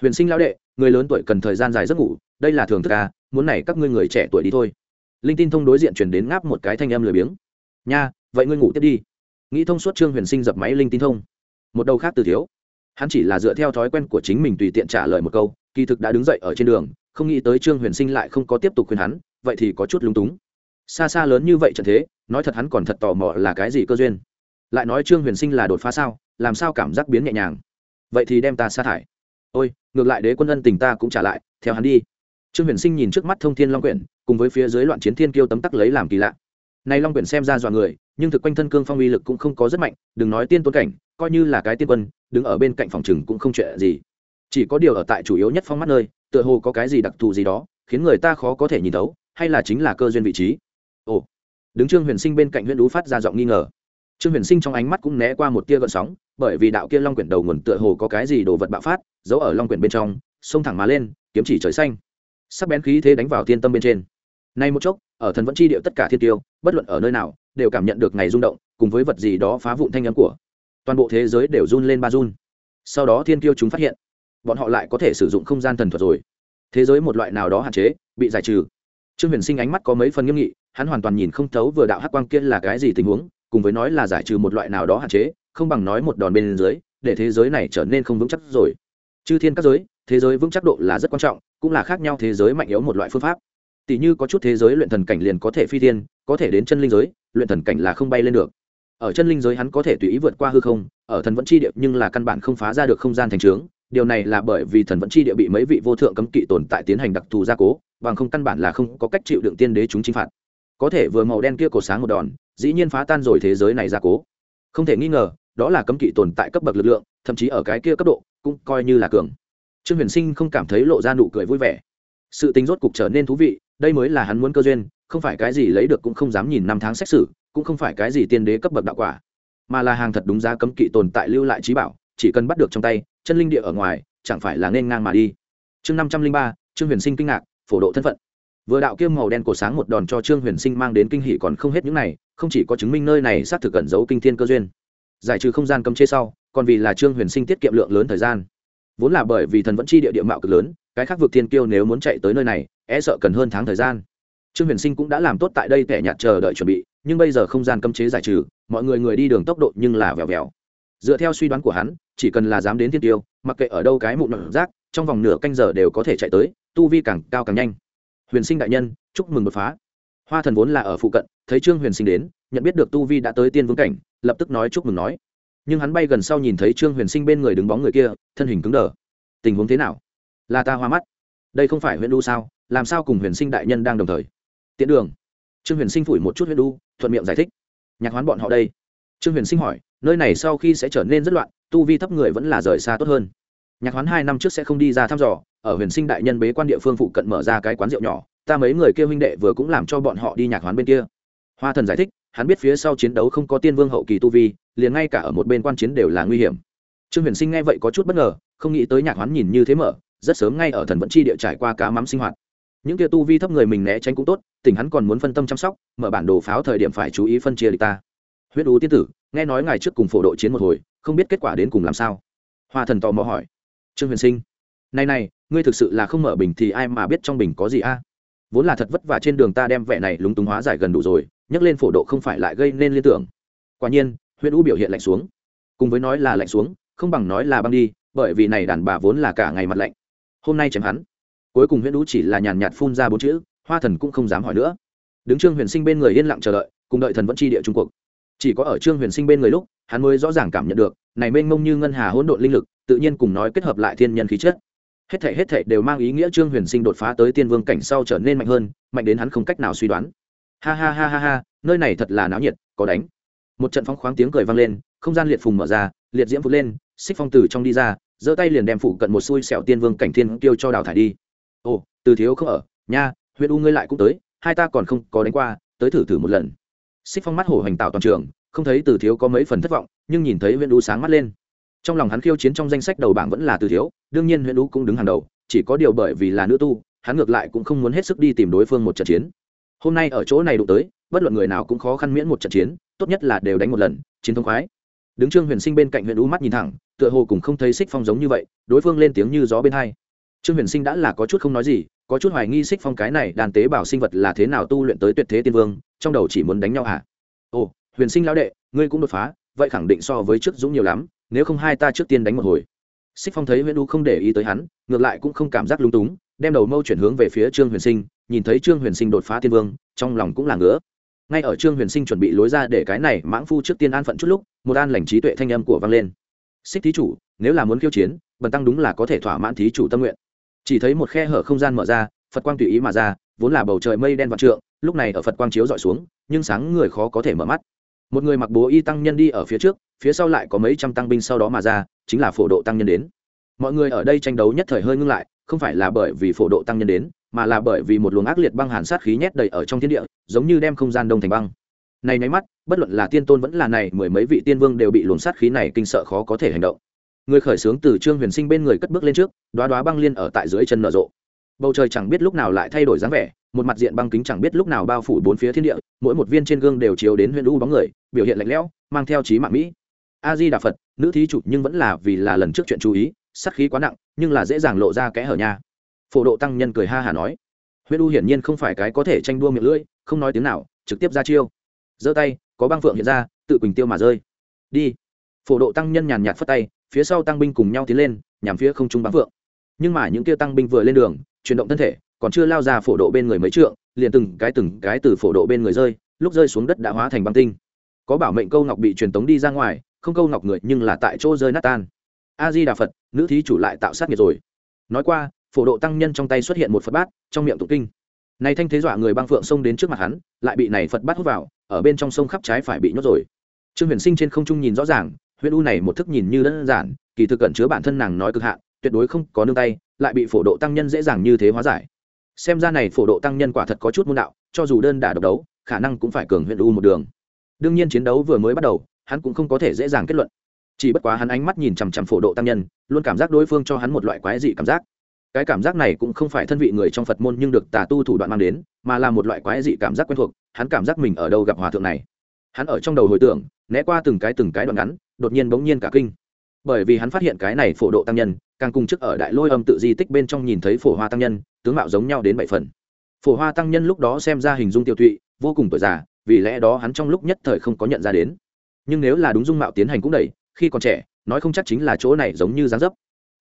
huyền sinh lão đệ, người lớn tuổi cần thời gian dài giấc ngủ, đây là thường thức à muốn này các ngươi người trẻ tuổi đi thôi. Linh tin thông đối diện chuyển đến ngáp một cái thanh âm lười biếng. Nha, vậy ngươi ngủ tiếp đi. Nghĩ thông suốt trương huyền sinh dập máy linh tin thông. Một đầu khác từ thiếu. Hắn chỉ là dựa theo thói quen của chính mình tùy tiện trả lời một câu, kỳ thực đã đứng dậy ở trên đường, không nghĩ tới trương huyền sinh lại không có tiếp tục khuyên hắn, vậy thì có chút lúng túng. Xa xa lớn như vậy trận thế, nói thật hắn còn thật tò mò là cái gì cơ duyên. Lại nói trương huyền sinh là đột phá sao, làm sao cảm giác biến nhẹ nhàng. Vậy thì đem ta sa thải ôi, ngược lại đế quân ân tình ta cũng trả lại, theo hắn đi. Trương huyền sinh nhìn trước mắt thông thiên long quyển, cùng với phía dưới loạn chiến thiên kiêu tấm tắc lấy làm kỳ lạ. Nay long quyển xem ra dọa người, nhưng thực quanh thân cương phong uy lực cũng không có rất mạnh, đừng nói tiên tôn cảnh, coi như là cái tiên quân, đứng ở bên cạnh phòng chừng cũng không chuyện gì. Chỉ có điều ở tại chủ yếu nhất phong mắt nơi, tựa hồ có cái gì đặc thù gì đó, khiến người ta khó có thể nhìn thấu, hay là chính là cơ duyên vị trí. Ồ, đứng trương huyền sinh bên cạnh huyện đú phát ra giọng nghi ngờ trương huyền sinh trong ánh mắt cũng né qua một tia gợn sóng, bởi vì đạo kia long quyển đầu nguồn tựa hồ có cái gì đồ vật bạo phát, giấu ở long quyển bên trong, xông thẳng má lên, kiếm chỉ trời xanh. Sắc bén khí thế đánh vào thiên tâm bên trên. Nay một chốc, ở thần vẫn chi điệu tất cả thiên tiêu, bất luận ở nơi nào, đều cảm nhận được ngày rung động, cùng với vật gì đó phá vụn thanh âm của toàn bộ thế giới đều run lên ba run. Sau đó thiên tiêu chúng phát hiện, bọn họ lại có thể sử dụng không gian thần thuật rồi. Thế giới một loại nào đó hạn chế, bị giải trừ. Trương huyền sinh ánh mắt có mấy phần nghiêm nghị, hắn hoàn toàn nhìn không thấu vừa đạo hắc quang kia là cái gì tình huống cùng với nói là giải trừ một loại nào đó hạn chế, không bằng nói một đòn bên dưới, để thế giới này trở nên không vững chắc rồi. Chư thiên các giới, thế giới vững chắc độ là rất quan trọng, cũng là khác nhau thế giới mạnh yếu một loại phương pháp. Tỷ như có chút thế giới luyện thần cảnh liền có thể phi thiên, có thể đến chân linh giới, luyện thần cảnh là không bay lên được. Ở chân linh giới hắn có thể tùy ý vượt qua hư không, ở thần vẫn chi địa nhưng là căn bản không phá ra được không gian thành trướng. Điều này là bởi vì thần vẫn chi địa bị mấy vị vô thượng cấm kỵ tồn tại tiến hành đặc thù gia cố, bằng không căn bản là không có cách chịu đựng tiên đế chúng chinh phạt. Có thể vừa màu đen kia cổ sáng một đòn dĩ nhiên phá tan rồi thế giới này ra cố. Không thể nghi ngờ, đó là cấm kỵ tồn tại cấp bậc lực lượng, thậm chí ở cái kia cấp độ, cũng coi như là cường. Trương huyền sinh không cảm thấy lộ ra nụ cười vui vẻ. Sự tính rốt cục trở nên thú vị, đây mới là hắn muốn cơ duyên, không phải cái gì lấy được cũng không dám nhìn năm tháng xét xử, cũng không phải cái gì tiên đế cấp bậc đạo quả, mà là hàng thật đúng giá cấm kỵ tồn tại lưu lại trí bảo, chỉ cần bắt được trong tay, chân linh địa ở ngoài, chẳng phải là nên ngang mà đi. Chương năm trăm linh ba, trương huyền sinh kinh ngạc, phổ độ thân phận vừa đạo kiêm màu đen cổ sáng một đòn cho trương huyền sinh mang đến kinh hỷ còn không hết những này, không chỉ có chứng minh nơi này xác thực cẩn giấu kinh thiên cơ duyên. Giải trừ không gian cấm chế sau, còn vì là trương huyền sinh tiết kiệm lượng lớn thời gian. Vốn là bởi vì thần vẫn chi địa địa mạo cực lớn, cái khác vực thiên kiêu nếu muốn chạy tới nơi này e sợ cần hơn tháng thời gian. Trương huyền sinh cũng đã làm tốt tại đây tẻ nhạt chờ đợi chuẩn bị, nhưng bây giờ không gian cấm chế giải trừ, mọi người người đi đường tốc độ nhưng là vèo vèo. Dựa theo suy đoán của hắn, chỉ cần là dám đến thiên tiêu, mặc kệ ở đâu cái mụn nợ rác, trong vòng nửa canh giờ đều có thể chạy tới, tu vi càng cao càng nhanh huyền sinh đại nhân, chúc mừng đột phá. Hoa thần vốn là ở phụ cận, thấy trương huyền sinh đến, nhận biết được tu vi đã tới tiên vương cảnh, lập tức nói chúc mừng nói. Nhưng hắn bay gần sau nhìn thấy trương huyền sinh bên người đứng bóng người kia, thân hình cứng đờ. Tình huống thế nào? Là ta hoa mắt. Đây không phải huyện đu sao? Làm sao cùng huyền sinh đại nhân đang đồng thời? Tiễn đường. Trương huyền sinh phủi một chút huyện đu thuận miệng giải thích. Nhạc hoán bọn họ đây. Trương huyền sinh hỏi, nơi này sau khi sẽ trở nên rất loạn, tu vi thấp người vẫn là rời xa tốt hơn. Nhạc hoán hai năm trước sẽ không đi ra thăm dò ở huyền sinh đại nhân bế quan địa phương phụ cận mở ra cái quán rượu nhỏ, ta mấy người kia huynh đệ vừa cũng làm cho bọn họ đi nhạc hoán bên kia. Hoa thần giải thích, hắn biết phía sau chiến đấu không có tiên vương hậu kỳ tu vi, liền ngay cả ở một bên quan chiến đều là nguy hiểm. Trương huyền sinh nghe vậy có chút bất ngờ, không nghĩ tới nhạc hoán nhìn như thế mở, rất sớm ngay ở thần vẫn chi địa trải qua cá mắm sinh hoạt. Những kia tu vi thấp người mình né tránh cũng tốt, tỉnh hắn còn muốn phân tâm chăm sóc, mở bản đồ pháo thời điểm phải chú ý phân chia địch ta. Huyết ú tiên tử, nghe nói ngày trước cùng phổ độ chiến một hồi, không biết kết quả đến cùng làm sao? Hoa thần tò mò hỏi. Trương huyền sinh, này này ngươi thực sự là không mở bình thì ai mà biết trong bình có gì a? Vốn là thật vất vả trên đường ta đem vẻ này lúng túng hóa giải gần đủ rồi, nhắc lên phổ độ không phải lại gây nên liên tưởng. Quả nhiên huyện u biểu hiện lạnh xuống. Cùng với nói là lạnh xuống, không bằng nói là băng đi, bởi vì này đàn bà vốn là cả ngày mặt lạnh. Hôm nay chém hắn. Cuối cùng huyện u chỉ là nhàn nhạt phun ra bốn chữ, hoa thần cũng không dám hỏi nữa. Đứng trương huyền sinh bên người yên lặng chờ đợi, cùng đợi thần vẫn chi địa trung cuộc chỉ có ở trương huyền sinh bên người lúc, hắn mới rõ ràng cảm nhận được, này mênh mông như ngân hà hỗn độn linh lực, tự nhiên cùng nói kết hợp lại thiên nhân khí chất hết thể hết thể đều mang ý nghĩa trương huyền sinh đột phá tới tiên vương cảnh sau trở nên mạnh hơn, mạnh đến hắn không cách nào suy đoán. Ha ha ha ha ha, nơi này thật là náo nhiệt, có đánh. Một trận phóng khoáng tiếng cười vang lên, không gian liệt phùng mở ra, liệt diễm vút lên, xích phong từ trong đi ra, giơ tay liền đem phụ cận một xui xẻo tiên vương cảnh thiên tiêu cho đào thải đi. Ồ, từ thiếu không ở, nha huyện u ngươi lại cũng tới, hai ta còn không có đánh qua, tới thử thử một lần. Xích phong mắt hổ hành tạo toàn trường, không thấy từ thiếu có mấy phần thất vọng, nhưng nhìn thấy huyện u sáng mắt lên trong lòng hắn khiêu chiến trong danh sách đầu bảng vẫn là từ thiếu, đương nhiên huyện ú cũng đứng hàng đầu, chỉ có điều bởi vì là nữ tu, hắn ngược lại cũng không muốn hết sức đi tìm đối phương một trận chiến. Hôm nay ở chỗ này đụng tới, bất luận người nào cũng khó khăn miễn một trận chiến, tốt nhất là đều đánh một lần, chiến thông khoái. Đứng trương huyền sinh bên cạnh huyện ú mắt nhìn thẳng, tựa hồ cũng không thấy xích phong giống như vậy, đối phương lên tiếng như gió bên hai. Trương huyền sinh đã là có chút không nói gì, có chút hoài nghi xích phong cái này đàn tế bảo sinh vật là thế nào tu luyện tới tuyệt thế tiên vương, trong đầu chỉ muốn đánh nhau hả? Ồ, huyền sinh lão đệ, ngươi cũng đột phá, vậy khẳng định so với trước dũng nhiều lắm nếu không hai ta trước tiên đánh một hồi. Xích phong thấy huyện u không để ý tới hắn, ngược lại cũng không cảm giác lung túng, đem đầu mâu chuyển hướng về phía trương huyền sinh, nhìn thấy trương huyền sinh đột phá tiên vương, trong lòng cũng là ngứa. Ngay ở trương huyền sinh chuẩn bị lối ra để cái này mãng phu trước tiên an phận chút lúc, một an lành trí tuệ thanh âm của vang lên. Xích thí chủ, nếu là muốn khiêu chiến, bần tăng đúng là có thể thỏa mãn thí chủ tâm nguyện. Chỉ thấy một khe hở không gian mở ra, phật quang tùy ý mà ra, vốn là bầu trời mây đen vạn trượng, lúc này ở phật quang chiếu dọi xuống, nhưng sáng người khó có thể mở mắt một người mặc bố y tăng nhân đi ở phía trước, phía sau lại có mấy trăm tăng binh sau đó mà ra, chính là phổ độ tăng nhân đến. Mọi người ở đây tranh đấu nhất thời hơi ngưng lại, không phải là bởi vì phổ độ tăng nhân đến, mà là bởi vì một luồng ác liệt băng hàn sát khí nhét đầy ở trong thiên địa, giống như đem không gian đông thành băng. Này nháy mắt, bất luận là tiên tôn vẫn là này mười mấy vị tiên vương đều bị luồng sát khí này kinh sợ khó có thể hành động. Người khởi xướng từ trương huyền sinh bên người cất bước lên trước đoá đoá băng liên ở tại dưới chân nở rộ bầu trời chẳng biết lúc nào lại thay đổi dáng vẻ, một mặt diện băng kính chẳng biết lúc nào bao phủ bốn phía thiên địa, mỗi một viên trên gương đều chiếu đến huyện u bóng người, biểu hiện lạnh lẽo, mang theo trí mạng mỹ. A di đà phật, nữ thí chủ nhưng vẫn là vì là lần trước chuyện chú ý, sát khí quá nặng, nhưng là dễ dàng lộ ra kẽ hở nha. Phổ độ tăng nhân cười ha hả nói. Huyện u hiển nhiên không phải cái có thể tranh đua miệng lưỡi, không nói tiếng nào, trực tiếp ra chiêu. Giơ tay, có băng phượng hiện ra, tự quỳnh tiêu mà rơi. Đi. Phổ độ tăng nhân nhàn nhạt phất tay, phía sau tăng binh cùng nhau tiến lên, nhằm phía không trung băng phượng. Nhưng mà những kia tăng binh vừa lên đường chuyển động thân thể, còn chưa lao ra phổ độ bên người mấy trượng, liền từng cái từng cái từ phổ độ bên người rơi, lúc rơi xuống đất đã hóa thành băng tinh. Có bảo mệnh câu ngọc bị truyền tống đi ra ngoài, không câu ngọc người nhưng là tại chỗ rơi nát tan. A di đà phật, nữ thí chủ lại tạo sát nghiệt rồi. Nói qua, phổ độ tăng nhân trong tay xuất hiện một phật bát, trong miệng tụng kinh. Này thanh thế dọa người băng phượng xông đến trước mặt hắn, lại bị này phật bát hút vào, ở bên trong sông khắp trái phải bị nhốt rồi. Trương huyền sinh trên không trung nhìn rõ ràng huyện u này một thức nhìn như đơn giản, kỳ thực cẩn chứa bản thân nàng nói cực hạn tuyệt đối không có nương tay, lại bị phổ độ tăng nhân dễ dàng như thế hóa giải. Xem ra này phổ độ tăng nhân quả thật có chút môn đạo, cho dù đơn đả độc đấu, khả năng cũng phải cường huyện u một đường. Đương nhiên chiến đấu vừa mới bắt đầu, hắn cũng không có thể dễ dàng kết luận. Chỉ bất quá hắn ánh mắt nhìn chằm chằm phổ độ tăng nhân, luôn cảm giác đối phương cho hắn một loại quái dị cảm giác. Cái cảm giác này cũng không phải thân vị người trong phật môn nhưng được tà tu thủ đoạn mang đến, mà là một loại quái dị cảm giác quen thuộc, hắn cảm giác mình ở đâu gặp hòa thượng này. Hắn ở trong đầu hồi tưởng, né qua từng cái từng cái đoạn ngắn, đột nhiên bỗng nhiên cả kinh bởi vì hắn phát hiện cái này phổ độ tăng nhân, càng cùng chức ở đại lôi âm tự di tích bên trong nhìn thấy phổ hoa tăng nhân, tướng mạo giống nhau đến bảy phần. Phổ hoa tăng nhân lúc đó xem ra hình dung tiêu tụy, vô cùng tuổi già, vì lẽ đó hắn trong lúc nhất thời không có nhận ra đến. Nhưng nếu là đúng dung mạo tiến hành cũng đầy khi còn trẻ, nói không chắc chính là chỗ này giống như dáng dấp.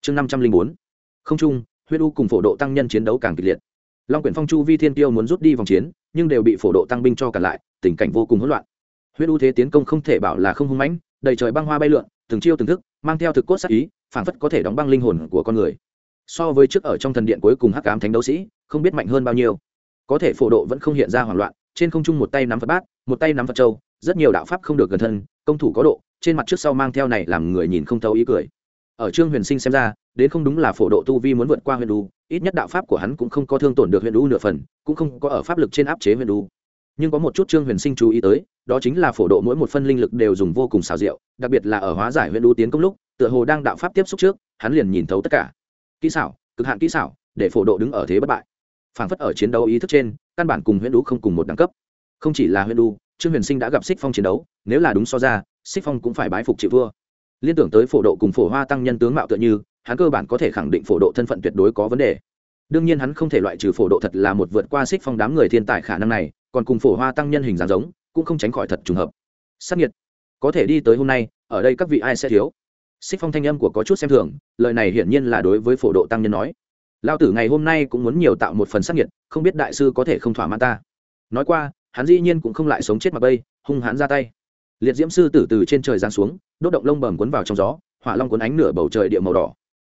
Chương năm trăm linh bốn. Không trung, huyết u cùng phổ độ tăng nhân chiến đấu càng kịch liệt. Long quyển phong chu vi thiên tiêu muốn rút đi vòng chiến, nhưng đều bị phổ độ tăng binh cho cả lại, tình cảnh vô cùng hỗn loạn. Huyết u thế tiến công không thể bảo là không hung mãnh, đầy trời băng hoa bay lượn từng chiêu từng thức, mang theo thực cốt sắc ý, phảng phất có thể đóng băng linh hồn của con người. So với trước ở trong thần điện cuối cùng hắc ám thánh đấu sĩ, không biết mạnh hơn bao nhiêu. Có thể phổ độ vẫn không hiện ra hoảng loạn, trên không trung một tay nắm phật bát, một tay nắm phật châu, rất nhiều đạo pháp không được gần thân, công thủ có độ, trên mặt trước sau mang theo này làm người nhìn không thấu ý cười. Ở trương huyền sinh xem ra, đến không đúng là phổ độ tu vi muốn vượt qua huyền đu ít nhất đạo pháp của hắn cũng không có thương tổn được huyền đu nửa phần, cũng không có ở pháp lực trên áp chế huyền đu nhưng có một chút trương huyền sinh chú ý tới, đó chính là phổ độ mỗi một phân linh lực đều dùng vô cùng xào rượu đặc biệt là ở hóa giải huyện đu tiến công lúc, tựa hồ đang đạo pháp tiếp xúc trước, hắn liền nhìn thấu tất cả. Kỹ xảo, cực hạn kỹ xảo, để phổ độ đứng ở thế bất bại. Phảng phất ở chiến đấu ý thức trên, căn bản cùng huyện đu không cùng một đẳng cấp. Không chỉ là huyện đu, trương huyền sinh đã gặp xích phong chiến đấu, nếu là đúng so ra, xích phong cũng phải bái phục chịu vua. liên tưởng tới phổ độ cùng phổ hoa tăng nhân tướng mạo tựa như, hắn cơ bản có thể khẳng định phổ độ thân phận tuyệt đối có vấn đề. Đương nhiên hắn không thể loại trừ phổ độ thật là một vượt qua xích phong đám người thiên tài khả năng này còn cùng phổ hoa tăng nhân hình dáng giống, cũng không tránh khỏi thật trùng hợp. Sắc nhiệt. Có thể đi tới hôm nay, ở đây các vị ai sẽ thiếu? Xích phong thanh âm của có chút xem thường, lời này hiển nhiên là đối với phổ độ tăng nhân nói. Lao tử ngày hôm nay cũng muốn nhiều tạo một phần sắc nhiệt, không biết đại sư có thể không thỏa mãn ta. Nói qua, hắn dĩ nhiên cũng không lại sống chết mà bây, hung hãn ra tay. Liệt diễm sư tử từ trên trời giáng xuống, đốt động lông bầm quấn vào trong gió, hỏa long cuốn ánh nửa bầu trời địa màu đỏ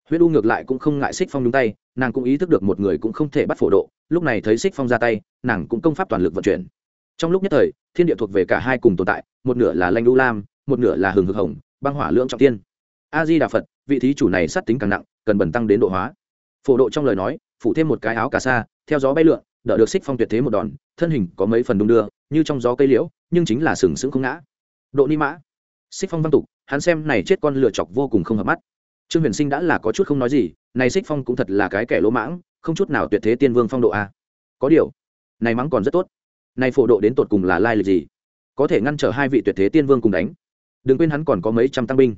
huyết u ngược lại cũng không ngại xích phong nhúng tay, nàng cũng ý thức được một người cũng không thể bắt phổ độ, lúc này thấy xích phong ra tay, nàng cũng công pháp toàn lực vận chuyển. Trong lúc nhất thời, thiên địa thuộc về cả hai cùng tồn tại, một nửa là lanh đu lam, một nửa là hừng hực hồng, băng hỏa lưỡng trọng tiên. A di đà phật, vị thí chủ này sát tính càng nặng, cần bẩn tăng đến độ hóa. Phổ độ trong lời nói, phủ thêm một cái áo cà sa, theo gió bay lượn, đỡ được xích phong tuyệt thế một đòn, thân hình có mấy phần đung đưa, như trong gió cây liễu, nhưng chính là sừng sững không ngã. Độ ni mã. Xích phong văn tục, hắn xem này chết con lựa chọc vô cùng không hợp mắt trương huyền sinh đã là có chút không nói gì, này xích phong cũng thật là cái kẻ lỗ mãng, không chút nào tuyệt thế tiên vương phong độ a. Có điều, này mắng còn rất tốt. Này phổ độ đến tột cùng là lai lịch gì? Có thể ngăn trở hai vị tuyệt thế tiên vương cùng đánh. Đừng quên hắn còn có mấy trăm tăng binh.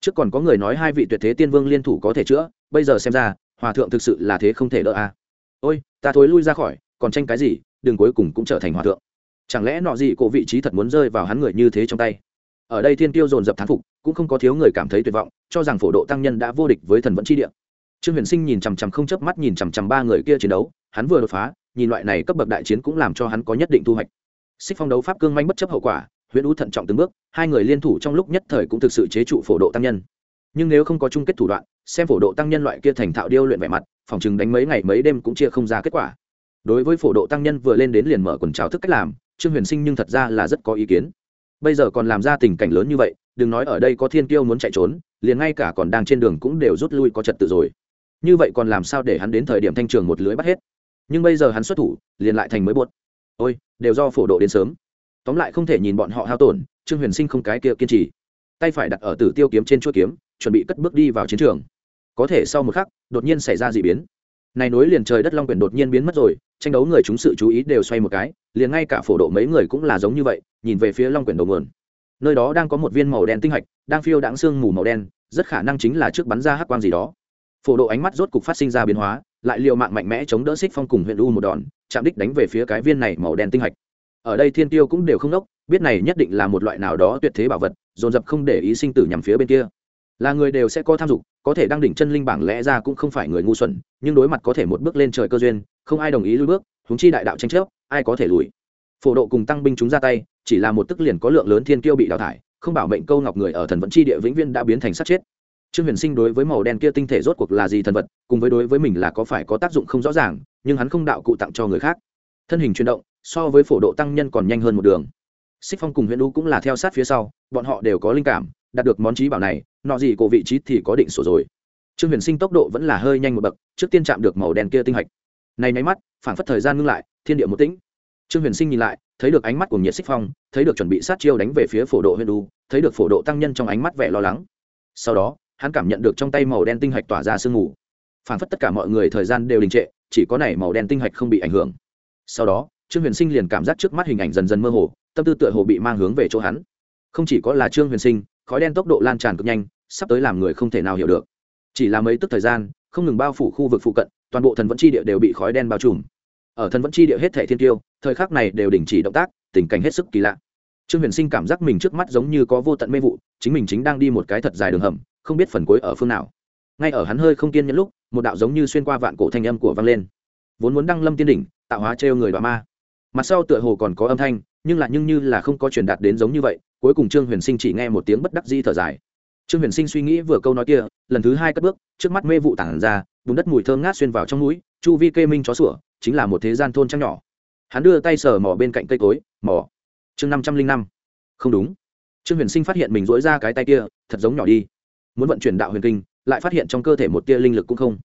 Trước còn có người nói hai vị tuyệt thế tiên vương liên thủ có thể chữa, bây giờ xem ra, hòa thượng thực sự là thế không thể đỡ a. Ôi, ta thối lui ra khỏi, còn tranh cái gì đừng cuối cùng cũng trở thành hòa thượng. Chẳng lẽ nọ gì cổ vị trí thật muốn rơi vào hắn người như thế trong tay? Ở đây thiên tiêu dồn dập thán phục cũng không có thiếu người cảm thấy tuyệt vọng, cho rằng phổ độ tăng nhân đã vô địch với thần vẫn chi địa. Trương huyền sinh nhìn chằm chằm không chớp mắt nhìn chằm chằm ba người kia chiến đấu, hắn vừa đột phá, nhìn loại này cấp bậc đại chiến cũng làm cho hắn có nhất định thu hoạch. Xích phong đấu pháp cương manh bất chấp hậu quả huyện ú thận trọng từng bước, hai người liên thủ trong lúc nhất thời cũng thực sự chế trụ phổ độ tăng nhân. Nhưng nếu không có chung kết thủ đoạn, xem phổ độ tăng nhân loại kia thành thạo điêu luyện vẻ mặt, phòng chừng đánh mấy ngày mấy đêm cũng chia không ra kết quả. Đối với phổ độ tăng nhân vừa lên đến liền mở quần trào thức cách làm, trương huyền sinh nhưng thật ra là rất có ý kiến. Bây giờ còn làm ra tình cảnh lớn như vậy đừng nói ở đây có thiên kiêu muốn chạy trốn, liền ngay cả còn đang trên đường cũng đều rút lui có trật tự rồi. Như vậy còn làm sao để hắn đến thời điểm thanh trường một lưới bắt hết? Nhưng bây giờ hắn xuất thủ, liền lại thành mới buốt ôi, đều do phổ độ đến sớm. Tóm lại không thể nhìn bọn họ hao tổn, trương huyền sinh không cái kia kiên trì. Tay phải đặt ở tử tiêu kiếm trên chuỗi kiếm, chuẩn bị cất bước đi vào chiến trường. Có thể sau một khắc, đột nhiên xảy ra d ị biến. Này nối liền trời đất long quyển đột nhiên biến mất rồi, tranh đấu người chúng sự chú ý đều xoay một cái, liền ngay cả phổ độ mấy người cũng là giống như vậy, nhìn về phía long quyển đầu nguồn nơi đó đang có một viên màu đen tinh hạch, đang phiêu đãng sương mù màu đen, rất khả năng chính là trước bắn ra hắc quang gì đó. Phổ độ ánh mắt rốt cục phát sinh ra biến hóa, lại l i ề u mạng mạnh mẽ chống đỡ xích phong cùng huyện u một đòn, chạm đích đánh về phía cái viên này màu đen tinh hạch. Ở đây thiên tiêu cũng đều không đốc, biết này nhất định là một loại nào đó tuyệt thế bảo vật, dồn dập không để ý sinh tử nhằm phía bên kia. Là người đều sẽ có tham dục, có thể đang đỉnh chân linh bảng lẽ ra cũng không phải người ngu xuẩn, nhưng đối mặt có thể một bước lên trời cơ duyên, không ai đồng ý lui bước húng chi đại đạo tranh chấp, ai có thể lùi? Phổ độ cùng tăng binh chúng ra tay, chỉ là một tức liền có lượng lớn thiên kiêu bị đào thải, không bảo mệnh câu ngọc người ở thần vẫn chi địa vĩnh viên đã biến thành sát chết. Trương huyền sinh đối với màu đen kia tinh thể rốt cuộc là gì thần vật, cùng với đối với mình là có phải có tác dụng không rõ ràng, nhưng hắn không đạo cụ tặng cho người khác. Thân hình chuyển động, so với phổ độ tăng nhân còn nhanh hơn một đường. Xích phong cùng huyện u cũng là theo sát phía sau, bọn họ đều có linh cảm, đạt được món trí bảo này, nọ gì cổ vị trí thì có định sổ rồi. Trương huyền sinh tốc độ vẫn là hơi nhanh một bậc, trước tiên chạm được màu đen kia tinh hạch. Này nháy mắt phản phất thời gian ngưng lại, thiên địa một tĩnh trương huyền sinh nhìn lại, thấy được ánh mắt của nhiệt xích phong, thấy được chuẩn bị sát chiêu đánh về phía phổ độ huyền đu, thấy được phổ độ tăng nhân trong ánh mắt vẻ lo lắng. Sau đó, hắn cảm nhận được trong tay màu đen tinh hạch tỏa ra sương mù. Phản phất tất cả mọi người thời gian đều đình trệ, chỉ có này màu đen tinh hạch không bị ảnh hưởng. Sau đó, trương huyền sinh liền cảm giác trước mắt hình ảnh dần dần mơ hồ, tâm tư tựa hồ bị mang hướng về chỗ hắn. Không chỉ có là trương huyền sinh, khói đen tốc độ lan tràn cực nhanh, sắp tới làm người không thể nào hiểu được. Chỉ là mấy tức thời gian, không ngừng bao phủ khu vực phụ cận, toàn bộ thần vẫn chi địa đều bị khói đen bao trùm ở thần vẫn chi địa hết thể thiên tiêu thời khắc này đều đình chỉ động tác, tình cảnh hết sức kỳ lạ. Trương huyền sinh cảm giác mình trước mắt giống như có vô tận mê vụ, chính mình chính đang đi một cái thật dài đường hầm, không biết phần cuối ở phương nào. Ngay ở hắn hơi không kiên nhẫn lúc, một đạo giống như xuyên qua vạn cổ thanh âm của vang lên. Vốn muốn đăng lâm tiên đỉnh, tạo hóa trêu người đoạ ma. Mặt sau tựa hồ còn có âm thanh, nhưng lại nhưng như là không có truyền đạt đến giống như vậy, cuối cùng trương huyền sinh chỉ nghe một tiếng bất đắc di thở dài. Trương huyền sinh suy nghĩ vừa câu nói kia, lần thứ hai cất bước, trước mắt mê vụ tản ra, bùn đất mùi thơm ngát xuyên vào trong núi chu vi kê minh chó sủa chính là một thế gian thôn trăng nhỏ. Hắn đưa tay sờ mỏ bên cạnh cây cối, mỏ, chương năm trăm linh năm. Không đúng. Trương huyền sinh phát hiện mình dỗi ra cái tay kia, thật giống nhỏ đi. Muốn vận chuyển đạo huyền kinh, lại phát hiện trong cơ thể một tia linh lực cũng không.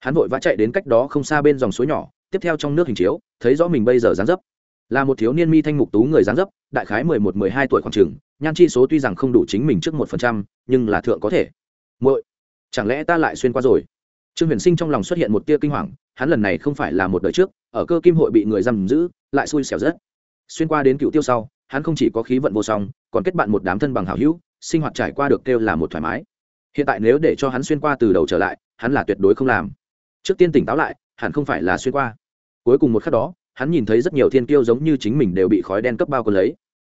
Hắn vội vã chạy đến cách đó không xa bên dòng suối nhỏ, tiếp theo trong nước hình chiếu, thấy rõ mình bây giờ dáng dấp. Là một thiếu niên mi thanh mục tú người dáng dấp, đại khái mười một, mười hai tuổi khoảng trường nhan chi số tuy rằng không đủ chính mình trước một phần trăm, nhưng là thượng có thể. Muội, chẳng lẽ ta lại xuyên qua rồi? Trương huyền sinh trong lòng xuất hiện một tia kinh hoàng, hắn lần này không phải là một đời trước, ở cơ kim hội bị người giam giữ, lại xui xẻo rất. Xuyên qua đến cựu tiêu sau, hắn không chỉ có khí vận vô song, còn kết bạn một đám thân bằng hảo hữu, sinh hoạt trải qua được kêu là một thoải mái. Hiện tại nếu để cho hắn xuyên qua từ đầu trở lại, hắn là tuyệt đối không làm. Trước tiên tỉnh táo lại, hẳn không phải là xuyên qua. Cuối cùng một khắc đó, hắn nhìn thấy rất nhiều thiên kiêu giống như chính mình đều bị khói đen cấp bao còn lấy.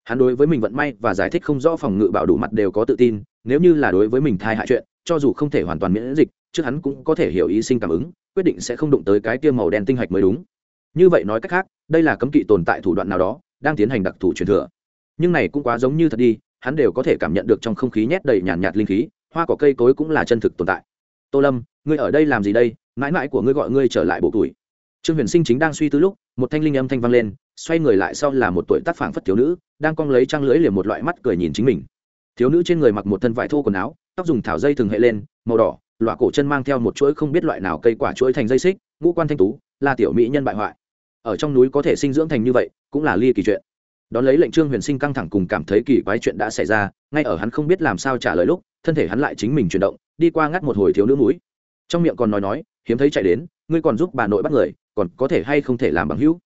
Hắn đối với mình vận may và giải thích không rõ phòng ngự bảo đủ mặt đều có tự tin, nếu như là đối với mình thai hại chuyện, cho dù không thể hoàn toàn miễn dịch trước hắn cũng có thể hiểu ý sinh cảm ứng quyết định sẽ không đụng tới cái kia màu đen tinh hạch mới đúng. Như vậy nói cách khác đây là cấm kỵ tồn tại thủ đoạn nào đó đang tiến hành đặc thù truyền thừa. Nhưng này cũng quá giống như thật đi hắn đều có thể cảm nhận được trong không khí nhét đầy nhàn nhạt, nhạt linh khí hoa cỏ cây cối cũng là chân thực tồn tại. Tô lâm ngươi ở đây làm gì đây? Mãi mãi của ngươi gọi ngươi trở lại bộ tuổi. Trương huyền sinh chính đang suy tư lúc một thanh linh âm thanh vang lên xoay người lại sau là một tuổi tác phảng phất thiếu nữ đang cong lấy trăng lưỡi liềm một loại mắt cười nhìn chính mình. Thiếu nữ trên người mặc một thân vải thô quần áo tóc dùng thảo dây thường hệ lên màu đỏ loại cổ chân mang theo một chuỗi không biết loại nào cây quả chuỗi thành dây xích, ngũ quan thanh tú, là tiểu mỹ nhân bại hoại. Ở trong núi có thể sinh dưỡng thành như vậy, cũng là ly kỳ chuyện. Đón lấy lệnh trương huyền sinh căng thẳng cùng cảm thấy kỳ quái chuyện đã xảy ra, ngay ở hắn không biết làm sao trả lời lúc, thân thể hắn lại chính mình chuyển động, đi qua ngắt một hồi thiếu nữ mũi. Trong miệng còn nói nói, hiếm thấy chạy đến, ngươi còn giúp bà nội bắt người, còn có thể hay không thể làm bằng hữu?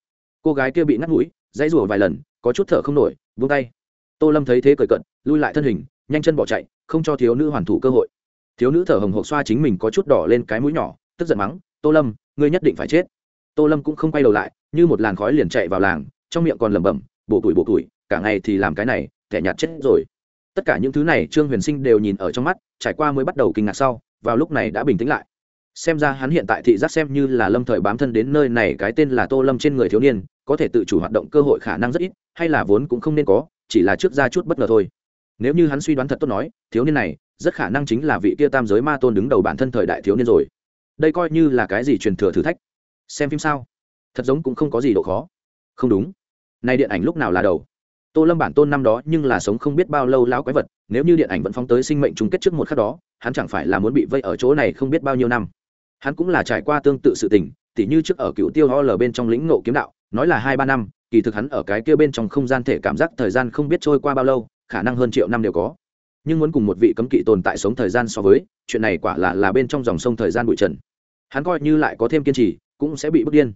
Cô gái kia bị ngắt mũi, dãy rủa vài lần, có chút thở không nổi vung tay. Tô lâm thấy thế cởi cận lui lại thân hình, nhanh chân bỏ chạy, không cho thiếu nữ hoàn thủ cơ hội thiếu nữ thở hồng hộc xoa chính mình có chút đỏ lên cái mũi nhỏ, tức giận mắng, tô lâm, ngươi nhất định phải chết. Tô lâm cũng không quay đầu lại, như một làn khói liền chạy vào làng, trong miệng còn lẩm bẩm, bổ tuổi bổ tuổi, cả ngày thì làm cái này, kẻ nhạt chết rồi. Tất cả những thứ này trương huyền sinh đều nhìn ở trong mắt, trải qua mới bắt đầu kinh ngạc sau, vào lúc này đã bình tĩnh lại. Xem ra hắn hiện tại thị giác xem như là lâm thời bám thân đến nơi này cái tên là tô lâm trên người thiếu niên, có thể tự chủ hoạt động cơ hội khả năng rất ít, hay là vốn cũng không nên có, chỉ là trước ra chút bất ngờ thôi. Nếu như hắn suy đoán thật tốt nói, thiếu niên này rất khả năng chính là vị kia tam giới ma tôn đứng đầu bản thân thời đại thiếu niên rồi. Đây coi như là cái gì truyền thừa thử thách? Xem phim sao? Thật giống cũng không có gì độ khó. Không đúng. Nay điện ảnh lúc nào là đầu? Tô lâm bản tôn năm đó nhưng là sống không biết bao lâu lão quái vật, nếu như điện ảnh vẫn phóng tới sinh mệnh chung kết trước một khắc đó, hắn chẳng phải là muốn bị vây ở chỗ này không biết bao nhiêu năm. Hắn cũng là trải qua tương tự sự tình, tỉ như trước ở cựu tiêu ho lờ bên trong lĩnh ngộ kiếm đạo, nói là hai ba năm, kỳ thực hắn ở cái kia bên trong không gian thể cảm giác thời gian không biết trôi qua bao lâu, khả năng hơn triệu năm đều có nhưng muốn cùng một vị cấm kỵ tồn tại sống thời gian so với, chuyện này quả là là bên trong dòng sông thời gian bụi trần. Hắn coi như lại có thêm kiên trì, cũng sẽ bị bước điên.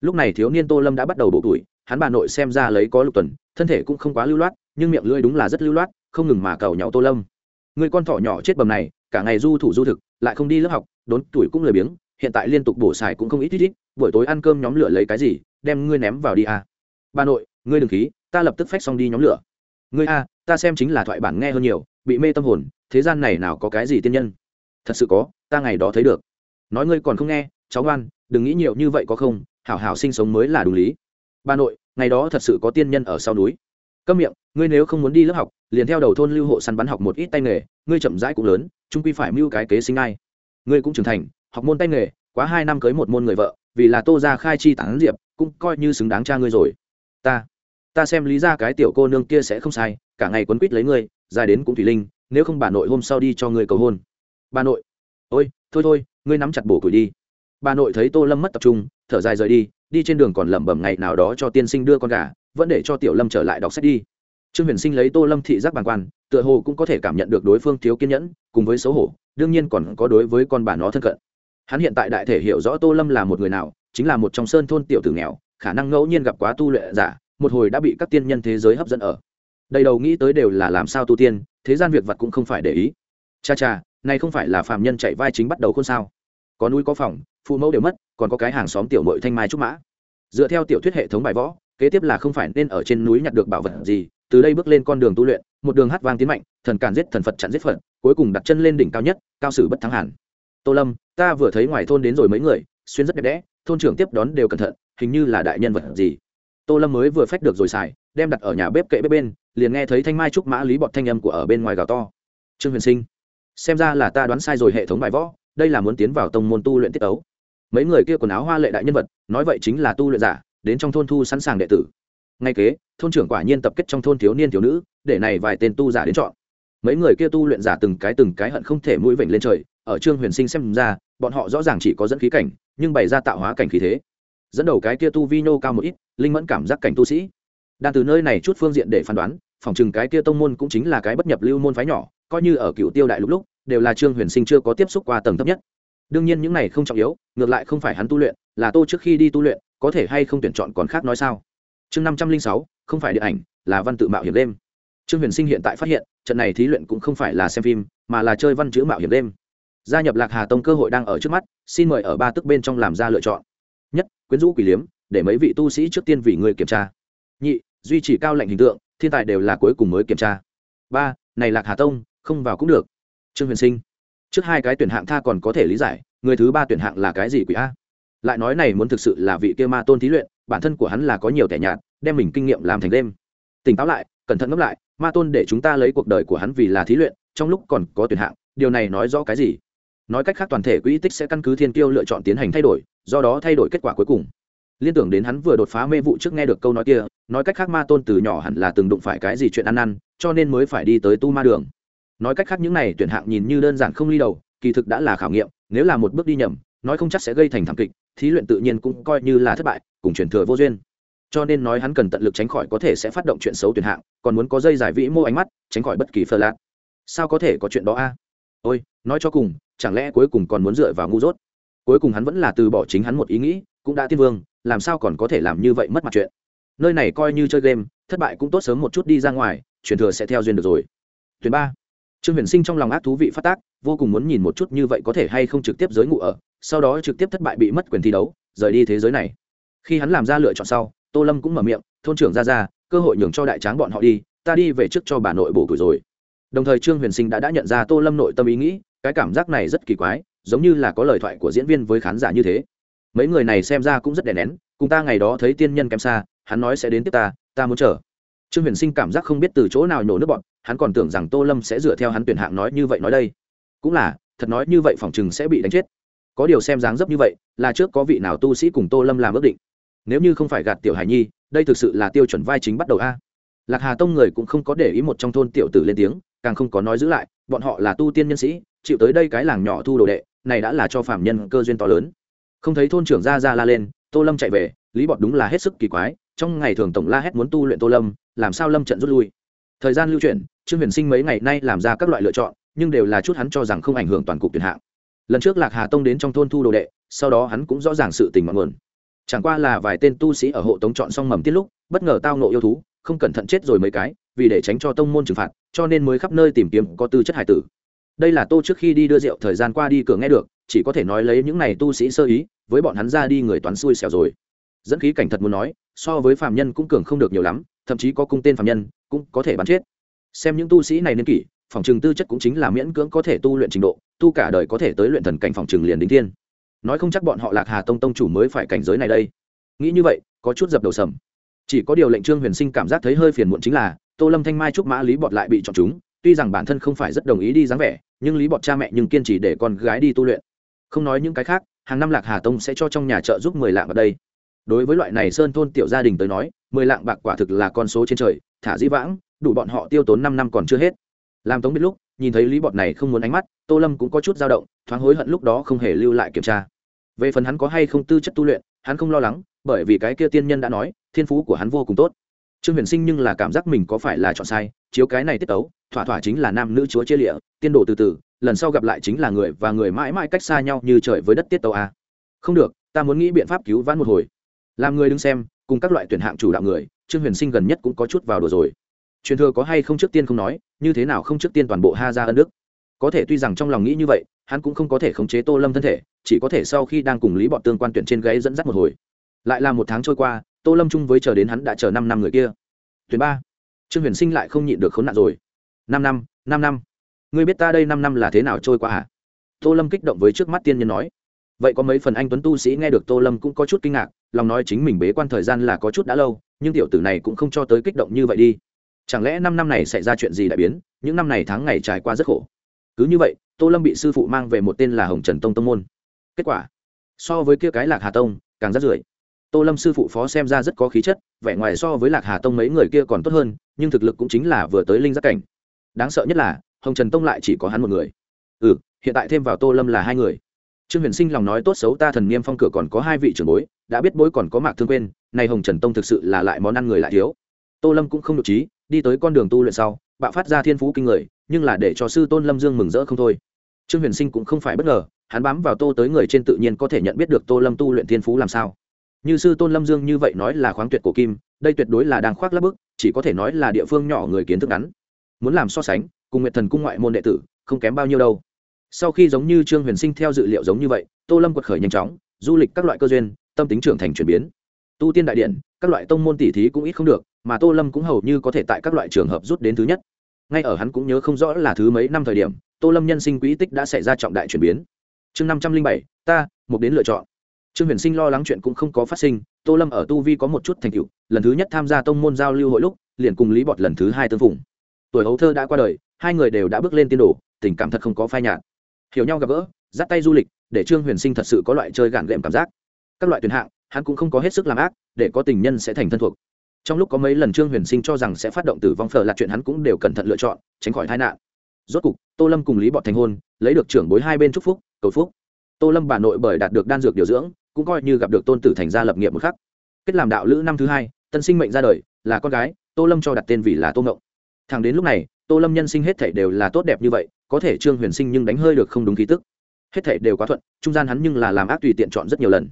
Lúc này thiếu niên tô lâm đã bắt đầu bộ tuổi, hắn bà nội xem ra lấy có lục tuần, thân thể cũng không quá lưu loát, nhưng miệng lưỡi đúng là rất lưu loát, không ngừng mà cầu nhau tô lâm. Người con thỏ nhỏ chết bầm này, cả ngày du thủ du thực, lại không đi lớp học, đốn tuổi cũng lười biếng, hiện tại liên tục bổ xài cũng không ít ít ít, buổi tối ăn cơm nhóm lửa lấy cái gì, đem ngươi ném vào đi à. bà nội, ngươi đừng khí, ta lập tức phách xong đi nhóm lửa. Ngươi a ta xem chính là thoại bản nghe hơn nhiều, bị mê tâm hồn, thế gian này nào có cái gì tiên nhân? Thật sự có, ta ngày đó thấy được. Nói ngươi còn không nghe, cháu ngoan, đừng nghĩ nhiều như vậy có không? Hảo hảo sinh sống mới là đúng lý. Bà nội, ngày đó thật sự có tiên nhân ở sau núi. Câm miệng, ngươi nếu không muốn đi lớp học, liền theo đầu thôn lưu hộ săn bắn học một ít tay nghề, ngươi chậm rãi cũng lớn trung quy phải mưu cái kế sinh ai. Ngươi cũng trưởng thành, học môn tay nghề, quá hai năm cưới một môn người vợ, vì là tô ra khai chi tán diệp, cũng coi như xứng đáng cha ngươi rồi. Ta ta xem lý ra cái tiểu cô nương kia sẽ không sai cả ngày quấn quýt lấy ngươi, dài đến cũng thủy linh, nếu không bà nội hôm sau đi cho ngươi cầu hôn. Bà nội. Ôi, thôi thôi, ngươi nắm chặt bổ củi đi. Bà nội thấy tô lâm mất tập trung, thở dài rời đi đi trên đường còn lẩm bẩm ngày nào đó cho tiên sinh đưa con gà, vẫn để cho tiểu lâm trở lại đọc sách đi. Trương huyền sinh lấy tô lâm thị giác bàng quan, tựa hồ cũng có thể cảm nhận được đối phương thiếu kiên nhẫn, cùng với xấu hổ, đương nhiên còn có đối với con bà nó thân cận. Hắn hiện tại đại thể hiểu rõ tô lâm là một người nào, chính là một trong sơn thôn tiểu tử nghèo, khả năng ngẫu nhiên gặp quá tu luyện giả, một hồi đã bị các tiên nhân thế giới hấp dẫn ở đầy đầu nghĩ tới đều là làm sao tu tiên, thế gian việc vật cũng không phải để ý. Cha cha, này không phải là phạm nhân chạy vai chính bắt đầu khôn sao? Có núi có phòng, phụ mẫu đều mất, còn có cái hàng xóm tiểu mội thanh mai trúc mã. Dựa theo tiểu thuyết hệ thống bài võ, kế tiếp là không phải nên ở trên núi nhặt được bảo vật gì, từ đây bước lên con đường tu luyện, một đường hát vang tiến mạnh, thần càn giết thần phật chặn giết phật, cuối cùng đặt chân lên đỉnh cao nhất, cao sử bất thắng hẳn. Tô lâm, ta vừa thấy ngoài thôn đến rồi mấy người, xuyên rất đẹp đẽ, thôn trưởng tiếp đón đều cẩn thận, hình như là đại nhân vật gì. Tô lâm mới vừa phách được rồi xài, đem đặt ở nhà bếp kệ bếp bên liền nghe thấy thanh mai trúc mã lý bọt thanh âm của ở bên ngoài gào to. Trương huyền sinh, xem ra là ta đoán sai rồi hệ thống bài võ, đây là muốn tiến vào tông môn tu luyện tiết ấu mấy người kia quần áo hoa lệ đại nhân vật, nói vậy chính là tu luyện giả, đến trong thôn thu sẵn sàng đệ tử. Ngay kế, thôn trưởng quả nhiên tập kết trong thôn thiếu niên thiếu nữ, để này vài tên tu giả đến chọn. Mấy người kia tu luyện giả từng cái từng cái hận không thể mũi vểnh lên trời, ở trương huyền sinh xem ra, bọn họ rõ ràng chỉ có dẫn khí cảnh, nhưng bày ra tạo hóa cảnh khí thế. Dẫn đầu cái kia tu vi nhô cao một ít, linh mẫn cảm giác cảnh tu sĩ đan từ nơi này chút phương diện để phán đoán, phòng chừng cái kia tông môn cũng chính là cái bất nhập lưu môn phái nhỏ, coi như ở cựu tiêu đại lúc lúc, đều là trương huyền sinh chưa có tiếp xúc qua tầng thấp nhất. Đương nhiên những này không trọng yếu, ngược lại không phải hắn tu luyện, là tô trước khi đi tu luyện, có thể hay không tuyển chọn còn khác nói sao? Chương năm trăm linh sáu, không phải điện ảnh, là văn tự mạo hiểm đêm. Trương huyền sinh hiện tại phát hiện, trận này thí luyện cũng không phải là xem phim, mà là chơi văn chữ mạo hiểm đêm. Gia nhập lạc hà tông cơ hội đang ở trước mắt, xin mời ở ba tức bên trong làm ra lựa chọn. Nhất, quyến rũ quỷ liếm, để mấy vị tu sĩ trước tiên vì người kiểm tra. Nhị duy trì cao lệnh hình tượng, thiên tài đều là cuối cùng mới kiểm tra. Ba, này lạc hà tông, không vào cũng được. Trương huyền sinh, trước hai cái tuyển hạng tha còn có thể lý giải, người thứ ba tuyển hạng là cái gì quỷ a? Lại nói này muốn thực sự là vị kia ma tôn thí luyện, bản thân của hắn là có nhiều tẻ nhạt, đem mình kinh nghiệm làm thành đêm. Tỉnh táo lại, cẩn thận ngẫm lại, ma tôn để chúng ta lấy cuộc đời của hắn vì là thí luyện, trong lúc còn có tuyển hạng, điều này nói rõ cái gì? Nói cách khác toàn thể quỹ tích sẽ căn cứ thiên tiêu lựa chọn tiến hành thay đổi, do đó thay đổi kết quả cuối cùng liên tưởng đến hắn vừa đột phá mê vụ trước nghe được câu nói kia, nói cách khác ma tôn từ nhỏ hẳn là từng đụng phải cái gì chuyện ăn ăn cho nên mới phải đi tới tu ma đường. Nói cách khác những này tuyển hạng nhìn như đơn giản không ly đầu, kỳ thực đã là khảo nghiệm, nếu là một bước đi nhầm, nói không chắc sẽ gây thành thảm kịch, thí luyện tự nhiên cũng coi như là thất bại, cùng truyền thừa vô duyên. Cho nên nói hắn cần tận lực tránh khỏi có thể sẽ phát động chuyện xấu tuyển hạng, còn muốn có dây giải vĩ mô ánh mắt, tránh khỏi bất kỳ phơ lạc. Sao có thể có chuyện đó a? Ôi, nói cho cùng, chẳng lẽ cuối cùng còn muốn dựa vào ngu dốt? Cuối cùng hắn vẫn là từ bỏ chính hắn một ý nghĩ cũng đã tiên vương, làm sao còn có thể làm như vậy mất mặt chuyện? Nơi này coi như chơi game, thất bại cũng tốt sớm một chút đi ra ngoài, truyền thừa sẽ theo duyên được rồi. Tuyển ba. Trương huyền sinh trong lòng ác thú vị phát tác, vô cùng muốn nhìn một chút như vậy có thể hay không trực tiếp giới ngụ ở, sau đó trực tiếp thất bại bị mất quyền thi đấu, rời đi thế giới này. Khi hắn làm ra lựa chọn sau, tô lâm cũng mở miệng, thôn trưởng ra ra, cơ hội nhường cho đại tráng bọn họ đi, ta đi về trước cho bà nội bổ tuổi rồi. Đồng thời trương huyền sinh đã đã nhận ra tô lâm nội tâm ý nghĩ, cái cảm giác này rất kỳ quái, giống như là có lời thoại của diễn viên với khán giả như thế mấy người này xem ra cũng rất đè nén, cùng ta ngày đó thấy tiên nhân kém xa, hắn nói sẽ đến tiếp ta ta muốn chờ. Trương huyền sinh cảm giác không biết từ chỗ nào nhổ nước bọn, hắn còn tưởng rằng tô lâm sẽ dựa theo hắn tuyển hạng nói như vậy nói đây. Cũng là, thật nói như vậy phỏng chừng sẽ bị đánh chết. Có điều xem dáng dấp như vậy, là trước có vị nào tu sĩ cùng tô lâm làm ước định. Nếu như không phải gạt tiểu hải nhi, đây thực sự là tiêu chuẩn vai chính bắt đầu a. Lạc hà tông người cũng không có để ý một trong thôn tiểu tử lên tiếng, càng không có nói giữ lại, bọn họ là tu tiên nhân sĩ, chịu tới đây cái làng nhỏ thu đồ đệ, này đã là cho phạm nhân cơ duyên to lớn không thấy thôn trưởng ra ra la lên, tô lâm chạy về, lý bọt đúng là hết sức kỳ quái, trong ngày thường tổng la hét muốn tu luyện tô lâm, làm sao lâm trận rút lui? Thời gian lưu chuyển, trương huyền sinh mấy ngày nay làm ra các loại lựa chọn, nhưng đều là chút hắn cho rằng không ảnh hưởng toàn cục tuyển hạng. Lần trước lạc hà tông đến trong thôn thu đồ đệ, sau đó hắn cũng rõ ràng sự tình mọi nguồn. Chẳng qua là vài tên tu sĩ ở hộ tống chọn xong mầm tiết lúc, bất ngờ tao nộ yêu thú, không cẩn thận chết rồi mấy cái, vì để tránh cho tông môn trừng phạt, cho nên mới khắp nơi tìm kiếm có tư chất hải tử đây là tô trước khi đi đưa rượu, thời gian qua đi cửa nghe được, chỉ có thể nói lấy những này tu sĩ sơ ý, với bọn hắn ra đi người toán xui xẻo rồi. Dẫn khí cảnh thật muốn nói, so với phạm nhân cũng cường không được nhiều lắm, thậm chí có cung tên phạm nhân, cũng có thể bắn chết. Xem những tu sĩ này niên kỷ, phòng trường tư chất cũng chính là miễn cưỡng có thể tu luyện trình độ, tu cả đời có thể tới luyện thần cảnh phòng trường liền đính thiên. Nói không chắc bọn họ lạc hà tông tông chủ mới phải cảnh giới này đây. Nghĩ như vậy, có chút dập đầu sầm. Chỉ có điều lệnh trương huyền sinh cảm giác thấy hơi phiền muộn chính là, tô lâm thanh mai trúc mã lý bọt lại bị chọn chúng tuy rằng bản thân không phải rất đồng ý đi dáng vẻ, nhưng lý Bọn cha mẹ nhưng kiên trì để con gái đi tu luyện. Không nói những cái khác, hàng năm lạc hà tông sẽ cho trong nhà trợ giúp mười lạng ở đây. Đối với loại này sơn thôn tiểu gia đình tới nói, mười lạng bạc quả thực là con số trên trời, thả dĩ vãng, đủ bọn họ tiêu tốn năm năm còn chưa hết. Làm tống biết lúc, nhìn thấy lý Bọn này không muốn ánh mắt, tô lâm cũng có chút dao động, thoáng hối hận lúc đó không hề lưu lại kiểm tra. Về phần hắn có hay không tư chất tu luyện, hắn không lo lắng, bởi vì cái kia tiên nhân đã nói, thiên phú của hắn vô cùng tốt. Trương huyền sinh nhưng là cảm giác mình có phải là chọn sai, chiếu cái này tiết tấu thỏa thỏa chính là nam nữ chúa chia lịa, tiên đồ từ từ, lần sau gặp lại chính là người và người mãi mãi cách xa nhau như trời với đất tiết tàu a. Không được, ta muốn nghĩ biện pháp cứu vãn một hồi. Làm người đứng xem, cùng các loại tuyển hạng chủ đạo người, trương huyền sinh gần nhất cũng có chút vào đồ rồi. Truyền thừa có hay không trước tiên không nói, như thế nào không trước tiên toàn bộ ha ra ân đức? Có thể tuy rằng trong lòng nghĩ như vậy, hắn cũng không có thể khống chế tô lâm thân thể, chỉ có thể sau khi đang cùng lý bọn tương quan tuyển trên gáy dẫn dắt một hồi. Lại là một tháng trôi qua, tô lâm chung với chờ đến hắn đã chờ năm năm người kia. Tuyển ba. Trương huyền sinh lại không nhịn được khốn nạn rồi năm năm năm năm. Ngươi biết ta đây năm năm là thế nào trôi qua à tô lâm kích động với trước mắt tiên nhân nói. Vậy có mấy phần anh tuấn tu sĩ nghe được tô lâm cũng có chút kinh ngạc, lòng nói chính mình bế quan thời gian là có chút đã lâu, nhưng tiểu tử này cũng không cho tới kích động như vậy đi. Chẳng lẽ năm năm này xảy ra chuyện gì đại biến, những năm này tháng ngày trải qua rất khổ? Cứ như vậy, tô lâm bị sư phụ mang về một tên là hồng trần tông tông môn. Kết quả, so với kia cái lạc hà tông, càng rất rưởi. Tô lâm sư phụ phó xem ra rất có khí chất, vẻ ngoài so với lạc hà tông mấy người kia còn tốt hơn, nhưng thực lực cũng chính là vừa tới linh giác cảnh đáng sợ nhất là, hồng trần tông lại chỉ có hắn một người. Ừ hiện tại thêm vào tô lâm là hai người. Trương huyền sinh lòng nói tốt xấu ta thần niêm phong cửa còn có hai vị trưởng bối, đã biết bối còn có mạc thương quên này hồng trần tông thực sự là lại món ăn người lại thiếu. Tô lâm cũng không được trí, đi tới con đường tu luyện sau, bạo phát ra thiên phú kinh người, nhưng là để cho sư tôn lâm dương mừng rỡ không thôi. Trương huyền sinh cũng không phải bất ngờ, hắn bám vào tô tới người trên tự nhiên có thể nhận biết được tô lâm tu luyện thiên phú làm sao. Như sư tôn lâm dương như vậy nói là khoáng tuyệt cổ kim, đây tuyệt đối là đang khoác lắp bức, chỉ có thể nói là địa phương nhỏ người kiến thức ngắn muốn làm so sánh, cùng nguyệt thần cung ngoại môn đệ tử, không kém bao nhiêu đâu. Sau khi giống như trương huyền sinh theo dự liệu giống như vậy, tô lâm quật khởi nhanh chóng, du lịch các loại cơ duyên, tâm tính trưởng thành chuyển biến. Tu tiên đại điện, các loại tông môn tỷ thí cũng ít không được, mà tô lâm cũng hầu như có thể tại các loại trường hợp rút đến thứ nhất. Ngay ở hắn cũng nhớ không rõ là thứ mấy năm thời điểm, tô lâm nhân sinh quỹ tích đã xảy ra trọng đại chuyển biến. Chương năm trăm linh bảy, ta, một đến lựa chọn. Trương huyền sinh lo lắng chuyện cũng không có phát sinh, tô lâm ở tu vi có một chút thành tựu, lần thứ nhất tham gia tông môn giao lưu hội lúc, liền cùng lý bọt lần thứ hai tương phùng tuổi hấu thơ đã qua đời, hai người đều đã bước lên tiên đồ, tình cảm thật không có phai nhạt. Hiểu nhau gặp gỡ, dắt tay du lịch, để trương huyền sinh thật sự có loại chơi gạn gệm cảm giác. Các loại tuyển hạng, hắn cũng không có hết sức làm ác, để có tình nhân sẽ thành thân thuộc. Trong lúc có mấy lần trương huyền sinh cho rằng sẽ phát động tử vong phở là chuyện hắn cũng đều cẩn thận lựa chọn, tránh khỏi tai nạn. Rốt cục, tô lâm cùng lý Bọn thành hôn, lấy được trưởng bối hai bên chúc phúc, cầu phúc. Tô lâm bà nội bởi đạt được đan dược điều dưỡng, cũng coi như gặp được tôn tử thành gia lập nghiệp một khắc. Kết làm đạo lữ năm thứ hai, tân sinh mệnh ra đời, là con gái, tô lâm cho đặt tên vì là tô ngộng thằng đến lúc này, tô lâm nhân sinh hết thể đều là tốt đẹp như vậy, có thể trương huyền sinh nhưng đánh hơi được không đúng khí tức. Hết thể đều quá thuận, trung gian hắn nhưng là làm ác tùy tiện chọn rất nhiều lần.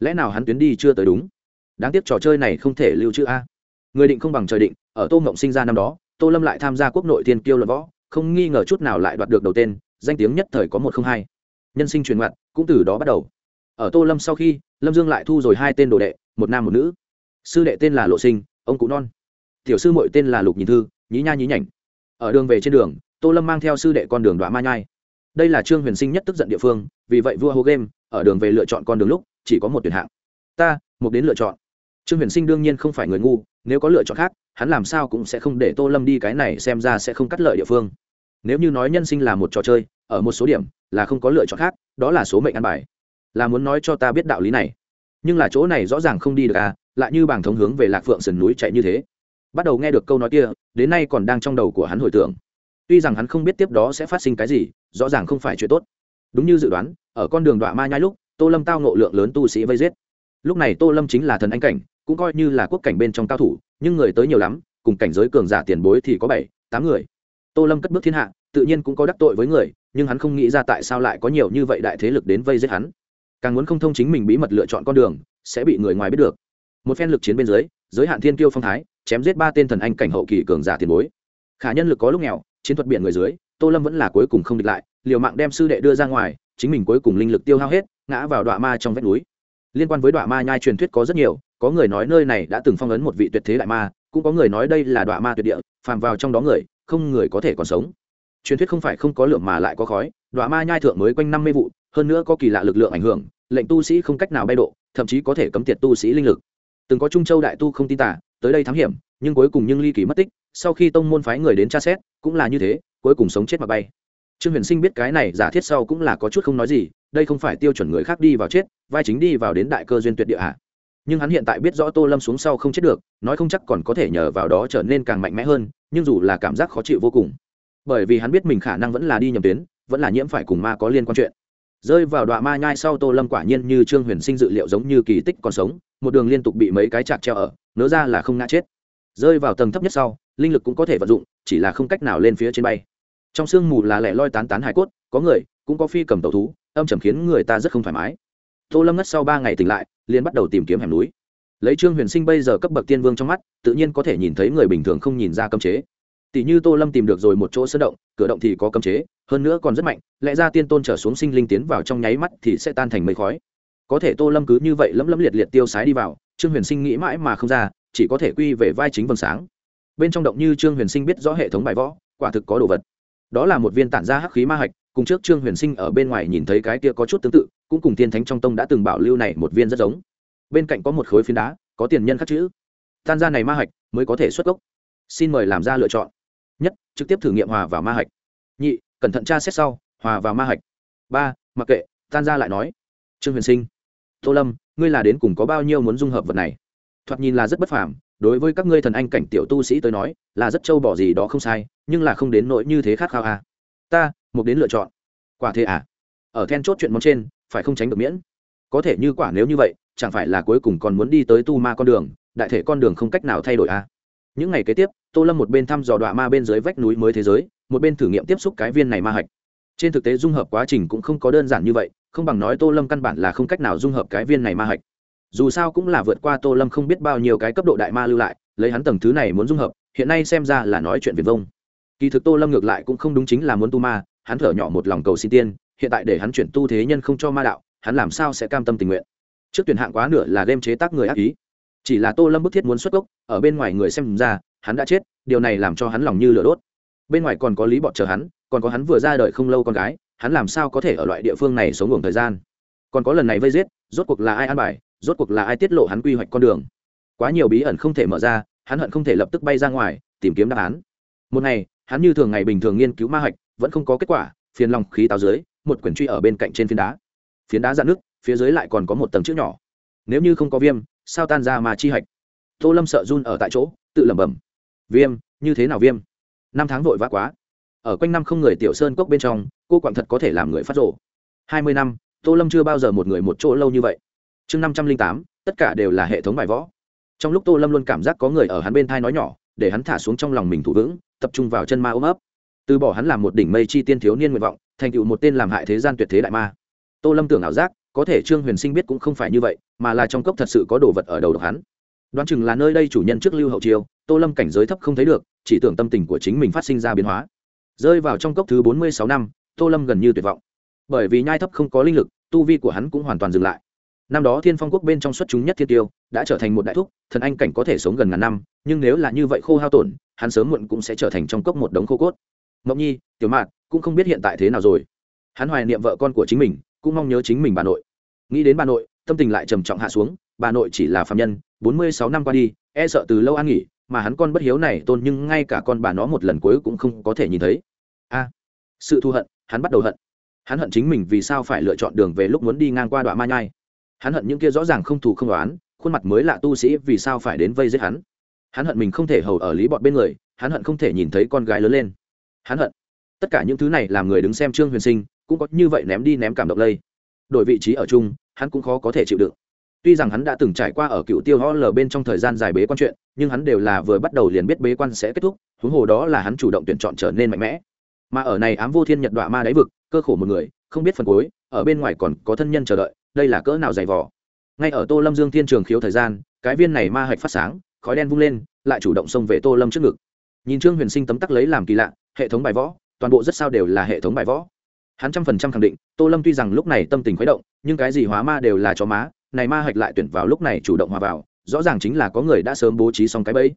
Lẽ nào hắn tuyến đi chưa tới đúng? Đáng tiếc trò chơi này không thể lưu trữ a. Người định không bằng trời định, ở tô mộng sinh ra năm đó, tô lâm lại tham gia quốc nội thiên kiêu luận võ, không nghi ngờ chút nào lại đoạt được đầu tên, danh tiếng nhất thời có một không hai. Nhân sinh truyền ngoạn cũng từ đó bắt đầu. Ở tô lâm sau khi, lâm dương lại thu rồi hai tên đồ đệ, một nam một nữ. Sư đệ tên là lộ sinh, ông cụ non. Tiểu sư mội tên là lục nhìn thư nhí nha nhí nhảnh. Ở đường về trên đường, tô lâm mang theo sư đệ con đường đoạn ma nhai. Đây là trương huyền sinh nhất tức giận địa phương, vì vậy vua hô game, ở đường về lựa chọn con đường lúc, chỉ có một tuyển hạng. Ta một đến lựa chọn. Trương huyền sinh đương nhiên không phải người ngu, nếu có lựa chọn khác, hắn làm sao cũng sẽ không để tô lâm đi cái này xem ra sẽ không cắt lợi địa phương. Nếu như nói nhân sinh là một trò chơi, ở một số điểm là không có lựa chọn khác, đó là số mệnh ăn bài. Là muốn nói cho ta biết đạo lý này. Nhưng là chỗ này rõ ràng không đi được à lại như bảng thống hướng về lạc phượng sườn núi chạy như thế bắt đầu nghe được câu nói kia, đến nay còn đang trong đầu của hắn hồi tưởng. Tuy rằng hắn không biết tiếp đó sẽ phát sinh cái gì, rõ ràng không phải chuyện tốt. Đúng như dự đoán, ở con đường đoạn ma nhai lúc, tô lâm tao ngộ lượng lớn tu sĩ vây giết. Lúc này tô lâm chính là thần anh cảnh, cũng coi như là quốc cảnh bên trong cao thủ, nhưng người tới nhiều lắm, cùng cảnh giới cường giả tiền bối thì có bảy, tám người. Tô lâm cất bước thiên hạ, tự nhiên cũng có đắc tội với người, nhưng hắn không nghĩ ra tại sao lại có nhiều như vậy đại thế lực đến vây giết hắn. Càng muốn không thông chính mình bí mật lựa chọn con đường, sẽ bị người ngoài biết được. Một phen lực chiến bên dưới giới hạn thiên kiêu phong thái, chém giết ba tên thần anh cảnh hậu kỳ cường giả tiền bối. Khả nhân lực có lúc nghèo, chiến thuật biển người dưới, tô lâm vẫn là cuối cùng không địch lại, liều mạng đem sư đệ đưa ra ngoài, chính mình cuối cùng linh lực tiêu hao hết, ngã vào đoạn ma trong vách núi. Liên quan với đoạn ma nhai truyền thuyết có rất nhiều, có người nói nơi này đã từng phong ấn một vị tuyệt thế đại ma, cũng có người nói đây là đoạn ma tuyệt địa, phàm vào trong đó người, không người có thể còn sống. Truyền thuyết không phải không có lượng mà lại có khói đoạn ma nhai thượng mới quanh năm mươi vụ, hơn nữa có kỳ lạ lực lượng ảnh hưởng, lệnh tu sĩ không cách nào bay độ, thậm chí có thể cấm tiệt tu sĩ linh lực từng có trung châu đại tu không tin tả tới đây thám hiểm, nhưng cuối cùng nhưng ly kỳ mất tích, sau khi tông môn phái người đến tra xét, cũng là như thế, cuối cùng sống chết mà bay. Trương huyền sinh biết cái này giả thiết sau cũng là có chút không nói gì, đây không phải tiêu chuẩn người khác đi vào chết, vai chính đi vào đến đại cơ duyên tuyệt địa hạ. Nhưng hắn hiện tại biết rõ tô lâm xuống sau không chết được, nói không chắc còn có thể nhờ vào đó trở nên càng mạnh mẽ hơn, nhưng dù là cảm giác khó chịu vô cùng. Bởi vì hắn biết mình khả năng vẫn là đi nhầm tuyến, vẫn là nhiễm phải cùng ma có liên quan chuyện. Rơi vào đoạn ma nhai sau tô lâm quả nhiên như trương huyền sinh dự liệu giống như kỳ tích còn sống một đường liên tục bị mấy cái chạc treo ở nỡ ra là không ngã chết. Rơi vào tầng thấp nhất sau, linh lực cũng có thể vận dụng, chỉ là không cách nào lên phía trên bay. Trong sương mù là lẻ loi tán tán hải cốt, có người cũng có phi cầm tàu thú, âm trầm khiến người ta rất không thoải mái. Tô lâm ngất sau ba ngày tỉnh lại, liền bắt đầu tìm kiếm hẻm núi. Lấy trương huyền sinh bây giờ cấp bậc tiên vương trong mắt, tự nhiên có thể nhìn thấy người bình thường không nhìn ra cấm chế. Tỷ như tô lâm tìm được rồi một chỗ sơ động, cửa động thì có cấm chế, hơn nữa còn rất mạnh, lẽ ra tiên tôn trở xuống sinh linh tiến vào trong nháy mắt thì sẽ tan thành mây khói có thể tô lâm cứ như vậy lấm lấm liệt liệt tiêu sái đi vào, trương huyền sinh nghĩ mãi mà không ra, chỉ có thể quy về vai chính vầng sáng. Bên trong động như trương huyền sinh biết rõ hệ thống bài võ, quả thực có đồ vật. Đó là một viên tản ra hắc khí ma hạch, cùng trước trương huyền sinh ở bên ngoài nhìn thấy cái kia có chút tương tự, cũng cùng tiên thánh trong tông đã từng bảo lưu này một viên rất giống. Bên cạnh có một khối phiến đá, có tiền nhân khắc chữ. Tan ra này ma hạch, mới có thể xuất gốc. Xin mời làm ra lựa chọn. Nhất, trực tiếp thử nghiệm hòa vào ma hạch. Nhị, cẩn thận tra xét sau, hòa vào ma hạch. Ba, mặc kệ, tan ra lại nói. Trương huyền sinh tô lâm, ngươi là đến cùng có bao nhiêu muốn dung hợp vật này? Thoạt nhìn là rất bất phàm, đối với các ngươi thần anh cảnh tiểu tu sĩ tới nói, là rất trâu bỏ gì đó không sai, nhưng là không đến nỗi như thế khát khao à. ta mục đến lựa chọn. Quả thế à? Ở then chốt chuyện món trên, phải không tránh được miễn? Có thể như quả nếu như vậy, chẳng phải là cuối cùng còn muốn đi tới tu ma con đường, đại thể con đường không cách nào thay đổi à. những ngày kế tiếp, tô lâm một bên thăm dò đoạn ma bên dưới vách núi mới thế giới, một bên thử nghiệm tiếp xúc cái viên này ma hạch. Trên thực tế dung hợp quá trình cũng không có đơn giản như vậy không bằng nói tô lâm căn bản là không cách nào dung hợp cái viên này ma hạch. Dù sao cũng là vượt qua tô lâm không biết bao nhiêu cái cấp độ đại ma lưu lại, lấy hắn tầng thứ này muốn dung hợp, hiện nay xem ra là nói chuyện viền vông. Kỳ thực tô lâm ngược lại cũng không đúng chính là muốn tu ma, hắn thở nhỏ một lòng cầu xin tiên, hiện tại để hắn chuyển tu thế nhân không cho ma đạo, hắn làm sao sẽ cam tâm tình nguyện? Trước tuyển hạng quá nửa là game chế tác người ác ý. Chỉ là tô lâm bức thiết muốn xuất gốc, ở bên ngoài người xem ra, hắn đã chết, điều này làm cho hắn lòng như lửa đốt. Bên ngoài còn có lý bọn chờ hắn, còn có hắn vừa ra đời không lâu con gái hắn làm sao có thể ở loại địa phương này sống ngủ thời gian? Còn có lần này vây giết, rốt cuộc là ai an bài, rốt cuộc là ai tiết lộ hắn quy hoạch con đường? Quá nhiều bí ẩn không thể mở ra, hắn hận không thể lập tức bay ra ngoài, tìm kiếm đáp án. Một ngày, hắn như thường ngày bình thường nghiên cứu ma hạch, vẫn không có kết quả, phiền lòng khí táo dưới, một quyển truy ở bên cạnh trên phiến đá. Phiến đá dạn nước phía dưới lại còn có một tầng chữ nhỏ. Nếu như không có viêm, sao tan ra mà chi hạch? Tô lâm sợ run ở tại chỗ, tự lẩm bẩm. Viêm, như thế nào viêm? Năm tháng vội vã quá ở quanh năm không người tiểu sơn cốc bên trong, cô quảng thật có thể làm người phát rộ hai mươi năm, tô lâm chưa bao giờ một người một chỗ lâu như vậy. Chương năm trăm linh tám, tất cả đều là hệ thống bài võ. Trong lúc tô lâm luôn cảm giác có người ở hắn bên thai nói nhỏ, để hắn thả xuống trong lòng mình thủ vững, tập trung vào chân ma ôm ấp. Từ bỏ hắn làm một đỉnh mây chi tiên thiếu niên nguyện vọng, thành tựu một tên làm hại thế gian tuyệt thế đại ma. Tô lâm tưởng ảo giác, có thể trương huyền sinh biết cũng không phải như vậy, mà là trong cốc thật sự có đồ vật ở đầu độc hắn. Đoán chừng là nơi đây chủ nhân trước lưu hậu chiêu tô lâm cảnh giới thấp không thấy được, chỉ tưởng tâm tình của chính mình phát sinh ra biến hóa rơi vào trong cốc thứ bốn mươi sáu năm, tô lâm gần như tuyệt vọng. Bởi vì nhai thấp không có linh lực, tu vi của hắn cũng hoàn toàn dừng lại. Năm đó thiên phong quốc bên trong xuất chúng nhất thiên tiêu, đã trở thành một đại thúc, thần anh cảnh có thể sống gần ngàn năm, nhưng nếu là như vậy khô hao tổn, hắn sớm muộn cũng sẽ trở thành trong cốc một đống khô cốt. Mộng nhi, tiểu mạn, cũng không biết hiện tại thế nào rồi. Hắn hoài niệm vợ con của chính mình, cũng mong nhớ chính mình bà nội. Nghĩ đến bà nội, tâm tình lại trầm trọng hạ xuống, bà nội chỉ là phạm nhân, bốn mươi sáu năm qua đi e sợ từ lâu an nghỉ mà hắn con bất hiếu này tôn nhưng ngay cả con bà nó một lần cuối cũng không có thể nhìn thấy. A, sự thù hận, hắn bắt đầu hận. Hắn hận chính mình vì sao phải lựa chọn đường về lúc muốn đi ngang qua đoạn ma nhai. Hắn hận những kia rõ ràng không thù không đoán khuôn mặt mới lạ tu sĩ vì sao phải đến vây giết hắn. Hắn hận mình không thể hầu ở lý bọn bên người, hắn hận không thể nhìn thấy con gái lớn lên. Hắn hận. Tất cả những thứ này làm người đứng xem trương huyền sinh, cũng có như vậy ném đi ném cảm động lây. Đổi vị trí ở chung, hắn cũng khó có thể chịu đựng tuy rằng hắn đã từng trải qua ở cựu tiêu ho lờ bên trong thời gian dài bế quan chuyện, nhưng hắn đều là vừa bắt đầu liền biết bế quan sẽ kết thúc, huống hồ đó là hắn chủ động tuyển chọn trở nên mạnh mẽ. Mà ở này ám vô thiên nhật đọa ma đáy vực, cơ khổ một người, không biết phần cuối, ở bên ngoài còn có thân nhân chờ đợi, đây là cỡ nào dày vỏ ngay ở tô lâm dương thiên trường khiếu thời gian, cái viên này ma hạch phát sáng, khói đen vung lên, lại chủ động xông về tô lâm trước ngực. Nhìn trương huyền sinh tấm tắc lấy làm kỳ lạ, hệ thống bài võ, toàn bộ rất sao đều là hệ thống bài võ. Hắn trăm phần trăm khẳng định, tô lâm tuy rằng lúc này tâm tình khuấy động, nhưng cái gì hóa ma đều là chó má này ma hạch lại tuyển vào lúc này chủ động hòa vào, rõ ràng chính là có người đã sớm bố trí xong cái bẫy.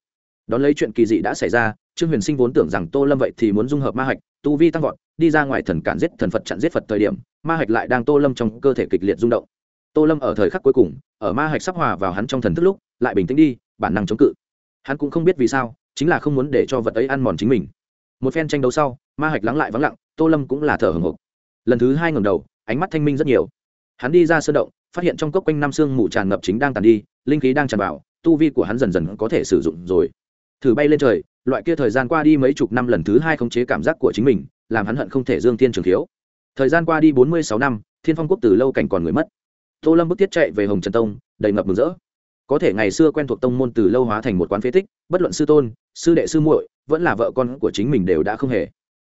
Đón lấy chuyện kỳ dị đã xảy ra, trương huyền sinh vốn tưởng rằng tô lâm vậy thì muốn dung hợp ma hạch, tu vi tăng vọt, đi ra ngoài thần cản giết thần phật, chặn giết phật thời điểm, ma hạch lại đang tô lâm trong cơ thể kịch liệt rung động. Tô lâm ở thời khắc cuối cùng, ở ma hạch sắp hòa vào hắn trong thần thức lúc, lại bình tĩnh đi, bản năng chống cự. Hắn cũng không biết vì sao, chính là không muốn để cho vật ấy ăn mòn chính mình. Một phen tranh đấu sau, ma hạch lắng lại vắng lặng, tô lâm cũng là thở hồng hộc lần thứ hai ngầm đầu, ánh mắt thanh minh rất nhiều. Hắn đi ra sơn động phát hiện trong cốc quanh năm xương mù tràn ngập chính đang tàn đi, linh khí đang tràn vào, tu vi của hắn dần dần có thể sử dụng rồi. Thử bay lên trời, loại kia thời gian qua đi mấy chục năm lần thứ hai khống chế cảm giác của chính mình, làm hắn hận không thể dương thiên trường thiếu. Thời gian qua đi bốn mươi sáu năm, thiên phong quốc từ lâu cảnh còn người mất. Tô lâm bức thiết chạy về hồng trần tông, đầy ngập mừng rỡ. Có thể ngày xưa quen thuộc tông môn từ lâu hóa thành một quán phế tích, bất luận sư tôn, sư đệ sư muội, vẫn là vợ con của chính mình đều đã không hề.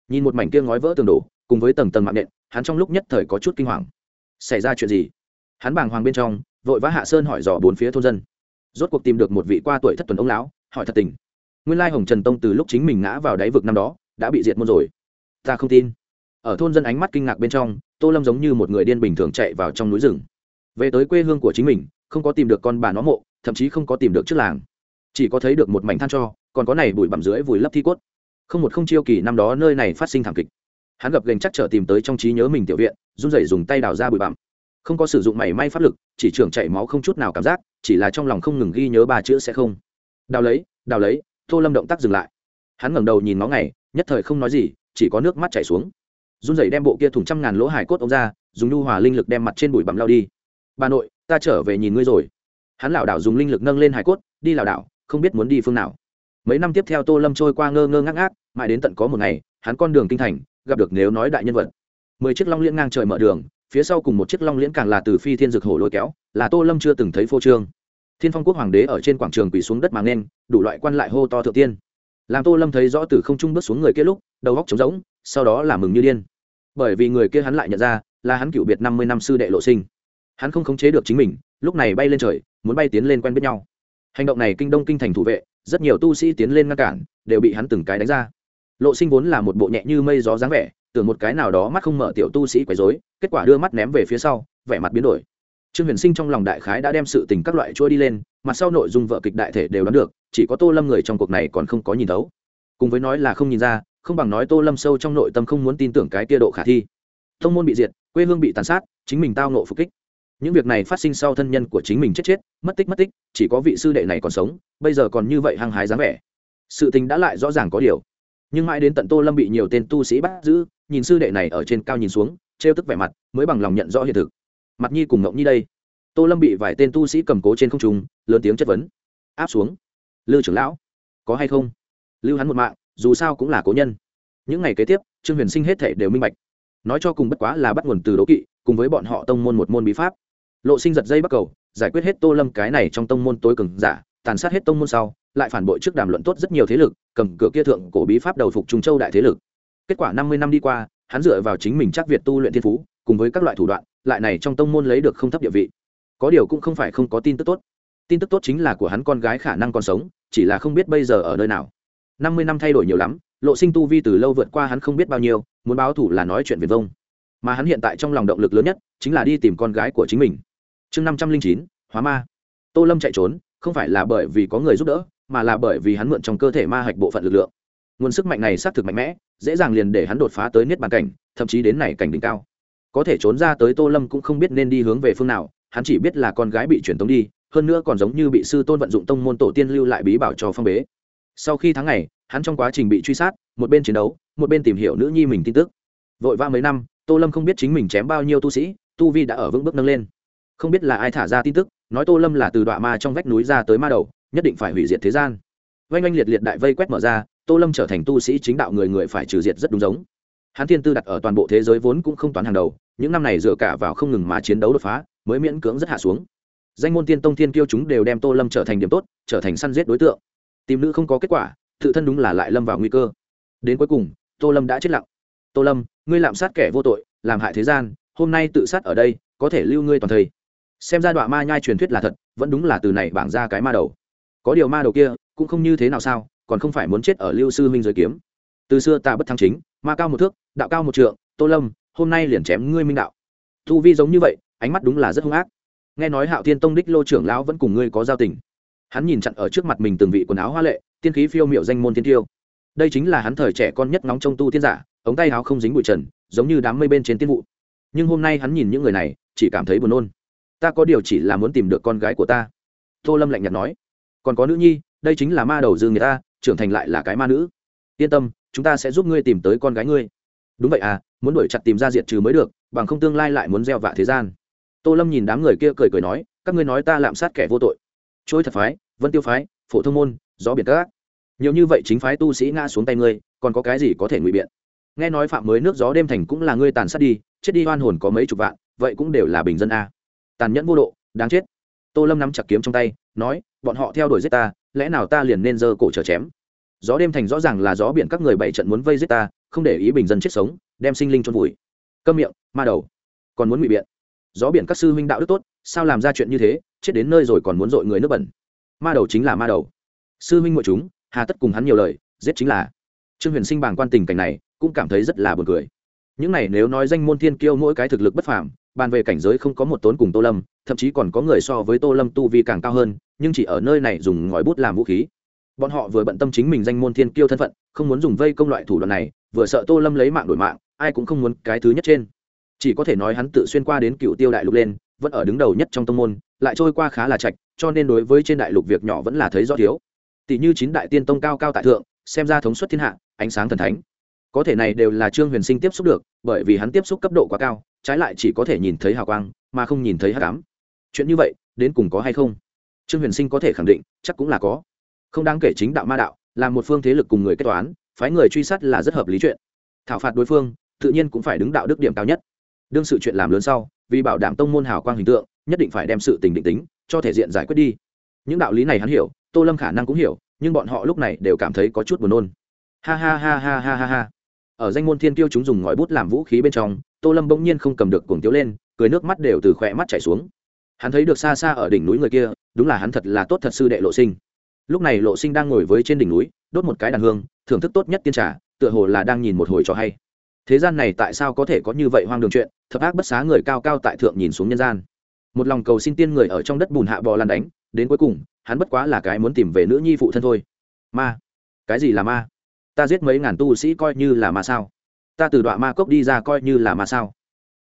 Nhìn một mảnh kia ngói vỡ tường đổ, cùng với tầng tầng mạng nện, hắn trong lúc nhất thời có chút kinh hoàng. Xảy ra chuyện gì? Hắn bàng hoàng bên trong, vội vã hạ sơn hỏi dò bốn phía thôn dân. Rốt cuộc tìm được một vị qua tuổi thất tuần ông lão, hỏi thật tình. Nguyên lai hồng trần tông từ lúc chính mình ngã vào đáy vực năm đó, đã bị diệt môn rồi. Ta không tin. Ở thôn dân ánh mắt kinh ngạc bên trong, tô lâm giống như một người điên bình thường chạy vào trong núi rừng. Về tới quê hương của chính mình, không có tìm được con bà nó mộ, thậm chí không có tìm được trước làng. Chỉ có thấy được một mảnh than cho, còn có này bụi bặm dưới vùi lấp thi cốt. Không một không chiêu kỳ năm đó nơi này phát sinh thảm kịch. Hắn gập gành chắc trở tìm tới trong trí nhớ mình tiểu viện, run rẩy dùng tay đào ra bụi bặm không có sử dụng mảy may pháp lực, chỉ trưởng chảy máu không chút nào cảm giác, chỉ là trong lòng không ngừng ghi nhớ ba chữ sẽ không. Đào lấy đào lấy, tô lâm động tác dừng lại. Hắn ngẩng đầu nhìn nó ngày, nhất thời không nói gì, chỉ có nước mắt chảy xuống. Run rẩy đem bộ kia thủng trăm ngàn lỗ hải cốt ông ra, dùng nhu hòa linh lực đem mặt trên bụi bặm lao đi. Bà nội, ta trở về nhìn ngươi rồi. Hắn lảo đảo dùng linh lực nâng lên hải cốt, đi lảo đảo, không biết muốn đi phương nào. Mấy năm tiếp theo tô lâm trôi qua ngơ ngơ ngác ngác, mãi đến tận có một ngày, hắn con đường kinh thành, gặp được nếu nói đại nhân vật. Mười chiếc long liễn ngang trời mở đường phía sau cùng một chiếc long liễn càng là từ phi thiên dược hổ lôi kéo, là tô lâm chưa từng thấy phô trương. Thiên phong quốc hoàng đế ở trên quảng trường quỳ xuống đất màng nên đủ loại quan lại hô to thượng tiên. Làm tô lâm thấy rõ từ không trung bước xuống người kia lúc, đầu góc trống rỗng, sau đó là mừng như điên. Bởi vì người kia hắn lại nhận ra, là hắn cựu biệt năm mươi năm sư đệ lộ sinh. Hắn không khống chế được chính mình, lúc này bay lên trời, muốn bay tiến lên quen biết nhau. Hành động này kinh đông kinh thành thủ vệ, rất nhiều tu sĩ tiến lên ngăn cản, đều bị hắn từng cái đánh ra lộ sinh vốn là một bộ nhẹ như mây gió dáng vẻ, tưởng một cái nào đó mắt không mở tiểu tu sĩ quấy dối kết quả đưa mắt ném về phía sau, vẻ mặt biến đổi. Trương huyền sinh trong lòng đại khái đã đem sự tình các loại trôi đi lên, mặt sau nội dung vợ kịch đại thể đều đoán được, chỉ có tô lâm người trong cuộc này còn không có nhìn thấu. Cùng với nói là không nhìn ra, không bằng nói tô lâm sâu trong nội tâm không muốn tin tưởng cái tia độ khả thi. Thông môn bị diệt, quê hương bị tàn sát, chính mình tao nộ phục kích. Những việc này phát sinh sau thân nhân của chính mình chết chết, mất tích mất tích, chỉ có vị sư đệ này còn sống, bây giờ còn như vậy hăng hái dáng vẻ. Sự tình đã lại rõ ràng có điều nhưng mãi đến tận tô lâm bị nhiều tên tu sĩ bắt giữ, nhìn sư đệ này ở trên cao nhìn xuống, trêu tức vẻ mặt, mới bằng lòng nhận rõ hiện thực. Mặt nhi cùng ngộng nhi đây. Tô lâm bị vài tên tu sĩ cầm cố trên không trung, lớn tiếng chất vấn. Áp xuống. Lư trưởng lão, có hay không? Lưu hắn một mạng, dù sao cũng là cố nhân. Những ngày kế tiếp, trương huyền sinh hết thể đều minh bạch. Nói cho cùng bất quá là bắt nguồn từ đố kỵ, cùng với bọn họ tông môn một môn bí pháp. Lộ sinh giật dây bắt cầu, giải quyết hết tô lâm cái này trong tông môn tối cường giả, tàn sát hết tông môn sau lại phản bội trước đàm luận tốt rất nhiều thế lực, cầm cửa kia thượng cổ bí pháp đầu phục trung châu đại thế lực. Kết quả năm mươi năm đi qua, hắn dựa vào chính mình chắc việt tu luyện thiên phú, cùng với các loại thủ đoạn, lại này trong tông môn lấy được không thấp địa vị. Có điều cũng không phải không có tin tức tốt. Tin tức tốt chính là của hắn con gái khả năng còn sống, chỉ là không biết bây giờ ở nơi nào. Năm mươi năm thay đổi nhiều lắm, lộ sinh tu vi từ lâu vượt qua hắn không biết bao nhiêu, muốn báo thủ là nói chuyện viền vông. Mà hắn hiện tại trong lòng động lực lớn nhất, chính là đi tìm con gái của chính mình. Chương năm trăm linh chín, hóa ma. Tô lâm chạy trốn không phải là bởi vì có người giúp đỡ, mà là bởi vì hắn mượn trong cơ thể ma hạch bộ phận lực lượng. Nguồn sức mạnh này xác thực mạnh mẽ, dễ dàng liền để hắn đột phá tới niết bàn cảnh, thậm chí đến này cảnh đỉnh cao. Có thể trốn ra tới tô lâm cũng không biết nên đi hướng về phương nào, hắn chỉ biết là con gái bị truyền tống đi, hơn nữa còn giống như bị sư tôn vận dụng tông môn tổ tiên lưu lại bí bảo cho phong bế. Sau khi tháng ngày, hắn trong quá trình bị truy sát, một bên chiến đấu, một bên tìm hiểu nữ nhi mình tin tức. Vội vã mấy năm, tô lâm không biết chính mình chém bao nhiêu tu sĩ, tu vi đã ở vững bước nâng lên. Không biết là ai thả ra tin tức nói tô lâm là từ đoạn ma trong vách núi ra tới ma đầu, nhất định phải hủy diệt thế gian. Oanh oanh liệt liệt đại vây quét mở ra, tô lâm trở thành tu sĩ chính đạo người người phải trừ diệt rất đúng giống. Hắn thiên tư đặt ở toàn bộ thế giới vốn cũng không toán hàng đầu, những năm này dựa cả vào không ngừng mà chiến đấu đột phá, mới miễn cưỡng rất hạ xuống. Danh môn tiên tông thiên kiêu chúng đều đem tô lâm trở thành điểm tốt, trở thành săn giết đối tượng. Tìm nữ không có kết quả, tự thân đúng là lại lâm vào nguy cơ. Đến cuối cùng, tô lâm đã chết lặng. Tô lâm, ngươi lạm sát kẻ vô tội, làm hại thế gian, hôm nay tự sát ở đây, có thể lưu ngươi toàn thây xem ra đoạn ma nhai truyền thuyết là thật, vẫn đúng là từ này bảng ra cái ma đầu. Có điều ma đầu kia, cũng không như thế nào sao, còn không phải muốn chết ở lưu sư minh giới kiếm. Từ xưa ta bất thăng chính, ma cao một thước, đạo cao một trượng, tô lâm, hôm nay liền chém ngươi minh đạo. Thu vi giống như vậy, ánh mắt đúng là rất hung ác. Nghe nói hạo thiên tông đích lô trưởng lão vẫn cùng ngươi có giao tình. Hắn nhìn chặn ở trước mặt mình từng vị quần áo hoa lệ, tiên khí phiêu miệu danh môn tiên tiêu. Đây chính là hắn thời trẻ con nhất nóng trong tu tiên giả, ống tay áo không dính bụi trần, giống như đám mây bên trên tiên vụ. Nhưng hôm nay hắn nhìn những người này, chỉ cảm thấy buồn nôn ta có điều chỉ là muốn tìm được con gái của ta. Tô lâm lạnh nhạt nói. Còn có nữ nhi, đây chính là ma đầu dương người ta, trưởng thành lại là cái ma nữ. Yên tâm, chúng ta sẽ giúp ngươi tìm tới con gái ngươi. Đúng vậy à muốn đuổi chặt tìm ra diệt trừ mới được, bằng không tương lai lại muốn gieo vạ thế gian. Tô lâm nhìn đám người kia cười cười nói, các ngươi nói ta lạm sát kẻ vô tội. Trôi thật phái, vân tiêu phái, phổ thông môn, gió biệt các. Nhiều như vậy chính phái tu sĩ ngã xuống tay ngươi, còn có cái gì có thể ngụy biện? Nghe nói phạm mới nước gió đêm thành cũng là ngươi tàn sát đi, chết đi hoan hồn có mấy chục vạn, vậy cũng đều là bình dân a tàn nhẫn vô độ, đáng chết. Tô lâm nắm chặt kiếm trong tay, nói, bọn họ theo đuổi giết ta, lẽ nào ta liền nên giơ cổ trở chém? Gió đêm thành rõ ràng là gió biển các người bảy trận muốn vây giết ta, không để ý bình dân chết sống, đem sinh linh trôn vùi. Câm miệng, ma đầu, còn muốn ngụy biện? Gió biển các sư huynh đạo đức tốt, sao làm ra chuyện như thế, chết đến nơi rồi còn muốn dội người nước bẩn? Ma đầu chính là ma đầu. Sư huynh mọi chúng, hà tất cùng hắn nhiều lời, giết chính là. Trương huyền sinh bàng quan tình cảnh này, cũng cảm thấy rất là buồn cười. Những này nếu nói danh môn thiên kiêu mỗi cái thực lực bất phàm bàn về cảnh giới không có một tốn cùng tô lâm, thậm chí còn có người so với tô lâm tu vi càng cao hơn, nhưng chỉ ở nơi này dùng ngòi bút làm vũ khí. Bọn họ vừa bận tâm chính mình danh môn thiên kiêu thân phận, không muốn dùng vây công loại thủ đoạn này, vừa sợ tô lâm lấy mạng đổi mạng, ai cũng không muốn cái thứ nhất trên. Chỉ có thể nói hắn tự xuyên qua đến cựu tiêu đại lục lên, vẫn ở đứng đầu nhất trong tông môn, lại trôi qua khá là chạch cho nên đối với trên đại lục việc nhỏ vẫn là thấy rõ thiếu. Tỷ như chín đại tiên tông cao cao tại thượng, xem ra thống suất thiên hạ, ánh sáng thần thánh có thể này đều là trương huyền sinh tiếp xúc được, bởi vì hắn tiếp xúc cấp độ quá cao, trái lại chỉ có thể nhìn thấy hào quang, mà không nhìn thấy hát cám chuyện như vậy, đến cùng có hay không? Trương huyền sinh có thể khẳng định, chắc cũng là có. Không đáng kể chính đạo ma đạo, là một phương thế lực cùng người kết toán, phái người truy sát là rất hợp lý chuyện. Thảo phạt đối phương, tự nhiên cũng phải đứng đạo đức điểm cao nhất. Đương sự chuyện làm lớn sau, vì bảo đảm tông môn hào quang hình tượng, nhất định phải đem sự tình định tính, cho thể diện giải quyết đi. Những đạo lý này hắn hiểu, tô lâm khả năng cũng hiểu, nhưng bọn họ lúc này đều cảm thấy có chút buồn nôn. Ha ha ha ha ha ha ha ở danh môn thiên tiêu chúng dùng ngòi bút làm vũ khí bên trong, tô lâm bỗng nhiên không cầm được cuồng tiếu lên, cười nước mắt đều từ khỏe mắt chảy xuống. Hắn thấy được xa xa ở đỉnh núi người kia, đúng là hắn thật là tốt thật sư đệ lộ sinh. Lúc này lộ sinh đang ngồi với trên đỉnh núi, đốt một cái đàn hương, thưởng thức tốt nhất tiên trà, tựa hồ là đang nhìn một hồi trò hay. Thế gian này tại sao có thể có như vậy hoang đường chuyện, thập ác bất xá người cao cao tại thượng nhìn xuống nhân gian. Một lòng cầu xin tiên người ở trong đất bùn hạ bò lan đánh, đến cuối cùng, hắn bất quá là cái muốn tìm về nữ nhi phụ thân thôi. Ma. Cái gì là ma? Ta giết mấy ngàn tu sĩ coi như là ma sao? Ta từ đoạn ma cốc đi ra coi như là ma sao?